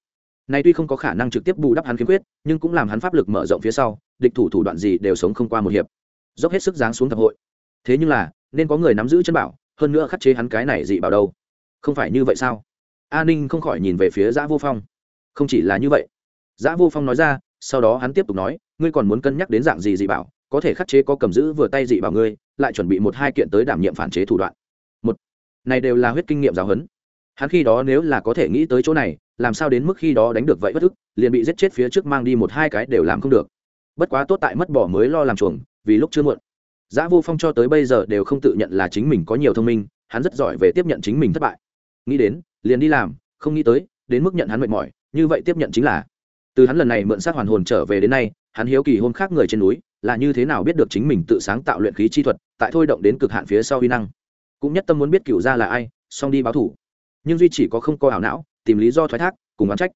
Này tuy không có khả năng trực tiếp bù đắp hắn khiếm khuyết, nhưng cũng làm hắn pháp lực mở rộng phía sau, địch thủ thủ đoạn gì đều sống không qua một hiệp. Dốc hết sức giáng xuống thập hội. Thế nhưng là, nên có người nắm giữ chân bảo, hơn nữa khắc chế hắn cái này dị bảo đâu? Không phải như vậy sao? A ninh không khỏi nhìn về phía giã vô phong. Không chỉ là như vậy. Giã vô phong nói ra, sau đó hắn tiếp tục nói ngươi còn muốn cân nhắc đến dạng gì dị bảo có thể khắc chế có cầm giữ vừa tay dị bảo ngươi lại chuẩn bị một hai kiện tới đảm nhiệm phản chế thủ đoạn một này đều là huyết kinh nghiệm giáo huấn hắn khi đó nếu là có thể nghĩ tới chỗ này làm sao đến mức khi đó đánh được vậy bất ức liền bị giết chết phía trước mang đi một hai cái đều làm không được bất quá tốt tại mất bỏ mới lo làm chuồng vì lúc chưa muộn Giá Vô Phong cho tới bây giờ đều không tự nhận là chính mình có nhiều thông minh, hắn rất giỏi về tiếp nhận chính mình thất bại. Nghĩ đến, liền đi làm, không nghĩ tới, đến mức nhận hắn mệt mỏi, như vậy tiếp nhận chính là. Từ hắn lần này mượn xác hoàn hồn trở về đến nay, hắn hiếu kỳ hôm khác người trên núi, là như thế nào biết được chính mình tự sáng tạo luyện khí chi thuật, tại thôi động đến cực hạn phía sau uy năng. Cũng nhất tâm muốn biết cựu gia là ai, xong đi báo thủ. Nhưng duy chỉ có không có ảo não, tìm lý do thoái thác, cùng oán trách.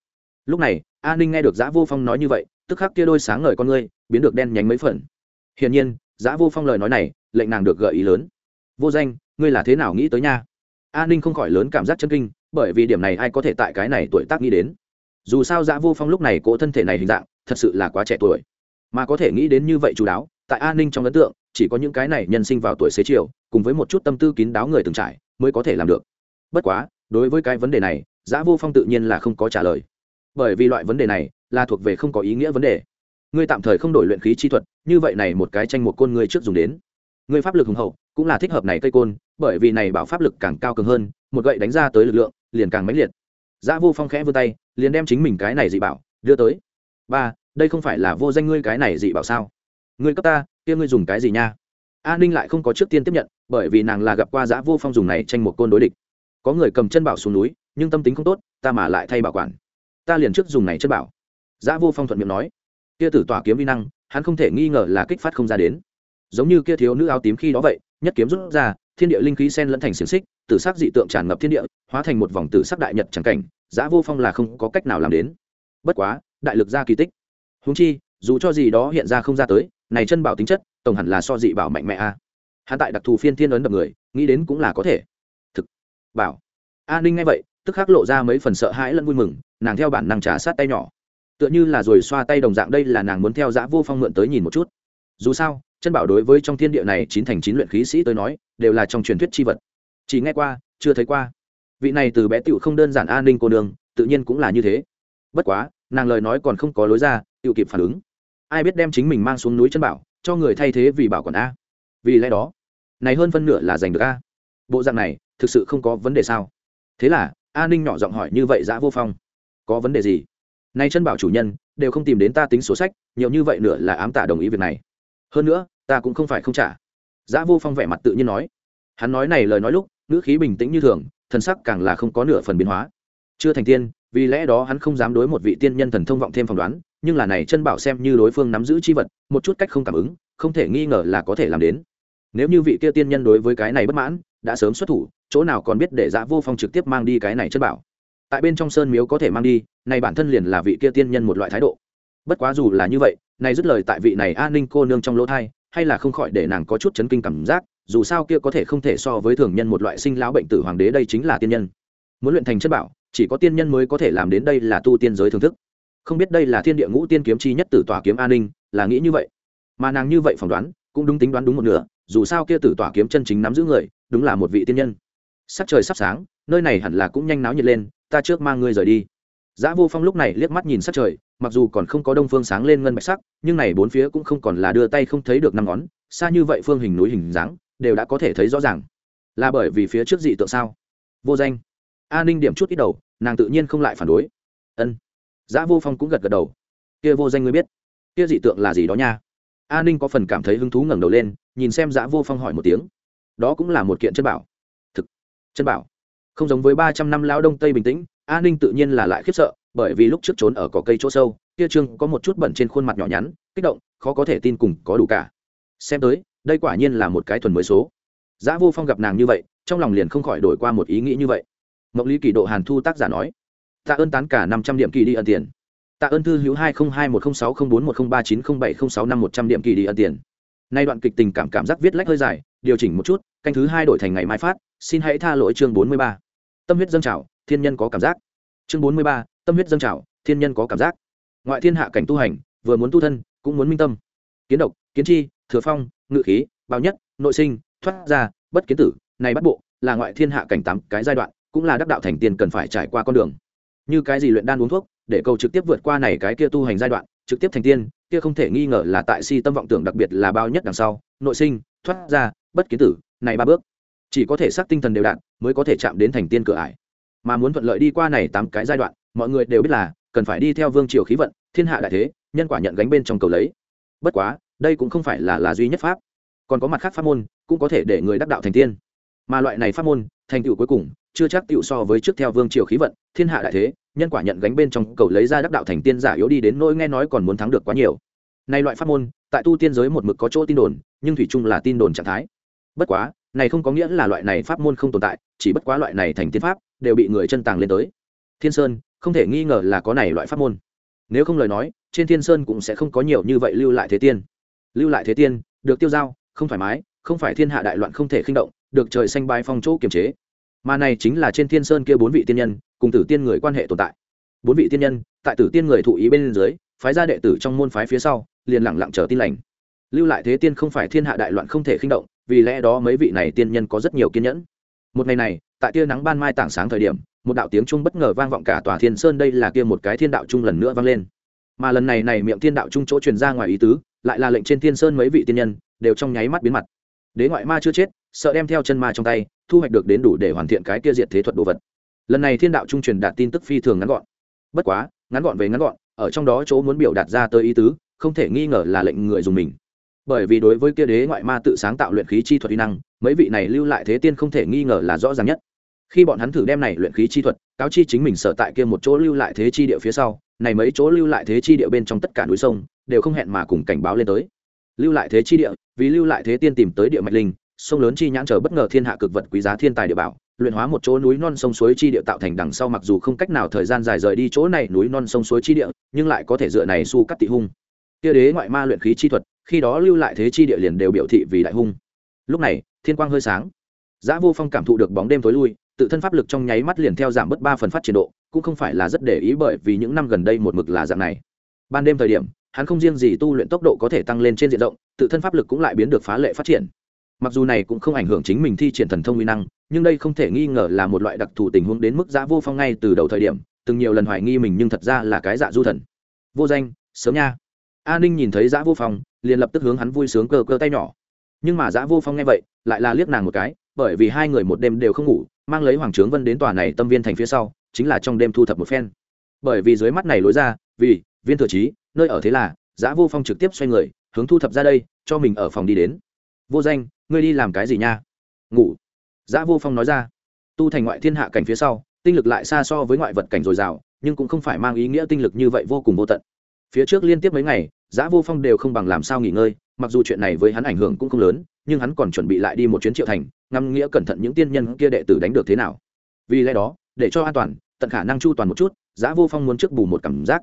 Lúc này, A Ninh nghe được Giá Vô Phong nói như vậy, tức khắc kia đôi sáng ngời con ngươi, biến được đen nhánh mấy phần. Hiển nhiên, Giá Vô Phong lời nói này, lệnh nàng được gợi ý lớn. Vô danh, ngươi là thế nào nghĩ tới nha? A Ninh không khỏi lớn cảm giác chân kinh, bởi vì điểm này ai có thể tại cái này tuổi tác nghĩ đến. Dù sao Giá Vô Phong lúc này cỗ thân thể này hình dạng, thật sự là quá trẻ tuổi, mà có thể nghĩ đến như vậy chú đáo, tại an Ninh trong ấn tượng, chỉ có những cái này nhân sinh vào tuổi xế chiều, cùng với một chút tâm tư kín đáo người từng trải, mới có thể làm được. Bất quá, đối với cái vấn đề này, giã Vô Phong tự nhiên là không có trả lời, bởi vì loại vấn đề này là thuộc về không có ý nghĩa vấn đề. Ngươi tạm thời không đổi luyện khí chi thuật như vậy này một cái tranh một côn ngươi trước dùng đến. Ngươi pháp lực hùng hậu cũng là thích hợp này cây côn bởi vì này bảo pháp lực càng cao cường hơn một gậy đánh ra tới lực lượng liền càng mãnh liệt. Giã vô phong khẽ vươn tay liền đem chính mình cái này dị bảo đưa tới ba, đây không phải là vô danh ngươi cái này dị bảo sao? Ngươi cấp ta, kia ngươi dùng cái gì nha? A ninh lại không có trước tiên tiếp nhận, bởi vì nàng là gặp qua giã vô phong dùng này tranh một côn đối địch. Có người cầm chân bảo xuống núi, nhưng tâm tính không tốt, ta mà lại thay bảo quản. Ta liền trước dùng này chân bảo. Giã vô phong thuận miệng nói. Kia tử tỏa kiếm vi năng, hắn không thể nghi ngờ là kích phát không ra đến. Giống như kia thiếu nữ áo tím khi đó vậy, nhất kiếm rút ra, thiên địa linh khí sen lẫn thành xiềng xích, tử sắc dị tượng tràn ngập thiên địa, hóa thành một vòng tử sắc đại nhật trắng cảnh giã vô phong là không có cách nào làm đến. Bất quá đại lực ra kỳ tích. Húng chi, dù cho gì đó hiện ra không ra tới, này chân bảo tính chất, tổng hẳn là so dị bảo mạnh mẽ a. Hắn tại đặc thù phiên thiên ấn đập người, nghĩ đến cũng là có thể. Thực, bảo. A ninh nghe vậy, tức khắc lộ ra mấy phần sợ hãi lẫn vui mừng, nàng theo bản năng trả sát tay nhỏ. Tựa như là rồi xoa tay đồng dạng, đây là nàng muốn theo dã vô phong mượn tới nhìn một chút. Dù sao, chân bảo đối với trong thiên địa này chín thành chín luyện khí sĩ tới nói, đều là trong truyền thuyết c h i vật. Chỉ nghe qua, chưa thấy qua. Vị này từ bé tựu không đơn giản an ninh cô đường tự nhiên cũng là như thế. Bất quá nàng lời nói còn không có lối ra, tự kịp phản ứng. Ai biết đem chính mình mang xuống núi chân bảo, cho người thay thế vì bảo còn a. Vì lẽ đó, này hơn phân nửa là giành được a. Bộ dạng này, thực sự không có vấn đề sao? Thế là, a ninh nhỏ giọng hỏi như vậy dã vô phong. Có vấn đề gì? Nay chân bảo chủ nhân, đều không tìm đến ta tính số sách, nhiều như vậy nữa là ám tả đồng ý việc này. Hơn nữa, ta cũng không phải không trả. Giã vô phong vẻ mặt tự nhiên nói. Hắn nói này lời nói lúc, ngữ khí bình tĩnh như thường, thần sắc càng là không có nửa phần biến hóa. Chưa thành tiên vì lẽ đó hắn không dám đối một vị tiên nhân thần thông vọng thêm phỏng đoán, nhưng là này chân bảo xem như đối phương nắm giữ chi vật, một chút cách không cảm ứng, không thể nghi ngờ là có thể làm đến. Nếu như vị kia tiên nhân đối với cái này bất mãn, đã sớm xuất thủ, chỗ nào còn biết để giã vô phong trực tiếp mang đi cái này chân bảo. Tại bên trong sơn miếu có thể mang đi, này bản thân liền là vị kia tiên nhân một loại thái độ. Bất quá dù là như vậy, này dứt lời tại vị này an ninh cô nương trong lỗ thai, hay là không khỏi để nàng có chút chấn kinh cảm giác, dù sao kia có thể không thể so với thường nhân một loại sinh lão bệnh tử hoàng đế đây chính là tiên nhân. Muốn luyện thành chất bảo chỉ có tiên nhân mới có thể làm đến đây là tu tiên giới thưởng thức không biết đây là thiên địa ngũ tiên kiếm chi nhất tử tỏa kiếm an ninh là nghĩ như vậy mà nàng như vậy phỏng đoán cũng đúng tính đoán đúng một nửa dù sao kia tử tỏa kiếm chân chính nắm giữ người đúng là một vị tiên nhân sắc trời sắp sáng nơi này hẳn là cũng nhanh náo nhiệt lên ta trước mang ngươi rời đi Giá Vô Phong lúc này liếc mắt nhìn sắc trời, mặc dù còn không có đông phương sáng lên ngân bạch sắc, nhưng này bốn phía cũng không còn là đưa tay không thấy được năm ngón, xa như vậy phương hình núi hình dáng, đều đã có thể thấy rõ ràng. Là bởi vì phía trước dị tượng sao? Vô danh. A Ninh điểm chút ít đầu, nàng tự nhiên không lại phản đối. Ân. Giá Vô Phong cũng gật gật đầu. Kia vô danh ngươi biết, kia dị tượng là gì đó nha? A Ninh có phần cảm thấy hứng thú ngẩng đầu lên, nhìn xem Giá Vô Phong hỏi một tiếng. Đó cũng là một kiện chân bảo. Thực, chân bảo. Không giống với ba trăm năm lao đông tây bình tĩnh, a ninh tự nhiên là lại khiếp sợ bởi vì lúc trước trốn ở cỏ cây chỗ sâu kia trương có một chút bẩn trên khuôn mặt nhỏ nhắn kích động khó có thể tin cùng có đủ cả xem tới đây quả nhiên là một cái thuần mới số giá vô phong gặp nàng như vậy trong lòng liền không khỏi đổi qua một ý nghĩ như vậy mộng lý kỷ độ hàn thu tác giả nói tạ ơn tán cả năm trăm điểm kỳ đi ân tiền. Tạ ơn thư hữu hai nghìn hai một trăm sáu không bốn một không ba chín không bảy không sáu năm một trăm điểm kỳ đi ân tiền. Nay đoạn kịch tình cảm cảm giác viết lách hơi dài, điều chỉnh một chút, canh thứ hai đổi thành ngày mai phát, xin hãy tha lỗi chương bốn mươi ba. Tâm huyết dâng trào, thiên nhân có cảm giác. Chương bốn mươi ba, tâm huyết dâng trào, thiên nhân có cảm giác. Ngoại thiên hạ cảnh tu hành, vừa muốn tu thân, cũng muốn minh tâm. Kiến độc, kiến chi, thừa phong, ngự khí bao nhất, nội sinh, thoát ra, bất kiến tử, này bắt bộ, là ngoại thiên hạ cảnh tám cái giai đoạn cũng là đắc đạo thành tiên cần phải trải qua con đường. Như cái gì luyện đan uống thuốc, để cầu trực tiếp vượt qua này cái kia tu hành giai đoạn, trực tiếp thành tiên, kia không thể nghi ngờ là tại si tâm vọng tưởng đặc biệt là bao nhất đằng sau, nội sinh, thoát ra, bất kiến tử, này ba bước. Chỉ có thể xác tinh thần đều đặn mới có thể chạm đến thành tiên cửa ải. Mà muốn thuận lợi đi qua này tám cái giai đoạn, mọi người đều biết là, cần phải đi theo vương triều khí vận, thiên hạ đại thế, nhân quả nhận gánh bên trong cầu lấy. Bất quá, đây cũng không phải là là duy nhất pháp. Còn có mặt khác pháp môn, cũng có thể để người đắc đạo thành tiên. Mà loại này pháp môn, thành tựu cuối cùng chưa chắc tựu so với trước theo vương triều khí vận, thiên hạ đại thế, nhân quả nhận gánh bên trong cầu lấy ra đắc đạo thành tiên giả yếu đi đến nỗi nghe nói còn muốn thắng được quá nhiều. Nay loại pháp môn, tại tu tiên giới một mực có chỗ tin đồn, nhưng thủy chung là tin đồn trạng thái. Bất quá, này không có nghĩa là loại này pháp môn không tồn tại, chỉ bất quá loại này thành tiên pháp đều bị người chân tàng lên tới. Thiên sơn, không thể nghi ngờ là có này loại pháp môn. Nếu không lời nói, trên thiên sơn cũng sẽ không có nhiều như vậy lưu lại thế tiên. Lưu lại thế tiên, được tiêu giao, không thoải mái, không phải thiên hạ đại loạn không thể khinh động, được trời xanh bài phong chỗ kiềm chế mà này chính là trên thiên sơn kia bốn vị tiên nhân, cùng tử tiên người quan hệ tồn tại. Bốn vị tiên nhân, tại tử tiên người thụ ý bên dưới, phái ra đệ tử trong môn phái phía sau, liền lặng lặng chờ tin lành. Lưu lại thế tiên không phải thiên hạ đại loạn không thể khinh động, vì lẽ đó mấy vị này tiên nhân có rất nhiều kiên nhẫn. Một ngày này, tại tia nắng ban mai tảng sáng thời điểm, một đạo tiếng trung bất ngờ vang vọng cả tòa thiên sơn đây là kia một cái thiên đạo trung lần nữa vang lên. Mà lần này này miệng thiên đạo trung chỗ truyền ra ngoài ý tứ, lại là lệnh trên thiên sơn mấy vị tiên nhân, đều trong nháy mắt biến mặt. Đế ngoại ma chưa chết sợ đem theo chân ma trong tay, thu hoạch được đến đủ để hoàn thiện cái kia diệt thế thuật đồ vật. Lần này thiên đạo trung truyền đạt tin tức phi thường ngắn gọn. Bất quá, ngắn gọn về ngắn gọn, ở trong đó chỗ muốn biểu đạt ra tới ý tứ, không thể nghi ngờ là lệnh người dùng mình. Bởi vì đối với kia đế ngoại ma tự sáng tạo luyện khí chi thuật uy năng, mấy vị này lưu lại thế tiên không thể nghi ngờ là rõ ràng nhất. Khi bọn hắn thử đem này luyện khí chi thuật, cáo chi chính mình sở tại kia một chỗ lưu lại thế chi địa phía sau, này mấy chỗ lưu lại thế chi địa bên trong tất cả núi sông, đều không hẹn mà cùng cảnh báo lên tới. Lưu lại thế chi địa, vì lưu lại thế tiên tìm tới địa mạch linh sông lớn chi nhãn chờ bất ngờ thiên hạ cực vật quý giá thiên tài địa bảo luyện hóa một chỗ núi non sông suối chi địa tạo thành đằng sau mặc dù không cách nào thời gian dài rời đi chỗ này núi non sông suối chi địa nhưng lại có thể dựa này su cắt tị hung tia đế ngoại ma luyện khí chi thuật khi đó lưu lại thế chi địa liền đều biểu thị vì đại hung lúc này thiên quang hơi sáng giã Vô Phong cảm thụ được bóng đêm tối lui, tự thân pháp lực trong nháy mắt liền theo giảm bớt ba phần phát triển độ, cũng không phải là rất để ý bởi vì những năm gần đây một mực là dạng này. Ban đêm thời điểm, hắn không riêng gì tu luyện tốc độ có thể tăng lên trên diện rộng, tự thân pháp lực cũng lại biến được phá lệ phát triển. Mặc dù này cũng không ảnh hưởng chính mình thi triển thần thông uy năng, nhưng đây không thể nghi ngờ là một loại đặc thù tình huống đến mức Giá Vô Phong ngay từ đầu thời điểm, từng nhiều lần hoài nghi mình nhưng thật ra là cái dạ du thần. Vô danh, sớm nha. A Ninh nhìn thấy Giá Vô Phong, liền lập tức hướng hắn vui sướng cơ cơ tay nhỏ. Nhưng mà Giá Vô Phong nghe vậy, lại là liếc nàng một cái, bởi vì hai người một đêm đều không ngủ mang lấy hoàng trướng vân đến tòa này tâm viên thành phía sau chính là trong đêm thu thập một phen bởi vì dưới mắt này lối ra vì viên thừa trí nơi ở thế là giá vô phong trực tiếp xoay người hướng thu thập ra đây cho mình ở phòng đi đến vô danh ngươi đi làm cái gì nha? Ngủ. Giã vô phong nói ra. Tu thành ngoại thiên hạ cảnh phía sau, tinh lực lại xa so với ngoại vật cảnh dồi dào, nhưng cũng không phải mang ý nghĩa tinh lực như vậy vô cùng vô tận. Phía trước liên tiếp mấy ngày, giã vô phong đều không bằng làm sao nghỉ ngơi, mặc dù chuyện này với hắn ảnh hưởng cũng không lớn, nhưng hắn còn chuẩn bị lại đi một chuyến triệu thành, ngắm nghĩa cẩn thận những tiên nhân kia đệ tử đánh được thế nào. Vì lẽ đó, để cho an toàn, tận khả năng chu toàn một chút, giã vô phong muốn trước bù một cảm giác.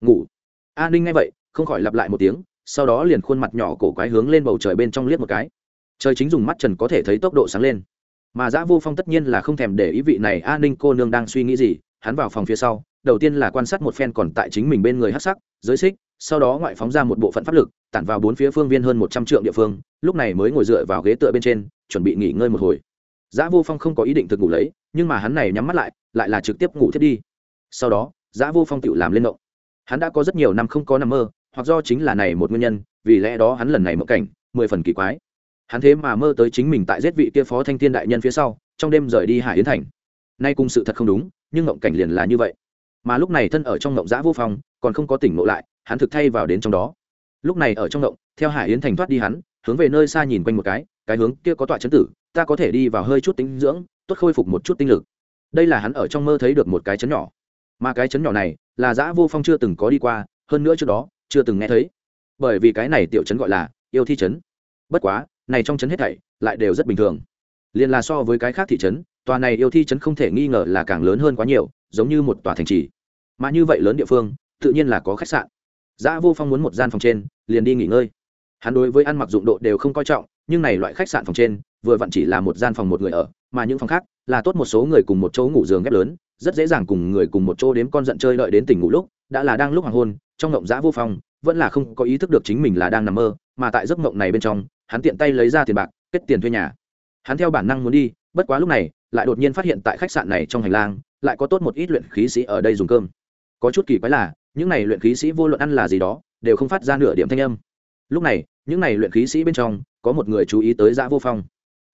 Ngủ. An ninh nghe vậy, không khỏi lặp lại một tiếng, sau đó liền khuôn mặt nhỏ cổ quái hướng lên bầu trời bên trong liếc một cái trời chính dùng mắt trần có thể thấy tốc độ sáng lên. Mà giã vô phong tất nhiên là không thèm để ý vị này an ninh cô nương đang suy nghĩ gì, hắn vào phòng phía sau, đầu tiên là quan sát một phen còn tại chính mình bên người hát sắc, giới xích, sau đó ngoại phóng ra một bộ phận pháp lực, tản vào bốn phía phương viên hơn một trăm triệu địa phương, lúc này mới ngồi dựa vào ghế tựa bên trên, chuẩn bị nghỉ ngơi một hồi. Giã vô phong không có ý định thực ngủ lấy, nhưng mà hắn này nhắm mắt lại lại là trực tiếp ngủ thiết đi. Sau đó, giã vô phong tự làm lên động hắn đã có rất nhiều năm không có nằm mơ, hoặc do chính là này một nguyên nhân, vì lẽ đó hắn lần này mộng cảnh, mười phần kỳ quái hắn thế mà mơ tới chính mình tại giết vị kia phó thanh thiên đại nhân phía sau, trong đêm rời đi hải yến thành. Nay cùng sự thật không đúng, nhưng ngộng cảnh liền là như vậy. Mà lúc này thân ở trong ngộng giã vô phong, còn không có tỉnh ngộ lại, hắn thực thay vào đến trong đó. Lúc này ở trong ngộng, theo hải yến thành thoát đi hắn, hướng về nơi xa nhìn quanh một cái cái hướng kia có tọa chấn tử, ta có thể đi vào hơi chút tính dưỡng, tốt khôi phục một chút tinh lực. Đây là hắn ở trong mơ thấy được một cái chấn nhỏ. Mà cái chấn nhỏ này là giã vô phong chưa từng có đi qua, hơn nữa trước đó, chưa từng nghe thấy. Bởi vì cái này tiểu chấn gọi là yêu thi chấn. Bất quá này trong chấn hết thảy lại đều rất bình thường. Liền là so với cái khác thị trấn tòa này yêu thi trấn không thể nghi ngờ là càng lớn hơn quá nhiều giống như một tòa thành trì. Mà như vậy lớn địa phương tự nhiên là có khách sạn. Giã Vô Phong muốn một gian phòng trên, liền đi nghỉ ngơi. Hắn đối với ăn mặc dụng độ đều không coi trọng, nhưng này loại khách sạn phòng trên, vừa vặn chỉ là một gian phòng một người ở, mà những phòng khác là tốt một số người cùng một chỗ ngủ giường ghép lớn, rất dễ dàng cùng người cùng một chỗ đếm con giận chơi đợi đến tỉnh ngủ lúc, đã là đang lúc hoàng hôn, trong ngộng giã Vô Phong vẫn là không có ý thức được chính mình là đang nằm mơ, mà tại giấc ngộng này bên trong, hắn tiện tay lấy ra tiền bạc, kết tiền thuê nhà. Hắn theo bản năng muốn đi, bất quá lúc này, lại đột nhiên phát hiện tại khách sạn này trong hành lang, lại có tốt một ít luyện khí sĩ ở đây dùng cơm. Có chút kỳ quái là, những này luyện khí sĩ vô luận ăn là gì đó đều không phát ra nửa điểm thanh âm lúc này những này luyện khí sĩ bên trong có một người chú ý tới giã vô phong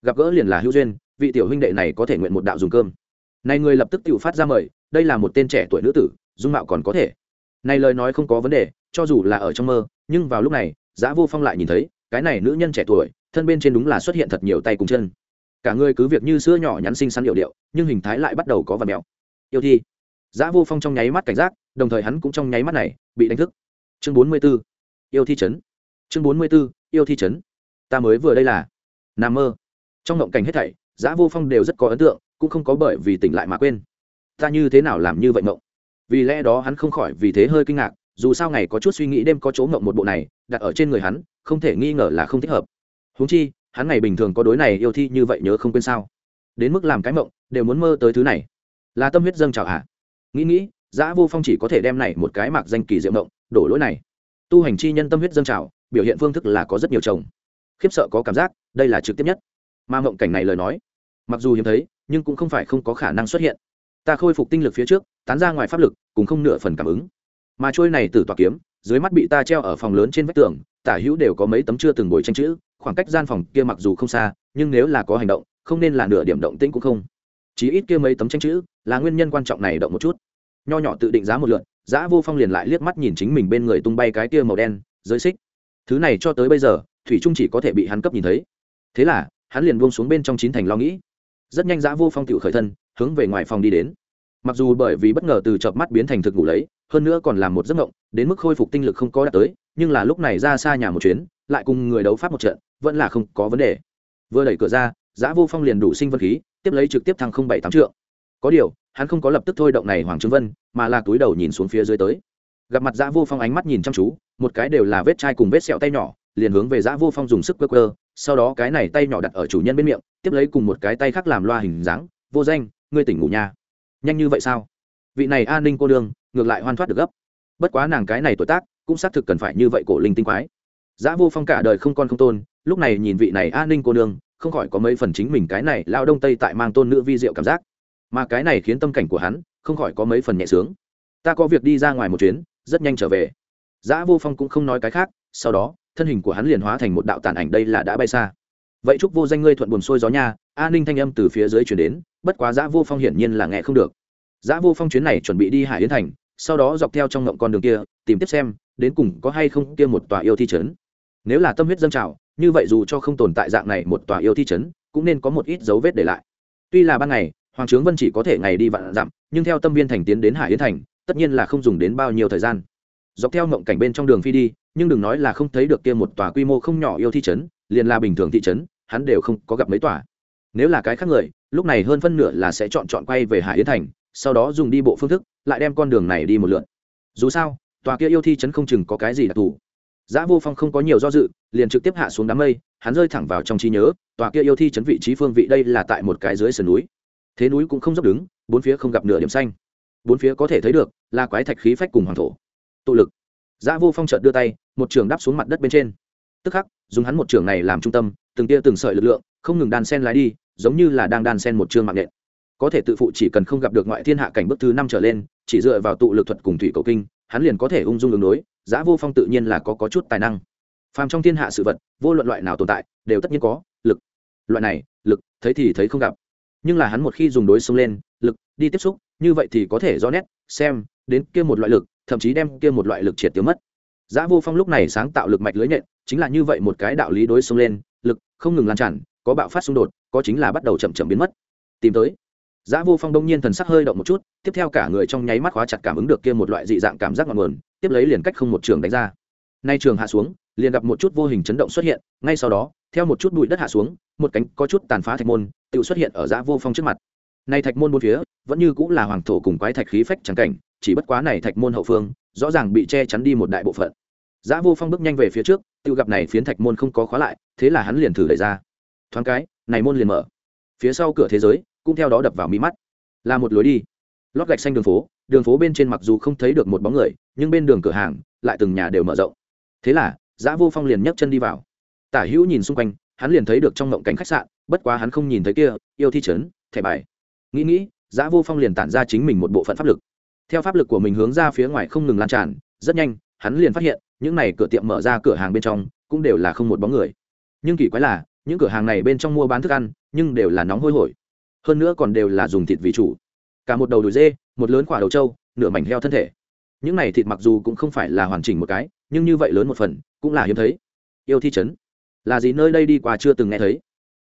gặp gỡ liền là hữu duyên vị tiểu huynh đệ này có thể nguyện một đạo dùng cơm này người lập tức tự phát ra mời đây là một tên trẻ tuổi nữ tử dung mạo còn có thể này lời nói không có vấn đề cho dù là ở trong mơ nhưng vào lúc này giã vô phong lại nhìn thấy cái này nữ nhân trẻ tuổi, thân bên trên đúng là xuất hiện thật nhiều tay cùng chân. Cả người cứ việc như sữa nhỏ nhắn xinh xắn điệu điệu, nhưng hình thái lại bắt đầu có vật mèo. Yêu thi. Giã vô phong trong nháy mắt cảnh giác, đồng thời hắn cũng trong nháy mắt này bị đánh thức. Chương bốn mươi b ố yêu thi trấn chương bốn mươi b ố yêu thi trấn ta mới vừa đây là n mơ. Trong ngộng cảnh hết thảy, giã vô phong đều rất có ấn tượng, cũng không có bởi vì tỉnh lại mà quên. Ta như thế nào làm như vậy ngộng? Vì lẽ đó hắn không khỏi vì thế hơi kinh ngạc dù sao ngày có chút suy nghĩ đêm có chỗ ngộng một bộ này, đặt ở trên người hắn, không thể nghi ngờ là không thích hợp. Húng chi, hắn ngày bình thường có đối này yêu thi như vậy nhớ không quên sao? Đến mức làm cái mộng, đều muốn mơ tới thứ này. Là tâm huyết dâng trào hả nghĩ nghĩ, giã vô phong chỉ có thể đem này một cái mạc danh kỳ diệu mộng, đổ lỗi này. Tu hành chi nhân tâm huyết dâng trào, biểu hiện phương thức là có rất nhiều chồng. Khiếp sợ có cảm giác, đây là trực tiếp nhất. Mà mộng cảnh này lời nói, mặc dù hiếm thấy, nhưng cũng không phải không có khả năng xuất hiện. Ta khôi phục tinh lực phía trước, tán ra ngoài pháp lực, cùng không nửa phần cảm ứng mà trôi này từ tòa kiếm, dưới mắt bị ta treo ở phòng lớn trên vách tường, tả hữu đều có mấy tấm chưa từng bồi tranh chữ, khoảng cách gian phòng kia mặc dù không xa, nhưng nếu là có hành động, không nên là nửa điểm động tĩnh cũng không. Chỉ ít kia mấy tấm tranh chữ, là nguyên nhân quan trọng này động một chút. Nho nhỏ tự định giá một lượn giã vô phong liền lại liếc mắt nhìn chính mình bên người tung bay cái kia màu đen, giới xích. Thứ này cho tới bây giờ, thủy trung chỉ có thể bị hắn cấp nhìn thấy. Thế là, hắn liền buông xuống bên trong chín thành lo nghĩ. Rất nhanh giã vô phong tự khởi thân, hướng về ngoài phòng đi đến. Mặc dù bởi vì bất ngờ từ chợp mắt biến thành thực ngủ lấy hơn nữa còn làm một giấc mộng, đến mức khôi phục tinh lực không có đạt tới, nhưng là lúc này ra xa nhà một chuyến, lại cùng người đấu pháp một trận, vẫn là không có vấn đề. Vừa đẩy cửa ra, giã vô phong liền đủ sinh vân khí, tiếp lấy trực tiếp thăng không bảy tám trượng. Có điều, hắn không có lập tức thôi động này hoàng trương vân, mà là túi đầu nhìn xuống phía dưới tới. Gặp mặt giã vô phong ánh mắt nhìn chăm chú, một cái đều là vết chai cùng vết sẹo tay nhỏ, liền hướng về giã vô phong dùng sức quơ quơ, sau đó cái này tay nhỏ đặt ở chủ nhân bên miệng, tiếp lấy cùng một cái tay khác làm loa hình dáng, vô danh, ngươi tỉnh ngủ nha. Nhanh như vậy sao? Vị này an ninh cô đương ngược lại hoan thoát được gấp. Bất quá nàng cái này tuổi tác, cũng xác thực cần phải như vậy cổ linh tinh quái. Dã vô phong cả đời không con không tôn, lúc này nhìn vị này an ninh cô nương, không khỏi có mấy phần chính mình cái này lao đông tây tại mang tôn nữ vi diệu cảm giác. Mà cái này khiến tâm cảnh của hắn, không khỏi có mấy phần nhẹ sướng. Ta có việc đi ra ngoài một chuyến, rất nhanh trở về. Giã vô phong cũng không nói cái khác, sau đó, thân hình của hắn liền hóa thành một đạo tàn ảnh đây là đã bay xa. Vậy chúc vô danh ngươi thuận buồn xuôi gió nha, an ninh thanh âm từ phía dưới chuyển đến, bất quá giã vô phong hiển nhiên là nghe không được. Giã vô phong chuyến này chuẩn bị đi hải yến thành sau đó dọc theo trong ngộng con đường kia, tìm tiếp xem, đến cùng có hay không kia một tòa yêu thi trấn. Nếu là tâm huyết dâng trào, như vậy dù cho không tồn tại dạng này một tòa yêu thi trấn, cũng nên có một ít dấu vết để lại. Tuy là ban ngày, hoàng trướng vân chỉ có thể ngày đi vạn dặm, nhưng theo tâm viên thành tiến đến hải yến thành, tất nhiên là không dùng đến bao nhiêu thời gian. Dọc theo mộng cảnh bên trong đường phi đi, nhưng đừng nói là không thấy được kia một tòa quy mô không nhỏ yêu thị trấn, liền là bình thường thị trấn, hắn đều không có gặp mấy tòa. Nếu là cái khác người, lúc này hơn phân nửa là sẽ chọn chọn quay về hải yến thành sau đó dùng đi bộ phương thức lại đem con đường này đi một lượn dù sao tòa kia yêu thi chấn không chừng có cái gì đặc thù Giá Vô Phong không có nhiều do dự, liền trực tiếp hạ xuống đám mây, hắn rơi thẳng vào trong trí nhớ, tòa kia yêu thi chấn vị trí phương vị đây là tại một cái dưới sườn núi. Thế núi cũng không dốc đứng, bốn phía không gặp nửa điểm xanh. Bốn phía có thể thấy được là quái thạch khí phách cùng hoàng thổ. Tụ lực. Giá Vô Phong chợt đưa tay, một trường đáp xuống mặt đất bên trên. Tức khắc, dùng hắn một trường này làm trung tâm, từng tia từng sợi lực lượng, không ngừng đan sen lái đi, giống như là đang đan sen một trường mạng nện. Có thể tự phụ chỉ cần không gặp được ngoại thiên hạ cảnh bước thứ năm trở lên, chỉ dựa vào tụ lực thuật cùng thủy cầu kinh, hắn liền có thể ung dung ứng đối, Giá Vô Phong tự nhiên là có có chút tài năng. Phàm trong thiên hạ sự vật, vô luận loại nào tồn tại, đều tất nhiên có lực. Loại này, lực, thấy thì thấy không gặp. Nhưng là hắn một khi dùng đối xông lên, lực đi tiếp xúc, như vậy thì có thể rõ nét xem đến kia một loại lực, thậm chí đem kia một loại lực triệt tiêu mất. Giá Vô Phong lúc này sáng tạo lực mạch lưới nhện, chính là như vậy một cái đạo lý đối xông lên, lực không ngừng lan tràn, có bạo phát xung đột, có chính là bắt đầu chậm chậm biến mất. Tìm tới. Giá Vô Phong đông nhiên thần sắc hơi động một chút, tiếp theo cả người trong nháy mắt khóa chặt cảm ứng được kia một loại dị dạng cảm giác ngọn nguồn, tiếp lấy liền cách không một trường đánh ra. Nay trường hạ xuống, liền gặp một chút vô hình chấn động xuất hiện, ngay sau đó, theo một chút bụi đất hạ xuống, một cánh có chút tàn phá thạch môn, tự xuất hiện ở Giá Vô Phong trước mặt. Nay thạch môn bốn phía, vẫn như cũng là hoàng thổ cùng quái thạch khí phách chẳng cảnh, chỉ bất quá này thạch môn hậu phương, rõ ràng bị che chắn đi một đại bộ phận. Giá Vô Phong bước nhanh về phía trước, tự gặp này phiến thạch môn không có khóa lại, thế là hắn liền thử đẩy ra. Thoáng cái, này môn liền mở. Phía sau cửa thế giới, cũng theo đó đập vào mi mắt. Là một lối đi. Lót gạch xanh đường phố đường phố bên trên mặc dù không thấy được một bóng người, nhưng bên đường cửa hàng, lại từng nhà đều mở rộng. Thế là, giã vô phong liền nhấc chân đi vào. Tả hữu nhìn xung quanh, hắn liền thấy được trong ngộng cảnh khách sạn, bất quá hắn không nhìn thấy kia, yêu thi trấn, thẻ bài. Nghĩ nghĩ, giã vô phong liền tản ra chính mình một bộ phận pháp lực. Theo pháp lực của mình hướng ra phía ngoài không ngừng lan tràn, rất nhanh, hắn liền phát hiện, những n à y cửa tiệm mở ra cửa hàng bên trong, cũng đều là không một bóng người. Nhưng kỳ quái là, những cửa hàng này bên trong mua bán thức ăn, nhưng đều là nóng hôi hổi hơn nữa còn đều là dùng thịt vì chủ. Cả một đầu đùi dê, một lớn quả đầu trâu, nửa mảnh heo thân thể. Những này thịt mặc dù cũng không phải là hoàn chỉnh một cái, nhưng như vậy lớn một phần, cũng là hiếm thấy. Yêu thi trấn là gì nơi đây đi qua chưa từng nghe thấy.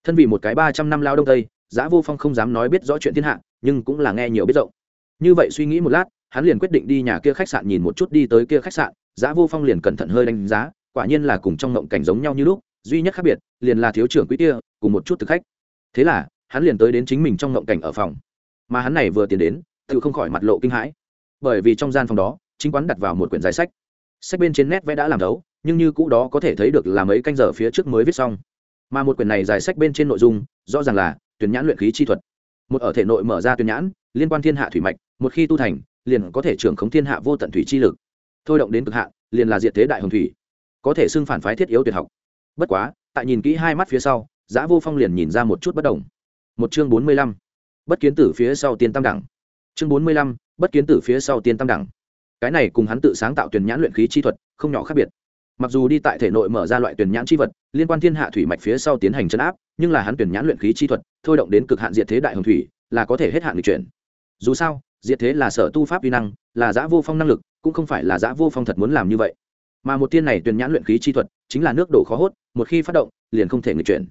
Thân vì một cái ba trăm năm lao đông tây, giã vô phong không dám nói biết rõ chuyện thiên hạ, nhưng cũng là nghe nhiều biết rộng. Như vậy suy nghĩ một lát, hắn liền quyết định đi nhà kia khách sạn nhìn một chút đi tới kia khách sạn, giã vô phong liền cẩn thận hơi đánh giá, quả nhiên là cùng trong ngộng cảnh giống nhau như lúc, duy nhất khác biệt, liền là thiếu trưởng quý tia cùng một chút thực khách. Thế là hắn liền tới đến chính mình trong ngộng cảnh ở phòng. Mà hắn này vừa tiến đến, tự không khỏi mặt lộ kinh hãi. Bởi vì trong gian phòng đó, chính quán đặt vào một quyển giải sách. Sách bên trên nét vẽ đã làm đấu nhưng như cũ đó có thể thấy được là mấy canh giờ phía trước mới viết xong. Mà một quyển này giải sách bên trên nội dung, rõ ràng là tuyển nhãn luyện khí chi thuật. Một ở thể nội mở ra tuyển nhãn, liên quan thiên hạ thủy mạch, một khi tu thành, liền có thể trưởng khống thiên hạ vô tận thủy chi lực. Thôi động đến cực hạ liền là diệt thế đại hồng thủy. Có thể xưng phản phái thiết yếu tuyệt học. Bất quá, tại nhìn kỹ hai mắt phía sau, giã vô phong liền nhìn ra một chút bất đồng một chương bốn mươi lăm, bất kiến tử phía sau tiên tam đẳng. Chương bốn mươi lăm, bất kiến tử phía sau tiên tam đẳng. Cái này cùng hắn tự sáng tạo tuyển nhãn luyện khí chi thuật không nhỏ khác biệt. Mặc dù đi tại thể nội mở ra loại tuyển nhãn chi vật, liên quan thiên hạ thủy mạch phía sau tiến hành chấn áp, nhưng là hắn tuyển nhãn luyện khí chi thuật thôi động đến cực hạn diệt thế đại hồng thủy là có thể hết hạn lịch chuyển. Dù sao, diệt thế là sở tu pháp vi năng, là giã vô phong năng lực, cũng không phải là giã vô phong thật muốn làm như vậy. Mà một tiên này tuyển nhãn luyện khí chi thuật chính là nước đổ khó hốt, một khi phát động, liền không thể nghịch chuyển.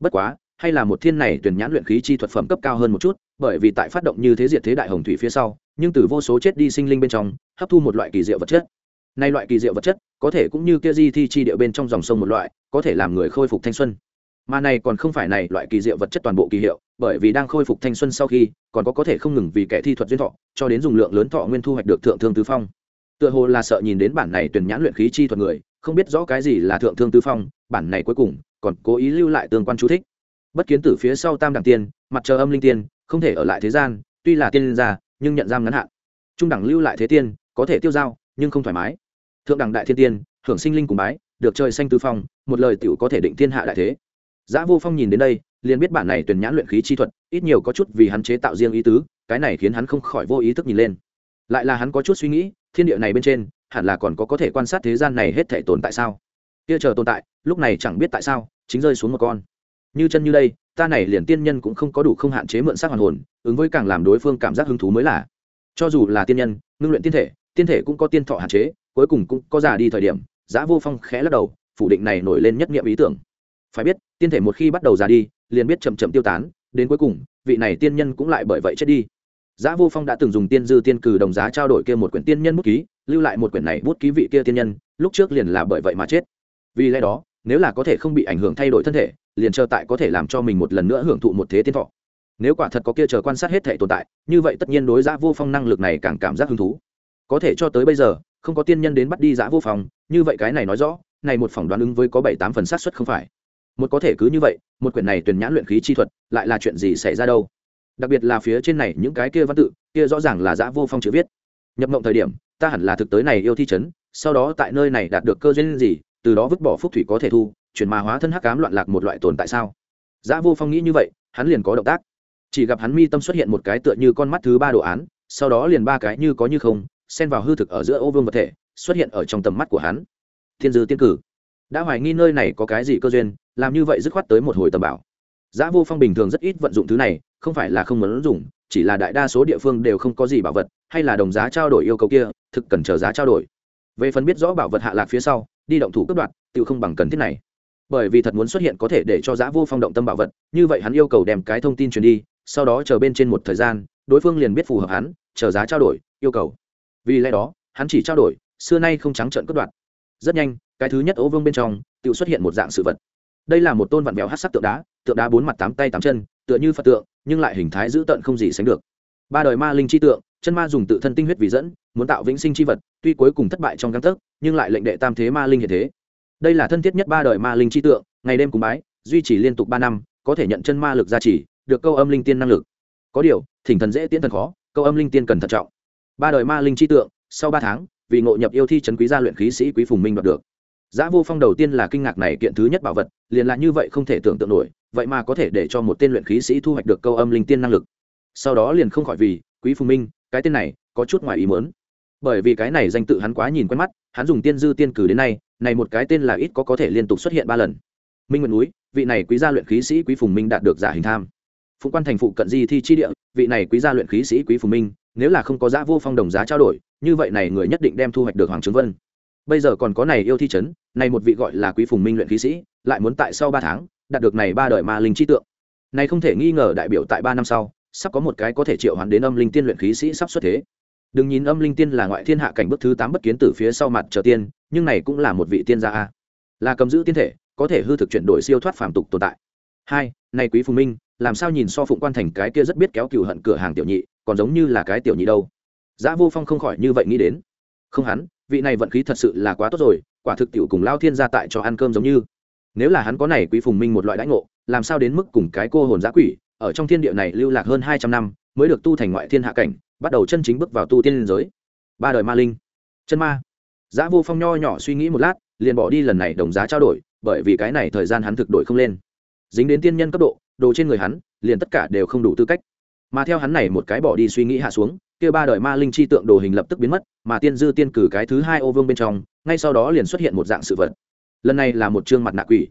Bất quá hay là một thiên này tuyển nhãn luyện khí chi thuật phẩm cấp cao hơn một chút, bởi vì tại phát động như thế diệt thế đại hồng thủy phía sau, nhưng từ vô số chết đi sinh linh bên trong, hấp thu một loại kỳ diệu vật chất. Nay loại kỳ diệu vật chất, có thể cũng như kia di thi chi địa bên trong dòng sông một loại, có thể làm người khôi phục thanh xuân. Mà này còn không phải này loại kỳ diệu vật chất toàn bộ kỳ hiệu, bởi vì đang khôi phục thanh xuân sau khi, còn có có thể không ngừng vì kẻ thi thuật duyên thọ, cho đến dùng lượng lớn thọ nguyên thu hoạch được thượng thương tứ phong. Tựa hồ là sợ nhìn đến bản này tuyển nhãn luyện khí chi thuật người, không biết rõ cái gì là thượng thương tứ phong, bản này cuối cùng còn cố ý lưu lại tương quan chú thích bất kiến tử phía sau tam đẳng tiên mặt trời âm linh tiên không thể ở lại thế gian tuy là tiên già, nhưng nhận giam ngắn hạn trung đẳng lưu lại thế tiên có thể tiêu dao nhưng không thoải mái thượng đẳng đại thiên tiên hưởng sinh linh cùng bái được trời xanh tư phong một lời tiểu có thể định thiên hạ đại thế Giá Vô Phong nhìn đến đây, liền biết bản này tuyển nhãn luyện khí chi thuật, ít nhiều có chút vì hắn chế tạo riêng ý tứ, cái này khiến hắn không khỏi vô ý thức nhìn lên. Lại là hắn có chút suy nghĩ, thiên địa này bên trên, hẳn là còn có có thể quan sát thế gian này hết thảy tồn tại sao? Kia chờ tồn tại, lúc này chẳng biết tại sao, chính rơi xuống một con như chân như đây ta này liền tiên nhân cũng không có đủ không hạn chế mượn xác hoàn hồn ứng với càng làm đối phương cảm giác hứng thú mới là. Cho dù là tiên nhân ngưng luyện tiên thể tiên thể cũng có tiên thọ hạn chế cuối cùng cũng có già đi thời điểm giá vô phong khẽ lắc đầu phủ định này nổi lên nhất nghiệm ý tưởng. Phải biết tiên thể một khi bắt đầu già đi liền biết chậm chậm tiêu tán đến cuối cùng vị này tiên nhân cũng lại bởi vậy chết đi. Giá Vô Phong đã từng dùng tiên dư tiên cử đồng giá trao đổi kia một quyển tiên nhân bút ký, lưu lại một quyển này bút ký vị kia tiên nhân, lúc trước liền là bởi vậy mà chết. Vì lẽ đó, nếu là có thể không bị ảnh hưởng thay đổi thân thể, liền chờ tại có thể làm cho mình một lần nữa hưởng thụ một thế tiên thọ. Nếu quả thật có kia chờ quan sát hết thể tồn tại, như vậy tất nhiên đối giã Vô Phong năng lực này càng cảm giác hứng thú. Có thể cho tới bây giờ, không có tiên nhân đến bắt đi giã Vô Phong, như vậy cái này nói rõ, này một phỏng đoán ứng với có bảy tám phần xác suất không phải. Một có thể cứ như vậy, một quyển này tuyển nhãn luyện khí chi thuật, lại là chuyện gì xảy ra đâu? đặc biệt là phía trên này những cái kia văn tự kia rõ ràng là giã vô phong chữ viết nhập mộng thời điểm ta hẳn là thực tới này yêu thi chấn sau đó tại nơi này đạt được cơ duyên gì từ đó vứt bỏ phúc thủy có thể thu chuyển mà hóa thân hắc ám loạn lạc một loại tồn tại sao? Giã vô phong nghĩ như vậy hắn liền có động tác. Chỉ gặp hắn mi tâm xuất hiện một cái tựa như con mắt thứ ba đồ án sau đó liền ba cái như có như không xen vào hư thực ở giữa ô vương vật thể xuất hiện ở trong tầm mắt của hắn. Thiên dư tiên cử. Đã hoài nghi nơi này có cái gì cơ duyên làm như vậy dứt khoát tới một hồi tầm bảo. Giá Vô Phong bình thường rất ít vận dụng thứ này, không phải là không muốn dùng, chỉ là đại đa số địa phương đều không có gì bảo vật, hay là đồng giá trao đổi yêu cầu kia, thực cần chờ giá trao đổi. Về phần biết rõ bảo vật hạ lạc phía sau, đi động thủ cướp đoạt, tự không bằng cần thiết này. Bởi vì thật muốn xuất hiện có thể để cho Giá Vô Phong động tâm bảo vật, như vậy hắn yêu cầu đem cái thông tin truyền đi, sau đó chờ bên trên một thời gian, đối phương liền biết phù hợp hắn, chờ giá trao đổi, yêu cầu. Vì lẽ đó, hắn chỉ trao đổi, xưa nay không trắng trợn cất đoạt. Rất nhanh, cái thứ nhất ố vương bên trong, tự xuất hiện một dạng sự vật. Đây là một tôn vạn mèo hắc sắc tượng đá, tượng đá bốn mặt tám tay tám chân tựa như phật tượng nhưng lại hình thái dữ tợn không gì sánh được ba đời ma linh chi tượng chân ma dùng tự thân tinh huyết vì dẫn muốn tạo vĩnh sinh chi vật tuy cuối cùng thất bại trong găng tấc nhưng lại lệnh đệ tam thế ma linh hiện thế đây là thân thiết nhất ba đời ma linh chi tượng ngày đêm cùng bái duy trì liên tục ba năm có thể nhận chân ma lực gia trì được câu âm linh tiên năng lực có điều thỉnh thần dễ tiễn thần khó câu âm linh tiên cần thận trọng ba đời ma linh chi tượng sau ba tháng vì ngộ nhập yêu thi trấn quý gia luyện khí sĩ quý phùng minh đoạt được Giá Vô Phong đầu tiên là kinh ngạc này kiện thứ nhất bảo vật, liền là như vậy không thể tưởng tượng nổi, vậy mà có thể để cho một tên luyện khí sĩ thu hoạch được câu âm linh tiên năng lực. Sau đó liền không khỏi vì, Quý Phùng Minh, cái tên này có chút ngoài ý muốn. Bởi vì cái này danh tự hắn quá nhìn quen mắt, hắn dùng tiên dư tiên cử đến nay, này một cái tên là ít có có thể liên tục xuất hiện ba lần. Minh Nguyệt núi, vị này quý gia luyện khí sĩ Quý Phùng Minh đạt được giả hình tham. Phụng quan thành phụ cận di thi chi địa, vị này quý gia luyện khí sĩ Quý Phùng Minh, nếu là không có giá vô phong đồng giá trao đổi, như vậy này người nhất định đem thu hoạch được hoàng trướng vân bây giờ còn có này yêu thi chấn này một vị gọi là quý phùng minh luyện khí sĩ lại muốn tại sau ba tháng đạt được này ba đời ma linh chi tượng này không thể nghi ngờ đại biểu tại ba năm sau sắp có một cái có thể triệu hoán đến âm linh tiên luyện khí sĩ sắp xuất thế đừng nhìn âm linh tiên là ngoại thiên hạ cảnh bước thứ tám bất kiến từ phía sau mặt trở tiên, nhưng này cũng là một vị tiên gia a. Là cầm giữ tiên thể, có thể hư thực chuyển đổi siêu thoát phàm tục tồn tại. Hai, này quý phùng minh, làm sao nhìn so phụng quan thành cái kia rất biết kéo cừu hận cửa hàng tiểu nhị, còn giống như là cái tiểu nhị đâu? Giá vô phong không khỏi như vậy nghĩ đến. Không hắn, vị này vận khí thật sự là quá tốt rồi, quả thực tiểu cùng lao thiên gia tại cho ăn cơm giống như. Nếu là hắn có này quý phùng minh một loại đãi ngộ, làm sao đến mức cùng cái cô hồn giã quỷ, ở trong thiên địa này lưu lạc hơn hai trăm năm, mới được tu thành ngoại thiên hạ cảnh bắt đầu chân chính bước vào tu tiên giới. Ba đời ma linh. Chân ma. Giá vô phong nho nhỏ suy nghĩ một lát, liền bỏ đi lần này đồng giá trao đổi, bởi vì cái này thời gian hắn thực đổi không lên. Dính đến tiên nhân cấp độ, đồ trên người hắn, liền tất cả đều không đủ tư cách. Mà theo hắn này một cái bỏ đi suy nghĩ hạ xuống, kia ba đời ma linh chi tượng đồ hình lập tức biến mất, mà tiên dư tiên cử cái thứ hai ô vương bên trong, ngay sau đó liền xuất hiện một dạng sự vật. Lần này là một chương mặt nạ quỷ.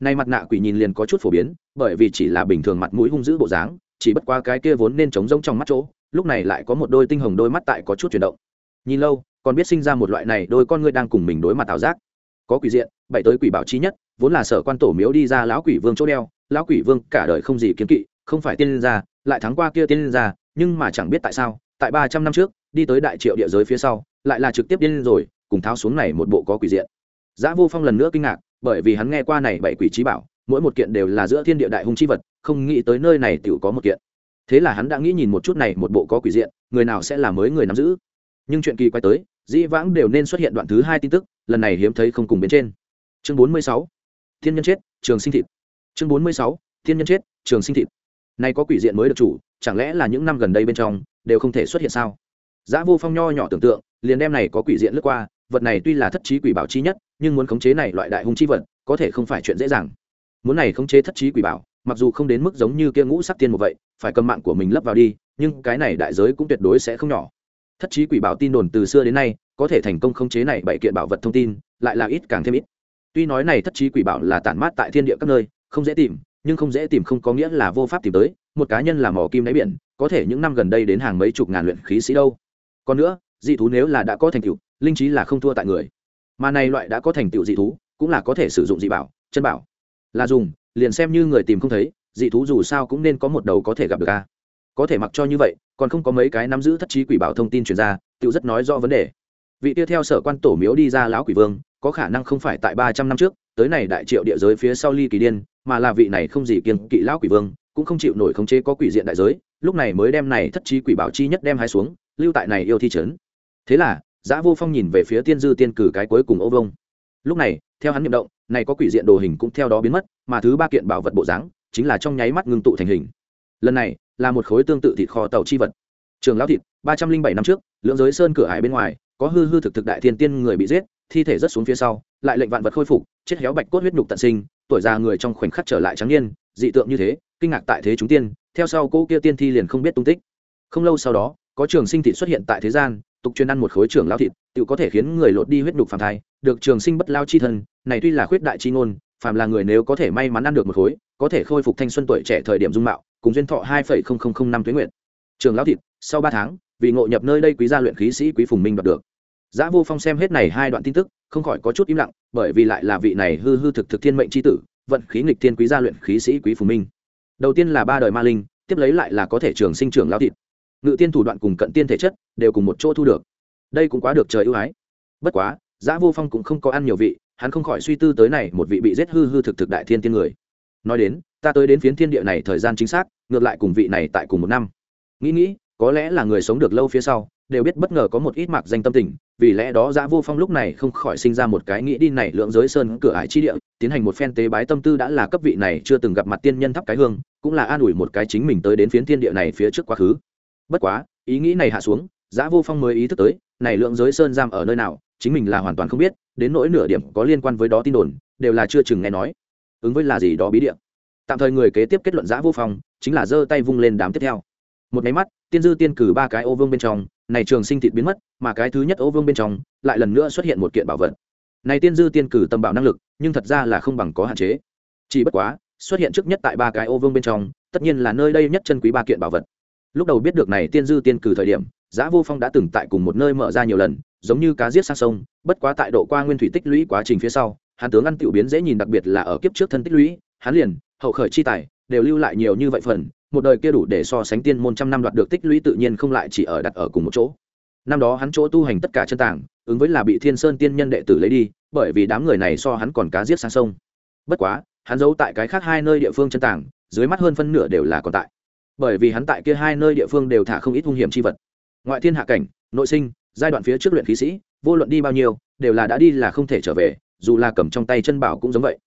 Nay mặt nạ quỷ nhìn liền có chút phổ biến, bởi vì chỉ là bình thường mặt mũi hung dữ bộ dáng, chỉ bất qua cái kia vốn nên trống rỗng trong mắt chỗ lúc này lại có một đôi tinh hồng đôi mắt tại có chút chuyển động. Nhìn lâu còn biết sinh ra một loại này đôi con ngươi đang cùng mình đối mặt tạo giác. Có quỷ diện bảy tới quỷ bảo chi nhất vốn là sở quan tổ miếu đi ra lão quỷ vương chỗ đeo lão quỷ vương cả đời không gì kiếm kỵ không phải tiên gia lại thắng qua kia tiên gia nhưng mà chẳng biết tại sao tại ba trăm năm trước đi tới đại triệu địa giới phía sau lại là trực tiếp điên rồi cùng tháo xuống này một bộ có quỷ diện. Giã Vô Phong lần nữa kinh ngạc, bởi vì hắn nghe qua này bảy quỷ trí bảo, mỗi một kiện đều là giữa thiên địa đại hung chi vật, không nghĩ tới nơi này tiểu có một kiện. Thế là hắn đã nghĩ nhìn một chút này một bộ có quỷ diện, người nào sẽ là mới người nắm giữ. Nhưng chuyện kỳ quay tới, dĩ vãng đều nên xuất hiện đoạn thứ hai tin tức, lần này hiếm thấy không cùng bên trên. Chương bốn mươi sáu, Thiên nhân chết, trường sinh thịt. Chương bốn mươi sáu, Thiên nhân chết, trường sinh thịt. Nay có quỷ diện mới được chủ, chẳng lẽ là những năm gần đây bên trong đều không thể xuất hiện sao? Giá Vô Phong nho nhỏ tưởng tượng, liền đem này có quỷ diện lướt qua, vật này tuy là thất trí quỷ bảo chi nhất, nhưng muốn khống chế này loại đại hung chi vật, có thể không phải chuyện dễ dàng. Muốn này khống chế thất trí quỷ bảo, mặc dù không đến mức giống như kia ngũ sắc tiên một vậy, phải cầm mạng của mình lấp vào đi, nhưng cái này đại giới cũng tuyệt đối sẽ không nhỏ. Thất trí quỷ bảo tin đồn từ xưa đến nay, có thể thành công khống chế này bảy kiện bảo vật thông tin, lại là ít càng thêm ít. Tuy nói này thất trí quỷ bảo là tản mát tại thiên địa các nơi, không dễ tìm, nhưng không dễ tìm không có nghĩa là vô pháp tìm tới, một cá nhân là mỏ kim đáy biển, có thể những năm gần đây đến hàng mấy chục ngàn luyện khí sĩ đâu. Còn nữa, dị thú nếu là đã có thành tựu, linh trí là không thua tại người mà này loại đã có thành tựu dị thú cũng là có thể sử dụng dị bảo chân bảo là dùng liền xem như người tìm không thấy dị thú dù sao cũng nên có một đầu có thể gặp được a có thể mặc cho như vậy, còn không có mấy cái nắm giữ thất trí quỷ bảo thông tin truyền ra tự rất nói rõ vấn đề. Vị kia theo sở quan tổ miếu đi ra lão quỷ vương, có khả năng không phải tại ba trăm năm trước, tới này đại triệu địa giới phía sau ly kỳ điên, mà là vị này không gì kiêng kỵ lão quỷ vương, cũng không chịu nổi khống chế có quỷ diện đại giới, lúc này mới đem này thất trí quỷ bảo chi nhất đem hai xuống, lưu tại này yêu thi trấn. Thế là, giã vô phong nhìn về phía tiên dư tiên cử cái cuối cùng ô vông. Lúc này, theo hắn nhậm động, này có quỷ diện đồ hình cũng theo đó biến mất, mà thứ ba kiện bảo vật bộ dáng chính là trong nháy mắt ngưng tụ thành hình. Lần này, là một khối tương tự thịt kho tàu chi vật. Trường lão thịt, ba trăm linh bảy năm trước, lưỡng giới sơn cửa hải bên ngoài, có hư hư thực thực đại thiên tiên người bị giết, thi thể rất xuống phía sau, lại lệnh vạn vật khôi phục, chết héo bạch cốt huyết nhục tận sinh, tuổi già người trong khoảnh khắc trở lại trắng niên, dị tượng như thế, kinh ngạc tại thế chúng tiên, theo sau cô kia tiên thi liền không biết tung tích. Không lâu sau đó, có trường sinh thịt xuất hiện tại thế gian, tục truyền ăn một khối Trường lao thịt tự có thể khiến người lột đi huyết nhục phàm thai, được trường sinh bất lao chi thân, này tuy là khuyết đại chi ngôn phàm là người nếu có thể may mắn ăn được một khối có thể khôi phục thanh xuân tuổi trẻ thời điểm dung mạo cùng duyên thọ hai năm tuyến nguyện trường lão thịt sau ba tháng vì ngộ nhập nơi đây quý gia luyện khí sĩ quý phùng minh đoạt được Giá Vô Phong xem hết này hai đoạn tin tức, không khỏi có chút im lặng, bởi vì lại là vị này hư hư thực thực thiên mệnh chi tử, vận khí nghịch thiên quý gia luyện khí sĩ quý phùng minh. Đầu tiên là ba đời ma linh, tiếp lấy lại là có thể trường sinh trưởng lão thịt. Ngự tiên thủ đoạn cùng cận tiên thể chất, đều cùng một chỗ thu được. Đây cũng quá được trời ưu ái. Bất quá, Giá Vô Phong cũng không có ăn nhiều vị, hắn không khỏi suy tư tới này một vị bị giết hư hư thực thực đại thiên tiên người. Nói đến, ta tới đến phiến thiên địa này thời gian chính xác, ngược lại cùng vị này tại cùng một năm. Nghĩ nghĩ, có lẽ là người sống được lâu phía sau, đều biết bất ngờ có một ít mạc danh tâm tình vì lẽ đó giã vô phong lúc này không khỏi sinh ra một cái nghĩ đi này lượng giới sơn cửa ải chi địa tiến hành một phen tế bái tâm tư đã là cấp vị này chưa từng gặp mặt tiên nhân thắp cái hương cũng là an ủi một cái chính mình tới đến phiến thiên địa này phía trước quá khứ bất quá ý nghĩ này hạ xuống giã vô phong mới ý thức tới này lượng giới sơn giam ở nơi nào chính mình là hoàn toàn không biết, đến nỗi nửa điểm có liên quan với đó tin đồn, đều là chưa chừng nghe nói. Ứng với là gì đó bí địa tạm thời người kế tiếp kết luận giã vô phong, chính là giơ tay vung lên đám tiếp theo. Một máy mắt, tiên dư tiên cử ba cái ô vương bên trong, này trường sinh thịt biến mất, mà cái thứ nhất ô vương bên trong, lại lần nữa xuất hiện một kiện bảo vật. Này tiên dư tiên cử tầm bảo năng lực, nhưng thật ra là không bằng có hạn chế. Chỉ bất quá, xuất hiện trước nhất tại ba cái ô vương bên trong, tất nhiên là nơi đây nhất chân quý ba kiện bảo vật. Lúc đầu biết được này tiên dư tiên cử thời điểm, giã vô phong đã từng tại cùng một nơi mở ra nhiều lần giống như cá giết sang sông, bất quá tại độ qua nguyên thủy tích lũy quá trình phía sau hàn tướng ăn tiểu biến dễ nhìn đặc biệt là ở kiếp trước thân tích lũy hắn liền, hậu khởi chi tài, đều lưu lại nhiều như vậy phần, một đời kia đủ để so sánh tiên môn trăm năm đoạt được tích lũy tự nhiên không lại chỉ ở đặt ở cùng một chỗ. Năm đó hắn chỗ tu hành tất cả chân tảng ứng với là bị thiên sơn tiên nhân đệ tử lấy đi, bởi vì đám người này so hắn còn cá giết sang sông. Bất quá, hắn giấu tại cái khác hai nơi địa phương chân tảng dưới mắt hơn phân nửa đều là còn tại. Bởi vì hắn tại kia hai nơi địa phương đều thả không ít hung hiểm chi vật. Ngoại thiên hạ cảnh, nội sinh giai đoạn phía trước luyện khí sĩ, vô luận đi bao nhiêu, đều là đã đi là không thể trở về, dù là cầm trong tay chân bảo cũng giống vậy.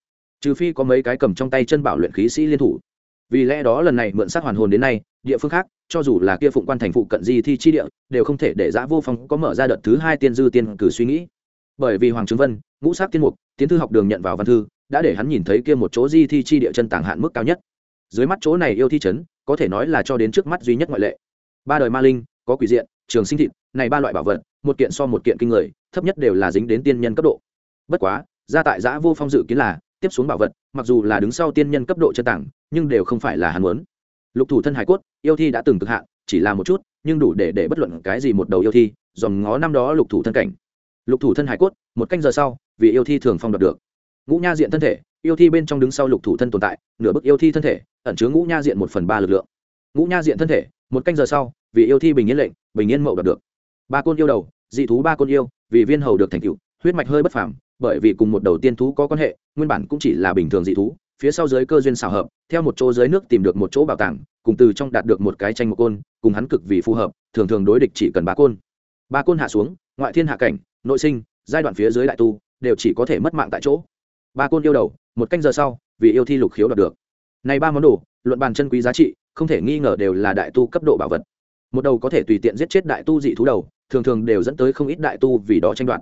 Trừ phi có mấy cái cầm trong tay chân bảo luyện khí sĩ liên thủ. Vì lẽ đó lần này mượn sát hoàn hồn đến nay, địa phương khác, cho dù là kia phụng quan thành phụ cận di thi chi địa, đều không thể để giã vô phong có mở ra đợt thứ hai tiên dư tiên cử suy nghĩ. Bởi vì hoàng trứng vân, ngũ sát tiên mục, tiến thư học đường nhận vào văn thư, đã để hắn nhìn thấy kia một chỗ di thi chi địa chân tàng hạn mức cao nhất. Dưới mắt chỗ này yêu thi trấn có thể nói là cho đến trước mắt duy nhất ngoại lệ. Ba đời ma linh, có quỷ diện trường sinh thịt, này ba loại bảo vật, một kiện so một kiện kinh người, thấp nhất đều là dính đến tiên nhân cấp độ. Bất quá gia tại giã vô phong dự kiến là, tiếp xuống bảo vật, mặc dù là đứng sau tiên nhân cấp độ chân tảng, nhưng đều không phải là hắn muốn. Lục thủ thân hải cốt, yêu thi đã từng cực hạn, chỉ là một chút, nhưng đủ để để bất luận cái gì một đầu yêu thi, dòm ngó năm đó lục thủ thân cảnh. Lục thủ thân hải cốt, một canh giờ sau, vì yêu thi thường phong đoạt được. Ngũ nha diện thân thể, yêu thi bên trong đứng sau lục thủ thân tồn tại, nửa bức yêu thi thân thể, ẩn chứa ngũ nha diện một phần ba lực lượng. Ngũ nha diện thân thể một canh giờ sau, vì yêu thi bình yên lệnh, bình yên mậu đoạt được. Ba côn yêu đầu, dị thú ba côn yêu, vì viên hầu được thành cựu huyết mạch hơi bất phàm, bởi vì cùng một đầu tiên thú có quan hệ, nguyên bản cũng chỉ là bình thường dị thú, phía sau dưới cơ duyên xảo hợp, theo một chỗ dưới nước tìm được một chỗ bảo tàng, cùng từ trong đạt được một cái tranh một côn, cùng hắn cực vì phù hợp, thường thường đối địch chỉ cần ba côn. Ba côn hạ xuống, ngoại thiên hạ cảnh, nội sinh, giai đoạn phía dưới đại tu, đều chỉ có thể mất mạng tại chỗ. Ba côn yêu đầu, một canh giờ sau, vì yêu thi lục khiếu đạt được. Này ba món đồ, luận bàn chân quý giá trị không thể nghi ngờ đều là đại tu cấp độ bảo vật. Một đầu có thể tùy tiện giết chết đại tu dị thú đầu, thường thường đều dẫn tới không ít đại tu vì đó tranh đoạt.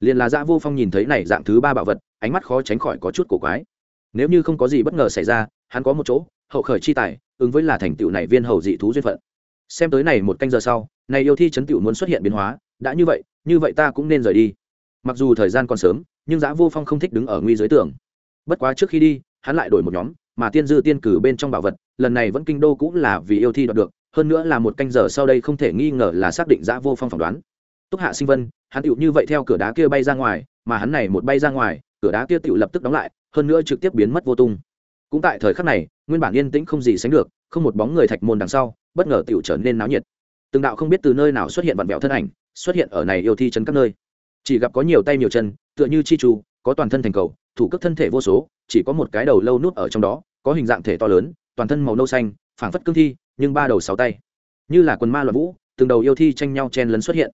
Liền là dã vô phong nhìn thấy này dạng thứ ba bảo vật, ánh mắt khó tránh khỏi có chút cổ quái. Nếu như không có gì bất ngờ xảy ra, hắn có một chỗ, hậu khởi chi tài, ứng với là thành tựu này viên hầu dị thú duyên phận. Xem tới này một canh giờ sau, này yêu thi chấn tựu muốn xuất hiện biến hóa, đã như vậy như vậy ta cũng nên rời đi. Mặc dù thời gian còn sớm, nhưng giã vô phong không thích đứng ở nguy giới tường. Bất quá trước khi đi, hắn lại đổi một nhóm, mà tiên dư tiên cử bên trong bảo vật lần này vẫn kinh đô cũng là vì yêu thi đoạt được, hơn nữa là một canh giờ sau đây không thể nghi ngờ là xác định giã vô phong phỏng đoán. Túc hạ sinh vân, hắn tựu như vậy theo cửa đá kia bay ra ngoài, mà hắn này một bay ra ngoài, cửa đá kia tựu lập tức đóng lại, hơn nữa trực tiếp biến mất vô tung. Cũng tại thời khắc này, nguyên bản yên tĩnh không gì sánh được, không một bóng người thạch môn đằng sau, bất ngờ tựu trở nên náo nhiệt. Từng đạo không biết từ nơi nào xuất hiện vặn vẹo thân ảnh, xuất hiện ở này yêu thi chấn các nơi. Chỉ gặp có nhiều tay nhiều chân, tựa như chi chu, có toàn thân thành cầu, thủ cấp thân thể vô số, chỉ có một cái đầu lâu nút ở trong đó, có hình dạng thể to lớn toàn thân màu nâu xanh, phảng phất cương thi, nhưng ba đầu sáu tay. Như là quần ma loạn vũ, từng đầu yêu thi tranh nhau chen lấn xuất hiện.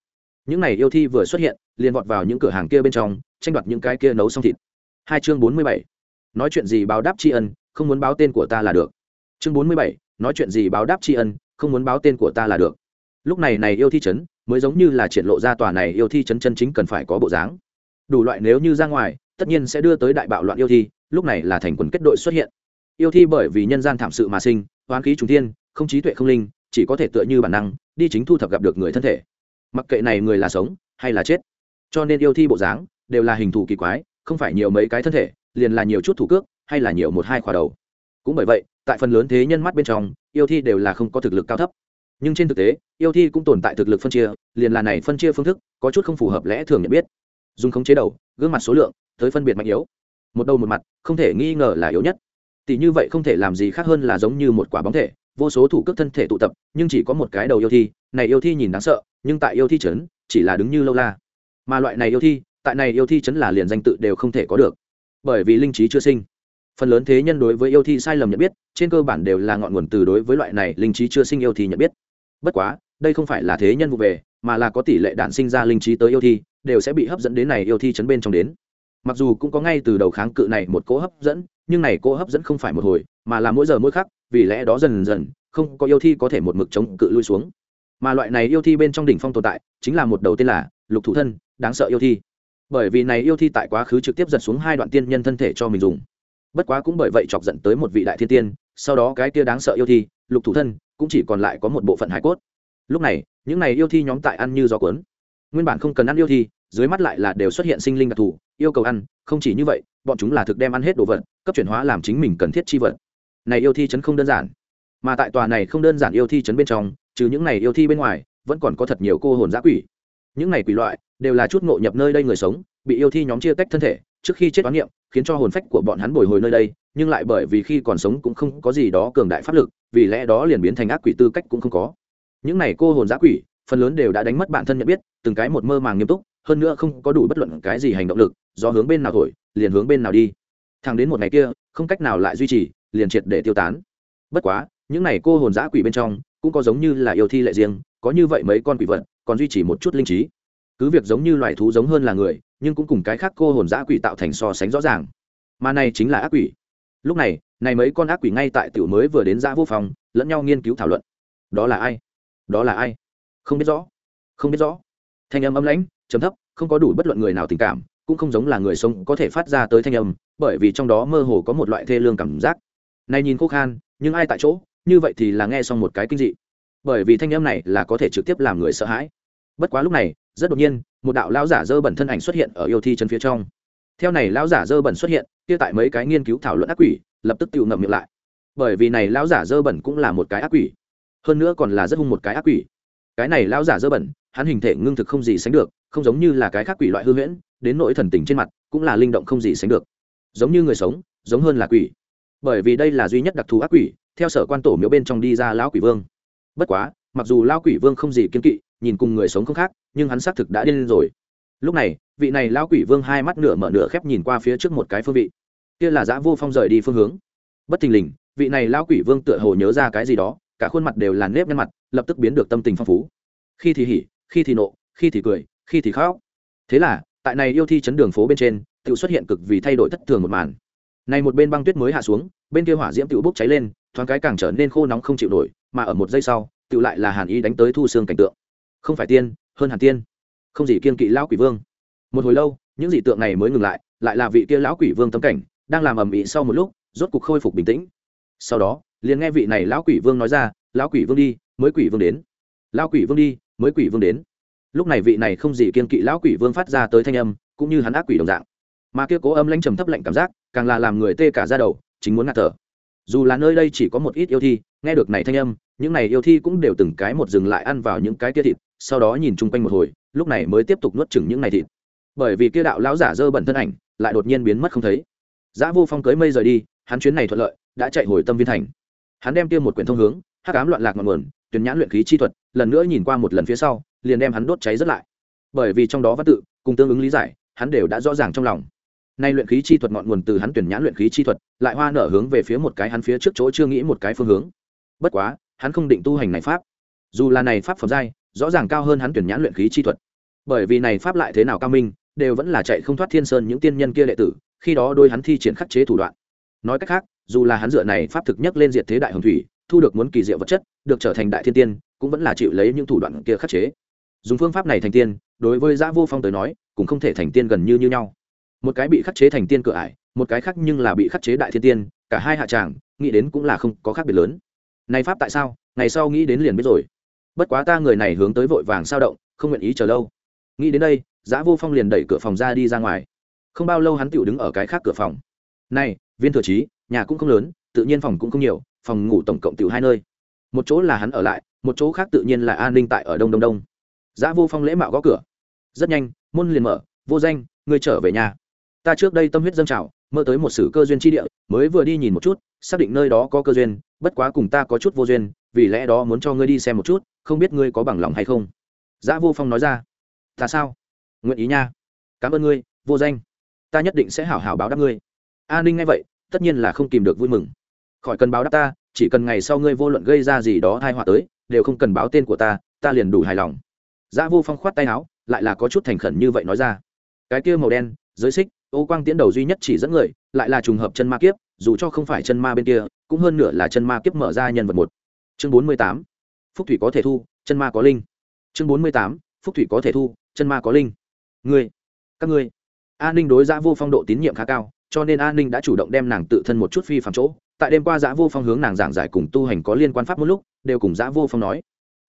Những này yêu thi vừa xuất hiện, liền vọt vào những cửa hàng kia bên trong, tranh đoạt những cái kia nấu xong thịt. Hai chương bốn mươi bảy. Nói chuyện gì báo đáp tri ân, không muốn báo tên của ta là được. Chương bốn mươi bảy. Nói chuyện gì báo đáp tri ân, không muốn báo tên của ta là được. Lúc này này yêu thi chấn, mới giống như là triển lộ ra tòa này yêu thi chấn chân chính cần phải có bộ dáng. Đủ loại nếu như ra ngoài, tất nhiên sẽ đưa tới đại bạo loạn yêu thi, lúc này là thành quần kết đội xuất hiện yêu thi bởi vì nhân gian thảm sự mà sinh hoán khí trùng thiên, không trí tuệ không linh, chỉ có thể tựa như bản năng, đi chính thu thập gặp được người thân thể. Mặc kệ này người là sống hay là chết, cho nên yêu thi bộ dáng đều là hình thù kỳ quái, không phải nhiều mấy cái thân thể, liền là nhiều chút thủ cước hay là nhiều một hai khỏa đầu. Cũng bởi vậy, tại phần lớn thế nhân mắt bên trong, yêu thi đều là không có thực lực cao thấp. Nhưng trên thực tế, yêu thi cũng tồn tại thực lực phân chia, liền là này phân chia phương thức có chút không phù hợp lẽ thường nhận biết. Dùng khống chế đầu, gương mặt số lượng, tới phân biệt mạnh yếu. Một đầu một mặt, không thể nghi ngờ là yếu nhất tỷ như vậy không thể làm gì khác hơn là giống như một quả bóng thể, vô số thủ cước thân thể tụ tập, nhưng chỉ có một cái đầu yêu thi, này yêu thi nhìn đáng sợ, nhưng tại yêu thi trấn chỉ là đứng như lâu la. Mà loại này yêu thi, tại này yêu thi trấn là liền danh tự đều không thể có được. Bởi vì linh trí chưa sinh. Phần lớn thế nhân đối với yêu thi sai lầm nhận biết, trên cơ bản đều là ngọn nguồn từ đối với loại này linh trí chưa sinh yêu thi nhận biết. Bất quá, đây không phải là thế nhân vụ về, mà là có tỷ lệ đản sinh ra linh trí tới yêu thi, đều sẽ bị hấp dẫn đến này yêu thi chấn bên trong đến mặc dù cũng có ngay từ đầu kháng cự này một cỗ hấp dẫn, nhưng này cỗ hấp dẫn không phải một hồi, mà là mỗi giờ mỗi khắc, vì lẽ đó dần dần, không có yêu thi có thể một mực chống cự lui xuống. Mà loại này yêu thi bên trong đỉnh phong tồn tại, chính là một đầu tên là lục thủ thân, đáng sợ yêu thi. Bởi vì này yêu thi tại quá khứ trực tiếp giật xuống hai đoạn tiên nhân thân thể cho mình dùng. Bất quá cũng bởi vậy chọc giận tới một vị đại thiên tiên, sau đó cái kia đáng sợ yêu thi, lục thủ thân, cũng chỉ còn lại có một bộ phận hải cốt. Lúc này, những này yêu thi nhóm tại ăn như gió cuốn. Nguyên bản không cần ăn yêu thi dưới mắt lại là đều xuất hiện sinh linh đặc thù, yêu cầu ăn, không chỉ như vậy, bọn chúng là thực đem ăn hết đồ vật, cấp chuyển hóa làm chính mình cần thiết chi vật. Này yêu thi chấn không đơn giản. Mà tại tòa này không đơn giản yêu thi chấn bên trong, trừ những này yêu thi bên ngoài, vẫn còn có thật nhiều cô hồn giã quỷ. Những này quỷ loại đều là chút ngộ nhập nơi đây người sống, bị yêu thi nhóm chia tách thân thể, trước khi chết toán niệm, khiến cho hồn phách của bọn hắn bồi hồi nơi đây, nhưng lại bởi vì khi còn sống cũng không có gì đó cường đại pháp lực, vì lẽ đó liền biến thành ác quỷ tư cách cũng không có. Những này cô hồn giã quỷ, phần lớn đều đã đánh mất bản thân nhận biết, từng cái một mơ màng nghiêm túc hơn nữa không có đủ bất luận cái gì hành động lực, do hướng bên nào thổi, liền hướng bên nào đi. Thẳng đến một ngày kia, không cách nào lại duy trì, liền triệt để tiêu tán. Bất quá, những này cô hồn giã quỷ bên trong, cũng có giống như là yêu thi lệ riêng, có như vậy mấy con quỷ vật, còn duy trì một chút linh trí. Cứ việc giống như loài thú giống hơn là người, nhưng cũng cùng cái khác cô hồn giã quỷ tạo thành so sánh rõ ràng. Mà này chính là ác quỷ. Lúc này này mấy con ác quỷ ngay tại tiểu mới vừa đến giã vô phòng, lẫn nhau nghiên cứu thảo luận. Đó là ai? Đó là ai? Không biết rõ. Không biết rõ. Thanh âm âm lãnh chấm thấp, không có đủ bất luận người nào tình cảm, cũng không giống là người sống có thể phát ra tới thanh âm, bởi vì trong đó mơ hồ có một loại thê lương cảm giác. Này nhìn khô khan, nhưng ai tại chỗ? Như vậy thì là nghe xong một cái kinh dị. Bởi vì thanh âm này là có thể trực tiếp làm người sợ hãi. Bất quá lúc này, rất đột nhiên, một đạo lão giả dơ bẩn thân ảnh xuất hiện ở yêu thi chân phía trong. Theo này lão giả dơ bẩn xuất hiện, kia tại mấy cái nghiên cứu thảo luận ác quỷ, lập tức tự ngậm miệng lại. Bởi vì này lão giả dơ bẩn cũng là một cái ác quỷ. Hơn nữa còn là rất hung một cái ác quỷ. Cái này lão giả dơ bẩn, hắn hình thể ngưng thực không gì sánh được không giống như là cái khác quỷ loại hư huyễn, đến nỗi thần tình trên mặt, cũng là linh động không gì sánh được. Giống như người sống, giống hơn là quỷ. Bởi vì đây là duy nhất đặc thù ác quỷ, theo sở quan tổ miếu bên trong đi ra lão quỷ vương. Bất quá, mặc dù lão quỷ vương không gì kiên kỵ, nhìn cùng người sống không khác, nhưng hắn xác thực đã điên lên rồi. Lúc này, vị này lão quỷ vương hai mắt nửa mở nửa khép nhìn qua phía trước một cái phương vị. Kia là giã vô phong rời đi phương hướng. Bất thình lình, vị này lão quỷ vương tựa hồ nhớ ra cái gì đó, cả khuôn mặt đều là nếp nhăn mặt, lập tức biến được tâm tình phong phú. Khi thì hỉ, khi thì nộ, khi thì cười khi thì khóc. Thế là, tại này yêu thi chấn đường phố bên trên tự xuất hiện cực vì thay đổi thất thường một màn. Này một bên băng tuyết mới hạ xuống, bên kia hỏa diễm tự bốc cháy lên, thoáng cái càng trở nên khô nóng không chịu nổi, mà ở một giây sau tự lại là hàn ý đánh tới thu xương cảnh tượng. Không phải tiên, hơn hàn tiên. Không gì kiên kỵ lão quỷ vương. Một hồi lâu, những dị tượng này mới ngừng lại lại là vị kia lão quỷ vương tấm cảnh, đang làm ầm ĩ sau một lúc, rốt cục khôi phục bình tĩnh. Sau đó, liền nghe vị này lão quỷ vương nói ra, lão quỷ vương đi, mới quỷ vương đến. Lão quỷ vương đi, mới quỷ vương đến lúc này vị này không gì kiên kỵ lão quỷ vương phát ra tới thanh âm, cũng như hắn ác quỷ đồng dạng. Mà kia cố âm lãnh trầm thấp lạnh cảm giác, càng là làm người tê cả ra đầu, chính muốn ngạt thở. Dù là nơi đây chỉ có một ít yêu thi, nghe được này thanh âm, những này yêu thi cũng đều từng cái một dừng lại ăn vào những cái kia thịt, sau đó nhìn chung quanh một hồi, lúc này mới tiếp tục nuốt chừng những này thịt. Bởi vì kia đạo lão giả dơ bẩn thân ảnh, lại đột nhiên biến mất không thấy. Giã vô phong cưới mây rời đi, hắn chuyến này thuận lợi, đã chạy hồi tâm viên thành. Hắn đem kia một quyển thông hướng, hắc ám loạn lạc ngọn nguồn, tuyển nhãn luyện khí chi thuật, lần nữa nhìn qua một lần phía sau liền đem hắn đốt cháy rất lại. Bởi vì trong đó văn tự, cùng tương ứng lý giải, hắn đều đã rõ ràng trong lòng. Nay luyện khí chi thuật ngọn nguồn từ hắn tuyển nhãn luyện khí chi thuật, lại hoa nở hướng về phía một cái hắn phía trước chỗ chưa nghĩ một cái phương hướng. Bất quá, hắn không định tu hành này pháp. Dù là này pháp phẩm giai, rõ ràng cao hơn hắn tuyển nhãn luyện khí chi thuật. Bởi vì này pháp lại thế nào cao minh, đều vẫn là chạy không thoát thiên sơn những tiên nhân kia đệ tử, khi đó đôi hắn thi triển khắc chế thủ đoạn. Nói cách khác, dù là hắn dựa này pháp thực nhất lên diệt thế đại hồng thủy, thu được muốn kỳ diệu vật chất, được trở thành đại thiên tiên, cũng vẫn là chịu lấy những thủ đoạn kia khắc chế dùng phương pháp này thành tiên, đối với giã vô phong tới nói, cũng không thể thành tiên gần như như nhau. Một cái bị khắc chế thành tiên cửa ải, một cái khác nhưng là bị khắc chế đại thiên tiên, cả hai hạ tràng, nghĩ đến cũng là không có khác biệt lớn. Này pháp tại sao? Ngày sau nghĩ đến liền biết rồi. Bất quá ta người này hướng tới vội vàng sao động, không nguyện ý chờ lâu. Nghĩ đến đây, giã vô phong liền đẩy cửa phòng ra đi ra ngoài. Không bao lâu hắn tựu đứng ở cái khác cửa phòng. Này, viên thừa trí, nhà cũng không lớn, tự nhiên phòng cũng không nhiều, phòng ngủ tổng cộng tựu hai nơi. Một chỗ là hắn ở lại, một chỗ khác tự nhiên là an ninh tại ở đông đông đông giã vô phong lễ mạo gõ cửa. Rất nhanh, môn liền mở, vô danh, ngươi trở về nhà. Ta trước đây tâm huyết dâng trào, mơ tới một sự cơ duyên chi địa, mới vừa đi nhìn một chút, xác định nơi đó có cơ duyên, bất quá cùng ta có chút vô duyên, vì lẽ đó muốn cho ngươi đi xem một chút, không biết ngươi có bằng lòng hay không. Giã vô phong nói ra. Ta sao? Nguyện ý nha. Cảm ơn ngươi, vô danh. Ta nhất định sẽ hảo hảo báo đáp ngươi. A ninh nghe vậy, tất nhiên là không kìm được vui mừng. Khỏi cần báo đáp ta, chỉ cần ngày sau ngươi vô luận gây ra gì đó tai họa tới, đều không cần báo tên của ta ta liền đủ hài lòng. Giả vô phong khoát tay áo, lại là có chút thành khẩn như vậy nói ra. Cái kia màu đen, giới xích, ô quang tiễn đầu duy nhất chỉ dẫn người, lại là trùng hợp chân ma kiếp, dù cho không phải chân ma bên kia, cũng hơn nửa là chân ma kiếp mở ra nhân vật một. Chương bốn mươi tám, phúc thủy có thể thu, chân ma có linh. Chương bốn mươi tám, phúc thủy có thể thu, chân ma có linh. Ngươi, các ngươi. An ninh đối Giả vô phong độ tín nhiệm khá cao, cho nên an ninh đã chủ động đem nàng tự thân một chút phi phàm chỗ. Tại đêm qua Giả vô phong hướng nàng giảng giải cùng tu hành có liên quan pháp một lúc, đều cùng Giả vô phong nói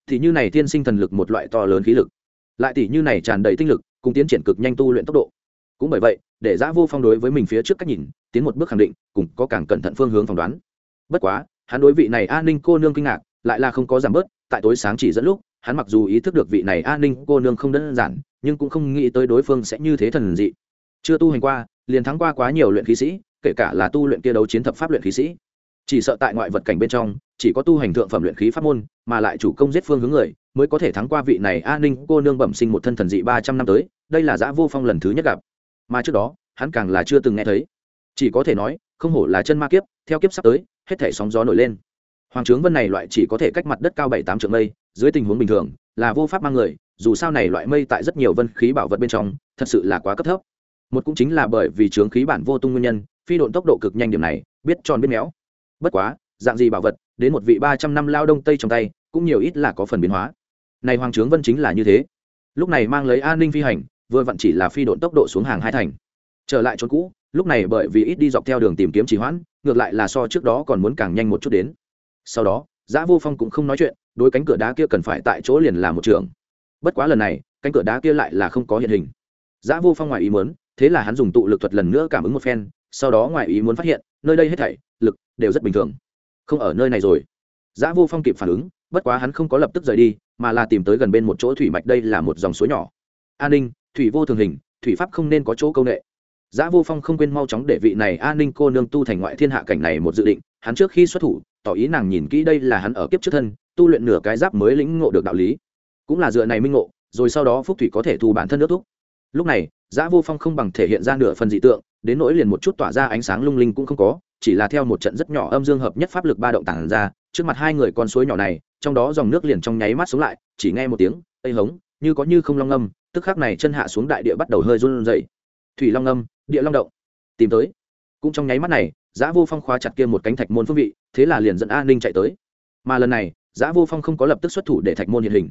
thì như này tiên sinh thần lực một loại to lớn khí lực. Lại tỷ như này tràn đầy tinh lực, cùng tiến triển cực nhanh tu luyện tốc độ. Cũng bởi vậy, để giã vô phong đối với mình phía trước cách nhìn, tiến một bước khẳng định, cùng có càng cẩn thận phương hướng phỏng đoán. Bất quá, hắn đối vị này an ninh cô nương kinh ngạc, lại là không có giảm bớt, tại tối sáng chỉ dẫn lúc, hắn mặc dù ý thức được vị này an ninh cô nương không đơn giản, nhưng cũng không nghĩ tới đối phương sẽ như thế thần dị. Chưa tu hành qua, liền thắng qua quá nhiều luyện khí sĩ, kể cả là tu luyện kia đấu chiến thập pháp luyện khí sĩ chỉ sợ tại ngoại vật cảnh bên trong, chỉ có tu hành thượng phẩm luyện khí pháp môn, mà lại chủ công giết phương hướng người, mới có thể thắng qua vị này an ninh cô nương bẩm sinh một thân thần dị ba trăm năm tới, đây là giã vô phong lần thứ nhất gặp. Mà trước đó, hắn càng là chưa từng nghe thấy. Chỉ có thể nói, không hổ là chân ma kiếp, theo kiếp sắp tới, hết thể sóng gió nổi lên. Hoàng trướng vân này loại chỉ có thể cách mặt đất cao bảy tám trượng mây, dưới tình huống bình thường, là vô pháp mang người, dù sao này loại mây tại rất nhiều vân khí bảo vật bên trong, thật sự là quá cấp thấp. Một cũng chính là bởi vì trướng khí bản vô tung nguyên nhân, phi độn tốc độ cực nhanh điểm này, biết tròn biết méo bất quá, dạng gì bảo vật, đến một vị ba trăm năm lao đông tây trong tay, cũng nhiều ít là có phần biến hóa. Này hoàng trướng vân chính là như thế. Lúc này mang lấy an ninh phi hành, vừa vặn chỉ là phi độn tốc độ xuống hàng hai thành. Trở lại chỗ cũ, lúc này bởi vì ít đi dọc theo đường tìm kiếm trì hoãn, ngược lại là so trước đó còn muốn càng nhanh một chút đến. Sau đó, giã vô phong cũng không nói chuyện đôi cánh cửa đá kia cần phải tại chỗ liền là một trường. Bất quá lần này, cánh cửa đá kia lại là không có hiện hình. Giã vô phong ngoài ý muốn, thế là hắn dùng tụ lực thuật lần nữa cảm ứng một phen, sau đó ngoài ý muốn phát hiện, nơi đây hết thảy lực đều rất bình thường không ở nơi này rồi giã vô phong kịp phản ứng bất quá hắn không có lập tức rời đi mà là tìm tới gần bên một chỗ thủy mạch đây là một dòng suối nhỏ an ninh thủy vô thường hình thủy pháp không nên có chỗ công nghệ Giá Vô Phong không quên mau chóng để vị này An Ninh cô nương tu thành ngoại thiên hạ cảnh này một dự định, hắn trước khi xuất thủ, tỏ ý nàng nhìn kỹ đây là hắn ở kiếp trước thân, tu luyện nửa cái giáp mới lĩnh ngộ được đạo lý. Cũng là dựa này minh ngộ, rồi sau đó phúc thủy có thể thu bản thân nước thúc. Lúc này, Giá Vô Phong không bằng thể hiện ra nửa phần dị tượng, đến nỗi liền một chút tỏa ra ánh sáng lung linh cũng không có, chỉ là theo một trận rất nhỏ âm dương hợp nhất pháp lực ba động tản ra, trước mặt hai người con suối nhỏ này, trong đó dòng nước liền trong nháy mắt xuống lại, chỉ nghe một tiếng, tây hống, như có như không long âm, tức khắc này chân hạ xuống đại địa bắt đầu hơi run rẩy. Thủy long âm, địa long động. Tìm tới. Cũng trong nháy mắt này giã vô phong khóa chặt kia một cánh thạch môn phương vị thế là liền dẫn an ninh chạy tới. Mà lần này giã vô phong không có lập tức xuất thủ để thạch môn hiện hình.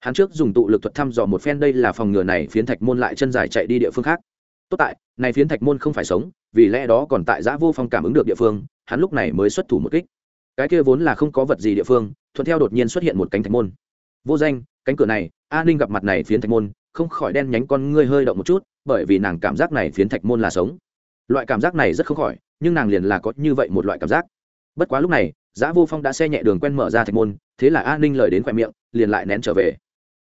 Hắn trước dùng tụ lực thuật thăm dò một phen đây là phòng ngừa này phiến thạch môn lại chân dài chạy đi địa phương khác tốt tại, này phiến thạch môn không phải sống, vì lẽ đó còn tại giã vô phong cảm ứng được địa phương, hắn lúc này mới xuất thủ một kích. Cái kia vốn là không có vật gì địa phương, thuận theo đột nhiên xuất hiện một cánh thạch môn. Vô danh, cánh cửa này, A ninh gặp mặt này phiến thạch môn, không khỏi đen nhánh con ngươi hơi động một chút, bởi vì nàng cảm giác này phiến thạch môn là sống. Loại cảm giác này rất không khỏi, nhưng nàng liền là có như vậy một loại cảm giác. Bất quá lúc này, giã vô phong đã xe nhẹ đường quen mở ra thạch môn, thế là A ninh lời đến khoe miệng, liền lại nén trở về.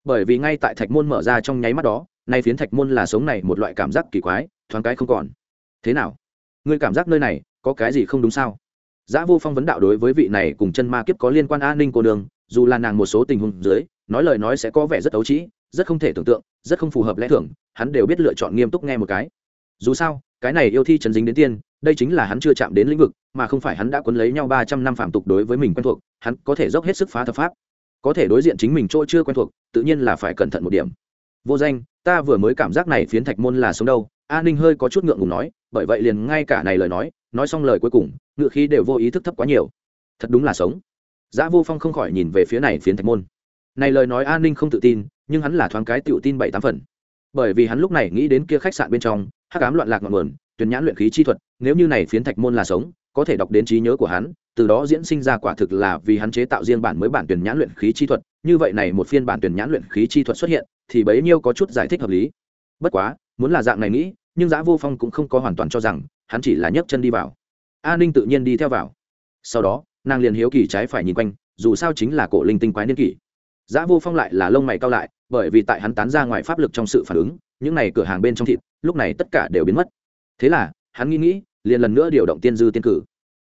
Bởi vì ngay tại thạch môn mở ra trong nháy mắt đó nay phiến thạch môn là sống này một loại cảm giác kỳ quái, thoáng cái không còn. Thế nào? Ngươi cảm giác nơi này có cái gì không đúng sao? Giã vô phong vấn đạo đối với vị này cùng chân ma kiếp có liên quan an ninh cô đường, dù là nàng một số tình huống dưới, nói lời nói sẽ có vẻ rất ấu trĩ, rất không thể tưởng tượng, rất không phù hợp lẽ thường, hắn đều biết lựa chọn nghiêm túc nghe một cái. Dù sao, cái này yêu thi chấn dính đến tiên, đây chính là hắn chưa chạm đến lĩnh vực, mà không phải hắn đã quấn lấy nhau ba trăm năm phạm tục đối với mình quen thuộc, hắn có thể dốc hết sức phá thập pháp. Có thể đối diện chính mình chỗ chưa quen thuộc, tự nhiên là phải cẩn thận một điểm vô danh, ta vừa mới cảm giác này phiến thạch môn là sống đâu. A ninh hơi có chút ngượng ngùng nói, bởi vậy liền ngay cả này lời nói nói xong lời cuối cùng, ngựa khí đều vô ý thức thấp quá nhiều. Thật đúng là sống. Giá vô phong không khỏi nhìn về phía này phiến thạch môn. Này lời nói an ninh không tự tin, nhưng hắn là thoáng cái tự tin bảy tám phần. Bởi vì hắn lúc này nghĩ đến kia khách sạn bên trong, hắc ám loạn lạc ngọn nguồn tuyển nhãn luyện khí chi thuật, nếu như này phiến thạch môn là sống, có thể đọc đến trí nhớ của hắn từ đó diễn sinh ra quả thực là vì hắn chế tạo riêng bản mới bản tuyển nhãn luyện khí chi thuật, như vậy này một phiên bản tuyển nhãn luyện khí chi thuật xuất hiện, thì bấy nhiêu có chút giải thích hợp lý. Bất quá, muốn là dạng này nghĩ, nhưng giã vô phong cũng không có hoàn toàn cho rằng, hắn chỉ là nhấc chân đi vào. A ninh tự nhiên đi theo vào. Sau đó, nàng liền hiếu kỳ trái phải nhìn quanh, dù sao chính là cổ linh tinh quái niên kỷ. Giã vô phong lại là lông mày cao lại, bởi vì tại hắn tán ra ngoài pháp lực trong sự phản ứng, những này cửa hàng bên trong thịt, lúc này tất cả đều biến mất. Thế là, hắn nghĩ nghĩ, liền lần nữa điều động tiên dư tiên cử.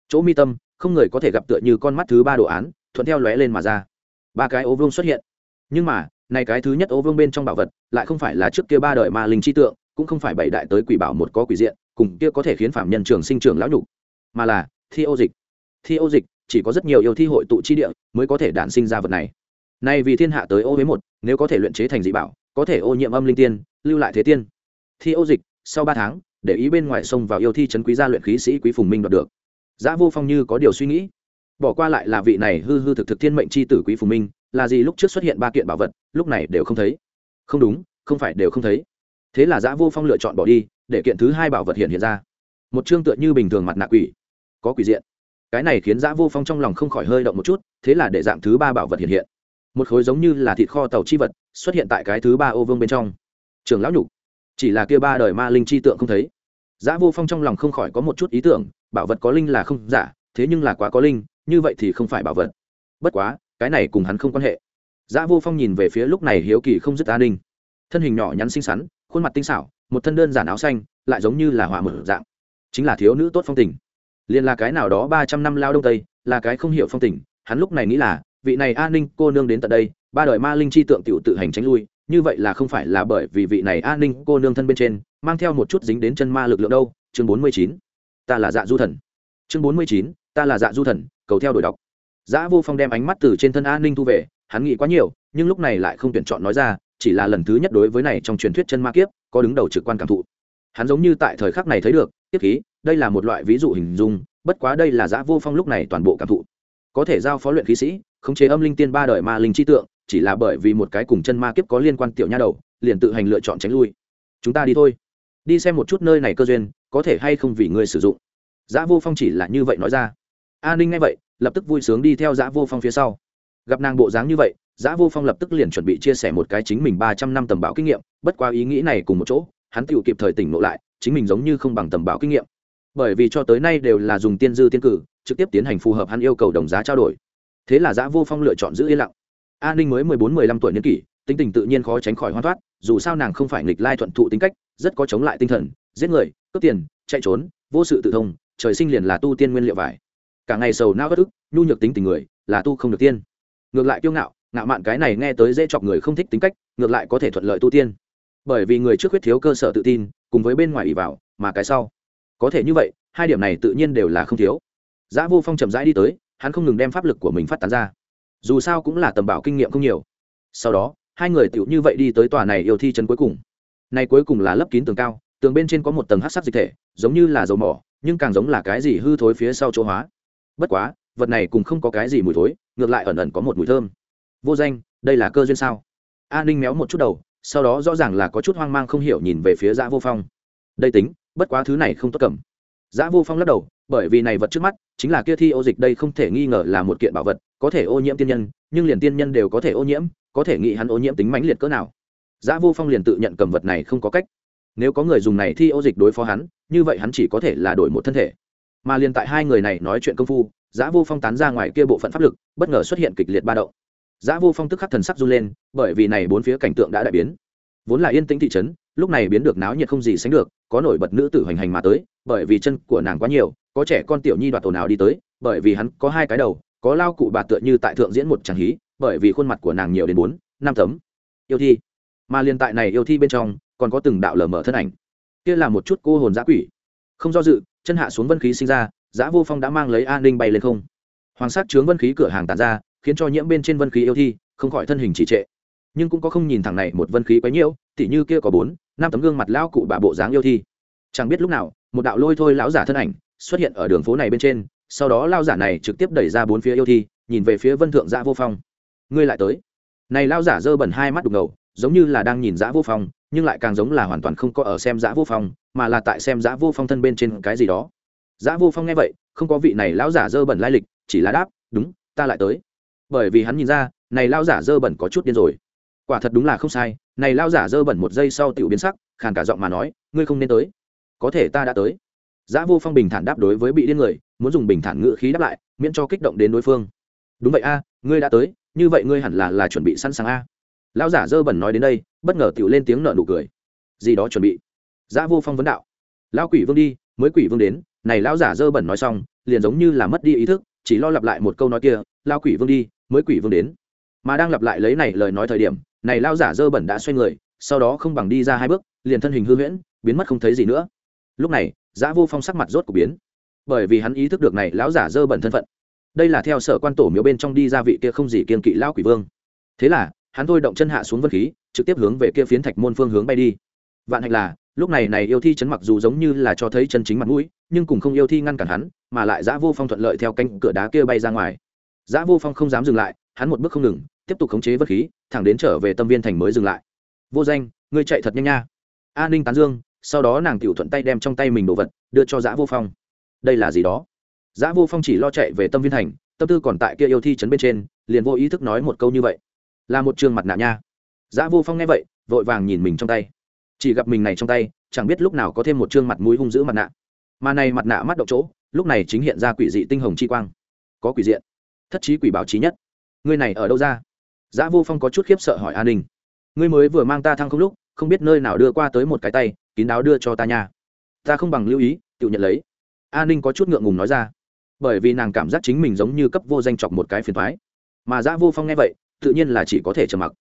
Chỗ mi tâm không người có thể gặp tựa như con mắt thứ ba đồ án, thuận theo lóe lên mà ra. Ba cái ô vương xuất hiện. Nhưng mà, này cái thứ nhất ô vương bên trong bảo vật, lại không phải là trước kia ba đời ma linh chi tượng, cũng không phải bảy đại tới quỷ bảo một có quỷ diện, cùng kia có thể khiến phạm nhân trường sinh trường lão nhục. Mà là, thi ô dịch. Thi ô dịch, chỉ có rất nhiều yêu thi hội tụ chi địa mới có thể đản sinh ra vật này. Nay vì thiên hạ tới ô với một, nếu có thể luyện chế thành dị bảo, có thể ô nhiễm âm linh tiên, lưu lại thế tiên. Thi ô dịch, sau ba tháng, để ý bên ngoài sông vào yêu thi trấn quý gia luyện khí sĩ quý phùng minh đoạt được giá vô phong như có điều suy nghĩ. Bỏ qua lại là vị này hư hư thực thực thiên mệnh c h i tử quý phù minh, là gì lúc trước xuất hiện ba kiện bảo vật, lúc này đều không thấy. Không đúng, không phải đều không thấy. Thế là giã vô phong lựa chọn bỏ đi, để kiện thứ hai bảo vật hiện hiện ra. Một chương tựa như bình thường mặt nạ quỷ. Có quỷ diện. Cái này khiến giã vô phong trong lòng không khỏi hơi động một chút, thế là để dạng thứ ba bảo vật hiện hiện. Một khối giống như là thịt kho tàu chi vật, xuất hiện tại cái thứ ba ô vương bên trong. Trường lão nhục. Chỉ là kia ba đời ma linh chi tượng không thấy. Giã vô phong trong lòng không khỏi có một chút ý tưởng bảo vật có linh là không giả, thế nhưng là quá có linh, như vậy thì không phải bảo vật. Bất quá, cái này cùng hắn không quan hệ. Giã vô phong nhìn về phía lúc này hiếu kỳ không dứt an ninh. Thân hình nhỏ nhắn xinh xắn, khuôn mặt tinh xảo, một thân đơn giản áo xanh, lại giống như là hỏa mở dạng. Chính là thiếu nữ tốt phong tình. Liền là cái nào đó ba trăm năm lao đông tây, là cái không hiểu phong tình, hắn lúc này nghĩ là, vị này an ninh cô nương đến tận đây, ba đời ma linh chi tượng tiểu tự hành tránh lui, như vậy là không phải là bởi vì vị này an ninh cô nương thân bên trên, mang theo một chút dính đến chân ma lực lượng đâu, chương bốn mươi chín ta là dạ du thần chương bốn mươi chín ta là dạ du thần cầu theo đổi đọc Dã Vô Phong đem ánh mắt từ trên thân An Ninh thu về, hắn nghĩ quá nhiều, nhưng lúc này lại không tuyển chọn nói ra, chỉ là lần thứ nhất đối với này trong truyền thuyết chân ma kiếp, có đứng đầu trực quan cảm thụ. Hắn giống như tại thời khắc này thấy được, tiếp khí, đây là một loại ví dụ hình dung, bất quá đây là Dã Vô Phong lúc này toàn bộ cảm thụ. Có thể giao phó luyện khí sĩ, khống chế âm linh tiên ba đời ma linh chi tượng, chỉ là bởi vì một cái cùng chân ma kiếp có liên quan tiểu nha đầu, liền tự hành lựa chọn tránh lui. Chúng ta đi thôi, đi xem một chút nơi này cơ duyên, có thể hay không vì ngươi sử dụng. Giá Vô Phong chỉ là như vậy nói ra. A Ninh nghe vậy, lập tức vui sướng đi theo Giá Vô Phong phía sau. Gặp nàng bộ dáng như vậy, Giá Vô Phong lập tức liền chuẩn bị chia sẻ một cái chính mình ba trăm năm tầm bảo kinh nghiệm, bất qua ý nghĩ này cùng một chỗ, hắn tựu kịp thời tỉnh ngộ lại, chính mình giống như không bằng tầm bảo kinh nghiệm. Bởi vì cho tới nay đều là dùng tiên dư tiên cử, trực tiếp tiến hành phù hợp hắn yêu cầu đồng giá trao đổi. Thế là Giá Vô Phong lựa chọn giữ yên lặng. A Ninh mới mười bốn mười lăm tuổi niên kỷ, tính tình tự nhiên khó tránh khỏi hoan thoát, dù sao nàng không phải nghịch lai thuận thụ tính cách, rất có chống lại tinh thần, giết người, cướp tiền, chạy trốn, vô sự tự thông, trời sinh liền là tu tiên nguyên liệu vải. Cả ngày sầu não bất ức nhu nhược tính tình người là tu không được tiên. Ngược lại kiêu ngạo ngạo mạn cái này nghe tới dễ chọc người không thích tính cách ngược lại có thể thuận lợi tu tiên. Bởi vì người trước huyết thiếu cơ sở tự tin cùng với bên ngoài ỉ vào mà cái sau. Có thể như vậy hai điểm này tự nhiên đều là không thiếu. Giã vô phong chậm rãi đi tới hắn không ngừng đem pháp lực của mình phát tán ra. Dù sao cũng là tầm bảo kinh nghiệm không nhiều. Sau đó hai người tựu như vậy đi tới tòa này yêu thi chân cuối cùng này cuối cùng là lấp kín tường cao, tường bên trên có một tầng hát sắc dịch thể, giống như là dầu mỏ, nhưng càng giống là cái gì hư thối phía sau chỗ hóa. Bất quá, vật này cũng không có cái gì mùi thối, ngược lại ẩn ẩn có một mùi thơm. Vô danh, đây là cơ duyên sao? A ninh méo một chút đầu, sau đó rõ ràng là có chút hoang mang không hiểu nhìn về phía dã vô phong. Đây tính, bất quá thứ này không tốt cầm. Dã vô phong lắc đầu, bởi vì này vật trước mắt, chính là kia thi ô dịch đây không thể nghi ngờ là một kiện bảo vật, có thể ô nhiễm tiên nhân, nhưng liền tiên nhân đều có thể ô nhiễm, có thể nghĩ hắn ô nhiễm tính mãnh liệt cỡ nào. Giả vô phong liền tự nhận cầm vật này không có cách. Nếu có người dùng này thi ô dịch đối phó hắn, như vậy hắn chỉ có thể là đổi một thân thể. Mà liền tại hai người này nói chuyện công phu Giả vô phong tán ra ngoài kia bộ phận pháp lực, bất ngờ xuất hiện kịch liệt ba động. Giả vô phong tức khắc thần sắc run lên, bởi vì này bốn phía cảnh tượng đã đại biến. Vốn là yên tĩnh thị trấn, lúc này biến được náo nhiệt không gì sánh được, có nổi bật nữ tử hoành hành mà tới, bởi vì chân của nàng quá nhiều, có trẻ con tiểu nhi đoạt ồn nào đi tới, bởi vì hắn có hai cái đầu, có lao cụ bà tựa như tại thượng diễn một tràng hí, bởi vì khuôn mặt của nàng nhiều đến bốn, năm tấm. Yêu thi mà liên tại này yêu thi bên trong, còn có từng đạo lờ mở thân ảnh. Kia là một chút cô hồn giã quỷ. Không do dự, chân hạ xuống vân khí sinh ra giã vô phong đã mang lấy an ninh bay lên không. Hoàng sát chướng vân khí cửa hàng tàn ra, khiến cho nhiễm bên trên vân khí yêu thi, không khỏi thân hình trì trệ. Nhưng cũng có không nhìn thẳng này một vân khí quấy nhiễu, tỉ như kia có bốn, năm tấm gương mặt lão cụ bà bộ dáng yêu thi. Chẳng biết lúc nào, một đạo lôi thôi lão giả thân ảnh xuất hiện ở đường phố này bên trên, sau đó lao giả này trực tiếp đẩy ra bốn phía yêu thi, nhìn về phía vân thượng giã vô phong. Ngươi lại tới. Này lao giả dơ bẩn hai mắt đục ngầu giống như là đang nhìn giã vô phong, nhưng lại càng giống là hoàn toàn không có ở xem giã vô phong, mà là tại xem giã vô phong thân bên trên cái gì đó. Giã vô phong nghe vậy, không có vị này lão giả dơ bẩn lai lịch, chỉ là đáp, đúng, ta lại tới. Bởi vì hắn nhìn ra, này lao giả dơ bẩn có chút điên rồi. Quả thật đúng là không sai, này lao giả dơ bẩn một giây sau tiểu biến sắc, khàn cả giọng mà nói, ngươi không nên tới. Có thể ta đã tới. Giã vô phong bình thản đáp đối với bị điên người, muốn dùng bình thản ngự khí đáp lại, miễn cho kích động đến đối phương. Đúng vậy a, ngươi đã tới, như vậy ngươi hẳn là là chuẩn bị sẵn sàng a lão giả dơ bẩn nói đến đây, bất ngờ tựu lên tiếng nợ nụ cười. Gì đó chuẩn bị. Giã vô phong vấn đạo. Lão quỷ vương đi, mới quỷ vương đến, này lão giả dơ bẩn nói xong, liền giống như là mất đi ý thức, chỉ lo lặp lại một câu nói kia lao quỷ vương đi, mới quỷ vương đến. Mà đang lặp lại lấy này lời nói thời điểm, này lao giả dơ bẩn đã xoay người, sau đó không bằng đi ra hai bước, liền thân hình hư huyễn, biến mất không thấy gì nữa. Lúc này, giã vô phong sắc mặt rốt của biến. Bởi vì hắn ý thức được này lão giả dơ bẩn thân phận. Đây là theo sở quan tổ miếu bên trong đi ra vị kia không gì kiên kỵ lão quỷ vương. Thế là hắn thôi động chân hạ xuống vân khí, trực tiếp hướng về kia phiến thạch môn phương hướng bay đi. Vạn hạnh là, lúc này này yêu thi chấn mặc dù giống như là cho thấy chân chính mặt mũi, nhưng cùng không yêu thi ngăn cản hắn, mà lại giã vô phong thuận lợi theo cánh cửa đá kia bay ra ngoài. Giã vô phong không dám dừng lại, hắn một bước không ngừng, tiếp tục khống chế vật khí, thẳng đến trở về tâm viên thành mới dừng lại. Vô danh, ngươi chạy thật nhanh nha. A ninh tán dương, sau đó nàng tiểu thuận tay đem trong tay mình đồ vật đưa cho giã vô phong. Đây là gì đó? Giã vô phong chỉ lo chạy về tâm viên thành, tâm tư còn tại kia yêu thi chấn bên trên, liền vô ý thức nói một câu như vậy là một trường mặt nạ nha. Giã vô phong nghe vậy, vội vàng nhìn mình trong tay. Chỉ gặp mình này trong tay, chẳng biết lúc nào có thêm một chương mặt mũi hung dữ mặt nạ. Mà này mặt nạ mắt đậu chỗ, lúc này chính hiện ra quỷ dị tinh hồng chi quang. Có quỷ diện. Thất trí quỷ bảo trí nhất. Ngươi này ở đâu ra? Giã vô phong có chút khiếp sợ hỏi an ninh. Ngươi mới vừa mang ta thăng không lúc, không biết nơi nào đưa qua tới một cái tay, kín đáo đưa cho ta nha. Ta không bằng lưu ý, tự nhận lấy. An ninh có chút ngượng ngùng nói ra. Bởi vì nàng cảm giác chính mình giống như cấp vô danh chọc một cái phiền thoái. Mà giã vô phong nghe vậy tự nhiên là chỉ có thể trầm mặc.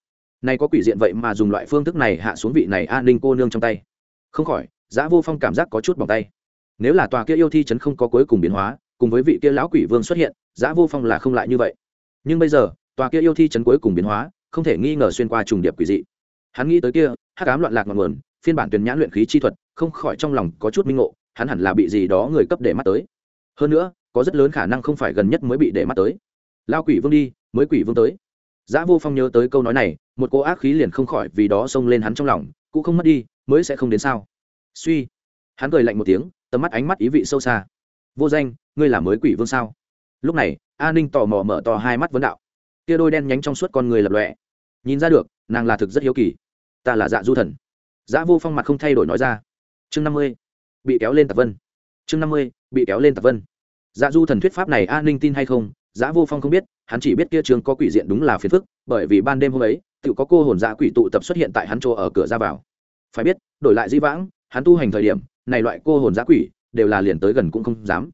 Này có quỷ diện vậy mà dùng loại phương thức này hạ xuống vị này an ninh cô nương trong tay. Không khỏi, giã vô phong cảm giác có chút bỏng tay. Nếu là tòa kia yêu thi chấn không có cuối cùng biến hóa, cùng với vị kia lão quỷ vương xuất hiện, giã vô phong là không lại như vậy. Nhưng bây giờ, tòa kia yêu thi chấn cuối cùng biến hóa, không thể nghi ngờ xuyên qua trùng điệp quỷ dị. Hắn nghĩ tới kia, hắc ám loạn lạc ngọn nguồn, phiên bản tuyển nhãn luyện khí chi thuật, không khỏi trong lòng có chút minh ngộ, hắn hẳn là bị gì đó người cấp để mắt tới. Hơn nữa, có rất lớn khả năng không phải gần nhất mới bị để mắt tới. Lao quỷ vương đi, mới quỷ vương tới. Giá Vô Phong nhớ tới câu nói này, một cô ác khí liền không khỏi vì đó xông lên hắn trong lòng, cũng không mất đi, mới sẽ không đến sao? Suy. Hắn cười lạnh một tiếng, tầm mắt ánh mắt ý vị sâu xa. Vô danh, ngươi là mới quỷ vương sao? Lúc này, A Ninh tò mò mở to hai mắt vấn đạo. Kia đôi đen nhánh trong suốt con người lập lòe. Nhìn ra được, nàng là thực rất hiếu kỳ. Ta là Dạ Du Thần. Giá Vô Phong mặt không thay đổi nói ra. Chương năm mươi bị kéo lên tập vân. Chương năm mươi bị kéo lên tập vân. Dạ Du Thần thuyết pháp này A Ninh tin hay không, Giá Vô Phong không biết, hắn chỉ biết kia trường có quỷ diện đúng là phiền phức, bởi vì ban đêm hôm ấy, tự có cô hồn dạ quỷ tụ tập xuất hiện tại hắn chỗ ở cửa ra vào. Phải biết, đổi lại di vãng, hắn tu hành thời điểm, này loại cô hồn dạ quỷ đều là liền tới gần cũng không dám.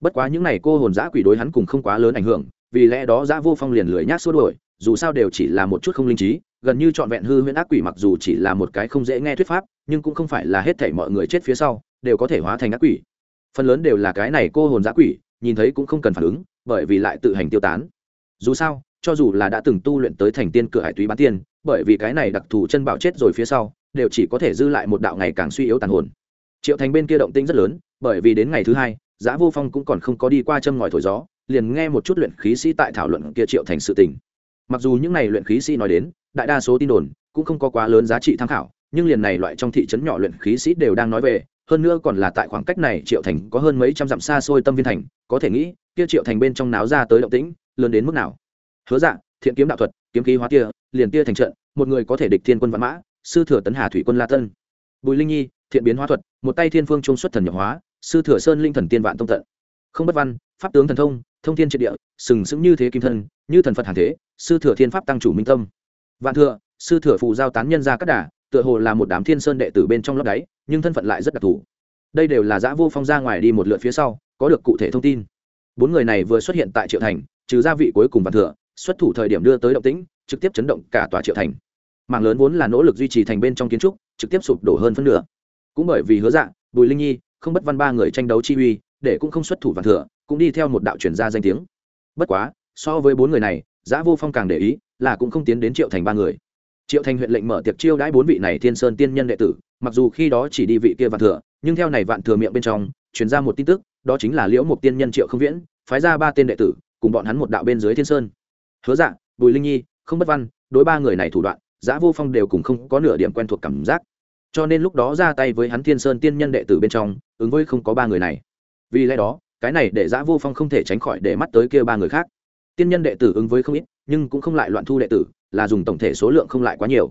Bất quá những này cô hồn dạ quỷ đối hắn cũng không quá lớn ảnh hưởng, vì lẽ đó Giá Vô Phong liền lười nhác xua đuổi, dù sao đều chỉ là một chút không linh trí, gần như trọn vẹn hư huyễn ác quỷ mặc dù chỉ là một cái không dễ nghe thuyết pháp, nhưng cũng không phải là hết thảy mọi người chết phía sau đều có thể hóa thành ác quỷ. Phần lớn đều là cái này cô hồn dã quỷ, nhìn thấy cũng không cần phản ứng, bởi vì lại tự hành tiêu tán. Dù sao, cho dù là đã từng tu luyện tới thành tiên cửa hải túy bán tiên, bởi vì cái này đặc thù chân bảo chết rồi phía sau, đều chỉ có thể dư lại một đạo ngày càng suy yếu tàn hồn. Triệu thành bên kia động tĩnh rất lớn, bởi vì đến ngày thứ hai giá vô phong cũng còn không có đi qua châm ngòi thổi gió, liền nghe một chút luyện khí sĩ tại thảo luận kia triệu thành sự tình. Mặc dù những này luyện khí sĩ nói đến, đại đa số tin đồn cũng không có quá lớn giá trị tham khảo, nhưng liền này loại trong thị trấn nhỏ luyện khí sĩ đều đang nói về hơn nữa còn là tại khoảng cách này triệu thành có hơn mấy trăm dặm xa xôi tâm viên thành, có thể nghĩ, kia triệu thành bên trong náo ra tới động tĩnh, lớn đến mức nào. Hứa dạ thiện kiếm đạo thuật, kiếm khí hóa tia, liền tia thành trận, một người có thể địch thiên quân văn mã, sư thừa tấn hà thủy quân la tân. Bùi linh nhi, thiện biến hóa thuật, một tay thiên phương trung xuất thần nhập hóa, sư thừa sơn linh thần tiên vạn tông tận. Không bất văn, pháp tướng thần thông thông thiên triệt địa, sừng sững như thế kim thân, như thần phật hàn thế, sư thừa thiên pháp tăng chủ minh tâm. Vạn thừa, sư thừa phù giao tán nhân ra các đà tựa hồ là một đám thiên sơn đệ tử bên trong lớp đáy, nhưng thân phận lại rất đặc thù. Đây đều là giã vô phong ra ngoài đi một lượt phía sau, có được cụ thể thông tin. Bốn người này vừa xuất hiện tại triệu thành, trừ gia vị cuối cùng và thừa, xuất thủ thời điểm đưa tới động tĩnh, trực tiếp chấn động cả tòa triệu thành. Mạng lớn vốn là nỗ lực duy trì thành bên trong kiến trúc, trực tiếp sụp đổ hơn phân nửa. Cũng bởi vì hứa dạng bùi linh nhi, không bất văn ba người tranh đấu chi uy, để cũng không xuất thủ vạn thừa, cũng đi theo một đạo truyền gia danh tiếng. Bất quá, so với bốn người này, giã vô phong càng để ý, là cũng không tiến đến triệu thành ba người triệu thành huyện lệnh mở tiệc chiêu đãi bốn vị này thiên sơn tiên nhân đệ tử, mặc dù khi đó chỉ đi vị kia vạn thừa, nhưng theo này vạn thừa miệng bên trong, truyền ra một tin tức, đó chính là liễu một tiên nhân triệu không viễn, phái ra ba tên đệ tử, cùng bọn hắn một đạo bên dưới thiên sơn. Hứa dạng bùi linh nhi, không bất văn, đối ba người này thủ đoạn, giã vô phong đều cùng không có nửa điểm quen thuộc cảm giác. Cho nên lúc đó ra tay với hắn thiên sơn tiên nhân đệ tử bên trong, ứng với không có ba người này. Vì lẽ đó, cái này để giã vô phong không thể tránh khỏi để mắt tới kia ba người khác. Tiên nhân đệ tử ứng với không ít, nhưng cũng không lại loạn thu đệ tử là dùng tổng thể số lượng không lại quá nhiều.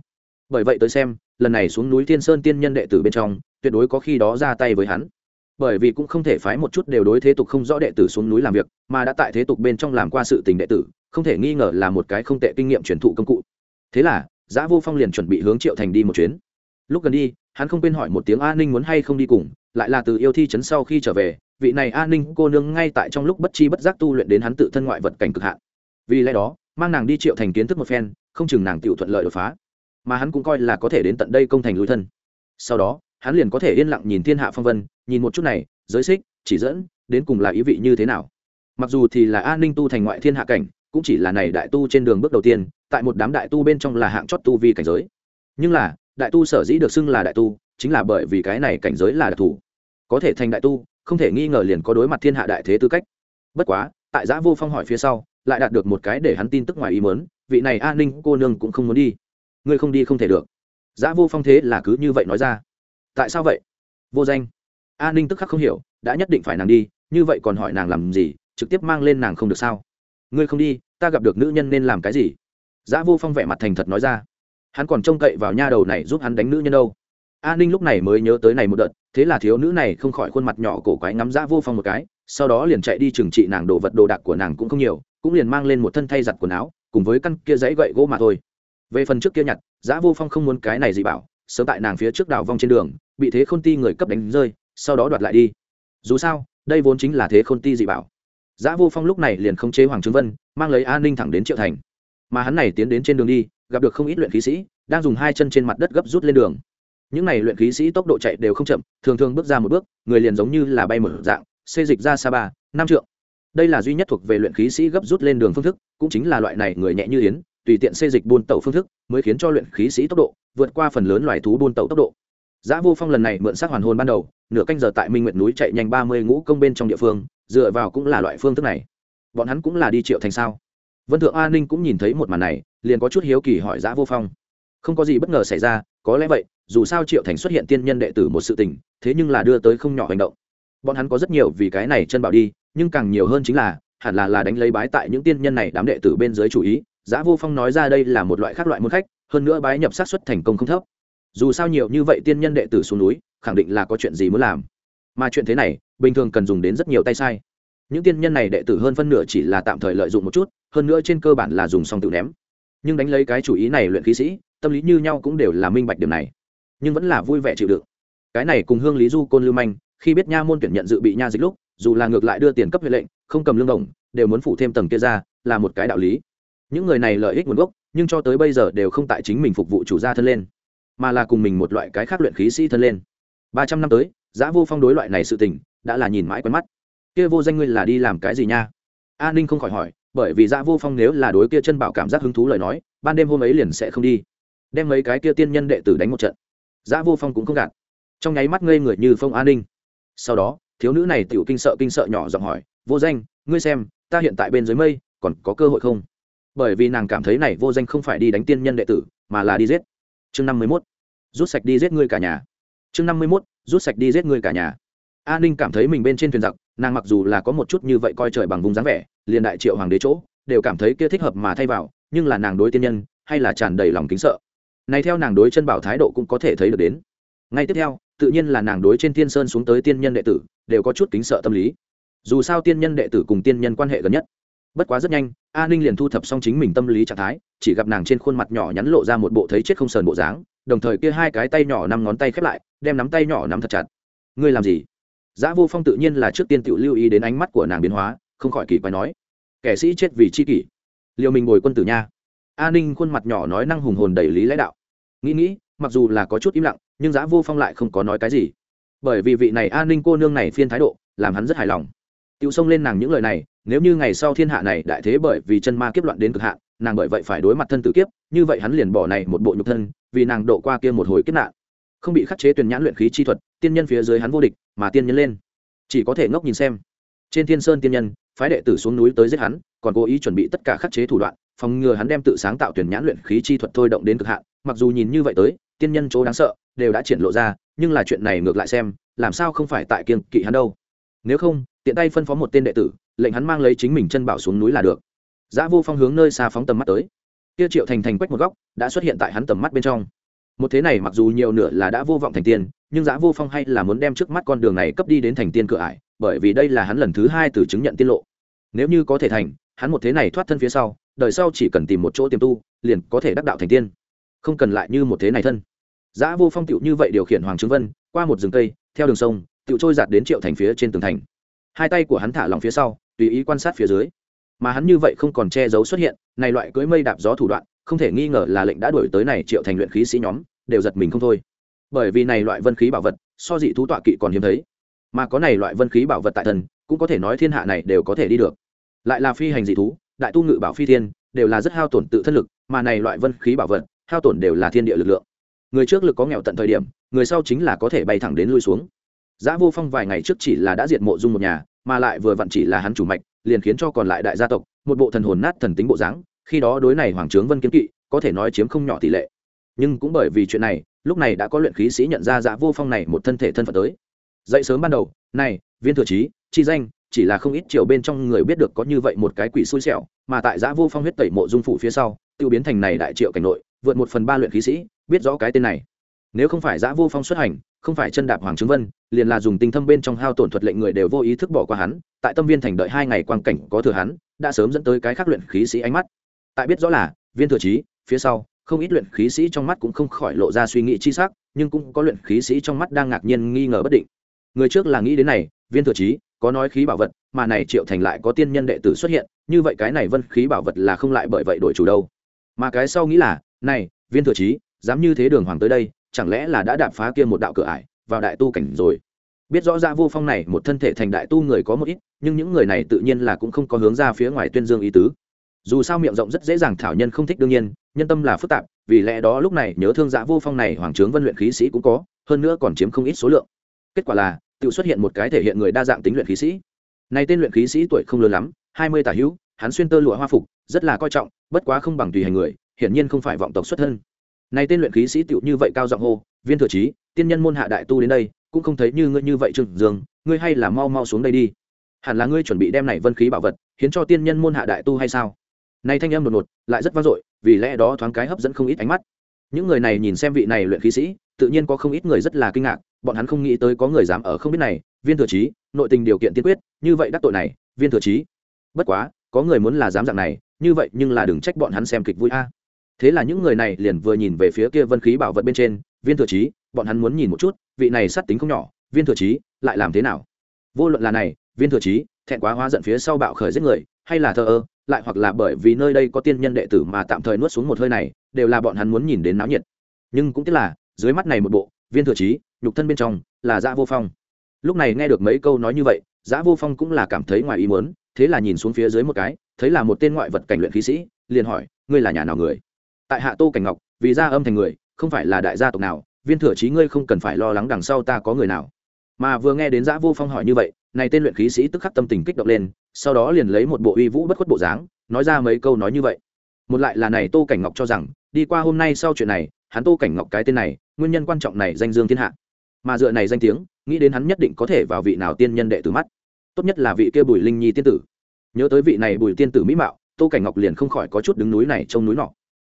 Bởi vậy tới xem, lần này xuống núi thiên sơn tiên nhân đệ tử bên trong, tuyệt đối có khi đó ra tay với hắn. Bởi vì cũng không thể phái một chút đều đối thế tục không rõ đệ tử xuống núi làm việc, mà đã tại thế tục bên trong làm qua sự tình đệ tử, không thể nghi ngờ là một cái không tệ kinh nghiệm truyền thụ công cụ. Thế là, giã vô phong liền chuẩn bị hướng triệu thành đi một chuyến. Lúc gần đi, hắn không quên hỏi một tiếng an ninh muốn hay không đi cùng, lại là từ yêu thi chấn sau khi trở về, vị này an ninh cô nương ngay tại trong lúc bất chi bất giác tu luyện đến hắn tự thân ngoại vật cảnh cực hạn. Vì lẽ đó, mang nàng đi triệu thành kiến thức một phen không chừng nàng tiểu thuận lợi đột phá, mà hắn cũng coi là có thể đến tận đây công thành lối thân. Sau đó, hắn liền có thể yên lặng nhìn thiên hạ phong vân, nhìn một chút này, giới xích, chỉ dẫn, đến cùng là ý vị như thế nào. Mặc dù thì là an ninh tu thành ngoại thiên hạ cảnh, cũng chỉ là này đại tu trên đường bước đầu tiên, tại một đám đại tu bên trong là hạng chót tu vi cảnh giới. Nhưng là, đại tu sở dĩ được xưng là đại tu, chính là bởi vì cái này cảnh giới là đặc thù. Có thể thành đại tu, không thể nghi ngờ liền có đối mặt thiên hạ đại thế tư cách. Bất quá, tại giã vô phong hỏi phía sau, lại đạt được một cái để hắn tin tức ngoài ý mớn vị này an ninh cô nương cũng không muốn đi. Ngươi không đi không thể được. Giã vô phong thế là cứ như vậy nói ra. Tại sao vậy? Vô danh. An ninh tức khắc không hiểu, đã nhất định phải nàng đi, như vậy còn hỏi nàng làm gì, trực tiếp mang lên nàng không được sao? Ngươi không đi, ta gặp được nữ nhân nên làm cái gì? Giã vô phong vẻ mặt thành thật nói ra. Hắn còn trông cậy vào nha đầu này giúp hắn đánh nữ nhân đâu. An ninh lúc này mới nhớ tới này một đợt, thế là thiếu nữ này không khỏi khuôn mặt nhỏ cổ quái ngắm giã vô phong một cái, sau đó liền chạy đi trừng trị nàng đồ vật đồ đạc của nàng cũng không nhiều, cũng liền mang lên một thân thay giặt quần áo cùng với căn kia dãy gậy gỗ mà thôi. Về phần trước kia nhặt, giã vô phong không muốn cái này gì bảo, sớm tại nàng phía trước đào vong trên đường, bị thế khôn ti người cấp đánh rơi, sau đó đoạt lại đi. Dù sao, đây vốn chính là thế khôn ti dị bảo. Giã vô phong lúc này liền không chế hoàng trương vân, mang lấy an ninh thẳng đến triệu thành. Mà hắn này tiến đến trên đường đi, gặp được không ít luyện khí sĩ, đang dùng hai chân trên mặt đất gấp rút lên đường. Những này luyện khí sĩ tốc độ chạy đều không chậm, thường thường bước ra một bước, người liền giống như là bay mở dạng, xê dịch ra xa ba, năm trượng đây là duy nhất thuộc về luyện khí sĩ gấp rút lên đường phương thức cũng chính là loại này người nhẹ như yến tùy tiện xê dịch buôn tẩu phương thức mới khiến cho luyện khí sĩ tốc độ vượt qua phần lớn loài thú buôn tẩu tốc độ Giá Vô Phong lần này mượn sát hoàn hồn ban đầu, nửa canh giờ tại Minh Nguyệt núi chạy nhanh ba mươi ngũ công bên trong địa phương, dựa vào cũng là loại phương thức này. Bọn hắn cũng là đi triệu thành sao? Vân Thượng A Ninh cũng nhìn thấy một màn này, liền có chút hiếu kỳ hỏi Giá Vô Phong. Không có gì bất ngờ xảy ra, có lẽ vậy, dù sao Triệu Thành xuất hiện tiên nhân đệ tử một sự tình, thế nhưng là đưa tới không nhỏ hành động. Bọn hắn có rất nhiều vì cái này chân bảo đi, nhưng càng nhiều hơn chính là, hẳn là là đánh lấy bái tại những tiên nhân này đám đệ tử bên dưới chủ ý, Giá Vô Phong nói ra đây là một loại khác loại môn khách, hơn nữa bái nhập sát xuất thành công không thấp. Dù sao nhiều như vậy tiên nhân đệ tử xuống núi khẳng định là có chuyện gì muốn làm. Mà chuyện thế này bình thường cần dùng đến rất nhiều tay sai. Những tiên nhân này đệ tử hơn phân nửa chỉ là tạm thời lợi dụng một chút hơn nữa trên cơ bản là dùng xong tự ném. Nhưng đánh lấy cái chủ ý này luyện khí sĩ tâm lý như nhau cũng đều là minh bạch điểm này. Nhưng vẫn là vui vẻ chịu đựng. Cái này cùng hương lý du côn lưu manh khi biết nha môn tuyển nhận dự bị nha dịch lúc, dù là ngược lại đưa tiền cấp huệ lệnh, không cầm lương đồng, đều muốn phủ thêm tầng kia ra, là một cái đạo lý. Những người này lợi ích nguồn gốc, nhưng cho tới bây giờ đều không tại chính mình phục vụ chủ gia thân lên, mà là cùng mình một loại cái khác luyện khí sĩ thân lên. Ba trăm năm tới, giã vô phong đối loại này sự tình, đã là nhìn mãi quen mắt. Kia vô danh ngươi là đi làm cái gì nha? A ninh không khỏi hỏi, bởi vì giã vô phong nếu là đối kia chân bảo cảm giác hứng thú lời nói, ban đêm hôm ấy liền sẽ không đi. Đem mấy cái kia tiên nhân đệ tử đánh một trận. Giã vô phong cũng không gạt. Trong nháy mắt ngây người như phong a ninh sau đó, thiếu nữ này tiểu kinh sợ kinh sợ nhỏ giọng hỏi, vô danh, ngươi xem, ta hiện tại bên dưới mây, còn có cơ hội không? Bởi vì nàng cảm thấy này vô danh không phải đi đánh tiên nhân đệ tử, mà là đi giết. Chương năm mươi mốt, rút sạch đi giết ngươi cả nhà. Chương năm mươi mốt, rút sạch đi giết ngươi cả nhà. A ninh cảm thấy mình bên trên thuyền giặc, nàng mặc dù là có một chút như vậy coi trời bằng vùng dáng vẻ, liền đại triệu hoàng đế chỗ, đều cảm thấy kia thích hợp mà thay vào, nhưng là nàng đối tiên nhân, hay là tràn đầy lòng kính sợ. Này theo nàng đối chân bảo thái độ cũng có thể thấy được đến. Ngay tiếp theo tự nhiên là nàng đối trên tiên sơn xuống tới tiên nhân đệ tử đều có chút kính sợ tâm lý. Dù sao tiên nhân đệ tử cùng tiên nhân quan hệ gần nhất. Bất quá rất nhanh a ninh liền thu thập xong chính mình tâm lý trạng thái chỉ gặp nàng trên khuôn mặt nhỏ nhắn lộ ra một bộ thấy chết không sờn bộ dáng đồng thời kia hai cái tay nhỏ năm ngón tay khép lại đem nắm tay nhỏ nắm thật chặt. Ngươi làm gì? Giá Vô Phong tự nhiên là trước tiên tự lưu ý đến ánh mắt của nàng biến hóa, không khỏi kỳ quái nói: "Kẻ sĩ chết vì chi kỷ." liệu mình ngồi quân tử nha. A ninh khuôn mặt nhỏ nói năng hùng hồn đầy lý lẽ đạo. Nghĩ nghĩ mặc dù là có chút im lặng nhưng giá vô phong lại không có nói cái gì. Bởi vì vị này an ninh cô nương này phiên thái độ, làm hắn rất hài lòng. Tiêu xông lên nàng những lời này, nếu như ngày sau thiên hạ này đại thế bởi vì chân ma kiếp loạn đến cực hạn, nàng bởi vậy phải đối mặt thân tử kiếp, như vậy hắn liền bỏ này một bộ nhục thân, vì nàng độ qua kia một hồi kiếp nạn. Không bị khắc chế tuyển nhãn luyện khí chi thuật, tiên nhân phía dưới hắn vô địch, mà tiên nhân lên. Chỉ có thể ngốc nhìn xem. Trên thiên sơn tiên nhân, phái đệ tử xuống núi tới giết hắn, còn cố ý chuẩn bị tất cả khắc chế thủ đoạn, phòng ngừa hắn đem tự sáng tạo tuyển nhãn luyện khí chi thuật thôi động đến cực hạn, mặc dù nhìn như vậy tới, tiên nhân chỗ đáng sợ đều đã triển lộ ra, nhưng là chuyện này ngược lại xem, làm sao không phải tại kiên kỵ hắn đâu. Nếu không, tiện tay phân phó một tên đệ tử, lệnh hắn mang lấy chính mình chân bảo xuống núi là được. Giã vô phong hướng nơi xa phóng tầm mắt tới. Kia triệu thành thành quách một góc, đã xuất hiện tại hắn tầm mắt bên trong. Một thế này mặc dù nhiều nửa là đã vô vọng thành tiên, nhưng giã vô phong hay là muốn đem trước mắt con đường này cấp đi đến thành tiên cửa ải, bởi vì đây là hắn lần thứ hai từ chứng nhận tiết lộ. Nếu như có thể thành, hắn một thế này thoát thân phía sau, đời sau chỉ cần tìm một chỗ tiềm tu, liền có thể đắc đạo thành tiên. Không cần lại như một thế này thân giã vô phong tựu như vậy điều khiển hoàng trương vân, qua một rừng cây, theo đường sông, tựu trôi giạt đến triệu thành phía trên tường thành. Hai tay của hắn thả lòng phía sau, tùy ý quan sát phía dưới. Mà hắn như vậy không còn che giấu xuất hiện, này loại cưỡi mây đạp gió thủ đoạn, không thể nghi ngờ là lệnh đã đổi tới này triệu thành luyện khí sĩ nhóm, đều giật mình không thôi. Bởi vì này loại vân khí bảo vật, so dị thú tọa kỵ còn hiếm thấy. Mà có này loại vân khí bảo vật tại thần cũng có thể nói thiên hạ này đều có thể đi được. Lại là phi hành dị thú, đại tu ngự bảo phi thiên, đều là rất hao tổn tự thân lực, mà này loại vân khí bảo vật, hao tổn đều là thiên địa lực lượng người trước lực có nghèo tận thời điểm người sau chính là có thể bay thẳng đến lui xuống Giá Vô Phong vài ngày trước chỉ là đã diệt mộ dung một nhà, mà lại vừa vặn chỉ là hắn chủ mạch, liền khiến cho còn lại đại gia tộc một bộ thần hồn nát thần tính bộ dáng, khi đó đối này Hoàng Trướng Vân kiếm kỵ, có thể nói chiếm không nhỏ tỷ lệ. Nhưng cũng bởi vì chuyện này, lúc này đã có luyện khí sĩ nhận ra Giá Vô Phong này một thân thể thân phận tới. Dậy sớm ban đầu, này, viên thừa trí chi danh, chỉ là không ít chiều bên trong người biết được có như vậy một cái quỷ xui xẻo, mà tại Giá Vô Phong huyết tẩy mộ dung phủ phía sau, tiêu biến thành này đại triệu cảnh nội, vượt một phần ba luyện khí sĩ, biết rõ cái tên này. Nếu không phải giã Vô Phong xuất hành, không phải chân đạp hoàng trứng vân liền là dùng tinh thâm bên trong hao tổn thuật lệnh người đều vô ý thức bỏ qua hắn tại tâm viên thành đợi hai ngày quang cảnh có thừa hắn đã sớm dẫn tới cái khác luyện khí sĩ ánh mắt. Tại biết rõ là viên thừa trí phía sau không ít luyện khí sĩ trong mắt cũng không khỏi lộ ra suy nghĩ chi sắc nhưng cũng có luyện khí sĩ trong mắt đang ngạc nhiên nghi ngờ bất định. Người trước là nghĩ đến này viên thừa trí có nói khí bảo vật mà này triệu thành lại có tiên nhân đệ tử xuất hiện như vậy cái này vân khí bảo vật là không lại bởi vậy đổi chủ đâu. Mà cái sau nghĩ là này viên thừa trí dám như thế đường hoàng tới đây, chẳng lẽ là đã đạp phá kia một đạo cửa ải, vào đại tu cảnh rồi? Biết rõ ra vô phong này một thân thể thành đại tu người có một ít, nhưng những người này tự nhiên là cũng không có hướng ra phía ngoài tuyên dương ý tứ. Dù sao miệng rộng rất dễ dàng thảo nhân không thích đương nhiên, nhân tâm là phức tạp, vì lẽ đó lúc này nhớ thương dạ vô phong này hoàng trướng vân luyện khí sĩ cũng có, hơn nữa còn chiếm không ít số lượng. Kết quả là, tự xuất hiện một cái thể hiện người đa dạng tính luyện khí sĩ. Này tên luyện khí sĩ tuổi không lớn lắm, hai mươi tả hữu, hắn xuyên tơ lụa hoa phục, rất là coi trọng, bất quá không bằng tùy hành người, hiển nhiên không phải vọng tộc xuất thân này tên luyện khí sĩ tựu như vậy cao giọng hô viên thừa trí, tiên nhân môn hạ đại tu đến đây cũng không thấy như ngươi như vậy trương dương ngươi hay là mau mau xuống đây đi. Hẳn là ngươi chuẩn bị đem này vân khí bảo vật hiến cho tiên nhân môn hạ đại tu hay sao? Này thanh âm đột ngột lại rất vang dội vì lẽ đó thoáng cái hấp dẫn không ít ánh mắt. Những người này nhìn xem vị này luyện khí sĩ tự nhiên có không ít người rất là kinh ngạc bọn hắn không nghĩ tới có người dám ở không biết này viên thừa trí, nội tình điều kiện tiên quyết như vậy đắc tội này viên thừa trí. bất quá có người muốn là dám dạng này như vậy nhưng là đừng trách bọn hắn xem kịch vui a thế là những người này liền vừa nhìn về phía kia vân khí bảo vật bên trên viên thừa trí, bọn hắn muốn nhìn một chút vị này sát tính không nhỏ viên thừa trí, lại làm thế nào? Vô luận là này viên thừa trí, thẹn quá hóa giận phía sau bạo khởi giết người hay là thờ ơ lại hoặc là bởi vì nơi đây có tiên nhân đệ tử mà tạm thời nuốt xuống một hơi này đều là bọn hắn muốn nhìn đến náo nhiệt. Nhưng cũng tức là dưới mắt này một bộ viên thừa trí, nhục thân bên trong là dã vô phong. Lúc này nghe được mấy câu nói như vậy dã vô phong cũng là cảm thấy ngoài ý muốn thế là nhìn xuống phía dưới một cái thấy là một tên ngoại vật cảnh luyện khí sĩ liền hỏi ngươi là nhà nào người? Tại hạ tô cảnh ngọc, vì gia âm thành người, không phải là đại gia tộc nào, viên thừa trí ngươi không cần phải lo lắng đằng sau ta có người nào. Mà vừa nghe đến giã vô phong hỏi như vậy, này tên luyện khí sĩ tức khắc tâm tình kích động lên, sau đó liền lấy một bộ uy vũ bất khuất bộ dáng, nói ra mấy câu nói như vậy. Một lại là này tô cảnh ngọc cho rằng, đi qua hôm nay sau chuyện này, hắn tô cảnh ngọc cái tên này, nguyên nhân quan trọng này danh dương thiên hạ. Mà dựa này danh tiếng, nghĩ đến hắn nhất định có thể vào vị nào tiên nhân đệ tử mắt. Tốt nhất là vị kia bùi linh nhi tiên tử. Nhớ tới vị này bùi tiên tử mỹ mạo, tô cảnh ngọc liền không khỏi có chút đứng núi này trông núi nọ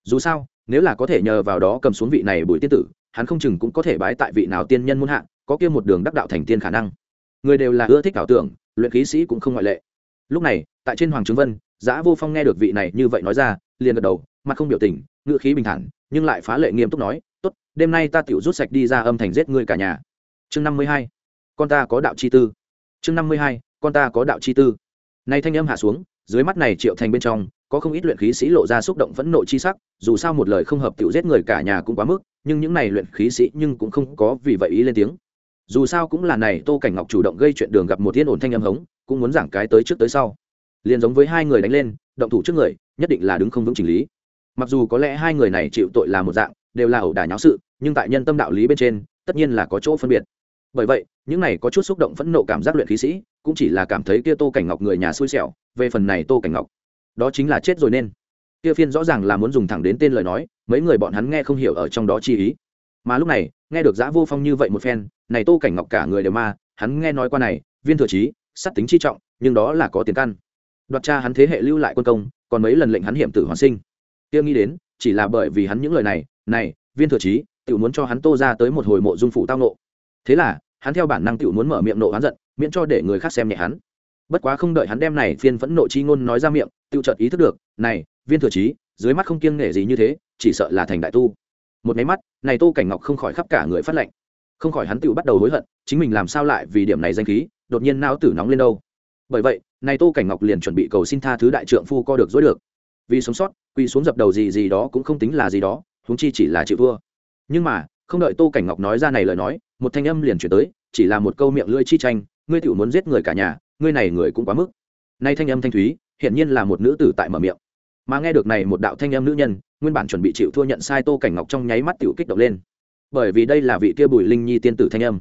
dù sao, nếu là có thể nhờ vào đó cầm xuống vị này bùi tiên tử, hắn không chừng cũng có thể bái tại vị nào tiên nhân muôn hạ, có kia một đường đắc đạo thành tiên khả năng. Người đều là ưa thích ảo tưởng, luyện khí sĩ cũng không ngoại lệ. Lúc này, tại trên hoàng trướng vân, giã vô phong nghe được vị này như vậy nói ra, liền gật đầu, mặt không biểu tình ngựa khí bình thản, nhưng lại phá lệ nghiêm túc nói, tốt, đêm nay ta tiểu rút sạch đi ra âm thành giết ngươi cả nhà. Chương năm mươi hai, con ta có đạo chi tư. Chương năm mươi hai, con ta có đạo chi tư. Nay thanh âm hạ xuống, dưới mắt này triệu thành bên trong có không ít luyện khí sĩ lộ ra xúc động phẫn nộ chi sắc, dù sao một lời không hợp tự giết người cả nhà cũng quá mức, nhưng những này luyện khí sĩ nhưng cũng không có vì vậy ý lên tiếng. Dù sao cũng là này tô cảnh ngọc chủ động gây chuyện đường gặp một thiên ổn thanh âm hống, cũng muốn giảng cái tới trước tới sau. Liền giống với hai người đánh lên, động thủ trước người, nhất định là đứng không vững chỉnh lý. Mặc dù có lẽ hai người này chịu tội là một dạng, đều là ẩu đả nháo sự, nhưng tại nhân tâm đạo lý bên trên, tất nhiên là có chỗ phân biệt. Bởi vậy, những này có chút xúc động phẫn nộ cảm giác luyện khí sĩ, cũng chỉ là cảm thấy kia tô cảnh ngọc người nhà xui xẻo, về phần này tô cảnh ngọc đó chính là chết rồi nên. Kia phiên rõ ràng là muốn dùng thẳng đến tên lời nói, mấy người bọn hắn nghe không hiểu ở trong đó chi ý. Mà lúc này, nghe được giã vô phong như vậy một phen, này tô cảnh ngọc cả người đều ma, hắn nghe nói qua này, viên thừa trí sắt tính chi trọng, nhưng đó là có tiền căn. Đoạt cha hắn thế hệ lưu lại quân công, còn mấy lần lệnh hắn hiểm tử hoàn sinh. Tiêu nghĩ đến, chỉ là bởi vì hắn những lời này này, viên thừa trí tự muốn cho hắn tô ra tới một hồi mộ dung phủ tao nộ. Thế là, hắn theo bản năng tự muốn mở miệng nộ hắn giận, miễn cho để người khác xem nhẹ hắn bất quá không đợi hắn đem này phiên phẫn nộ chi ngôn nói ra miệng tự chợt ý thức được, này, viên thừa trí, dưới mắt không kiêng nể gì như thế, chỉ sợ là thành đại tu. Một máy mắt, này tô cảnh ngọc không khỏi khắp cả người phát lệnh. Không khỏi hắn tự bắt đầu hối hận, chính mình làm sao lại vì điểm này danh khí, đột nhiên não tử nóng lên đâu. Bởi vậy, này tô cảnh ngọc liền chuẩn bị cầu xin tha thứ đại trượng phu co được dối được. Vì sống sót quy xuống dập đầu gì gì đó cũng không tính là gì đó, huống chi chỉ là chịu vua nhưng mà, không đợi tô cảnh ngọc nói ra này lời nói, một thanh âm liền chuyển tới, chỉ là một câu miệng lưỡi chi tranh, ngươi tiểu muốn giết người cả nhà ngươi này người cũng quá mức. Nay thanh âm thanh thúy, hiển nhiên là một nữ tử tại mở miệng. Mà nghe được này một đạo thanh âm nữ nhân, nguyên bản chuẩn bị chịu thua nhận sai tô cảnh ngọc trong nháy mắt tiểu kích động lên. Bởi vì đây là vị kia bùi linh nhi tiên tử thanh âm.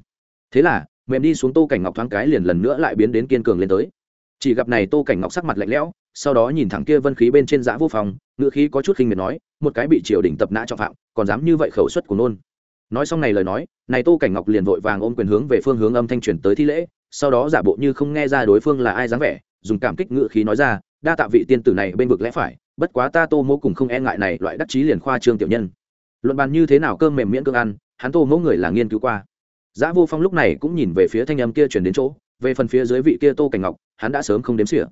Thế là, mềm đi xuống tô cảnh ngọc thoáng cái liền lần nữa lại biến đến kiên cường lên tới. Chỉ gặp này tô cảnh ngọc sắc mặt lạnh lẽo, sau đó nhìn thẳng kia vân khí bên trên giã vô phòng ngựa khí có chút khinh miệt nói, một cái bị triều đình tập nã trọng phạm, còn dám như vậy khẩu suất của nôn. Nói xong này lời nói, này tô cảnh ngọc liền vội vàng ôm quyền hướng về phương hướng âm thanh truyền tới thi lễ sau đó giả bộ như không nghe ra đối phương là ai dáng vẻ dùng cảm kích ngựa khí nói ra đa tạ vị tiên tử này bên vực lẽ phải bất quá ta tô mô cùng không e ngại này loại đắc chí liền khoa trương tiểu nhân luận bàn như thế nào cơm mềm miễn cơm ăn hắn tô mẫu người là nghiên cứu qua Giá Vô Phong lúc này cũng nhìn về phía thanh âm kia truyền đến chỗ, về phần phía dưới vị kia Tô Cảnh Ngọc, hắn đã sớm không đếm xỉa.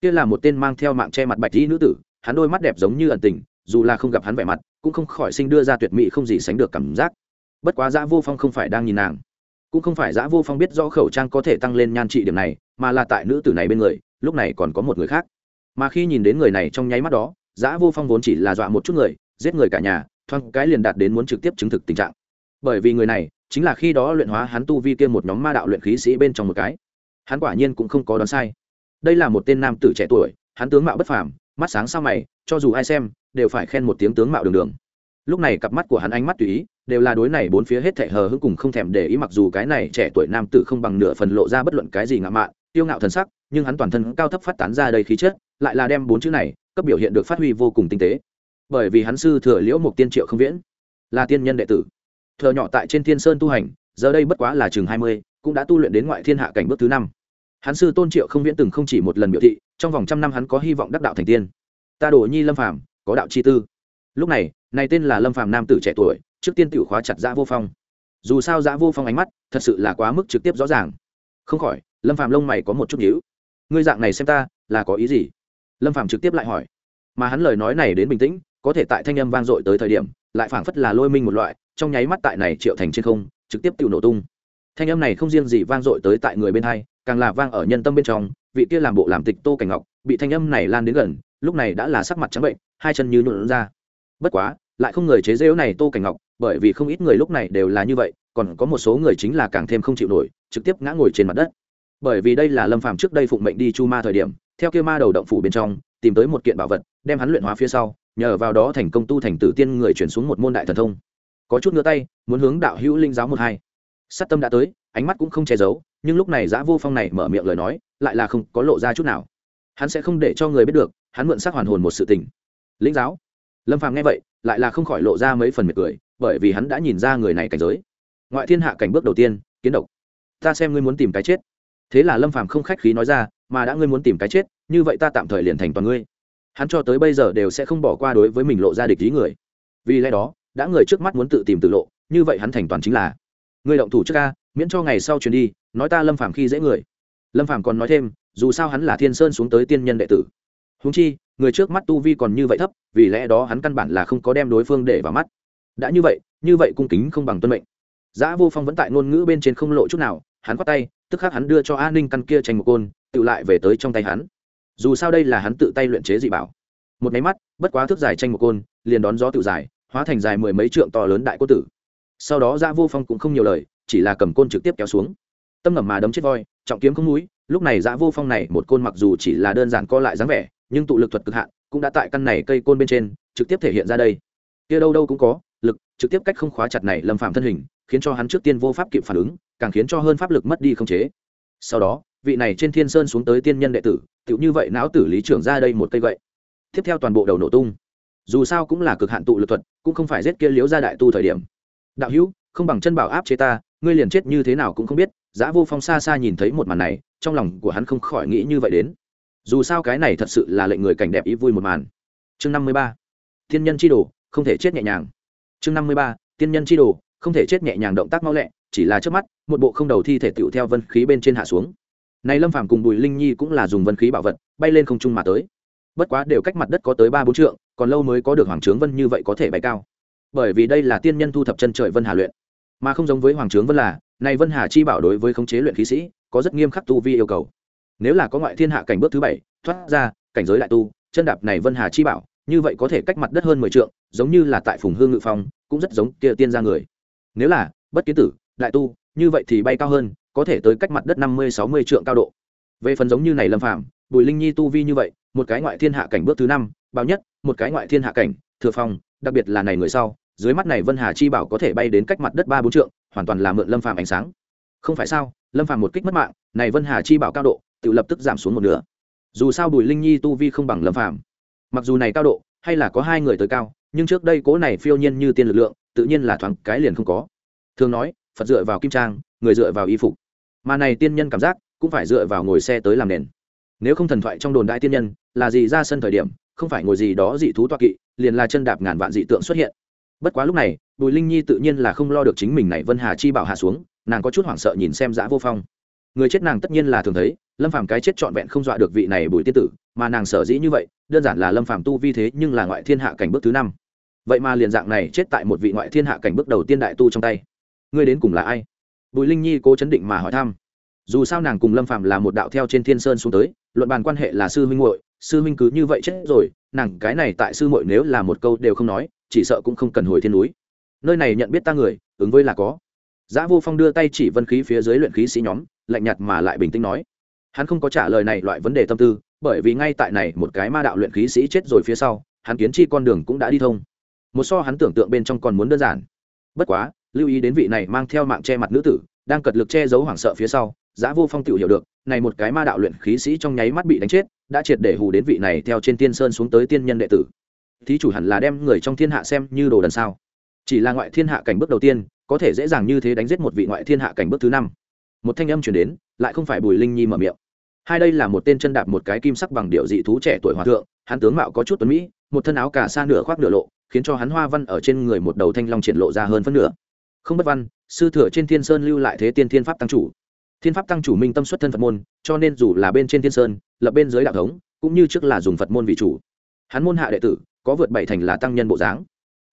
Kia là một tên mang theo mạng che mặt bạch y nữ tử, hắn đôi mắt đẹp giống như ẩn tình, dù là không gặp hắn vẻ mặt, cũng không khỏi sinh đưa ra tuyệt mỹ không gì sánh được cảm giác. Bất quá Giá Vô Phong không phải đang nhìn nàng, cũng không phải giã Vô Phong biết rõ khẩu trang có thể tăng lên nhan trị điểm này, mà là tại nữ tử này bên người, lúc này còn có một người khác. Mà khi nhìn đến người này trong nháy mắt đó, giã Vô Phong vốn chỉ là dọa một chút người, giết người cả nhà, thoáng cái liền đạt đến muốn trực tiếp chứng thực tình trạng. Bởi vì người này, chính là khi đó luyện hóa hắn tu vi kia một nhóm ma đạo luyện khí sĩ bên trong một cái hắn quả nhiên cũng không có đoán sai đây là một tên nam tử trẻ tuổi hắn tướng mạo bất phàm mắt sáng sao mày cho dù ai xem đều phải khen một tiếng tướng mạo đường đường lúc này cặp mắt của hắn ánh mắt tùy ý, đều là đối này bốn phía hết thể hờ hững cùng không thèm để ý mặc dù cái này trẻ tuổi nam tử không bằng nửa phần lộ ra bất luận cái gì ngạo mạn tiêu ngạo thần sắc, nhưng hắn toàn thân cao thấp phát tán ra đầy khí chất, lại là đem bốn chữ này, cấp biểu hiện được phát huy vô cùng tinh tế. Bởi vì hắn sư thừa liễu một tiên triệu không viễn, là tiên nhân đệ tử. Thừa nhỏ tại trên thiên sơn tu hành, giờ đây bất quá là chừng hai mươi, cũng đã tu luyện đến ngoại thiên hạ cảnh bước thứ năm. Hắn sư tôn triệu không viễn từng không chỉ một lần biểu thị, trong vòng trăm năm hắn có hy vọng đắc đạo thành tiên. Ta đồ nhi lâm phàm, có đạo chi tư. Lúc này này tên là lâm phàm nam tử trẻ tuổi, trước tiên tự khóa chặt giã vô phong. Dù sao giã vô phong ánh mắt thật sự là quá mức trực tiếp rõ ràng. Không khỏi, lâm phàm lông mày có một chút nhíu. Ngươi dạng này xem ta, là có ý gì? Lâm phàm trực tiếp lại hỏi. Mà hắn lời nói này đến bình tĩnh, có thể tại thanh âm vang dội tới thời điểm, lại phảng phất là lôi minh một loại, trong nháy mắt tại này triệu thành trên không, trực tiếp tự nổ tung. Thanh âm này không riêng gì vang dội tới tại người bên hai, càng là vang ở nhân tâm bên trong, vị kia làm bộ làm tịch tô cảnh ngọc, bị thanh âm này lan đến gần, lúc này đã là sắc mặt trắng bệnh, hai chân như nhuộn ra. Bất quá lại không người chế rêu này tô cảnh ngọc, bởi vì không ít người lúc này đều là như vậy, còn có một số người chính là càng thêm không chịu nổi, trực tiếp ngã ngồi trên mặt đất. Bởi vì đây là lâm phàm trước đây phụng mệnh đi chu ma thời điểm, theo kia ma đầu động phủ bên trong, tìm tới một kiện bảo vật, đem hắn luyện hóa phía sau, nhờ vào đó thành công tu thành tử tiên người chuyển xuống một môn đại thần thông. Có chút ngửa tay, muốn hướng đạo hữu linh giáo một hai. Sát tâm đã tới, ánh mắt cũng không che giấu, nhưng lúc này dã vô phong này mở miệng lời nói, lại là không có lộ ra chút nào. Hắn sẽ không để cho người biết được, hắn mượn sắc hoàn hồn một sự tình. Linh giáo. Lâm phàm nghe vậy lại là không khỏi lộ ra mấy phần mệt cười, bởi vì hắn đã nhìn ra người này cảnh giới. Ngoại thiên hạ cảnh bước đầu tiên, kiến độc. Ta xem ngươi muốn tìm cái chết. Thế là lâm phàm không khách khí nói ra, mà đã ngươi muốn tìm cái chết, như vậy ta tạm thời liền thành toàn ngươi. Hắn cho tới bây giờ đều sẽ không bỏ qua đối với mình lộ ra địch ý người. Vì lẽ đó, đã người trước mắt muốn tự tìm tự lộ, như vậy hắn thành toàn chính là. Người động thủ trước ca, miễn cho ngày sau chuyến đi, nói ta lâm phàm khi dễ người. Lâm phàm còn nói thêm, dù sao hắn là thiên sơn xuống tới tiên nhân đệ tử. Húng chi người trước mắt tu vi còn như vậy thấp, vì lẽ đó hắn căn bản là không có đem đối phương để vào mắt. Đã như vậy như vậy cung kính không bằng tuân mệnh. Giã vô phong vẫn tại ngôn ngữ bên trên không lộ chút nào, hắn khoát tay, tức khắc hắn đưa cho an ninh căn kia tranh một côn, tự lại về tới trong tay hắn. Dù sao đây là hắn tự tay luyện chế dị bảo. Một máy mắt, bất quá thước dài tranh một côn, liền đón gió tự dài hóa thành dài mười mấy trượng to lớn đại cốt tử. Sau đó giã vô phong cũng không nhiều lời, chỉ là cầm côn trực tiếp kéo xuống. Tâm ngầm mà đấm chết voi, trọng kiếm không núi lúc này giã vô phong này một côn mặc dù chỉ là đơn giản co lại dáng vẻ nhưng tụ lực thuật cực hạn cũng đã tại căn này cây côn bên trên trực tiếp thể hiện ra đây. Kia đâu đâu cũng có lực trực tiếp cách không khóa chặt này lâm phạm thân hình, khiến cho hắn trước tiên vô pháp kịp phản ứng, càng khiến cho hơn pháp lực mất đi không chế. Sau đó, vị này trên thiên sơn xuống tới tiên nhân đệ tử, tựu như vậy não tử lý trưởng ra đây một cây gậy. Tiếp theo toàn bộ đầu nổ tung. Dù sao cũng là cực hạn tụ lực thuật, cũng không phải giết kia liếu ra đại tu thời điểm. Đạo hữu, không bằng chân bảo áp chế ta, ngươi liền chết như thế nào cũng không biết. Giã vô phong xa xa nhìn thấy một màn này, trong lòng của hắn không khỏi nghĩ như vậy đến dù sao cái này thật sự là lệnh người cảnh đẹp ý vui một màn. Chương năm mươi ba, thiên nhân chi đồ, không thể chết nhẹ nhàng. Chương năm mươi ba tiên nhân chi đồ, không thể chết nhẹ nhàng động tác mau lẹ, chỉ là trước mắt, một bộ không đầu thi thể tựu theo vân khí bên trên hạ xuống. Này lâm phàm cùng bùi linh nhi cũng là dùng vân khí bảo vật, bay lên không trung mà tới. Bất quá đều cách mặt đất có tới ba bốn trượng, còn lâu mới có được hoàng trướng vân như vậy có thể bay cao. Bởi vì đây là tiên nhân thu thập chân trời vân hà luyện. Mà không giống với hoàng trướng vân là, này vân hà chi bảo đối với khống chế luyện khí sĩ, có rất nghiêm khắc tu vi yêu cầu nếu là có ngoại thiên hạ cảnh bước thứ bảy, thoát ra, cảnh giới đại tu, chân đạp này vân hà chi bảo, như vậy có thể cách mặt đất hơn mười trượng, giống như là tại phùng hương ngự phong, cũng rất giống kia tiên ra người. Nếu là, bất kiến tử, đại tu, như vậy thì bay cao hơn, có thể tới cách mặt đất năm mươi, sáu mươi trượng cao độ. Về phần giống như này lâm phạm bùi linh nhi tu vi như vậy, một cái ngoại thiên hạ cảnh bước thứ năm, bao nhất, một cái ngoại thiên hạ cảnh, thừa phong, đặc biệt là này người sau, dưới mắt này vân hà chi bảo có thể bay đến cách mặt đất ba, bốn trượng, hoàn toàn là mượn lâm phàm ánh sáng. Không phải sao, lâm phàm một kích mất mạng, này vân hà chi bảo cao độ tự lập tức giảm xuống một nửa. Dù sao bùi linh nhi tu vi không bằng lâm phàm. Mặc dù này cao độ, hay là có hai người tới cao, nhưng trước đây cố này phiêu nhiên như tiên lực lượng, tự nhiên là thoáng cái liền không có. Thường nói, phật dựa vào kim trang, người dựa vào y phục. Mà này tiên nhân cảm giác, cũng phải dựa vào ngồi xe tới làm nền. Nếu không thần thoại trong đồn đại tiên nhân, là gì ra sân thời điểm, không phải ngồi gì đó dị thú toa kỵ, liền là chân đạp ngàn vạn dị tượng xuất hiện. Bất quá lúc này, bùi linh nhi tự nhiên là không lo được chính mình này vân hà chi bảo hạ xuống, nàng có chút hoảng sợ nhìn xem dã vô phong. Người chết nàng tất nhiên là thường thấy lâm phàm cái chết trọn vẹn không dọa được vị này bùi tiên tử mà nàng sở dĩ như vậy đơn giản là lâm phàm tu vi thế nhưng là ngoại thiên hạ cảnh bước thứ năm. Vậy mà liền dạng này chết tại một vị ngoại thiên hạ cảnh bước đầu tiên đại tu trong tay. Ngươi đến cùng là ai? Bùi linh nhi cố chấn định mà hỏi thăm. Dù sao nàng cùng lâm phàm là một đạo theo trên thiên sơn xuống tới luận bàn quan hệ là sư huynh muội sư huynh cứ như vậy chết rồi nàng cái này tại sư muội nếu là một câu đều không nói chỉ sợ cũng không cần hồi thiên núi. Nơi này nhận biết ta người ứng với là có. Giá Vô Phong đưa tay chỉ vân khí phía dưới luyện khí sĩ nhóm, lạnh nhạt mà lại bình tĩnh nói. Hắn không có trả lời này loại vấn đề tâm tư, bởi vì ngay tại này một cái ma đạo luyện khí sĩ chết rồi phía sau, hắn kiến chi con đường cũng đã đi thông. Một so hắn tưởng tượng bên trong còn muốn đơn giản. Bất quá, lưu ý đến vị này mang theo mạng che mặt nữ tử, đang cật lực che giấu hoảng sợ phía sau, Giá Vô Phong tự hiểu được, này một cái ma đạo luyện khí sĩ trong nháy mắt bị đánh chết, đã triệt để hù đến vị này theo trên tiên sơn xuống tới tiên nhân đệ tử. Thí chủ hẳn là đem người trong thiên hạ xem như đồ đần sao? Chỉ là ngoại thiên hạ cảnh bước đầu tiên, có thể dễ dàng như thế đánh giết một vị ngoại thiên hạ cảnh bước thứ năm một thanh âm chuyển đến lại không phải bùi linh nhi mở miệng hai đây là một tên chân đạp một cái kim sắc bằng điệu dị thú trẻ tuổi hòa thượng, hắn tướng mạo có chút tuấn mỹ, một thân áo cả xa nửa khoác nửa lộ, khiến cho hắn hoa văn ở trên người một đầu thanh long triển lộ ra hơn phân nửa. Không bất văn, sư thừa trên thiên sơn lưu lại thế tiên thiên pháp tăng chủ. Thiên pháp tăng chủ minh tâm xuất thân phật môn, cho nên dù là bên trên thiên sơn, lập bên dưới đạo thống, cũng như trước là dùng phật môn vị chủ. Hắn môn hạ đệ tử, có vượt bảy thành là tăng nhân bộ dáng.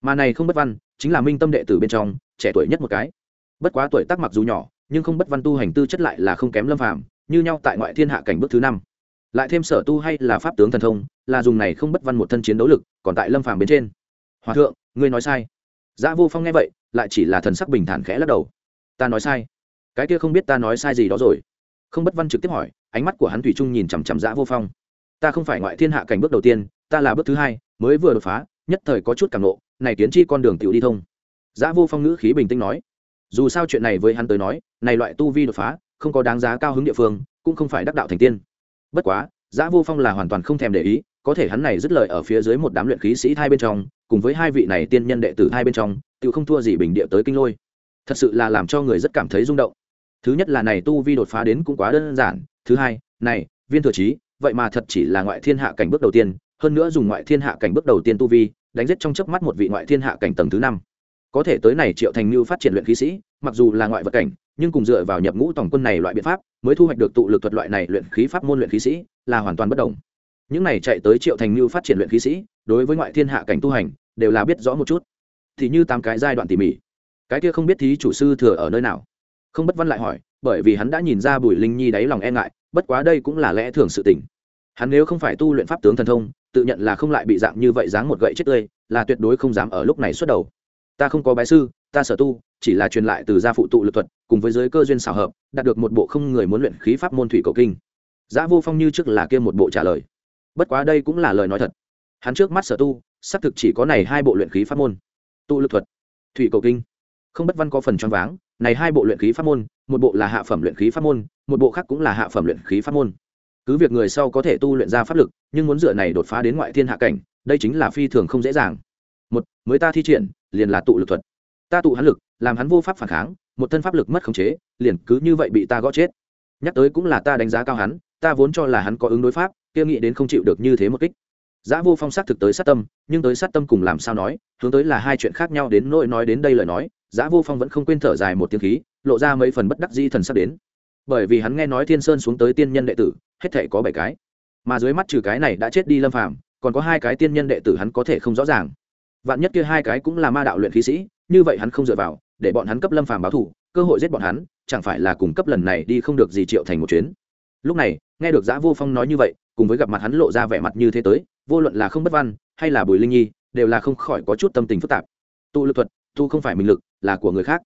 Mà này không bất văn, chính là minh tâm đệ tử bên trong, trẻ tuổi nhất một cái. Bất quá tuổi tác mặc dù nhỏ, nhưng không bất văn tu hành tư chất lại là không kém lâm phàm như nhau tại ngoại thiên hạ cảnh bước thứ năm. Lại thêm sở tu hay là pháp tướng thần thông, là dùng này không bất văn một thân chiến đấu lực, còn tại lâm phàm bên trên. Hòa thượng, ngươi nói sai. Giả vô phong nghe vậy, lại chỉ là thần sắc bình thản khẽ lắc đầu. Ta nói sai. Cái kia không biết ta nói sai gì đó rồi. Không bất văn trực tiếp hỏi, ánh mắt của hắn thủy trung nhìn chằm chằm giả vô phong. Ta không phải ngoại thiên hạ cảnh bước đầu tiên, ta là bước thứ hai, mới vừa đột phá, nhất thời có chút cảm nộ, này tiến chi con đường tiểu đi thông. Giả vô phong ngữ khí bình tĩnh nói. Dù sao chuyện này với hắn tới nói, này loại tu vi đột phá không có đáng giá cao hứng địa phương, cũng không phải đắc đạo thành tiên. Bất quá, giã vô phong là hoàn toàn không thèm để ý, có thể hắn này dứt lời ở phía dưới một đám luyện khí sĩ hai bên trong, cùng với hai vị này tiên nhân đệ tử hai bên trong tự không thua gì bình địa tới kinh lôi. Thật sự là làm cho người rất cảm thấy rung động. Thứ nhất là này tu vi đột phá đến cũng quá đơn giản, thứ hai, này, viên thừa trí, vậy mà thật chỉ là ngoại thiên hạ cảnh bước đầu tiên, hơn nữa dùng ngoại thiên hạ cảnh bước đầu tiên tu vi, đánh giết trong chớp mắt một vị ngoại thiên hạ cảnh tầng thứ năm có thể tới này triệu thành lưu phát triển luyện khí sĩ, mặc dù là ngoại vật cảnh, nhưng cùng dựa vào nhập ngũ tổng quân này loại biện pháp, mới thu hoạch được tụ lực thuật loại này luyện khí pháp môn luyện khí sĩ, là hoàn toàn bất đồng. Những này chạy tới triệu thành lưu phát triển luyện khí sĩ, đối với ngoại thiên hạ cảnh tu hành, đều là biết rõ một chút. Thì như tám cái giai đoạn tỉ mỉ. Cái kia không biết thí chủ sư thừa ở nơi nào. Không bất văn lại hỏi, bởi vì hắn đã nhìn ra bùi linh nhi đáy lòng e ngại, bất quá đây cũng là lẽ thường sự tình. Hắn nếu không phải tu luyện pháp tướng thần thông, tự nhận là không lại bị dạng như vậy dáng một gậy chết tươi, là tuyệt đối không dám ở lúc này xuất đầu ta không có bái sư ta sở tu chỉ là truyền lại từ gia phụ tụ lực thuật cùng với giới cơ duyên xảo hợp đạt được một bộ không người muốn luyện khí pháp môn thủy cầu kinh Giá Vô Phong như trước là kia một bộ trả lời. Bất quá đây cũng là lời nói thật. Hắn trước mắt sở tu, xác thực chỉ có này hai bộ luyện khí pháp môn. tụ lực thuật, thủy cầu kinh. Không bất văn có phần choáng váng, này hai bộ luyện khí pháp môn, một bộ là hạ phẩm luyện khí pháp môn, một bộ khác cũng là hạ phẩm luyện khí pháp môn. Cứ việc người sau có thể tu luyện ra pháp lực, nhưng muốn dựa này đột phá đến ngoại thiên hạ cảnh, đây chính là phi thường không dễ dàng. Một, mới ta thi triển, liền là tụ lực thuật. Ta tụ hắn lực, làm hắn vô pháp phản kháng, một thân pháp lực mất khống chế, liền cứ như vậy bị ta gõ chết. Nhắc tới cũng là ta đánh giá cao hắn, ta vốn cho là hắn có ứng đối pháp kia nghĩ đến không chịu được như thế một kích Giá vô phong sát thực tới sát tâm nhưng tới sát tâm cùng làm sao nói hướng tới là hai chuyện khác nhau đến nỗi nói đến đây lời nói Giá vô phong vẫn không quên thở dài một tiếng khí lộ ra mấy phần bất đắc di thần sắp đến bởi vì hắn nghe nói thiên sơn xuống tới tiên nhân đệ tử hết thể có bảy cái mà dưới mắt trừ cái này đã chết đi lâm phàm còn có hai cái tiên nhân đệ tử hắn có thể không rõ ràng vạn nhất kia hai cái cũng là ma đạo luyện khí sĩ, như vậy hắn không dựa vào, để bọn hắn cấp lâm phàm báo thù, cơ hội giết bọn hắn, chẳng phải là cùng cấp lần này đi không được gì triệu thành một chuyến. Lúc này, nghe được giã vô phong nói như vậy, cùng với gặp mặt hắn lộ ra vẻ mặt như thế tới, vô luận là không bất văn, hay là bùi linh nhi, đều là không khỏi có chút tâm tình phức tạp. Tụ lực thuật tu không phải mình lực, là của người khác.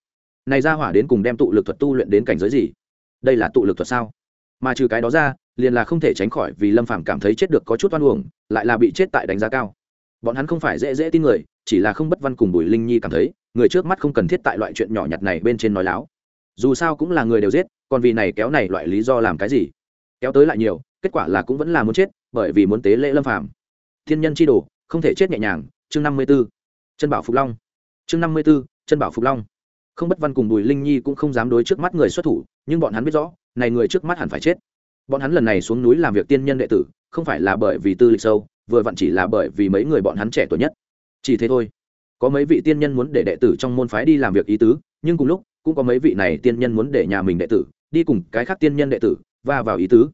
Này ra hỏa đến cùng đem tụ lực thuật tu luyện đến cảnh giới gì? Đây là tụ lực thuật sao? Mà trừ cái đó ra, liền là không thể tránh khỏi vì lâm phàm cảm thấy chết được có chút oan uổng, lại là bị chết tại đánh giá cao bọn hắn không phải dễ dễ tin người, chỉ là không bất văn cùng bùi linh nhi cảm thấy, người trước mắt không cần thiết tại loại chuyện nhỏ nhặt này bên trên nói láo. Dù sao cũng là người đều giết, còn vì này kéo này loại lý do làm cái gì? Kéo tới lại nhiều, kết quả là cũng vẫn là muốn chết, bởi vì muốn tế lễ lâm phàm. Thiên nhân chi đồ, không thể chết nhẹ nhàng. Chương năm mươi b ố chân bảo phục long. Chương năm mươi b ố chân bảo phục long. Không bất văn cùng bùi linh nhi cũng không dám đối trước mắt người xuất thủ, nhưng bọn hắn biết rõ, này người trước mắt hẳn phải chết. Bọn hắn lần này xuống núi làm việc tiên nhân đệ tử, không phải là bởi vì tư lịch sâu vừa vặn chỉ là bởi vì mấy người bọn hắn trẻ tuổi nhất. Chỉ thế thôi. Có mấy vị tiên nhân muốn để đệ tử trong môn phái đi làm việc ý tứ, nhưng cùng lúc, cũng có mấy vị này tiên nhân muốn để nhà mình đệ tử, đi cùng cái khác tiên nhân đệ tử và vào ý tứ.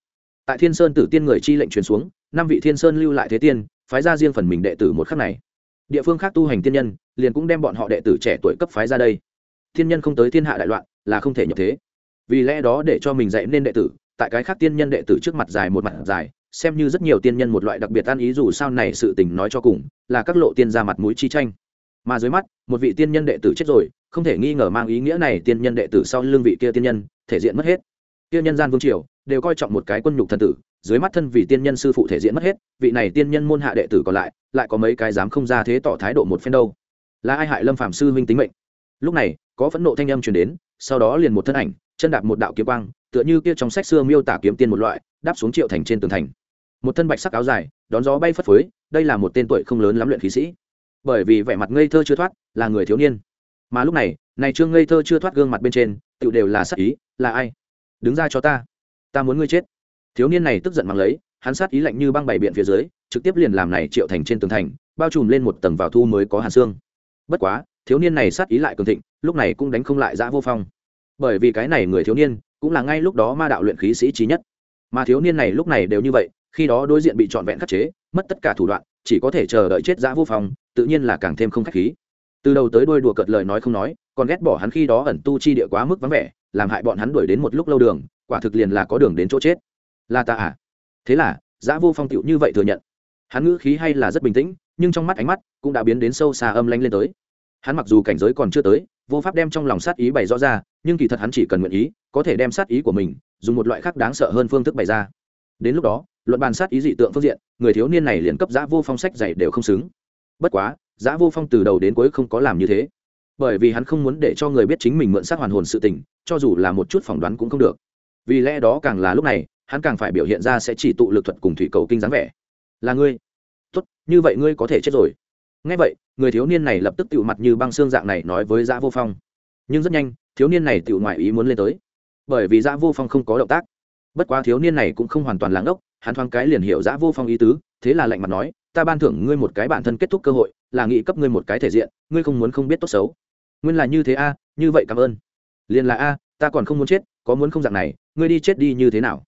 Tại thiên sơn tử tiên người chi lệnh truyền xuống, năm vị thiên sơn lưu lại thế tiên, phái ra riêng phần mình đệ tử một khắc này. Địa phương khác tu hành tiên nhân, liền cũng đem bọn họ đệ tử trẻ tuổi cấp phái ra đây. Thiên nhân không tới thiên hạ đại loạn, là không thể nhập thế. Vì lẽ đó để cho mình dạy nên đệ tử tại cái khác tiên nhân đệ tử trước mặt dài một mặt dài, xem như rất nhiều tiên nhân một loại đặc biệt ăn ý dù sao này sự tình nói cho cùng, là các lộ tiên ra mặt mũi chi tranh. Mà dưới mắt, một vị tiên nhân đệ tử chết rồi, không thể nghi ngờ mang ý nghĩa này tiên nhân đệ tử sau lương vị kia tiên nhân, thể diện mất hết. Kia nhân gian vương triều, đều coi trọng một cái quân nhục thần tử, dưới mắt thân vì tiên nhân sư phụ thể diện mất hết, vị này tiên nhân môn hạ đệ tử còn lại lại có mấy cái dám không ra thế tỏ thái độ một phen đâu. Là ai hại lâm phạm sư huynh tính mệnh? Lúc này, có phẫn nộ thanh âm truyền đến, sau đó liền một thân ảnh chân đạp một đạo kiếm quang, tựa như kia trong sách xưa miêu tả kiếm tiên một loại, đáp xuống triệu thành trên tường thành. Một thân bạch sắc áo dài, đón gió bay phất phới, đây là một tên tuổi không lớn lắm luyện khí sĩ. Bởi vì vẻ mặt ngây thơ chưa thoát, là người thiếu niên. Mà lúc này này trương ngây thơ chưa thoát gương mặt bên trên tự đều là sắc ý, là ai? Đứng ra cho ta. Ta muốn ngươi chết. Thiếu niên này tức giận mang lấy, hắn sát ý lạnh như băng bảy biện phía dưới, trực tiếp liền làm này triệu thành trên tường thành, bao trùm lên một tầng vào thu mới có hàn xương. Bất quá, thiếu niên này sát ý lại cường thịnh, lúc này cũng đánh không lại dã vô phong bởi vì cái này người thiếu niên cũng là ngay lúc đó ma đạo luyện khí sĩ trí nhất. Mà thiếu niên này lúc này đều như vậy, khi đó đối diện bị trọn vẹn khắc chế, mất tất cả thủ đoạn, chỉ có thể chờ đợi chết dã vô phong tự nhiên là càng thêm không khách khí. Từ đầu tới đuôi đùa cợt lời nói không nói, còn ghét bỏ hắn khi đó ẩn tu chi địa quá mức vắng vẻ, làm hại bọn hắn đuổi đến một lúc lâu đường, quả thực liền là có đường đến chỗ chết. Là ta à? Thế là giã vô phong tựu như vậy thừa nhận. Hắn ngữ khí hay là rất bình tĩnh, nhưng trong mắt ánh mắt cũng đã biến đến sâu xa âm lanh lên tới. Hắn mặc dù cảnh giới còn chưa tới, vô pháp đem trong lòng sát ý bày rõ ra nhưng kỳ thật hắn chỉ cần nguyện ý, có thể đem sát ý của mình dùng một loại khác đáng sợ hơn phương thức bày ra. Đến lúc đó, luận bàn sát ý dị tượng phương diện, người thiếu niên này liền cấp giã vô phong sách dạy đều không xứng. Bất quá, giã vô phong từ đầu đến cuối không có làm như thế. Bởi vì hắn không muốn để cho người biết chính mình mượn sát hoàn hồn sự tình, cho dù là một chút phỏng đoán cũng không được. Vì lẽ đó càng là lúc này, hắn càng phải biểu hiện ra sẽ chỉ tụ lực thuật cùng thủy cầu kinh dáng vẻ. Là ngươi. Tốt, như vậy ngươi có thể chết rồi. Ngay vậy, người thiếu niên này lập tức tựu mặt như băng xương dạng này nói với dã vô phong. Nhưng rất nhanh thiếu niên này tự ngoại ý muốn lên tới. Bởi vì dã vô phong không có động tác. Bất quá thiếu niên này cũng không hoàn toàn lãng ốc hắn thoáng cái liền hiểu dã vô phong ý tứ thế là lạnh mặt nói ta ban thưởng ngươi một cái bản thân kết thúc cơ hội là nghị cấp ngươi một cái thể diện ngươi không muốn không biết tốt xấu. Nguyên là như thế a như vậy cảm ơn. Liền là a ta còn không muốn chết có muốn không dạng này ngươi đi chết đi như thế nào?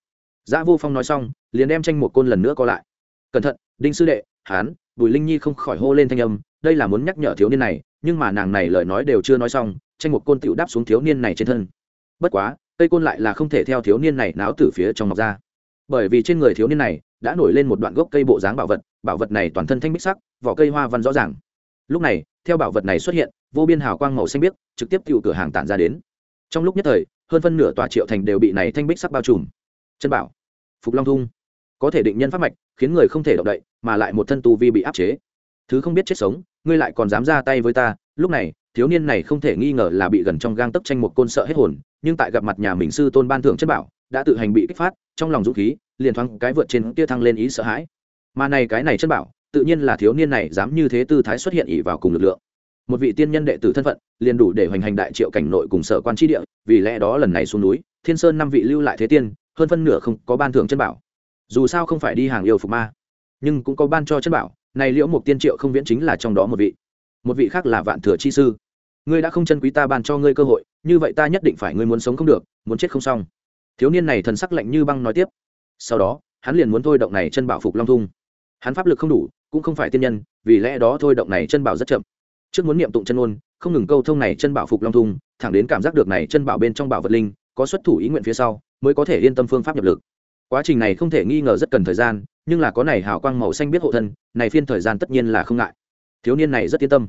Dã Vô Phong nói xong, liền đem tranh một côn lần nữa co lại. Cẩn thận, Đinh sư đệ, hán, Bùi Linh Nhi không khỏi hô lên thanh âm, đây là muốn nhắc nhở thiếu niên này, nhưng mà nàng này lời nói đều chưa nói xong, tranh một côn tiểu đáp xuống thiếu niên này trên thân. Bất quá, cây côn lại là không thể theo thiếu niên này náo từ phía trong ngọc ra. Bởi vì trên người thiếu niên này đã nổi lên một đoạn gốc cây bộ dáng bảo vật bảo vật này toàn thân thanh bích sắc vỏ cây hoa văn rõ ràng. Lúc này theo bảo vật này xuất hiện vô biên hào quang màu xanh biếc trực tiếp tự cửa hàng tản ra đến. Trong lúc nhất thời hơn phân nửa tòa triệu thành đều bị này thanh bích sắc bao trùm. Chân bảo phục long thung. Có thể định nhân pháp mạch khiến người không thể động đậy mà lại một thân tu vi bị áp chế. Thứ không biết chết sống ngươi lại còn dám ra tay với ta lúc này thiếu niên này không thể nghi ngờ là bị gần trong gang tấc tranh một côn sợ hết hồn, nhưng tại gặp mặt nhà mình sư tôn ban thưởng chất bảo, đã tự hành bị kích phát, trong lòng dũng khí, liền thoáng cái vượt trên kia thăng lên ý sợ hãi. Mà này cái này chất bảo, tự nhiên là thiếu niên này dám như thế tư thái xuất hiện ỉ vào cùng lực lượng. Một vị tiên nhân đệ tử thân phận, liền đủ để hoành hành đại triệu cảnh nội cùng sở quan tri địa, vì lẽ đó lần này xuống núi, thiên sơn năm vị lưu lại thế tiên, hơn phân nửa không có ban thưởng chân bảo. Dù sao không phải đi hàng yêu phục ma, nhưng cũng có ban cho chân bảo, này liễu một tiên triệu không viễn chính là trong đó một vị. Một vị khác là vạn thừa chi sư ngươi đã không chân quý ta ban cho ngươi cơ hội, như vậy ta nhất định phải ngươi muốn sống không được, muốn chết không xong. Thiếu niên này thần sắc lạnh như băng nói tiếp. Sau đó, hắn liền muốn thôi động này chân bảo phục long thung. Hắn pháp lực không đủ, cũng không phải tiên nhân, vì lẽ đó thôi động này chân bảo rất chậm. Trước muốn niệm tụng chân ôn không ngừng câu thông này chân bảo phục long thung, thẳng đến cảm giác được này chân bảo bên trong bảo vật linh, có xuất thủ ý nguyện phía sau, mới có thể yên tâm phương pháp nhập lực. Quá trình này không thể nghi ngờ rất cần thời gian, nhưng là có này hào quang màu xanh biết hộ thân, này phiên thời gian tất nhiên là không ngại. Thiếu niên này rất yên tâm.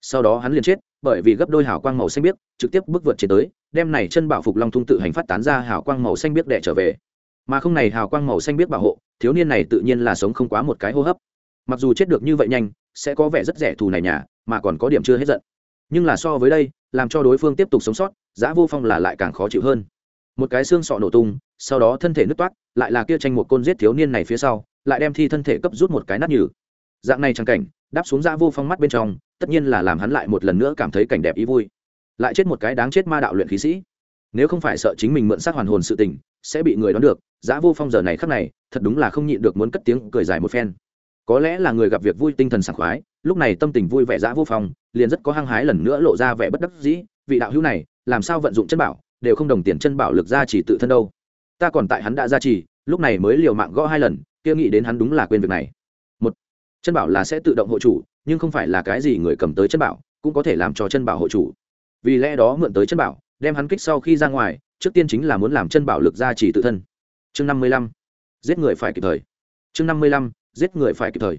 Sau đó hắn liền chết bởi vì gấp đôi hào quang màu xanh biếc trực tiếp bước vượt trên tới, đem này chân bảo phục long thung tự hành phát tán ra hào quang màu xanh biếc đẻ trở về. Mà không này hào quang màu xanh biếc bảo hộ, thiếu niên này tự nhiên là sống không quá một cái hô hấp. Mặc dù chết được như vậy nhanh, sẽ có vẻ rất rẻ thù này nhà mà còn có điểm chưa hết giận. Nhưng là so với đây, làm cho đối phương tiếp tục sống sót, giã vô phong là lại càng khó chịu hơn. Một cái xương sọ nổ tung, sau đó thân thể nứt toát, lại là kia tranh một côn giết thiếu niên này phía sau, lại đem thi thân thể cấp rút một cái nát nhừ. Dạng này chẳng cảnh đáp xuống ra vô phong mắt bên trong, tất nhiên là làm hắn lại một lần nữa cảm thấy cảnh đẹp ý vui. Lại chết một cái đáng chết ma đạo luyện khí sĩ. Nếu không phải sợ chính mình mượn xác hoàn hồn sự tình, sẽ bị người đoán được Giá vô phong giờ này khắc này, thật đúng là không nhịn được muốn cất tiếng cười dài một phen. Có lẽ là người gặp việc vui tinh thần sảng khoái, lúc này tâm tình vui vẻ Giá vô phong, liền rất có hăng hái lần nữa lộ ra vẻ bất đắc dĩ, vị đạo hữu này, làm sao vận dụng chân bảo, đều không đồng tiền chân bảo lực ra chỉ tự thân đâu. Ta còn tại hắn đã ra chỉ, lúc này mới liều mạng gõ hai lần, kia nghĩ đến hắn đúng là quên việc này chân bảo là sẽ tự động hộ chủ, nhưng không phải là cái gì người cầm tới chân bảo cũng có thể làm cho chân bảo hộ chủ. Vì lẽ đó mượn tới chân bảo, đem hắn kích sau khi ra ngoài, trước tiên chính là muốn làm chân bảo lực ra chỉ tự thân. Chương năm mươi lăm, giết người phải kịp thời. Chương năm mươi lăm, giết người phải kịp thời.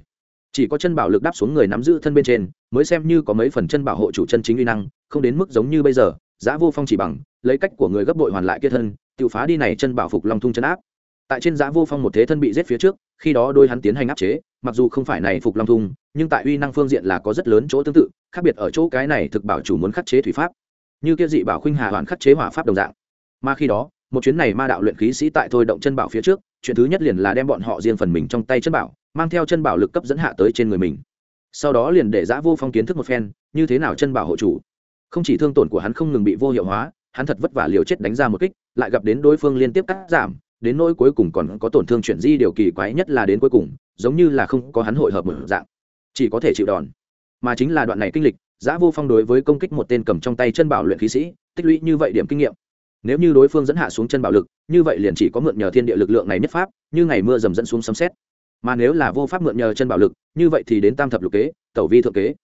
Chỉ có chân bảo lực đáp xuống người nắm giữ thân bên trên, mới xem như có mấy phần chân bảo hộ chủ chân chính uy năng, không đến mức giống như bây giờ, Giá vô phong chỉ bằng, lấy cách của người gấp bội hoàn lại kia thân, tự phá đi này chân bảo phục long thung chân áp. Tại trên Giá vô phong một thế thân bị giết phía trước khi đó đôi hắn tiến hành áp chế, mặc dù không phải này phục long thung, nhưng tại uy năng phương diện là có rất lớn chỗ tương tự, khác biệt ở chỗ cái này thực bảo chủ muốn khắc chế thủy pháp, như kia dị bảo khuynh hà hoàn khắc chế hỏa pháp đồng dạng. Mà khi đó, một chuyến này ma đạo luyện khí sĩ tại thôi động chân bảo phía trước, chuyện thứ nhất liền là đem bọn họ riêng phần mình trong tay chân bảo, mang theo chân bảo lực cấp dẫn hạ tới trên người mình. Sau đó liền để giã vô phong kiến thức một phen, như thế nào chân bảo hộ chủ. Không chỉ thương tổn của hắn không ngừng bị vô hiệu hóa, hắn thật vất vả liều chết đánh ra một kích, lại gặp đến đối phương liên tiếp cắt giảm đến nỗi cuối cùng còn có tổn thương chuyển di điều kỳ quái nhất là đến cuối cùng, giống như là không có hắn hội hợp một dạng. Chỉ có thể chịu đòn. Mà chính là đoạn này kinh lịch, giã vô phong đối với công kích một tên cầm trong tay chân bảo luyện khí sĩ, tích lũy như vậy điểm kinh nghiệm. Nếu như đối phương dẫn hạ xuống chân bảo lực, như vậy liền chỉ có mượn nhờ thiên địa lực lượng này nhất pháp, như ngày mưa dầm dẫn xuống sấm xét mà nếu là vô pháp mượn nhờ chân bảo lực, như vậy thì đến tam thập lục kế, tẩu vi thượng kế.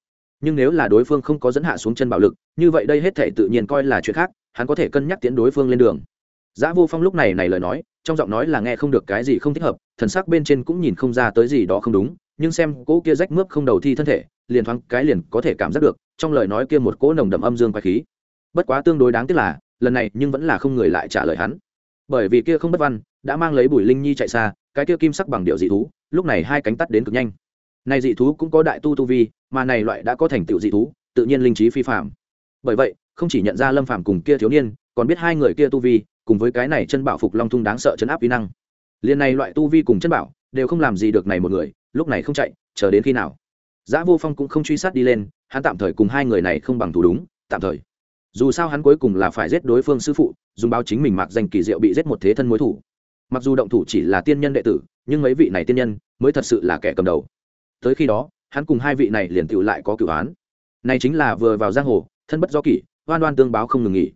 Nhưng nếu là đối phương không có dẫn hạ xuống chân bảo lực, như vậy đây hết thể tự nhiên coi là chuyện khác, hắn có thể cân nhắc tiến đối phương lên đường. Giá Vô Phong lúc này này lời nói, trong giọng nói là nghe không được cái gì không thích hợp, thần sắc bên trên cũng nhìn không ra tới gì đó không đúng, nhưng xem cỗ kia rách mướp không đầu thi thân thể, liền thoáng cái liền có thể cảm giác được, trong lời nói kia một cỗ nồng đậm âm dương quái khí. Bất quá tương đối đáng tiếc là, lần này nhưng vẫn là không người lại trả lời hắn. Bởi vì kia không bất văn, đã mang lấy Bùi Linh Nhi chạy xa, cái kia kim sắc bằng điệu dị thú, lúc này hai cánh tắt đến cực nhanh này dị thú cũng có đại tu tu vi mà này loại đã có thành tựu dị thú tự nhiên linh trí phi phàm. bởi vậy không chỉ nhận ra lâm phàm cùng kia thiếu niên còn biết hai người kia tu vi cùng với cái này chân bảo phục long thung đáng sợ chấn áp uy năng. Liền này loại tu vi cùng chân bảo đều không làm gì được này một người lúc này không chạy chờ đến khi nào? Giã Vô Phong cũng không truy sát đi lên, hắn tạm thời cùng hai người này không bằng thủ đúng, tạm thời. Dù sao hắn cuối cùng là phải giết đối phương sư phụ, dùng báo chính mình mặc danh kỳ diệu bị giết một thế thân mối thủ. Mặc dù động thủ chỉ là tiên nhân đệ tử, nhưng mấy vị này tiên nhân mới thật sự là kẻ cầm đầu. Tới khi đó hắn cùng hai vị này liền tựu lại có cửu án. Này chính là vừa vào giang hồ thân bất do kỷ oan oan tương báo không ngừng nghỉ.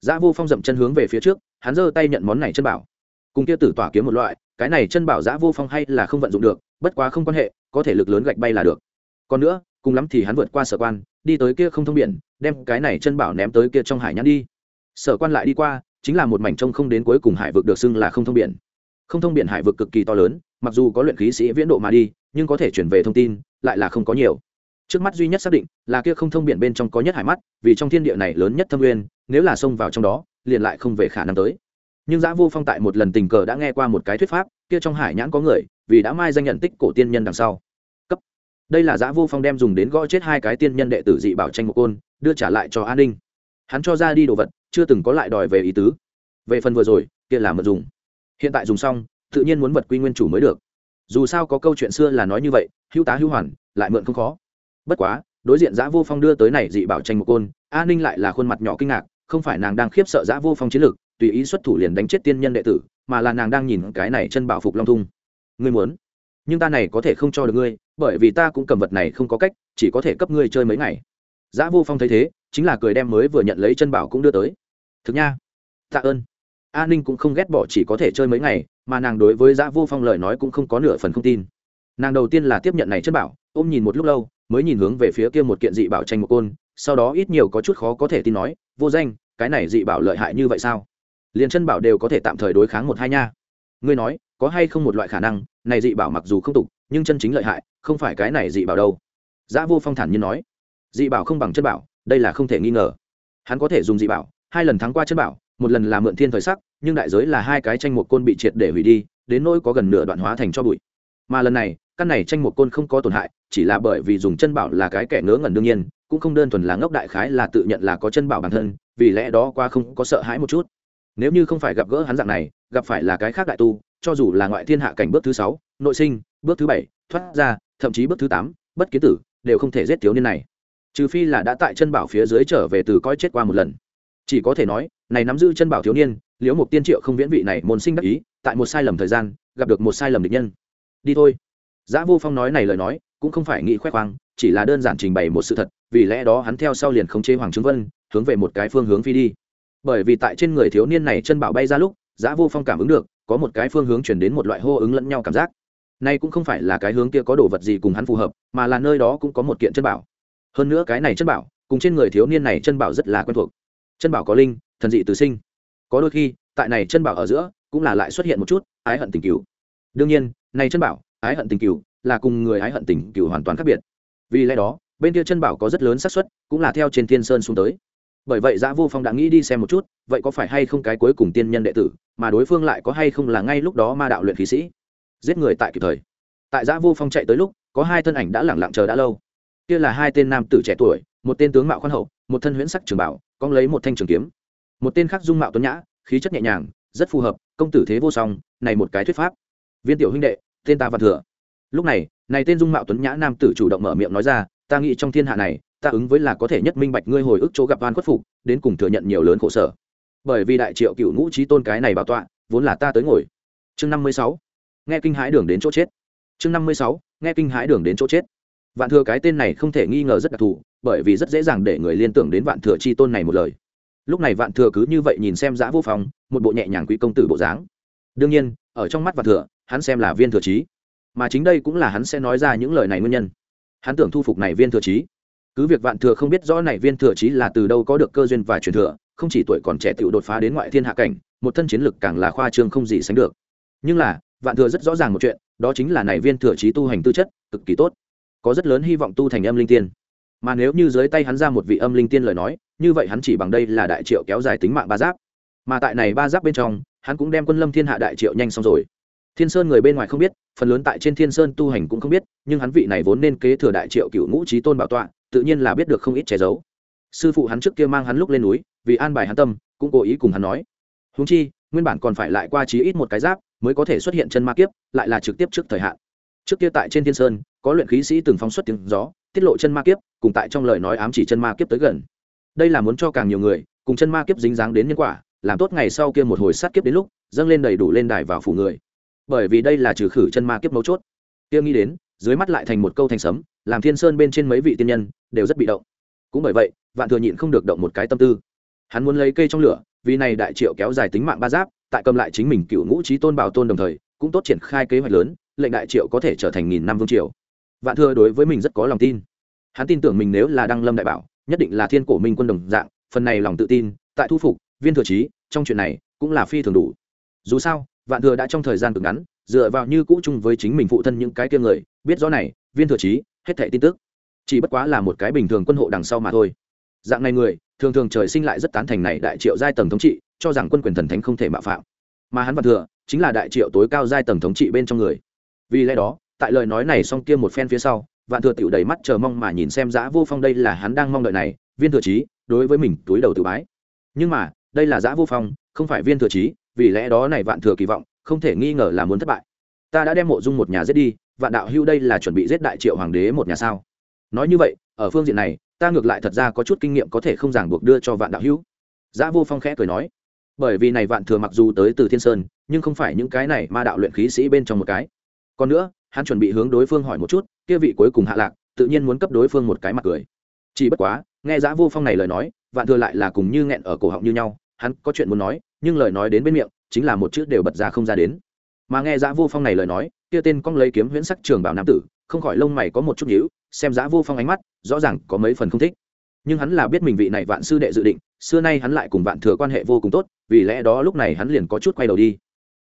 Dã vô phong dậm chân hướng về phía trước, hắn giơ tay nhận món này chân bảo. Cùng kia tử tỏa kiếm một loại, cái này chân bảo Dã vô phong hay là không vận dụng được, bất quá không quan hệ, có thể lực lớn gạch bay là được. Còn nữa, cùng lắm thì hắn vượt qua sở quan, đi tới kia không thông biển, đem cái này chân bảo ném tới kia trong hải nhãn đi. Sở quan lại đi qua, chính là một mảnh trông không đến cuối cùng hải vực được xưng là không thông biển. Không thông biển hải vực cực kỳ to lớn, mặc dù có luyện khí sĩ viễn độ mà đi, nhưng có thể chuyển về thông tin, lại là không có nhiều trước mắt duy nhất xác định là kia không thông biển bên trong có nhất hải mắt, vì trong thiên địa này lớn nhất thâm nguyên, nếu là xông vào trong đó, liền lại không về khả năng tới. Nhưng giã vô phong tại một lần tình cờ đã nghe qua một cái thuyết pháp, kia trong hải nhãn có người, vì đã mai danh nhận tích cổ tiên nhân đằng sau. Cấp. Đây là giã vô phong đem dùng đến gõ chết hai cái tiên nhân đệ tử dị bảo tranh một côn, đưa trả lại cho an ninh. Hắn cho ra đi đồ vật, chưa từng có lại đòi về ý tứ. Về phần vừa rồi, kia là mật dùng. Hiện tại dùng xong, tự nhiên muốn vật quy nguyên chủ mới được. Dù sao có câu chuyện xưa là nói như vậy, hữu tá hữu hoàn, lại mượn không khó bất quá, đối diện giã vô phong đưa tới này dị bảo tranh một côn an ninh lại là khuôn mặt nhỏ kinh ngạc, không phải nàng đang khiếp sợ giã vô phong chiến lược tùy ý xuất thủ liền đánh chết tiên nhân đệ tử, mà là nàng đang nhìn cái này chân bảo phục long thung. Ngươi muốn, nhưng ta này có thể không cho được ngươi, bởi vì ta cũng cầm vật này không có cách, chỉ có thể cấp ngươi chơi mấy ngày. Giã vô phong thấy thế, chính là cười đem mới vừa nhận lấy chân bảo cũng đưa tới. Thực nha, tạ ơn. A ninh cũng không ghét bỏ chỉ có thể chơi mấy ngày, mà nàng đối với giã vô phong lời nói cũng không có nửa phần không tin. Nàng đầu tiên là tiếp nhận này chân bảo, ôm nhìn một lúc lâu mới nhìn hướng về phía kia một kiện dị bảo tranh một côn, sau đó ít nhiều có chút khó có thể tin nói, vô danh, cái này dị bảo lợi hại như vậy sao? Liền chân bảo đều có thể tạm thời đối kháng một hai nha. Ngươi nói, có hay không một loại khả năng, này dị bảo mặc dù không tục, nhưng chân chính lợi hại, không phải cái này dị bảo đâu. Giã vô phong thản nhiên nói, dị bảo không bằng chân bảo, đây là không thể nghi ngờ. Hắn có thể dùng dị bảo, hai lần thắng qua chân bảo, một lần là mượn thiên thời sắc, nhưng đại giới là hai cái tranh một côn bị triệt để hủy đi, đến nỗi có gần nửa đoạn hóa thành cho bụi. Mà lần này, căn này tranh một côn không có tổn hại chỉ là bởi vì dùng chân bảo là cái kẻ ngớ ngẩn đương nhiên, cũng không đơn thuần là ngốc đại khái là tự nhận là có chân bảo bản thân, vì lẽ đó qua không có sợ hãi một chút. Nếu như không phải gặp gỡ hắn dạng này, gặp phải là cái khác đại tu, cho dù là ngoại thiên hạ cảnh bước thứ sáu, nội sinh, bước thứ bảy, thoát ra, thậm chí bước thứ tám, bất kiến tử, đều không thể giết thiếu niên này. Trừ phi là đã tại chân bảo phía dưới trở về từ coi chết qua một lần. Chỉ có thể nói, này nắm giữ chân bảo thiếu niên, liễu một tiên triệu không viễn vị này môn sinh đắc ý, tại một sai lầm thời gian, gặp được một sai lầm địch nhân. Đi thôi. Giã vô phong nói này lời nói cũng không phải nghĩ khoe khoang, chỉ là đơn giản trình bày một sự thật, vì lẽ đó hắn theo sau liền khống chế hoàng trứng vân, hướng về một cái phương hướng phi đi. Bởi vì tại trên người thiếu niên này chân bảo bay ra lúc giá vô phong cảm ứng được, có một cái phương hướng chuyển đến một loại hô ứng lẫn nhau cảm giác. Nay cũng không phải là cái hướng kia có đồ vật gì cùng hắn phù hợp, mà là nơi đó cũng có một kiện chân bảo. Hơn nữa cái này chân bảo, cùng trên người thiếu niên này chân bảo rất là quen thuộc. Chân bảo có linh, thần dị từ sinh. Có đôi khi, tại này chân bảo ở giữa, cũng là lại xuất hiện một chút, ái hận tình cựu đương nhiên, này chân bảo, ái hận tình cựu là cùng người ái hận tình cựu hoàn toàn khác biệt. Vì lẽ đó, bên kia chân bảo có rất lớn xác suất, cũng là theo trên thiên sơn xuống tới. Bởi vậy giã vô phong đã nghĩ đi xem một chút, vậy có phải hay không cái cuối cùng tiên nhân đệ tử, mà đối phương lại có hay không là ngay lúc đó ma đạo luyện khí sĩ? Giết người tại kịp thời. Tại giã vô phong chạy tới lúc, có hai thân ảnh đã lẳng lặng chờ đã lâu. Kia là hai tên nam tử trẻ tuổi, một tên tướng mạo khoan hậu, một thân huyễn sắc trường bảo cong lấy một thanh trường kiếm. Một tên khác dung mạo tuấn nhã, khí chất nhẹ nhàng, rất phù hợp, công tử thế vô song, này một cái thuyết pháp. Viên tiểu huynh đệ, tên ta văn thừa lúc này này tên dung mạo tuấn nhã nam tử chủ động mở miệng nói ra, ta nghĩ trong thiên hạ này, ta ứng với là có thể nhất minh bạch ngươi hồi ức chỗ gặp oan khuất phục, đến cùng thừa nhận nhiều lớn khổ sở. Bởi vì đại triệu cựu ngũ trí tôn cái này bảo tọa, vốn là ta tới ngồi. Chương năm mươi sáu. Nghe kinh hãi đường đến chỗ chết. Chương năm mươi sáu. Nghe kinh hãi đường đến chỗ chết. Vạn thừa cái tên này không thể nghi ngờ rất đặc thù, bởi vì rất dễ dàng để người liên tưởng đến vạn thừa chi tôn này một lời. Lúc này vạn thừa cứ như vậy nhìn xem giã vô phòng một bộ nhẹ nhàng quý công tử bộ dáng. Đương nhiên, ở trong mắt vạn thừa, hắn xem là viên thừa trí mà chính đây cũng là hắn sẽ nói ra những lời này nguyên nhân. Hắn tưởng thu phục này viên thừa trí. Cứ việc vạn thừa không biết rõ này viên thừa trí là từ đâu có được cơ duyên và truyền thừa, không chỉ tuổi còn trẻ tựu đột phá đến ngoại thiên hạ cảnh, một thân chiến lực càng là khoa trương không gì sánh được. Nhưng là, vạn thừa rất rõ ràng một chuyện, đó chính là này viên thừa trí tu hành tư chất, cực kỳ tốt. Có rất lớn hy vọng tu thành âm linh tiên. Mà nếu như dưới tay hắn ra một vị âm linh tiên lời nói, như vậy hắn chỉ bằng đây là đại triệu kéo dài tính mạng ba giáp. Mà tại này ba giáp bên trong, hắn cũng đem quân lâm thiên hạ đại triệu nhanh xong rồi thiên sơn người bên ngoài không biết, phần lớn tại trên thiên sơn tu hành cũng không biết, nhưng hắn vị này vốn nên kế thừa đại triệu cựu ngũ trí tôn bảo tọa, tự nhiên là biết được không ít che giấu. Sư phụ hắn trước kia mang hắn lúc lên núi, vì an bài hắn tâm, cũng cố ý cùng hắn nói. Húng chi, nguyên bản còn phải lại qua chí ít một cái giáp, mới có thể xuất hiện chân ma kiếp, lại là trực tiếp trước thời hạn. Trước kia tại trên thiên sơn, có luyện khí sĩ từng phóng xuất tiếng gió, tiết lộ chân ma kiếp, cùng tại trong lời nói ám chỉ chân ma kiếp tới gần. Đây là muốn cho càng nhiều người, cùng chân ma kiếp dính dáng đến nhân quả, làm tốt ngày sau kia một hồi sát kiếp đến lúc, dâng lên đầy đủ lên đài vào phủ người bởi vì đây là trừ khử chân ma kiếp mấu chốt. Tiêu nghĩ đến, dưới mắt lại thành một câu thành sấm, làm thiên sơn bên trên mấy vị tiên nhân đều rất bị động. Cũng bởi vậy, vạn thừa nhịn không được động một cái tâm tư. Hắn muốn lấy cây trong lửa, vì này đại triệu kéo dài tính mạng ba giáp, tại cầm lại chính mình cựu ngũ trí tôn bảo tôn đồng thời, cũng tốt triển khai kế hoạch lớn, lệnh đại triệu có thể trở thành nghìn năm vương triều. Vạn thừa đối với mình rất có lòng tin. Hắn tin tưởng mình nếu là đăng lâm đại bảo, nhất định là thiên cổ minh quân đồng dạng, phần này lòng tự tin, tại thu phục, viên thừa trí trong chuyện này cũng là phi thường đủ. Dù sao vạn thừa đã trong thời gian cực ngắn, dựa vào như cũ chung với chính mình phụ thân những cái kia người, biết rõ này, viên thừa trí, hết thẻ tin tức. Chỉ bất quá là một cái bình thường quân hộ đằng sau mà thôi. Dạng này người, thường thường trời sinh lại rất tán thành này đại triệu giai tầng thống trị, cho rằng quân quyền thần thánh không thể mạo phạm. Mà hắn vạn thừa, chính là đại triệu tối cao giai tầng thống trị bên trong người. Vì lẽ đó, tại lời nói này xong kia một phen phía sau, vạn thừa tiểu đầy mắt chờ mong mà nhìn xem giã vô phong đây là hắn đang mong đợi này, viên thừa trí, đối với mình túi đầu tự bái. Nhưng mà, đây là giã vô phong, không phải viên thừa trí vì lẽ đó này vạn thừa kỳ vọng, không thể nghi ngờ là muốn thất bại. Ta đã đem mộ dung một nhà giết đi, vạn đạo hưu đây là chuẩn bị giết đại triệu hoàng đế một nhà sao? Nói như vậy, ở phương diện này, ta ngược lại thật ra có chút kinh nghiệm có thể không ràng buộc đưa cho vạn đạo hưu giã vô phong khẽ cười nói, bởi vì này vạn thừa mặc dù tới từ thiên sơn, nhưng không phải những cái này ma đạo luyện khí sĩ bên trong một cái. Còn nữa, hắn chuẩn bị hướng đối phương hỏi một chút, kia vị cuối cùng hạ lạc, tự nhiên muốn cấp đối phương một cái mặt cười. Chỉ bất quá, nghe giã vô phong này lời nói, vạn thừa lại là cùng như nghẹn ở cổ họng như nhau, hắn có chuyện muốn nói nhưng lời nói đến bên miệng, chính là một chữ đều bật ra không ra đến. Mà nghe giã vô phong này lời nói, kia tên cong lấy kiếm huyễn sắc trường bảo nam tử, không khỏi lông mày có một chút nhíu, xem giã vô phong ánh mắt, rõ ràng có mấy phần không thích. Nhưng hắn là biết mình vị này vạn sư đệ dự định, xưa nay hắn lại cùng vạn thừa quan hệ vô cùng tốt, vì lẽ đó lúc này hắn liền có chút quay đầu đi.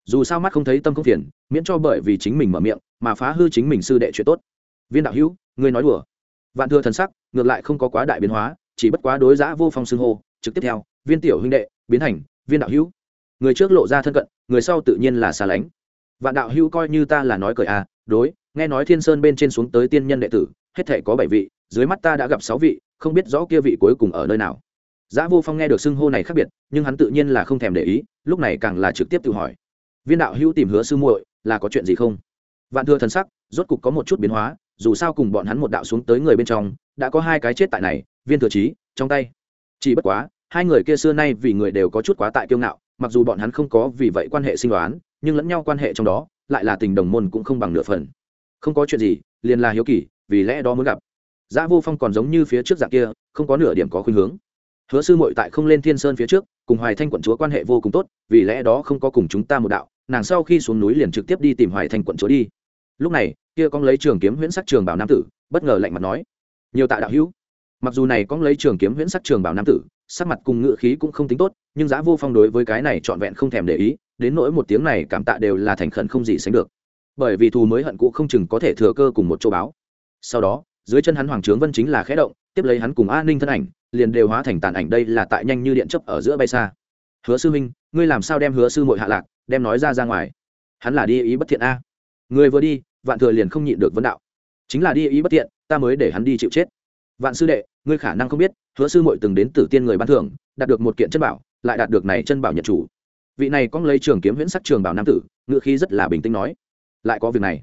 Dù sao mắt không thấy tâm không phiền, miễn cho bởi vì chính mình mở miệng, mà phá hư chính mình sư đệ chuyện tốt. Viên đạo hữu, ngươi nói đùa. Vạn thừa thần sắc, ngược lại không có quá đại biến hóa, chỉ bất quá đối giã vô phong xưng hô, trực tiếp theo, viên tiểu huynh đệ, biến thành viên đạo hữu người trước lộ ra thân cận người sau tự nhiên là xa lánh vạn đạo hữu coi như ta là nói cười à đối nghe nói thiên sơn bên trên xuống tới tiên nhân đệ tử hết thể có bảy vị dưới mắt ta đã gặp sáu vị không biết rõ kia vị cuối cùng ở nơi nào Giá Vô Phong nghe được xưng hô này khác biệt, nhưng hắn tự nhiên là không thèm để ý, lúc này càng là trực tiếp tự hỏi. Viên đạo hữu tìm Hứa sư muội, là có chuyện gì không? Vạn Thừa thần sắc, rốt cục có một chút biến hóa, dù sao cùng bọn hắn một đạo xuống tới người bên trong, đã có hai cái chết tại này, Viên Thừa Chí, trong tay. Chỉ bất quá, hai người kia xưa nay vì người đều có chút quá tại kiêu ngạo, mặc dù bọn hắn không có vì vậy quan hệ sinh đoán, nhưng lẫn nhau quan hệ trong đó, lại là tình đồng môn cũng không bằng nửa phần. Không có chuyện gì, liền là hiếu kỳ, vì lẽ đó muốn gặp. Giá Vô Phong còn giống như phía trước dạng kia, không có nửa điểm có khuynh hướng hứa sư mội tại không lên thiên sơn phía trước cùng hoài thanh quận chúa quan hệ vô cùng tốt vì lẽ đó không có cùng chúng ta một đạo nàng sau khi xuống núi liền trực tiếp đi tìm hoài thanh quận chúa đi lúc này kia con lấy trường kiếm huyễn sắc trường bảo nam tử bất ngờ lạnh mặt nói nhiều tạ đạo hữu mặc dù này có lấy trường kiếm huyễn sắc trường bảo nam tử, sắc mặt cùng ngự khí cũng không tính tốt, nhưng giá vô phong đối với cái này trọn vẹn không thèm để ý, đến nỗi một tiếng này cảm tạ đều là thành khẩn không gì sánh được. Bởi vì thù mới hận cũ không chừng có thể thừa cơ cùng một châu báo. Sau đó, dưới chân hắn hoàng trướng vân chính là khẽ động, tiếp lấy hắn cùng a ninh thân ảnh, liền đều hóa thành tàn ảnh đây là tại nhanh như điện chấp ở giữa bay xa. Hứa sư huynh, ngươi làm sao đem hứa sư mội hạ lạc, đem nói ra ra ngoài? Hắn là đi ý bất thiện a. Người vừa đi, vạn thừa liền không nhịn được vấn đạo. Chính là đi ý bất thiện, ta mới để hắn đi chịu chết vạn sư đệ, ngươi khả năng không biết, hứa sư mội từng đến tử tiên người ban thưởng, đạt được một kiện chân bảo, lại đạt được này chân bảo nhật chủ. Vị này con lấy trường kiếm viễn sắc trường bảo nam tử ngựa khí rất là bình tĩnh nói, lại có việc này.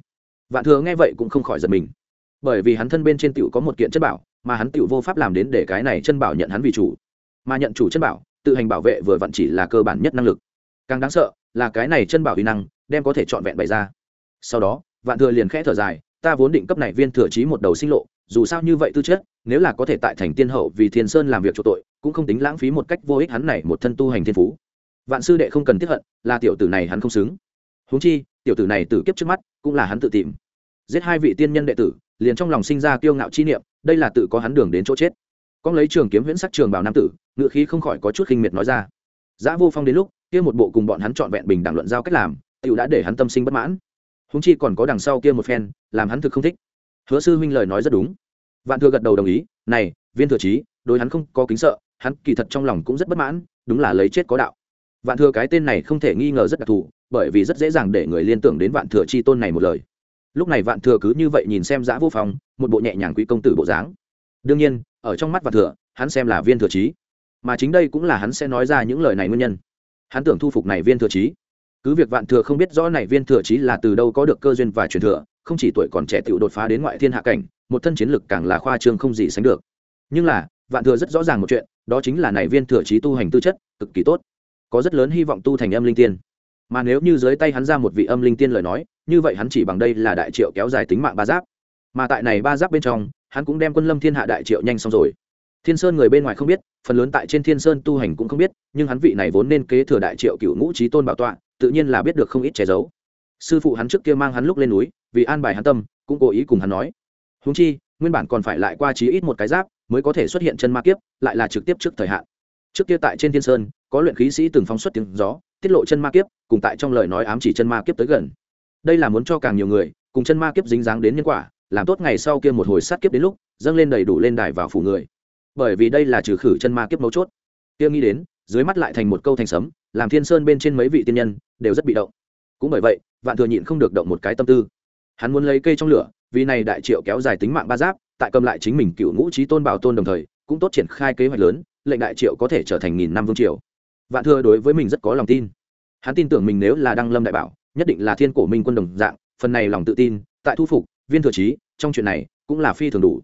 Vạn thừa nghe vậy cũng không khỏi giật mình. Bởi vì hắn thân bên trên tiểu có một kiện chân bảo, mà hắn tiểu vô pháp làm đến để cái này chân bảo nhận hắn vì chủ. Mà nhận chủ chân bảo, tự hành bảo vệ vừa vặn chỉ là cơ bản nhất năng lực. Càng đáng sợ là cái này chân bảo uy năng, đem có thể trọn vẹn bày ra. Sau đó, vạn thừa liền khẽ thở dài, ta vốn định cấp này viên thừa trí một đầu sinh lộ dù sao như vậy tư chất, nếu là có thể tại thành tiên hậu vì thiên sơn làm việc chỗ tội, cũng không tính lãng phí một cách vô ích hắn này một thân tu hành thiên phú. Vạn sư đệ không cần tiếp hận, là tiểu tử này hắn không xứng. Huống chi, tiểu tử này tử kiếp trước mắt, cũng là hắn tự tìm. Giết hai vị tiên nhân đệ tử, liền trong lòng sinh ra kiêu ngạo chi niệm, đây là tự có hắn đường đến chỗ chết. Con lấy trường kiếm huyễn sắc trường bảo nam tử, ngựa khí không khỏi có chút khinh miệt nói ra. Giã vô phong đến lúc, kia một bộ cùng bọn hắn trọn vẹn bình đẳng luận giao cách làm, tiểu đã để hắn tâm sinh bất mãn. Húng chi còn có đằng sau kia một phen, làm hắn thực không thích. Hứa sư huynh lời nói rất đúng vạn thừa gật đầu đồng ý, này, viên thừa trí đối hắn không có kính sợ, hắn kỳ thật trong lòng cũng rất bất mãn, đúng là lấy chết có đạo. Vạn thừa cái tên này không thể nghi ngờ rất đặc thù, bởi vì rất dễ dàng để người liên tưởng đến vạn thừa chi tôn này một lời. Lúc này vạn thừa cứ như vậy nhìn xem giã vô phong, một bộ nhẹ nhàng quý công tử bộ dáng. Đương nhiên, ở trong mắt vạn thừa, hắn xem là viên thừa trí mà chính đây cũng là hắn sẽ nói ra những lời này nguyên nhân. Hắn tưởng thu phục này viên thừa trí cứ việc vạn thừa không biết rõ này viên thừa trí là từ đâu có được cơ duyên và truyền thừa không chỉ tuổi còn trẻ tựu đột phá đến ngoại thiên hạ cảnh, một thân chiến lực càng là khoa trương không gì sánh được. Nhưng là, vạn thừa rất rõ ràng một chuyện, đó chính là này viên thừa trí tu hành tư chất, cực kỳ tốt. Có rất lớn hy vọng tu thành âm linh tiên. Mà nếu như dưới tay hắn ra một vị âm linh tiên lời nói, như vậy hắn chỉ bằng đây là đại triệu kéo dài tính mạng ba giáp. Mà tại này ba giáp bên trong, hắn cũng đem quân lâm thiên hạ đại triệu nhanh xong rồi. Thiên sơn người bên ngoài không biết, phần lớn tại trên thiên sơn tu hành cũng không biết, nhưng hắn vị này vốn nên kế thừa đại triệu cựu ngũ trí tôn bảo tọa, tự nhiên là biết được không ít che giấu. Sư phụ hắn trước kia mang hắn lúc lên núi vì an bài hắn tâm, cũng cố ý cùng hắn nói. Húng chi, nguyên bản còn phải lại qua chí ít một cái giáp, mới có thể xuất hiện chân ma kiếp, lại là trực tiếp trước thời hạn. Trước kia tại trên thiên sơn, có luyện khí sĩ từng phóng xuất tiếng gió, tiết lộ chân ma kiếp, cùng tại trong lời nói ám chỉ chân ma kiếp tới gần. Đây là muốn cho càng nhiều người, cùng chân ma kiếp dính dáng đến nhân quả, làm tốt ngày sau kia một hồi sát kiếp đến lúc, dâng lên đầy đủ lên đài vào phủ người. Bởi vì đây là trừ khử chân ma kiếp mấu chốt. Kia nghĩ đến, dưới mắt lại thành một câu thành sấm, làm thiên sơn bên trên mấy vị tiên nhân, đều rất bị động. Cũng bởi vậy, vạn thừa nhịn không được động một cái tâm tư hắn muốn lấy cây trong lửa, vì này đại triệu kéo dài tính mạng ba giáp, tại cầm lại chính mình cựu ngũ trí tôn bảo tôn đồng thời, cũng tốt triển khai kế hoạch lớn, lệnh đại triệu có thể trở thành nghìn năm vương triều. Vạn thừa đối với mình rất có lòng tin. Hắn tin tưởng mình nếu là đăng lâm đại bảo, nhất định là thiên cổ minh quân đồng dạng, phần này lòng tự tin, tại thu phục, viên thừa trí, trong chuyện này cũng là phi thường đủ.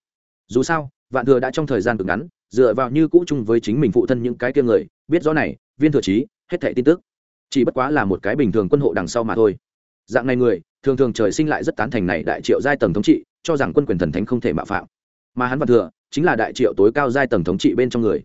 Dù sao, vạn thừa đã trong thời gian cực ngắn, dựa vào như cũ chung với chính mình phụ thân những cái kia người, biết rõ này, viên thừa trí, hết thảy tin tức. Chỉ bất quá là một cái bình thường quân hộ đằng sau mà thôi. Dạng này người thường thường trời sinh lại rất tán thành này đại triệu giai tầng thống trị, cho rằng quân quyền thần thánh không thể mạo phạm. Mà hắn vạn thừa, chính là đại triệu tối cao giai tầng thống trị bên trong người.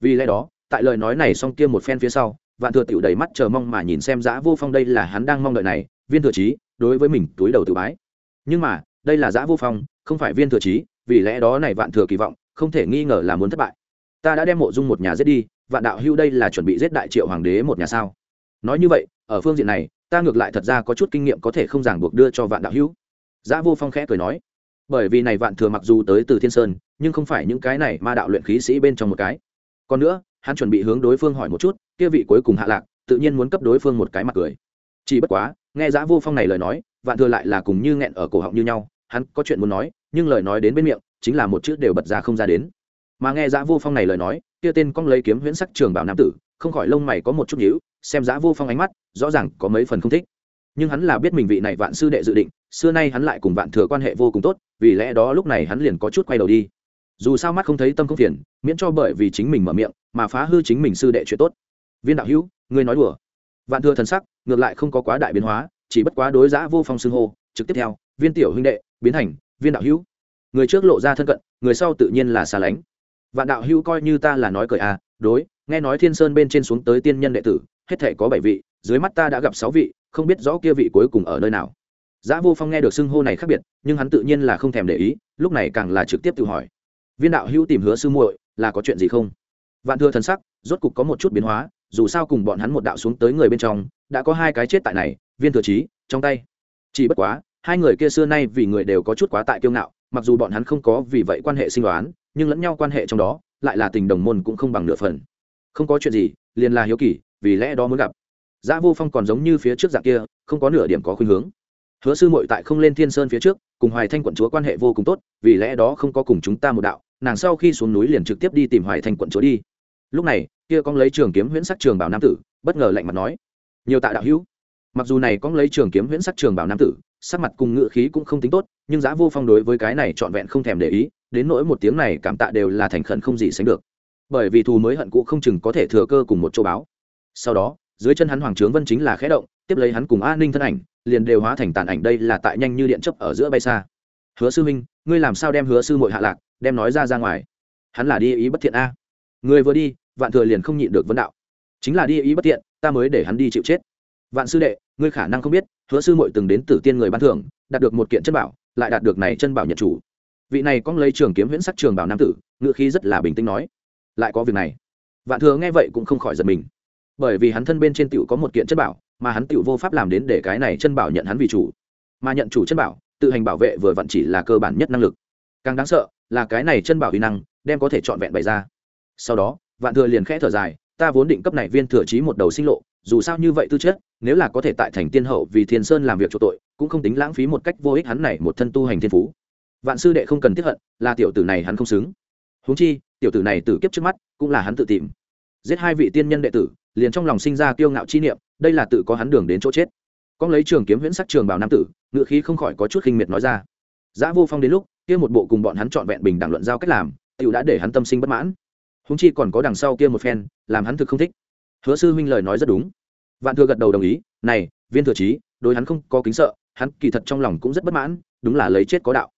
Vì lẽ đó, tại lời nói này xong kia một phen phía sau, vạn thừa tiểu đầy mắt chờ mong mà nhìn xem giã vô phong đây là hắn đang mong đợi này, viên thừa trí, đối với mình túi đầu tự bái. Nhưng mà, đây là giã vô phong, không phải viên thừa trí, vì lẽ đó này vạn thừa kỳ vọng, không thể nghi ngờ là muốn thất bại. Ta đã đem mộ dung một nhà giết đi, vạn đạo hưu đây là chuẩn bị giết đại triệu hoàng đế một nhà sao? Nói như vậy, ở phương diện này ta ngược lại thật ra có chút kinh nghiệm có thể không ràng buộc đưa cho vạn đạo hữu. Giã vô phong khẽ cười nói, bởi vì này vạn thừa mặc dù tới từ thiên sơn, nhưng không phải những cái này ma đạo luyện khí sĩ bên trong một cái. Còn nữa, hắn chuẩn bị hướng đối phương hỏi một chút, kia vị cuối cùng hạ lạc, tự nhiên muốn cấp đối phương một cái mặt cười. Chỉ bất quá, nghe giã vô phong này lời nói, vạn thừa lại là cùng như nghẹn ở cổ họng như nhau, hắn có chuyện muốn nói, nhưng lời nói đến bên miệng, chính là một chữ đều bật ra không ra đến. Mà nghe giã vô phong này lời nói, kia tên cong lấy kiếm huyễn sắc trường bảo nam tử không khỏi lông mày có một chút nhíu, xem Giá vô phong ánh mắt, rõ ràng có mấy phần không thích. Nhưng hắn là biết mình vị này vạn sư đệ dự định, xưa nay hắn lại cùng vạn thừa quan hệ vô cùng tốt, vì lẽ đó lúc này hắn liền có chút quay đầu đi. Dù sao mắt không thấy tâm không phiền, miễn cho bởi vì chính mình mở miệng, mà phá hư chính mình sư đệ chuyện tốt. Viên đạo hữu, ngươi nói đùa. Vạn thừa thần sắc, ngược lại không có quá đại biến hóa, chỉ bất quá đối Giá vô phong xưng hô, trực tiếp theo, viên tiểu huynh đệ, biến thành, viên đạo hữu. Người trước lộ ra thân cận, người sau tự nhiên là xa lánh vạn đạo hữu coi như ta là nói cười à đối nghe nói thiên sơn bên trên xuống tới tiên nhân đệ tử hết thể có bảy vị dưới mắt ta đã gặp sáu vị không biết rõ kia vị cuối cùng ở nơi nào Giá Vô Phong nghe được xưng hô này khác biệt, nhưng hắn tự nhiên là không thèm để ý, lúc này càng là trực tiếp tự hỏi. Viên đạo hữu tìm Hứa sư muội, là có chuyện gì không? Vạn Thừa thần sắc, rốt cục có một chút biến hóa, dù sao cùng bọn hắn một đạo xuống tới người bên trong, đã có hai cái chết tại này, Viên Thừa Chí, trong tay. Chỉ bất quá, hai người kia xưa nay vì người đều có chút quá tại kiêu ngạo, mặc dù bọn hắn không có vì vậy quan hệ sinh đoán, nhưng lẫn nhau quan hệ trong đó, lại là tình đồng môn cũng không bằng nửa phần. Không có chuyện gì, liền là hiếu kỳ, vì lẽ đó muốn gặp. Giá Vô Phong còn giống như phía trước dạng kia, không có nửa điểm có khuynh hướng hứa sư muội tại không lên thiên sơn phía trước cùng hoài thanh quận chúa quan hệ vô cùng tốt vì lẽ đó không có cùng chúng ta một đạo nàng sau khi xuống núi liền trực tiếp đi tìm hoài thanh quận chúa đi lúc này kia con lấy trường kiếm huyễn sắc trường bảo nam tử bất ngờ lạnh mặt nói nhiều tạ đạo hữu mặc dù này con lấy trường kiếm huyễn sắc trường bảo nam tử sắc mặt cùng ngựa khí cũng không tính tốt nhưng giá vô phong đối với cái này trọn vẹn không thèm để ý đến nỗi một tiếng này cảm tạ đều là thành khẩn không gì sánh được. Bởi vì thù mới hận cũ không chừng có thể thừa cơ cùng một chỗ báo. Sau đó, dưới chân hắn hoàng trướng vân chính là khẽ động, tiếp lấy hắn cùng an ninh thân ảnh, liền đều hóa thành tàn ảnh đây là tại nhanh như điện chấp ở giữa bay xa. Hứa sư minh ngươi làm sao đem hứa sư mội hạ lạc, đem nói ra ra ngoài? Hắn là đi ý bất thiện a. Người vừa đi, vạn thừa liền không nhịn được vấn đạo. Chính là đi ý bất thiện, ta mới để hắn đi chịu chết. Vạn sư đệ, ngươi khả năng không biết, hứa sư mội từng đến tử tiên người ban thưởng, đạt được một kiện chân bảo, lại đạt được này chân bảo nhật chủ vị này có lấy trường kiếm huyễn sắc trường bảo nam tử ngự khí rất là bình tĩnh nói, lại có việc này. Vạn thừa nghe vậy cũng không khỏi giật mình. Bởi vì hắn thân bên trên tiểu có một kiện chất bảo, mà hắn tiểu vô pháp làm đến để cái này chân bảo nhận hắn vì chủ. Mà nhận chủ chân bảo, tự hành bảo vệ vừa vặn chỉ là cơ bản nhất năng lực. Càng đáng sợ là cái này chân bảo uy năng, đem có thể trọn vẹn bày ra. Sau đó, vạn thừa liền khẽ thở dài, ta vốn định cấp này viên thừa trí một đầu sinh lộ, dù sao như vậy tư chất, nếu là có thể tại thành tiên hậu vì thiên sơn làm việc chỗ tội, cũng không tính lãng phí một cách vô ích hắn này một thân tu hành thiên phú vạn sư đệ không cần tiếp hận, là tiểu tử này hắn không xứng. Huống chi, tiểu tử này tử kiếp trước mắt, cũng là hắn tự tìm. Giết hai vị tiên nhân đệ tử, liền trong lòng sinh ra kiêu ngạo chi niệm, đây là tự có hắn đường đến chỗ chết. Con lấy trường kiếm huyễn sắc trường bảo nam tử ngự khí không khỏi có chút khinh miệt nói ra. Giã vô phong đến lúc, kia một bộ cùng bọn hắn trọn vẹn bình đẳng luận giao cách làm tựu đã để hắn tâm sinh bất mãn. Húng chi còn có đằng sau kia một phen, làm hắn thực không thích. Hứa sư huynh lời nói rất đúng. Vạn thừa gật đầu đồng ý, này, viên thừa trí đối hắn không có kính sợ, hắn kỳ thật trong lòng cũng rất bất mãn, đúng là lấy chết có đạo.